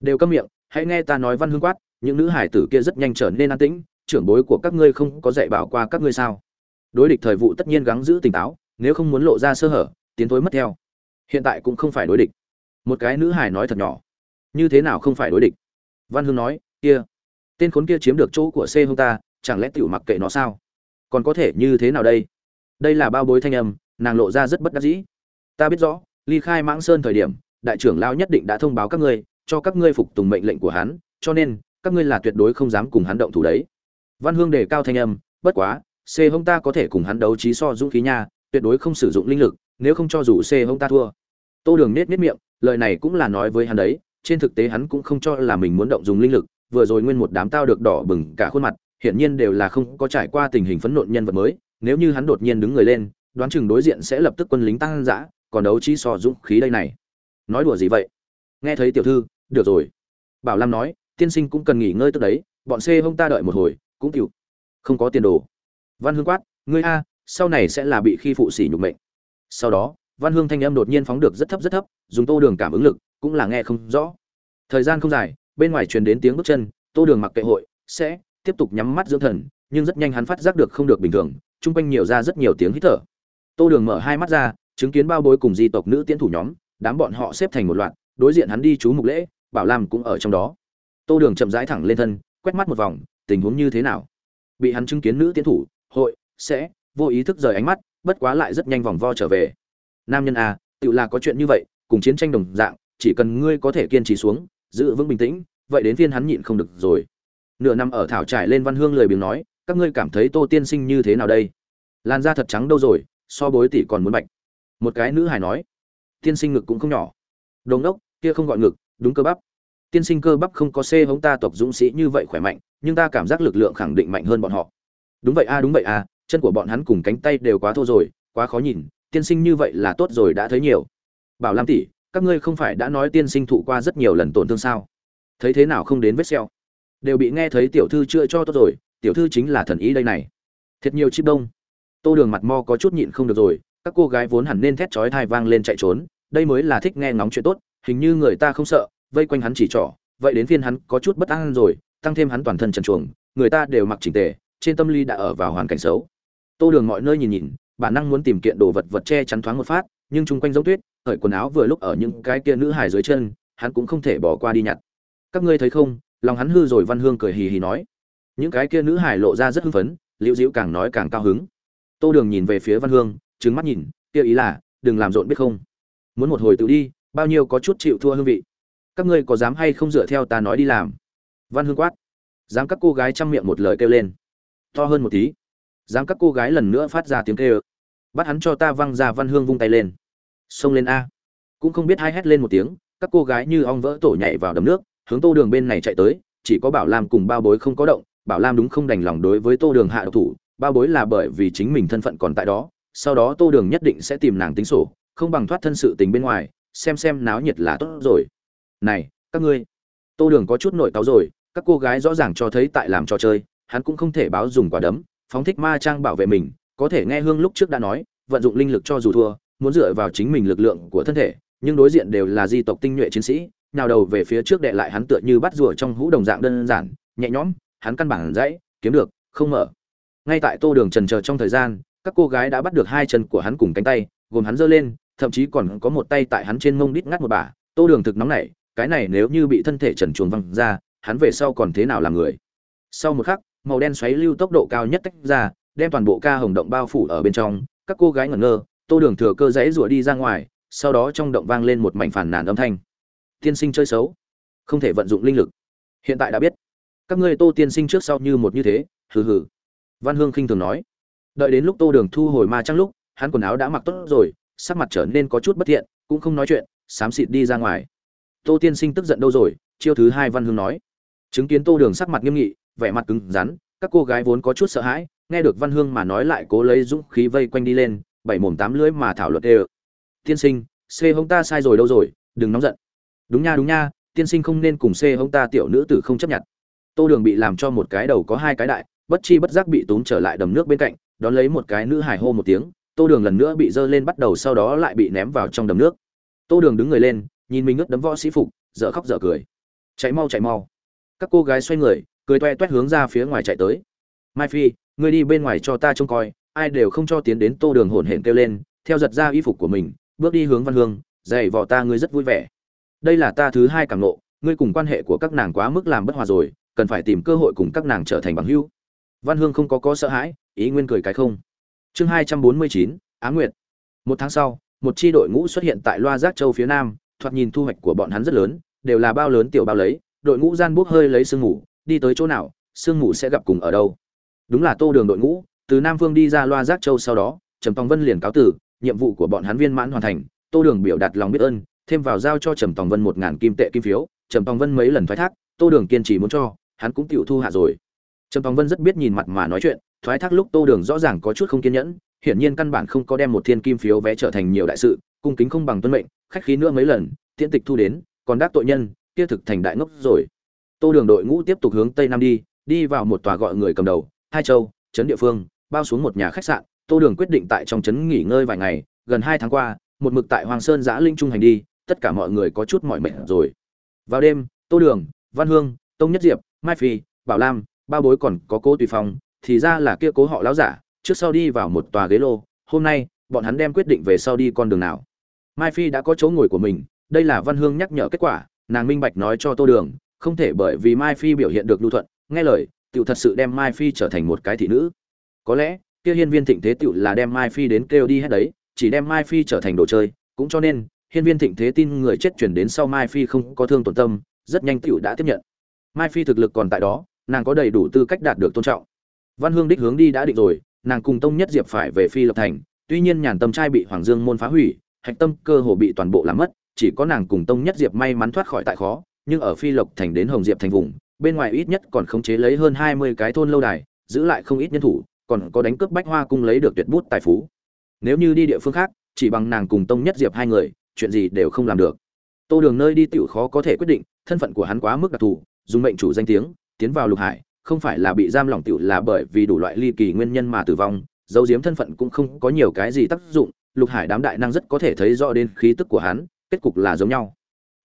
Đều câm miệng, hãy nghe ta nói văn hương quát, những nữ hải tử kia rất nhanh trở nên an tĩnh, trưởng bối của các ngươi không có dạy bảo qua các ngươi sao? Đối địch thời vụ tất nhiên gắng giữ tỉnh táo, nếu không muốn lộ ra sơ hở, tiến thối mất theo. Hiện tại cũng không phải đối địch. Một cái nữ hải nói thật nhỏ. Như thế nào không phải đối địch? Văn hương nói, kia, tên khốn kia chiếm được chỗ của c hông ta, chẳng lẽ tiểu mặc kệ nó sao? Còn có thể như thế nào đây? Đây là bao bối thanh âm, nàng lộ ra rất bất đắc dĩ. Ta biết rõ, ly khai mãng sơn thời điểm, đại trưởng lao nhất định đã thông báo các ngươi, cho các ngươi phục tùng mệnh lệnh của hắn, cho nên, các ngươi là tuyệt đối không dám cùng hắn động thủ đấy. Văn hương đề cao thanh âm, bất quá, c hông ta có thể cùng hắn đấu trí so dũng khí nha, tuyệt đối không sử dụng linh lực, nếu không cho dù c hông ta thua. Tô đường nết nết miệng, lời này cũng là nói với hắn đấy, trên thực tế hắn cũng không cho là mình muốn động dùng linh lực, vừa rồi nguyên một đám tao được đỏ bừng cả khuôn mặt hiển nhiên đều là không có trải qua tình hình phấn nộ nhân vật mới, nếu như hắn đột nhiên đứng người lên, đoán chừng đối diện sẽ lập tức quân lính tăng dã còn đấu trí so dũng khí đây này. Nói đùa gì vậy? Nghe thấy tiểu thư, được rồi. Bảo lam nói, tiên sinh cũng cần nghỉ ngơi tức đấy, bọn c hông ta đợi một hồi, cũng chịu không có tiền đồ. Văn hương quát, ngươi a, sau này sẽ là bị khi phụ sỉ nhục mệnh. Sau đó, văn hương thanh âm đột nhiên phóng được rất thấp rất thấp, dùng tô đường cảm ứng lực, cũng là nghe không rõ. Thời gian không dài, bên ngoài truyền đến tiếng bước chân, tô đường mặc kệ hội, sẽ tiếp tục nhắm mắt dưỡng thần nhưng rất nhanh hắn phát giác được không được bình thường chung quanh nhiều ra rất nhiều tiếng hít thở. Tô đường mở hai mắt ra chứng kiến bao bối cùng di tộc nữ tiến thủ nhóm đám bọn họ xếp thành một loạt đối diện hắn đi chú mục lễ bảo lam cũng ở trong đó. Tô đường chậm rãi thẳng lên thân quét mắt một vòng tình huống như thế nào? Bị hắn chứng kiến nữ tiến thủ hội sẽ vô ý thức rời ánh mắt bất quá lại rất nhanh vòng vo trở về. Nam nhân à, tự là có chuyện như vậy cùng chiến tranh đồng dạng chỉ cần ngươi có thể kiên trì xuống giữ vững bình tĩnh vậy đến phiên hắn nhịn không được rồi nửa năm ở thảo trải lên văn hương lời biếng nói, các ngươi cảm thấy tô tiên sinh như thế nào đây? Làn da thật trắng đâu rồi, so bối tỷ còn muốn bạch. Một cái nữ hài nói, tiên sinh ngực cũng không nhỏ. Đồn đốc kia không gọi ngực, đúng cơ bắp. Tiên sinh cơ bắp không có xê hống ta tộc dũng sĩ như vậy khỏe mạnh, nhưng ta cảm giác lực lượng khẳng định mạnh hơn bọn họ. Đúng vậy a, đúng vậy a, chân của bọn hắn cùng cánh tay đều quá thô rồi, quá khó nhìn, tiên sinh như vậy là tốt rồi đã thấy nhiều. Bảo lam tỷ, các ngươi không phải đã nói tiên sinh thụ qua rất nhiều lần tổn thương sao? Thấy thế nào không đến vết xeo đều bị nghe thấy tiểu thư chưa cho tốt rồi, tiểu thư chính là thần ý đây này. Thiệt nhiều chip đông. Tô đường mặt mo có chút nhịn không được rồi, các cô gái vốn hẳn nên thét chói thai vang lên chạy trốn, đây mới là thích nghe ngóng chuyện tốt, hình như người ta không sợ, vây quanh hắn chỉ trỏ, vậy đến phiên hắn có chút bất an rồi, tăng thêm hắn toàn thân trần chuồng người ta đều mặc chỉnh tề, trên tâm lý đã ở vào hoàn cảnh xấu. Tô đường mọi nơi nhìn nhìn, bản năng muốn tìm kiện đồ vật vật che chắn thoáng một phát, nhưng chung quanh giống tuyết khởi quần áo vừa lúc ở những cái kia nữ hài dưới chân, hắn cũng không thể bỏ qua đi nhặt. Các ngươi thấy không lòng hắn hư rồi văn hương cười hì hì nói. Những cái kia nữ hải lộ ra rất hưng phấn, liễu diễu càng nói càng cao hứng. Tô đường nhìn về phía văn hương trứng mắt nhìn, kia ý là, đừng làm rộn biết không? Muốn một hồi tự đi, bao nhiêu có chút chịu thua hương vị. Các ngươi có dám hay không dựa theo ta nói đi làm? Văn hương quát. Dám các cô gái chăm miệng một lời kêu lên. To hơn một tí. Dám các cô gái lần nữa phát ra tiếng kêu. Bắt hắn cho ta văng ra văn hương vung tay lên. Xông lên a. Cũng không biết hai hét lên một tiếng, các cô gái như ong vỡ tổ nhảy vào đầm nước hướng tô đường bên này chạy tới, chỉ có bảo lam cùng bao bối không có động, bảo lam đúng không đành lòng đối với tô đường hạ độc thủ, bao bối là bởi vì chính mình thân phận còn tại đó, sau đó tô đường nhất định sẽ tìm nàng tính sổ, không bằng thoát thân sự tình bên ngoài, xem xem náo nhiệt là tốt rồi. Này, các ngươi, tô đường có chút nội táo rồi, các cô gái rõ ràng cho thấy tại làm trò chơi, hắn cũng không thể báo dùng quả đấm, phóng thích ma trang bảo vệ mình, có thể nghe hương lúc trước đã nói, vận dụng linh lực cho dù thua, muốn dựa vào chính mình lực lượng của thân thể, nhưng đối diện đều là di tộc tinh nhuệ chiến sĩ nào đầu về phía trước đệ lại hắn tựa như bắt rùa trong hũ đồng dạng đơn giản, nhẹ nhõm, hắn căn bản dãy, kiếm được, không mở. Ngay tại tô đường trần chờ trong thời gian, các cô gái đã bắt được hai chân của hắn cùng cánh tay, gồm hắn giơ lên, thậm chí còn có một tay tại hắn trên mông đít ngắt một bà. tô đường thực nóng nảy, cái này nếu như bị thân thể trần chuồng văng ra, hắn về sau còn thế nào làm người? Sau một khắc, màu đen xoáy lưu tốc độ cao nhất tách ra, đem toàn bộ ca hồng động bao phủ ở bên trong. Các cô gái ngẩn ngơ, tô đường thừa cơ dãy rủa đi ra ngoài, sau đó trong động vang lên một mảnh phản nàn âm thanh tiên sinh chơi xấu, không thể vận dụng linh lực. Hiện tại đã biết. Các ngươi tô tiên sinh trước sau như một như thế, hừ hừ. Văn hương khinh thường nói. Đợi đến lúc tô đường thu hồi ma trăng lúc, hắn quần áo đã mặc tốt rồi, sắc mặt trở nên có chút bất thiện, cũng không nói chuyện, xám xịt đi ra ngoài. Tô tiên sinh tức giận đâu rồi? Chiêu thứ hai văn hương nói. Chứng kiến tô đường sắc mặt nghiêm nghị, vẻ mặt cứng rắn, các cô gái vốn có chút sợ hãi, nghe được văn hương mà nói lại cố lấy dũng khí vây quanh đi lên, bảy mồm tám lưỡi mà thảo luận đều. Tiên sinh, xê hông ta sai rồi đâu rồi, đừng nóng giận đúng nha đúng nha, tiên sinh không nên cùng xê hông ta tiểu nữ tử không chấp nhận. Tô đường bị làm cho một cái đầu có hai cái đại, bất chi bất giác bị tốn trở lại đầm nước bên cạnh, đón lấy một cái nữ hải hô một tiếng, tô đường lần nữa bị dơ lên bắt đầu sau đó lại bị ném vào trong đầm nước. Tô đường đứng người lên, nhìn mình ướt đấm võ sĩ phục, dở khóc dở cười. Chạy mau chạy mau. Các cô gái xoay người, cười toe toét hướng ra phía ngoài chạy tới. Mai phi, ngươi đi bên ngoài cho ta trông coi, ai đều không cho tiến đến tô đường hổn hển kêu lên, theo giật ra y phục của mình, bước đi hướng văn hương dày vò ta ngươi rất vui vẻ đây là ta thứ hai cảm nộ, ngươi cùng quan hệ của các nàng quá mức làm bất hòa rồi, cần phải tìm cơ hội cùng các nàng trở thành bằng hữu. Văn hương không có có sợ hãi, ý nguyên cười cái không. Chương hai trăm bốn mươi chín, á nguyệt. Một tháng sau, một chi đội ngũ xuất hiện tại loa giác châu phía nam, thoạt nhìn thu hoạch của bọn hắn rất lớn, đều là bao lớn tiểu bao lấy, đội ngũ gian buốc hơi lấy sương mù, đi tới chỗ nào, sương mù sẽ gặp cùng ở đâu. Đúng là tô đường đội ngũ, từ nam phương đi ra loa giác châu sau đó, trầm tòng vân liền cáo tử nhiệm vụ của bọn hắn viên mãn hoàn thành, tô đường biểu đạt lòng biết ơn thêm vào giao cho trầm tòng vân một ngàn kim tệ kim phiếu, trầm tòng vân mấy lần thoái thác, tô đường kiên trì muốn cho, hắn cũng tiểu thu hạ rồi. Trầm tòng vân rất biết nhìn mặt mà nói chuyện, thoái thác lúc tô đường rõ ràng có chút không kiên nhẫn, hiển nhiên căn bản không có đem một thiên kim phiếu vé trở thành nhiều đại sự, cung kính không bằng tuân mệnh, khách khí nữa mấy lần, tiễn tịch thu đến, còn đắc tội nhân, kia thực thành đại ngốc rồi. Tô đường đội ngũ tiếp tục hướng tây nam đi đi vào một tòa gọi người cầm đầu, hai châu, trấn địa phương, bao xuống một nhà khách sạn, tô đường quyết định tại trong trấn nghỉ ngơi vài ngày, gần hai tháng qua, một mực tại hoàng sơn giã linh trung hành đi tất cả mọi người có chút mỏi mệt rồi. Vào đêm, tô đường, văn hương, tông nhất diệp, mai phi, bảo lam, ba bối còn có cô tùy phong, thì ra là kia cố họ láo giả, trước sau đi vào một tòa ghế lô, hôm nay, bọn hắn đem quyết định về sau đi con đường nào. Mai phi đã có chỗ ngồi của mình, đây là văn hương nhắc nhở kết quả, nàng minh bạch nói cho tô đường, không thể bởi vì mai phi biểu hiện được lưu thuận, nghe lời, tiểu thật sự đem mai phi trở thành một cái thị nữ. Có lẽ, kia hiên viên thịnh thế tiểu là đem mai phi đến kêu đi hết đấy, chỉ đem mai phi trở thành đồ chơi, cũng cho nên hiên viên thịnh thế tin người chết chuyển đến sau mai phi không có thương tổn tâm, rất nhanh tiểu đã tiếp nhận. Mai phi thực lực còn tại đó, nàng có đầy đủ tư cách đạt được tôn trọng. Văn hương đích hướng đi đã định rồi, nàng cùng tông nhất diệp phải về phi lập thành, tuy nhiên nhàn tâm trai bị hoàng dương môn phá hủy, hạch tâm cơ hồ bị toàn bộ làm mất, chỉ có nàng cùng tông nhất diệp may mắn thoát khỏi tại khó, nhưng ở phi lộc thành đến hồng diệp thành vùng, bên ngoài ít nhất còn khống chế lấy hơn hai mươi cái thôn lâu đài, giữ lại không ít nhân thủ, còn có đánh cướp bách hoa cung lấy được tuyệt bút tài phú. Nếu như đi địa phương khác, chỉ bằng nàng cùng tông nhất diệp hai người chuyện gì đều không làm được. Tô đường nơi đi tiểu khó có thể quyết định, thân phận của hắn quá mức đặc thù, dùng mệnh chủ danh tiếng, tiến vào lục hải, không phải là bị giam lỏng tiểu là bởi vì đủ loại ly kỳ nguyên nhân mà tử vong dấu diếm thân phận cũng không có nhiều cái gì tác dụng, lục hải đám đại năng rất có thể thấy rõ đến khí tức của hắn, kết cục là giống nhau.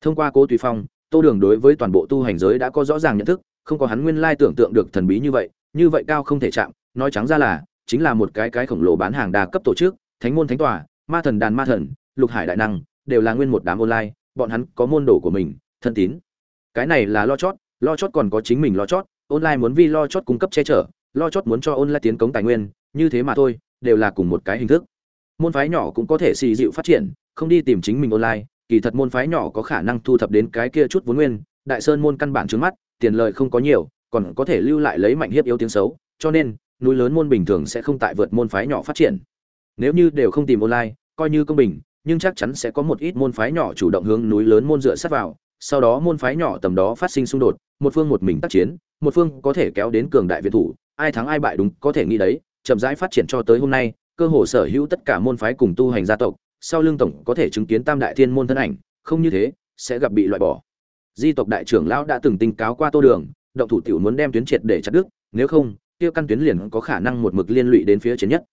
Thông qua cố tùy phong, tô đường đối với toàn bộ tu hành giới đã có rõ ràng nhận thức, không có hắn nguyên lai tưởng tượng được thần bí như vậy như vậy cao không thể chạm, nói trắng ra là, chính là một cái cái khổng lồ bán hàng đa cấp tổ chức, thánh môn thánh tòa, ma thần đàn ma thần, lục hải đại năng đều là nguyên một đám online, bọn hắn có môn đồ của mình, thân tín. Cái này là lo chót lo chót còn có chính mình lo chót, online muốn vi lo chót cung cấp che chở, lo chót muốn cho online tiến cống tài nguyên, như thế mà thôi, đều là cùng một cái hình thức. Môn phái nhỏ cũng có thể xì dịu phát triển, không đi tìm chính mình online, kỳ thật môn phái nhỏ có khả năng thu thập đến cái kia chút vốn nguyên, đại sơn môn căn bản trước mắt, tiền lợi không có nhiều, còn có thể lưu lại lấy mạnh hiếp yếu tiếng xấu, cho nên, núi lớn môn bình thường sẽ không tại vượt môn phái nhỏ phát triển. Nếu như đều không tìm online, coi như công bình nhưng chắc chắn sẽ có một ít môn phái nhỏ chủ động hướng núi lớn môn dựa sát vào, sau đó môn phái nhỏ tầm đó phát sinh xung đột, một phương một mình tác chiến, một phương có thể kéo đến cường đại việt thủ, ai thắng ai bại đúng, có thể nghĩ đấy, chậm rãi phát triển cho tới hôm nay, cơ hồ sở hữu tất cả môn phái cùng tu hành gia tộc, sau lưng tổng có thể chứng kiến tam đại thiên môn thân ảnh, không như thế, sẽ gặp bị loại bỏ. Di tộc đại trưởng lão đã từng tinh cáo qua tô đường, động thủ tiểu muốn đem tuyến triệt để chặt đứt, nếu không tiêu căn tuyến liền có khả năng một mực liên lụy đến phía trên nhất.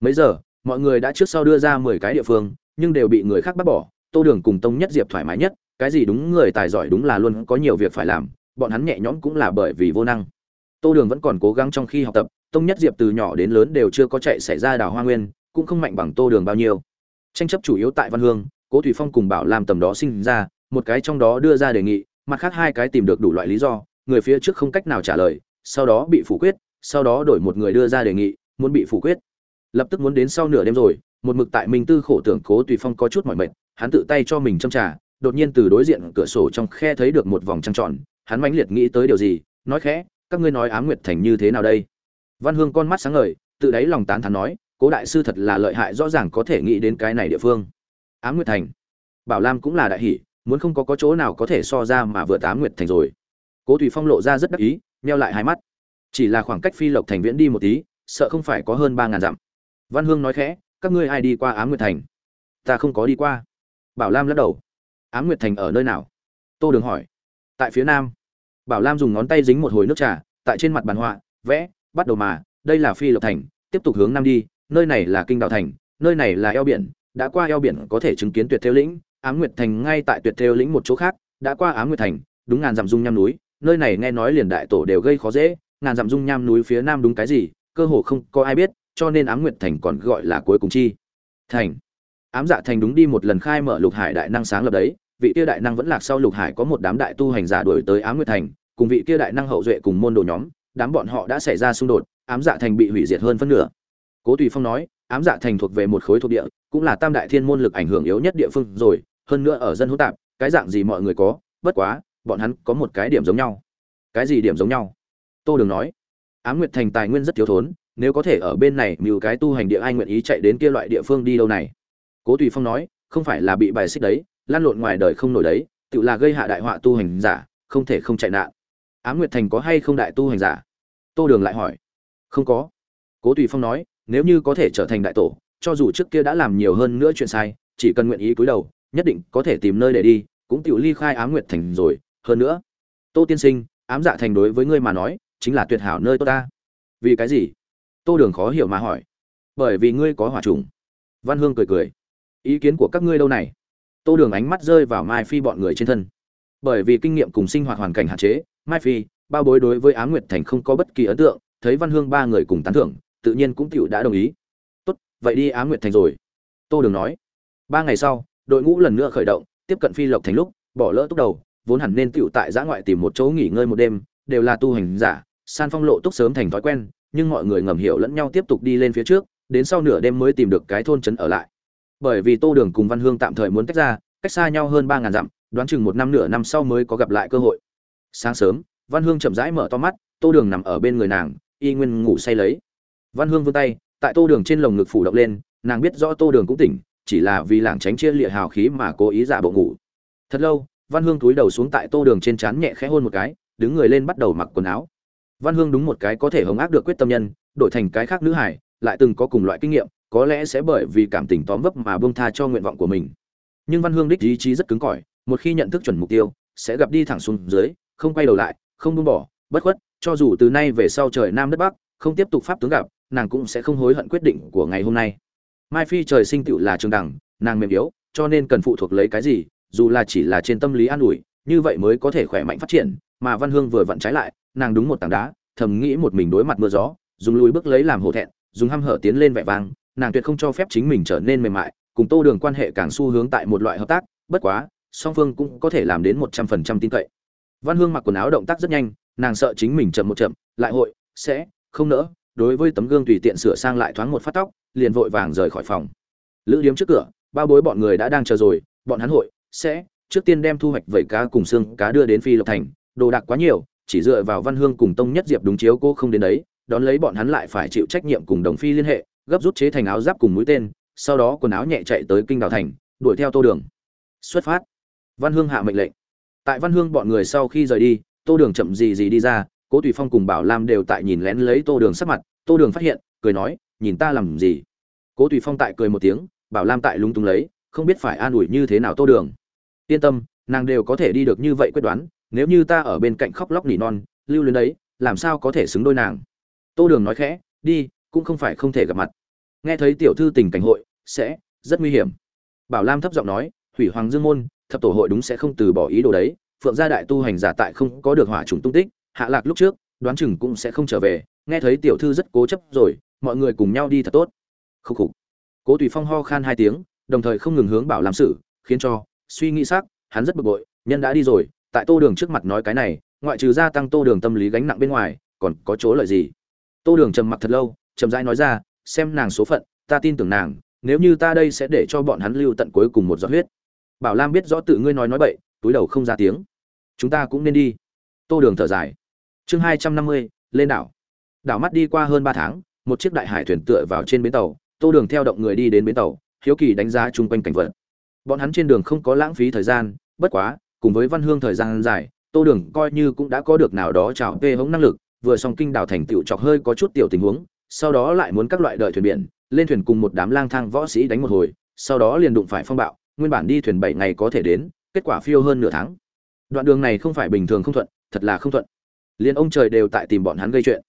Mấy giờ, mọi người đã trước sau đưa ra mười cái địa phương nhưng đều bị người khác bắt bỏ, tô đường cùng tông nhất diệp thoải mái nhất, cái gì đúng người tài giỏi đúng là luôn có nhiều việc phải làm, bọn hắn nhẹ nhõm cũng là bởi vì vô năng. Tô đường vẫn còn cố gắng trong khi học tập, tông nhất diệp từ nhỏ đến lớn đều chưa có chạy xảy ra đào hoa nguyên, cũng không mạnh bằng tô đường bao nhiêu. Tranh chấp chủ yếu tại văn hương, cố thủy phong cùng bảo làm tầm đó sinh ra, một cái trong đó đưa ra đề nghị, mặt khác hai cái tìm được đủ loại lý do, người phía trước không cách nào trả lời, sau đó bị phủ quyết, sau đó đổi một người đưa ra đề nghị, muốn bị phủ quyết. Lập tức muốn đến sau nửa đêm rồi một mực tại minh tư khổ tưởng cố tùy phong có chút mỏi mệt, hắn tự tay cho mình châm trà, đột nhiên từ đối diện cửa sổ trong khe thấy được một vòng trăng tròn, hắn mãnh liệt nghĩ tới điều gì, nói khẽ, các ngươi nói ám nguyệt thành như thế nào đây? Văn hương con mắt sáng ngời, tự đáy lòng tán thán nói, cố đại sư thật là lợi hại, rõ ràng có thể nghĩ đến cái này địa phương. Ám nguyệt thành? Bảo lam cũng là đại hỷ muốn không có có chỗ nào có thể so ra mà vừa ám nguyệt thành rồi. Cố tùy phong lộ ra rất đắc ý meo lại hai mắt. Chỉ là khoảng cách phi lộc thành viễn đi một tí, sợ không phải có hơn ba ngàn dặm. Văn hương nói khẽ các ngươi ai đi qua ám nguyệt thành? Ta không có đi qua. Bảo lam lắc đầu. Ám nguyệt thành ở nơi nào? Tô đường hỏi. Tại phía nam. Bảo lam dùng ngón tay dính một hồi nước trà, tại trên mặt bàn họa, vẽ, bắt đầu mà, đây là phi lộc thành, tiếp tục hướng nam đi, nơi này là kinh đạo thành, nơi này là eo biển, đã qua eo biển có thể chứng kiến tuyệt thêu lĩnh, ám nguyệt thành ngay tại tuyệt thêu lĩnh một chỗ khác, đã qua ám nguyệt thành, đúng ngàn dặm dung nham núi, nơi này nghe nói liền đại tổ đều gây khó dễ, ngàn dặm dung nham núi phía nam đúng cái gì, cơ hồ không có ai biết cho nên ám nguyệt thành còn gọi là cuối cùng chi. Thành. Ám dạ thành đúng đi một lần khai mở lục hải đại năng sáng lập đấy, vị kia đại năng vẫn lạc sau lục hải có một đám đại tu hành giả đuổi tới ám nguyệt thành, cùng vị kia đại năng hậu duệ cùng môn đồ nhóm, đám bọn họ đã xảy ra xung đột, ám dạ thành bị hủy diệt hơn phân nửa. Cố tùy phong nói, ám dạ thành thuộc về một khối thuộc địa, cũng là tam đại thiên môn lực ảnh hưởng yếu nhất địa phương rồi, hơn nữa ở dân hỗn tạp, cái dạng gì mọi người có, bất quá, bọn hắn có một cái điểm giống nhau. Cái gì điểm giống nhau? Tô đường nói, ám nguyệt thành tài nguyên rất thiếu thốn nếu có thể ở bên này mưu cái tu hành địa ai nguyện ý chạy đến kia loại địa phương đi đâu này? Cố tùy phong nói, không phải là bị bài xích đấy lan lộn ngoài đời không nổi đấy, tự là gây hạ đại họa tu hành giả, không thể không chạy nạn. Ám nguyệt thành có hay không đại tu hành giả? Tô đường lại hỏi. Không có. Cố tùy phong nói, nếu như có thể trở thành đại tổ, cho dù trước kia đã làm nhiều hơn nữa chuyện sai, chỉ cần nguyện ý cúi đầu, nhất định có thể tìm nơi để đi, cũng tự ly khai ám nguyệt thành rồi. Hơn nữa, tô tiên sinh, ám dạ thành đối với ngươi mà nói, chính là tuyệt hảo nơi tôi ta. Vì cái gì? Tô đường khó hiểu mà hỏi. Bởi vì ngươi có hỏa trùng. Văn hương cười cười. Ý kiến của các ngươi đâu này? Tô đường ánh mắt rơi vào mai phi bọn người trên thân. Bởi vì kinh nghiệm cùng sinh hoạt hoàn cảnh hạn chế, mai phi, bao bối đối với á nguyệt thành không có bất kỳ ấn tượng, thấy văn hương ba người cùng tán thưởng, tự nhiên cũng tựu đã đồng ý. Tốt, vậy đi á nguyệt thành rồi. Tô đường nói. Ba ngày sau, đội ngũ lần nữa khởi động, tiếp cận phi lộc thành lúc, bỏ lỡ túc đầu, vốn hẳn nên tựu tại giã ngoại tìm một chỗ nghỉ ngơi một đêm, đều là tu hành giả, san phong lộ túc sớm thành thói quen nhưng mọi người ngầm hiểu lẫn nhau tiếp tục đi lên phía trước, đến sau nửa đêm mới tìm được cái thôn trấn ở lại. Bởi vì tô đường cùng văn hương tạm thời muốn tách ra, cách xa nhau hơn ba ngàn dặm, đoán chừng một năm nửa năm sau mới có gặp lại cơ hội. Sáng sớm, văn hương chậm rãi mở to mắt, tô đường nằm ở bên người nàng, y nguyên ngủ say lấy. Văn hương vươn tay, tại tô đường trên lồng ngực phủ động lên, nàng biết rõ tô đường cũng tỉnh, chỉ là vì lảng tránh chia lịa hào khí mà cố ý giả bộ ngủ. Thật lâu, văn hương túi đầu xuống tại tô đường trên trán nhẹ khẽ hôn một cái, đứng người lên bắt đầu mặc quần áo văn hương đúng một cái có thể hống ác được quyết tâm nhân, đổi thành cái khác nữ hải lại từng có cùng loại kinh nghiệm, có lẽ sẽ bởi vì cảm tình tóm vấp mà buông tha cho nguyện vọng của mình. Nhưng văn hương đích ý chí rất cứng cỏi, một khi nhận thức chuẩn mục tiêu, sẽ gặp đi thẳng xuống dưới, không quay đầu lại, không buông bỏ, bất khuất, cho dù từ nay về sau trời nam đất bắc, không tiếp tục pháp tướng gặp, nàng cũng sẽ không hối hận quyết định của ngày hôm nay. Mai phi trời sinh tựu là trường đẳng, nàng mềm yếu, cho nên cần phụ thuộc lấy cái gì, dù là chỉ là trên tâm lý an ủi, như vậy mới có thể khỏe mạnh phát triển, mà văn hương vừa vặn trái lại nàng đúng một tảng đá, thầm nghĩ một mình đối mặt mưa gió, dùng lùi bước lấy làm hổ thẹn, dùng hăm hở tiến lên vẻ vang, nàng tuyệt không cho phép chính mình trở nên mềm mại, cùng tô đường quan hệ càng xu hướng tại một loại hợp tác, bất quá, song phương cũng có thể làm đến một trăm phần trăm tin cậy. Văn hương mặc quần áo động tác rất nhanh, nàng sợ chính mình chậm một chậm, lại hội, sẽ, không nỡ, đối với tấm gương tùy tiện sửa sang lại thoáng một phát tóc, liền vội vàng rời khỏi phòng. Lữ điếm trước cửa bao bối bọn người đã đang chờ rồi, bọn hắn hội, sẽ, trước tiên đem thu hoạch vẩy cá cùng xương cá đưa đến phi lộc thành, đồ đạc quá nhiều chỉ dựa vào văn hương cùng tông nhất diệp đúng chiếu cô không đến đấy, đón lấy bọn hắn lại phải chịu trách nhiệm cùng đồng phi liên hệ, gấp rút chế thành áo giáp cùng mũi tên, sau đó quần áo nhẹ chạy tới kinh đào thành, đuổi theo tô đường. Xuất phát. Văn hương hạ mệnh lệnh. Tại văn hương bọn người sau khi rời đi, tô đường chậm gì gì đi ra, cố tùy phong cùng bảo lam đều tại nhìn lén lấy tô đường sắc mặt, tô đường phát hiện, cười nói, nhìn ta làm gì? Cố tùy phong tại cười một tiếng, bảo lam tại lúng túng lấy, không biết phải an ủi như thế nào tô đường. Yên tâm, nàng đều có thể đi được như vậy quyết đoán nếu như ta ở bên cạnh khóc lóc nỉ non, lưu luyến đấy, làm sao có thể xứng đôi nàng? Tô đường nói khẽ, đi, cũng không phải không thể gặp mặt. Nghe thấy tiểu thư tình cảnh hội, sẽ rất nguy hiểm. Bảo lam thấp giọng nói, hủy hoàng dương môn, thập tổ hội đúng sẽ không từ bỏ ý đồ đấy, phượng gia đại tu hành giả tại không có được hỏa trùng tung tích, hạ lạc lúc trước, đoán chừng cũng sẽ không trở về, nghe thấy tiểu thư rất cố chấp rồi, mọi người cùng nhau đi thật tốt. Khúc khục. Cố tùy phong ho khan hai tiếng, đồng thời không ngừng hướng bảo làm sự khiến cho suy nghĩ xác hắn rất bực bội, nhân đã đi rồi tại tô đường trước mặt nói cái này, ngoại trừ gia tăng tô đường tâm lý gánh nặng bên ngoài, còn có chỗ lợi gì? Tô đường trầm mặc thật lâu, chậm rãi nói ra, xem nàng số phận, ta tin tưởng nàng, nếu như ta đây sẽ để cho bọn hắn lưu tận cuối cùng một giọt huyết. Bảo lam biết rõ tự ngươi nói nói bậy, túi đầu không ra tiếng. Chúng ta cũng nên đi. Tô đường thở dài. Chương hai trăm năm mươi, lên đảo. Đảo mắt đi qua hơn ba tháng, một chiếc đại hải thuyền tựa vào trên bến tàu, tô đường theo động người đi đến bến tàu, hiếu kỳ đánh giá chung quanh cảnh vật. Bọn hắn trên đường không có lãng phí thời gian, bất quá cùng với văn hương thời gian dài, tô đường coi như cũng đã có được nào đó trào tê hống năng lực, vừa xong kinh đảo thành tựu chọc hơi có chút tiểu tình huống, sau đó lại muốn các loại đợi thuyền biển, lên thuyền cùng một đám lang thang võ sĩ đánh một hồi, sau đó liền đụng phải phong bạo, nguyên bản đi thuyền bảy ngày có thể đến, kết quả phiêu hơn nửa tháng. Đoạn đường này không phải bình thường không thuận, thật là không thuận. Liền ông trời đều tại tìm bọn hắn gây chuyện.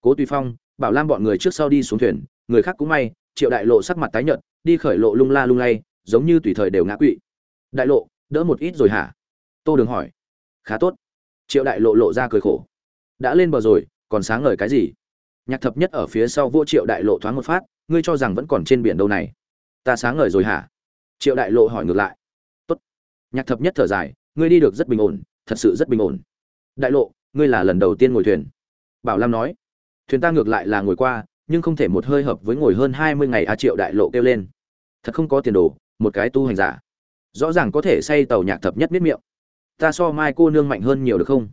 Cố tùy phong, bảo lam bọn người trước sau đi xuống thuyền, người khác cũng may, triệu đại lộ sắc mặt tái nhợt, đi khởi lộ lung la lung lay, giống như tùy thời đều ngã quỵ. Đại lộ, đỡ một ít rồi hả? Tô đường hỏi. Khá tốt. Triệu đại lộ lộ ra cười khổ. Đã lên bờ rồi, còn sáng ngời cái gì? Nhạc thập nhất ở phía sau vô triệu đại lộ thoáng một phát, ngươi cho rằng vẫn còn trên biển đâu này? Ta sáng ngời rồi hả? Triệu đại lộ hỏi ngược lại. Tốt. Nhạc thập nhất thở dài, ngươi đi được rất bình ổn, thật sự rất bình ổn. Đại lộ, ngươi là lần đầu tiên ngồi thuyền. Bảo lam nói. Thuyền ta ngược lại là ngồi qua, nhưng không thể một hơi hợp với ngồi hơn hai mươi ngày a triệu đại lộ kêu lên. Thật không có tiền đồ, một cái tu hành giả. Rõ ràng có thể say tàu nhạc thập nhất miết miệng ta so mai cô nương mạnh hơn nhiều được không?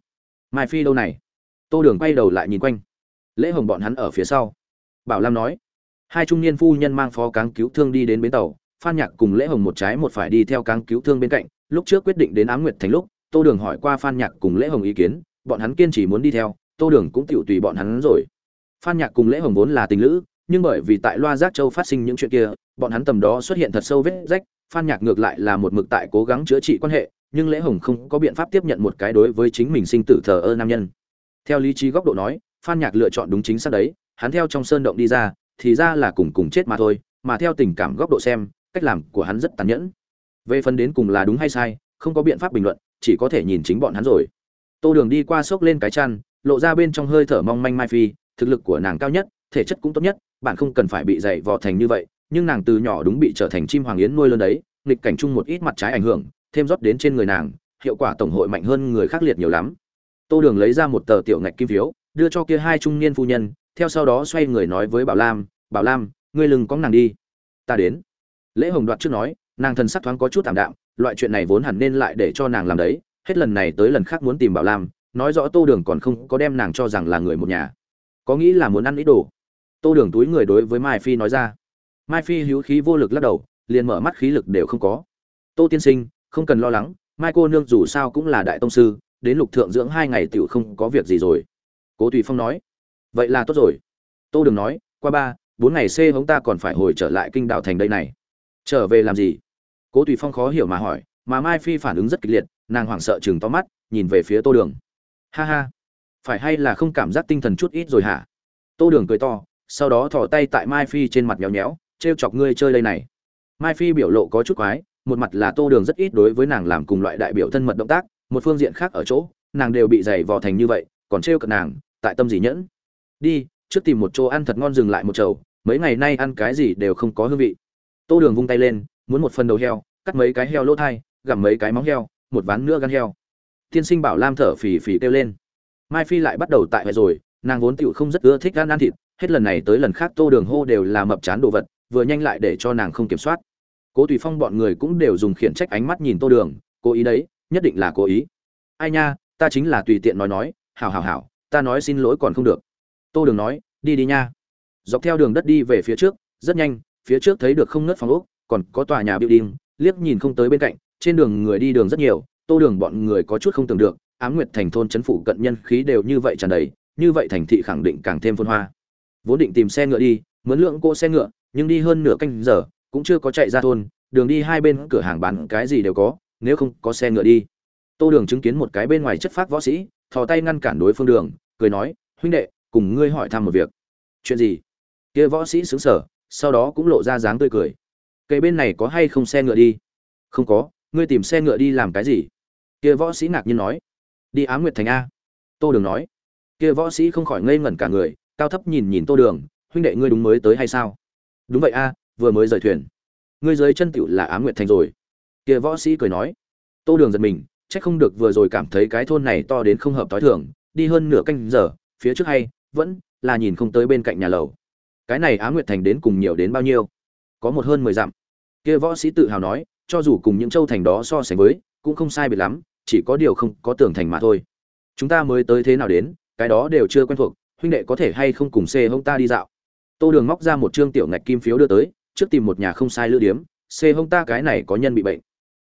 Mai phi đâu này? Tô đường quay đầu lại nhìn quanh. Lễ hồng bọn hắn ở phía sau. Bảo lam nói, hai trung niên phu nhân mang phó cáng cứu thương đi đến bến tàu, phan nhạc cùng lễ hồng một trái một phải đi theo cáng cứu thương bên cạnh. Lúc trước quyết định đến ám nguyệt thành lúc, tô đường hỏi qua phan nhạc cùng lễ hồng ý kiến, bọn hắn kiên trì muốn đi theo, tô đường cũng tựu tùy bọn hắn rồi. Phan nhạc cùng lễ hồng vốn là tình lữ, nhưng bởi vì tại loa giác châu phát sinh những chuyện kia, bọn hắn tầm đó xuất hiện thật sâu vết rách, phan nhạc ngược lại là một mực tại cố gắng chữa trị quan hệ nhưng lễ hồng không có biện pháp tiếp nhận một cái đối với chính mình sinh tử thờ ơ nam nhân. Theo lý trí góc độ nói, phan nhạc lựa chọn đúng chính xác đấy, hắn theo trong sơn động đi ra, thì ra là cùng cùng chết mà thôi, mà theo tình cảm góc độ xem, cách làm của hắn rất tàn nhẫn. Về phần đến cùng là đúng hay sai, không có biện pháp bình luận, chỉ có thể nhìn chính bọn hắn rồi. Tô đường đi qua sốc lên cái chăn, lộ ra bên trong hơi thở mong manh mai phi, thực lực của nàng cao nhất, thể chất cũng tốt nhất, bạn không cần phải bị dày vò thành như vậy, nhưng nàng từ nhỏ đúng bị trở thành chim hoàng yến nuôi lớn đấy, nghịch cảnh chung một ít mặt trái ảnh hưởng thêm rót đến trên người nàng, hiệu quả tổng hội mạnh hơn người khác liệt nhiều lắm. Tô đường lấy ra một tờ tiểu ngạch kim phiếu, đưa cho kia hai trung niên phu nhân, theo sau đó xoay người nói với bảo lam bảo lam, ngươi lừng có nàng đi. Ta đến. Lễ hồng đoạt trước nói, nàng thần sắc thoáng có chút tạm đạm, loại chuyện này vốn hẳn nên lại để cho nàng làm đấy, hết lần này tới lần khác muốn tìm bảo lam, nói rõ tô đường còn không có đem nàng cho rằng là người một nhà. Có nghĩ là muốn ăn ít đồ? Tô đường túi người đối với mai phi nói ra. Mai phi hữu khí vô lực lắc đầu, liền mở mắt khí lực đều không có. Tô tiên sinh không cần lo lắng mai cô nương dù sao cũng là đại tông sư, đến lục thượng dưỡng hai ngày tựu không có việc gì rồi. Cố tùy phong nói, vậy là tốt rồi. Tô đường nói, qua ba, bốn ngày xê hống ta còn phải hồi trở lại kinh đạo thành đây này. Trở về làm gì? Cố tùy phong khó hiểu mà hỏi, mà mai phi phản ứng rất kịch liệt, nàng hoảng sợ chừng to mắt, nhìn về phía tô đường. Ha ha, phải hay là không cảm giác tinh thần chút ít rồi hả? Tô đường cười to, sau đó thò tay tại mai phi trên mặt nhéo nhéo t r e o chọc ngươi chơi đây này. Mai phi biểu lộ có chút quái một mặt là tô đường rất ít đối với nàng làm cùng loại đại biểu thân mật động tác, một phương diện khác ở chỗ, nàng đều bị dày vò thành như vậy, còn trêu cận nàng, tại tâm gì nhẫn. Đi, trước tìm một chỗ ăn thật ngon dừng lại một chầu, mấy ngày nay ăn cái gì đều không có hương vị. Tô đường vung tay lên, muốn một phần đầu heo, cắt mấy cái heo lỗ thai, gặm mấy cái móng heo, một ván nữa gan heo. Tiên sinh bảo lam thở phì phì kêu lên. Mai phi lại bắt đầu tại vậy rồi, nàng vốn tựu không rất ưa thích gan ăn thịt, hết lần này tới lần khác tô đường hô đều là mập chán đồ vật, vừa nhanh lại để cho nàng không kiểm soát cố tùy phong bọn người cũng đều dùng khiển trách ánh mắt nhìn tô đường, cố ý đấy, nhất định là cố ý. Ai nha, ta chính là tùy tiện nói nói, hảo hảo hảo, ta nói xin lỗi còn không được. Tô đường nói, đi đi nha. Dọc theo đường đất đi về phía trước, rất nhanh, phía trước thấy được không ngớt phòng ốc, còn có tòa nhà building, liếc nhìn không tới bên cạnh, trên đường người đi đường rất nhiều, tô đường bọn người có chút không tưởng được, ám nguyệt thành thôn chấn phủ cận nhân khí đều như vậy tràn đầy, như vậy thành thị khẳng định càng thêm phôn hoa. Vốn định tìm xe ngựa đi, mướn lượng cô xe ngựa, nhưng đi hơn nửa canh giờ cũng chưa có chạy ra thôn, đường đi hai bên cửa hàng bán cái gì đều có, nếu không có xe ngựa đi. Tô đường chứng kiến một cái bên ngoài chất phát võ sĩ, thò tay ngăn cản đối phương đường, cười nói, huynh đệ, cùng ngươi hỏi thăm một việc. Chuyện gì? Kia võ sĩ xứng sở sau đó cũng lộ ra dáng tươi cười. Cây bên này có hay không xe ngựa đi? Không có, ngươi tìm xe ngựa đi làm cái gì? Kia võ sĩ ngạc nhiên nói. Đi á nguyệt thành a. Tô đường nói. Kia võ sĩ không khỏi ngây ngẩn cả người, cao thấp nhìn nhìn tô đường, huynh đệ ngươi đúng mới tới hay sao? Đúng vậy a vừa mới rời thuyền. Ngươi dưới chân tựu là á nguyệt thành rồi. Kia võ sĩ cười nói. Tô đường giật mình c h ắ c không được vừa rồi cảm thấy cái thôn này to đến không hợp t h i thường, đi hơn nửa canh giờ, phía trước hay, vẫn là nhìn không tới bên cạnh nhà lầu. Cái này á nguyệt thành đến cùng nhiều đến bao nhiêu? Có một hơn mười dặm. Kia võ sĩ tự hào nói, cho dù cùng những châu thành đó so sánh với, cũng không sai biệt lắm, chỉ có điều không có tường thành mà thôi. Chúng ta mới tới thế nào đến, cái đó đều chưa quen thuộc, huynh đệ có thể hay không cùng xê hông ta đi dạo. Tô đường móc ra một chương tiểu ngạch kim phiếu đưa tới trước tìm một nhà không sai lữ điếm xê hông ta cái này có nhân bị bệnh.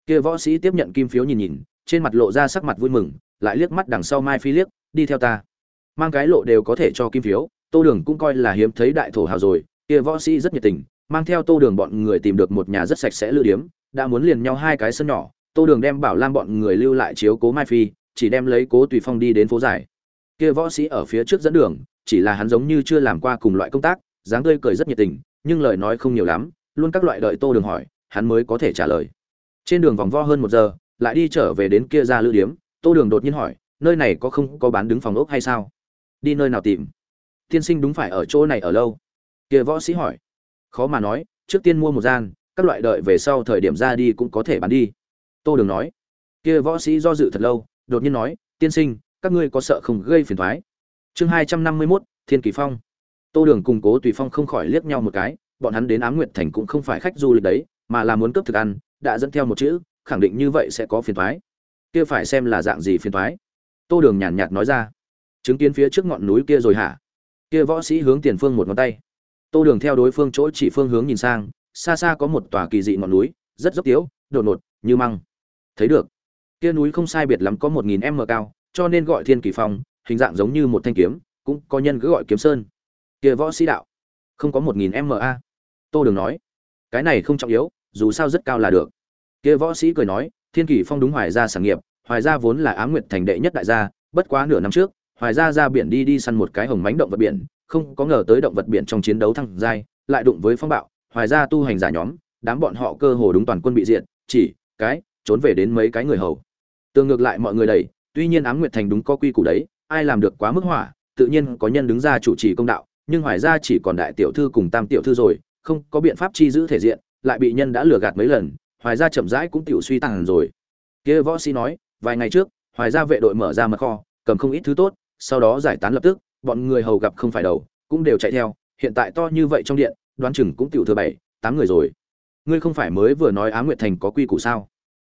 Kia võ sĩ tiếp nhận kim phiếu nhìn nhìn, trên mặt lộ ra sắc mặt vui mừng, lại liếc mắt đằng sau mai phi liếc, đi theo ta. Mang cái lộ đều có thể cho kim phiếu, tô đường cũng coi là hiếm thấy đại thổ hào rồi, kia võ sĩ rất nhiệt tình, mang theo tô đường bọn người tìm được một nhà rất sạch sẽ lữ điếm, đã muốn liền nhau hai cái sân nhỏ, tô đường đem bảo lam bọn người lưu lại chiếu cố mai phi, chỉ đem lấy cố tùy phong đi đến phố giải. Kia võ sĩ ở phía trước dẫn đường, chỉ là hắn giống như chưa làm qua cùng loại công tác, dáng tươi cười rất nhiệt tình nhưng lời nói không nhiều lắm, luôn các loại đợi tô đường hỏi, hắn mới có thể trả lời. Trên đường vòng vo hơn một giờ, lại đi trở về đến kia ra lữ điếm, tô đường đột nhiên hỏi, nơi này có không có bán đứng phòng ốc hay sao? Đi nơi nào tìm? Tiên sinh đúng phải ở chỗ này ở lâu. Kia võ sĩ hỏi. Khó mà nói, trước tiên mua một gian, các loại đợi về sau thời điểm ra đi cũng có thể bán đi. Tô đường nói. Kia võ sĩ do dự thật lâu, đột nhiên nói, tiên sinh, các ngươi có sợ không gây phiền thoái? Chương hai trăm năm mươi mốt, thiên kỳ phong tô đường cùng cố tùy phong không khỏi liếc nhau một cái, bọn hắn đến ám Nguyệt thành cũng không phải khách du lịch đấy, mà là muốn cướp thực ăn, đã dẫn theo một chữ, khẳng định như vậy sẽ có phiền thoái kia phải xem là dạng gì phiền thoái tô đường nhàn nhạt nói ra. Chứng kiến phía trước ngọn núi kia rồi hả? Kia võ sĩ hướng tiền phương một ngón tay. Tô đường theo đối phương chỗ chỉ phương hướng nhìn sang, xa xa có một tòa kỳ dị ngọn núi, rất dốc tiếu, đột ngột, như măng. Thấy được. Kia núi không sai biệt lắm có một nghìn m cao, cho nên gọi thiên kỳ phong, hình dạng giống như một thanh kiếm, cũng có nhân cứ gọi kiếm sơn kia võ sĩ đạo, không có một nghìn ma tô đường nói, cái này không trọng yếu, dù sao rất cao là được. Kia võ sĩ cười nói, thiên kỳ phong đúng hoài gia sản nghiệp, hoài gia vốn là á nguyệt thành đệ nhất đại gia, bất quá nửa năm trước, hoài gia ra biển đi đi săn một cái hồng mánh động vật biển, không có ngờ tới động vật biển trong chiến đấu thăng giai, lại đụng với phong bạo, hoài gia tu hành giả nhóm, đám bọn họ cơ hồ đúng toàn quân bị diện chỉ cái, trốn về đến mấy cái người hầu. Tương ngược lại mọi người đầy tuy nhiên ám nguyệt thành đúng có quy củ đấy, ai làm được quá mức hỏa, tự nhiên có nhân đứng ra chủ trì công đạo nhưng hoài gia chỉ còn đại tiểu thư cùng tam tiểu thư rồi, không có biện pháp chi giữ thể diện, lại bị nhân đã lừa gạt mấy lần hoài gia chậm rãi cũng tiểu suy tàn rồi. Kia võ sĩ nói, vài ngày trước hoài gia vệ đội mở ra mật kho, cầm không ít thứ tốt, sau đó giải tán lập tức, bọn người hầu gặp không phải đầu, cũng đều chạy theo, hiện tại to như vậy trong điện, đoán chừng cũng tiểu thừa bảy, tám người rồi. Ngươi không phải mới vừa nói á nguyệt thành có quy củ sao?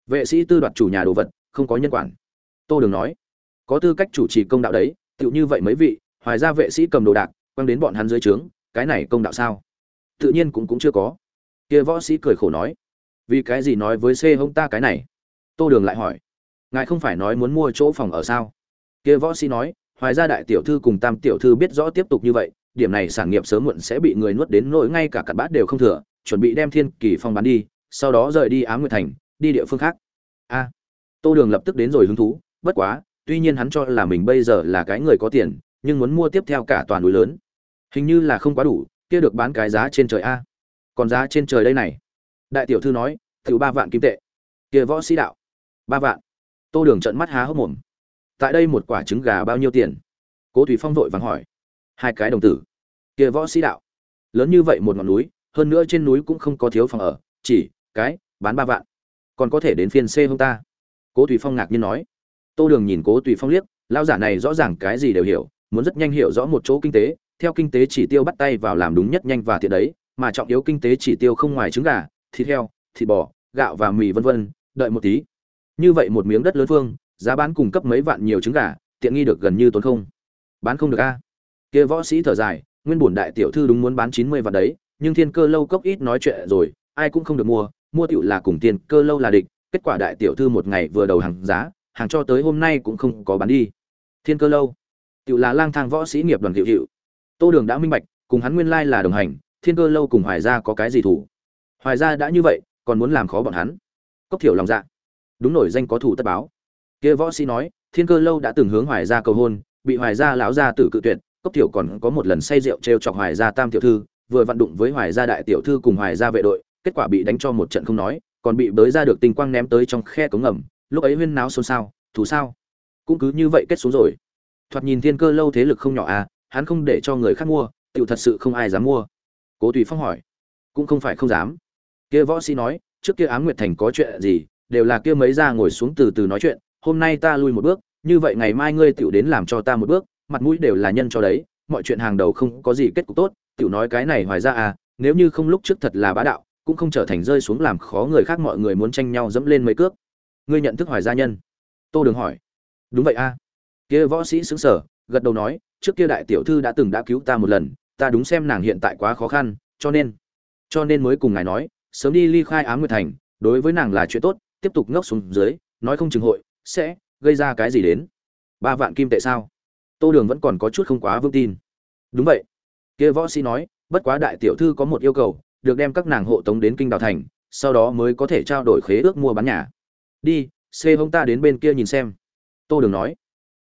Vệ sĩ tư đoạt chủ nhà đồ vật, không có nhân quản. Tô đường nói, có tư cách chủ trì công đạo đấy tựu như vậy mấy vị hoài ra vệ sĩ cầm đồ đạc quăng đến bọn hắn dưới trướng, cái này công đạo sao? Tự nhiên cũng cũng chưa có. Kia võ sĩ cười khổ nói, vì cái gì nói với c hông ta cái này? Tô đường lại hỏi, ngài không phải nói muốn mua chỗ phòng ở sao? Kia võ sĩ nói, hoài ra đại tiểu thư cùng tam tiểu thư biết rõ tiếp tục như vậy, điểm này sản nghiệp sớm muộn sẽ bị người nuốt đến nỗi ngay cả cặn bát đều không thừa, chuẩn bị đem thiên kỳ phong bán đi, sau đó rời đi á nguyệt thành, đi địa phương khác. A, tô đường lập tức đến rồi hứng thú, bất quá, tuy nhiên hắn cho là mình bây giờ là cái người có tiền, nhưng muốn mua tiếp theo cả toàn núi lớn hình như là không quá đủ, kia được bán cái giá trên trời a. Còn giá trên trời đây này. Đại tiểu thư nói tự ba vạn kim tệ. Kia võ sĩ đạo, ba vạn. Tô đường trận mắt há hốc mồm. Tại đây một quả trứng gà bao nhiêu tiền? Cố thủy phong vội vàng hỏi. Hai cái đồng tử. Kia võ sĩ đạo, lớn như vậy một ngọn núi, hơn nữa trên núi cũng không có thiếu phòng ở, chỉ cái bán ba vạn. Còn có thể đến phiên c hông ta. Cố thủy phong ngạc nhiên nói. Tô đường nhìn cố thủy phong liếc lao giả này rõ ràng cái gì đều hiểu, muốn rất nhanh hiểu rõ một chỗ kinh tế theo kinh tế chỉ tiêu bắt tay vào làm đúng nhất nhanh và tiện đấy, mà trọng yếu kinh tế chỉ tiêu không ngoài trứng gà, thịt heo, thịt bò, gạo và mì vân vân, đợi một tí. Như vậy một miếng đất lớn phương giá bán cung cấp mấy vạn nhiều trứng gà, tiện nghi được gần như tốn không. Bán không được a. Kia võ sĩ thở dài, nguyên bổn đại tiểu thư đúng muốn bán chín mươi vạn đấy, nhưng thiên cơ lâu cốc ít nói chuyện rồi, ai cũng không được mua mua tiểu là cùng tiền, cơ lâu là địch, kết quả đại tiểu thư một ngày vừa đầu hàng giá, hàng cho tới hôm nay cũng không có bán đi. Thiên cơ lâu, tiểu là lang thang võ sĩ nghiệp đoàn hiệu hiệu tô đường đã minh bạch, cùng hắn nguyên lai là đồng hành, thiên cơ lâu cùng hoài gia có cái gì thủ? Hoài gia đã như vậy, còn muốn làm khó bọn hắn? Cốc thiểu lòng dạ. Đúng nổi danh có thủ tất báo. Kia võ sĩ nói, thiên cơ lâu đã từng hướng hoài gia cầu hôn, bị hoài gia lão gia tử cự tuyệt, cốc thiểu còn có một lần say rượu trêu chọc hoài gia tam tiểu thư, vừa vận đụng với hoài gia đại tiểu thư cùng hoài gia vệ đội, kết quả bị đánh cho một trận không nói, còn bị bới ra được tinh quang ném tới trong khe cống ngầm, lúc ấy huyên náo xôn xao, thù sao? Cũng cứ như vậy kết xuống rồi. Thoạt nhìn thiên cơ lâu thế lực không nhỏ à hắn không để cho người khác mua tự thật sự không ai dám mua. Cố tùy phong hỏi. Cũng không phải không dám. Kia võ sĩ nói, trước kia ám nguyệt thành có chuyện gì, đều là kia mấy ra ngồi xuống từ từ nói chuyện, hôm nay ta lui một bước, như vậy ngày mai ngươi tựu đến làm cho ta một bước, mặt mũi đều là nhân cho đấy, mọi chuyện hàng đầu không có gì kết cục tốt tựu nói cái này hoài ra à nếu như không lúc trước thật là bá đạo, cũng không trở thành rơi xuống làm khó người khác mọi người muốn tranh nhau dẫm lên mấy cước. Ngươi nhận thức hoài gia nhân. Tô đường hỏi. Đúng vậy a kia võ sĩ xứng sở gật đầu nói trước kia đại tiểu thư đã từng đã cứu ta một lần, ta đúng xem nàng hiện tại quá khó khăn, cho nên cho nên mới cùng ngài nói, sớm đi ly khai ám nguyệt thành, đối với nàng là chuyện tốt, tiếp tục ngốc xuống dưới, nói không chừng hội, sẽ gây ra cái gì đến. Ba vạn kim tệ sao? Tô đường vẫn còn có chút không quá vững tin. Đúng vậy. Kia võ sĩ nói, bất quá đại tiểu thư có một yêu cầu, được đem các nàng hộ tống đến kinh đào thành, sau đó mới có thể trao đổi khế ước mua bán nhà. Đi, xê hông ta đến bên kia nhìn xem. Tô đường nói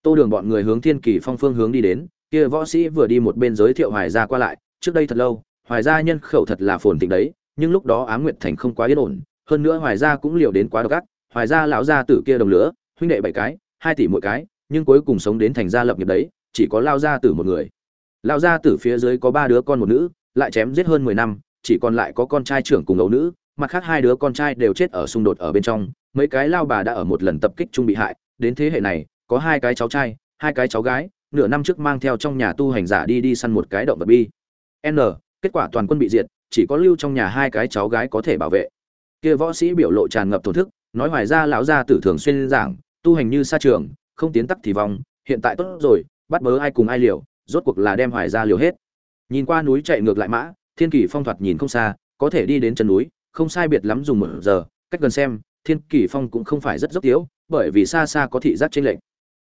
tô đường bọn người hướng thiên kỳ phong phương hướng đi đến, kia võ sĩ vừa đi một bên giới thiệu hoài gia qua lại, trước đây thật lâu, hoài gia nhân khẩu thật là phồn thịnh đấy, nhưng lúc đó á nguyệt thành không quá yên ổn, hơn nữa hoài gia cũng liều đến quá độc ác, hoài gia lão gia tử kia đồng lửa, huynh đệ bảy cái, hai tỷ mỗi cái, nhưng cuối cùng sống đến thành gia lập nghiệp đấy, chỉ có lao gia tử một người. Lao gia tử phía dưới có ba đứa con một nữ, lại chém giết hơn mười năm, chỉ còn lại có con trai trưởng cùng ấu nữ, mặt khác hai đứa con trai đều chết ở xung đột ở bên trong, mấy cái lao bà đã ở một lần tập kích chung bị hại, đến thế hệ này có hai cái cháu trai, hai cái cháu gái, nửa năm trước mang theo trong nhà tu hành giả đi đi săn một cái động vật bi. N, kết quả toàn quân bị diệt, chỉ có lưu trong nhà hai cái cháu gái có thể bảo vệ. Kia võ sĩ biểu lộ tràn ngập thổn thức, nói hoài ra lão gia tử thường xuyên giảng, tu hành như sa trường, không tiến tắc thì vong, hiện tại tốt rồi, bắt bớ ai cùng ai liều, rốt cuộc là đem hoài ra liều hết. Nhìn qua núi chạy ngược lại mã, thiên kỷ phong thoạt nhìn không xa, có thể đi đến chân núi, không sai biệt lắm dùng một giờ, cách gần xem, thiên kỷ phong cũng không phải rất dốc tiếu, bởi vì xa xa có thị giác trên lệnh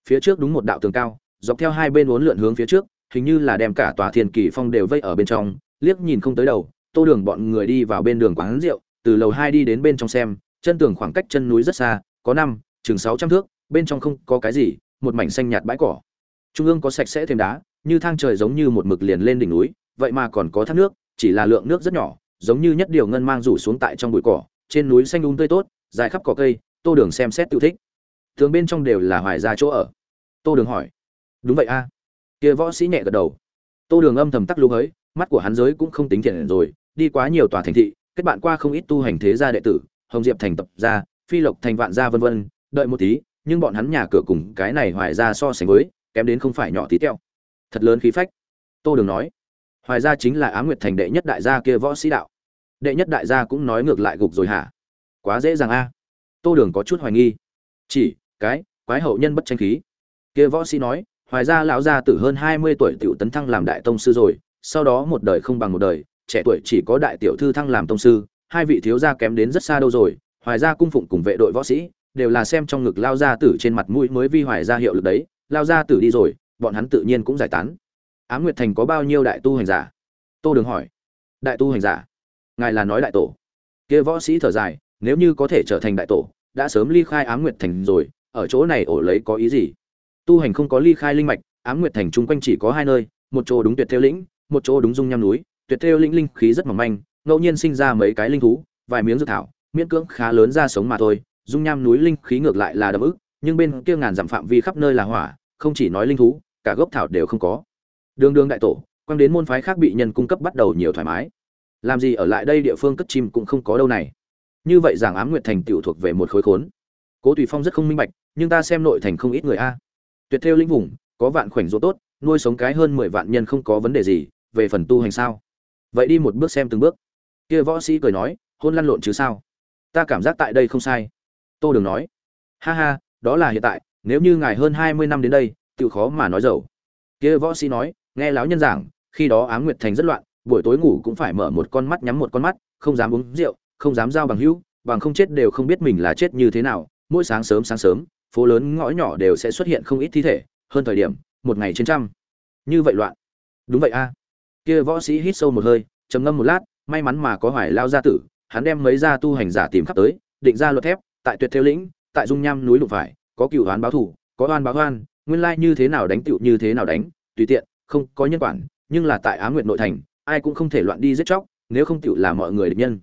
phía trước đúng một đạo tường cao, dọc theo hai bên uốn lượn hướng phía trước, hình như là đem cả tòa thiên kỳ phong đều vây ở bên trong, liếc nhìn không tới đầu, tô đường bọn người đi vào bên đường quán rượu, từ lầu hai đi đến bên trong xem, chân tường khoảng cách chân núi rất xa, có năm, chừng sáu trăm thước, bên trong không có cái gì, một mảnh xanh nhạt bãi cỏ. Trung ương có sạch sẽ thêm đá, như thang trời giống như một mực liền lên đỉnh núi, vậy mà còn có thác nước, chỉ là lượng nước rất nhỏ, giống như nhất điều ngân mang rủ xuống tại trong bụi cỏ, trên núi xanh um tươi tốt, dài khắp cỏ cây, tô đường xem xét tự thích thường bên trong đều là hoài ra chỗ ở. Tô đường hỏi. Đúng vậy a. Kia võ sĩ nhẹ gật đầu. Tô đường âm thầm tắc lưu hới, mắt của hắn giới cũng không tính thiện rồi, đi quá nhiều tòa thành thị, kết bạn qua không ít tu hành thế gia đệ tử, hồng diệp thành tập gia, phi lộc thành vạn gia vân vân, đợi một tí, nhưng bọn hắn nhà cửa cùng cái này hoài ra so sánh với, kém đến không phải nhỏ tí teo. Thật lớn khí phách. Tô đường nói. Hoài ra chính là á nguyệt thành đệ nhất đại gia kia võ sĩ đạo. Đệ nhất đại gia cũng nói ngược lại gục rồi hả? Quá dễ dàng a. Tô đường có chút hoài nghi. Chỉ cái, quái hậu nhân bất tranh khí. Kia võ sĩ nói, hoài ra lão gia tử hơn hai mươi tuổi tiểu tấn thăng làm đại tông sư rồi, sau đó một đời không bằng một đời, trẻ tuổi chỉ có đại tiểu thư thăng làm tông sư, hai vị thiếu gia kém đến rất xa đâu rồi, hoài gia cung phụng cùng vệ đội võ sĩ, đều là xem trong ngực lao gia tử trên mặt mũi mới vi hoài gia hiệu lực đấy lao gia tử đi rồi, bọn hắn tự nhiên cũng giải tán. Á nguyệt thành có bao nhiêu đại tu hành giả? Tô đường hỏi. Đại tu hành giả? Ngài là nói đại tổ. Kia võ sĩ thở dài, nếu như có thể trở thành đại tổ, đã sớm ly khai á nguyệt thành rồi ở chỗ này ổ lấy có ý gì? Tu hành không có ly khai linh mạch, ám nguyệt thành chung quanh chỉ có hai nơi, một chỗ đúng tuyệt theo lĩnh, một chỗ đúng dung nham núi. Tuyệt theo lĩnh linh khí rất mỏng manh, ngẫu nhiên sinh ra mấy cái linh thú, vài miếng dược thảo, miễn cưỡng khá lớn ra sống mà thôi. Dung nham núi linh khí ngược lại là đậm ức, nhưng bên kia ngàn dặm phạm vi khắp nơi là hỏa, không chỉ nói linh thú, cả gốc thảo đều không có. Đường đường đại tổ quang đến môn phái khác bị nhân cung cấp bắt đầu nhiều thoải mái. Làm gì ở lại đây địa phương cất chim cũng không có đâu này. Như vậy giảng ám nguyệt thành tiểu thuộc về một khối khốn. Cố tùy phong rất không minh bạch nhưng ta xem nội thành không ít người a. Tuyệt theo linh vùng, có vạn khoảnh rỗ tốt, nuôi sống cái hơn mười vạn nhân không có vấn đề gì, về phần tu hành sao? Vậy đi một bước xem từng bước. Kia võ sĩ cười nói, hôn lăn lộn chứ sao? Ta cảm giác tại đây không sai. Tô đường nói, ha ha, đó là hiện tại, nếu như ngài hơn hai mươi năm đến đây tự khó mà nói giàu kia võ sĩ nói, nghe lão nhân giảng, khi đó ám nguyệt thành rất loạn, buổi tối ngủ cũng phải mở một con mắt nhắm một con mắt, không dám uống rượu, không dám giao bằng hữu, bằng không chết đều không biết mình là chết như thế nào, mỗi sáng sớm sáng sớm phố lớn ngõ nhỏ đều sẽ xuất hiện không ít thi thể, hơn thời điểm, một ngày trên trăm. Như vậy loạn. Đúng vậy a. Kia võ sĩ hít sâu một hơi, trầm ngâm một lát, may mắn mà có hoài lao gia tử, hắn đem mấy gia tu hành giả tìm khắp tới, định ra luật thép, tại tuyệt theo lĩnh, tại dung nham núi lục phải, có cựu oán báo thủ có oan báo oan, nguyên lai như thế nào đánh tựu như thế nào đánh, tùy tiện, không có nhân quản, nhưng là tại á nguyệt nội thành, ai cũng không thể loạn đi giết chóc, nếu không tựu là mọi người địch nhân.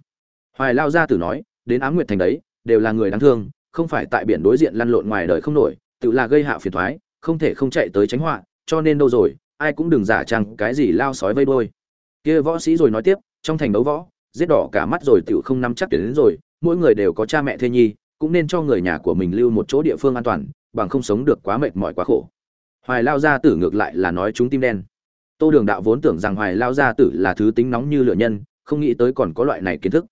Hoài lao gia tử nói, đến á nguyệt thành đấy, đều là người đáng thương không phải tại biển đối diện lăn lộn ngoài đời không nổi, tự là gây hạ phiền thoái, không thể không chạy tới tránh họa, cho nên đâu rồi, ai cũng đừng giả trang cái gì lao sói vây đôi kia võ sĩ rồi nói tiếp, trong thành đấu võ, giết đỏ cả mắt rồi tự không nắm chắc tuyển đến rồi, mỗi người đều có cha mẹ thê nhi, cũng nên cho người nhà của mình lưu một chỗ địa phương an toàn, bằng không sống được quá mệt mỏi quá khổ. Hoài lao gia tử ngược lại là nói chúng tim đen. Tô đường đạo vốn tưởng rằng hoài lao gia tử là thứ tính nóng như lửa nhân, không nghĩ tới còn có loại này kiến thức.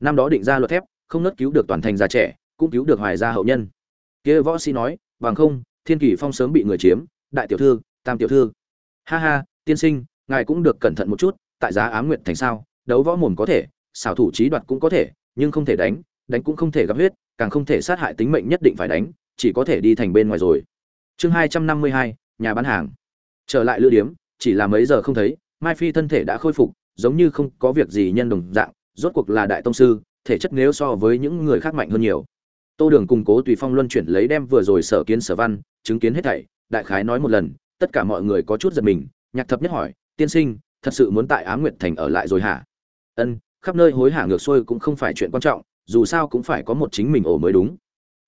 Năm đó định ra luật thép, không nớt cứu được toàn thành già trẻ cũng cứu được hoài gia hậu nhân. Kia võ sĩ nói, bằng không, thiên kỳ phong sớm bị người chiếm, đại tiểu thư, tam tiểu thư. Ha ha, tiên sinh, ngài cũng được cẩn thận một chút, tại giá ám nguyện thành sao, đấu võ mồm có thể, xảo thủ trí đoạt cũng có thể, nhưng không thể đánh đánh cũng không thể gặp huyết, càng không thể sát hại tính mệnh nhất định phải đánh, chỉ có thể đi thành bên ngoài rồi. Chương hai trăm năm mươi hai, nhà bán hàng. Trở lại lữ điếm, chỉ là mấy giờ không thấy, mai phi thân thể đã khôi phục, giống như không có việc gì nhân đồng dạng, rốt cuộc là đại tông sư, thể chất nếu so với những người khác mạnh hơn nhiều tô đường cùng cố tùy phong luân chuyển lấy đem vừa rồi sở kiến sở văn, chứng kiến hết thảy, đại khái nói một lần, tất cả mọi người có chút giật mình, nhạc thập nhất hỏi, tiên sinh, thật sự muốn tại á nguyệt thành ở lại rồi hả? Ân, khắp nơi hối hả ngược xuôi cũng không phải chuyện quan trọng, dù sao cũng phải có một chính mình ổ mới đúng.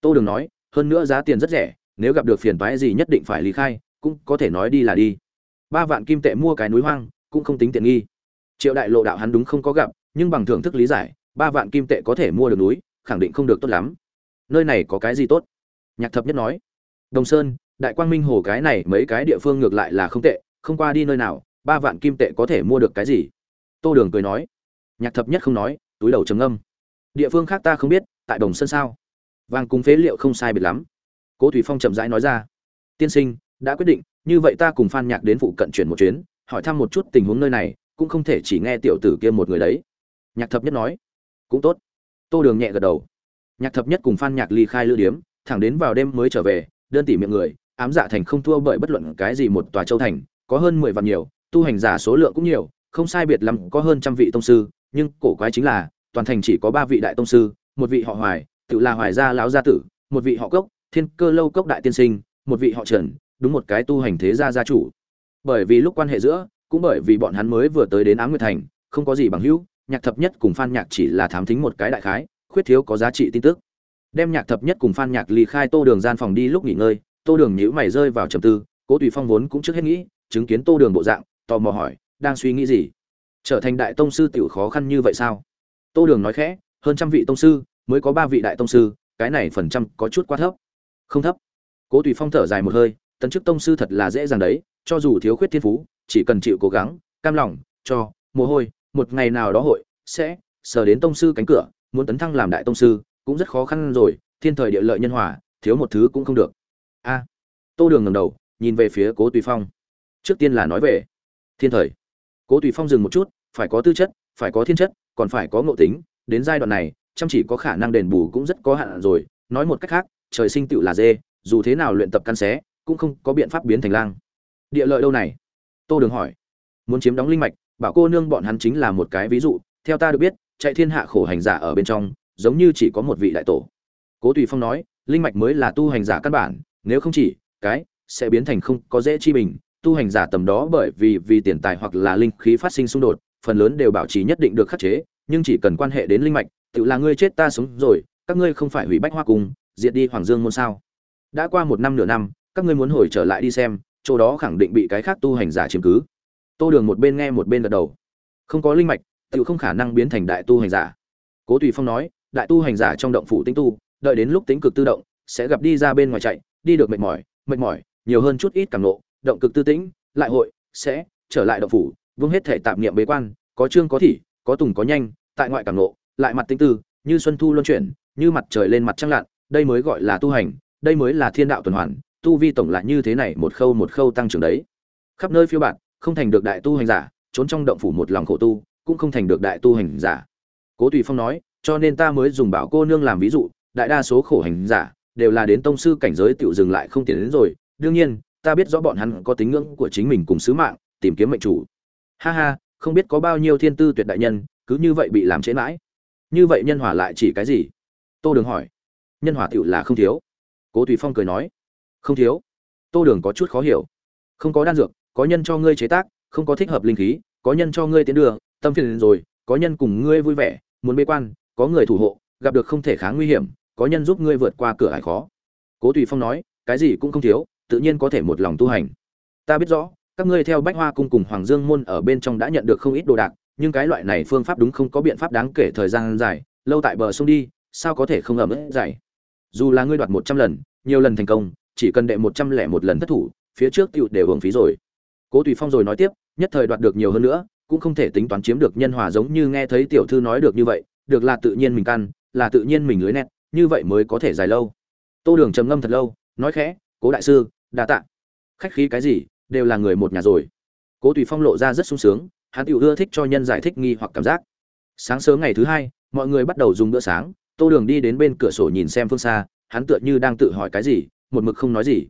Tô đường nói, hơn nữa giá tiền rất rẻ, nếu gặp được phiền toái gì nhất định phải lý khai, cũng có thể nói đi là đi. Ba vạn kim tệ mua cái núi hoang, cũng không tính tiện nghi. Triệu đại lộ đạo hắn đúng không có gặp, nhưng bằng thưởng thức lý giải, ba vạn kim tệ có thể mua được núi, khẳng định không được tốt lắm nơi này có cái gì tốt? Nhạc thập nhất nói. Đồng sơn, đại quang minh hồ cái này mấy cái địa phương ngược lại là không tệ, không qua đi nơi nào, ba vạn kim tệ có thể mua được cái gì? Tô đường cười nói. Nhạc thập nhất không nói, túi đầu trầm âm địa phương khác ta không biết, tại đồng sơn sao? Vàng cùng phế liệu không sai biệt lắm. Cố thủy phong chậm rãi nói ra. Tiên sinh, đã quyết định, như vậy ta cùng phan nhạc đến phụ cận chuyển một chuyến, hỏi thăm một chút tình huống nơi này, cũng không thể chỉ nghe tiểu tử kia một người đấy. Nhạc thập nhất nói. Cũng tốt. Tô đường nhẹ gật đầu nhạc thập nhất cùng phan nhạc ly khai lữ điếm, thẳng đến vào đêm mới trở về, đơn tỉ miệng người, ám dạ thành không thua bởi bất luận cái gì một tòa châu thành, có hơn mười vạn nhiều, tu hành giả số lượng cũng nhiều, không sai biệt lắm có hơn trăm vị tông sư, nhưng cổ quái chính là, toàn thành chỉ có ba vị đại tông sư, một vị họ hoài, tự là hoài gia lão gia tử, một vị họ cốc, thiên cơ lâu cốc đại tiên sinh, một vị họ trần, đúng một cái tu hành thế gia gia chủ. Bởi vì lúc quan hệ giữa, cũng bởi vì bọn hắn mới vừa tới đến á nguyệt thành, không có gì bằng hữu, nhạc thập nhất cùng phan nhạc chỉ là thám thính một cái đại khái khuyết thiếu có giá trị tin tức. Đem nhạc thập nhất cùng phan nhạc ly khai tô đường gian phòng đi lúc nghỉ ngơi, tô đường nhíu mày rơi vào trầm tư, cố tùy phong vốn cũng trước hết nghĩ, chứng kiến tô đường bộ dạng, tò mò hỏi, đang suy nghĩ gì? Trở thành đại tông sư tiểu khó khăn như vậy sao? Tô đường nói khẽ, hơn trăm vị tông sư, mới có ba vị đại tông sư, cái này phần trăm có chút quá thấp. Không thấp. Cố tùy phong thở dài một hơi, tấn chức tông sư thật là dễ dàng đấy, cho dù thiếu khuyết thiên phú, chỉ cần chịu cố gắng, cam lòng, cho, mồ hôi, một ngày nào đó hội sẽ sờ đến tông sư cánh cửa muốn tấn thăng làm đại tông sư, cũng rất khó khăn rồi, thiên thời địa lợi nhân hòa, thiếu một thứ cũng không được. A. Tô đường ngầm đầu, nhìn về phía cố tùy phong. Trước tiên là nói về thiên thời. Cố tùy phong dừng một chút, phải có tư chất, phải có thiên chất, còn phải có ngộ tính, đến giai đoạn này, chăm chỉ có khả năng đền bù cũng rất có hạn rồi. Nói một cách khác, trời sinh tựu là dê, dù thế nào luyện tập căn xé, cũng không có biện pháp biến thành lang. Địa lợi đâu này? Tô đường hỏi. Muốn chiếm đóng linh mạch, bảo cô nương bọn hắn chính là một cái ví dụ, theo ta được biết chạy thiên hạ khổ hành giả ở bên trong, giống như chỉ có một vị đại tổ. Cố tùy phong nói, linh mạch mới là tu hành giả căn bản, nếu không chỉ, cái, sẽ biến thành không có dễ chi bình. Tu hành giả tầm đó bởi vì vì tiền tài hoặc là linh khí phát sinh xung đột, phần lớn đều bảo trì nhất định được khắc chế, nhưng chỉ cần quan hệ đến linh mạch, tự là ngươi chết ta sống rồi, các ngươi không phải hủy bách hoa cung diệt đi hoàng dương môn sao? Đã qua một năm nửa năm, các ngươi muốn hồi trở lại đi xem, chỗ đó khẳng định bị cái khác tu hành giả chiếm cứ. Tô đường một bên nghe một bên gật đầu. Không có linh mạch tự không khả năng biến thành đại tu hành giả. Cố tùy phong nói đại tu hành giả trong động phủ tính tu đợi đến lúc tính cực tự động sẽ gặp đi ra bên ngoài chạy đi được mệt mỏi mệt mỏi nhiều hơn chút ít cảm nộ động cực tư tĩnh lại hội sẽ trở lại động phủ vương hết thể tạp niệm bế quan có trương có thỉ, có tùng có nhanh tại ngoại cảm nộ lại mặt tinh tư như xuân thu luân chuyển như mặt trời lên mặt trăng lặn đây mới gọi là tu hành đây mới là thiên đạo tuần hoàn tu vi tổng lại như thế này một khâu một khâu tăng trưởng đấy. Khắp nơi phiêu bạn không thành được đại tu hành giả trốn trong động phủ một lòng khổ tu cũng không thành được đại tu hành giả. Cố tùy phong nói, cho nên ta mới dùng bảo cô nương làm ví dụ, đại đa số khổ hành giả đều là đến tông sư cảnh giới tiểu dừng lại không tiến đến rồi. Đương nhiên, ta biết rõ bọn hắn có tính ngưỡng của chính mình cùng sứ mạng, tìm kiếm mệnh chủ. Ha ha, không biết có bao nhiêu thiên tư tuyệt đại nhân, cứ như vậy bị làm trễ mãi. Như vậy nhân hỏa lại chỉ cái gì? Tô đường hỏi. Nhân hỏa tựu là không thiếu. Cố tùy phong cười nói. Không thiếu. Tô đường có chút khó hiểu. Không có đan dược, có nhân cho ngươi chế tác, không có thích hợp linh khí, có nhân cho ngươi tiến đường tâm phiền rồi, có nhân cùng ngươi vui vẻ, muốn bế quan, có người thủ hộ, gặp được không thể kháng nguy hiểm, có nhân giúp ngươi vượt qua cửa hải khó. Cố tùy phong nói, cái gì cũng không thiếu, tự nhiên có thể một lòng tu hành. Ta biết rõ, các ngươi theo bách hoa cung cùng hoàng dương môn ở bên trong đã nhận được không ít đồ đạc, nhưng cái loại này phương pháp đúng không có biện pháp đáng kể thời gian dài, lâu tại bờ sông đi, sao có thể không ẩm ướt dày? Dù là ngươi đoạt một trăm lần, nhiều lần thành công, chỉ cần đệ một trăm lẻ một lần thất thủ, phía trước tựu đều hưởng phí rồi. Cố tùy phong rồi nói tiếp, nhất thời đoạt được nhiều hơn nữa cũng không thể tính toán chiếm được nhân hòa giống như nghe thấy tiểu thư nói được như vậy, được là tự nhiên mình căn, là tự nhiên mình lưới nét như vậy mới có thể dài lâu. Tô đường trầm ngâm thật lâu, nói khẽ, cố đại sư, đa tạ. Khách khí cái gì, đều là người một nhà rồi. Cố tùy phong lộ ra rất sung sướng, hắn tự ưa thích cho nhân giải thích nghi hoặc cảm giác. Sáng sớm ngày thứ hai, mọi người bắt đầu dùng bữa sáng, tô đường đi đến bên cửa sổ nhìn xem phương xa, hắn tựa như đang tự hỏi cái gì, một mực không nói gì.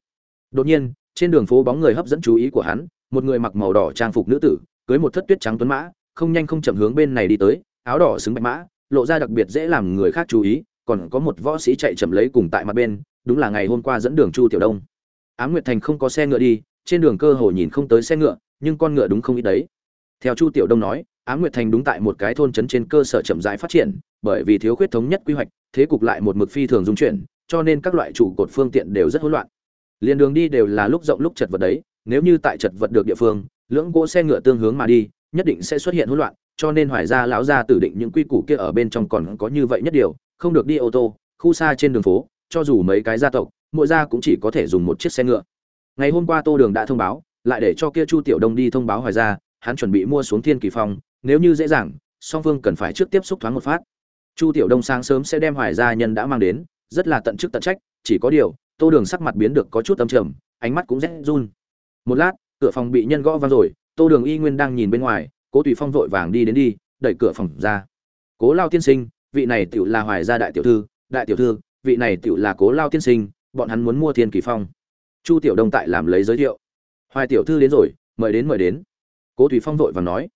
Đột nhiên, trên đường phố bóng người hấp dẫn chú ý của hắn, một người mặc màu đỏ trang phục nữ tử cưới một thất tuyết trắng tuấn mã, không nhanh không chậm hướng bên này đi tới, áo đỏ xứng bạch mã, lộ ra đặc biệt dễ làm người khác chú ý, còn có một võ sĩ chạy chậm lấy cùng tại mặt bên, đúng là ngày hôm qua dẫn đường chu tiểu đông. Ám nguyệt thành không có xe ngựa đi, trên đường cơ hồ nhìn không tới xe ngựa, nhưng con ngựa đúng không ít đấy. Theo chu tiểu đông nói, ám nguyệt thành đúng tại một cái thôn trấn trên cơ sở chậm rãi phát triển, bởi vì thiếu khuyết thống nhất quy hoạch, thế cục lại một mực phi thường dung chuyển, cho nên các loại trụ cột phương tiện đều rất hỗn loạn. Liền đường đi đều là lúc rộng lúc chật vật đấy, nếu như tại chật vật được địa phương lưỡng cỗ xe ngựa tương hướng mà đi, nhất định sẽ xuất hiện hỗn loạn, cho nên hoài gia lão gia tử định những quy củ kia ở bên trong còn có như vậy nhất điều, không được đi ô tô, khu xa trên đường phố, cho dù mấy cái gia tộc, mỗi gia cũng chỉ có thể dùng một chiếc xe ngựa. Ngày hôm qua tô đường đã thông báo, lại để cho kia chu tiểu đông đi thông báo hoài gia, hắn chuẩn bị mua xuống thiên kỳ phong, nếu như dễ dàng, song phương cần phải trước tiếp xúc thoáng một phát. Chu tiểu đông sáng sớm sẽ đem hoài gia nhân đã mang đến, rất là tận chức tận trách, chỉ có điều, tô đường sắc mặt biến được có chút âm trầm, ánh mắt cũng rét run. Một lát cửa phòng bị nhân gõ vang rồi, tô đường y nguyên đang nhìn bên ngoài, cố tùy phong vội vàng đi đến đi, đẩy cửa phòng ra. Cố lao tiên sinh, vị này tựu là hoài gia đại tiểu thư, đại tiểu thư, vị này tựu là cố lao tiên sinh, bọn hắn muốn mua thiên kỳ phong. Chu tiểu đông tại làm lấy giới thiệu. Hoài tiểu thư đến rồi, mời đến mời đến. Cố tùy phong vội vàng nói.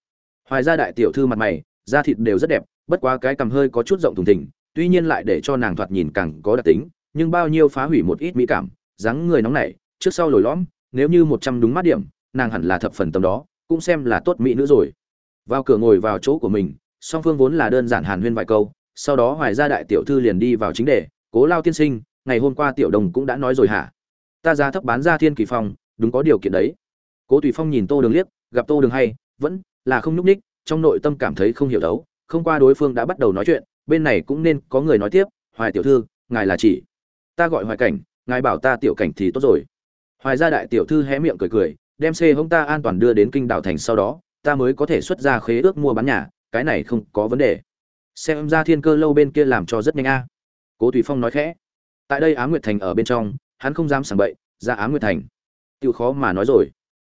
Hoài gia đại tiểu thư mặt mày, da thịt đều rất đẹp, bất quá cái cằm hơi có chút rộng thùng thình, tuy nhiên lại để cho nàng thoạt nhìn càng có đặc tính, nhưng bao nhiêu phá hủy một ít mỹ cảm, dáng người nóng nảy, trước sau lồi lõm, nếu như một trăm đúng mắt điểm nàng hẳn là thập phần tầm đó, cũng xem là tốt mỹ nữ rồi. Vào cửa ngồi vào chỗ của mình, song phương vốn là đơn giản hàn huyên vài câu, sau đó hoài gia đại tiểu thư liền đi vào chính đề, cố lao tiên sinh, ngày hôm qua tiểu đồng cũng đã nói rồi hả? Ta giá thấp bán ra thiên kỳ phong, đúng có điều kiện đấy. Cố tùy phong nhìn tô đường liếc, gặp tô đường hay, vẫn là không nhúc ních trong nội tâm cảm thấy không hiểu đấu, không qua đối phương đã bắt đầu nói chuyện, bên này cũng nên có người nói tiếp, hoài tiểu thư, ngài là chỉ, ta gọi hoài cảnh, ngài bảo ta tiểu cảnh thì tốt rồi. Hoài gia đại tiểu thư hé miệng cười cười đem xe hông ta an toàn đưa đến kinh đảo thành sau đó, ta mới có thể xuất ra khế ước mua bán nhà, cái này không có vấn đề. Xem ra thiên cơ lâu bên kia làm cho rất nhanh a. Cố tùy phong nói khẽ. Tại đây á nguyệt thành ở bên trong, hắn không dám sảng bậy, ra á nguyệt thành. Tiểu khó mà nói rồi.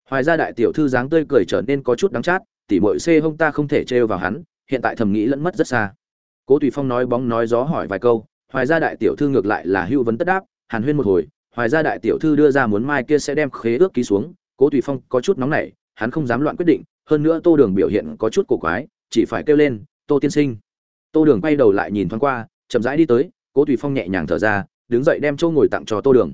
Hoài gia đại tiểu thư dáng tươi cười trở nên có chút đắng chát, tỉ mội xê hông ta không thể trêu vào hắn, hiện tại thầm nghĩ lẫn mất rất xa. Cố tùy phong nói bóng nói gió hỏi vài câu, hoài gia đại tiểu thư ngược lại là hưu vấn tất đáp, hàn huyên một hồi, hoài gia đại tiểu thư đưa ra muốn mai kia sẽ đem khế ước ký xuống cố tùy phong có chút nóng nảy, hắn không dám loạn quyết định, hơn nữa tô đường biểu hiện có chút cổ quái, chỉ phải kêu lên, tô tiên sinh. Tô đường quay đầu lại nhìn thoáng qua, chậm rãi đi tới, cố tùy phong nhẹ nhàng thở ra, đứng dậy đem châu ngồi tặng cho tô đường.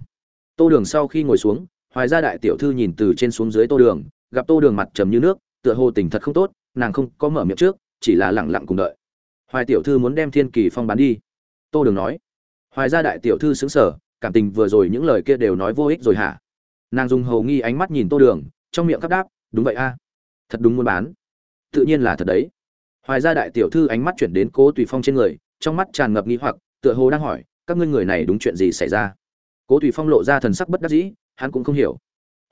Tô đường sau khi ngồi xuống, hoài gia đại tiểu thư nhìn từ trên xuống dưới tô đường, gặp tô đường mặt trầm như nước, tựa hồ tình thật không tốt, nàng không có mở miệng trước, chỉ là lẳng lặng cùng đợi. Hoài tiểu thư muốn đem thiên kỳ phong bán đi. Tô đường nói. Hoài gia đại tiểu thư xứng sở cảm tình vừa rồi những lời kia đều nói vô ích rồi hả? Nàng dùng hầu nghi ánh mắt nhìn tô đường, trong miệng khắp đáp, đúng vậy a, thật đúng muốn bán. Tự nhiên là thật đấy. Hoài gia đại tiểu thư ánh mắt chuyển đến cố tùy phong trên người, trong mắt tràn ngập nghi hoặc, tựa hồ đang hỏi, các ngươi người này đúng chuyện gì xảy ra? Cố tùy phong lộ ra thần sắc bất đắc dĩ, hắn cũng không hiểu.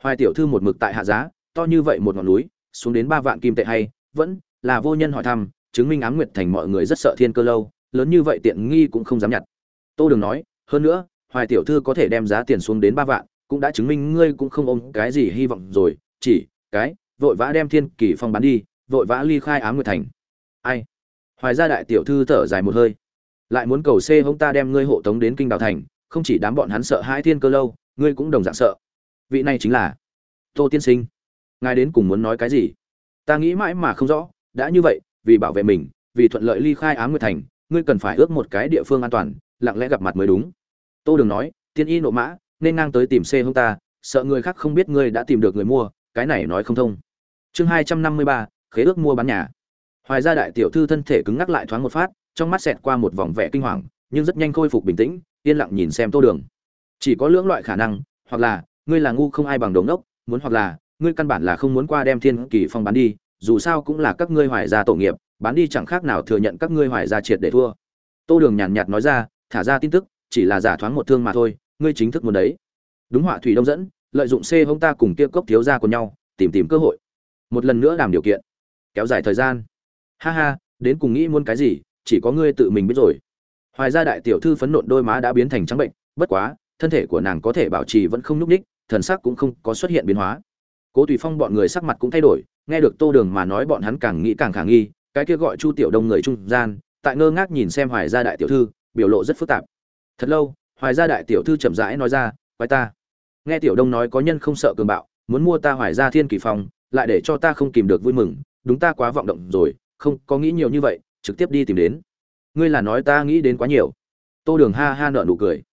Hoài tiểu thư một mực tại hạ giá, to như vậy một ngọn núi, xuống đến ba vạn kim tệ hay, vẫn là vô nhân hỏi thăm, chứng minh ám nguyệt thành mọi người rất sợ thiên cơ lâu, lớn như vậy tiện nghi cũng không dám nhặt. Tô đường nói, hơn nữa, hoài tiểu thư có thể đem giá tiền xuống đến ba vạn cũng đã chứng minh ngươi cũng không ôm cái gì hy vọng rồi, chỉ cái, vội vã đem thiên kỳ phong bán đi, vội vã ly khai ám nguyệt thành. Ai? Hoài gia đại tiểu thư thở dài một hơi. Lại muốn cầu xê hông ta đem ngươi hộ tống đến kinh đào thành, không chỉ đám bọn hắn sợ hai thiên cơ lâu, ngươi cũng đồng dạng sợ. Vị này chính là tô tiên sinh. Ngài đến cùng muốn nói cái gì? Ta nghĩ mãi mà không rõ, đã như vậy, vì bảo vệ mình, vì thuận lợi ly khai ám nguyệt thành, ngươi cần phải ước một cái địa phương an toàn, lặng lẽ gặp mặt mới đúng. Tô đường nói, tiên y nộ mã nên ngang tới tìm xe hung ta, sợ người khác không biết ngươi đã tìm được người mua, cái này nói không thông. Chương hai trăm năm mươi ba, khế ước mua bán nhà. Hoài gia đại tiểu thư thân thể cứng ngắc lại thoáng một phát, trong mắt xẹt qua một vòng vẻ kinh hoàng, nhưng rất nhanh khôi phục bình tĩnh, yên lặng nhìn xem tô đường. Chỉ có lưỡng loại khả năng, hoặc là, ngươi là ngu không ai bằng đồng đốc, muốn hoặc là, ngươi căn bản là không muốn qua đem thiên kỳ phong bán đi, dù sao cũng là các ngươi hoài gia tổ nghiệp, bán đi chẳng khác nào thừa nhận các ngươi hoài gia triệt để thua. Tô đường nhàn nhạt nói ra, thả ra tin tức, chỉ là giả thoáng một thương mà thôi ngươi chính thức muốn đấy. Đúng họa thủy đông dẫn, lợi dụng c hông ta cùng kia cốc thiếu ra của nhau, tìm tìm cơ hội. Một lần nữa làm điều kiện. Kéo dài thời gian. Ha ha, đến cùng nghĩ muốn cái gì, chỉ có ngươi tự mình biết rồi. Hoài gia đại tiểu thư phấn nộn đôi má đã biến thành trắng bệnh, bất quá, thân thể của nàng có thể bảo trì vẫn không nhúc ních thần sắc cũng không có xuất hiện biến hóa. Cố tùy phong bọn người sắc mặt cũng thay đổi, nghe được tô đường mà nói bọn hắn càng nghĩ càng khả nghi, cái kia gọi chu tiểu đông người trung gian, tại ngơ ngác nhìn xem hoài gia đại tiểu thư, biểu lộ rất phức tạp. Thật lâu hoài gia đại tiểu thư chậm rãi nói ra, quái ta. Nghe tiểu đông nói có nhân không sợ cường bạo, muốn mua ta hoài gia thiên kỳ phong lại để cho ta không kìm được vui mừng, đúng ta quá vọng động rồi, không có nghĩ nhiều như vậy, trực tiếp đi tìm đến. Ngươi là nói ta nghĩ đến quá nhiều. Tô đường ha ha nợ nụ cười.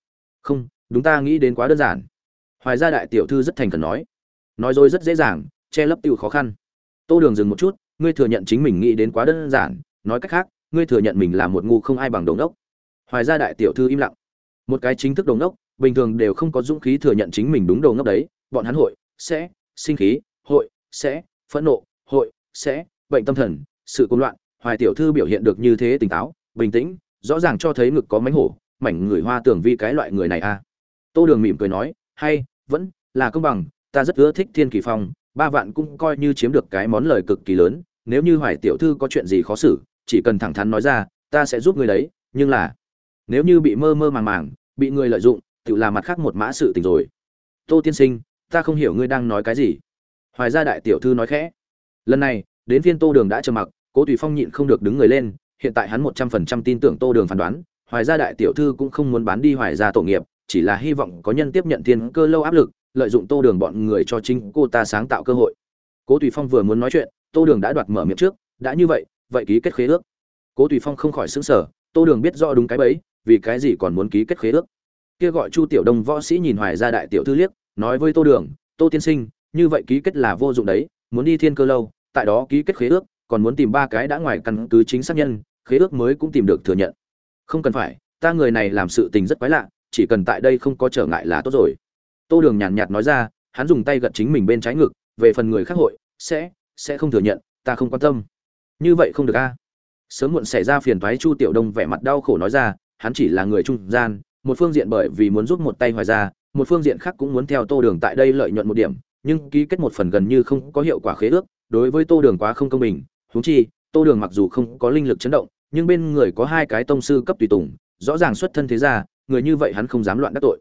Không, đúng ta nghĩ đến quá đơn giản. Hoài gia đại tiểu thư rất thành khẩn nói. Nói rồi rất dễ dàng, che lấp tiêu khó khăn. Tô đường dừng một chút, ngươi thừa nhận chính mình nghĩ đến quá đơn giản, nói cách khác, ngươi thừa nhận mình là một ngu không ai bằng đồng đốc hoài gia đại tiểu thư im lặng một cái chính thức đồ ngốc, bình thường đều không có dũng khí thừa nhận chính mình đúng đầu ngốc đấy bọn hắn hội, sẽ, sinh khí, hội, sẽ, phẫn nộ, hội, sẽ, bệnh tâm thần, sự côn loạn, hoài tiểu thư biểu hiện được như thế tỉnh táo, bình tĩnh, rõ ràng cho thấy ngực có mánh hổ, mảnh người hoa tưởng vi cái loại người này a à. tô đường mỉm cười nói, hay, vẫn là công bằng, ta rất ưa thích thiên kỳ phong, ba vạn cũng coi như chiếm được cái món lời cực kỳ lớn, nếu như hoài tiểu thư có chuyện gì khó xử, chỉ cần thẳng thắn nói ra, ta sẽ giúp người đấy, nhưng là nếu như bị mơ mơ màng màng, bị người lợi dụng, tự làm mặt khác một mã sự tình rồi. Tô tiên sinh, ta không hiểu ngươi đang nói cái gì. Hoài gia đại tiểu thư nói khẽ. Lần này, đến phiên tô đường đã trầm mặc, cố tùy phong nhịn không được đứng người lên, hiện tại hắn một trăm phần trăm tin tưởng tô đường phán đoán, hoài gia đại tiểu thư cũng không muốn bán đi hoài gia tổ nghiệp, chỉ là hy vọng có nhân tiếp nhận tiền cơ lâu áp lực, lợi dụng tô đường bọn người cho chính cô ta sáng tạo cơ hội. Cố tùy phong vừa muốn nói chuyện, tô đường đã đoạt mở miệng trước, đã như vậy vậy ký kết khế ước. Cố tùy phong không khỏi xứng sở tô đường biết rõ đúng cái bẫy vì cái gì còn muốn ký kết khế ước? Kia gọi chu tiểu đông võ sĩ nhìn hoài ra đại tiểu thư liếc, nói với tô đường, tô tiên sinh, như vậy ký kết là vô dụng đấy, muốn đi thiên cơ lâu, tại đó ký kết khế ước, còn muốn tìm ba cái đã ngoài căn cứ chính xác nhân, khế ước mới cũng tìm được thừa nhận. Không cần phải, ta người này làm sự tình rất quái lạ, chỉ cần tại đây không có trở ngại là tốt rồi. Tô đường nhàn nhạt nói ra, hắn dùng tay gật chính mình bên trái ngực, về phần người khác hội, sẽ sẽ không thừa nhận, ta không quan tâm. Như vậy không được a. Sớm muộn xảy ra phiền thoái chu tiểu đông vẻ mặt đau khổ nói ra hắn chỉ là người trung gian, một phương diện bởi vì muốn giúp một tay hoài ra, một phương diện khác cũng muốn theo tô đường tại đây lợi nhuận một điểm, nhưng ký kết một phần gần như không có hiệu quả khế ước, đối với tô đường quá không công bình. Huống chi, tô đường mặc dù không có linh lực chấn động, nhưng bên người có hai cái tông sư cấp tùy tùng, rõ ràng xuất thân thế gia, người như vậy hắn không dám loạn đắc tội.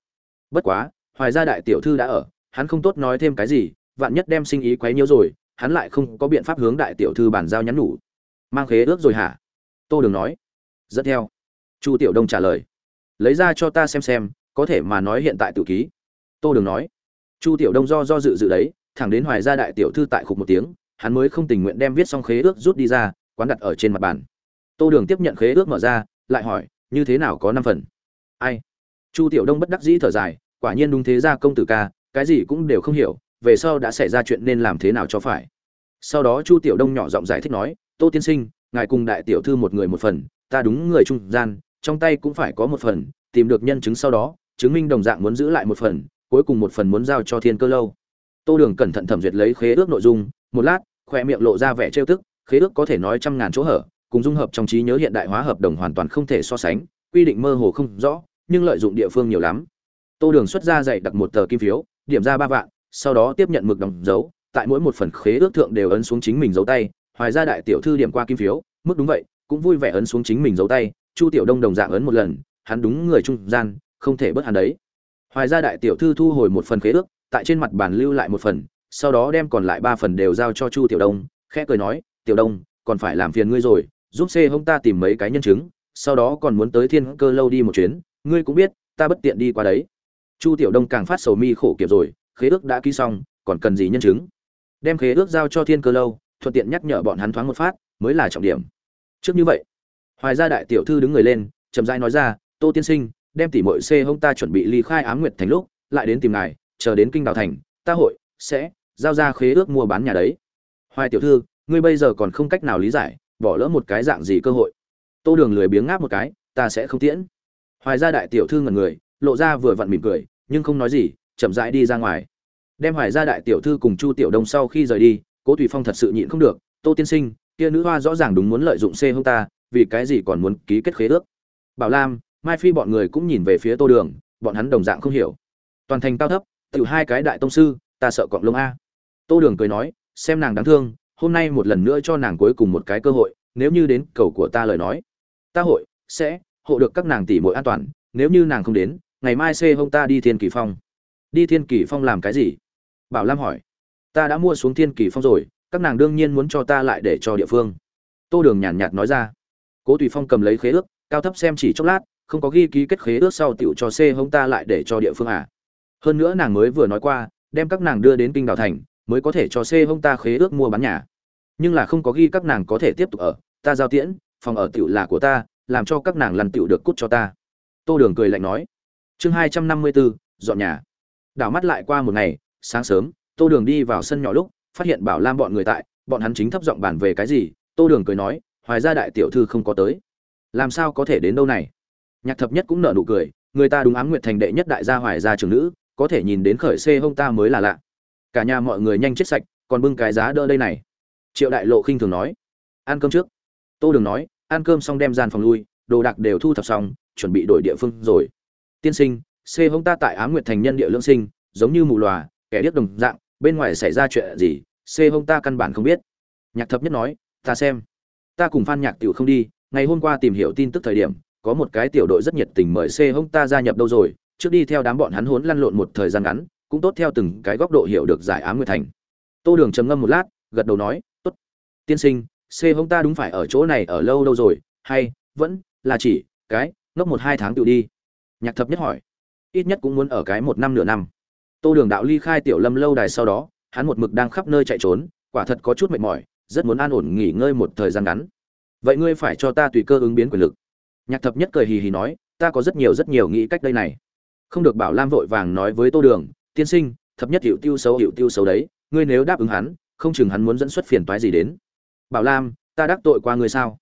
Bất quá, hoài gia đại tiểu thư đã ở, hắn không tốt nói thêm cái gì, vạn nhất đem sinh ý quấy nhiễu rồi, hắn lại không có biện pháp hướng đại tiểu thư bàn giao nhắn nhủ. Mang khế ước rồi hả? Tô đường nói. Rất theo chu tiểu đông trả lời. Lấy ra cho ta xem xem, có thể mà nói hiện tại tự ký. Tô đường nói. Chu tiểu đông do do dự dự đấy, thẳng đến hoài gia đại tiểu thư tại khục một tiếng, hắn mới không tình nguyện đem viết xong khế ước rút đi ra, quán đặt ở trên mặt bàn. Tô đường tiếp nhận khế ước mở ra, lại hỏi, như thế nào có năm phần? Ai? Chu tiểu đông bất đắc dĩ thở dài, quả nhiên đúng thế ra công tử ca, cái gì cũng đều không hiểu, về sau đã xảy ra chuyện nên làm thế nào cho phải? Sau đó chu tiểu đông nhỏ giọng giải thích nói, tô tiên sinh, ngài cùng đại tiểu thư một người một phần, ta đúng người trung gian trong tay cũng phải có một phần, tìm được nhân chứng sau đó, chứng minh đồng dạng muốn giữ lại một phần, cuối cùng một phần muốn giao cho thiên cơ lâu. Tô đường cẩn thận thẩm duyệt lấy khế ước nội dung, một lát, khoe miệng lộ ra vẻ trêu tức, khế ước có thể nói trăm ngàn chỗ hở, cùng dung hợp trong trí nhớ hiện đại hóa hợp đồng hoàn toàn không thể so sánh, quy định mơ hồ không rõ, nhưng lợi dụng địa phương nhiều lắm. Tô đường xuất ra dạy đặt một tờ kim phiếu, điểm ra ba vạn, sau đó tiếp nhận mực đóng dấu, tại mỗi một phần khế ước thượng đều ấn xuống chính mình dấu tay, hoài ra đại tiểu thư điểm qua kim phiếu, mức đúng vậy, cũng vui vẻ ấn xuống chính mình dấu tay chu tiểu đông đồng dạng ấn một lần, hắn đúng người trung gian, không thể bớt hắn đấy. Hoài ra đại tiểu thư thu hồi một phần khế ước, tại trên mặt bàn lưu lại một phần, sau đó đem còn lại ba phần đều giao cho chu tiểu đông, khẽ cười nói, tiểu đông, còn phải làm phiền ngươi rồi, giúp xê hông ta tìm mấy cái nhân chứng, sau đó còn muốn tới thiên cơ lâu đi một chuyến, ngươi cũng biết, ta bất tiện đi qua đấy. Chu tiểu đông càng phát sầu mi khổ kiệt rồi, khế ước đã ký xong, còn cần gì nhân chứng? Đem khế ước giao cho thiên cơ lâu, thuận tiện nhắc nhở bọn hắn thoáng một phát, mới là trọng điểm. Trước như vậy hoài gia đại tiểu thư đứng người lên, chậm rãi nói ra, tô tiên sinh, đem tỷ muội c hông ta chuẩn bị ly khai ám nguyệt thành lúc, lại đến tìm ngài, chờ đến kinh đào thành, ta hội sẽ giao ra khế ước mua bán nhà đấy. Hoài tiểu thư, ngươi bây giờ còn không cách nào lý giải, bỏ lỡ một cái dạng gì cơ hội. Tô đường lười biếng ngáp một cái, ta sẽ không tiễn. Hoài gia đại tiểu thư ngẩn người, lộ ra vừa vặn mỉm cười, nhưng không nói gì, chậm rãi đi ra ngoài. Đem hoài gia đại tiểu thư cùng chu tiểu đông sau khi rời đi, cố tùy phong thật sự nhịn không được, tô tiên sinh, kia nữ hoa rõ ràng đúng muốn lợi dụng c hông ta vì cái gì còn muốn ký kết khế ước? Bảo lam, mai phi bọn người cũng nhìn về phía tô đường, bọn hắn đồng dạng không hiểu. Toàn thành cao thấp tự hai cái đại tông sư, ta sợ cọng lông a. Tô đường cười nói, xem nàng đáng thương, hôm nay một lần nữa cho nàng cuối cùng một cái cơ hội, nếu như đến, cầu của ta lời nói. Ta hội, sẽ, hộ được các nàng tỷ muội an toàn, nếu như nàng không đến, ngày mai xê hông ta đi thiên kỳ phong. Đi thiên kỳ phong làm cái gì? Bảo lam hỏi. Ta đã mua xuống thiên kỳ phong rồi, các nàng đương nhiên muốn cho ta lại để cho địa phương. Tô đường nhàn nhạt nói ra cố tùy phong cầm lấy khế ước, cao thấp xem chỉ chốc lát, không có ghi ký kết khế ước sau tiểu cho c hông ta lại để cho địa phương à. Hơn nữa nàng mới vừa nói qua, đem các nàng đưa đến kinh đào thành, mới có thể cho c hông ta khế ước mua bán nhà. Nhưng là không có ghi các nàng có thể tiếp tục ở, ta giao tiễn, phòng ở tiểu là của ta, làm cho các nàng lăn tiểu được cút cho ta. Tô đường cười lạnh nói. Chương hai trăm năm mươi bốn dọn nhà. Đảo mắt lại qua một ngày, sáng sớm, tô đường đi vào sân nhỏ lúc, phát hiện bảo lam bọn người tại, bọn hắn chính thấp giọng bàn về cái gì, tô đường cười nói hoài ra đại tiểu thư không có tới. Làm sao có thể đến đâu này? Nhạc thập nhất cũng nở nụ cười, người ta đúng ám nguyệt thành đệ nhất đại gia hoài gia trưởng nữ, có thể nhìn đến khởi xê hông ta mới là lạ. Cả nhà mọi người nhanh chết sạch, còn bưng cái giá đỡ đây này. Triệu đại lộ khinh thường nói, ăn cơm trước. Tô đường nói, ăn cơm xong đem gian phòng lui, đồ đạc đều thu thập xong, chuẩn bị đổi địa phương rồi. Tiên sinh, xê hông ta tại ám nguyệt thành nhân địa lương sinh, giống như mù lòa kẻ điếc đồng dạng, bên ngoài xảy ra chuyện gì, xê hông ta căn bản không biết. Nhạc thập nhất nói, ta xem ta cùng phan nhạc tiểu không đi, ngày hôm qua tìm hiểu tin tức thời điểm, có một cái tiểu đội rất nhiệt tình mời xê hông ta gia nhập đâu rồi, trước đi theo đám bọn hắn hốn lăn lộn một thời gian ngắn, cũng tốt theo từng cái góc độ hiểu được giải ám nguyệt thành. Tô đường trầm ngâm một lát, gật đầu nói, tốt. Tiên sinh xê hông ta đúng phải ở chỗ này ở lâu lâu rồi, hay vẫn là chỉ cái ngốc một hai tháng tự đi. Nhạc thập nhất hỏi. Ít nhất cũng muốn ở cái một năm nửa năm. Tô đường đạo ly khai tiểu lâm lâu đài sau đó, hắn một mực đang khắp nơi chạy trốn, quả thật có chút mệt mỏi rất muốn an ổn nghỉ ngơi một thời gian ngắn. Vậy ngươi phải cho ta tùy cơ ứng biến quyền lực. Nhạc thập nhất cười hì hì nói, ta có rất nhiều rất nhiều nghĩ cách đây này. Không được bảo lam vội vàng nói với tô đường, tiên sinh, thập nhất hiệu tiêu xấu hiệu tiêu xấu đấy, ngươi nếu đáp ứng hắn, không chừng hắn muốn dẫn xuất phiền toái gì đến. Bảo lam, ta đắc tội qua ngươi sao?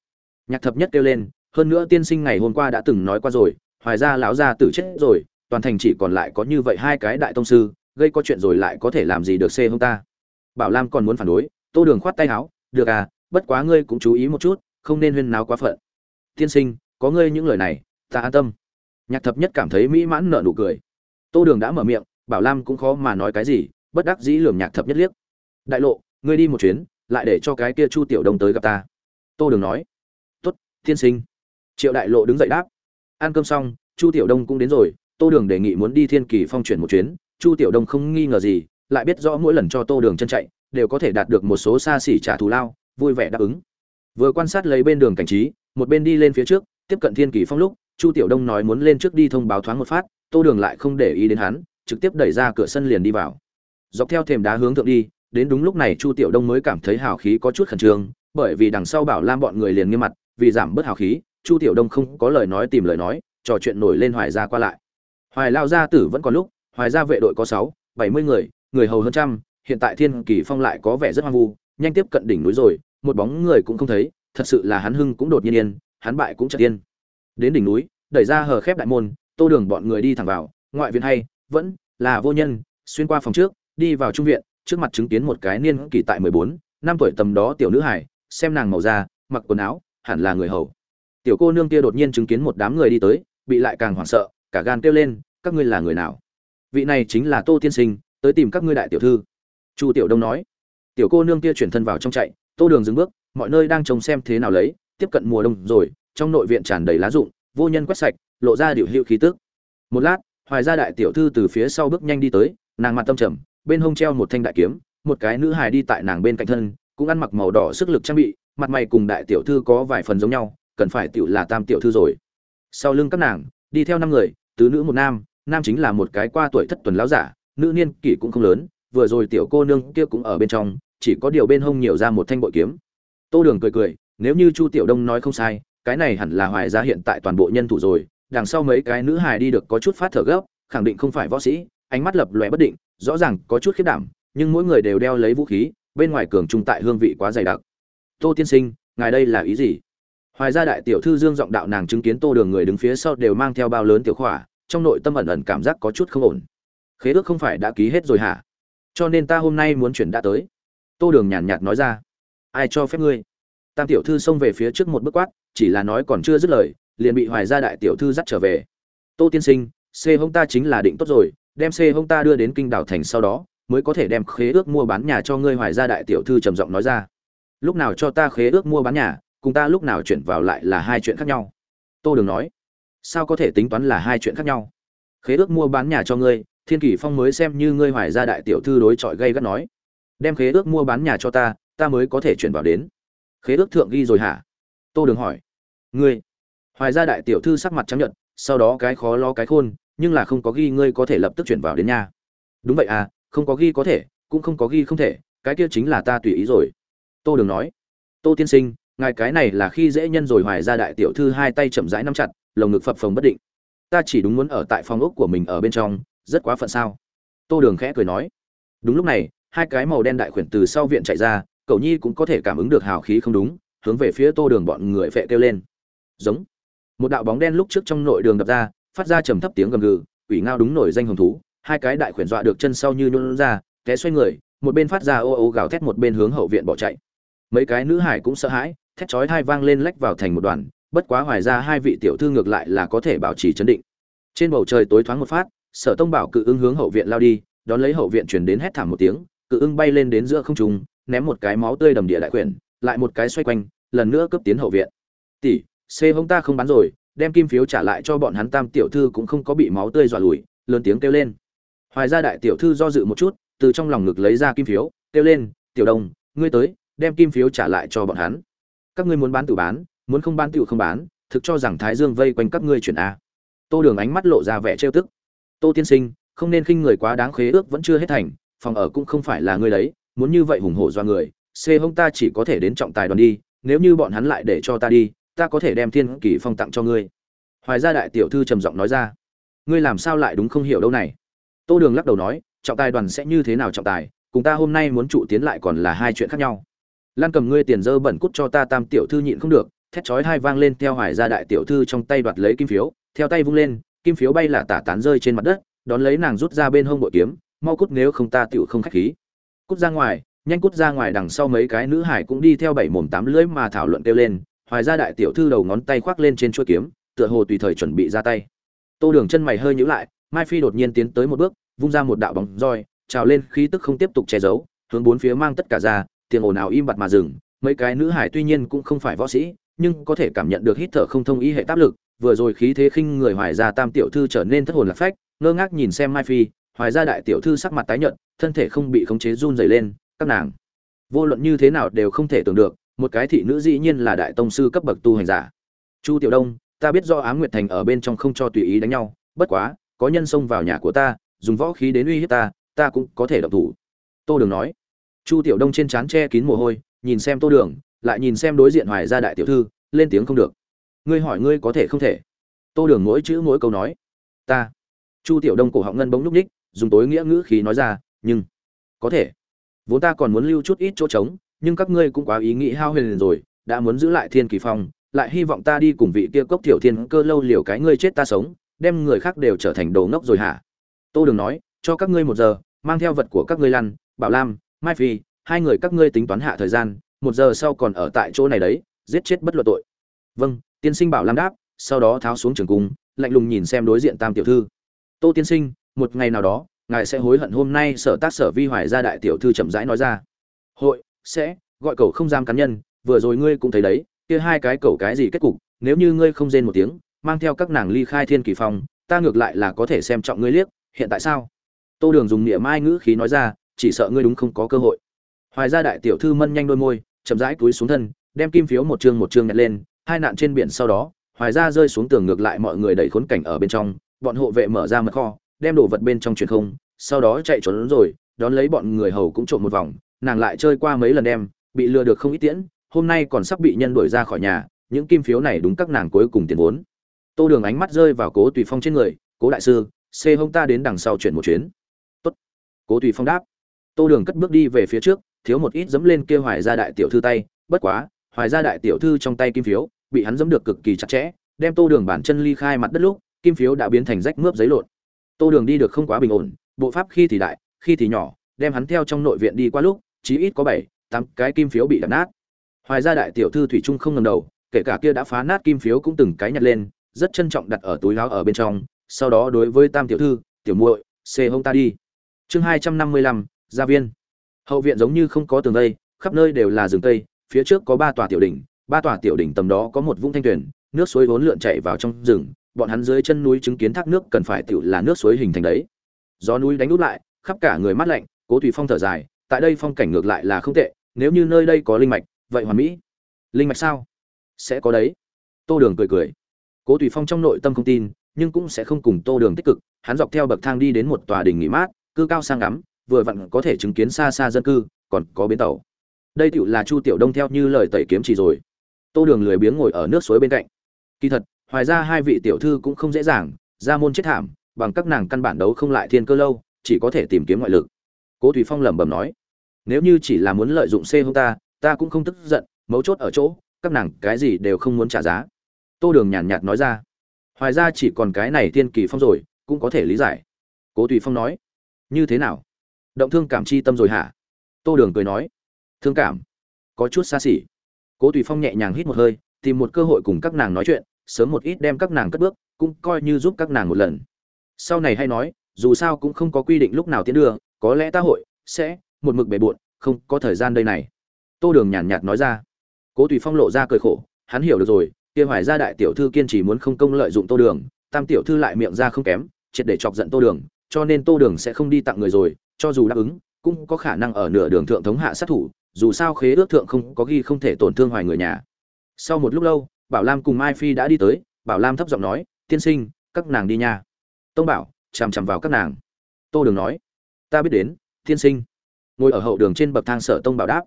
Nhạc thập nhất kêu lên, hơn nữa tiên sinh ngày hôm qua đã từng nói qua rồi, hoài ra lão gia tử chết rồi, toàn thành chỉ còn lại có như vậy hai cái đại tông sư, gây có chuyện rồi lại có thể làm gì được xê hông ta? Bảo lam còn muốn phản đối, tô đường khoát tay áo được à bất quá ngươi cũng chú ý một chút, không nên huyên náo quá phận. Tiên sinh, có ngươi những lời này, ta an tâm. Nhạc thập nhất cảm thấy mỹ mãn nợ nụ cười. Tô đường đã mở miệng, bảo lam cũng khó mà nói cái gì, bất đắc dĩ lường nhạc thập nhất liếc. Đại lộ, ngươi đi một chuyến, lại để cho cái kia chu tiểu đông tới gặp ta. Tô đường nói. T ố t tiên sinh. Triệu đại lộ đứng dậy đáp. Ăn cơm xong, chu tiểu đông cũng đến rồi, tô đường đề nghị muốn đi thiên kỳ phong chuyển một chuyến. Chu tiểu đông không nghi ngờ gì, lại biết rõ mỗi lần cho tô đường chân chạy đều có thể đạt được một số xa xỉ trả thù lao, vui vẻ đáp ứng. Vừa quan sát lấy bên đường cảnh trí, một bên đi lên phía trước, tiếp cận thiên kỳ phong lúc, chu tiểu đông nói muốn lên trước đi thông báo thoáng một phát, tô đường lại không để ý đến hắn, trực tiếp đẩy ra cửa sân liền đi vào. Dọc theo thềm đá hướng thượng đi, đến đúng lúc này chu tiểu đông mới cảm thấy hào khí có chút khẩn trương, bởi vì đằng sau bảo lam bọn người liền nghiêm mặt, vì giảm bớt hào khí, chu tiểu đông không có lời nói tìm lời nói, trò chuyện nổi lên hoài gia qua lại. Hoài lao gia tử vẫn còn lúc, hoài gia vệ đội có sáu, bảy mươi người người hầu hơn trăm hiện tại thiên kỳ phong lại có vẻ rất hoang vu, nhanh tiếp cận đỉnh núi rồi, một bóng người cũng không thấy, thật sự là hắn hưng cũng đột nhiên yên, hắn bại cũng chợt yên. đến đỉnh núi, đẩy ra hờ khép đại môn, tô đường bọn người đi thẳng vào, ngoại viện hay, vẫn là vô nhân, xuyên qua phòng trước, đi vào trung viện, trước mặt chứng kiến một cái niên kỳ tại mười bốn, năm tuổi tầm đó tiểu nữ hải xem nàng màu da, mặc quần áo, hẳn là người hầu. Tiểu cô nương kia đột nhiên chứng kiến một đám người đi tới, bị lại càng hoảng sợ, cả gan kêu lên, các ngươi là người nào? Vị này chính là tô tiên sinh, tới tìm các ngươi đại tiểu thư chu tiểu đông nói. Tiểu cô nương kia chuyển thân vào trong chạy, tô đường dừng bước, mọi nơi đang trông xem thế nào lấy, tiếp cận mùa đông rồi, trong nội viện tràn đầy lá rụng, vô nhân quét sạch, lộ ra điệu hiệu khí tức. Một lát, hoài gia đại tiểu thư từ phía sau bước nhanh đi tới, nàng mặt tâm trầm, bên hông treo một thanh đại kiếm, một cái nữ hài đi tại nàng bên cạnh thân, cũng ăn mặc màu đỏ sức lực trang bị, mặt mày cùng đại tiểu thư có vài phần giống nhau, cần phải tiểu là tam tiểu thư rồi. Sau lưng các nàng, đi theo năm người, tứ nữ một nam nam chính là một cái qua tuổi thất tuần lão giả, nữ niên kỷ cũng không lớn vừa rồi tiểu cô nương kia cũng ở bên trong, chỉ có điều bên hông nhiều ra một thanh bội kiếm. Tô đường cười cười, nếu như chu tiểu đông nói không sai, cái này hẳn là hoài gia hiện tại toàn bộ nhân thủ rồi, đằng sau mấy cái nữ hài đi được có chút phát thở gấp, khẳng định không phải võ sĩ, ánh mắt lập lòe bất định, rõ ràng có chút khiết đảm, nhưng mỗi người đều đeo lấy vũ khí, bên ngoài cường trung tại hương vị quá dày đặc. Tô tiên sinh, ngài đây là ý gì? Hoài gia đại tiểu thư dương giọng đạo nàng chứng kiến tô đường người đứng phía sau đều mang theo bao lớn tiểu khỏa, trong nội tâm ẩn ẩn cảm giác có chút không ổn. Khế ước không phải đã ký hết rồi hả? Cho nên ta hôm nay muốn chuyển đã tới. Tô đường nhàn nhạt nói ra. Ai cho phép ngươi? Tam tiểu thư xông về phía trước một bước quát, chỉ là nói còn chưa dứt lời, liền bị hoài gia đại tiểu thư dắt trở về. Tô tiên sinh c hông ta chính là định tốt rồi, đem c hông ta đưa đến kinh đảo thành sau đó, mới có thể đem khế ước mua bán nhà cho ngươi hoài gia đại tiểu thư trầm giọng nói ra. Lúc nào cho ta khế ước mua bán nhà, cùng ta lúc nào chuyển vào lại là hai chuyện khác nhau. Tô đường nói. Sao có thể tính toán là hai chuyện khác nhau? Khế ước mua bán nhà cho ngươi thiên kỷ phong mới xem như ngươi hoài gia đại tiểu thư đối chọi gây gắt nói. Đem khế ước mua bán nhà cho ta ta mới có thể chuyển vào đến. Khế ước thượng ghi rồi hả? Tô đường hỏi. Ngươi. Hoài gia đại tiểu thư sắc mặt chấp nhận sau đó cái khó lo cái khôn, nhưng là không có ghi ngươi có thể lập tức chuyển vào đến nhà. Đúng vậy à không có ghi có thể, cũng không có ghi không thể, cái kia chính là ta tùy ý rồi. Tô đường nói. Tô tiên sinh, ngài cái này là khi dễ nhân rồi hoài ra đại tiểu thư hai tay chậm rãi nắm chặt, lồng ngực phập phồng bất định. Ta chỉ đúng muốn ở tại phòng ốc của mình ở bên trong rất quá phận sao? Tô đường khẽ cười nói. Đúng lúc này, hai cái màu đen đại khuyển từ sau viện chạy ra, cậu nhi cũng có thể cảm ứng được hào khí không đúng, hướng về phía tô đường bọn người phệ kêu lên. Giống. Một đạo bóng đen lúc trước trong nội đường đập ra, phát ra trầm thấp tiếng gầm gừ ủy ngao đúng nổi danh hồng thú, hai cái đại khuyển dọa được chân sau như nhún ra, té xoay người, một bên phát ra ô ô gào thét một bên hướng hậu viện bỏ chạy. Mấy cái nữ hải cũng sợ hãi, thét chói thai vang lên lách vào thành một đoàn, bất quá hoài ra hai vị tiểu thư ngược lại là có thể bảo trì chấn định. Trên bầu trời tối thoáng một phát sở tông bảo cự ưng hướng hậu viện lao đi, đón lấy hậu viện truyền đến hét thảm một tiếng, cự ưng bay lên đến giữa không trung, ném một cái máu tươi đầm địa đại quyển, lại một cái xoay quanh, lần nữa cướp tiến hậu viện. Tỷ c hông ta không bán rồi, đem kim phiếu trả lại cho bọn hắn tam tiểu thư cũng không có bị máu tươi dọa lùi, lớn tiếng kêu lên. Hoài ra đại tiểu thư do dự một chút, từ trong lòng ngực lấy ra kim phiếu, kêu lên, tiểu đông, ngươi tới, đem kim phiếu trả lại cho bọn hắn. Các ngươi muốn bán tự bán, muốn không bán tự không bán, thực cho rằng thái dương vây quanh các ngươi chuyển a. Tô đường ánh mắt lộ ra vẻ trêu tức tô tiên sinh, không nên khinh người quá đáng khế ước vẫn chưa hết thành, phòng ở cũng không phải là ngươi đấy. muốn như vậy hùng hổ do người, xê hông ta chỉ có thể đến trọng tài đoàn đi, nếu như bọn hắn lại để cho ta đi, ta có thể đem thiên kỷ phong tặng cho ngươi. Hoài gia đại tiểu thư trầm giọng nói ra. Ngươi làm sao lại đúng không hiểu đâu này? Tô đường lắc đầu nói, trọng tài đoàn sẽ như thế nào trọng tài, cùng ta hôm nay muốn trụ tiến lại còn là hai chuyện khác nhau. Lan cầm ngươi tiền dơ bẩn cút cho ta tam tiểu thư nhịn không được, thét chói hai vang lên theo hoài gia đại tiểu thư trong tay đoạt lấy kim phiếu, theo tay vung lên kim phiếu bay là tả tán rơi trên mặt đất, đón lấy nàng rút ra bên hông bội kiếm, mau cút nếu không ta tựu không khách khí. Cút ra ngoài, nhanh cút ra ngoài đằng sau mấy cái nữ hải cũng đi theo bảy mồm tám lưỡi mà thảo luận kêu lên, hoài gia đại tiểu thư đầu ngón tay khoác lên trên chuôi kiếm, tựa hồ tùy thời chuẩn bị ra tay. Tô đường chân mày hơi nhíu lại, mai phi đột nhiên tiến tới một bước, vung ra một đạo bóng roi, trào lên khí tức không tiếp tục che giấu, hướng bốn phía mang tất cả ra tiền ồn ào im bặt mà dừng. Mấy cái nữ hải tuy nhiên cũng không phải võ sĩ, nhưng có thể cảm nhận được hít thở không thông ý hệ tác lực vừa rồi khí thế khinh người hoài gia tam tiểu thư trở nên thất hồn lạc phách, ngơ ngác nhìn xem mai phi, hoài gia đại tiểu thư sắc mặt tái nhợt, thân thể không bị khống chế run rẩy lên, các nàng. Vô luận như thế nào đều không thể tưởng được, một cái thị nữ dĩ nhiên là đại tông sư cấp bậc tu hành giả. Chu tiểu đông, ta biết do ám nguyệt thành ở bên trong không cho tùy ý đánh nhau, bất quá, có nhân xông vào nhà của ta, dùng võ khí đến uy hiếp ta ta cũng có thể động thủ. Tô đường nói. Chu tiểu đông trên trán che kín mồ hôi, nhìn xem tô đường, lại nhìn xem đối diện hoài gia đại tiểu thư, lên tiếng không được ngươi hỏi ngươi có thể không thể? Tô đường mỗi chữ mỗi câu nói. Ta. Chu tiểu đông cổ họng ngân bóng c ních, dùng tối nghĩa ngữ khí nói ra, nhưng, có thể. Vốn ta còn muốn lưu chút ít chỗ trống, nhưng các ngươi cũng quá ý nghĩ hao huyền rồi, đã muốn giữ lại thiên kỳ phong, lại hy vọng ta đi cùng vị kia cốc tiểu thiên cơ lâu liều cái ngươi chết ta sống, đem người khác đều trở thành đồ ngốc rồi hả? Tô đường nói, cho các ngươi một giờ, mang theo vật của các ngươi lăn, bảo lam, mai phi, hai người các ngươi tính toán hạ thời gian, một giờ sau còn ở tại chỗ này đấy, giết chết bất luận tội. Vâng tiên sinh bảo lam đáp, sau đó tháo xuống trường cung, lạnh lùng nhìn xem đối diện tam tiểu thư. Tô tiên sinh, một ngày nào đó, ngài sẽ hối hận hôm nay sở tác sở vi hoài ra đại tiểu thư chậm rãi nói ra. Hội, sẽ, gọi cầu không giam cá nhân, vừa rồi ngươi cũng thấy đấy, kia hai cái cầu cái gì kết cục, nếu như ngươi không rên một tiếng, mang theo các nàng ly khai thiên kỳ phong ta ngược lại là có thể xem trọng ngươi liếc, hiện tại sao? Tô đường dùng niệm mai ngữ khí nói ra, chỉ sợ ngươi đúng không có cơ hội. Hoài gia đại tiểu thư mân nhanh đôi môi, chậm rãi túi xuống thân, đem kim phiếu một chương một chương nhặt lên hai nạn trên biển sau đó, hoài gia rơi xuống tường ngược lại mọi người đẩy khốn cảnh ở bên trong, bọn hộ vệ mở ra mật kho, đem đồ vật bên trong truyền không, sau đó chạy trốn rồi, đón lấy bọn người hầu cũng trộm một vòng, nàng lại chơi qua mấy lần đem, bị lừa được không ít tiễn, hôm nay còn sắp bị nhân đuổi ra khỏi nhà, những kim phiếu này đúng các nàng cuối cùng tiền vốn. Tô đường ánh mắt rơi vào cố tùy phong trên người, cố đại sư xê hông ta đến đằng sau chuyển một chuyến. Tốt. Cố tùy phong đáp. Tô đường cất bước đi về phía trước, thiếu một ít dẫm lên kia hoài ra đại tiểu thư tay, bất quá, hoài ra đại tiểu thư trong tay kim phiếu bị hắn dẫm được cực kỳ chặt chẽ đem tô đường bản chân ly khai mặt đất lúc kim phiếu đã biến thành rách mướp giấy lộn. Tô đường đi được không quá bình ổn bộ pháp khi thì đại khi thì nhỏ đem hắn theo trong nội viện đi qua lúc chí ít có bảy tám cái kim phiếu bị đập nát. Hoài ra đại tiểu thư thủy trung không ngẩng đầu kể cả kia đã phá nát kim phiếu cũng từng cái nhặt lên rất trân trọng đặt ở túi áo ở bên trong sau đó đối với tam tiểu thư tiểu muội xê hông ta đi. Chương hai trăm năm mươi lăm gia viên. Hậu viện giống như không có tường đây, khắp nơi đều là rừng cây phía trước có ba tòa tiểu đỉnh ba tòa tiểu đỉnh tầm đó có một vũng thanh tuyền, nước suối vốn lượn chảy vào trong rừng bọn hắn dưới chân núi chứng kiến thác nước cần phải tựu là nước suối hình thành đấy. Gió núi đánh út lại khắp cả người mát lạnh cố Thủy phong thở dài tại đây phong cảnh ngược lại là không tệ nếu như nơi đây có linh mạch vậy hoàn mỹ. Linh mạch sao? Sẽ có đấy. Tô đường cười cười. Cố Thủy phong trong nội tâm không tin nhưng cũng sẽ không cùng tô đường tích cực hắn dọc theo bậc thang đi đến một tòa đình nghỉ mát cư cao sang ngắm vừa vặn có thể chứng kiến xa xa dân cư còn có bến tàu. Đây tựu là chu tiểu đông theo như lời tẩy kiếm chỉ rồi tô đường lười biếng ngồi ở nước suối bên cạnh. Kỳ thật, hoài ra hai vị tiểu thư cũng không dễ dàng, ra môn chết thảm, bằng các nàng căn bản đấu không lại thiên cơ lâu, chỉ có thể tìm kiếm ngoại lực. Cố thủy phong lẩm bẩm nói, nếu như chỉ là muốn lợi dụng c hông ta ta cũng không tức giận, mấu chốt ở chỗ, các nàng cái gì đều không muốn trả giá. Tô đường nhàn nhạt nói ra, hoài ra chỉ còn cái này thiên kỳ phong rồi, cũng có thể lý giải. Cố tùy phong nói, như thế nào? Động thương cảm chi tâm rồi hả? Tô đường cười nói, thương cảm, có chút xa xỉ cố tùy phong nhẹ nhàng hít một hơi, tìm một cơ hội cùng các nàng nói chuyện, sớm một ít đem các nàng cất bước, cũng coi như giúp các nàng một lần. Sau này hay nói, dù sao cũng không có quy định lúc nào tiến đưa, có lẽ ta hội sẽ một mực bề bộn không có thời gian đây này. Tô đường nhàn nhạt nói ra. Cố tùy phong lộ ra cười khổ, hắn hiểu được rồi, kia hoài gia đại tiểu thư kiên trì muốn không công lợi dụng tô đường, tam tiểu thư lại miệng ra không kém, triệt để chọc giận tô đường, cho nên tô đường sẽ không đi tặng người rồi, cho dù đáp ứng, cũng có khả năng ở nửa đường thượng thống hạ sát thủ dù sao khế ước thượng không có ghi không thể tổn thương hoài người nhà. Sau một lúc lâu, bảo lam cùng mai phi đã đi tới, bảo lam thấp giọng nói, tiên sinh, các nàng đi nha. Tông bảo chằm chằm vào các nàng. Tô đường nói, ta biết đến, tiên sinh. Ngồi ở hậu đường trên bậc thang sở tông bảo đáp,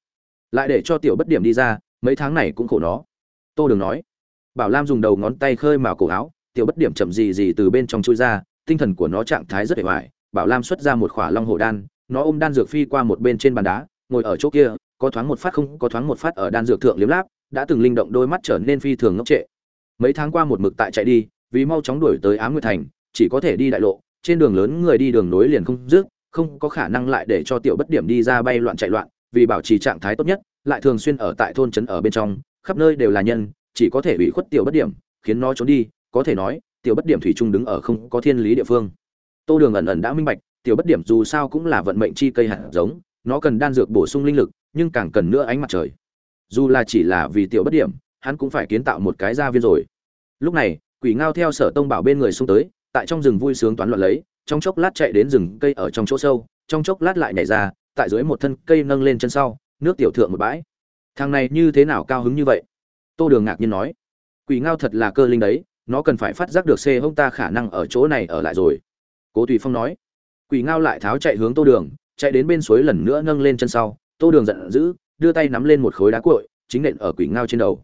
lại để cho tiểu bất điểm đi ra, mấy tháng này cũng khổ nó. Tô đường nói, bảo lam dùng đầu ngón tay khơi mào cổ áo, tiểu bất điểm chậm gì gì từ bên trong chui ra, tinh thần của nó trạng thái rất hề hoài bảo lam xuất ra một khỏa long hồ đan, nó ôm đan dược phi qua một bên trên bàn đá, ngồi ở chỗ kia có thoáng một phát không, có thoáng một phát ở đan dược thượng liếm láp, đã từng linh động đôi mắt trở nên phi thường ngốc trệ. Mấy tháng qua một mực tại chạy đi, vì mau chóng đuổi tới ám nguyệt thành, chỉ có thể đi đại lộ, trên đường lớn người đi đường nối liền không dứt, không có khả năng lại để cho tiểu bất điểm đi ra bay loạn chạy loạn, vì bảo trì trạng thái tốt nhất, lại thường xuyên ở tại thôn trấn ở bên trong, khắp nơi đều là nhân, chỉ có thể bị khuất tiểu bất điểm, khiến nó trốn đi, có thể nói, tiểu bất điểm thủy chung đứng ở không có thiên lý địa phương. Tô đường ẩn ẩn đã minh bạch, tiểu bất điểm dù sao cũng là vận mệnh chi cây hạt giống, nó cần đan dược bổ sung linh lực nhưng càng cần nữa ánh mặt trời. Dù là chỉ là vì tiểu bất điểm, hắn cũng phải kiến tạo một cái gia viên rồi. Lúc này, quỷ ngao theo sở tông bảo bên người xung tới, tại trong rừng vui sướng toán loạn lấy, trong chốc lát chạy đến rừng cây ở trong chỗ sâu, trong chốc lát lại nhảy ra, tại dưới một thân cây nâng lên chân sau, nước tiểu thượng một bãi. Thằng này như thế nào cao hứng như vậy? Tô đường ngạc nhiên nói. Quỷ ngao thật là cơ linh đấy, nó cần phải phát giác được xê hông ta khả năng ở chỗ này ở lại rồi. Cố tùy phong nói. Quỷ ngao lại tháo chạy hướng tô đường, chạy đến bên suối lần nữa nâng lên chân sau tô đường giận dữ, đưa tay nắm lên một khối đá cội chính nện ở quỷ ngao trên đầu.